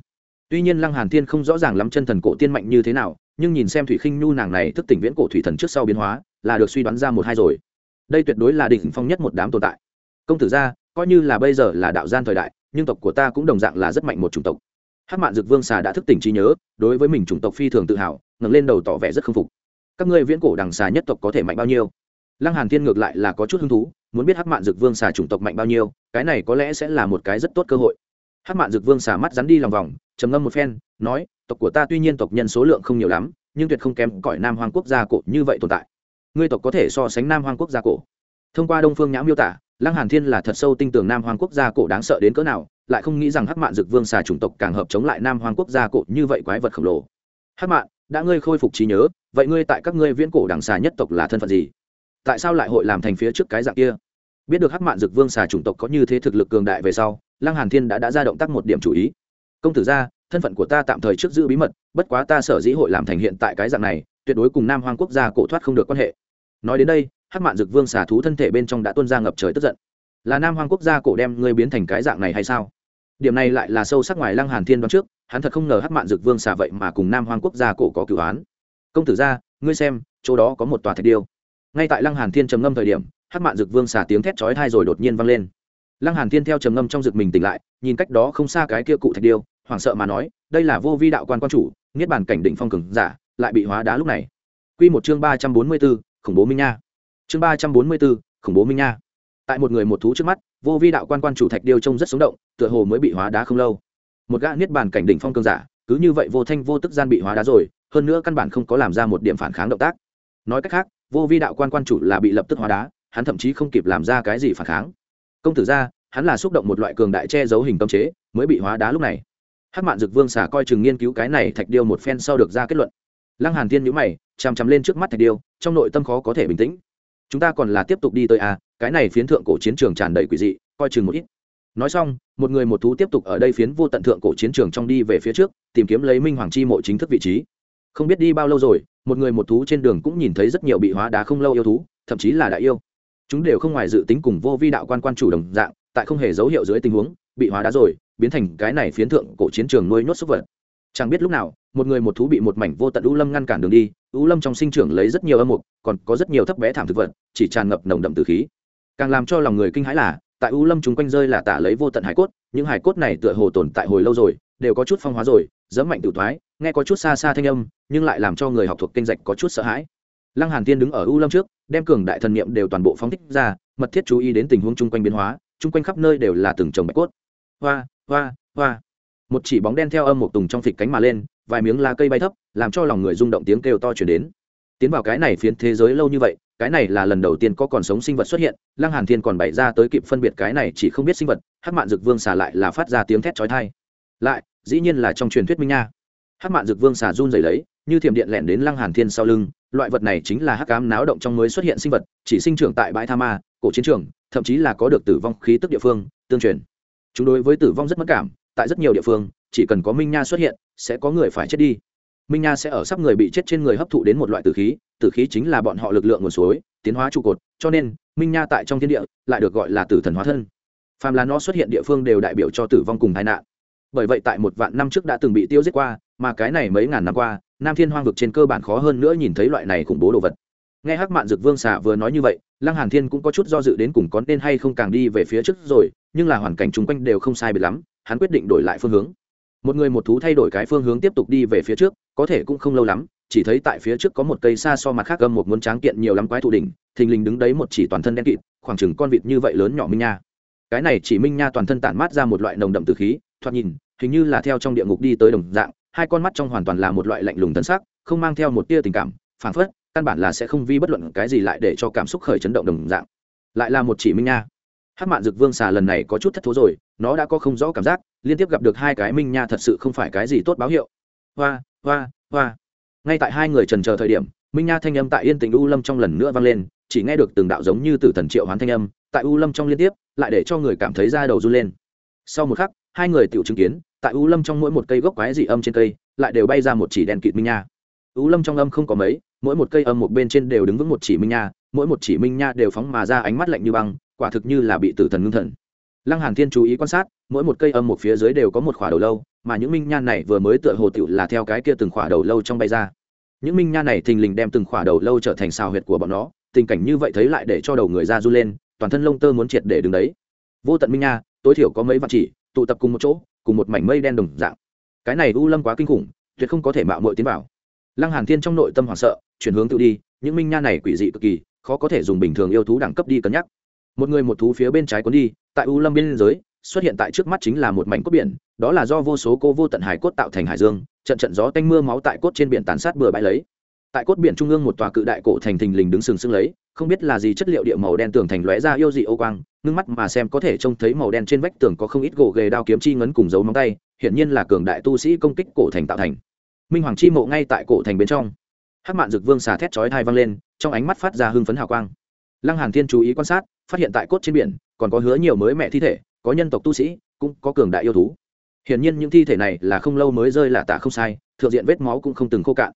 Tuy nhiên lăng hàn thiên không rõ ràng lắm chân thần cổ tiên mạnh như thế nào, nhưng nhìn xem thủy khinh nhu nàng này thức tỉnh viễn cổ thủy thần trước sau biến hóa, là được suy đoán ra một hai rồi. Đây tuyệt đối là đỉnh phong nhất một đám tồn tại. Công tử gia, coi như là bây giờ là đạo gian thời đại, nhưng tộc của ta cũng đồng dạng là rất mạnh một chủng tộc hắc mạn dược vương xà đã thức tỉnh trí nhớ, đối với mình chủng tộc phi thường tự hào, ngẩng lên đầu tỏ vẻ rất k phục. Các ngươi viễn cổ đằng xà nhất tộc có thể mạnh bao nhiêu? Lăng hàn thiên ngược lại là có chút hứng thú, muốn biết hắc mạn dược vương xà chủng tộc mạnh bao nhiêu, cái này có lẽ sẽ là một cái rất tốt cơ hội. Hắc mạn dược vương xà mắt rắn đi lòng vòng, trầm ngâm một phen, nói, tộc của ta tuy nhiên tộc nhân số lượng không nhiều lắm, nhưng tuyệt không kém cõi nam hoàng quốc gia cổ như vậy tồn tại. Ngươi tộc có thể so sánh nam hoàng quốc gia cổ. Thông qua đông phương nhã miêu tả, lăng hàn thiên là thật sâu tin tưởng nam hoàng quốc gia cổ đáng sợ đến cỡ nào lại không nghĩ rằng hắc mạn dược vương xà chủng tộc càng hợp chống lại nam hoàng quốc gia cổ như vậy quái vật khổng lồ. Hắc mạn, đã ngươi khôi phục trí nhớ, vậy ngươi tại các ngươi viễn cổ đằng xà nhất tộc là thân phận gì? Tại sao lại hội làm thành phía trước cái dạng kia? Biết được hắc mạn dược vương xà chủng tộc có như thế thực lực cường đại về sau, lăng hàn thiên đã đã ra động tác một điểm chủ ý. Công tử gia thân phận của ta tạm thời trước giữ bí mật, bất quá ta sở dĩ hội làm thành hiện tại cái dạng này, tuyệt đối cùng nam hoang quốc gia cổ thoát không được quan hệ. Nói đến đây, hắc mạn dực vương xà thú thân thể bên trong đã tuôn ra ngập trời tức giận. Là nam hoang quốc gia cổ đem ngươi biến thành cái dạng này hay sao? Điểm này lại là sâu sắc ngoài lăng hàn thiên đoán trước hắn thật không ngờ hắc mạn dực vương xả vậy mà cùng nam hoang quốc gia cổ có cửu án. Công tử gia ngươi xem chỗ đó có một tòa thạch điêu. Ngay tại lăng hàn thiên trầm ngâm thời điểm hắc mạn dực vương xả tiếng thét chói tai rồi đột nhiên vang lên. Lăng hàn thiên theo trầm ngâm trong dực mình tỉnh lại nhìn cách đó không xa cái kia cụ thạch điêu hoảng sợ mà nói đây là vô vi đạo quan quan chủ niết bàn cảnh định phong cường giả lại bị hóa đá lúc này. Quy một chương ba trăm bốn mươi 344, khủng bố minh nha. Chương ba trăm bốn mươi 344, khủng bố minh nha tại một người một thú trước mắt, vô vi đạo quan quan chủ thạch điêu trông rất sống động, tựa hồ mới bị hóa đá không lâu. Một gã niết bàn cảnh đỉnh phong cường giả, cứ như vậy vô thanh vô tức gian bị hóa đá rồi, hơn nữa căn bản không có làm ra một điểm phản kháng động tác. Nói cách khác, vô vi đạo quan quan chủ là bị lập tức hóa đá, hắn thậm chí không kịp làm ra cái gì phản kháng. Công tử ra, hắn là xúc động một loại cường đại che giấu hình tâm chế, mới bị hóa đá lúc này. Hắc mạn dực vương xả coi chừng nghiên cứu cái này thạch điêu một phen sau được ra kết luận. Lăng hàn thiên nhíu mày, chằm chằm lên trước mắt thạch điêu, trong nội tâm khó có thể bình tĩnh. Chúng ta còn là tiếp tục đi tới à cái này phiến thượng cổ chiến trường tràn đầy quỷ dị, coi chừng một ít. Nói xong, một người một thú tiếp tục ở đây phiến vô tận thượng cổ chiến trường trong đi về phía trước, tìm kiếm lấy minh hoàng chi mộ chính thức vị trí. Không biết đi bao lâu rồi, một người một thú trên đường cũng nhìn thấy rất nhiều bị hóa đá không lâu yêu thú, thậm chí là đại yêu. Chúng đều không ngoài dự tính cùng vô vi đạo quan quan chủ đồng dạng, tại không hề dấu hiệu dưới tình huống, bị hóa đá rồi, biến thành cái này phiến thượng cổ chiến trường nuôi nhốt súc vật. Chẳng biết lúc nào, một người một thú bị một mảnh vô tận u lâm ngăn cản đường đi, u lâm trong sinh trưởng lấy rất nhiều âm mục, còn có rất nhiều thấp bé thảm thực vật, chỉ tràn ngập nồng đậm từ khí càng làm cho lòng người kinh hãi là, tại u lâm chúng quanh rơi là tả lấy vô tận hải cốt, những hải cốt này tựa hồ tồn tại hồi lâu rồi, đều có chút phong hóa rồi, dẫm mạnh tự thoái, nghe có chút xa xa thanh âm, nhưng lại làm cho người học thuộc kinh dạch có chút sợ hãi. Lăng hàn tiên đứng ở u lâm trước, đem cường đại thần niệm đều toàn bộ phóng thích ra, mật thiết chú ý đến tình huống chung quanh biến hóa, chung quanh khắp nơi đều là từng chồng bạch cốt. Hoa hoa hoa. Một chỉ bóng đen theo âm một tùng trong phịch cánh mà lên, vài miếng lá cây bay thấp, làm cho lòng người rung động tiếng kêu to chuyển đến. Tiến vào cái này phiến thế giới lâu như vậy cái này là lần đầu tiên có còn sống sinh vật xuất hiện, lăng hàn thiên còn bày ra tới kịp phân biệt cái này chỉ không biết sinh vật, hắc mạn dược vương xà lại là phát ra tiếng thét chói tai. Lại, dĩ nhiên là trong truyền thuyết minh nha. Hắc mạn dược vương xà run rẩy lấy, như thiểm điện lẹn đến lăng hàn thiên sau lưng, loại vật này chính là hắc ám náo động trong mới xuất hiện sinh vật, chỉ sinh trưởng tại bãi tha ma, cổ chiến trường, thậm chí là có được tử vong khí tức địa phương, tương truyền. Chúng đối với tử vong rất mất cảm, tại rất nhiều địa phương, chỉ cần có minh nha xuất hiện, sẽ có người phải chết đi minh nha sẽ ở sắp người bị chết trên người hấp thụ đến một loại tử khí tử khí chính là bọn họ lực lượng nguồn suối, tiến hóa trụ cột, cho nên, minh nha tại trong thiên địa lại được gọi là tử thần hóa thân. Phàm là nó xuất hiện địa phương đều đại biểu cho tử vong cùng tai nạn. Bởi vậy tại một vạn năm trước đã từng bị tiêu giết qua, mà cái này mấy ngàn năm qua, nam thiên hoang vực trên cơ bản khó hơn nữa nhìn thấy loại này khủng bố đồ vật. Nghe hắc mạn dực vương xà vừa nói như vậy, lăng hàn thiên cũng có chút do dự đến cùng có nên hay không càng đi về phía trước rồi, nhưng là hoàn cảnh chung quanh đều không sai biệt lắm, hắn quyết định đổi lại phương hướng một người một thú thay đổi cái phương hướng tiếp tục đi về phía trước, có thể cũng không lâu lắm, chỉ thấy tại phía trước có một cây xa so mặt khác gâm một muốn tráng kiện nhiều lắm quái thụ đỉnh, thình lình đứng đấy một chỉ toàn thân đen kịt, khoảng chừng con vịt như vậy lớn nhỏ minh nha. Cái này chỉ minh nha toàn thân tản mát ra một loại nồng đậm từ khí, thoạt nhìn, hình như là theo trong địa ngục đi tới đồng dạng, hai con mắt trong hoàn toàn là một loại lạnh lùng tân sắc, không mang theo một tia tình cảm, phảng phất, căn bản là sẽ không vi bất luận cái gì lại để cho cảm xúc khởi chấn động đồng dạng. Lại là một chỉ minh nha hát mạn dực vương xà lần này có chút thất thố rồi, nó đã có không rõ cảm giác, liên tiếp gặp được hai cái minh nha thật sự không phải cái gì tốt báo hiệu. Hoa hoa hoa. Ngay tại hai người trần chờ thời điểm, minh nha thanh âm tại yên tình u lâm trong lần nữa vang lên, chỉ nghe được từng đạo giống như từ thần triệu hoán thanh âm, tại u lâm trong liên tiếp, lại để cho người cảm thấy da đầu run lên. Sau một khắc, hai người tự chứng kiến, tại u lâm trong mỗi một cây gốc quái dị âm trên cây, lại đều bay ra một chỉ đèn kịt minh nha. U lâm trong âm không có mấy, mỗi một cây âm một bên trên đều đứng vững một chỉ minh nha, mỗi một chỉ minh nha đều phóng mà ra ánh mắt lạnh như băng quả thực như là bị tử thần ngưng thần. Lăng hàn thiên chú ý quan sát, mỗi một cây âm một phía dưới đều có một khỏa đầu lâu, mà những minh nha này vừa mới tựa hồ tiểu là theo cái kia từng khỏa đầu lâu trong bay ra. Những minh nha này thình lình đem từng khỏa đầu lâu trở thành xào huyệt của bọn nó, tình cảnh như vậy thấy lại để cho đầu người ra du lên, toàn thân lông tơ muốn triệt để đứng đấy. Vô tận minh nha, tối thiểu có mấy vạn chỉ, tụ tập cùng một chỗ, cùng một mảnh mây đen đồng dạng. Cái này u lâm quá kinh khủng, tuyệt không có thể mạo muội tiến vào. Lăng hàn thiên trong nội tâm hoảng sợ, chuyển hướng tự đi, những minh nha này quỷ dị cực kỳ, khó có thể dùng bình thường yêu thú đẳng cấp đi cân nhắc một người một thú phía bên trái cuốn đi, tại u lâm biên giới xuất hiện tại trước mắt chính là một mảnh cốt biển, đó là do vô số cô vô tận hải cốt tạo thành hải dương, trận trận gió tanh mưa máu tại cốt trên biển tàn sát bừa bãi lấy. Tại cốt biển trung ương một tòa cự đại cổ thành thình lình đứng sừng sững lấy, không biết là gì chất liệu địa màu đen tường thành lóe ra yêu dị ô quang, ngưng mắt mà xem có thể trông thấy màu đen trên vách tường có không ít gỗ ghề đao kiếm chi ngấn cùng dấu móng tay, hiển nhiên là cường đại tu sĩ công kích cổ thành tạo thành. Minh hoàng chi mộ ngay tại cổ thành bên trong. Hát mạn dực vương xà thét chói thai vang lên, trong ánh mắt phát ra hưng phấn hào quang. Lăng hàn thiên chú ý quan sát phát hiện tại cốt trên biển, còn có hứa nhiều mới mẹ thi thể, có nhân tộc tu sĩ, cũng có cường đại yêu thú. Hiển nhiên những thi thể này là không lâu mới rơi là tạ không sai, thượng diện vết máu cũng không từng khô cạn.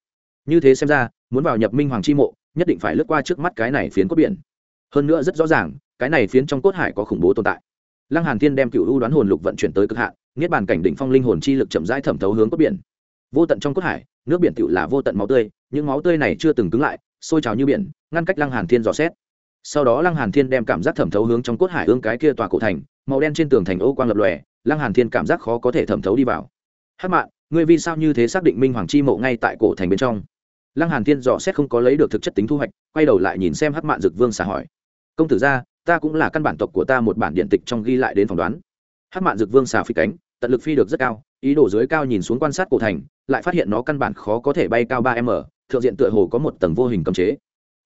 Như thế xem ra, muốn vào nhập minh hoàng chi mộ, nhất định phải lướt qua trước mắt cái này phiến cốt biển. Hơn nữa rất rõ ràng, cái này phiến trong cốt hải có khủng bố tồn tại. Lăng hàn thiên đem cựu u đoán hồn lục vận chuyển tới cực hạn, niết bàn cảnh đỉnh phong linh hồn chi lực chậm rãi thẩm thấu hướng cốt biển. Vô tận trong cốt hải, nước biển tựu là vô tận máu tươi, những máu tươi này chưa từng cứng lại, sôi trào như biển, ngăn cách lăng hàn thiên dò xét sau đó lăng hàn thiên đem cảm giác thẩm thấu hướng trong cốt hải ương cái kia tòa cổ thành, màu đen trên tường thành ô quang lập lòe, lăng hàn thiên cảm giác khó có thể thẩm thấu đi vào. Hát mạn, ngươi vì sao như thế xác định minh hoàng chi mộ ngay tại cổ thành bên trong? Lăng hàn thiên dò xét không có lấy được thực chất tính thu hoạch, quay đầu lại nhìn xem hát mạn dực vương xả hỏi. Công tử gia ta cũng là căn bản tộc của ta một bản điện tịch trong ghi lại đến phỏng đoán. Hát mạn dực vương xả phi cánh, tận lực phi được rất cao, ý đồ dưới cao nhìn xuống quan sát cổ thành, lại phát hiện nó căn bản khó có thể bay cao ba m, thượng diện tựa hồ có một tầng vô hình cấm chế.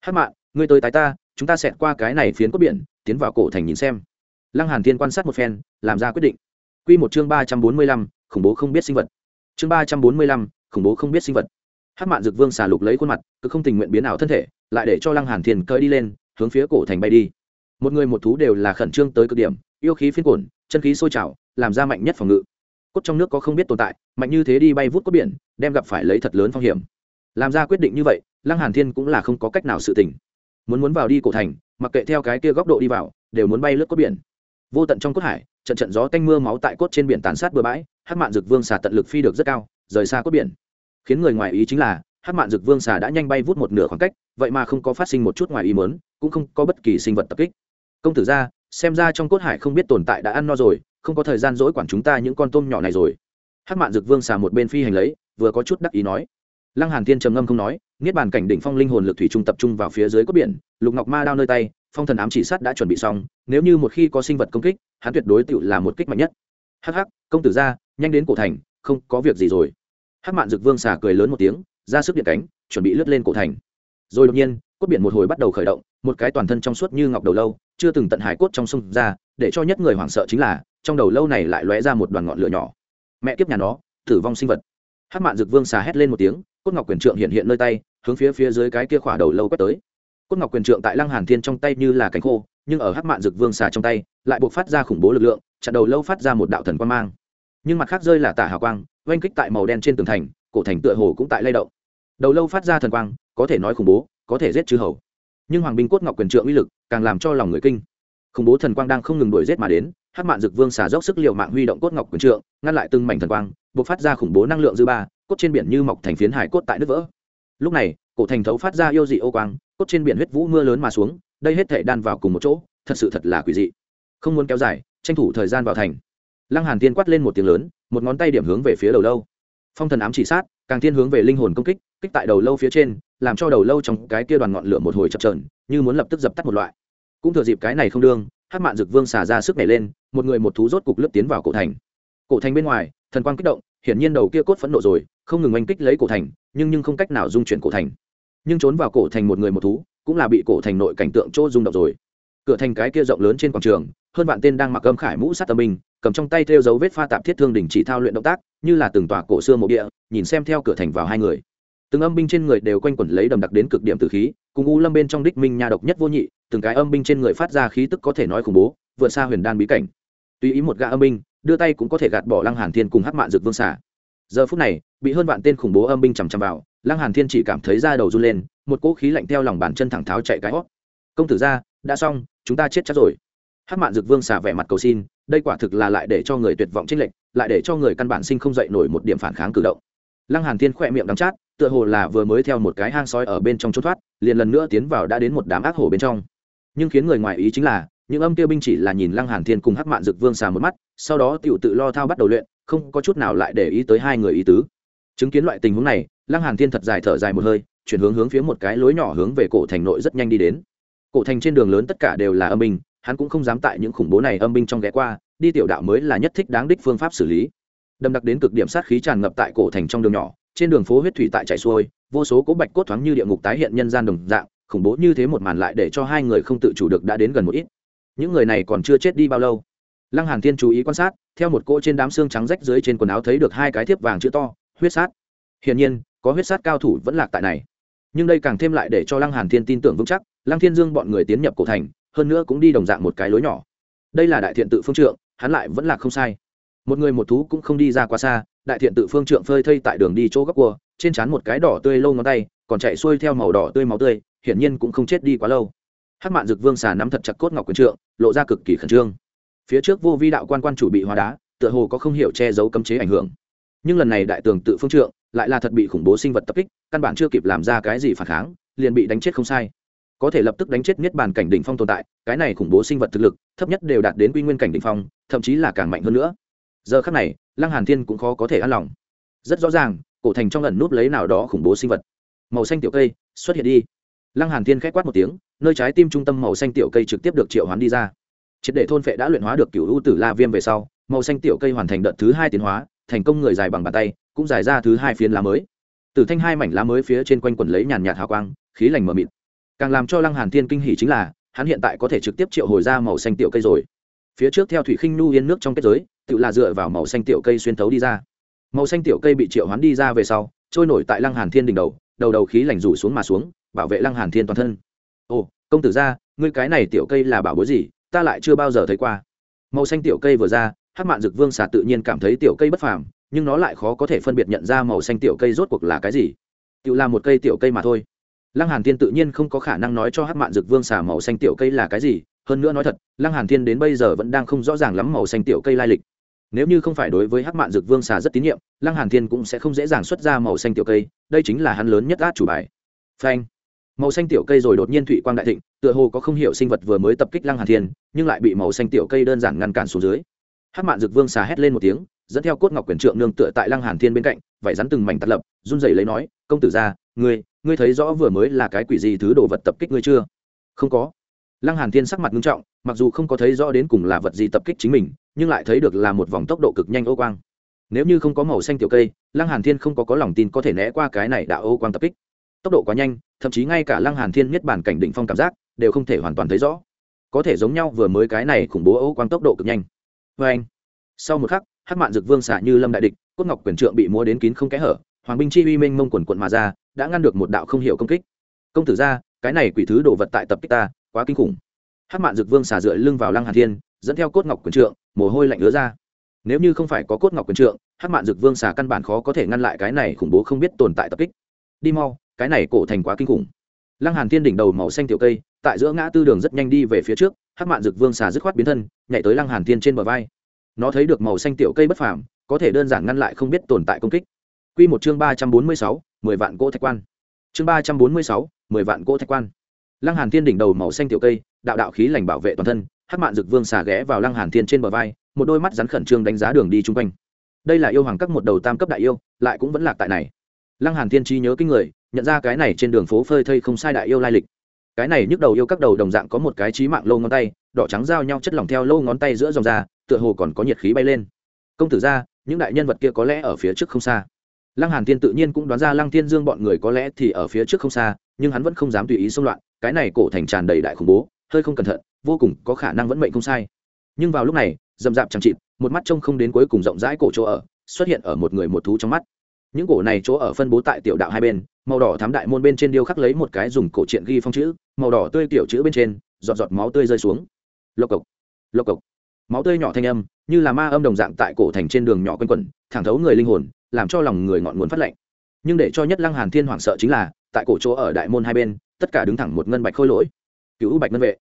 Hát mạn ngươi tới tái ta chúng ta xẹt qua cái này phiến cốt biển tiến vào cổ thành nhìn xem. Lăng hàn thiên quan sát một phen làm ra quyết định. Quy một chương ba trăm bốn mươi lăm, khủng bố không biết sinh vật. Chương ba trăm bốn mươi lăm, khủng bố không biết sinh vật. Hát mạn dực vương xà lục lấy khuôn mặt cứ không tình nguyện biến ảo thân thể lại để cho lăng hàn thiên cơi đi lên hướng phía cổ thành bay đi. Một người một thú đều là khẩn trương tới cực điểm yêu khí phiên cuồn, chân khí sôi trào làm ra mạnh nhất phòng ngự. Cốt trong nước có không biết tồn tại mạnh như thế đi bay vút cốt biển đem gặp phải lấy thật lớn phong hiểm. Làm ra quyết định như vậy lăng hàn thiên cũng là không có cách nào sự tình muốn muốn vào đi cổ thành, mặc kệ theo cái kia góc độ đi vào, đều muốn bay lướt cốt biển. Vô tận trong cốt hải, trận trận gió tanh mưa máu tại cốt trên biển tàn sát bừa bãi hát mạn dực vương xà tận lực phi được rất cao, rời xa cốt biển. Khiến người ngoài ý chính là hát mạn dực vương xà đã nhanh bay vút một nửa khoảng cách, vậy mà không có phát sinh một chút ngoài ý mớn cũng không có bất kỳ sinh vật tập kích. Công tử ra, xem ra trong cốt hải không biết tồn tại đã ăn no rồi, không có thời gian dỗi quản chúng ta những con tôm nhỏ này rồi. Hát mạn dực vương xà một bên phi hành lấy, vừa có chút đắc ý nói lăng hàn Thiên trầm ngâm không nói, niết bàn cảnh đỉnh phong linh hồn lực thủy trung tập trung vào phía dưới cốt biển, lục ngọc ma đao nơi tay, phong thần ám chỉ sát đã chuẩn bị xong, nếu như một khi có sinh vật công kích, hắn tuyệt đối tự là một kích mạnh nhất. Hắc hắc, công tử ra, nhanh đến cổ thành, không có việc gì rồi. Hắc mạn dực vương xà cười lớn một tiếng, ra sức điện cánh, chuẩn bị lướt lên cổ thành. Rồi đột nhiên, cốt biển một hồi bắt đầu khởi động, một cái toàn thân trong suốt như ngọc đầu lâu, chưa từng tận hải cốt trong sông ra, để cho nhất người hoảng sợ chính là, trong đầu lâu này lại lóe ra một đoàn ngọn lửa nhỏ. Mẹ kiếp nhà nó, tử vong sinh vật. Hát mạn dực vương xà hét lên một tiếng cốt ngọc quyền trượng hiện hiện nơi tay hướng phía phía dưới cái kia khỏa đầu lâu quét tới cốt ngọc quyền trượng tại lăng hàn thiên trong tay như là cánh khô nhưng ở Hát mạn dực vương xà trong tay lại buộc phát ra khủng bố lực lượng chặn đầu lâu phát ra một đạo thần quang mang nhưng mặt khác rơi là tả hào quang oanh kích tại màu đen trên tường thành cổ thành tựa hồ cũng tại lay động đầu lâu phát ra thần quang có thể nói khủng bố có thể giết chư hầu nhưng hoàng binh cốt ngọc quyền trượng uy lực càng làm cho lòng người kinh khủng bố thần quang đang không ngừng đuổi giết mà đến Hát mạn dực vương xả dốc sức liệu mạng huy động cốt ngọc quyền trượng, ngăn lại từng mảnh thần quang buộc phát ra khủng bố năng lượng dư ba, cốt trên biển như mọc thành phiến hải cốt tại nước vỡ. Lúc này, cổ thành thấu phát ra yêu dị ô quang, cốt trên biển huyết vũ mưa lớn mà xuống, đây hết thể đan vào cùng một chỗ, thật sự thật là quỷ dị. Không muốn kéo dài, tranh thủ thời gian vào thành. Lăng hàn tiên quát lên một tiếng lớn, một ngón tay điểm hướng về phía đầu lâu. Phong thần ám chỉ sát, càng thiên hướng về linh hồn công kích kích tại đầu lâu phía trên, làm cho đầu lâu trong cái kia đoàn ngọn lửa một hồi chập trờn như muốn lập tức dập tắt một loại. Cũng thừa dịp cái này không đương hát mạn dực vương xả ra sức nhảy lên một người một thú rốt cục lướt tiến vào cổ thành. Cổ thành bên ngoài, thần quang kích động, hiển nhiên đầu kia cốt phẫn nộ rồi, không ngừng oanh kích lấy cổ thành, nhưng nhưng không cách nào dung chuyển cổ thành. Nhưng trốn vào cổ thành một người một thú, cũng là bị cổ thành nội cảnh tượng chỗ rung động rồi. Cửa thành cái kia rộng lớn trên quảng trường, hơn vạn tên đang mặc âm khải mũ sát tâm binh, cầm trong tay theo dấu vết pha tạp thiết thương đình chỉ thao luyện động tác, như là từng tòa cổ xưa mộ địa, nhìn xem theo cửa thành vào hai người. Từng âm binh trên người đều quanh quẩn lấy đầm đặc đến cực điểm từ khí, cùng u lâm bên trong đích minh nha độc nhất vô nhị, từng cái âm binh trên người phát ra khí tức có thể nói khủng bố, vượt xa huyền đan bí cảnh tùy ý một gã âm binh, đưa tay cũng có thể gạt bỏ lăng hàn thiên cùng Hát mạn dược vương xả. Giờ phút này, bị hơn vạn tên khủng bố âm binh chằm chằm vào, lăng hàn thiên chỉ cảm thấy da đầu run lên, một cỗ khí lạnh theo lòng bàn chân thẳng tháo chạy cái hót. Công tử ra, đã xong, chúng ta chết chắc rồi. Hát mạn dược vương xả vẻ mặt cầu xin, đây quả thực là lại để cho người tuyệt vọng trinh lệnh lại để cho người căn bản sinh không dậy nổi một điểm phản kháng cử động. Lăng hàn thiên khỏe miệng đắng chát, tựa hồ là vừa mới theo một cái hang sói ở bên trong trốn thoát, liền lần nữa tiến vào đã đến một đám ác hổ bên trong. Nhưng khiến người ngoài ý chính là những âm tiêu binh chỉ là nhìn lăng hàn thiên cùng hắc mạn dực vương xà một mắt, sau đó tiểu tự lo thao bắt đầu luyện, không có chút nào lại để ý tới hai người ý tứ. Chứng kiến loại tình huống này, lăng hàn thiên thật dài thở dài một hơi, chuyển hướng hướng phía một cái lối nhỏ hướng về cổ thành nội rất nhanh đi đến. Cổ thành trên đường lớn tất cả đều là âm binh, hắn cũng không dám tại những khủng bố này âm binh trong ghé qua, đi tiểu đạo mới là nhất thích đáng đích phương pháp xử lý. Đâm đặc đến cực điểm sát khí tràn ngập tại cổ thành trong đường nhỏ, trên đường phố huyết thủy tại chảy xuôi, vô số cố bạch cốt thoáng như địa ngục tái hiện nhân gian đồng dạng, khủng bố như thế một màn lại để cho hai người không tự chủ được đã đến gần một ít những người này còn chưa chết đi bao lâu. Lăng hàn thiên chú ý quan sát, theo một cỗ trên đám xương trắng rách dưới trên quần áo thấy được hai cái thiếp vàng chữ to, huyết sát. Hiển nhiên, có huyết sát cao thủ vẫn lạc tại này. Nhưng đây càng thêm lại để cho lăng hàn thiên tin tưởng vững chắc, lăng thiên dương bọn người tiến nhập cổ thành, hơn nữa cũng đi đồng dạng một cái lối nhỏ. Đây là đại thiện tự phương trượng, hắn lại vẫn là không sai. Một người một thú cũng không đi ra quá xa, đại thiện tự phương trượng phơi thây tại đường đi chỗ góc cua, trên trán một cái đỏ tươi lâu ngón tay, còn chạy xuôi theo màu đỏ tươi máu tươi, hiển nhiên cũng không chết đi quá lâu hắc mạn dực vương xà nắm thật chặt cốt ngọc quyền trượng, lộ ra cực kỳ khẩn trương. Phía trước vô vi đạo quan quan chủ bị hóa đá, tựa hồ có không hiểu che giấu cấm chế ảnh hưởng. Nhưng lần này đại tường tự phương trượng, lại là thật bị khủng bố sinh vật tập kích, căn bản chưa kịp làm ra cái gì phản kháng, liền bị đánh chết không sai. Có thể lập tức đánh chết niết bàn cảnh đỉnh phong tồn tại, cái này khủng bố sinh vật thực lực, thấp nhất đều đạt đến quy nguyên cảnh đỉnh phong, thậm chí là càng mạnh hơn nữa. Giờ khắc này, lăng hàn thiên cũng khó có thể an lòng. Rất rõ ràng, cổ thành trong lần núp lấy nào đó khủng bố sinh vật. Màu xanh tiểu cây, xuất hiện đi. Lăng hàn thiên khẽ quát một tiếng nơi trái tim trung tâm màu xanh tiểu cây trực tiếp được triệu hoán đi ra. Triệt để thôn phệ đã luyện hóa được cửu u tử la viêm về sau, màu xanh tiểu cây hoàn thành đợt thứ hai tiến hóa, thành công người dài bằng bàn tay, cũng dài ra thứ hai phiến lá mới. Từ thanh hai mảnh lá mới phía trên quanh quần lấy nhàn nhạt hào quang, khí lành mờ mịt. Càng làm cho lăng hàn thiên kinh hỉ chính là, hắn hiện tại có thể trực tiếp triệu hồi ra màu xanh tiểu cây rồi. Phía trước theo thủy khinh nu yên nước trong kết giới, tự là dựa vào màu xanh tiểu cây xuyên thấu đi ra. Màu xanh tiểu cây bị triệu hoán đi ra về sau, trôi nổi tại lăng hàn thiên đỉnh đầu đầu đầu khí lành rủ xuống mà xuống, bảo vệ lăng hàn thiên toàn thân ồ, công tử gia ngươi cái này tiểu cây là bảo bối gì, ta lại chưa bao giờ thấy qua. Màu xanh tiểu cây vừa ra, hắc mạn dực vương xà tự nhiên cảm thấy tiểu cây bất phàm, nhưng nó lại khó có thể phân biệt nhận ra màu xanh tiểu cây rốt cuộc là cái gì. Tự là một cây tiểu cây mà thôi. Lăng hàn thiên tự nhiên không có khả năng nói cho hắc mạn dực vương xà màu xanh tiểu cây là cái gì, hơn nữa nói thật, lăng hàn thiên đến bây giờ vẫn đang không rõ ràng lắm màu xanh tiểu cây lai lịch. Nếu như không phải đối với hắc mạn dực vương xà rất tín nhiệm, lăng hàn thiên cũng sẽ không dễ dàng xuất ra màu xanh tiểu cây, đây chính là hắn lớn nhất át chủ bài. Phanh màu xanh tiểu cây rồi đột nhiên thụy quang đại thịnh, tựa hồ có không hiểu sinh vật vừa mới tập kích lăng hàn thiên, nhưng lại bị màu xanh tiểu cây đơn giản ngăn cản xuống dưới. Hắc mạn dực vương xà hét lên một tiếng, dẫn theo cốt ngọc quyền trượng nương tựa tại lăng hàn thiên bên cạnh, vải rắn từng mảnh tạt lập, run rẩy lấy nói, công tử gia, ngươi ngươi thấy rõ vừa mới là cái quỷ gì thứ đồ vật tập kích ngươi chưa? Không có. Lăng hàn thiên sắc mặt nghiêm trọng, mặc dù không có thấy rõ đến cùng là vật gì tập kích chính mình, nhưng lại thấy được là một vòng tốc độ cực nhanh ô quang. Nếu như không có màu xanh tiểu cây, lăng hàn thiên không có có lòng tin có thể né qua cái này đã ô quang tập kích tốc độ quá nhanh, thậm chí ngay cả lăng hàn thiên miết bản cảnh đỉnh phong cảm giác đều không thể hoàn toàn thấy rõ. Có thể giống nhau vừa mới cái này khủng bố ấu quang tốc độ cực nhanh. Với anh, sau một khắc, hắc mạn dực vương xả như lâm đại địch, cốt ngọc quyền trượng bị múa đến kín không kẽ hở, hoàng binh chi uy minh mông quần quận mà ra, đã ngăn được một đạo không hiểu công kích. Công tử ra, cái này quỷ thứ đồ vật tại tập kích ta, quá kinh khủng. Hắc mạn dực vương xả dựa lưng vào lăng hàn thiên, dẫn theo cốt ngọc quyền trượng, mồ hôi lạnh ứa ra. Nếu như không phải có cốt ngọc quyền trượng, hắc mạn dực vương xả căn bản khó có thể ngăn lại cái này khủng bố không biết tồn tại tập kích. Đi mau cái này cổ thành quá kinh khủng. Lăng hàn thiên đỉnh đầu màu xanh tiểu cây tại giữa ngã tư đường rất nhanh đi về phía trước hắc mạn dực vương xà dứt khoát biến thân nhảy tới lăng hàn thiên trên bờ vai. Nó thấy được màu xanh tiểu cây bất phàm có thể đơn giản ngăn lại không biết tồn tại công kích. Quy một chương ba trăm bốn mươi sáu, mười vạn cỗ thạch quan. Chương ba trăm bốn mươi sáu, mười vạn cỗ thạch quan. Lăng hàn thiên đỉnh đầu màu xanh tiểu cây đạo đạo khí lành bảo vệ toàn thân hắc mạn dực vương xà ghé vào lăng hàn thiên trên bờ vai một đôi mắt rắn khẩn trương đánh giá đường đi chung quanh. Đây là yêu hoàng các một đầu tam cấp đại yêu lại cũng vẫn lạc tại này. Lăng hàn thiên trí nhớ kinh người nhận ra cái này trên đường phố phơi thây không sai đại yêu lai lịch. Cái này nhức đầu yêu các đầu đồng dạng có một cái trí mạng lô ngón tay, đỏ trắng giao nhau chất lỏng theo lô ngón tay giữa dòng da, tựa hồ còn có nhiệt khí bay lên. Công tử ra, những đại nhân vật kia có lẽ ở phía trước không xa. Lăng hàn thiên tự nhiên cũng đoán ra lăng thiên dương bọn người có lẽ thì ở phía trước không xa, nhưng hắn vẫn không dám tùy ý xông loạn, cái này cổ thành tràn đầy đại khủng bố, hơi không cẩn thận, vô cùng có khả năng vẫn mệnh không sai. Nhưng vào lúc này dầm dạp chẳng chịt, một mắt trông không đến cuối cùng rộng rãi cổ chỗ ở, xuất hiện ở một người một thú trong mắt. Những cổ này chỗ ở phân bố tại tiểu đạo hai bên màu đỏ thám đại môn bên trên điêu khắc lấy một cái dùng cổ truyện ghi phong chữ, màu đỏ tươi tiểu chữ bên trên, giọt giọt máu tươi rơi xuống. Lộc cộc lộc cộc. Máu tươi nhỏ thanh âm, như là ma âm đồng dạng tại cổ thành trên đường nhỏ quanh quẩn, thẳng thấu người linh hồn, làm cho lòng người ngọn nguồn phát lạnh. Nhưng để cho nhất lăng hàn thiên hoảng sợ chính là, tại cổ chỗ ở đại môn hai bên, tất cả đứng thẳng một ngân bạch khôi lỗi. Cựu bạch ngân vệ.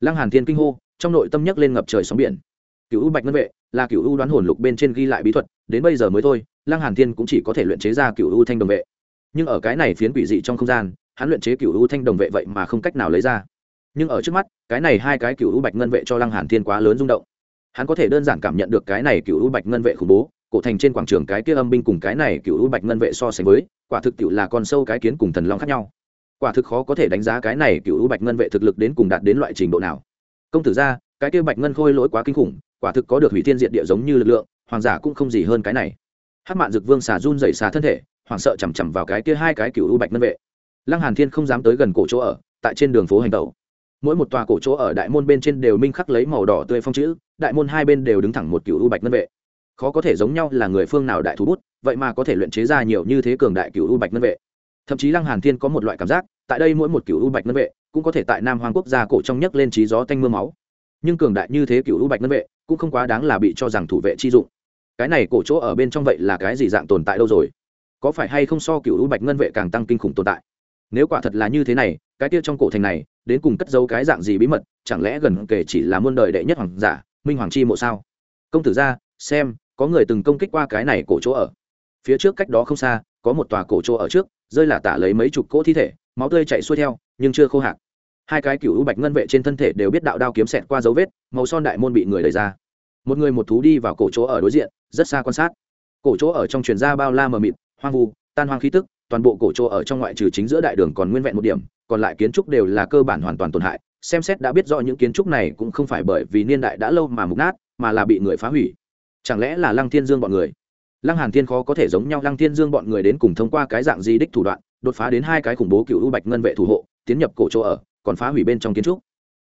Lăng hàn thiên kinh hô, trong nội tâm nhấc lên ngập trời sóng biển. Cựu bạch ngân vệ là cựu u đoán hồn lục bên trên ghi lại bí thuật, đến bây giờ mới thôi, lăng hàn thiên cũng chỉ có thể luyện chế ra cựu u thanh đồng vệ nhưng ở cái này phiến quỷ dị trong không gian, hắn luyện chế cựu u thanh đồng vệ vậy mà không cách nào lấy ra. Nhưng ở trước mắt, cái này hai cái cựu u bạch ngân vệ cho lăng hàn thiên quá lớn rung động. Hắn có thể đơn giản cảm nhận được cái này cựu u bạch ngân vệ khủng bố, cổ thành trên quảng trường cái kia âm binh cùng cái này cựu u bạch ngân vệ so sánh với, quả thực tiểu là con sâu cái kiến cùng thần long khác nhau. Quả thực khó có thể đánh giá cái này cựu u bạch ngân vệ thực lực đến cùng đạt đến loại trình độ nào. Công tử ra, cái kia bạch ngân khôi lỗi quá kinh khủng, quả thực có được hủy thiên diện địa giống như lực lượng, hoàng giả cũng không gì hơn cái này. Hát mạn dực vương xà run dày xà thân thể hoảng sợ chằm chằm vào cái kia hai cái cựu u bạch ngân vệ. Lăng hàn thiên không dám tới gần cổ chỗ ở, tại trên đường phố hành tẩu. Mỗi một tòa cổ chỗ ở đại môn bên trên đều minh khắc lấy màu đỏ tươi phong chữ, đại môn hai bên đều đứng thẳng một cựu u bạch ngân vệ. Khó có thể giống nhau là người phương nào đại thú bút, vậy mà có thể luyện chế ra nhiều như thế cường đại cựu u bạch ngân vệ. Thậm chí lăng hàn thiên có một loại cảm giác, tại đây mỗi một cựu u bạch ngân vệ cũng có thể tại nam hoàng quốc gia cổ trong nhấc lên trí gió tanh mưa máu. Nhưng cường đại như thế cựu u bạch ngân vệ cũng không quá đáng là bị cho rằng thủ vệ chi dụng. Cái này cổ chỗ ở bên trong vậy là cái gì dạng tồn tại đâu rồi? Có phải hay không so cựu u bạch ngân vệ càng tăng kinh khủng tồn tại? Nếu quả thật là như thế này, cái kia trong cổ thành này, đến cùng cất giấu cái dạng gì bí mật, chẳng lẽ gần kể chỉ là muôn đời đệ nhất hoàng giả, minh hoàng chi mộ sao? Công tử ra, xem, có người từng công kích qua cái này cổ chỗ ở. Phía trước cách đó không xa, có một tòa cổ chỗ ở trước, rơi là tả lấy mấy chục cỗ thi thể, máu tươi chạy xuôi theo, nhưng chưa khô hạn. Hai cái cựu u bạch ngân vệ trên thân thể đều biết đạo đao kiếm xẹt qua dấu vết, màu son đại môn bị người đẩy ra. Một người một thú đi vào cổ chỗ ở đối diện, rất xa quan sát. Cổ chỗ ở trong truyền ra bao la mờ mịt hoang vu, tan hoang khí tức, toàn bộ cổ chỗ ở trong ngoại trừ chính giữa đại đường còn nguyên vẹn một điểm, còn lại kiến trúc đều là cơ bản hoàn toàn tổn hại, xem xét đã biết rõ những kiến trúc này cũng không phải bởi vì niên đại đã lâu mà mục nát, mà là bị người phá hủy. Chẳng lẽ là lăng thiên dương bọn người? Lăng hàn thiên khó có thể giống nhau, lăng thiên dương bọn người đến cùng thông qua cái dạng di đích thủ đoạn, đột phá đến hai cái khủng bố cựu u bạch ngân vệ thủ hộ, tiến nhập cổ chỗ ở, còn phá hủy bên trong kiến trúc.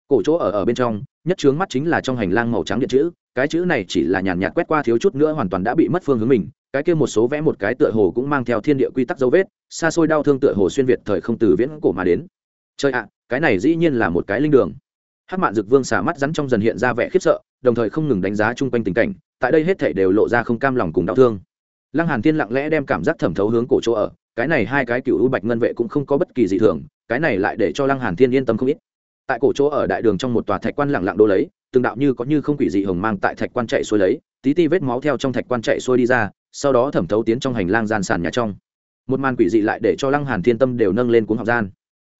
Cổ chỗ ở ở bên trong, nhất trướng mắt chính là trong hành lang màu trắng điện chữ, cái chữ này chỉ là nhàn nhạt quét qua thiếu chút nữa hoàn toàn đã bị mất phương hướng mình cái kia một số vẽ một cái tựa hồ cũng mang theo thiên địa quy tắc dấu vết, xa xôi đau thương tựa hồ xuyên việt thời không từ viễn cổ mà đến. Chơi ạ, cái này dĩ nhiên là một cái linh đường. Hát mạn dực vương xả mắt rắn trong dần hiện ra vẻ khiếp sợ, đồng thời không ngừng đánh giá chung quanh tình cảnh, tại đây hết thể đều lộ ra không cam lòng cùng đau thương. Lăng hàn thiên lặng lẽ đem cảm giác thẩm thấu hướng cổ chỗ ở, cái này hai cái cựu u bạch ngân vệ cũng không có bất kỳ gì thường, cái này lại để cho lăng hàn thiên yên tâm không ít. Tại cổ chỗ ở đại đường trong một tòa thạch quan lặng lặng đô lấy, từng đạo như có như không quỷ dị hồng mang tại thạch quan chạy xuôi lấy, tí ti vết máu theo trong thạch quan chạy xuôi đi ra sau đó thẩm thấu tiến trong hành lang gian sàn nhà trong. Một màn quỷ dị lại để cho lăng hàn thiên tâm đều nâng lên cuốn học gian.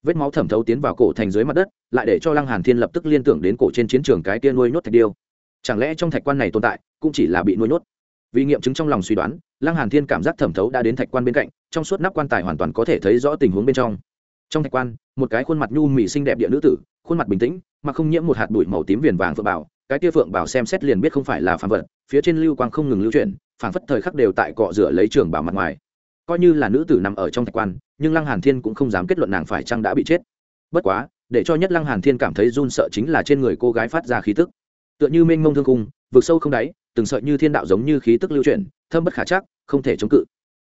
Vết máu thẩm thấu tiến vào cổ thành dưới mặt đất, lại để cho lăng hàn thiên lập tức liên tưởng đến cổ trên chiến trường cái kia nuôi nhốt thạch điêu. Chẳng lẽ trong thạch quan này tồn tại, cũng chỉ là bị nuôi nhốt? Vì nghiệm chứng trong lòng suy đoán, lăng hàn thiên cảm giác thẩm thấu đã đến thạch quan bên cạnh, trong suốt nắp quan tài hoàn toàn có thể thấy rõ tình huống bên trong. Trong thạch quan, một cái khuôn mặt nhu mì xinh đẹp địa nữ tử, khuôn mặt bình tĩnh, mà không nhiễm một hạt bụi màu tím viền vàng phượng bảo cái kia phượng bảo xem xét liền biết không phải là phàm vật, phía trên lưu quang không ngừng lưu chuyển, phảng phất thời khắc đều tại cọ rửa lấy trường bảo mặt ngoài. Coi như là nữ tử nằm ở trong thạch quan, nhưng lăng hàn thiên cũng không dám kết luận nàng phải chăng đã bị chết. Bất quá, để cho nhất lăng hàn thiên cảm thấy run sợ chính là trên người cô gái phát ra khí tức. Tựa như mênh mông thương cung vực sâu không đáy, từng sợi như thiên đạo giống như khí tức lưu chuyển, thâm bất khả chắc, không thể chống cự.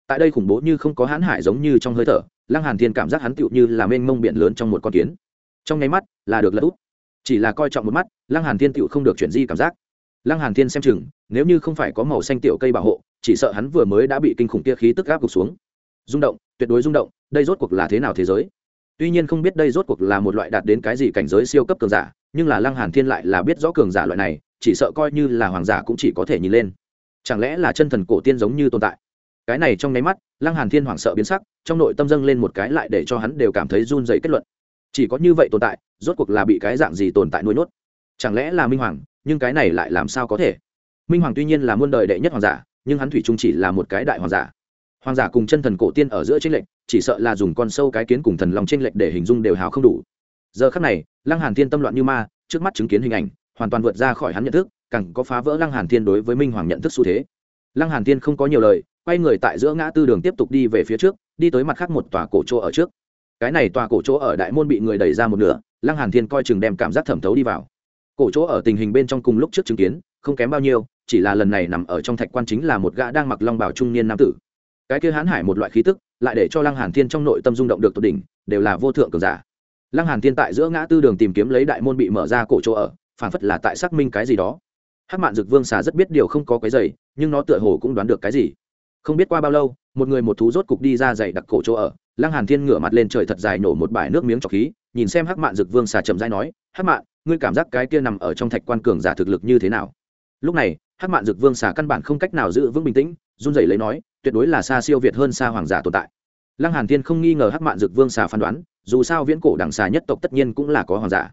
Tại đây khủng bố như không có hãn hải giống như trong hơi thở, lăng hàn thiên cảm giác hắn tựu như là mênh mông biển lớn trong một con kiến. Trong nháy mắt là được lật úp chỉ là coi trọng một mắt, lăng hàn thiên tựu không được chuyển di cảm giác. Lăng hàn thiên xem chừng, nếu như không phải có màu xanh tiểu cây bảo hộ, chỉ sợ hắn vừa mới đã bị kinh khủng kia khí tức áp gục xuống. Rung động, tuyệt đối rung động, đây rốt cuộc là thế nào thế giới? Tuy nhiên không biết đây rốt cuộc là một loại đạt đến cái gì cảnh giới siêu cấp cường giả, nhưng là lăng hàn thiên lại là biết rõ cường giả loại này, chỉ sợ coi như là hoàng giả cũng chỉ có thể nhìn lên. Chẳng lẽ là chân thần cổ tiên giống như tồn tại? Cái này trong nháy mắt, lăng hàn thiên hoảng sợ biến sắc, trong nội tâm dâng lên một cái lại để cho hắn đều cảm thấy run dậy kết luận chỉ có như vậy tồn tại, rốt cuộc là bị cái dạng gì tồn tại nuôi nhốt? Chẳng lẽ là minh hoàng, nhưng cái này lại làm sao có thể? Minh hoàng tuy nhiên là muôn đời đệ nhất hoàng giả, nhưng hắn thủy trung chỉ là một cái đại hoàng giả. Hoàng giả cùng chân thần cổ tiên ở giữa tranh lệch, chỉ sợ là dùng con sâu cái kiến cùng thần lòng tranh lệch để hình dung đều hào không đủ. Giờ khắc này, lăng hàn thiên tâm loạn như ma, trước mắt chứng kiến hình ảnh, hoàn toàn vượt ra khỏi hắn nhận thức, càng có phá vỡ lăng hàn thiên đối với minh hoàng nhận thức xu thế. Lăng hàn thiên không có nhiều lời, quay người tại giữa ngã tư đường tiếp tục đi về phía trước, đi tới mặt khác một tòa cổ chỗ ở trước cái này tòa cổ chỗ ở đại môn bị người đẩy ra một nửa, lăng hàn thiên coi chừng đem cảm giác thẩm thấu đi vào. Cổ chỗ ở tình hình bên trong cùng lúc trước chứng kiến, không kém bao nhiêu, chỉ là lần này nằm ở trong thạch quan chính là một gã đang mặc long bào trung niên nam tử. Cái kia hãn hải một loại khí tức, lại để cho lăng hàn thiên trong nội tâm rung động được tột đỉnh, đều là vô thượng cường giả. Lăng hàn thiên tại giữa ngã tư đường tìm kiếm lấy đại môn bị mở ra cổ chỗ ở, phản phất là tại xác minh cái gì đó. Hắc mạn dực vương xà rất biết điều không có cái giày, nhưng nó tựa hồ cũng đoán được cái gì. Không biết qua bao lâu, một người một thú rốt cục đi ra dày đặc cổ chỗ ở lăng hàn thiên ngửa mặt lên trời thật dài nổ một bãi nước miếng trọc khí, nhìn xem hắc mạn dực vương xà chậm rãi nói, hắc mạn, ngươi cảm giác cái kia nằm ở trong thạch quan cường giả thực lực như thế nào? Lúc này, hắc mạn dực vương xà căn bản không cách nào giữ vững bình tĩnh, run rẩy lấy nói, tuyệt đối là xa siêu việt hơn xa hoàng giả tồn tại. Lăng hàn thiên không nghi ngờ hắc mạn dực vương xà phán đoán, dù sao viễn cổ đẳng xà nhất tộc tất nhiên cũng là có hoàng giả.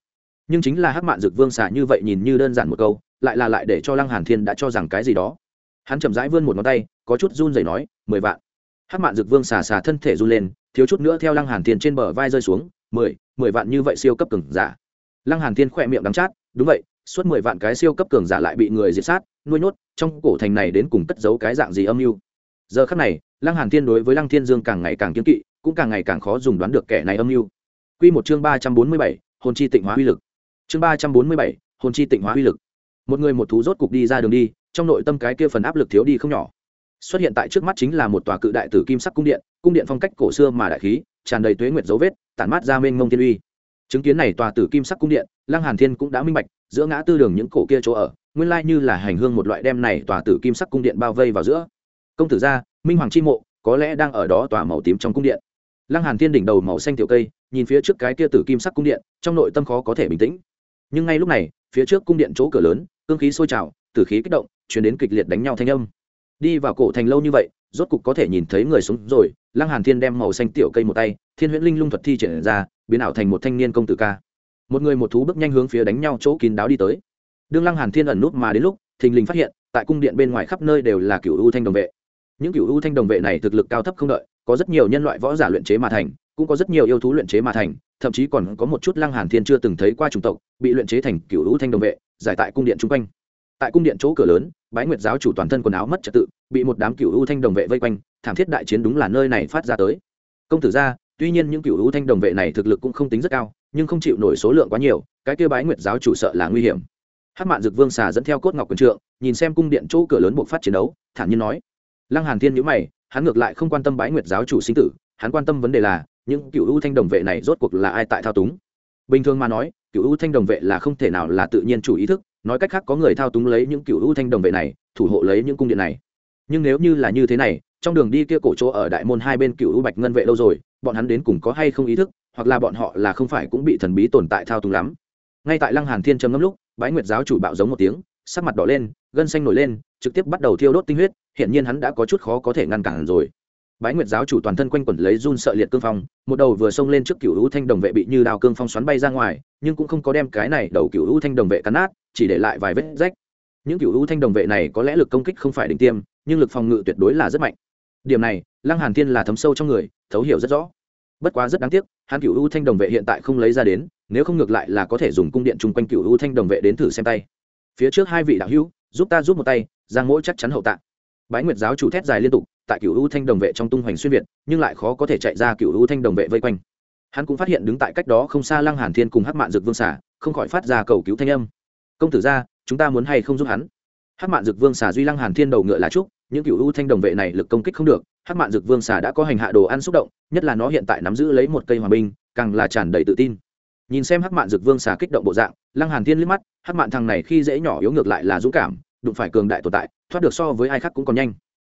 Nhưng chính là hắc mạn dực vương xà như vậy nhìn như đơn giản một câu, lại là lại để cho lăng hàn thiên đã cho rằng cái gì đó. Hắn chậm rãi vươn một ngón tay, có chút run rẩy nói, mười vạn. Hắc mạn dực vương xà xà thân thể run lên thiếu chút nữa theo lăng hàn thiên trên bờ vai rơi xuống mười mười vạn như vậy siêu cấp cường giả. Lăng hàn thiên khỏe miệng đắng chát đúng vậy suốt mười vạn cái siêu cấp cường giả lại bị người diệt sát nuôi nhốt trong cổ thành này đến cùng cất giấu cái dạng gì âm mưu. Giờ khắc này lăng hàn thiên đối với lăng thiên dương càng ngày càng kiên kỵ cũng càng ngày càng khó dùng đoán được kẻ này âm mưu. Quy một chương ba trăm bốn mươi bảy, hồn chi tịnh hóa uy lực. Chương ba trăm bốn mươi bảy, hồn chi tịnh hóa uy lực. Một người một thú rốt cục đi ra đường đi trong nội tâm cái kia phần áp lực thiếu đi không nhỏ xuất hiện tại trước mắt chính là một tòa cự đại tử kim sắc cung điện cung điện phong cách cổ xưa mà đại khí, tràn đầy tuế nguyệt dấu vết, tản mát ra mênh mông thiên uy. Chứng kiến này tòa tử kim sắc cung điện, lăng hàn thiên cũng đã minh bạch, giữa ngã tư đường những cổ kia chỗ ở, nguyên lai như là hành hương một loại đem này tòa tử kim sắc cung điện bao vây vào giữa. Công tử gia, minh hoàng chi mộ, có lẽ đang ở đó tòa màu tím trong cung điện. Lăng hàn thiên đỉnh đầu màu xanh tiểu cây, nhìn phía trước cái kia tử kim sắc cung điện, trong nội tâm khó có thể bình tĩnh. Nhưng ngay lúc này, phía trước cung điện chỗ cửa lớn, cương khí sôi trào, tử khí kích động chuyển đến kịch liệt đánh nhau thanh âm đi vào cổ thành lâu như vậy, rốt cục có thể nhìn thấy người sống rồi. Lăng hàn thiên đem màu xanh tiểu cây một tay, thiên huyễn linh lung thuật thi triển ra, biến ảo thành một thanh niên công tử ca. Một người một thú bước nhanh hướng phía đánh nhau chỗ kín đáo đi tới. Đương lăng hàn thiên ẩn nút mà đến lúc, thình lình phát hiện, tại cung điện bên ngoài khắp nơi đều là cựu u thanh đồng vệ. Những cựu u thanh đồng vệ này thực lực cao thấp không đợi, có rất nhiều nhân loại võ giả luyện chế mà thành, cũng có rất nhiều yêu thú luyện chế mà thành, thậm chí còn có một chút lăng hàn thiên chưa từng thấy qua chủng tộc, bị luyện chế thành cựu u thanh đồng vệ, giải tại cung điện chung quanh tại cung điện chỗ cửa lớn, bái nguyệt giáo chủ toàn thân quần áo mất trật tự, bị một đám cựu u thanh đồng vệ vây quanh, thảm thiết đại chiến đúng là nơi này phát ra tới. Công tử gia tuy nhiên những cựu u thanh đồng vệ này thực lực cũng không tính rất cao, nhưng không chịu nổi số lượng quá nhiều, cái kia bái nguyệt giáo chủ sợ là nguy hiểm. Hát mạn dực vương xà dẫn theo cốt ngọc quần trượng, nhìn xem cung điện chỗ cửa lớn buộc phát chiến đấu, thản nhiên nói. Lăng hàn thiên nhữ mày, hắn ngược lại không quan tâm bái nguyệt giáo chủ sinh tử, hắn quan tâm vấn đề là, những cựu u thanh đồng vệ này rốt cuộc là ai tại thao túng? Bình thường mà nói cựu u thanh đồng vệ là không thể nào là tự nhiên chủ ý thức nói cách khác có người thao túng lấy những cựu u thanh đồng vệ này, thủ hộ lấy những cung điện này. Nhưng nếu như là như thế này, trong đường đi kia cổ chỗ ở đại môn hai bên cựu u bạch ngân vệ lâu rồi, bọn hắn đến cùng có hay không ý thức, hoặc là bọn họ là không phải cũng bị thần bí tồn tại thao túng lắm. Ngay tại lăng hàn thiên trầm ngâm lúc, bái nguyệt giáo chủ bạo giống một tiếng, sắc mặt đỏ lên, gân xanh nổi lên, trực tiếp bắt đầu thiêu đốt tinh huyết hiện nhiên hắn đã có chút khó có thể ngăn cản rồi. Bái nguyệt giáo chủ toàn thân quanh quẩn lấy run sợ liệt cương phong, một đầu vừa xông lên trước cựu u thanh đồng vệ bị như đào cương phong xoắn bay ra ngoài, nhưng cũng không có đem cái này đầu cựu u thanh đồng vệ cắn nát chỉ để lại vài vết rách. Những cựu u thanh đồng vệ này có lẽ lực công kích không phải đỉnh tiêm, nhưng lực phòng ngự tuyệt đối là rất mạnh. Điểm này, lăng hàn thiên là thấm sâu trong người, thấu hiểu rất rõ. Bất quá rất đáng tiếc, hắn cựu u thanh đồng vệ hiện tại không lấy ra đến, nếu không ngược lại là có thể dùng cung điện chung quanh cựu u thanh đồng vệ đến thử xem tay. Phía trước hai vị đạo hữu, giúp ta giúp một tay, giang mỗi chắc chắn hậu tạ. Bái nguyệt giáo chủ thét dài liên tục, tại cựu u thanh đồng vệ trong tung hoành xuyên việt, nhưng lại khó có thể chạy ra cựu u thanh đồng vệ vây quanh. Hắn cũng phát hiện đứng tại cách đó không xa lăng hàn thiên cùng hắc mạn dực vương xả, không khỏi phát ra cầu cứu thanh âm công tử ra chúng ta muốn hay không giúp hắn? Hắc mạn dực vương xả duy lăng hàn thiên đầu ngựa là trúc những cựu u thanh đồng vệ này lực công kích không được hắc mạn dực vương xả đã có hành hạ đồ ăn xúc động nhất là nó hiện tại nắm giữ lấy một cây hòa bình, càng là tràn đầy tự tin. Nhìn xem hắc mạn dực vương xả kích động bộ dạng lăng hàn thiên liếc mắt hắc mạn thằng này khi dễ nhỏ yếu ngược lại là dũng cảm đụng phải cường đại tồn tại thoát được so với ai khác cũng còn nhanh.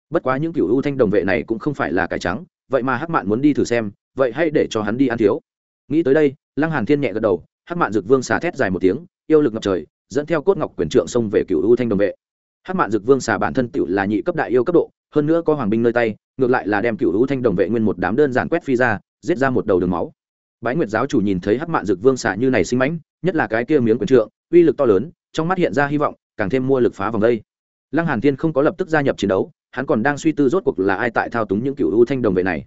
Bất quá những cựu ưu thanh đồng vệ này cũng không phải là cải trắng vậy mà hắc mạn muốn đi thử xem vậy hãy để cho hắn đi ăn thiếu. Nghĩ tới đây lăng hàn thiên nhẹ gật đầu hắc mạn dực vương xà thét dài một tiếng yêu lực ngập trời dẫn theo cốt ngọc quyền trượng xông về cựu ưu thanh đồng vệ. Hắc mạn dực vương xà bản thân tựu là nhị cấp đại yêu cấp độ, hơn nữa có hoàng binh nơi tay, ngược lại là đem cựu ưu thanh đồng vệ nguyên một đám đơn giản quét phi ra, giết ra một đầu đường máu. Bái nguyệt giáo chủ nhìn thấy hắc mạn dực vương xà như này sinh mãnh, nhất là cái kia miếng quyền trượng, uy lực to lớn, trong mắt hiện ra hy vọng, càng thêm mua lực phá vòng đây. Lăng hàn thiên không có lập tức gia nhập chiến đấu, hắn còn đang suy tư rốt cuộc là ai tại thao túng những cựu u thanh đồng vệ này.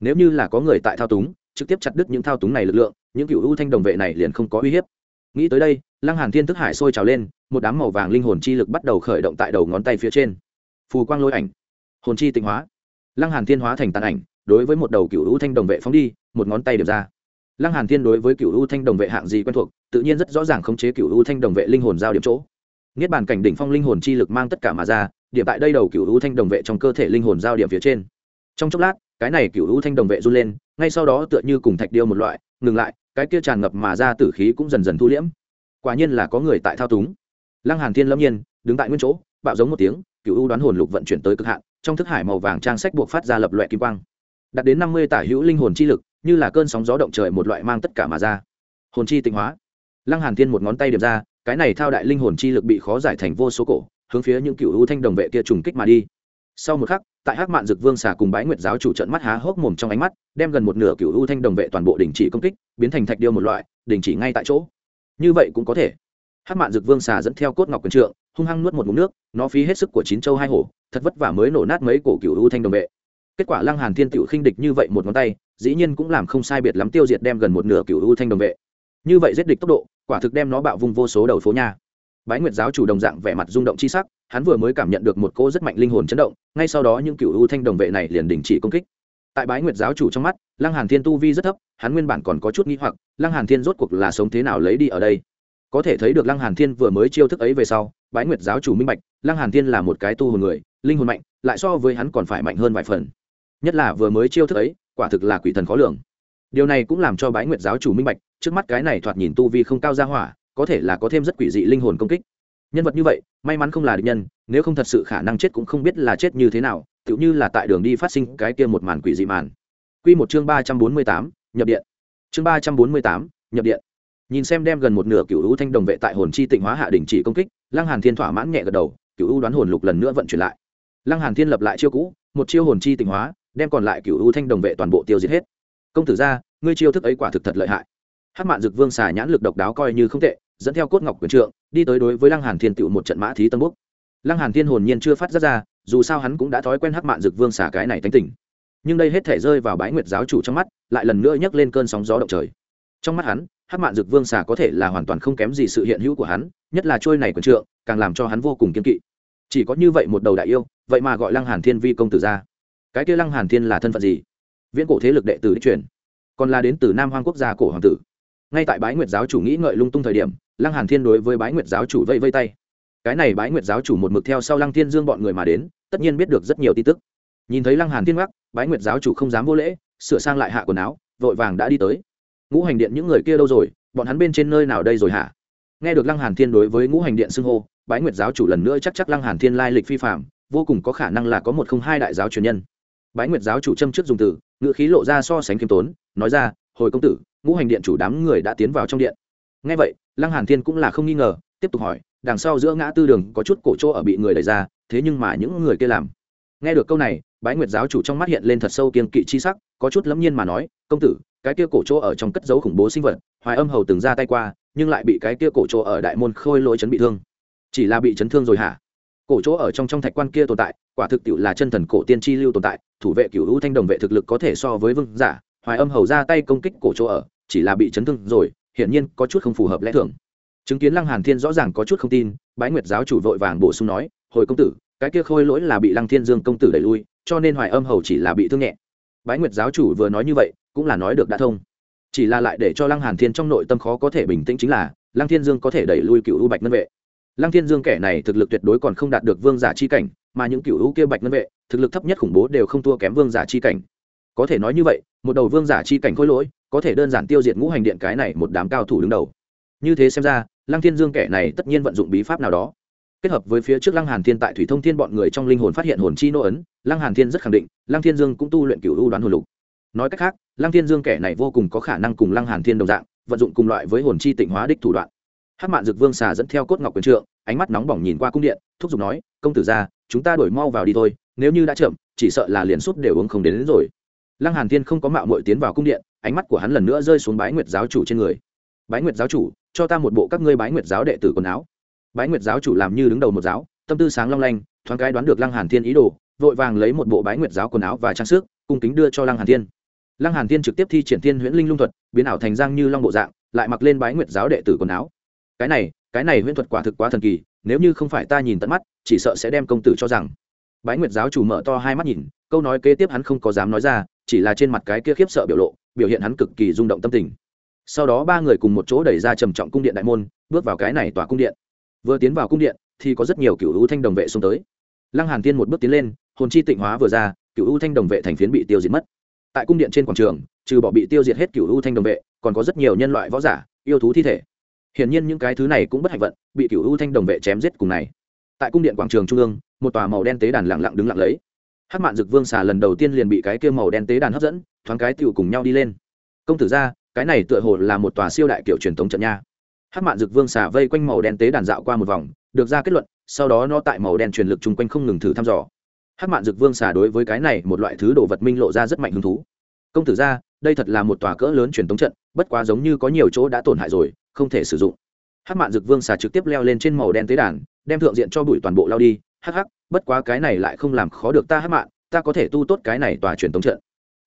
Nếu như là có người tại thao túng, trực tiếp chặt đứt những thao túng này lực lượng, những cựu u thanh đồng vệ này liền không có uy hiếp. Nghĩ tới đây lăng hàn thiên thức hải sôi trào lên, một đám màu vàng linh hồn chi lực bắt đầu khởi động tại đầu ngón tay phía trên. Phù quang lôi ảnh, hồn chi tịnh hóa. Lăng hàn thiên hóa thành tàn ảnh, đối với một đầu cựu u thanh đồng vệ phóng đi, một ngón tay điểm ra. Lăng hàn thiên đối với cựu u thanh đồng vệ hạng gì quen thuộc, tự nhiên rất rõ ràng khống chế cựu u thanh đồng vệ linh hồn giao điểm chỗ. Niết bàn cảnh đỉnh phong linh hồn chi lực mang tất cả mà ra, điểm tại đây đầu cựu u thanh đồng vệ trong cơ thể linh hồn giao điểm phía trên. Trong chốc lát, cái này cựu u thanh đồng vệ run lên, ngay sau đó tựa như cùng thạch điêu một loại, ngừng lại, cái kia tràn ngập mà ra tử khí cũng dần dần thu liễm quả nhiên là có người tại thao túng. Lăng hàn thiên lâm nhiên, đứng tại nguyên chỗ, bạo giống một tiếng, cựu u đoán hồn lục vận chuyển tới cực hạn, trong thức hải màu vàng trang sách buộc phát ra lập loại kim quang. Đạt đến năm mươi tả hữu linh hồn chi lực, như là cơn sóng gió động trời một loại mang tất cả mà ra. Hồn chi tịnh hóa. Lăng hàn thiên một ngón tay điểm ra, cái này thao đại linh hồn chi lực bị khó giải thành vô số cổ, hướng phía những cựu u thanh đồng vệ kia trùng kích mà đi. Sau một khắc, tại hắc mạn dực vương xà cùng bái nguyệt giáo chủ trận mắt há hốc mồm trong ánh mắt, đem gần một nửa cựu u thanh đồng vệ toàn bộ đình chỉ công kích, biến thành thạch điêu một loại, đình chỉ ngay tại chỗ như vậy cũng có thể. Hát mạn dực vương xà dẫn theo cốt ngọc quyền trượng, hung hăng nuốt một mụn nước, nó phí hết sức của chín châu hai hổ, thật vất vả mới nổ nát mấy cổ cựu u thanh đồng vệ kết quả lăng hàn thiên tiểu khinh địch như vậy một ngón tay, dĩ nhiên cũng làm không sai biệt lắm tiêu diệt đem gần một nửa cựu u thanh đồng vệ như vậy giết địch tốc độ, quả thực đem nó bạo vung vô số đầu phố nhà bái nguyệt giáo chủ đồng dạng vẻ mặt rung động chi sắc, hắn vừa mới cảm nhận được một cô rất mạnh linh hồn chấn động, ngay sau đó những cựu u thanh đồng vệ này liền đình chỉ công kích tại bái nguyệt giáo chủ trong mắt, lăng hàn thiên tu vi rất thấp, hắn nguyên bản còn có chút nghi hoặc, lăng hàn thiên rốt cuộc là sống thế nào lấy đi ở đây? Có thể thấy được lăng hàn thiên vừa mới chiêu thức ấy về sau, bái nguyệt giáo chủ minh bạch, lăng hàn thiên là một cái tu hồn người, linh hồn mạnh, lại so với hắn còn phải mạnh hơn vài phần. Nhất là vừa mới chiêu thức ấy, quả thực là quỷ thần khó lường. Điều này cũng làm cho bái nguyệt giáo chủ minh bạch, trước mắt cái này thoạt nhìn tu vi không cao ra hỏa, có thể là có thêm rất quỷ dị linh hồn công kích. Nhân vật như vậy, may mắn không là địch nhân, nếu không thật sự khả năng chết cũng không biết là chết như thế nào tựu như là tại đường đi phát sinh cái kia một màn quỷ dị màn. Quy một chương ba trăm bốn mươi tám, nhập điện. Chương ba trăm bốn mươi tám, nhập điện. Nhìn xem đem gần một nửa cựu u thanh đồng vệ tại hồn chi tịnh hóa hạ đình chỉ công kích, lăng hàn thiên thỏa mãn nhẹ gật đầu cựu u đoán hồn lục lần nữa vận chuyển lại. Lăng hàn thiên lập lại chiêu cũ, một chiêu hồn chi tịnh hóa, đem còn lại cựu u thanh đồng vệ toàn bộ tiêu diệt hết. Công tử gia, ngươi chiêu thức ấy quả thực thật lợi hại. Hát mạn dực vương xà nhãn lực độc đáo coi như không tệ, dẫn theo cốt ngọc quyền trượng, đi tới đối với lăng hàn thiên tựu một trận mã thí tân búc lăng hàn thiên hồn nhiên chưa phát ra ra dù sao hắn cũng đã thói quen hát mạn dực vương xà cái này tánh tình, nhưng đây hết thể rơi vào bái nguyệt giáo chủ trong mắt lại lần nữa nhấc lên cơn sóng gió động trời. Trong mắt hắn hát mạn dực vương xà có thể là hoàn toàn không kém gì sự hiện hữu của hắn nhất là trôi này quần trượng càng làm cho hắn vô cùng kiên kỵ. Chỉ có như vậy một đầu đại yêu vậy mà gọi lăng hàn thiên vi công tử ra. Cái kia lăng hàn thiên là thân phận gì? Viễn cổ thế lực đệ tử đích truyền. Còn là đến từ nam hoang quốc gia cổ hoàng tử. Ngay tại bái nguyệt giáo chủ nghĩ ngợi lung tung thời điểm lăng hàn thiên đối với bái nguyệt giáo chủ vây vây tay. Cái này bái nguyệt giáo chủ một mực theo sau lăng thiên dương bọn người mà đến tất nhiên biết được rất nhiều tin tức. Nhìn thấy lăng hàn thiên gác bái nguyệt giáo chủ không dám vô lễ, sửa sang lại hạ quần áo, vội vàng đã đi tới. Ngũ hành điện những người kia đâu rồi? Bọn hắn bên trên nơi nào đây rồi hả? Nghe được lăng hàn thiên đối với ngũ hành điện xưng hô, bái nguyệt giáo chủ lần nữa chắc chắc lăng hàn thiên lai lịch phi phạm vô cùng có khả năng là có một không hai đại giáo truyền nhân. Bái nguyệt giáo chủ châm trước dùng từ, ngữ khí lộ ra so sánh kiêm tốn, nói ra, hồi công tử, ngũ hành điện chủ đám người đã tiến vào trong điện. Nghe vậy, lăng hàn thiên cũng là không nghi ngờ, tiếp tục hỏi, đằng sau giữa ngã tư đường có chút cổ chỗ ở bị người đẩy ra thế nhưng mà những người kia làm. Nghe được câu này, bái nguyệt giáo chủ trong mắt hiện lên thật sâu kiên kỵ chi sắc, có chút lẫm nhiên mà nói, công tử, cái kia cổ chỗ ở trong cất dấu khủng bố sinh vật, hoài âm hầu từng ra tay qua, nhưng lại bị cái kia cổ chỗ ở đại môn khôi lỗi chấn bị thương. Chỉ là bị chấn thương rồi hả? Cổ chỗ ở trong trong thạch quan kia tồn tại, quả thực tiệu là chân thần cổ tiên chi lưu tồn tại, thủ vệ cửu hữu thanh đồng vệ thực lực có thể so với vương giả, hoài âm hầu ra tay công kích cổ chỗ ở, chỉ là bị chấn thương rồi, hiển nhiên có chút không phù hợp lẽ thường. Chứng kiến lăng hàn thiên rõ ràng có chút không tin, bái nguyệt giáo chủ vội vàng bổ sung nói hồi công tử, cái kia khôi lỗi là bị lăng thiên dương công tử đẩy lui, cho nên hoài âm hầu chỉ là bị thương nhẹ. Bái nguyệt giáo chủ vừa nói như vậy, cũng là nói được đã thông. Chỉ là lại để cho lăng hàn thiên trong nội tâm khó có thể bình tĩnh chính là, lăng thiên dương có thể đẩy lui cựu u bạch ngân vệ. Lăng thiên dương kẻ này thực lực tuyệt đối còn không đạt được vương giả chi cảnh, mà những cựu u kia bạch ngân vệ, thực lực thấp nhất khủng bố đều không thua kém vương giả chi cảnh. Có thể nói như vậy, một đầu vương giả chi cảnh khôi lỗi, có thể đơn giản tiêu diệt ngũ hành điện cái này một đám cao thủ đứng đầu. Như thế xem ra, lăng thiên dương kẻ này tất nhiên vận dụng bí pháp nào đó kết hợp với phía trước lăng hàn thiên tại thủy thông thiên bọn người trong linh hồn phát hiện hồn chi nô ấn lăng hàn thiên rất khẳng định lăng thiên dương cũng tu luyện cửu u đoán hồn lục. Nói cách khác lăng thiên dương kẻ này vô cùng có khả năng cùng lăng hàn thiên đồng dạng vận dụng cùng loại với hồn chi tịnh hóa đích thủ đoạn. Hắc mạn dực vương xà dẫn theo cốt ngọc quyền trượng ánh mắt nóng bỏng nhìn qua cung điện thúc giục nói công tử ra chúng ta đổi mau vào đi thôi nếu như đã chậm chỉ sợ là liền sút đều uống không đến, đến rồi. Lăng hàn thiên không có mạo muội tiến vào cung điện ánh mắt của hắn lần nữa rơi xuống bái nguyệt giáo chủ trên người. Bái nguyệt giáo chủ cho ta một bộ các ngươi bái nguyệt giáo đệ tử quần áo bái nguyệt giáo chủ làm như đứng đầu một giáo, tâm tư sáng long lanh, thoáng cái đoán được lăng hàn thiên ý đồ, vội vàng lấy một bộ bái nguyệt giáo quần áo và trang sức, cung kính đưa cho lăng hàn thiên. Lăng hàn thiên trực tiếp thi triển thiên huyễn linh lung thuật, biến ảo thành giang như long bộ dạng, lại mặc lên bái nguyệt giáo đệ tử quần áo. Cái này cái này huyễn thuật quả thực quá thần kỳ, nếu như không phải ta nhìn tận mắt, chỉ sợ sẽ đem công tử cho rằng. Bái nguyệt giáo chủ mở to hai mắt nhìn, câu nói kế tiếp hắn không có dám nói ra, chỉ là trên mặt cái kia khiếp sợ biểu lộ, biểu hiện hắn cực kỳ rung động tâm tình. Sau đó ba người cùng một chỗ đẩy ra trầm trọng cung điện đại môn, bước vào cái này tòa cung điện vừa tiến vào cung điện, thì có rất nhiều cựu ưu thanh đồng vệ xông tới. Lăng hàn tiên một bước tiến lên, hồn chi tịnh hóa vừa ra, cựu ưu thanh đồng vệ thành phiến bị tiêu diệt mất. Tại cung điện trên quảng trường, trừ bỏ bị tiêu diệt hết cựu ưu thanh đồng vệ, còn có rất nhiều nhân loại võ giả, yêu thú thi thể. Hiển nhiên những cái thứ này cũng bất hạnh vận, bị cựu ưu thanh đồng vệ chém giết cùng này. Tại cung điện quảng trường trung ương, một tòa màu đen tế đàn lặng lặng đứng lặng lấy. Hát mạn dực vương xà lần đầu tiên liền bị cái kia màu đen tế đàn hấp dẫn, thoáng cái tựu cùng nhau đi lên. Công tử ra, cái này tựa hồ là một tòa siêu đại kiểu truyền thống trận nha hát mạn dực vương xà vây quanh màu đen tế đàn dạo qua một vòng, được ra kết luận, sau đó nó tại màu đen truyền lực chung quanh không ngừng thử thăm dò. Hát mạn dực vương xà đối với cái này một loại thứ đồ vật minh lộ ra rất mạnh hứng thú. Công tử ra, đây thật là một tòa cỡ lớn truyền thống trận, bất quá giống như có nhiều chỗ đã tổn hại rồi, không thể sử dụng. Hát mạn dực vương xà trực tiếp leo lên trên màu đen tế đàn, đem thượng diện cho bụi toàn bộ lao đi, hắc hắc, bất quá cái này lại không làm khó được ta hát mạn, ta có thể tu tốt cái này tòa truyền thống trận.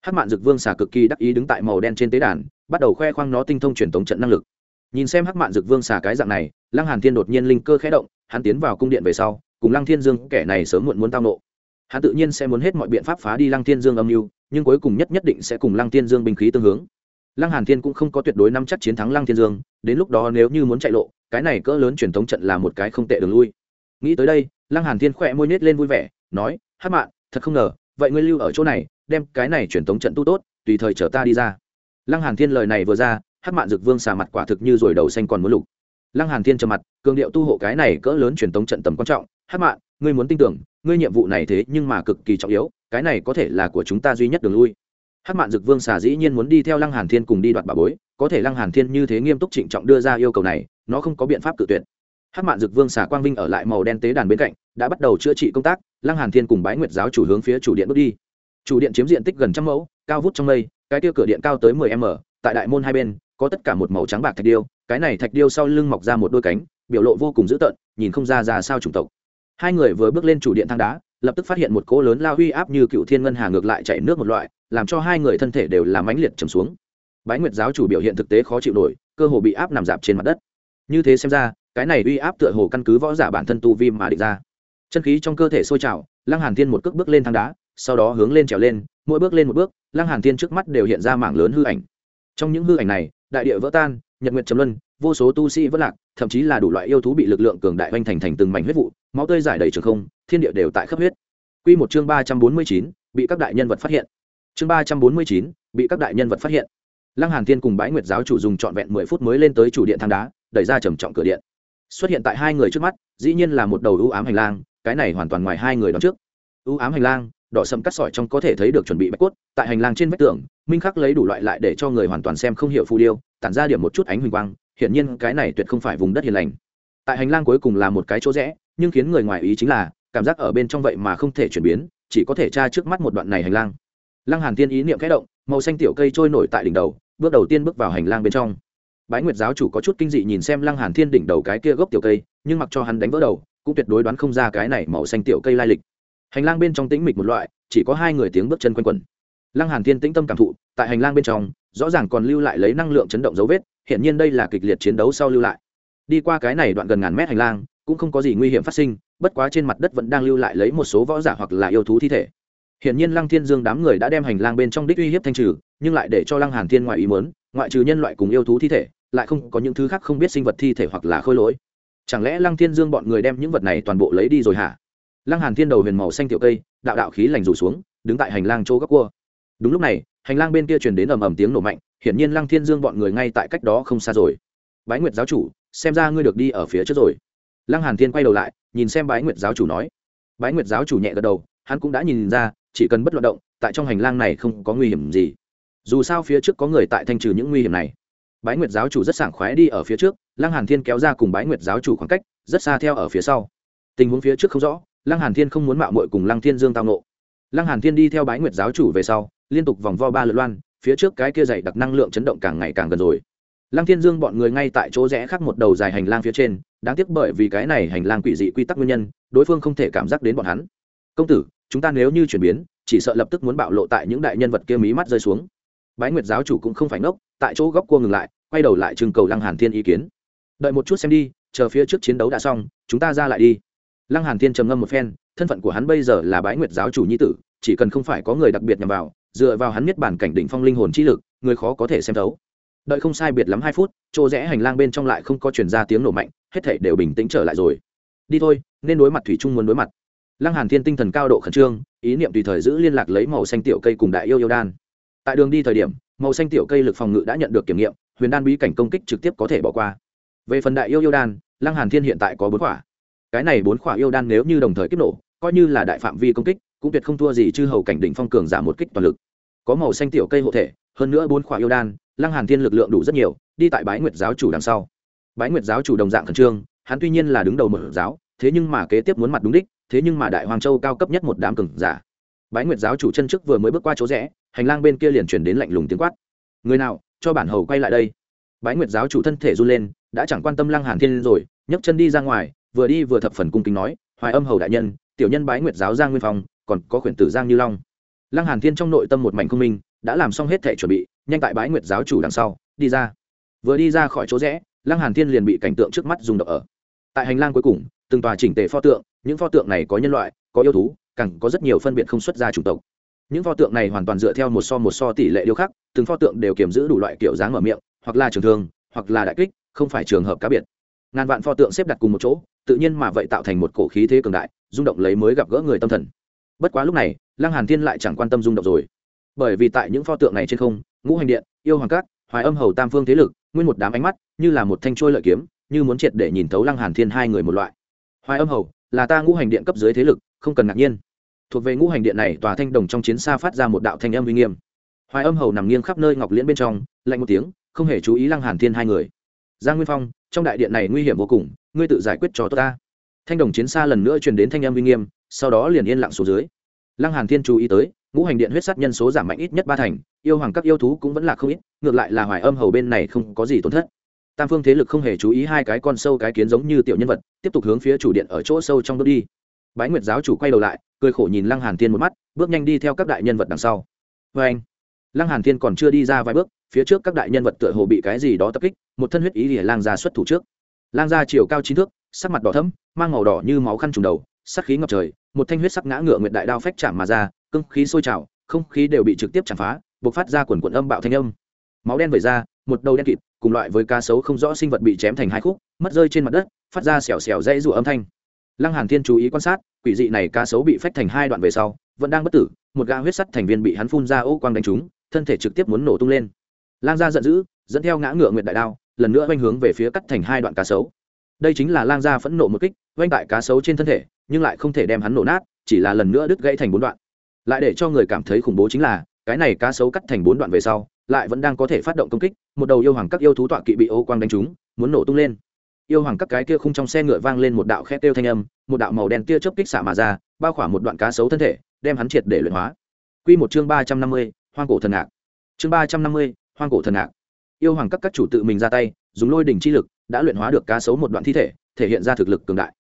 Hát mạn dực vương xà cực kỳ đắc ý đứng tại màu đen trên tế đàn, bắt đầu khoe khoang nó tinh thông truyền thống trận năng lực nhìn xem hắc mạn dực vương xà cái dạng này, lăng hàn thiên đột nhiên linh cơ khẽ động, hắn tiến vào cung điện về sau, cùng lăng thiên dương kẻ này sớm muộn muốn tao nộ. Hắn tự nhiên sẽ muốn hết mọi biện pháp phá đi lăng thiên dương âm mưu, nhưng cuối cùng nhất nhất định sẽ cùng lăng thiên dương binh khí tương hướng. Lăng hàn thiên cũng không có tuyệt đối nắm chắc chiến thắng lăng thiên dương, đến lúc đó nếu như muốn chạy lộ, cái này cỡ lớn truyền thống trận là một cái không tệ đường lui. Nghĩ tới đây, lăng hàn thiên khỏe môi nết lên vui vẻ, nói, hắc mạn, thật không ngờ, vậy ngươi lưu ở chỗ này, đem cái này truyền thống trận tu tốt, tùy thời chở ta đi ra. Lăng hàn thiên lời này vừa ra hát mạn dực vương xà mặt quả thực như rồi đầu xanh còn muốn lục. Lăng hàn thiên trầm mặt, cường điệu tu hộ cái này cỡ lớn truyền tống trận tầm quan trọng. Hát mạn, ngươi muốn tin tưởng, ngươi nhiệm vụ này thế nhưng mà cực kỳ trọng yếu, cái này có thể là của chúng ta duy nhất đường lui. Hát mạn dực vương xà dĩ nhiên muốn đi theo lăng hàn thiên cùng đi đoạt bà bối, có thể lăng hàn thiên như thế nghiêm túc trịnh trọng đưa ra yêu cầu này, nó không có biện pháp tự tuyệt. Hát mạn dực vương xà quang vinh ở lại màu đen tế đàn bên cạnh, đã bắt đầu chữa trị công tác, lăng hàn thiên cùng bái nguyệt giáo chủ hướng phía chủ điện bước đi. Chủ điện chiếm diện tích gần trăm mẫu, cao vút trong mây, cái tiêu cửa điện cao tới 10 m, tại đại môn hai bên có tất cả một màu trắng bạc thạch điêu, cái này thạch điêu sau lưng mọc ra một đôi cánh, biểu lộ vô cùng dữ tợn, nhìn không ra ra sao chủng tộc. Hai người vừa bước lên chủ điện thang đá, lập tức phát hiện một cỗ lớn lao huy áp như cựu thiên ngân hà ngược lại chạy nước một loại, làm cho hai người thân thể đều làm mãnh liệt trầm xuống. Bái nguyệt giáo chủ biểu hiện thực tế khó chịu nổi, cơ hồ bị áp nằm dạp trên mặt đất. Như thế xem ra, cái này uy áp tựa hồ căn cứ võ giả bản thân tu vi mà địch ra. Chân khí trong cơ thể sôi trào, lăng hàn thiên một cước bước lên thang đá, sau đó hướng lên trèo lên, mỗi bước lên một bước, lăng hàn thiên trước mắt đều hiện ra mảng lớn hư ảnh. Trong những hư ảnh này đại địa vỡ tan, nhật nguyệt trầm luân, vô số tu sĩ vỡ lạc, thậm chí là đủ loại yêu thú bị lực lượng cường đại oanh thành thành từng mảnh huyết vụ, máu tươi giải đầy trường không, thiên địa đều tại khắp huyết. Quy một chương ba trăm bốn mươi chín, bị các đại nhân vật phát hiện. Chương ba trăm bốn mươi chín, bị các đại nhân vật phát hiện. Lăng hàn thiên cùng bái nguyệt giáo chủ dùng trọn vẹn mười phút mới lên tới chủ điện thang đá, đẩy ra trầm trọng cửa điện. Xuất hiện tại hai người trước mắt, dĩ nhiên là một đầu ưu ám hành lang, cái này hoàn toàn ngoài hai người đón trước. Ưu ám hành lang đỏ sầm cắt sỏi trong có thể thấy được chuẩn bị bạch cốt, tại hành lang trên vách tường, minh khắc lấy đủ loại lại để cho người hoàn toàn xem không hiểu phù điêu, tản ra điểm một chút ánh huỳnh quang, hiển nhiên cái này tuyệt không phải vùng đất hiền lành. Tại hành lang cuối cùng là một cái chỗ rẽ, nhưng khiến người ngoài ý chính là, cảm giác ở bên trong vậy mà không thể chuyển biến, chỉ có thể tra trước mắt một đoạn này hành lang. Lăng hàn tiên ý niệm khẽ động, màu xanh tiểu cây trôi nổi tại đỉnh đầu, bước đầu tiên bước vào hành lang bên trong. Bái nguyệt giáo chủ có chút kinh dị nhìn xem lăng hàn thiên đỉnh đầu cái kia gốc tiểu cây, nhưng mặc cho hắn đánh vỡ đầu, cũng tuyệt đối đoán không ra cái này màu xanh tiểu cây lai lịch hành lang bên trong tĩnh mịch một loại, chỉ có hai người tiếng bước chân quanh quẩn. Lăng hàn thiên tĩnh tâm cảm thụ, tại hành lang bên trong, rõ ràng còn lưu lại lấy năng lượng chấn động dấu vết hiện nhiên đây là kịch liệt chiến đấu sau lưu lại. Đi qua cái này đoạn gần ngàn mét hành lang, cũng không có gì nguy hiểm phát sinh, bất quá trên mặt đất vẫn đang lưu lại lấy một số võ giả hoặc là yêu thú thi thể. Hiện nhiên lăng thiên dương đám người đã đem hành lang bên trong đích uy hiếp thanh trừ, nhưng lại để cho lăng hàn thiên ngoại ý muốn, ngoại trừ nhân loại cùng yêu thú thi thể, lại không có những thứ khác không biết sinh vật thi thể hoặc là khôi lỗi. Chẳng lẽ lăng thiên dương bọn người đem những vật này toàn bộ lấy đi rồi hả? Lăng hàn thiên đầu huyền màu xanh tiểu cây, đạo đạo khí lành rủ xuống, đứng tại hành lang chỗ góc cua. Đúng lúc này, hành lang bên kia truyền đến ầm ầm tiếng nổ mạnh, hiển nhiên lăng thiên dương bọn người ngay tại cách đó không xa rồi. Bái nguyệt giáo chủ, xem ra ngươi được đi ở phía trước rồi. Lăng hàn thiên quay đầu lại, nhìn xem bái nguyệt giáo chủ nói. Bái nguyệt giáo chủ nhẹ gật đầu, hắn cũng đã nhìn ra, chỉ cần bất loạn động, tại trong hành lang này không có nguy hiểm gì. Dù sao phía trước có người tại thanh trừ những nguy hiểm này. Bái nguyệt giáo chủ rất sảng khoái đi ở phía trước, lăng hàn thiên kéo ra cùng bái nguyệt giáo chủ khoảng cách, rất xa theo ở phía sau. Tình huống phía trước không rõ lăng hàn thiên không muốn mạo muội cùng lăng thiên dương tao nộ lăng hàn thiên đi theo bái nguyệt giáo chủ về sau, liên tục vòng vo ba lượt loan, phía trước cái kia dày đặc năng lượng chấn động càng ngày càng gần rồi. Lăng thiên dương bọn người ngay tại chỗ rẽ khác một đầu dài hành lang phía trên, đáng tiếc bởi vì cái này hành lang quỷ dị quy tắc nguyên nhân, đối phương không thể cảm giác đến bọn hắn. Công tử, chúng ta nếu như chuyển biến, chỉ sợ lập tức muốn bạo lộ tại những đại nhân vật kia mí mắt rơi xuống. Bái nguyệt giáo chủ cũng không phải ngốc, tại chỗ góc cua ngừng lại, quay đầu lại trưng cầu lăng hàn thiên ý kiến. Đợi một chút xem đi, chờ phía trước chiến đấu đã xong, chúng ta ra lại đi lăng hàn thiên trầm ngâm một phen, thân phận của hắn bây giờ là bái nguyệt giáo chủ nhi tử, chỉ cần không phải có người đặc biệt nhằm vào, dựa vào hắn miết bản cảnh đỉnh phong linh hồn chi lực, người khó có thể xem thấu. Đợi không sai biệt lắm hai phút, chỗ rẽ hành lang bên trong lại không có chuyển ra tiếng nổ mạnh, hết thảy đều bình tĩnh trở lại rồi. Đi thôi, nên đối mặt thủy trung muốn đối mặt. Lăng hàn thiên tinh thần cao độ khẩn trương, ý niệm tùy thời giữ liên lạc lấy màu xanh tiểu cây cùng đại yêu yêu đan. Tại đường đi thời điểm, màu xanh tiểu cây lực phòng ngự đã nhận được kiểm nghiệm, huyền đan bí cảnh công kích trực tiếp có thể bỏ qua. Về phần đại yêu yêu đan, lăng hàn thiên hiện tại có bốn quả cái này bốn khỏa yêu đan nếu như đồng thời kích nổ, coi như là đại phạm vi công kích, cũng tuyệt không thua gì chư hầu cảnh đỉnh phong cường giả một kích toàn lực. Có màu xanh tiểu cây hộ thể, hơn nữa bốn khỏa yêu đan, lăng hàn thiên lực lượng đủ rất nhiều, đi tại bái nguyệt giáo chủ đằng sau. Bái nguyệt giáo chủ đồng dạng khẩn trương, hắn tuy nhiên là đứng đầu một giáo, thế nhưng mà kế tiếp muốn mặt đúng đích, thế nhưng mà đại hoàng châu cao cấp nhất một đám cường giả. Bái nguyệt giáo chủ chân trước vừa mới bước qua chỗ rẽ, hành lang bên kia liền chuyển đến lạnh lùng tiếng quát. Người nào, cho bản hầu quay lại đây. Bái nguyệt giáo chủ thân thể run lên, đã chẳng quan tâm lăng hàn thiên rồi, nhấc chân đi ra ngoài vừa đi vừa thập phần cung kính nói, hoài âm hầu đại nhân, tiểu nhân bái nguyệt giáo giang nguyên phong, còn có khuyển tử giang như long. Lăng hàn thiên trong nội tâm một mảnh công minh, đã làm xong hết thể chuẩn bị, nhanh tại bái nguyệt giáo chủ đằng sau, đi ra. Vừa đi ra khỏi chỗ rẽ, lăng hàn thiên liền bị cảnh tượng trước mắt dùng động ở. Tại hành lang cuối cùng, từng tòa chỉnh tề pho tượng, những pho tượng này có nhân loại, có yêu thú, càng có rất nhiều phân biệt không xuất ra chủng tộc. Những pho tượng này hoàn toàn dựa theo một so một so tỷ lệ điêu khắc, từng pho tượng đều kiểm giữ đủ loại kiểu dáng mở miệng, hoặc là trường thương, hoặc là đại kích, không phải trường hợp cá biệt. Ngàn vạn pho tượng xếp đặt cùng một chỗ tự nhiên mà vậy tạo thành một cổ khí thế cường đại, rung động lấy mới gặp gỡ người tâm thần. Bất quá lúc này, lăng hàn thiên lại chẳng quan tâm rung động rồi. Bởi vì tại những pho tượng này trên không, ngũ hành điện, yêu hoàng cát hoài âm hầu tam phương thế lực, nguyên một đám ánh mắt, như là một thanh trôi lợi kiếm, như muốn triệt để nhìn thấu lăng hàn thiên hai người một loại. Hoài âm hầu, là ta ngũ hành điện cấp dưới thế lực, không cần ngạc nhiên. Thuộc về ngũ hành điện này, tòa thanh đồng trong chiến xa phát ra một đạo thanh âm uy nghiêm. Hoài âm hầu nằm nghiêng khắp nơi ngọc liễn bên trong, lạnh một tiếng, không hề chú ý lăng hàn thiên hai người. Giang nguyên phong, trong đại điện này nguy hiểm vô cùng ngươi tự giải quyết cho tôi ta. Thanh đồng chiến xa lần nữa truyền đến thanh âm uy nghiêm, sau đó liền yên lặng xuống dưới. Lăng hàn thiên chú ý tới, ngũ hành điện huyết sắt nhân số giảm mạnh ít nhất ba thành, yêu hoàng các yêu thú cũng vẫn là không ít, ngược lại là hoài âm hầu bên này không có gì tổn thất. Tam phương thế lực không hề chú ý hai cái con sâu cái kiến giống như tiểu nhân vật, tiếp tục hướng phía chủ điện ở chỗ sâu trong đốt đi. Bái nguyệt giáo chủ quay đầu lại, cười khổ nhìn lăng hàn thiên một mắt, bước nhanh đi theo các đại nhân vật đằng sau. Với anh, lăng hàn thiên còn chưa đi ra vài bước, phía trước các đại nhân vật tựa hồ bị cái gì đó tập kích, một thân huyết ý lìa lang ra xuất thủ trước lang ra chiều cao chín thước, sắc mặt đỏ thẫm, mang màu đỏ như máu khăn trùng đầu, sắc khí ngập trời, một thanh huyết sắc ngã ngựa nguyệt đại đao phách chạm mà ra, cương khí sôi trào, không khí đều bị trực tiếp chạm phá, bộc phát ra quần quần âm bạo thanh âm. Máu đen vẩy ra, một đầu đen kịt, cùng loại với cá sấu không rõ sinh vật bị chém thành hai khúc, mất rơi trên mặt đất, phát ra xèo xèo dãy rụa âm thanh. Lăng hàn thiên chú ý quan sát, quỷ dị này cá sấu bị phách thành hai đoạn về sau, vẫn đang bất tử, một gã huyết sắt thành viên bị hắn phun ra ô quang đánh trúng, thân thể trực tiếp muốn nổ tung lên. Lang gia giận dữ, dẫn theo ngã ngựa nguyệt đại đao lần nữa oanh hướng về phía cắt thành hai đoạn cá sấu đây chính là lang gia phẫn nộ một kích oanh tại cá sấu trên thân thể nhưng lại không thể đem hắn nổ nát chỉ là lần nữa đứt gãy thành bốn đoạn lại để cho người cảm thấy khủng bố chính là cái này cá sấu cắt thành bốn đoạn về sau lại vẫn đang có thể phát động công kích một đầu yêu hoàng các yêu thú tọa kỵ bị ô quang đánh trúng muốn nổ tung lên yêu hoàng các cái kia khung trong xe ngựa vang lên một đạo khét tiêu thanh âm một đạo màu đen kia chớp kích xả mà ra bao khỏa một đoạn cá sấu thân thể đem hắn triệt để luyện hóa Quy một chương ba trăm năm mươi, hoang cổ thần ngạc. Chương ba trăm năm mươi, hoang cổ thần ngạc. Yêu hoàng các các chủ tự mình ra tay, dùng lôi đỉnh chi lực, đã luyện hóa được cá sấu một đoạn thi thể, thể hiện ra thực lực cường đại.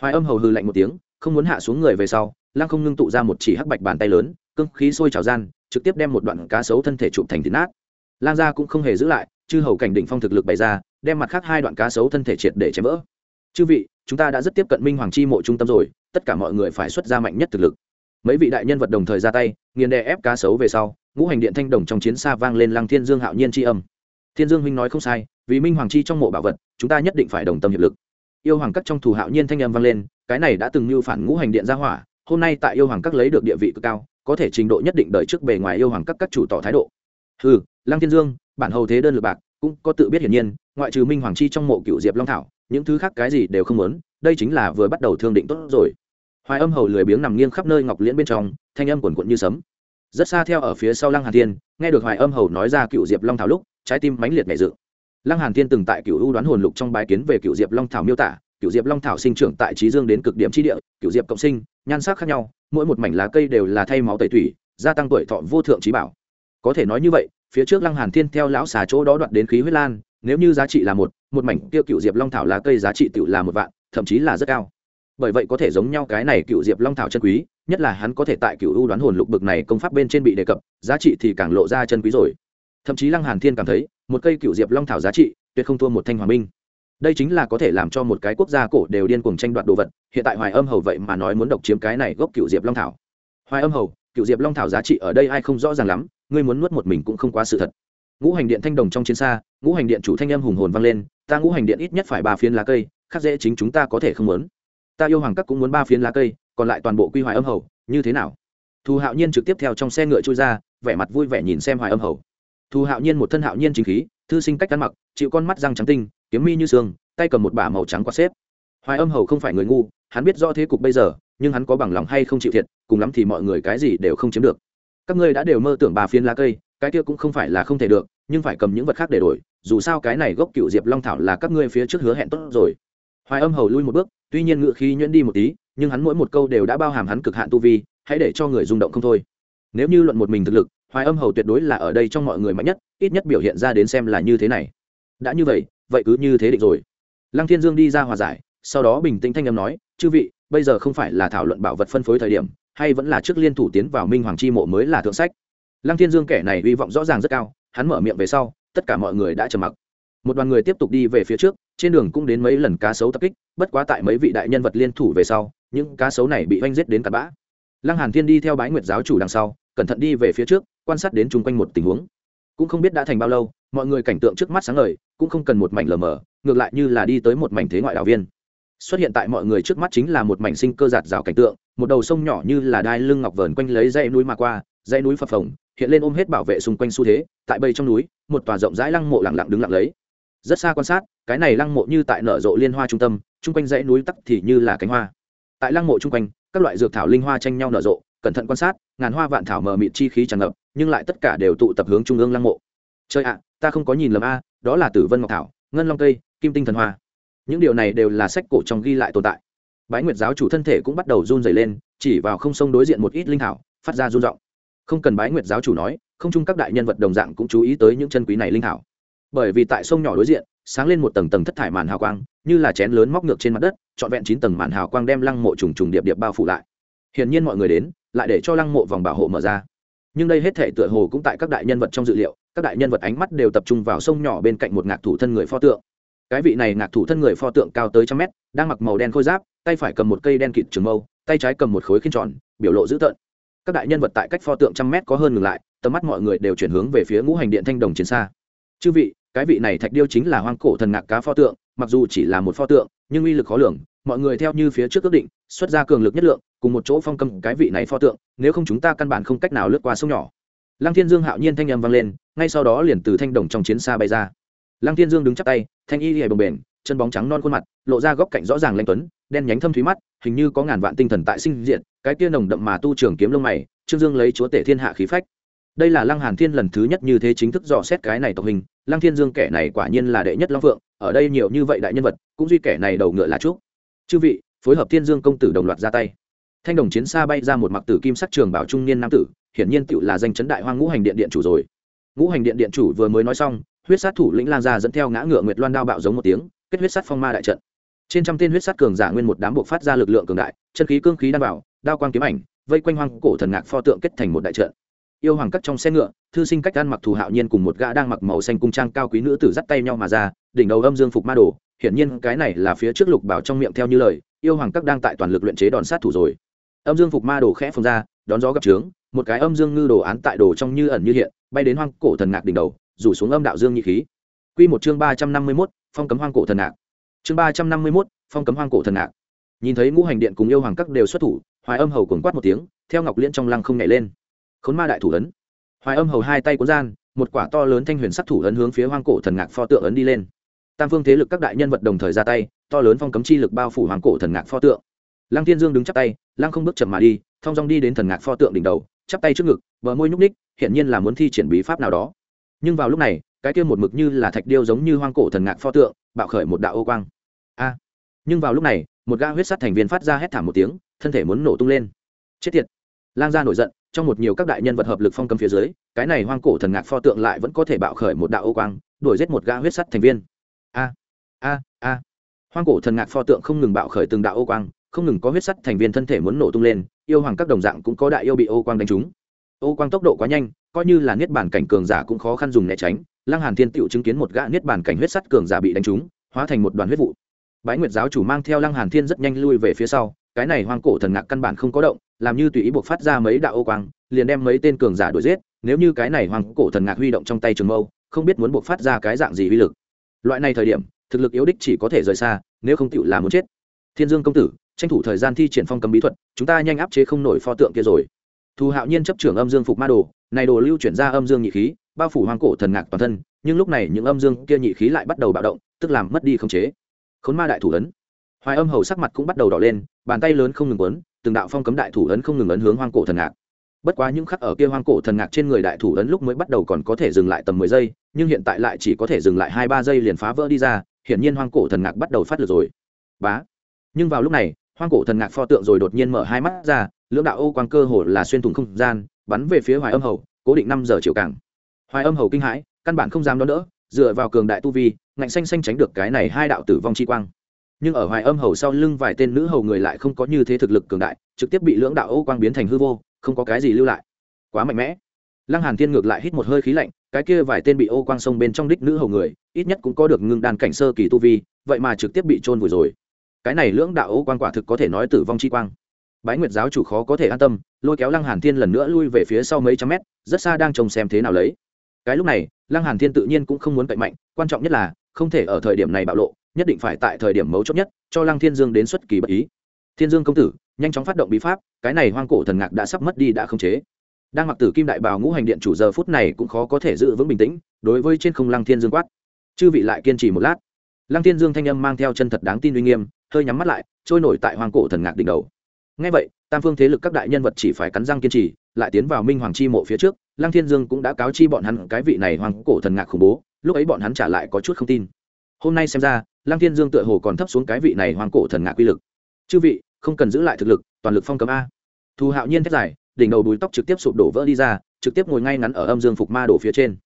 Hoài Âm hầu hừ lạnh một tiếng, không muốn hạ xuống người về sau, Lăng không ngưng tụ ra một chỉ hắc bạch bàn tay lớn, cương khí sôi trào gian, trực tiếp đem một đoạn cá sấu thân thể chụp thành thịt nát. Lang gia cũng không hề giữ lại, chư hầu cảnh đỉnh phong thực lực bày ra, đem mặt khác hai đoạn cá sấu thân thể triệt để chém vỡ. Chư vị, chúng ta đã rất tiếp cận Minh Hoàng chi mộ trung tâm rồi, tất cả mọi người phải xuất ra mạnh nhất thực lực mấy vị đại nhân vật đồng thời ra tay nghiền đè ép cá sấu về sau ngũ hành điện thanh đồng trong chiến xa vang lên lăng thiên dương hạo nhiên c âm thiên dương huynh nói không sai, vì minh hoàng chi trong mộ bảo vật, chúng ta nhất định phải đồng tâm hiệp lực. Yêu hoàng các trong thủ hạo nhiên thanh âm vang lên, cái này đã từng mưu phản ngũ hành điện ra hỏa, hôm nay tại yêu hoàng các lấy được địa vị cực cao, có thể trình độ nhất định đợi trước bề ngoài yêu hoàng các các chủ tỏ thái độ. Ừ lăng thiên dương, bản hầu thế đơn lược bạc, cũng có tự biết hiển nhiên, ngoại trừ minh hoàng chi trong mộ cựu diệp long thảo, những thứ khác cái gì đều không muốn, đây chính là vừa bắt đầu thương định tốt rồi. Hoài âm hầu lười biếng nằm nghiêng khắp nơi ngọc liễn bên trong, thanh âm quần quận như sấm. Rất xa theo ở phía sau lăng hàn thiên, nghe được hoài âm hầu nói ra cựu diệp long thảo lúc trái tim mãnh liệt mẹ dự. lăng hàn thiên từng tại cựu u đoán hồn lục trong bái kiến về cựu diệp long thảo miêu tả cựu diệp long thảo sinh trưởng tại trí dương đến cực điểm trí địa cựu diệp cộng sinh, nhan sắc khác nhau, mỗi một mảnh lá cây đều là thay máu tẩy thủy gia tăng tuổi thọ vô thượng trí bảo. Có thể nói như vậy, phía trước lăng hàn thiên theo lão xà chỗ đó đoạt đến khí huyết lan, nếu như giá trị là một một mảnh tiêu cựu diệp long thảo lá cây giá trị tự là một vạn, thậm chí là rất cao. Bởi vậy có thể giống nhau cái này cựu diệp long thảo chân quý, nhất là hắn có thể tại cựu ưu đoán hồn lục bực này công pháp bên trên bị đề cập, giá trị thì càng lộ ra chân quý rồi thậm chí lăng hàn thiên cảm thấy một cây cựu diệp long thảo giá trị tuyệt không thua một thanh hoàng minh đây chính là có thể làm cho một cái quốc gia cổ đều điên cuồng tranh đoạt đồ vật hiện tại hoài âm hầu vậy mà nói muốn độc chiếm cái này gốc cựu diệp long thảo hoài âm hầu cựu diệp long thảo giá trị ở đây ai không rõ ràng lắm ngươi muốn nuốt một mình cũng không quá sự thật ngũ hành điện thanh đồng trong chiến xa ngũ hành điện chủ thanh âm hùng hồn vang lên ta ngũ hành điện ít nhất phải ba phiến lá cây khác dễ chính chúng ta có thể không muốn ta yêu hoàng các cũng muốn ba phiến lá cây còn lại toàn bộ quy hoài âm hầu như thế nào thù hạo nhiên trực tiếp theo trong xe ngựa trôi ra vẻ mặt vui vẻ nhìn xem hoài âm hầu thù hạo nhiên một thân hạo nhiên chính khí, thư sinh cách ăn mặc, chịu con mắt răng trắng tinh, kiếm mi như xương, tay cầm một bả màu trắng quạt xếp. Hoài âm hầu không phải người ngu, hắn biết rõ thế cục bây giờ, nhưng hắn có bằng lòng hay không chịu thiệt, cùng lắm thì mọi người cái gì đều không chiếm được. Các ngươi đã đều mơ tưởng bà phiến lá cây, cái kia cũng không phải là không thể được, nhưng phải cầm những vật khác để đổi, dù sao cái này gốc cựu diệp long thảo là các ngươi phía trước hứa hẹn tốt rồi. Hoài âm hầu lui một bước, tuy nhiên ngựa khí nhuyễn đi một tí, nhưng hắn mỗi một câu đều đã bao hàm hắn cực hạn tu vi, hãy để cho người rung động không thôi. Nếu như luận một mình thực lực hoài âm hầu tuyệt đối là ở đây trong mọi người mạnh nhất, ít nhất biểu hiện ra đến xem là như thế này. Đã như vậy vậy cứ như thế định rồi. Lăng thiên dương đi ra hòa giải, sau đó bình tĩnh thanh âm nói, chư vị, bây giờ không phải là thảo luận bảo vật phân phối thời điểm, hay vẫn là trước liên thủ tiến vào minh hoàng chi mộ mới là thượng sách? Lăng thiên dương kẻ này hy vọng rõ ràng rất cao, hắn mở miệng về sau, tất cả mọi người đã trầm mặc. Một đoàn người tiếp tục đi về phía trước, trên đường cũng đến mấy lần cá sấu tập kích, bất quá tại mấy vị đại nhân vật liên thủ về sau, những cá sấu này bị oanh giết đến cặp bã. Lăng hàn thiên đi theo bái nguyệt giáo chủ đằng sau, cẩn thận đi về phía trước quan sát đến chung quanh một tình huống. Cũng không biết đã thành bao lâu, mọi người cảnh tượng trước mắt sáng ngời, cũng không cần một mảnh lờ mờ, ngược lại như là đi tới một mảnh thế ngoại đảo viên. Xuất hiện tại mọi người trước mắt chính là một mảnh sinh cơ giạt rào cảnh tượng, một đầu sông nhỏ như là đai lưng ngọc vờn quanh lấy dãy núi mà qua, dãy núi phập phồng, hiện lên ôm hết bảo vệ xung quanh xu thế, tại bầy trong núi, một tòa rộng rãi lăng mộ lặng lặng đứng lặng lấy. Rất xa quan sát, cái này lăng mộ như tại nở rộ liên hoa trung tâm, chung quanh dãy núi tắc thì như là cánh hoa. Tại lăng mộ chung quanh, các loại dược thảo linh hoa tranh nhau nở rộ cẩn thận quan sát, ngàn hoa vạn thảo mờ mịt chi khí tràn ngập, nhưng lại tất cả đều tụ tập hướng trung ương lăng mộ. Chơi ạ, ta không có nhìn lầm a, đó là tử vân ngọc thảo, ngân long cây, kim tinh thần hoa. Những điều này đều là sách cổ trong ghi lại tồn tại. Bái nguyệt giáo chủ thân thể cũng bắt đầu run dày lên, chỉ vào không sông đối diện một ít linh thảo, phát ra run r không cần bái nguyệt giáo chủ nói, không chung các đại nhân vật đồng dạng cũng chú ý tới những chân quý này linh thảo. Bởi vì tại sông nhỏ đối diện, sáng lên một tầng tầng thất thải màn hào quang, như là chén lớn móc ngược trên mặt đất, trọn vẹn chín tầng màn hào quang đem lăng mộ trùng trùng điệp điệp bao phủ lại hiển nhiên mọi người đến, lại để cho lăng mộ vòng bảo hộ mở ra. Nhưng đây hết thể tựa hồ cũng tại các đại nhân vật trong dự liệu, các đại nhân vật ánh mắt đều tập trung vào sông nhỏ bên cạnh một ngạc thủ thân người pho tượng. Cái vị này ngạc thủ thân người pho tượng cao tới trăm mét, đang mặc màu đen khôi giáp, tay phải cầm một cây đen kịt trường mâu, tay trái cầm một khối khiên tròn, biểu lộ dữ tợn. Các đại nhân vật tại cách pho tượng trăm mét có hơn ngừng lại, tầm mắt mọi người đều chuyển hướng về phía ngũ hành điện thanh đồng chiến xa. Chư vị, cái vị này thạch điêu chính là hoang cổ thần ngạc cá pho tượng, mặc dù chỉ là một pho tượng, nhưng uy lực khó lường mọi người theo như phía trước ước định, xuất ra cường lực nhất lượng, cùng một chỗ phong cầm cái vị này pho tượng, nếu không chúng ta căn bản không cách nào lướt qua sông nhỏ. Lăng thiên dương hạo nhiên thanh âm vang lên, ngay sau đó liền từ thanh đồng trong chiến xa bay ra. Lăng thiên dương đứng chắp tay, thanh y hề bồng bềnh, chân bóng trắng non khuôn mặt, lộ ra góc cạnh rõ ràng lanh tuấn, đen nhánh thâm thúy mắt, hình như có ngàn vạn tinh thần tại sinh diện, cái kia nồng đậm mà tu trường kiếm lông mày, trương dương lấy chúa tể thiên hạ khí phách. Đây là lăng hàn thiên lần thứ nhất như thế chính thức dò xét cái này tộc hình, lăng thiên dương kẻ này quả nhiên là đệ nhất long phượng, ở đây nhiều như vậy đại nhân vật, cũng duy kẻ này đầu ngựa là chúc chư vị, phối hợp thiên dương công tử đồng loạt ra tay. Thanh đồng chiến xa bay ra một mặc tử kim sắc trường bảo trung niên nam tử, hiển nhiên tựu là danh chấn đại hoang ngũ hành điện điện chủ rồi. Ngũ hành điện điện chủ vừa mới nói xong, huyết sát thủ lĩnh lan ra dẫn theo ngã ngựa nguyệt loan đao bạo giống một tiếng, kết huyết sát phong ma đại trận. Trên trăm tên huyết sát cường giả nguyên một đám buộc phát ra lực lượng cường đại, chân khí cương khí đan bảo, đao quang kiếm ảnh, vây quanh hoang cổ thần ngạc pho tượng kết thành một đại trận. Yêu hoàng cắt trong xe ngựa, thư sinh cách ăn mặc thù hạo nhiên cùng một gã đang mặc màu xanh cung trang cao quý nữ tử dắt tay nhau mà ra, đỉnh đầu âm dương phục ma đồ hiển nhiên cái này là phía trước lục bảo trong miệng theo như lời yêu hoàng các đang tại toàn lực luyện chế đòn sát thủ rồi âm dương phục ma đồ khẽ phồng ra đón gió gặp trướng một cái âm dương ngư đồ án tại đồ trong như ẩn như hiện bay đến hoang cổ thần ngạc đỉnh đầu rủ xuống âm đạo dương nhị khí Quy một chương ba trăm năm mươi 351, phong cấm hoang cổ thần ngạc. Chương ba trăm năm mươi 351, phong cấm hoang cổ thần ngạc. Nhìn thấy ngũ hành điện cùng yêu hoàng các đều xuất thủ, Hoài Âm hầu cuồng quát một tiếng, theo ngọc liễn trong lăng không nhảy lên. Khốn ma đại thủ ấn. Hoài Âm hầu hai tay cuốn gian, một quả to lớn thanh huyền sắc thủ ấn hướng phía hoang cổ thần ngạc pho tượng ấn đi lên. Tam phương thế lực các đại nhân vật đồng thời ra tay, to lớn phong cấm chi lực bao phủ hoàng cổ thần ngạc pho tượng. Lăng Thiên Dương đứng chắp tay, lăng không bước chậm mà đi, thong dong đi đến thần ngạc pho tượng đỉnh đầu, chắp tay trước ngực, bờ môi nhúc ních, hiện nhiên là muốn thi triển bí pháp nào đó. Nhưng vào lúc này, cái kia một mực như là thạch điêu giống như hoang cổ thần ngạc pho tượng bạo khởi một đạo ô quang. A! À. Nhưng vào lúc này một gã huyết sắt thành viên phát ra hét thảm một tiếng thân thể muốn nổ tung lên. Chết tiệt! Lang gia nổi giận trong một nhiều các đại nhân vật hợp lực phong cầm phía dưới cái này hoang cổ thần ngạc pho tượng lại vẫn có thể bạo khởi một đạo ô quang đuổi giết một gã huyết sắt thành viên a a a. Hoang cổ thần ngạc pho tượng không ngừng bạo khởi từng đạo ô quang, không ngừng có huyết sắt thành viên thân thể muốn nổ tung lên, yêu hoàng các đồng dạng cũng có đại yêu bị ô quang đánh trúng. Ô quang tốc độ quá nhanh, coi như là niết bản cảnh cường giả cũng khó khăn dùng né tránh. Lăng hàn thiên tựu chứng kiến một gã niết bản cảnh huyết sắt cường giả bị đánh trúng, hóa thành một đoàn huyết vụ. Bái nguyệt giáo chủ mang theo lăng hàn thiên rất nhanh lui về phía sau, cái này hoang cổ thần ngạc căn bản không có động, làm như tùy ý buộc phát ra mấy đạo ô quang, liền đem mấy tên cường giả đuổi giết. Nếu như cái này hoang cổ thần ngạc huy động trong tay trường mâu, không biết muốn buộc phát ra cái dạng gì uy lực loại này thời điểm, thực lực yếu đích chỉ có thể rời xa, nếu không tựu là muốn chết. Thiên dương công tử, tranh thủ thời gian thi triển phong cấm bí thuật, chúng ta nhanh áp chế không nổi pho tượng kia rồi. Thu hạo nhiên chấp trưởng âm dương phục ma đồ, này đồ lưu chuyển ra âm dương nhị khí, bao phủ hoang cổ thần ngạc toàn thân, nhưng lúc này những âm dương kia nhị khí lại bắt đầu bạo động, tức làm mất đi khống chế. Khốn ma đại thủ ấn. Hoài âm hầu sắc mặt cũng bắt đầu đỏ lên, bàn tay lớn không ngừng quấn, từng đạo phong cấm đại thủ ấn không ngừng ấn hướng hoang cổ thần ngạc bất quá những khắc ở kia hoang cổ thần ngạc trên người đại thủ ấn lúc mới bắt đầu còn có thể dừng lại tầm mười giây, nhưng hiện tại lại chỉ có thể dừng lại hai ba giây liền phá vỡ đi ra, hiển nhiên hoang cổ thần ngạc bắt đầu phát lực rồi. Bá. Nhưng vào lúc này, hoang cổ thần ngạc pho tượng rồi đột nhiên mở hai mắt ra, lưỡng đạo ô quang cơ hồ là xuyên thủng không gian, bắn về phía hoài âm hầu, cố định năm giờ chiều cảng hoài âm hầu kinh hãi, căn bản không dám đón đỡ, dựa vào cường đại tu vi, ngạnh xanh xanh tránh được cái này hai đạo tử vong chi quang. Nhưng ở hoài âm hầu sau lưng vài tên nữ hầu người lại không có như thế thực lực cường đại, trực tiếp bị lưỡng đạo ô quang biến thành hư vô không có cái gì lưu lại. Quá mạnh mẽ. Lăng hàn thiên ngược lại hít một hơi khí lạnh, cái kia vài tên bị ô quang sông bên trong đích nữ hầu người, ít nhất cũng có được ngưng đàn cảnh sơ kỳ tu vi, vậy mà trực tiếp bị trôn vùi rồi. Cái này lưỡng đạo ô quang quả thực có thể nói tử vong chi quang. Bái nguyệt giáo chủ khó có thể an tâm, lôi kéo lăng hàn thiên lần nữa lui về phía sau mấy trăm mét, rất xa đang trông xem thế nào lấy. Cái lúc này, lăng hàn thiên tự nhiên cũng không muốn cậy mạnh, quan trọng nhất là, không thể ở thời điểm này bạo lộ, nhất định phải tại thời điểm mấu chốt nhất, cho lăng thiên dương đến xuất kỳ bất ý thiên dương công tử, nhanh chóng phát động bí pháp, cái này hoang cổ thần ngạc đã sắp mất đi đã không chế. Đang mặc tử kim đại bào ngũ hành điện chủ giờ phút này cũng khó có thể giữ vững bình tĩnh, đối với trên không lăng thiên dương quát. Chư vị lại kiên trì một lát. Lăng Thiên dương thanh âm mang theo chân thật đáng tin uy nghiêm, hơi nhắm mắt lại, trôi nổi tại Hoang cổ thần ngạc đỉnh đầu. Ngay vậy, tam phương thế lực các đại nhân vật chỉ phải cắn răng kiên trì, lại tiến vào minh hoàng chi mộ phía trước, lăng thiên dương cũng đã cáo chi bọn hắn cái vị này hoàng cổ thần ngạc khủng bố, lúc ấy bọn hắn trả lại có chút không tin. Hôm nay xem ra, lăng thiên dương tựa hồ còn thấp xuống cái vị này hoàng cổ thần ngạc quy lực. Chư vị không cần giữ lại thực lực, toàn lực phong cấm a. Thu hạo nhiên thét dài, đỉnh đầu đùi tóc trực tiếp sụp đổ vỡ đi ra, trực tiếp ngồi ngay ngắn ở âm dương phục ma đổ phía trên.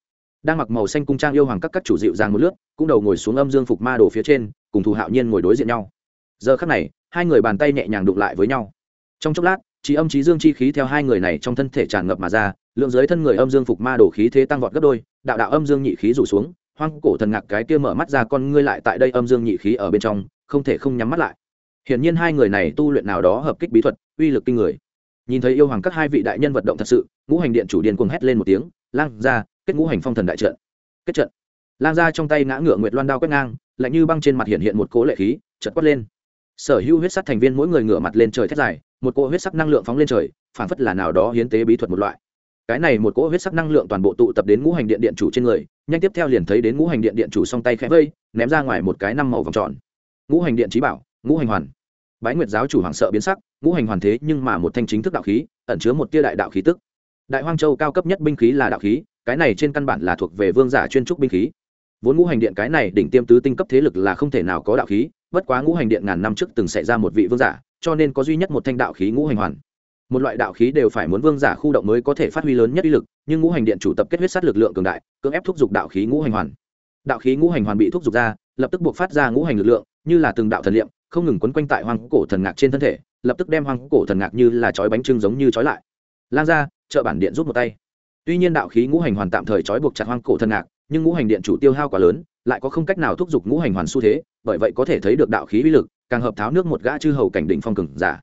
Đang mặc màu xanh cung trang yêu hoàng các các chủ dịu dàng một lướt, cũng đầu ngồi xuống âm dương phục ma đổ phía trên, cùng thù hạo nhiên ngồi đối diện nhau. Giờ khắc này, hai người bàn tay nhẹ nhàng đụng lại với nhau. Trong chốc lát, trí âm trí dương chi khí theo hai người này trong thân thể tràn ngập mà ra, lượng giới thân người âm dương phục ma đổ khí thế tăng vọt gấp đôi, đạo đạo âm dương nhị khí rủ xuống, hoang cổ thần ngạc cái kia mở mắt ra con ngươi lại tại đây âm dương nhị khí ở bên trong, không thể không nhắm mắt lại hiển nhiên hai người này tu luyện nào đó hợp kích bí thuật, uy lực kinh người. Nhìn thấy yêu hoàng các hai vị đại nhân vận động thật sự, ngũ hành điện chủ điện cuồng hét lên một tiếng, lang ra kết ngũ hành phong thần đại trận. Kết trận. Lang ra trong tay ngã ngựa nguyệt loan đao quét ngang, lạnh như băng trên mặt hiện hiện một cỗ lệ khí chật quất lên. Sở hữu huyết sắc thành viên mỗi người ngửa mặt lên trời thét dài, một cỗ huyết sắc năng lượng phóng lên trời phản phất là nào đó hiến tế bí thuật một loại. Cái này một cỗ huyết sắc năng lượng toàn bộ tụ tập đến ngũ hành điện điện chủ trên người, nhanh tiếp theo liền thấy đến ngũ hành điện điện chủ song tay khẽ vây, ném ra ngoài một cái năm màu vòng tròn. Ngũ hành điện trí bảo ngũ hành hoàn. Bái nguyệt giáo chủ hoàng sợ biến sắc, ngũ hành hoàn thế nhưng mà một thanh chính thức đạo khí, ẩn chứa một tia đại đạo khí tức. Đại hoang châu cao cấp nhất binh khí là đạo khí, cái này trên căn bản là thuộc về vương giả chuyên trúc binh khí. Vốn ngũ hành điện cái này đỉnh tiêm tứ tinh cấp thế lực là không thể nào có đạo khí, bất quá ngũ hành điện ngàn năm trước từng xảy ra một vị vương giả, cho nên có duy nhất một thanh đạo khí ngũ hành hoàn. Một loại đạo khí đều phải muốn vương giả khu động mới có thể phát huy lớn nhất uy lực, nhưng ngũ hành điện chủ tập kết huyết sát lực lượng cường đại, cưỡng ép thúc giục đạo khí ngũ hành hoàn. Đạo khí ngũ hành hoàn bị thúc giục ra, lập tức buộc phát ra ngũ hành lực lượng, như là từng đạo thần liệm không ngừng quấn quanh tại hoang cổ thần ngạc trên thân thể, lập tức đem hoang cổ thần ngạc như là chói bánh trưng giống như chói lại. Lan ra chợ bản điện rút một tay. Tuy nhiên đạo khí ngũ hành hoàn tạm thời trói buộc chặt hoang cổ thần ngạc, nhưng ngũ hành điện chủ tiêu hao quá lớn, lại có không cách nào thúc giục ngũ hành hoàn xu thế, bởi vậy có thể thấy được đạo khí uy lực, càng hợp tháo nước một gã chư hầu cảnh đỉnh phong cường giả.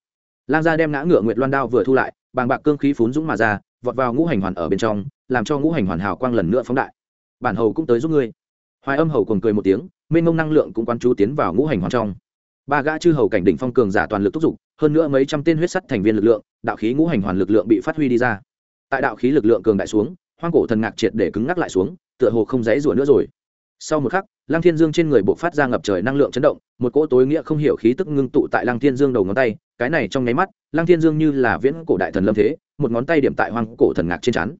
Lan ra đem ngã ngựa nguyệt loan đao vừa thu lại, bàng bạc cương khí phún dũng mà ra, vọt vào ngũ hành hoàn ở bên trong, làm cho ngũ hành hoàn hào quang lần nữa phóng đại. Bản hầu cũng tới giúp ngươi. Hoài âm hầu cùng cười một tiếng, mênh mông năng lượng cũng quán chú tiến vào ngũ hành hoàn trong ba gã chư hầu cảnh đỉnh phong cường giả toàn lực thúc giục, hơn nữa mấy trăm tên huyết sắt thành viên lực lượng, đạo khí ngũ hành hoàn lực lượng bị phát huy đi ra. Tại đạo khí lực lượng cường đại xuống, hoang cổ thần ngạc triệt để cứng ngắc lại xuống, tựa hồ không dãy rủa nữa rồi. Sau một khắc, lăng thiên dương trên người buộc phát ra ngập trời năng lượng chấn động, một cỗ tối nghĩa không hiểu khí tức ngưng tụ tại lăng thiên dương đầu ngón tay, cái này trong nháy mắt, lăng thiên dương như là viễn cổ đại thần lâm thế, một ngón tay điểm tại hoang cổ thần ngạc trên chắn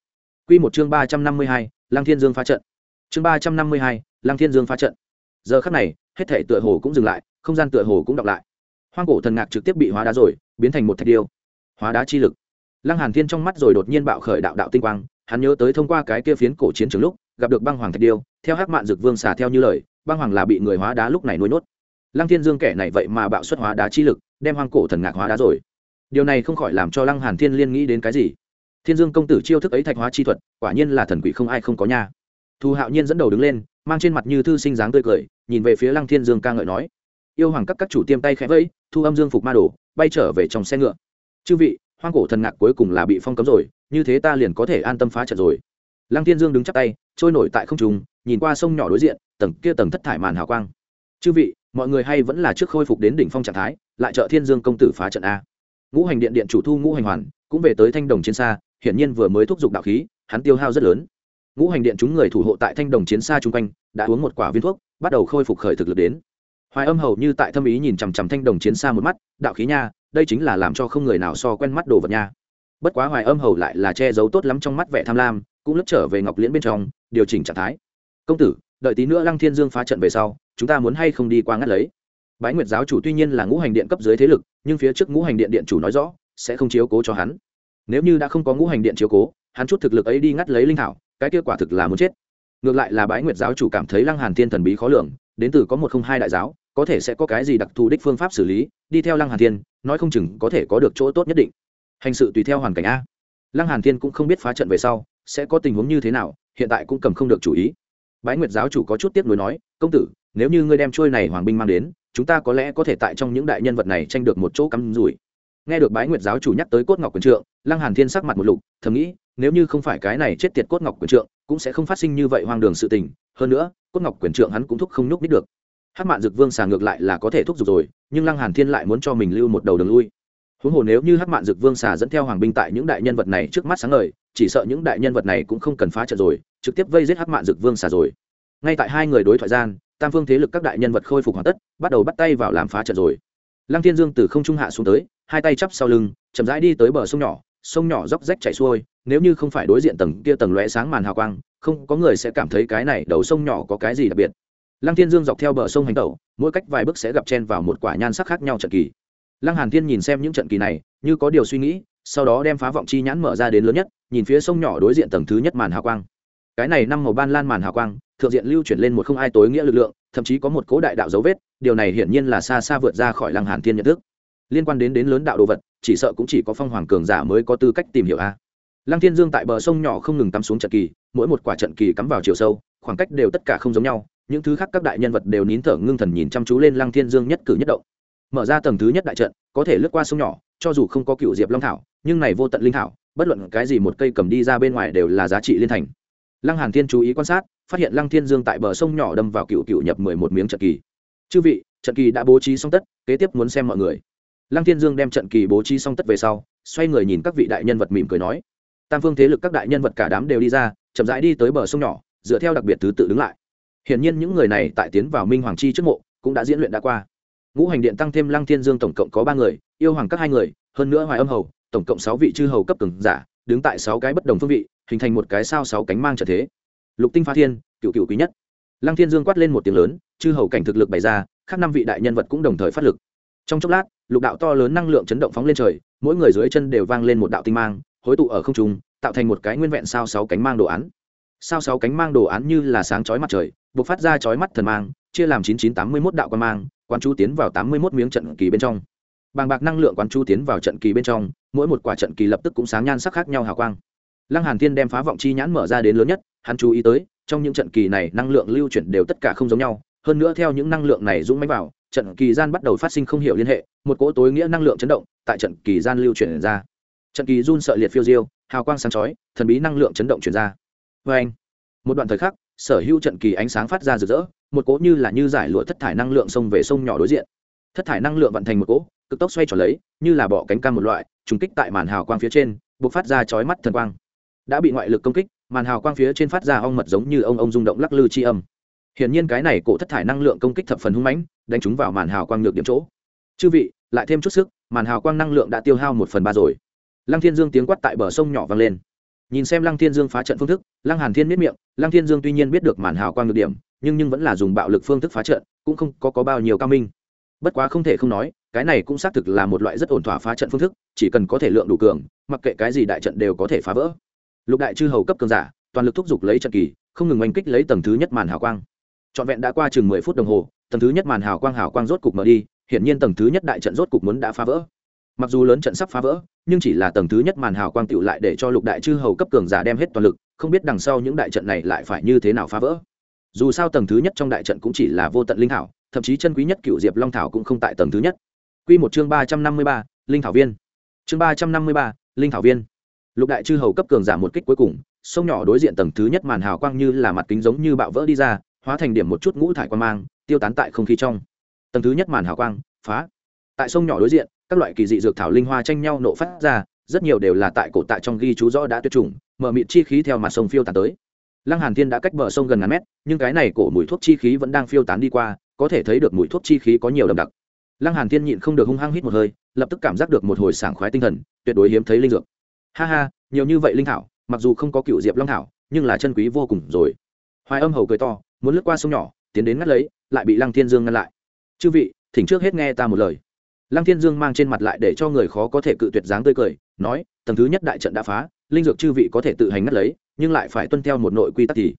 q một chương ba trăm năm mươi hai, lăng thiên dương phá trận. Chương ba trăm năm mươi hai, lăng thiên dương phá trận. Giờ khắc này, hết thể tựa hồ cũng dừng lại không gian tựa hồ cũng đọc lại. Hoang cổ thần ngạc trực tiếp bị hóa đá rồi, biến thành một thạch điêu. Hóa đá chi lực. Lăng hàn thiên trong mắt rồi đột nhiên bạo khởi đạo đạo tinh quang, hắn nhớ tới thông qua cái kia phiến cổ chiến trường lúc, gặp được băng hoàng thạch điêu, theo hắc mạn dực vương xả theo như lời, băng hoàng là bị người hóa đá lúc này nuôi nốt. lăng thiên dương kẻ này vậy mà bạo xuất hóa đá chi lực, đem hoang cổ thần ngạc hóa đá rồi. Điều này không khỏi làm cho lăng hàn thiên liên nghĩ đến cái gì? Thiên dương công tử chiêu thức ấy thạch hóa chi thuật, quả nhiên là thần quỷ không ai không có nha. Thu hạo nhiên dẫn đầu đứng lên, mang trên mặt như thư sinh dáng tươi cười, nhìn về phía lăng thiên dương ca ngợi nói yêu hoàng các các chủ tiêm tay khẽ vẫy, thu âm dương phục ma đồ, bay trở về trong xe ngựa. Chư vị, hoang cổ thần ngạc cuối cùng là bị phong cấm rồi, như thế ta liền có thể an tâm phá trận rồi. Lăng tiên dương đứng chắp tay, trôi nổi tại không trùng nhìn qua sông nhỏ đối diện, tầng kia tầng thất thải màn hào quang. Chư vị, mọi người hay vẫn là trước khôi phục đến đỉnh phong trạng thái, lại trợ thiên dương công tử phá trận a. Ngũ hành điện điện chủ thu ngũ hành hoàn, cũng về tới thanh đồng chiến xa, hiển nhiên vừa mới thúc giục đạo khí, hắn tiêu hao rất lớn. Ngũ hành điện chúng người thủ hộ tại thanh đồng chiến xa chung quanh, đã uống một quả viên thuốc, bắt đầu khôi phục khởi thực lực đến hoài âm hầu như tại thâm ý nhìn chằm chằm thanh đồng chiến xa một mắt, đạo khí nha, đây chính là làm cho không người nào so quen mắt đồ vật nha. Bất quá hoài âm hầu lại là che giấu tốt lắm trong mắt vẻ tham lam, cũng lướt trở về ngọc liễn bên trong, điều chỉnh trạng thái. Công tử, đợi tí nữa lăng thiên dương phá trận về sau, chúng ta muốn hay không đi qua ngắt lấy? Bái nguyệt giáo chủ tuy nhiên là ngũ hành điện cấp dưới thế lực, nhưng phía trước ngũ hành điện điện chủ nói rõ, sẽ không chiếu cố cho hắn. Nếu như đã không có ngũ hành điện chiếu cố, hắn chút thực lực ấy đi ngắt lấy linh thảo, cái kết quả thực là muốn chết. Ngược lại là bái nguyệt giáo chủ cảm thấy lăng hàn thiên thần bí khó lường, đến từ có một không hai đại giáo có thể sẽ có cái gì đặc thù đích phương pháp xử lý, đi theo lăng hàn thiên, nói không chừng có thể có được chỗ tốt nhất định. Hành sự tùy theo hoàn cảnh a. Lăng hàn thiên cũng không biết phá trận về sau, sẽ có tình huống như thế nào, hiện tại cũng cầm không được chủ ý. Bái nguyệt giáo chủ có chút tiếc nuối nói, công tử, nếu như ngươi đem trôi này hoàng binh mang đến, chúng ta có lẽ có thể tại trong những đại nhân vật này tranh được một chỗ cắm rủi. Nghe được bái nguyệt giáo chủ nhắc tới cốt ngọc quyền trượng, lăng hàn thiên sắc mặt một lục, thầm nghĩ, nếu như không phải cái này chết tiệt cốt ngọc quyền trượng, cũng sẽ không phát sinh như vậy hoang đường sự tình. Hơn nữa, cốt ngọc quyền trượng hắn cũng thúc không nhúc nít được hát mạn dực vương xà ngược lại là có thể thúc giục rồi, nhưng lăng hàn thiên lại muốn cho mình lưu một đầu đường lui. Huống hồ nếu như hát mạn dực vương xà dẫn theo hoàng binh tại những đại nhân vật này trước mắt sáng ngời, chỉ sợ những đại nhân vật này cũng không cần phá trận rồi, trực tiếp vây giết hát mạn dực vương xà rồi. Ngay tại hai người đối thoại gian, tam phương thế lực các đại nhân vật khôi phục hoàn tất, bắt đầu bắt tay vào làm phá trận rồi. Lăng thiên dương từ không trung hạ xuống tới, hai tay chắp sau lưng, chậm rãi đi tới bờ sông nhỏ sông nhỏ róc rách chảy xuôi, nếu như không phải đối diện tầng kia tầng lóe sáng màn hào quang, không có người sẽ cảm thấy cái này đầu sông nhỏ có cái gì đặc biệt lăng thiên dương dọc theo bờ sông hành tẩu, mỗi cách vài bước sẽ gặp chen vào một quả nhan sắc khác nhau trận kỳ. Lăng hàn thiên nhìn xem những trận kỳ này, như có điều suy nghĩ, sau đó đem phá vọng chi nhãn mở ra đến lớn nhất, nhìn phía sông nhỏ đối diện tầng thứ nhất màn hào quang. Cái này năm màu ban lan màn hào quang, thượng diện lưu chuyển lên một không ai tối nghĩa lực lượng, thậm chí có một cố đại đạo dấu vết, điều này hiển nhiên là xa xa vượt ra khỏi lăng hàn thiên nhận thức. Liên quan đến đến lớn đạo đồ vật, chỉ sợ cũng chỉ có phong hoàng cường giả mới có tư cách tìm hiểu a. Lăng thiên dương tại bờ sông nhỏ không ngừng tắm xuống trận kỳ, mỗi một quả trận kỳ cắm vào chiều sâu, khoảng cách đều tất cả không giống nhau những thứ khác các đại nhân vật đều nín thở ngưng thần nhìn chăm chú lên lăng thiên dương nhất cử nhất động. Mở ra tầng thứ nhất đại trận, có thể lướt qua sông nhỏ, cho dù không có cựu diệp long thảo, nhưng này vô tận linh thảo, bất luận cái gì một cây cầm đi ra bên ngoài đều là giá trị liên thành. Lăng hàn thiên chú ý quan sát, phát hiện lăng thiên dương tại bờ sông nhỏ đâm vào cựu cựu nhập mười một miếng trận kỳ. Chư vị, trận kỳ đã bố trí xong tất, kế tiếp muốn xem mọi người. Lăng thiên dương đem trận kỳ bố trí xong tất về sau, xoay người nhìn các vị đại nhân vật mỉm cười nói, tam phương thế lực các đại nhân vật cả đám đều đi ra, chậm rãi đi tới bờ sông nhỏ, dựa theo đặc biệt thứ tự đứng lại hiển nhiên những người này tại tiến vào minh hoàng chi trước mộ, cũng đã diễn luyện đã qua. Ngũ hành điện tăng thêm lăng thiên dương tổng cộng có ba người, yêu hoàng các hai người, hơn nữa hoài âm hầu, tổng cộng sáu vị chư hầu cấp cường giả, đứng tại sáu cái bất đồng phương vị, hình thành một cái sao sáu cánh mang trở thế. Lục tinh phá thiên, cựu cựu quý nhất. Lăng thiên dương quát lên một tiếng lớn, chư hầu cảnh thực lực bày ra, khác năm vị đại nhân vật cũng đồng thời phát lực. Trong chốc lát, lục đạo to lớn năng lượng chấn động phóng lên trời, mỗi người dưới chân đều vang lên một đạo tinh mang, hối tụ ở không trung, tạo thành một cái nguyên vẹn sao sáu cánh mang đồ án. Sao sáu cánh mang đồ án như là sáng chói mặt trời buộc phát ra chói mắt thần mang, chia làm chín chín tám mươi mốt đạo quan mang, quán chú tiến vào tám mươi mốt miếng trận kỳ bên trong. Bàng bạc năng lượng quán chú tiến vào trận kỳ bên trong, mỗi một quả trận kỳ lập tức cũng sáng nhan sắc khác nhau hào quang. Lăng hàn thiên đem phá vọng chi nhãn mở ra đến lớn nhất, hắn chú ý tới, trong những trận kỳ này năng lượng lưu chuyển đều tất cả không giống nhau, hơn nữa theo những năng lượng này dũng mãnh vào, trận kỳ gian bắt đầu phát sinh không hiểu liên hệ, một cỗ tối nghĩa năng lượng chấn động, tại trận kỳ gian lưu chuyển ra. Trận kỳ run sợ liệt phiêu diêu, hào quang sáng chói, thần bí năng lượng chấn động chuyển ra. Vê anh một đoạn thời khắc sở hữu trận kỳ ánh sáng phát ra rực rỡ, một cỗ như là như giải lụa thất thải năng lượng sông về sông nhỏ đối diện. Thất thải năng lượng vận thành một cỗ, cực tốc xoay trở lấy, như là bọ cánh cam một loại, trùng kích tại màn hào quang phía trên buộc phát ra chói mắt thần quang. Đã bị ngoại lực công kích, màn hào quang phía trên phát ra ong mật giống như ông ông rung động lắc lư chi âm. Hiển nhiên cái này cổ thất thải năng lượng công kích thập phần hung mãnh, đánh chúng vào màn hào quang nhược điểm chỗ. Chư vị, lại thêm chút sức, màn hào quang năng lượng đã tiêu hao một phần ba rồi. Lăng thiên dương tiếng quát tại bờ sông nhỏ vang lên nhìn xem lăng thiên dương phá trận phương thức lăng hàn thiên miết miệng lăng thiên dương tuy nhiên biết được màn hào quang được điểm nhưng nhưng vẫn là dùng bạo lực phương thức phá trận cũng không có, có bao nhiêu cao minh. Bất quá không thể không nói cái này cũng xác thực là một loại rất ổn thỏa phá trận phương thức chỉ cần có thể lượng đủ cường mặc kệ cái gì đại trận đều có thể phá vỡ. Lục đại chư hầu cấp cường giả toàn lực thúc giục lấy trận kỳ không ngừng oanh kích lấy tầng thứ nhất màn hào quang. Trọn vẹn đã qua chừng mười phút đồng hồ tầng thứ nhất màn hào quang hào quang rốt cục mở đi hiển nhiên tầng thứ nhất đại trận rốt cục muốn đã phá vỡ mặc dù lớn trận sắp phá vỡ, nhưng chỉ là tầng thứ nhất màn hào quang tựu lại để cho lục đại chư hầu cấp cường giả đem hết toàn lực, không biết đằng sau những đại trận này lại phải như thế nào phá vỡ. Dù sao tầng thứ nhất trong đại trận cũng chỉ là vô tận linh thảo, thậm chí chân quý nhất cựu diệp long thảo cũng không tại tầng thứ nhất. Q một chương ba trăm năm mươi ba, linh thảo viên. Chương ba trăm năm mươi ba, linh thảo viên. Lục đại chư hầu cấp cường giả một kích cuối cùng, sông nhỏ đối diện tầng thứ nhất màn hào quang như là mặt kính giống như bạo vỡ đi ra, hóa thành điểm một chút ngũ thải quan mang, tiêu tán tại không khí trong. Tầng thứ nhất màn hào quang, phá. Tại sông nhỏ đối diện các loại kỳ dị dược thảo linh hoa tranh nhau nộ phát ra, rất nhiều đều là tại cổ tại trong ghi chú rõ đã tuyệt chủng, mở mịt chi khí theo mặt sông phiêu tán tới. Lăng hàn thiên đã cách bờ sông gần ngàn mét, nhưng cái này cổ mùi thuốc chi khí vẫn đang phiêu tán đi qua, có thể thấy được mùi thuốc chi khí có nhiều đậm đặc. Lăng hàn thiên nhịn không được hung hăng hít một hơi, lập tức cảm giác được một hồi sảng khoái tinh thần, tuyệt đối hiếm thấy linh dược. Ha ha, nhiều như vậy linh thảo, mặc dù không có cựu diệp long thảo, nhưng là chân quý vô cùng rồi. Hoài âm hầu cười to, muốn lướt qua sông nhỏ, tiến đến ngắt lấy, lại bị lăng thiên dương ngăn lại. Chư vị, thỉnh trước hết nghe ta một lời lăng thiên dương mang trên mặt lại để cho người khó có thể cự tuyệt dáng tươi cười, nói, tầng thứ nhất đại trận đã phá, linh dược chư vị có thể tự hành ngắt lấy, nhưng lại phải tuân theo một nội quy tắc thì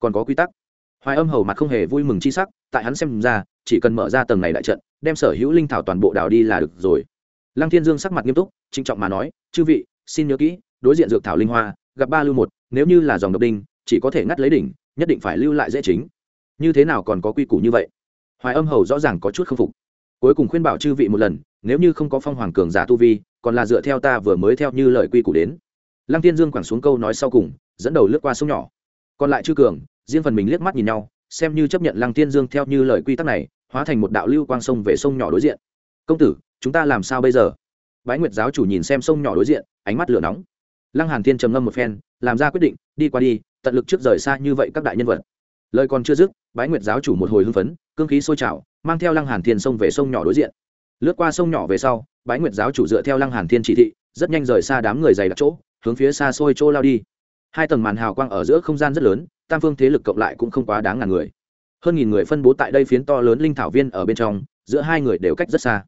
còn có quy tắc. Hoài âm hầu mặt không hề vui mừng chi sắc, tại hắn xem ra, chỉ cần mở ra tầng này đại trận, đem sở hữu linh thảo toàn bộ đảo đi là được rồi. Lăng thiên dương sắc mặt nghiêm túc trinh trọng mà nói, chư vị, xin nhớ kỹ, đối diện dược thảo linh hoa, gặp ba lưu một, nếu như là dòng độc đinh, chỉ có thể ngắt lấy đỉnh, nhất định phải lưu lại dễ chính. Như thế nào còn có quy củ như vậy? Hoài âm hầu rõ ràng có chút k phục cuối cùng khuyên bảo chư vị một lần, nếu như không có phong hoàng cường giả tu vi, còn là dựa theo ta vừa mới theo như lời quy củ đến. Lăng tiên dương quẳng xuống câu nói sau cùng, dẫn đầu lướt qua sông nhỏ. Còn lại chư cường, riêng phần mình liếc mắt nhìn nhau, xem như chấp nhận lăng tiên dương theo như lời quy tắc này, hóa thành một đạo lưu quang sông về sông nhỏ đối diện. Công tử, chúng ta làm sao bây giờ? Bái nguyệt giáo chủ nhìn xem sông nhỏ đối diện, ánh mắt lửa nóng. Lăng hàn thiên trầm ngâm một phen, làm ra quyết định, đi qua đi, tận lực trước rời xa như vậy các đại nhân vật lời còn chưa dứt, bái nguyệt giáo chủ một hồi hưng phấn, cương khí sôi trào, mang theo lăng hàn thiên sông về sông nhỏ đối diện. Lướt qua sông nhỏ về sau, bái nguyệt giáo chủ dựa theo lăng hàn thiên chỉ thị, rất nhanh rời xa đám người dày đặc chỗ, hướng phía xa xôi chỗ lao đi. Hai tầng màn hào quang ở giữa không gian rất lớn, tam phương thế lực cộng lại cũng không quá đáng ngàn người. Hơn nghìn người phân bố tại đây phiến to lớn linh thảo viên ở bên trong, giữa hai người đều cách rất xa.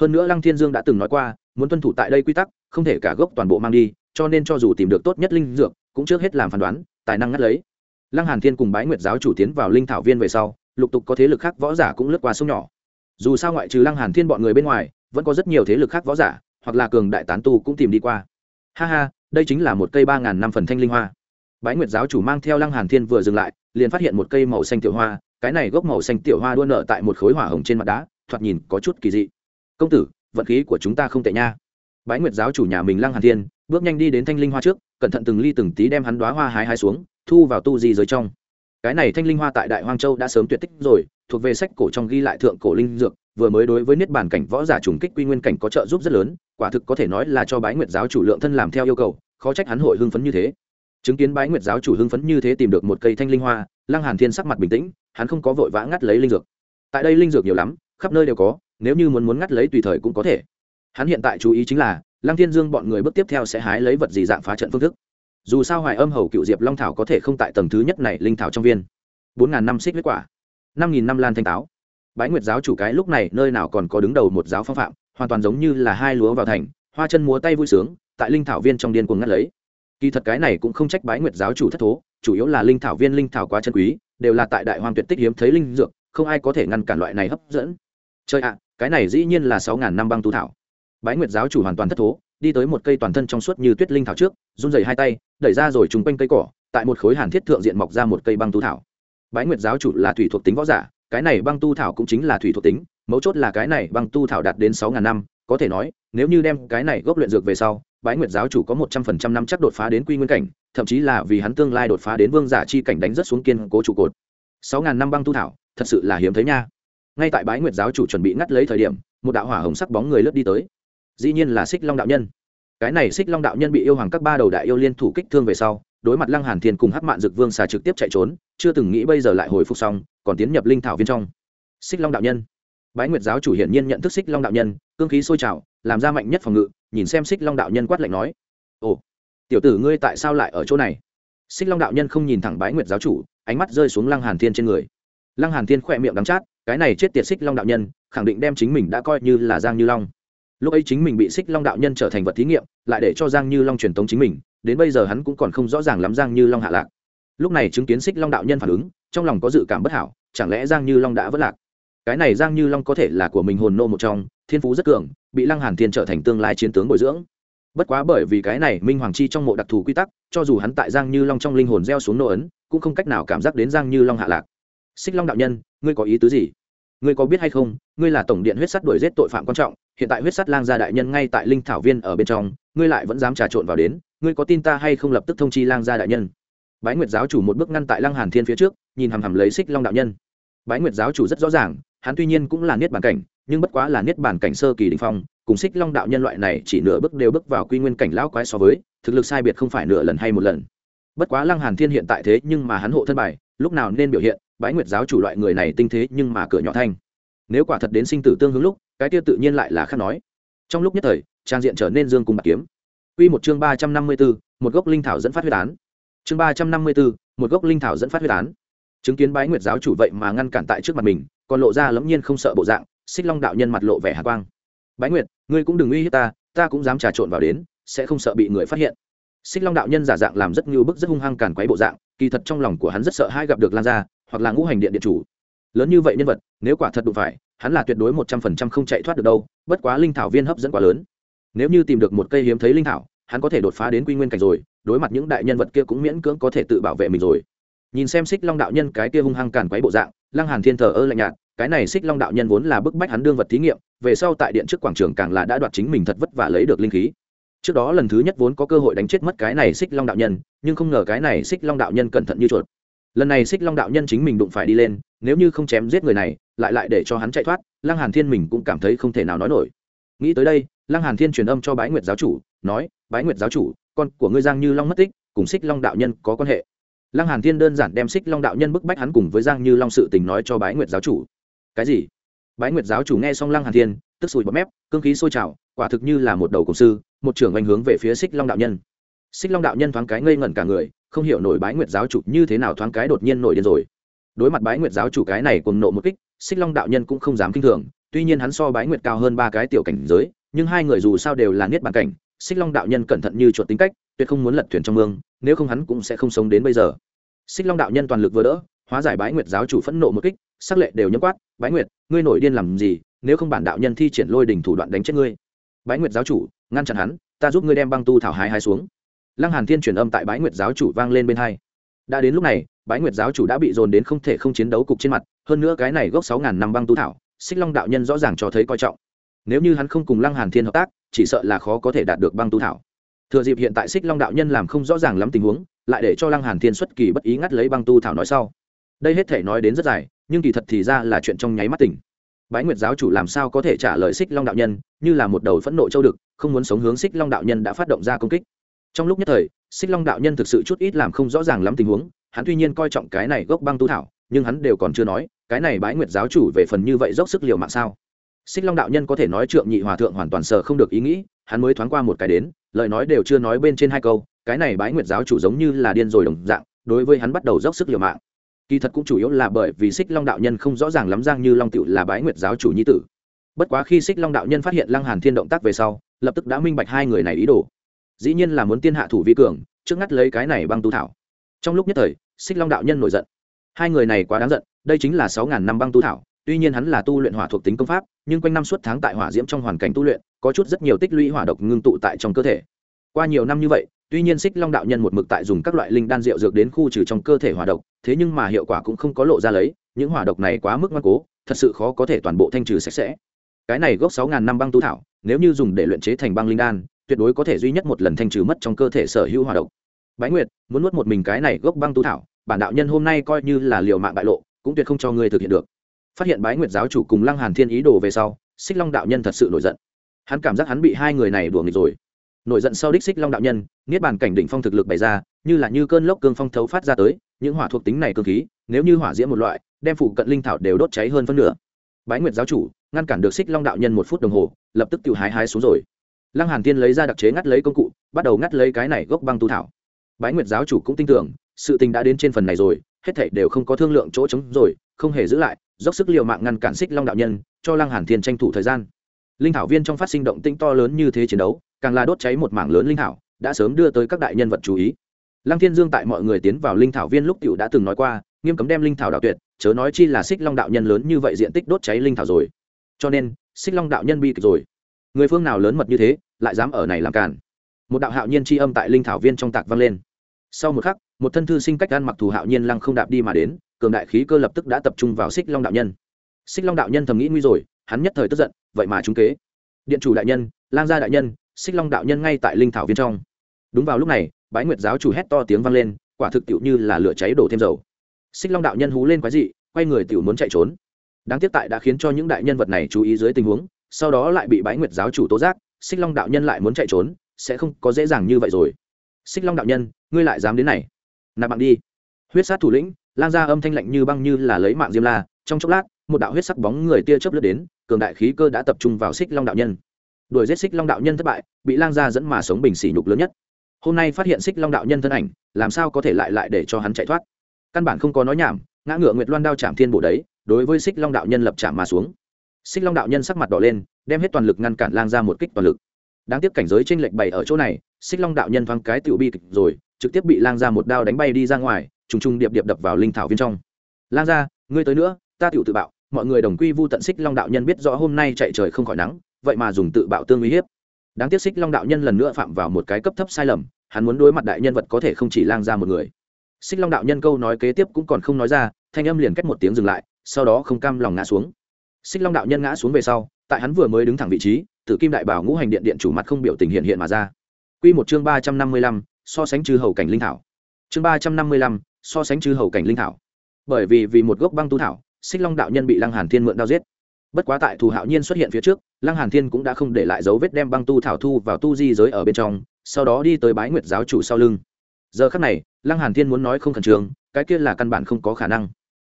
Hơn nữa lăng thiên dương đã từng nói qua, muốn tuân thủ tại đây quy tắc, không thể cả gốc toàn bộ mang đi, cho nên cho dù tìm được tốt nhất linh dược, cũng trước hết làm phán đoán, tài năng ngắt lấy lăng hàn thiên cùng bái nguyệt giáo chủ tiến vào linh thảo viên về sau, lục tục có thế lực khác võ giả cũng lướt qua sông nhỏ. Dù sao ngoại trừ lăng hàn thiên bọn người bên ngoài, vẫn có rất nhiều thế lực khác võ giả, hoặc là cường đại tán tu cũng tìm đi qua. Ha ha, đây chính là một cây ba ngàn năm phần thanh linh hoa. Bái nguyệt giáo chủ mang theo lăng hàn thiên vừa dừng lại, liền phát hiện một cây màu xanh tiểu hoa, cái này gốc màu xanh tiểu hoa đua nở tại một khối hỏa hồng trên mặt đá, thoạt nhìn có chút kỳ dị. Công tử, vận khí của chúng ta không tệ nha. Bái nguyệt giáo chủ nhà mình lăng hàn thiên, bước nhanh đi đến thanh linh hoa trước, cẩn thận từng ly từng tí đem hắn đóa hoa hái hái xuống thu vào tu di giới trong. Cái này thanh linh hoa tại đại hoang châu đã sớm tuyệt tích rồi, thuộc về sách cổ trong ghi lại thượng cổ linh dược, vừa mới đối với niết bàn cảnh võ giả trùng kích quy nguyên cảnh có trợ giúp rất lớn, quả thực có thể nói là cho bái nguyệt giáo chủ lượng thân làm theo yêu cầu, khó trách hắn hội hưng phấn như thế. Chứng kiến bái nguyệt giáo chủ hưng phấn như thế tìm được một cây thanh linh hoa, lăng hàn thiên sắc mặt bình tĩnh, hắn không có vội vã ngắt lấy linh dược. Tại đây linh dược nhiều lắm, khắp nơi đều có, nếu như muốn muốn ngắt lấy tùy thời cũng có thể. Hắn hiện tại chú ý chính là, lăng thiên dương bọn người bước tiếp theo sẽ hái lấy vật gì dạng phá trận phương thức dù sao hoài âm hầu cựu diệp long thảo có thể không tại tầng thứ nhất này linh thảo trong viên. Bốn ngàn năm xích huyết quả, năm nghìn năm lan thanh táo. Bái nguyệt giáo chủ cái lúc này nơi nào còn có đứng đầu một giáo phong phạm, hoàn toàn giống như là hai lúa vào thành, hoa chân múa tay vui sướng, tại linh thảo viên trong điên cuồng ngắt lấy. Kỳ thật cái này cũng không trách bái nguyệt giáo chủ thất thố, chủ yếu là linh thảo viên linh thảo quá chân quý, đều là tại đại hoàng tuyệt tích hiếm thấy linh dược, không ai có thể ngăn cản loại này hấp dẫn. Chơi ạ, cái này dĩ nhiên là sáu ngàn năm băng tu thảo. Bái nguyệt giáo chủ hoàn toàn thất thố đi tới một cây toàn thân trong suốt như tuyết linh thảo trước, run rẩy hai tay, đẩy ra rồi trúng quanh cây cỏ, tại một khối hàn thiết thượng diện mọc ra một cây băng tu thảo. Bái nguyệt giáo chủ là thủy thuộc tính võ giả, cái này băng tu thảo cũng chính là thủy thuộc tính, mấu chốt là cái này băng tu thảo đạt đến sáu ngàn năm, có thể nói, nếu như đem cái này gốc luyện dược về sau, bái nguyệt giáo chủ có một trăm phần trăm năm chắc đột phá đến quy nguyên cảnh, thậm chí là vì hắn tương lai đột phá đến vương giả chi cảnh đánh rất xuống kiên cố trụ cột. Sáu ngàn năm băng tu thảo, thật sự là hiếm thấy nha. Ngay tại bái nguyệt giáo chủ chuẩn bị ngắt lấy thời điểm, một đạo hỏa hồng sắc bóng người lướt đi tới dĩ nhiên là xích long đạo nhân. Cái này xích long đạo nhân bị yêu hoàng các ba đầu đại yêu liên thủ kích thương về sau, đối mặt lăng hàn thiên cùng hắc mạn dực vương xà trực tiếp chạy trốn, chưa từng nghĩ bây giờ lại hồi phục xong, còn tiến nhập linh thảo viên trong. Xích long đạo nhân. Bái nguyệt giáo chủ hiển nhiên nhận thức xích long đạo nhân, cương khí sôi trào, làm ra mạnh nhất phòng ngự, nhìn xem xích long đạo nhân quát lạnh nói, ồ, tiểu tử ngươi tại sao lại ở chỗ này? Xích long đạo nhân không nhìn thẳng bái nguyệt giáo chủ, ánh mắt rơi xuống lăng hàn thiên trên người. Lăng hàn thiên khỏe miệng đắng chát, cái này chết tiệt xích long đạo nhân, khẳng định đem chính mình đã coi như là giang như long lúc ấy chính mình bị xích long đạo nhân trở thành vật thí nghiệm, lại để cho giang như long truyền tống chính mình, đến bây giờ hắn cũng còn không rõ ràng lắm giang như long hạ lạc. Lúc này chứng kiến xích long đạo nhân phản ứng, trong lòng có dự cảm bất hảo, chẳng lẽ giang như long đã vất lạc? Cái này giang như long có thể là của mình hồn nô một trong, thiên phú rất cường, bị lăng hàn thiên trở thành tương lai chiến tướng bồi dưỡng. Bất quá bởi vì cái này minh hoàng chi trong mộ đặc thù quy tắc, cho dù hắn tại giang như long trong linh hồn gieo xuống nô ấn, cũng không cách nào cảm giác đến giang như long hạ lạc. Xích long đạo nhân, ngươi có ý tứ gì? Ngươi có biết hay không, ngươi là tổng điện huyết sắt đuổi giết tội phạm quan trọng, hiện tại huyết sắt lang gia đại nhân ngay tại linh thảo viên ở bên trong, ngươi lại vẫn dám trà trộn vào đến, ngươi có tin ta hay không lập tức thông chi lang gia đại nhân? Bái nguyệt giáo chủ một bước ngăn tại lăng hàn thiên phía trước, nhìn hằm hằm lấy xích long đạo nhân. Bái nguyệt giáo chủ rất rõ ràng, hắn tuy nhiên cũng là niết bản cảnh, nhưng bất quá là niết bản cảnh sơ kỳ đỉnh phong, cùng xích long đạo nhân loại này chỉ nửa bước đều bước vào quy nguyên cảnh lão quái so với, thực lực sai biệt không phải nửa lần hay một lần. Bất quá lăng hàn thiên hiện tại thế nhưng mà hắn hộ thân bài, lúc nào nên biểu hiện bái nguyệt giáo chủ loại người này tinh thế nhưng mà cửa nhỏ thanh nếu quả thật đến sinh tử tương hướng lúc cái tiêu tự nhiên lại là khác nói trong lúc nhất thời trang diện trở nên dương cùng bạc kiếm Quy một chương ba trăm năm mươi 354, một gốc linh thảo dẫn phát huyết án. Chương ba trăm năm mươi 354, một gốc linh thảo dẫn phát huyết án. Chứng kiến Bái Nguyệt giáo chủ vậy mà ngăn cản tại trước mặt mình, còn lộ ra lẫm nhiên không sợ bộ dạng, Xích Long đạo nhân mặt lộ vẻ hạ quang. "Bái Nguyệt, ngươi cũng đừng uy hiếp ta, ta cũng dám trà trộn vào đến, sẽ không sợ bị người phát hiện." Xích Long đạo nhân giả dạng làm rất như bức rất hung hăng cản quấy bộ dạng, kỳ thật trong lòng của hắn rất sợ hai gặp được Lan gia, hoặc là ngũ hành điện điện chủ. Lớn như vậy nhân vật, nếu quả thật đụng phải, hắn là tuyệt đối một trăm phần trăm không chạy thoát được đâu, bất quá linh thảo viên hấp dẫn quá lớn. Nếu như tìm được một cây hiếm thấy linh thảo, hắn có thể đột phá đến quy nguyên cảnh rồi, đối mặt những đại nhân vật kia cũng miễn cưỡng có thể tự bảo vệ mình rồi. Nhìn xem xích long đạo nhân cái kia hung hăng càn quấy bộ dạng, lăng hàn thiên thờ ơ lạnh nhạt, cái này xích long đạo nhân vốn là bức bách hắn đương vật thí nghiệm, về sau tại điện trước quảng trường càng là đã đoạt chính mình thật vất vả lấy được linh khí. Trước đó lần thứ nhất vốn có cơ hội đánh chết mất cái này xích long đạo nhân, nhưng không ngờ cái này xích long đạo nhân cẩn thận như chuột lần này xích long đạo nhân chính mình đụng phải đi lên, nếu như không chém giết người này, lại lại để cho hắn chạy thoát, lăng hàn thiên mình cũng cảm thấy không thể nào nói nổi. Nghĩ tới đây, lăng hàn thiên truyền âm cho bái nguyệt giáo chủ, nói, bái nguyệt giáo chủ, con của ngươi giang như long mất tích, cùng xích long đạo nhân có quan hệ. Lăng hàn thiên đơn giản đem xích long đạo nhân bức bách hắn cùng với giang như long sự tình nói cho bái nguyệt giáo chủ. Cái gì? Bái nguyệt giáo chủ nghe xong lăng hàn thiên, tức sùi bọt mép, cương khí sôi trào, quả thực như là một đầu cổ sư, một trưởng anh hướng về phía xích long đạo nhân. Xích long đạo nhân thoáng cái ngây ngẩn cả người không hiểu nổi bái nguyệt giáo chủ như thế nào thoáng cái đột nhiên nổi điên rồi. Đối mặt bái nguyệt giáo chủ cái này cùng nộ một kích, xích long đạo nhân cũng không dám kinh thường, tuy nhiên hắn so bái nguyệt cao hơn ba cái tiểu cảnh giới, nhưng hai người dù sao đều là niết bàn cảnh, xích long đạo nhân cẩn thận như chuột tính cách, tuyệt không muốn lật thuyền trong mương, nếu không hắn cũng sẽ không sống đến bây giờ. Xích long đạo nhân toàn lực vừa đỡ, hóa giải bái nguyệt giáo chủ phẫn nộ một kích, sắc lệ đều nhấm quát, bái nguyệt, ngươi nổi điên làm gì? Nếu không bản đạo nhân thi triển lôi đỉnh thủ đoạn đánh chết ngươi. Bái nguyệt giáo chủ, ngăn chặn hắn, ta giúp ngươi đem băng tu thảo hái hái xuống lăng hàn thiên truyền âm tại bái nguyệt giáo chủ vang lên bên hai. Đã đến lúc này, bái nguyệt giáo chủ đã bị dồn đến không thể không chiến đấu cục trên mặt, hơn nữa cái này gốc sáu ngàn năm băng tu thảo, xích long đạo nhân rõ ràng cho thấy coi trọng. Nếu như hắn không cùng lăng hàn thiên hợp tác, chỉ sợ là khó có thể đạt được băng tu thảo. Thừa dịp hiện tại xích long đạo nhân làm không rõ ràng lắm tình huống, lại để cho lăng hàn thiên xuất kỳ bất ý ngắt lấy băng tu thảo nói sau. Đây hết thể nói đến rất dài, nhưng kỳ thật thì ra là chuyện trong nháy mắt tỉnh. Bái nguyệt giáo chủ làm sao có thể trả lời xích long đạo nhân, như là một đầu phẫn nộ châu đực, không muốn sống hướng xích long đạo nhân đã phát động ra công kích trong lúc nhất thời, xích long đạo nhân thực sự chút ít làm không rõ ràng lắm tình huống, hắn tuy nhiên coi trọng cái này gốc băng tu thảo, nhưng hắn đều còn chưa nói, cái này bái nguyệt giáo chủ về phần như vậy dốc sức liều mạng sao? Xích long đạo nhân có thể nói trượng nhị hòa thượng hoàn toàn sờ không được ý nghĩ, hắn mới thoáng qua một cái đến, lời nói đều chưa nói bên trên hai câu, cái này bái nguyệt giáo chủ giống như là điên rồi đồng dạng, đối với hắn bắt đầu dốc sức liều mạng. Kỳ thật cũng chủ yếu là bởi vì xích long đạo nhân không rõ ràng lắm giang như long tựu là bái nguyệt giáo chủ nhi tử. Bất quá khi xích long đạo nhân phát hiện lăng hàn thiên động tác về sau, lập tức đã minh bạch hai người này ý đồ dĩ nhiên là muốn tiên hạ thủ vi cường, trước ngắt lấy cái này băng tu thảo. Trong lúc nhất thời, xích long đạo nhân nổi giận. Hai người này quá đáng giận, đây chính là sáu ngàn năm băng tu thảo, tuy nhiên hắn là tu luyện hỏa thuộc tính công pháp, nhưng quanh năm suốt tháng tại hỏa diễm trong hoàn cảnh tu luyện, có chút rất nhiều tích lũy hỏa độc ngưng tụ tại trong cơ thể. Qua nhiều năm như vậy, tuy nhiên xích long đạo nhân một mực tại dùng các loại linh đan rượu dược đến khu trừ trong cơ thể hỏa độc, thế nhưng mà hiệu quả cũng không có lộ ra lấy, những hỏa độc này quá mức ngoan cố, thật sự khó có thể toàn bộ thanh trừ sạch sẽ. Cái này gốc sáu ngàn năm băng tu thảo, nếu như dùng để luyện chế thành băng linh đan tuyệt đối có thể duy nhất một lần thanh trừ mất trong cơ thể sở hữu hỏa độc. Bái nguyệt, muốn nuốt một mình cái này gốc băng tu thảo, bản đạo nhân hôm nay coi như là liều mạng bại lộ, cũng tuyệt không cho ngươi thực hiện được. Phát hiện bái nguyệt giáo chủ cùng lăng hàn thiên ý đồ về sau, xích long đạo nhân thật sự nổi giận. Hắn cảm giác hắn bị hai người này đùa nghịch rồi. Nổi giận sau đích xích long đạo nhân, niết bàn cảnh đỉnh phong thực lực bày ra, như là như cơn lốc cương phong thấu phát ra tới, những hỏa thuộc tính này cương khí, nếu như hỏa diễm một loại, đem phụ cận linh thảo đều đốt cháy hơn phân nửa. Bái nguyệt giáo chủ, ngăn cản được xích long đạo nhân một phút đồng hồ, lập tức tự hái hái xuống rồi lăng hàn tiên lấy ra đặc chế ngắt lấy công cụ, bắt đầu ngắt lấy cái này gốc băng tu thảo. Bái nguyệt giáo chủ cũng tin tưởng, sự tình đã đến trên phần này rồi, hết thảy đều không có thương lượng chỗ trống rồi, không hề giữ lại, dốc sức liều mạng ngăn cản xích long đạo nhân, cho lăng hàn thiên tranh thủ thời gian. Linh thảo viên trong phát sinh động tĩnh to lớn như thế chiến đấu, càng là đốt cháy một mảng lớn linh thảo, đã sớm đưa tới các đại nhân vật chú ý. Lăng thiên dương tại mọi người tiến vào linh thảo viên lúc tiểu đã từng nói qua, nghiêm cấm đem linh thảo đạo tuyệt, chớ nói chi là xích long đạo nhân lớn như vậy diện tích đốt cháy linh thảo rồi. Cho nên xích long đạo nhân bi kịch rồi người phương nào lớn mật như thế, lại dám ở này làm cản một đạo hạo nhiên tri âm tại linh thảo viên trong tạc vang lên. Sau một khắc, một thân thư sinh cách gan mặc thù hạo nhiên lăng không đạp đi mà đến, cường đại khí cơ lập tức đã tập trung vào xích long đạo nhân. Xích long đạo nhân thầm nghĩ nguy rồi, hắn nhất thời tức giận, vậy mà trúng kế. Điện chủ đại nhân, lang gia đại nhân, xích long đạo nhân ngay tại linh thảo viên trong. Đúng vào lúc này, bái nguyệt giáo chủ hét to tiếng vang lên, quả thực tiệu như là lửa cháy đổ thêm dầu. Xích long đạo nhân hú lên quái dị, quay người tiểu muốn chạy trốn. Đáng tiếc tại đã khiến cho những đại nhân vật này chú ý dưới tình huống sau đó lại bị bái nguyệt giáo chủ tố giác, xích long đạo nhân lại muốn chạy trốn, sẽ không có dễ dàng như vậy rồi. Xích long đạo nhân, ngươi lại dám đến này. Nạp bạn đi. Huyết sát thủ lĩnh lan ra âm thanh lạnh như băng như là lấy mạng diêm la. Trong chốc lát, một đạo huyết sắc bóng người tia chớp lướt đến, cường đại khí cơ đã tập trung vào xích long đạo nhân. Đuổi giết xích long đạo nhân thất bại, bị lang gia dẫn mà sống bình sỉ nhục lớn nhất. Hôm nay phát hiện xích long đạo nhân thân ảnh, làm sao có thể lại lại để cho hắn chạy thoát? Căn bản không có nói nhảm, ngã ngựa nguyệt loan đao chạm thiên bổ đấy, đối với xích long đạo nhân lập chạm mà xuống xích long đạo nhân sắc mặt đỏ lên, đem hết toàn lực ngăn cản lang ra một kích toàn lực. Đáng tiếc cảnh giới t r ê n lệch bày ở chỗ này, xích long đạo nhân thoáng cái tự bi kịch rồi, trực tiếp bị lang ra một đao đánh bay đi ra ngoài, trùng trùng điệp điệp đập vào linh thảo viên trong. Lang ra ngươi tới nữa, ta tự tự bạo, mọi người đồng quy vu tận xích long đạo nhân biết rõ hôm nay chạy trời không khỏi nắng, vậy mà dùng tự bạo tương uy hiếp. Đáng tiếc xích long đạo nhân lần nữa phạm vào một cái cấp thấp sai lầm, hắn muốn đối mặt đại nhân vật có thể không chỉ lang ra một người. Xích long đạo nhân câu nói kế tiếp cũng còn không nói ra, thanh âm liền cách một tiếng dừng lại, sau đó không cam lòng ngã xuống xích long đạo nhân ngã xuống về sau, tại hắn vừa mới đứng thẳng vị trí, tử kim đại bảo ngũ hành điện điện chủ mặt không biểu tình hiện hiện mà ra. Quy một chương ba trăm năm mươi lăm, so sánh trừ hầu cảnh linh thảo. Chương ba trăm năm mươi lăm, so sánh trừ hầu cảnh linh thảo. Bởi vì vì một gốc băng tu thảo, xích long đạo nhân bị lăng hàn thiên mượn đao giết. Bất quá tại thù hạo nhiên xuất hiện phía trước, lăng hàn thiên cũng đã không để lại dấu vết đem băng tu thảo thu vào tu di giới ở bên trong, sau đó đi tới bái nguyệt giáo chủ sau lưng. Giờ khắc này, lăng hàn thiên muốn nói không khẩn trương, cái kia là căn bản không có khả năng.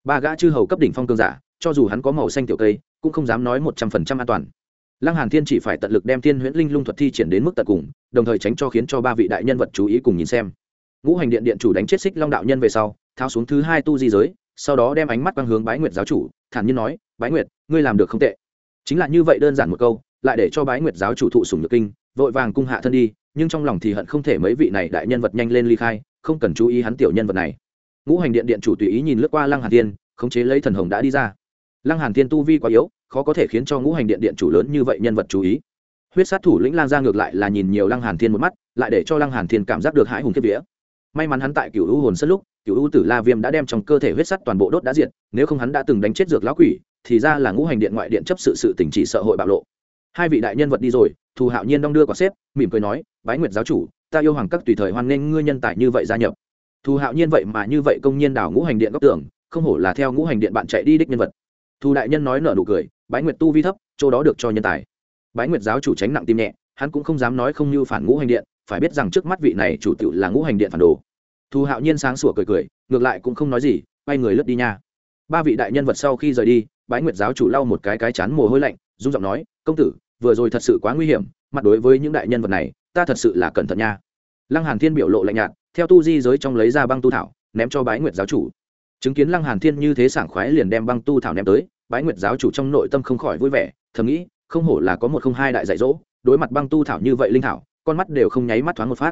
Ba gã chư hầu cấp đỉnh phong cương giả cho dù hắn có màu xanh tiểu cây, cũng không dám nói một trăm phần trăm an toàn. Lăng hàn thiên chỉ phải tận lực đem thiên huyễn linh lung thuật thi triển đến mức tận cùng, đồng thời tránh cho khiến cho ba vị đại nhân vật chú ý cùng nhìn xem. Ngũ hành điện điện chủ đánh chết xích long đạo nhân về sau, tháo xuống thứ hai tu di giới, sau đó đem ánh mắt quang hướng bái nguyệt giáo chủ, thản nhiên nói, bái nguyệt, ngươi làm được không tệ. Chính là như vậy đơn giản một câu, lại để cho bái nguyệt giáo chủ thụ sủng nhược kinh, vội vàng cung hạ thân đi, nhưng trong lòng thì hận không thể mấy vị này đại nhân vật nhanh lên ly khai, không cần chú ý hắn tiểu nhân vật này. Ngũ hành điện điện chủ tùy ý nhìn lướt qua lăng hàn thiên, khống chế lấy thần hồng đã đi ra lăng hàn thiên tu vi quá yếu, khó có thể khiến cho ngũ hành điện điện chủ lớn như vậy nhân vật chú ý. Huyết sát thủ lĩnh lang ra ngược lại là nhìn nhiều lăng hàn thiên một mắt, lại để cho lăng hàn thiên cảm giác được hãi hùng kiếp vía. May mắn hắn tại cửu u hồn sân lúc, cửu u tử la viêm đã đem trong cơ thể huyết sắt toàn bộ đốt đã diệt, nếu không hắn đã từng đánh chết dược lão quỷ, thì ra là ngũ hành điện ngoại điện chấp sự sự tỉnh chỉ sợ hội bạo lộ. Hai vị đại nhân vật đi rồi, thù hạo nhiên đong đưa quả xếp, mỉm cười nói, bái nguyệt giáo chủ, ta yêu hoàng các tùy thời hoan nghênh ngươi nhân tài như vậy gia nhập. Thù hạo nhiên vậy mà như vậy công nhiên đảo ngũ hành điện góc tưởng không hổ là theo ngũ hành điện bạn chạy đi đích nhân vật. Thu đại nhân nói nở nụ cười, bái nguyệt tu vi thấp, chỗ đó được cho nhân tài. Bái nguyệt giáo chủ tránh nặng tim nhẹ, hắn cũng không dám nói không như phản ngũ hành điện, phải biết rằng trước mắt vị này chủ tiểu là ngũ hành điện phản đồ. Thu hạo nhiên sáng sủa cười cười, ngược lại cũng không nói gì, quay người lướt đi nha. Ba vị đại nhân vật sau khi rời đi, bái nguyệt giáo chủ lau một cái cái chán mồ hôi lạnh dung giọng nói, công tử, vừa rồi thật sự quá nguy hiểm, mặt đối với những đại nhân vật này, ta thật sự là cẩn thận nha. Lăng hàn thiên biểu lộ lạnh nhạt, theo tu di giới trong lấy ra băng tu thảo, ném cho bái nguyệt giáo chủ chứng kiến lăng hàn thiên như thế sảng khoái liền đem băng tu thảo ném tới, bái nguyệt giáo chủ trong nội tâm không khỏi vui vẻ, thầm nghĩ, không hổ là có một không hai đại dạy dỗ, đối mặt băng tu thảo như vậy linh thảo, con mắt đều không nháy mắt thoáng một phát.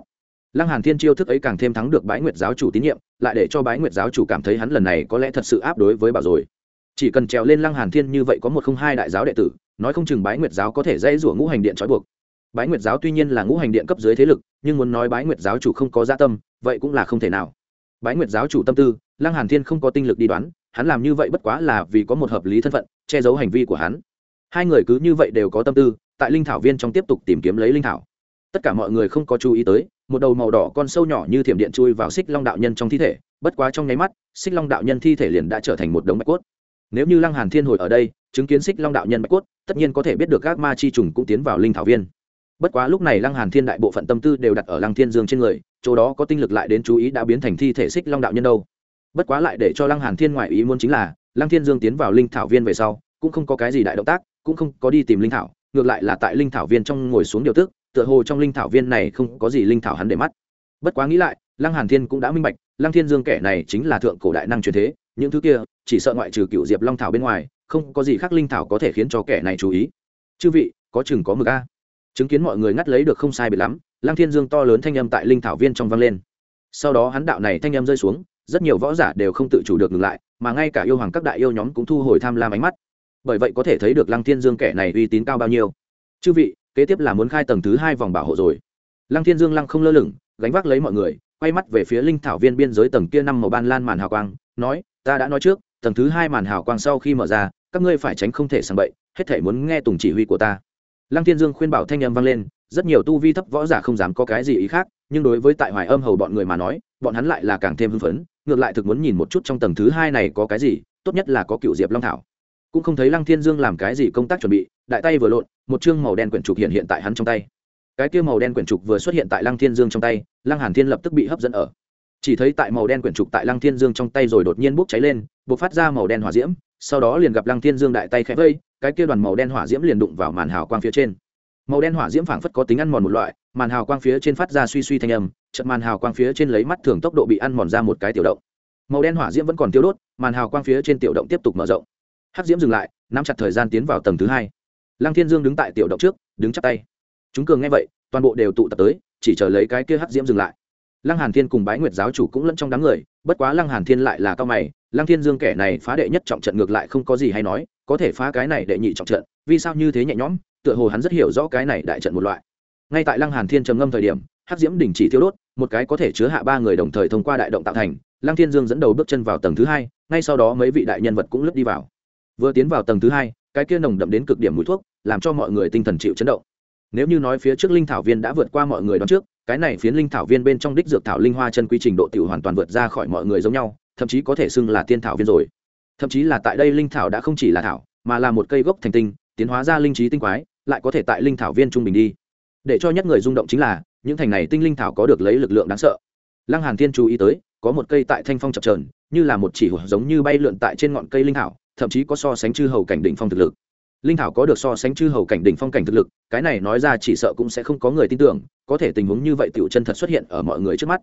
Lăng hàn thiên chiêu thức ấy càng thêm thắng được bái nguyệt giáo chủ tín nhiệm, lại để cho bái nguyệt giáo chủ cảm thấy hắn lần này có lẽ thật sự áp đối với bảo rồi. Chỉ cần trèo lên lăng hàn thiên như vậy có một không hai đại giáo đệ tử, nói không chừng bái nguyệt giáo có thể dây rủa ngũ hành điện trói buộc. Bái nguyệt giáo tuy nhiên là ngũ hành điện cấp dưới thế lực, nhưng muốn nói bái nguyệt giáo chủ không có dạ tâm, vậy cũng là không thể nào. Bái nguyệt giáo chủ tâm tư lăng hàn thiên không có tinh lực đi đoán, hắn làm như vậy bất quá là vì có một hợp lý thân phận, che giấu hành vi của hắn. Hai người cứ như vậy đều có tâm tư, tại linh thảo viên trong tiếp tục tìm kiếm lấy linh thảo. Tất cả mọi người không có chú ý tới, một đầu màu đỏ con sâu nhỏ như thiểm điện chui vào xích long đạo nhân trong thi thể, bất quá trong nháy mắt, xích long đạo nhân thi thể liền đã trở thành một đống bạch cốt. Nếu như lăng hàn thiên hồi ở đây, chứng kiến xích long đạo nhân bạch cốt, tất nhiên có thể biết được các ma chi trùng cũng tiến vào linh thảo viên. Bất quá lúc này lăng hàn thiên đại bộ phận tâm tư đều đặt ở lăng thiên dương trên người, chỗ đó có tinh lực lại đến chú ý đã biến thành thi thể xích long đạo nhân đâu bất quá lại để cho lăng hàn thiên ngoại ý muốn chính là, lăng thiên dương tiến vào linh thảo viên về sau, cũng không có cái gì đại động tác, cũng không có đi tìm linh thảo, ngược lại là tại linh thảo viên trong ngồi xuống điều tức, tựa hồ trong linh thảo viên này không có gì linh thảo hắn để mắt. Bất quá nghĩ lại, lăng hàn thiên cũng đã minh bạch, lăng thiên dương kẻ này chính là thượng cổ đại năng truyền thế, những thứ kia, chỉ sợ ngoại trừ cựu diệp long thảo bên ngoài, không có gì khác linh thảo có thể khiến cho kẻ này chú ý. Chư vị, có chừng có mực a. Chứng kiến mọi người ngắt lấy được không sai biệt lắm, lăng thiên dương to lớn thanh âm tại linh thảo viên trong vang lên. Sau đó hắn đạo này thanh âm rơi xuống rất nhiều võ giả đều không tự chủ được ngừng lại, mà ngay cả yêu hoàng các đại yêu nhóm cũng thu hồi tham lam ánh mắt. Bởi vậy có thể thấy được lăng thiên dương kẻ này uy tín cao bao nhiêu. Chư vị, kế tiếp là muốn khai tầng thứ hai vòng bảo hộ rồi. Lăng thiên dương lăng không lơ lửng, gánh vác lấy mọi người, quay mắt về phía linh thảo viên biên giới tầng kia năm màu ban lan màn hào quang, nói, ta đã nói trước, tầng thứ hai màn hào quang sau khi mở ra, các ngươi phải tránh không thể sang bậy, hết thể muốn nghe tùng chỉ huy của ta. Lăng thiên dương khuyên bảo thanh âm vang lên, rất nhiều tu vi thấp võ giả không dám có cái gì ý khác nhưng đối với tại hoài âm hầu bọn người mà nói, bọn hắn lại là càng thêm hưng phấn, ngược lại thực muốn nhìn một chút trong tầng thứ hai này có cái gì, tốt nhất là có cựu diệp long thảo. Cũng không thấy lăng thiên dương làm cái gì công tác chuẩn bị, đại tay vừa lộn, một chương màu đen quyển trục hiện hiện tại hắn trong tay. Cái kia màu đen quyển trục vừa xuất hiện tại lăng thiên dương trong tay, lăng hàn thiên lập tức bị hấp dẫn ở. Chỉ thấy tại màu đen quyển trục tại lăng thiên dương trong tay rồi đột nhiên bốc cháy lên, bộc phát ra màu đen hỏa diễm, sau đó liền gặp lăng thiên dương đại tay khẽ vây, cái kia đoàn màu đen hỏa diễm liền đụng vào màn hào quang phía trên màu đen hỏa diễm phảng phất có tính ăn mòn một loại, màn hào quang phía trên phát ra suy suy thanh âm Trận màn hào quang phía trên lấy mắt thường tốc độ bị ăn mòn ra một cái tiểu động. Màu đen hỏa diễm vẫn còn tiêu đốt, màn hào quang phía trên tiểu động tiếp tục mở rộng. Hắc diễm dừng lại, nắm chặt thời gian tiến vào tầng thứ hai. Lăng thiên dương đứng tại tiểu động trước, đứng chắp tay. Chúng cường nghe vậy, toàn bộ đều tụ tập tới, chỉ chờ lấy cái kia hắc diễm dừng lại. Lăng hàn thiên cùng bái nguyệt giáo chủ cũng lẫn trong đám người, bất quá lăng hàn thiên lại là cao mày, lăng thiên dương kẻ này phá đệ nhất trọng trận ngược lại không có gì hay nói, có thể phá cái này đệ nhị trọng trận, vì sao như thế nhẹ nhõm? Tựa hồ hắn rất hiểu rõ cái này đại trận một loại. Ngay tại lăng hàn thiên trầm ngâm thời điểm, hắc diễm đỉnh chỉ thiêu đốt, một cái có thể chứa hạ ba người đồng thời thông qua đại động tạo thành, lăng thiên dương dẫn đầu bước chân vào tầng thứ hai, ngay sau đó mấy vị đại nhân vật cũng lướt đi vào. Vừa tiến vào tầng thứ hai, cái kia nồng đậm đến cực điểm mũi thuốc, làm cho mọi người tinh thần chịu chấn động. Nếu như nói phía trước linh thảo viên đã vượt qua mọi người đón trước, cái này phiến linh thảo viên bên trong đích dược thảo linh hoa chân quy trình độ tiểu hoàn toàn vượt ra khỏi mọi người giống nhau, thậm chí có thể xưng là tiên thảo viên rồi. Thậm chí là tại đây linh thảo đã không chỉ là thảo, mà là một cây gốc thành tinh, tiến hóa ra linh trí tinh quái lại có thể tại linh thảo viên trung bình đi. Để cho nhất người rung động chính là, những thành này tinh linh thảo có được lấy lực lượng đáng sợ. Lăng hàn thiên chú ý tới, có một cây tại thanh phong chập trờn như là một chỉ hổ giống như bay lượn tại trên ngọn cây linh thảo, thậm chí có so sánh chư hầu cảnh đỉnh phong thực lực. Linh thảo có được so sánh chư hầu cảnh đỉnh phong cảnh thực lực, cái này nói ra chỉ sợ cũng sẽ không có người tin tưởng, có thể tình huống như vậy tiểu chân thật xuất hiện ở mọi người trước mắt.